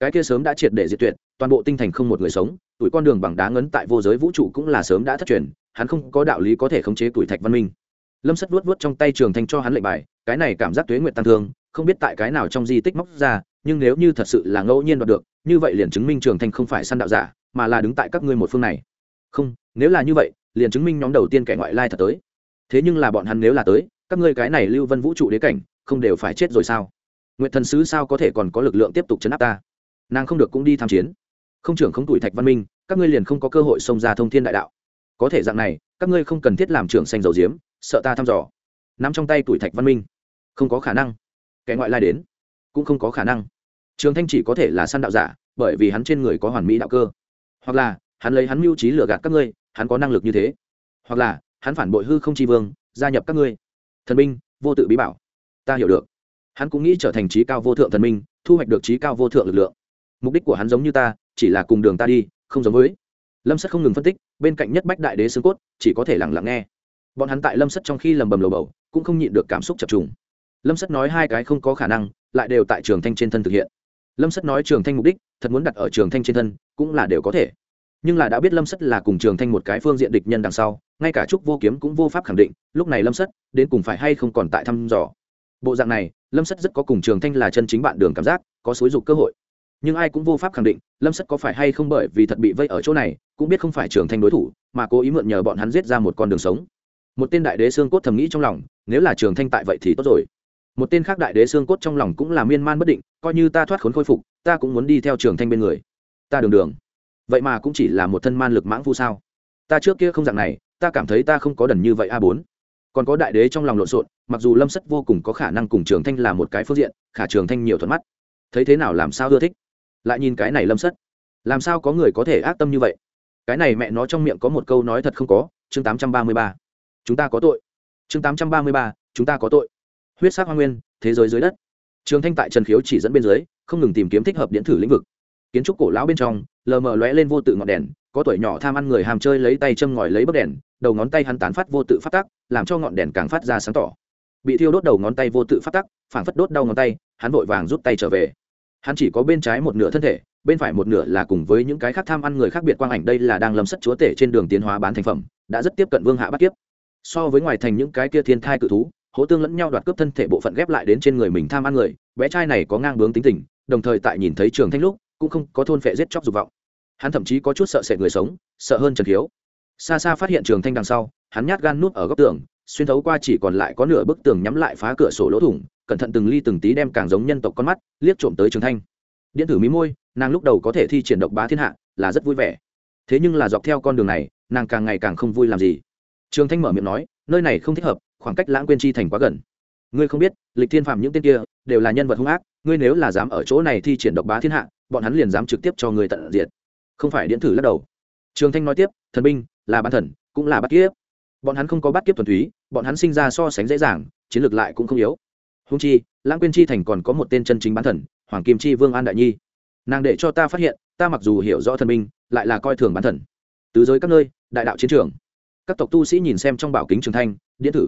Cái kia sớm đã triệt để diệt tuyệt, toàn bộ tinh thành không một người sống, tuổi con đường bằng đá ngấn tại vô giới vũ trụ cũng là sớm đã thất truyền, hắn không có đạo lý có thể khống chế tuổi thạch văn minh. Lâm sất vuốt vuốt trong tay trường thanh cho hắn lệnh bài, cái này cảm giác tuế nguyện tăng thương không biết tại cái nào trong di tích móc ra, nhưng nếu như thật sự là ngẫu nhiên đoạt được, như vậy liền chứng minh trường thanh không phải săn đạo giả, mà là đứng tại các ngươi một phương này. Không, nếu là như vậy, liền chứng minh nhóm đầu tiên kẻ ngoại lai thật tới. Thế nhưng là bọn hắn nếu là tới, các ngươi cái này lưu vân vũ trụ đế cảnh, không đều phải chết rồi sao? Nguyện thần sứ sao có thể còn có lực lượng tiếp tục chấn áp ta? Nàng không được cũng đi tham chiến. Không trưởng không tuổi thạch văn minh, các ngươi liền không có cơ hội xông ra thông thiên đại đạo. Có thể dạng này, các ngươi không cần thiết làm trưởng xanh dầu diếm, sợ ta thăm dò. Nắm trong tay tuổi thạch văn minh. Không có khả năng kẻ ngoại lai đến, cũng không có khả năng. Trường thanh chỉ có thể là săn đạo giả, bởi vì hắn trên người có hoàn mỹ đạo cơ. Hoặc là, hắn lấy hắn mưu trí lừa gạt các ngươi, hắn có năng lực như thế. Hoặc là, hắn phản bội hư không tri vương, gia nhập các ngươi. Thần Minh vô tự bí bảo. Ta hiểu được. Hắn cũng nghĩ trở thành trí cao vô thượng thần minh, thu hoạch được trí cao vô thượng lực lượng. Mục đích của hắn giống như ta, chỉ là cùng đường ta đi, không giống với. Lâm sắt không ngừng phân tích, bên cạnh nhất bách đại đế xương cốt, chỉ có thể lẳng lặng nghe. Bọn hắn tại lâm sắt trong khi lầm bầm lầu bầu, cũng không nhịn được cảm xúc chập trùng lâm sắt nói hai cái không có khả năng, lại đều tại trường thanh trên thân thực hiện. Lâm sắt nói trường thanh mục đích, thật muốn đặt ở trường thanh trên thân, cũng là đều có thể. Nhưng là đã biết lâm sắt là cùng trường thanh một cái phương diện địch nhân đằng sau, ngay cả trúc vô kiếm cũng vô pháp khẳng định, lúc này lâm sắt đến cùng phải hay không còn tại thăm dò. Bộ dạng này, lâm sắt rất có cùng trường thanh là chân chính bạn đường cảm giác, có xối dục cơ hội. Nhưng ai cũng vô pháp khẳng định, lâm sắt có phải hay không bởi vì thật bị vây ở chỗ này, cũng biết không phải trường thanh đối thủ, mà cố ý mượn nhờ bọn hắn giết ra một con đường sống. Một tên đại đế xương cốt thầm nghĩ trong lòng, nếu là trường thanh tại vậy thì tốt rồi một tên khác đại đế xương cốt trong lòng cũng là miên man bất định, coi như ta thoát khốn khôi phục, ta cũng muốn đi theo trường thanh bên người. Ta đường đường. Vậy mà cũng chỉ là một thân man lực mãng phu sao? Ta trước kia không dạng này, ta cảm thấy ta không có đần như vậy a bốn. Còn có đại đế trong lòng lộn xộn, mặc dù lâm sất vô cùng có khả năng cùng trường thanh là một cái phương diện, khả trường thanh nhiều thuận mắt. Thấy thế nào làm sao ưa thích? Lại nhìn cái này lâm sất. Làm sao có người có thể ác tâm như vậy? Cái này mẹ nó trong miệng có một câu nói thật không có, chương tám trăm ba mươi ba. Chúng ta có tội. Chương tám trăm ba mươi ba, chúng ta có tội huyết sắc hoa nguyên, thế giới dưới đất. Trường thanh tại trần khiếu chỉ dẫn bên dưới, không ngừng tìm kiếm thích hợp điện thử lĩnh vực. Kiến trúc cổ lão bên trong, lờ mờ lóe lên vô tự ngọn đèn, có tuổi nhỏ tham ăn người hàm chơi lấy tay châm ngòi lấy bấc đèn, đầu ngón tay hắn tán phát vô tự phát tắc, làm cho ngọn đèn càng phát ra sáng tỏ. Bị thiêu đốt đầu ngón tay vô tự phát tắc phản phất đốt đau ngón tay, hắn vội vàng rút tay trở về. Hắn chỉ có bên trái một nửa thân thể, bên phải một nửa là cùng với những cái khác tham ăn người khác biệt quang ảnh, đây là đang lâm sất chúa tể trên đường tiến hóa bán thành phẩm, đã rất tiếp cận vương hạ bắt kiếp. So với ngoài thành những cái kia thiên thai cự thú hố tương lẫn nhau đoạt cướp thân thể bộ phận ghép lại đến trên người mình tham ăn người, bé trai này có ngang bướng tính tình, đồng thời tại nhìn thấy trường thanh lúc, cũng không có thôn phệ giết chóc dục vọng. Hắn thậm chí có chút sợ sệt người sống, sợ hơn trần khiếu xa xa phát hiện trường thanh đằng sau, hắn nhát gan nút ở góc tường, xuyên thấu qua chỉ còn lại có nửa bức tường nhắm lại phá cửa sổ lỗ thủng, cẩn thận từng ly từng tí đem càng giống nhân tộc con mắt liếc trộm tới trường thanh. Điện tử mí môi, nàng lúc đầu có thể thi triển độc bá thiên hạ, là rất vui vẻ. Thế nhưng là dọc theo con đường này, nàng càng ngày càng không vui làm gì. Trường thanh mở miệng nói, nơi này không thích hợp khoảng cách lãng quên chi thành quá gần. Ngươi không biết, lịch thiên phạm những tên kia, đều là nhân vật hung ác, ngươi nếu là dám ở chỗ này thi triển độc bá thiên hạ, bọn hắn liền dám trực tiếp cho ngươi tận diệt. Không phải điện thử lắc đầu. Trường thanh nói tiếp, thần binh, là bán thần, cũng là bắt kiếp. Bọn hắn không có bắt kiếp thuần túy, bọn hắn sinh ra so sánh dễ dàng, chiến lược lại cũng không yếu. Húng chi, lãng quên chi thành còn có một tên chân chính bán thần, hoàng kim chi vương an đại nhi. Nàng để cho ta phát hiện, ta mặc dù hiểu rõ thần binh, lại là coi thường bán thần. Tứ giới các nơi, đại đạo chiến trường. Các tộc tu sĩ nhìn xem trong bảo kính trường thanh, điện thử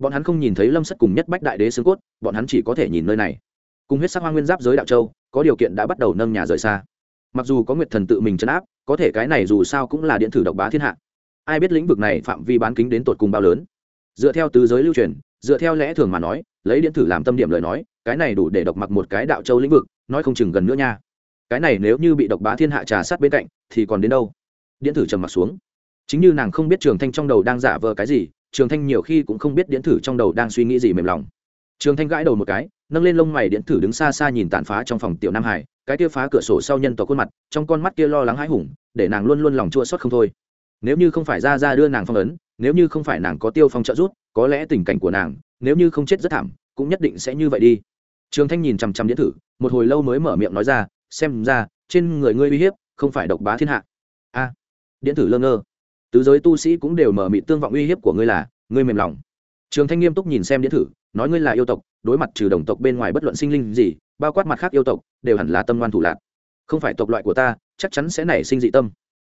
bọn hắn không nhìn thấy lâm sất cùng nhất bách đại đế xương cốt, bọn hắn chỉ có thể nhìn nơi này. Cùng huyết sắc hoa nguyên giáp giới đạo châu, có điều kiện đã bắt đầu nâng nhà rời xa. Mặc dù có nguyệt thần tự mình chấn áp, có thể cái này dù sao cũng là điện thử độc bá thiên hạ. Ai biết lĩnh vực này phạm vi bán kính đến tột cùng bao lớn? Dựa theo tứ giới lưu truyền, dựa theo lẽ thường mà nói, lấy điện thử làm tâm điểm lời nói, cái này đủ để độc mặc một cái đạo châu lĩnh vực, nói không chừng gần nữa nha. Cái này nếu như bị độc bá thiên hạ trà sát bên cạnh, thì còn đến đâu? Điện thử trầm mặc xuống. Chính như nàng không biết trường thanh trong đầu đang giả vờ cái gì trường thanh nhiều khi cũng không biết điện thử trong đầu đang suy nghĩ gì mềm lòng. Trường thanh gãi đầu một cái, nâng lên lông mày điện thử đứng xa xa nhìn tàn phá trong phòng tiểu nam hải, cái kia phá cửa sổ sau nhân tỏ khuôn mặt, trong con mắt kia lo lắng hãi hùng, để nàng luôn luôn lòng chua xót không thôi. Nếu như không phải ra ra đưa nàng phong ấn, nếu như không phải nàng có tiêu phong trợ giúp, có lẽ tình cảnh của nàng, nếu như không chết rất thảm, cũng nhất định sẽ như vậy đi. Trường thanh nhìn chằm chằm điện thử, một hồi lâu mới mở miệng nói ra, xem ra, trên người ngươi uy hiếp, không phải độc bá thiên hạ. A. Điện thử lơ ngơ tứ giới tu sĩ cũng đều mở mịt tương vọng uy hiếp của ngươi là, ngươi mềm lòng. Trường thanh nghiêm túc nhìn xem điện thử, nói ngươi là yêu tộc, đối mặt trừ đồng tộc bên ngoài bất luận sinh linh gì, bao quát mặt khác yêu tộc, đều hẳn là tâm ngoan thủ lạc. Không phải tộc loại của ta, chắc chắn sẽ nảy sinh dị tâm.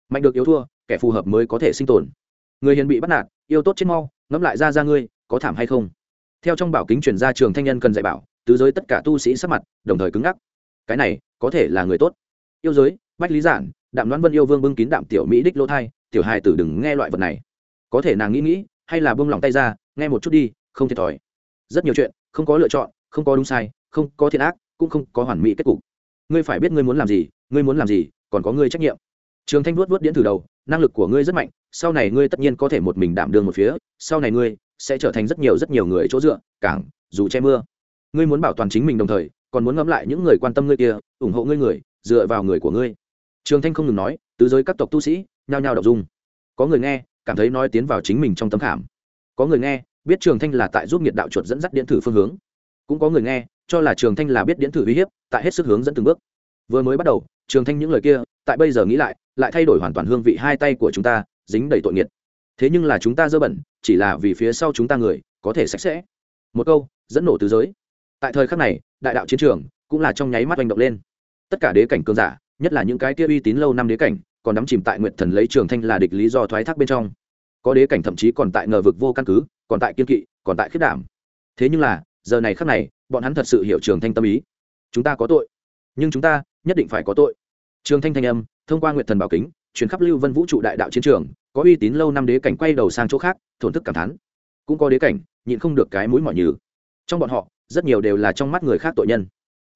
Mạnh được yếu thua, kẻ phù hợp mới có thể sinh tồn. Người hiền bị bắt nạt, yêu tốt chết mau, ngẫm lại ra ra ngươi, có thảm hay không? Theo trong bảo kính truyền ra trường thanh nhân cần dạy bảo, tứ giới tất cả tu sĩ sắp mặt, đồng thời cứng ngắc. Cái này, có thể là người tốt. Yêu giới, bách lý giản, đạm đoán vân yêu vương bưng kín đạm tiểu mỹ đích lỗ thai tiểu hài tử đừng nghe loại vật này. Có thể nàng nghĩ nghĩ, hay là buông lòng tay ra, nghe một chút đi, không thiệt thòi. Rất nhiều chuyện, không có lựa chọn, không có đúng sai, không có thiện ác, cũng không có hoàn mỹ kết cục. Ngươi phải biết ngươi muốn làm gì, ngươi muốn làm gì, còn có ngươi trách nhiệm. Trường thanh vuốt vuốt điển từ đầu, năng lực của ngươi rất mạnh, sau này ngươi tất nhiên có thể một mình đảm đương một phía, sau này ngươi sẽ trở thành rất nhiều rất nhiều người chỗ dựa, cảng, dù che mưa. Ngươi muốn bảo toàn chính mình đồng thời, còn muốn ngẫm lại những người quan tâm ngươi kia, ủng hộ ngươi người, dựa vào người của ngươi. Trường thanh không ngừng nói, tứ giới các tộc tu sĩ nhao nhao đọc dung. Có người nghe, cảm thấy nói tiến vào chính mình trong tấm khảm. Có người nghe, biết trường thanh là tại giúp nhiệt đạo chuột dẫn dắt điện thử phương hướng. Cũng có người nghe, cho là trường thanh là biết điện thử uy hiếp, tại hết sức hướng dẫn từng bước. Vừa mới bắt đầu, trường thanh những lời kia, tại bây giờ nghĩ lại lại thay đổi hoàn toàn hương vị hai tay của chúng ta, dính đầy tội nghiệt. Thế nhưng là chúng ta dơ bẩn, chỉ là vì phía sau chúng ta người, có thể sạch sẽ. Một câu, dẫn nổ tứ giới. Tại thời khắc này, đại đạo chiến trường cũng là trong nháy mắt oanh động lên. Tất cả đế cảnh cường giả, nhất là những cái kia uy tín lâu năm đế cảnh còn đắm chìm tại nguyệt thần lấy trường thanh là địch lý do thoái thác bên trong. Có đế cảnh thậm chí còn tại ngờ vực vô căn cứ, còn tại kiên kỵ, còn tại khiết đảm. Thế nhưng là, giờ này khắc này, bọn hắn thật sự hiểu trường thanh tâm ý. Chúng ta có tội. Nhưng chúng ta nhất định phải có tội. Trường thanh thanh âm, thông qua nguyệt thần bảo kính chuyến khắp lưu vân vũ trụ đại đạo chiến trường, có uy tín lâu năm đế cảnh quay đầu sang chỗ khác, thổn thức cảm thán. Cũng có đế cảnh, nhịn không được cái mũi mọi nhừ. Trong bọn họ, rất nhiều đều là trong mắt người khác tội nhân.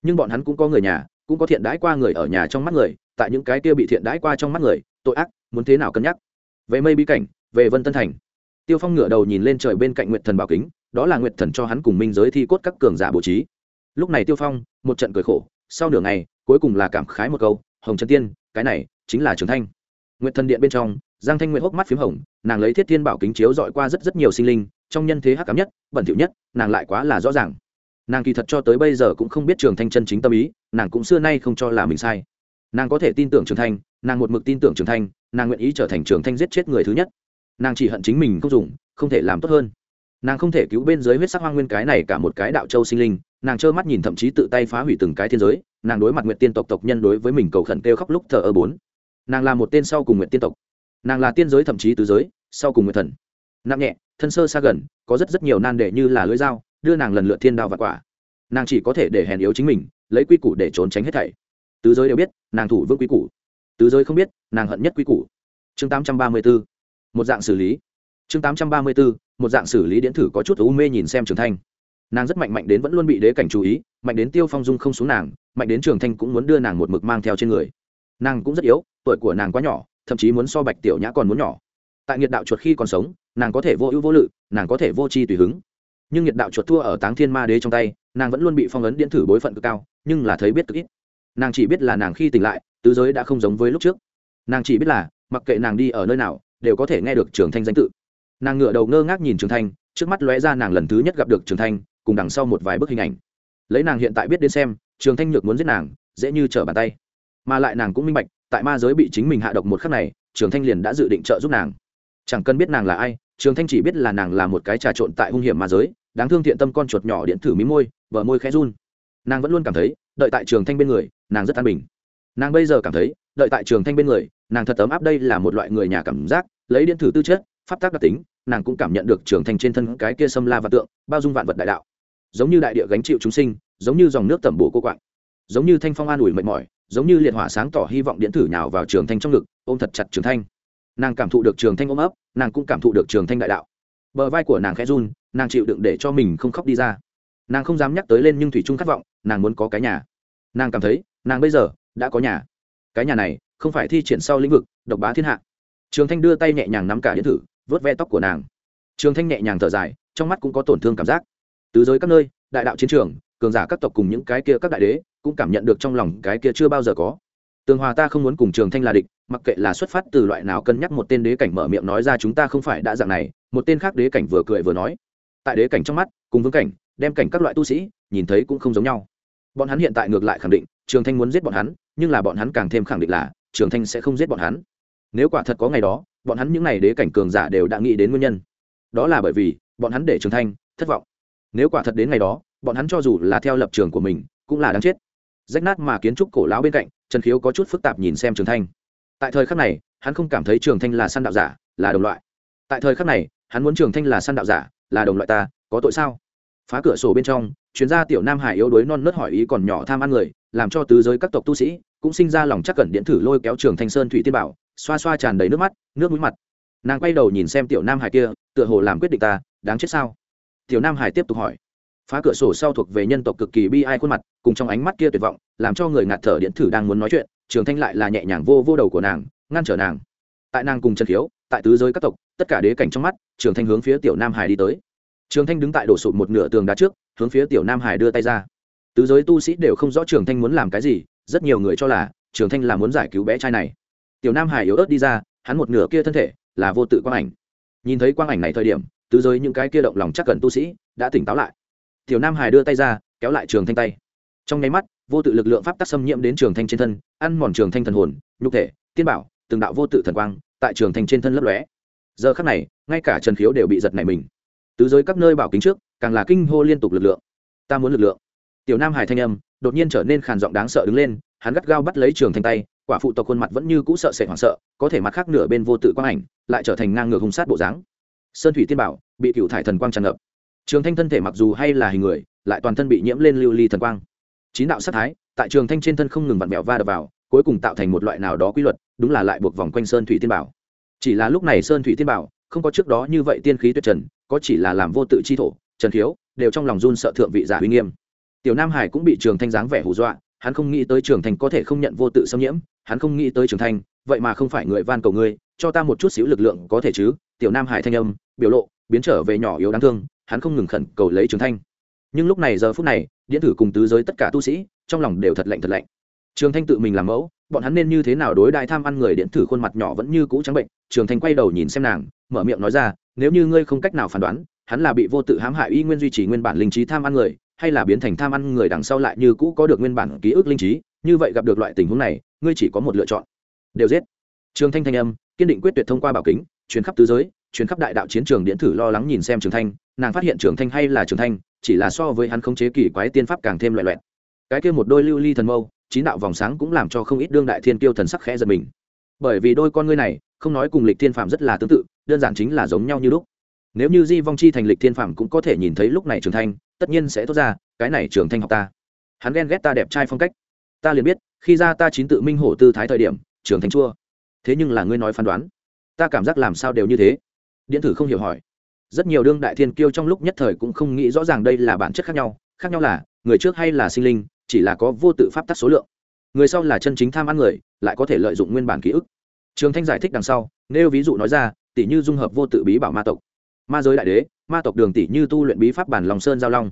Nhưng bọn hắn cũng có người nhà cũng có thiện đãi qua người ở nhà trong mắt người, tại những cái kia bị thiện đãi qua trong mắt người, tội ác, muốn thế nào cân nhắc? Về mây bí cảnh, về vân tân thành. Tiêu phong ngửa đầu nhìn lên trời bên cạnh nguyệt thần bảo kính, đó là nguyệt thần cho hắn cùng minh giới thi cốt các cường giả bố trí. Lúc này tiêu phong, một trận cười khổ, sau nửa ngày, cuối cùng là cảm khái một câu, hồng trần tiên, cái này chính là trường thanh. Nguyệt thần điện bên trong, giang thanh nguyện hốc mắt p h í m hồng, nàng lấy thiết thiên bảo kính chiếu dọi qua rất rất nhiều sinh linh, trong nhân thế hắc cám nhất, bẩn thỉu nhất, nàng lại quá là rõ ràng nàng kỳ thật cho tới bây giờ cũng không biết trường thanh chân chính tâm ý, nàng cũng xưa nay không cho là mình sai. Nàng có thể tin tưởng trường thanh, nàng một mực tin tưởng trường thanh, nàng nguyện ý trở thành trường thanh giết chết người thứ nhất. Nàng chỉ hận chính mình không dùng, không thể làm tốt hơn. Nàng không thể cứu bên dưới huyết sắc hoang nguyên cái này cả một cái đạo châu sinh linh, nàng trơ mắt nhìn thậm chí tự tay phá hủy từng cái thiên giới, nàng đối mặt nguyện tiên tộc tộc nhân đối với mình cầu khẩn kêu khóc lúc thờ ơ bốn. Nàng là một tên sau cùng nguyện tiên tộc. Nàng là tiên giới thậm chí tứ giới, sau cùng nguyện thần. Nặng nhẹ, thân sơ xa gần, có rất rất nhiều nan đề như là lưỡi dao đưa nàng lần lượt thiên đao và quả. Nàng chỉ có thể để hèn yếu chính mình, lấy quy củ để trốn tránh hết thảy. Tứ giới đều biết, nàng thủ vương quy củ. Tứ giới không biết, nàng hận nhất quy củ. Chương tám trăm ba mươi 834 một dạng xử lý. Chương tám trăm ba mươi bốn một dạng xử lý điện thử có chút u mê nhìn xem trường thanh. Nàng rất mạnh mạnh đến vẫn luôn bị đế cảnh chú ý, mạnh đến tiêu phong dung không xuống nàng, mạnh đến trường thanh cũng muốn đưa nàng một mực mang theo trên người. Nàng cũng rất yếu, tuổi của nàng quá nhỏ, thậm chí muốn so bạch tiểu nhã còn muốn nhỏ. Tại nhiệt đạo chuột khi còn sống, nàng có thể vô ưu vô lự, nàng có thể vô tri tùy hứng nhưng nhiệt đạo chuột thua ở táng thiên ma đế trong tay, nàng vẫn luôn bị phong ấn điện thử bối phận cực cao, nhưng là thấy biết cực ít. Nàng chỉ biết là nàng khi tỉnh lại, tứ giới đã không giống với lúc trước. Nàng chỉ biết là, mặc kệ nàng đi ở nơi nào, đều có thể nghe được trường thanh danh tự. Nàng ngựa đầu ngơ ngác nhìn trường thanh, trước mắt lóe ra nàng lần thứ nhất gặp được trường thanh, cùng đằng sau một vài bức hình ảnh. Lấy nàng hiện tại biết đến xem, trường thanh nhược muốn giết nàng, dễ như trở bàn tay. Mà lại nàng cũng minh bạch, tại ma giới bị chính mình hạ độc một khắc này, trường thanh liền đã dự định trợ giúp nàng. Chẳng cần biết nàng là ai, trường thanh chỉ biết là nàng là một cái trà trộn tại hung hiểm ma giới đáng thương thiện tâm con chuột nhỏ điện thử mí môi vợ môi khẽ run. Nàng vẫn luôn cảm thấy, đợi tại trường thanh bên người, nàng rất an bình. Nàng bây giờ cảm thấy, đợi tại trường thanh bên người, nàng thật ấm áp đây là một loại người nhà cảm giác, lấy điện thử tư chất, pháp tác đặc tính, nàng cũng cảm nhận được trường thanh trên thân cái kia xâm la và tượng, bao dung vạn vật đại đạo. Giống như đại địa gánh chịu chúng sinh, giống như dòng nước tẩm bổ cô quạng. Giống như thanh phong an ủi mệt mỏi, giống như liệt hỏa sáng tỏ hy vọng điện thử nhào vào trường thanh trong ngực, ôm thật chặt trường thanh. Nàng cảm thụ được trường thanh ôm ấp, nàng cũng cảm thụ được trường thanh đại đạo. Bờ vai của nàng khẽ run nàng chịu đựng để cho mình không khóc đi ra. Nàng không dám nhắc tới lên nhưng thủy trung khát vọng, nàng muốn có cái nhà. Nàng cảm thấy, nàng bây giờ, đã có nhà. Cái nhà này, không phải thi triển sau lĩnh vực, độc bá thiên hạ. Trường thanh đưa tay nhẹ nhàng nắm cả điện thử, vớt ve tóc của nàng. Trường thanh nhẹ nhàng thở dài, trong mắt cũng có tổn thương cảm giác. Tứ giới các nơi, đại đạo chiến trường, cường giả các tộc cùng những cái kia các đại đế, cũng cảm nhận được trong lòng cái kia chưa bao giờ có. Tường hòa ta không muốn cùng trường thanh là địch, mặc kệ là xuất phát từ loại nào cân nhắc một tên đế cảnh mở miệng nói ra chúng ta không phải đã dạng này, một tên khác đế cảnh vừa cười vừa nói tại đế cảnh trong mắt, cùng vương cảnh, đem cảnh các loại tu sĩ, nhìn thấy cũng không giống nhau. Bọn hắn hiện tại ngược lại khẳng định, trường thanh muốn giết bọn hắn, nhưng là bọn hắn càng thêm khẳng định là, trường thanh sẽ không giết bọn hắn. Nếu quả thật có ngày đó, bọn hắn những n à y đế cảnh cường giả đều đã nghĩ đến nguyên nhân. Đó là bởi vì, bọn hắn để trường thanh thất vọng. Nếu quả thật đến ngày đó, bọn hắn cho dù là theo lập trường của mình, cũng là đáng chết. Rách nát mà kiến trúc cổ lão bên cạnh, trần khiếu có chút phức tạp nhìn xem trường thanh. Tại thời khắc này, hắn không cảm thấy trường thanh là săn đạo giả, là đồng loại. Tại thời khắc này, hắn muốn trường thanh là săn đạo giả là đồng loại ta, có tội sao? Phá cửa sổ bên trong, chuyên gia tiểu nam hải yếu đuối non nớt hỏi ý còn nhỏ tham ăn người, làm cho tứ giới các tộc tu sĩ cũng sinh ra lòng chắc cẩn điện thử lôi kéo trường thanh sơn thủy tiên bảo, xoa xoa tràn đầy nước mắt, nước mũi mặt. Nàng quay đầu nhìn xem tiểu nam hải kia, tựa hồ làm quyết định ta, đáng chết sao? Tiểu nam hải tiếp tục hỏi. Phá cửa sổ sau thuộc về nhân tộc cực kỳ bi ai khuôn mặt, cùng trong ánh mắt kia tuyệt vọng, làm cho người ngạt thở điện thử đang muốn nói chuyện, trường thanh lại là nhẹ nhàng vô vô đầu của nàng, ngăn trở nàng. Tại nàng cùng trần khiếu tại tứ giới các tộc, tất cả đế cảnh trong mắt, trường thanh hướng phía tiểu nam hải đi tới. Trường thanh đứng tại đổ sụp một nửa tường đá trước, hướng phía tiểu nam hải đưa tay ra. Tứ giới tu sĩ đều không rõ trường thanh muốn làm cái gì, rất nhiều người cho là trường thanh là muốn giải cứu bé trai này. Tiểu nam hải yếu ớt đi ra, hắn một nửa kia thân thể là vô tự quang ảnh. Nhìn thấy quang ảnh này thời điểm, tứ giới những cái kia động lòng chắc cần tu sĩ đã tỉnh táo lại. Tiểu nam hải đưa tay ra, kéo lại trường thanh tay. Trong nháy mắt, vô tự lực lượng pháp tắc xâm nhiễm đến trường thanh trên thân, ăn mòn trường thanh thần hồn, nhục thể, tiên bảo, từng đạo vô tự thần quang tại trường thanh trên thân lấp lóe. Giờ khắc này, ngay cả trần khiếu đều bị giật này mình. Tứ giới các nơi bảo kính trước, càng là kinh hô liên tục lực lượng. Ta muốn lực lượng. Tiểu nam hải thanh âm, đột nhiên trở nên khàn giọng đáng sợ đứng lên, hắn gắt gao bắt lấy trường thanh tay, quả phụ tộc khuôn mặt vẫn như cũ sợ sệt hoảng sợ, có thể mặt khác nửa bên vô tự quang ảnh, lại trở thành ngang ngược hung sát bộ dáng. Sơn thủy tiên bảo, bị cựu thải thần quang tràn ngập. Trường thanh thân thể mặc dù hay là hình người, lại toàn thân bị nhiễm lên lưu ly thần quang. Chín đạo sát thái, tại trường thanh trên thân không ngừng vặn vẹo va đập vào, cuối cùng tạo thành một loại nào đó quy luật đúng là lại buộc vòng quanh sơn thủy tiên bảo. Chỉ là lúc này sơn thủy tiên bảo không có trước đó như vậy tiên khí tuyệt trần, có chỉ là làm vô tự chi thổ, trần thiếu đều trong lòng run sợ thượng vị giả uy nghiêm. Tiểu nam hải cũng bị trường thanh dáng vẻ hù dọa, hắn không nghĩ tới trường thanh có thể không nhận vô tự xâm nhiễm, hắn không nghĩ tới trường thanh, vậy mà không phải người van cầu ngươi, cho ta một chút xíu lực lượng có thể chứ? Tiểu nam hải thanh âm, biểu lộ, biến trở về nhỏ yếu đáng thương, hắn không ngừng khẩn cầu lấy trường thanh. Nhưng lúc này giờ phút này, điện thử cùng tứ giới tất cả tu sĩ, trong lòng đều thật lạnh thật lạnh. Trường thanh tự mình làm mẫu bọn hắn nên như thế nào đối đại tham ăn người điện thử khuôn mặt nhỏ vẫn như cũ trắng bệnh? Trường thanh quay đầu nhìn xem nàng, mở miệng nói ra, nếu như ngươi không cách nào phán đoán, hắn là bị vô tự hãm hại y nguyên duy trì nguyên bản linh trí tham ăn người, hay là biến thành tham ăn người đằng sau lại như cũ có được nguyên bản ký ức linh trí, như vậy gặp được loại tình huống này, ngươi chỉ có một lựa chọn. Đều giết. Trường thanh thanh âm, kiên định quyết tuyệt thông qua bảo kính chuyến khắp tứ giới chuyến khắp đại đạo chiến trường điện thử lo lắng nhìn xem trường thanh, nàng phát hiện trường thanh hay là trường thanh, chỉ là so với hắn khống chế kỳ quái tiên pháp càng thêm loại loẹn cái kia một đôi lưu ly thần mâu chín đạo vòng sáng cũng làm cho không ít đương đại thiên tiêu thần sắc khẽ giật mình. Bởi vì đôi con ngươi này, không nói cùng lịch thiên phạm rất là tương tự, đơn giản chính là giống nhau như lúc. Nếu như di vong chi thành lịch thiên phạm cũng có thể nhìn thấy lúc này trường thanh tất nhiên sẽ tốt ra, cái này trường thanh học ta. Hắn ghen ghét ta đẹp trai phong cách. Ta liền biết, khi ra ta chín tự minh hổ tư thái thời điểm trường thanh chua. Thế nhưng là ngươi nói phán đoán, ta cảm giác làm sao đều như thế. Điện tử không hiểu hỏi. Rất nhiều đương đại thiên kiêu trong lúc nhất thời cũng không nghĩ rõ ràng đây là bản chất khác nhau khác nhau là người trước hay là sinh linh chỉ là có vô tự pháp tắc số lượng. Người sau là chân chính tham ăn người, lại có thể lợi dụng nguyên bản ký ức. Trường thanh giải thích đằng sau, nêu ví dụ nói ra tỷ như dung hợp vô tự bí bảo ma tộc. Ma giới đại đế, ma tộc đường tỷ như tu luyện bí pháp bản lòng sơn giao long.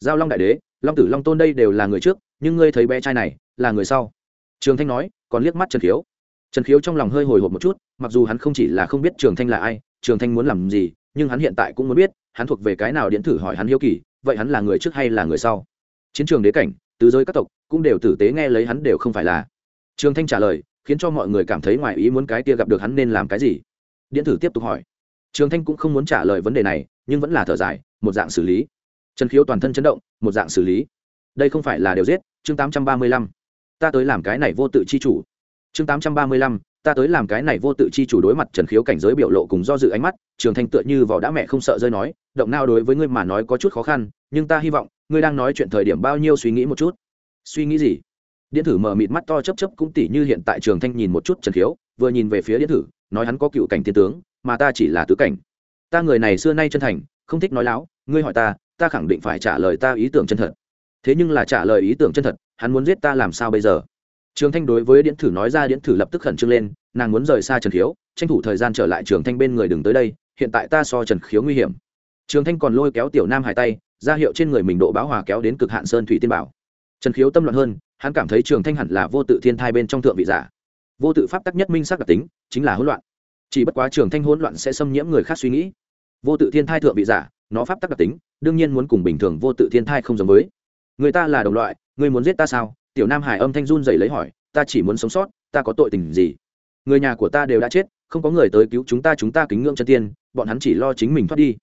Giao long đại đế, long tử long tôn đây đều là người trước, nhưng ngươi thấy bé trai này, là người sau. Trường thanh nói, còn liếc mắt trần khiếu. Trần khiếu trong lòng hơi hồi hộp một chút, mặc dù hắn không chỉ là không biết trường thanh là ai, trường thanh muốn làm gì, nhưng hắn hiện tại cũng muốn biết, hắn thuộc về cái nào điện thử hỏi hắn hiếu kỳ, vậy hắn là người trước hay là người sau? Chiến trường đế cảnh tứ giới các tộc cũng đều tử tế nghe lấy hắn đều không phải là. Trường thanh trả lời, khiến cho mọi người cảm thấy ngoài ý muốn cái kia gặp được hắn nên làm cái gì. Điện tử tiếp tục hỏi. Trường thanh cũng không muốn trả lời vấn đề này, nhưng vẫn là thở dài, một dạng xử lý. Trần khiếu toàn thân chấn động, một dạng xử lý. Đây không phải là điều giết, chương tám trăm ba mươi lăm. Ta tới làm cái này vô tự chi chủ. Chương tám trăm ba mươi lăm, ta tới làm cái này vô tự chi chủ đối mặt trần khiếu cảnh giới biểu lộ cùng do dự ánh mắt, trường thanh tựa như vỏ đã mẹ không sợ rơi nói, động nao đối với ngươi mà nói có chút khó khăn, nhưng ta hy vọng ngươi đang nói chuyện thời điểm bao nhiêu suy nghĩ một chút? Suy nghĩ gì? Điện thử mở mịt mắt to chấp chấp cũng tỉ như hiện tại trường thanh nhìn một chút trần khiếu vừa nhìn về phía điện thử, nói hắn có cựu cảnh tiên tướng, mà ta chỉ là tứ cảnh. Ta người này xưa nay chân thành, không thích nói láo, ngươi hỏi ta ta khẳng định phải trả lời ta ý tưởng chân thật. Thế nhưng là trả lời ý tưởng chân thật, hắn muốn giết ta làm sao bây giờ? Trường thanh đối với điện thử nói ra, điện thử lập tức khẩn trương lên, nàng muốn rời xa trần khiếu tranh thủ thời gian trở lại trường thanh bên người đừng tới đây, hiện tại ta so trần khiếu nguy hiểm. Trường thanh còn lôi kéo tiểu nam hải tay ra hiệu trên người mình độ báo hòa kéo đến cực hạn sơn thủy tiên bảo. Trần khiếu tâm loạn hơn, hắn cảm thấy trường thanh hẳn là vô tự thiên thai bên trong thượng vị giả. Vô tự pháp tắc nhất minh sắc đặc tính, chính là hỗn loạn. Chỉ bất quá trường thanh hỗn loạn sẽ xâm nhiễm người khác suy nghĩ. Vô tự thiên thai thượng vị giả, nó pháp tắc đặc tính, đương nhiên muốn cùng bình thường vô tự thiên thai không giống với. Người ta là đồng loại, người muốn giết ta sao? Tiểu nam hải âm thanh run dày lấy hỏi, ta chỉ muốn sống sót, ta có tội tình gì? Người nhà của ta đều đã chết, không có người tới cứu chúng ta chúng ta kính ngưỡng chân tiên, bọn hắn chỉ lo chính mình thoát đi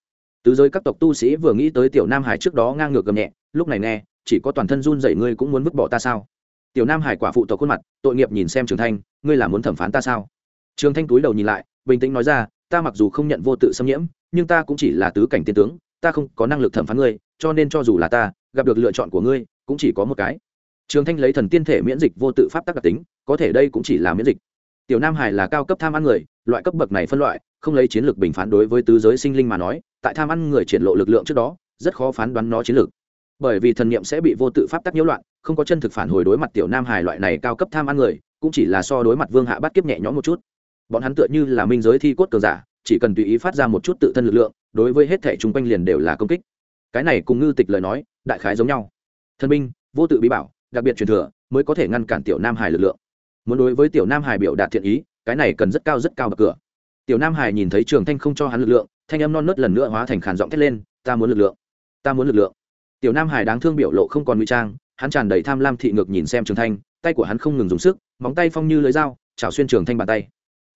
tứ giới các tộc tu sĩ vừa nghĩ tới tiểu nam hải trước đó ngang ngược gầm nhẹ, lúc này nghe, chỉ có toàn thân run dậy ngươi cũng muốn vứt bỏ ta sao? Tiểu nam hải quả phụ tộc khuôn mặt, tội nghiệp nhìn xem trường thanh, ngươi là muốn thẩm phán ta sao? Trường thanh túi đầu nhìn lại, bình tĩnh nói ra, ta mặc dù không nhận vô tự xâm nhiễm, nhưng ta cũng chỉ là tứ cảnh tiên tướng, ta không có năng lực thẩm phán ngươi, cho nên cho dù là ta, gặp được lựa chọn của ngươi, cũng chỉ có một cái. Trường thanh lấy thần tiên thể miễn dịch vô tự pháp tắc đặc tính, có thể đây cũng chỉ là miễn dịch. Tiểu nam hải là cao cấp tham ăn người, loại cấp bậc này phân loại, không lấy chiến lược bình phán đối với tứ giới sinh linh mà nói tại tham ăn người triển lộ lực lượng trước đó, rất khó phán đoán nó chiến lược. Bởi vì thần niệm sẽ bị vô tự pháp tắc nhiễu loạn, không có chân thực phản hồi đối mặt tiểu nam hải loại này cao cấp tham ăn người, cũng chỉ là so đối mặt vương hạ bắt kiếp nhẹ nhõm một chút. Bọn hắn tựa như là minh giới thi cốt cờ giả, chỉ cần tùy ý phát ra một chút tự thân lực lượng, đối với hết thể chung quanh liền đều là công kích. Cái này cùng ngư tịch lời nói, đại khái giống nhau. Thân binh, vô tự bí bảo, đặc biệt truyền thừa, mới có thể ngăn cản tiểu nam hải lực lượng. Muốn đối với tiểu nam hải biểu đạt thiện ý, cái này cần rất cao rất cao bậc cửa. Tiểu nam hải nhìn thấy trường thanh không cho hắn lực lượng thanh âm non nớt lần nữa hóa thành khàn giọng thét lên, ta muốn lực lượng, ta muốn lực lượng. Tiểu nam hải đáng thương biểu lộ không còn nguy trang, hắn tràn đầy tham lam thị ngược nhìn xem trường thanh, tay của hắn không ngừng dùng sức, móng tay phong như lưới dao, chảo xuyên trường thanh bàn tay.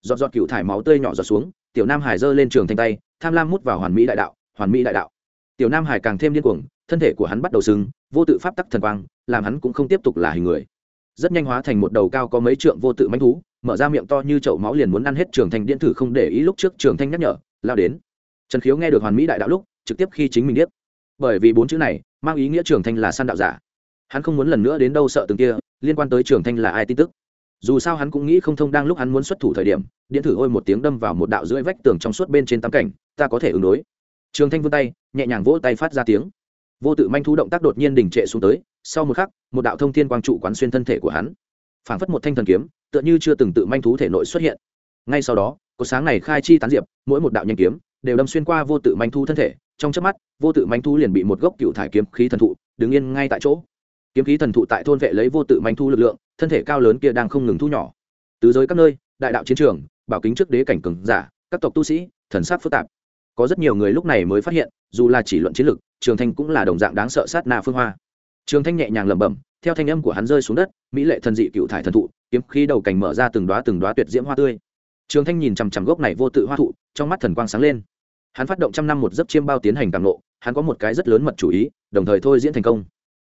Giọt giọt cựu thải máu tươi nhỏ giọt xuống, tiểu nam hải giơ lên trường thanh tay, tham lam mút vào hoàn mỹ đại đạo, hoàn mỹ đại đạo. Tiểu nam hải càng thêm điên cuồng, thân thể của hắn bắt đầu sưng, vô tự pháp tắc thần quang, làm hắn cũng không tiếp tục là hình người. Rất nhanh hóa thành một đầu cao có mấy trượng vô tự manh thú, mở ra miệng to như chậu máu liền muốn ăn hết trường thanh, điện thử không để ý lúc trước trường thanh nhắc nhở, lao đến trần khiếu nghe được hoàn mỹ đại đạo lúc, trực tiếp khi chính mình biết bởi vì bốn chữ này, mang ý nghĩa trường thanh là săn đạo giả. Hắn không muốn lần nữa đến đâu sợ từng kia, liên quan tới trường thanh là ai tin tức. Dù sao hắn cũng nghĩ không thông đang lúc hắn muốn xuất thủ thời điểm, điện thử ôi một tiếng đâm vào một đạo rưỡi vách tường trong suốt bên trên tấm cảnh, ta có thể ứng đối. Trường thanh vươn tay, nhẹ nhàng vỗ tay phát ra tiếng. Vô tự manh thú động tác đột nhiên đình trệ xuống tới, sau một khắc, một đạo thông thiên quang trụ quán xuyên thân thể của hắn. Phảng phất một thanh thần kiếm, tựa như chưa từng tự manh thú thể nội xuất hiện. Ngay sau đó, có sáng này khai chi tán diệp, mỗi một đạo nhanh kiếm đều đâm xuyên qua vô tự manh thu thân thể, trong chớp mắt, vô tự manh thu liền bị một gốc cựu thải kiếm khí thần thụ, đứng yên ngay tại chỗ. Kiếm khí thần thụ tại thôn vệ lấy vô tự manh thu lực lượng, thân thể cao lớn kia đang không ngừng thu nhỏ. Tứ giới các nơi, đại đạo chiến trường, bảo kính trước đế cảnh cường giả, các tộc tu sĩ, thần sát phức tạp. Có rất nhiều người lúc này mới phát hiện, dù là chỉ luận chiến lực, trường thanh cũng là đồng dạng đáng sợ sát na phương hoa. Trường thanh nhẹ nhàng lẩm bẩm, theo thanh âm của hắn rơi xuống đất, mỹ lệ thần dị cựu thải thần thụ, kiếm khí đầu cành mở ra từng đoá từng đoá tuyệt diễm hoa tươi trường thanh nhìn chằm chằm gốc này vô tự hoa thụ, trong mắt thần quang sáng lên. Hắn phát động trăm năm một giấc chiêm bao tiến hành càng nộ hắn có một cái rất lớn mật chủ ý, đồng thời thôi diễn thành công.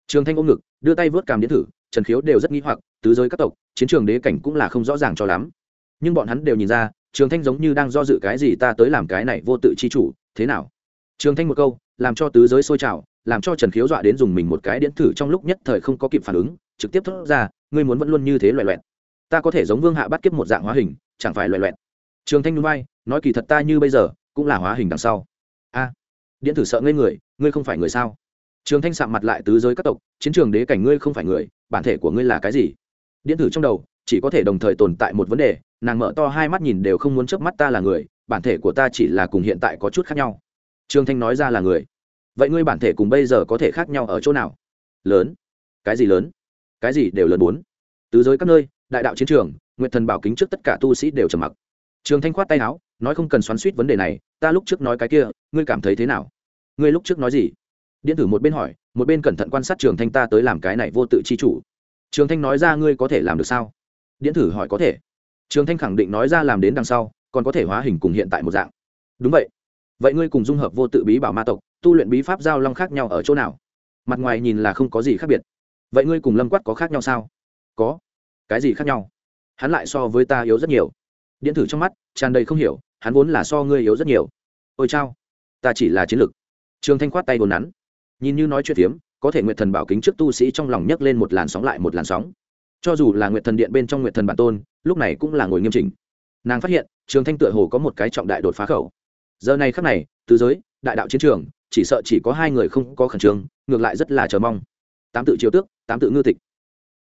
Trường thanh ôm ngực, đưa tay vớt cảm điện thử, trần khiếu đều rất nghi hoặc, tứ giới các tộc, chiến trường đế cảnh cũng là không rõ ràng cho lắm. Nhưng bọn hắn đều nhìn ra, trường thanh giống như đang do dự cái gì ta tới làm cái này vô tự chi chủ, thế nào? Trường thanh một câu, làm cho tứ giới sôi trào, làm cho trần khiếu dọa đến dùng mình một cái điện thử trong lúc nhất thời không có kịp phản ứng, trực tiếp thốt ra, ngươi muốn vẫn luôn như thế loè loẹt ta có thể giống vương hạ bắt kiếp một dạng hóa hình, chẳng phải loẹ loẹt. Trường thanh núi bay nói kỳ thật ta như bây giờ, cũng là hóa hình đằng sau. A, điện tử sợ ngây người, ngươi không phải người sao? Trường thanh sạm mặt lại tứ giới các tộc, chiến trường đế cảnh ngươi không phải người, bản thể của ngươi là cái gì? Điện tử trong đầu, chỉ có thể đồng thời tồn tại một vấn đề, nàng mở to hai mắt nhìn đều không muốn chớp mắt ta là người, bản thể của ta chỉ là cùng hiện tại có chút khác nhau. Trương thanh nói ra là người. Vậy ngươi bản thể cùng bây giờ có thể khác nhau ở chỗ nào? Lớn. Cái gì lớn? Cái gì đều lớn bốn. Tứ giới các nơi đại đạo chiến trường, nguyện thần bảo kính trước tất cả tu sĩ đều trầm mặc. Trường thanh khoát tay áo, nói không cần xoắn suýt vấn đề này, ta lúc trước nói cái kia, ngươi cảm thấy thế nào? Ngươi lúc trước nói gì? Điện tử một bên hỏi, một bên cẩn thận quan sát trường thanh ta tới làm cái này vô tự chi chủ. Trường thanh nói ra ngươi có thể làm được sao? Điện tử hỏi có thể. Trường thanh khẳng định nói ra làm đến đằng sau, còn có thể hóa hình cùng hiện tại một dạng. Đúng vậy. Vậy ngươi cùng dung hợp vô tự bí bảo ma tộc, tu luyện bí pháp giao long khác nhau ở chỗ nào? Mặt ngoài nhìn là không có gì khác biệt. Vậy ngươi cùng lâm quát có khác nhau sao? Có cái gì khác nhau? Hắn lại so với ta yếu rất nhiều. Điện thử trong mắt, tràn đầy không hiểu, hắn vốn là so ngươi yếu rất nhiều. Ôi chao, ta chỉ là chiến lược trường thanh khoát tay đồn nắn. Nhìn như nói chuyện phiếm, có thể nguyện thần bảo kính trước tu sĩ trong lòng nhấc lên một làn sóng lại một làn sóng. Cho dù là nguyện thần điện bên trong nguyện thần bản tôn, lúc này cũng là ngồi nghiêm chỉnh. Nàng phát hiện, trường thanh tựa hồ có một cái trọng đại đột phá khẩu. Giờ này khắc này, tứ giới, đại đạo chiến trường, chỉ sợ chỉ có hai người không có khẩn trương, ngược lại rất là chờ mong. Tám tự chiếu tước, tám tự ngư tịch.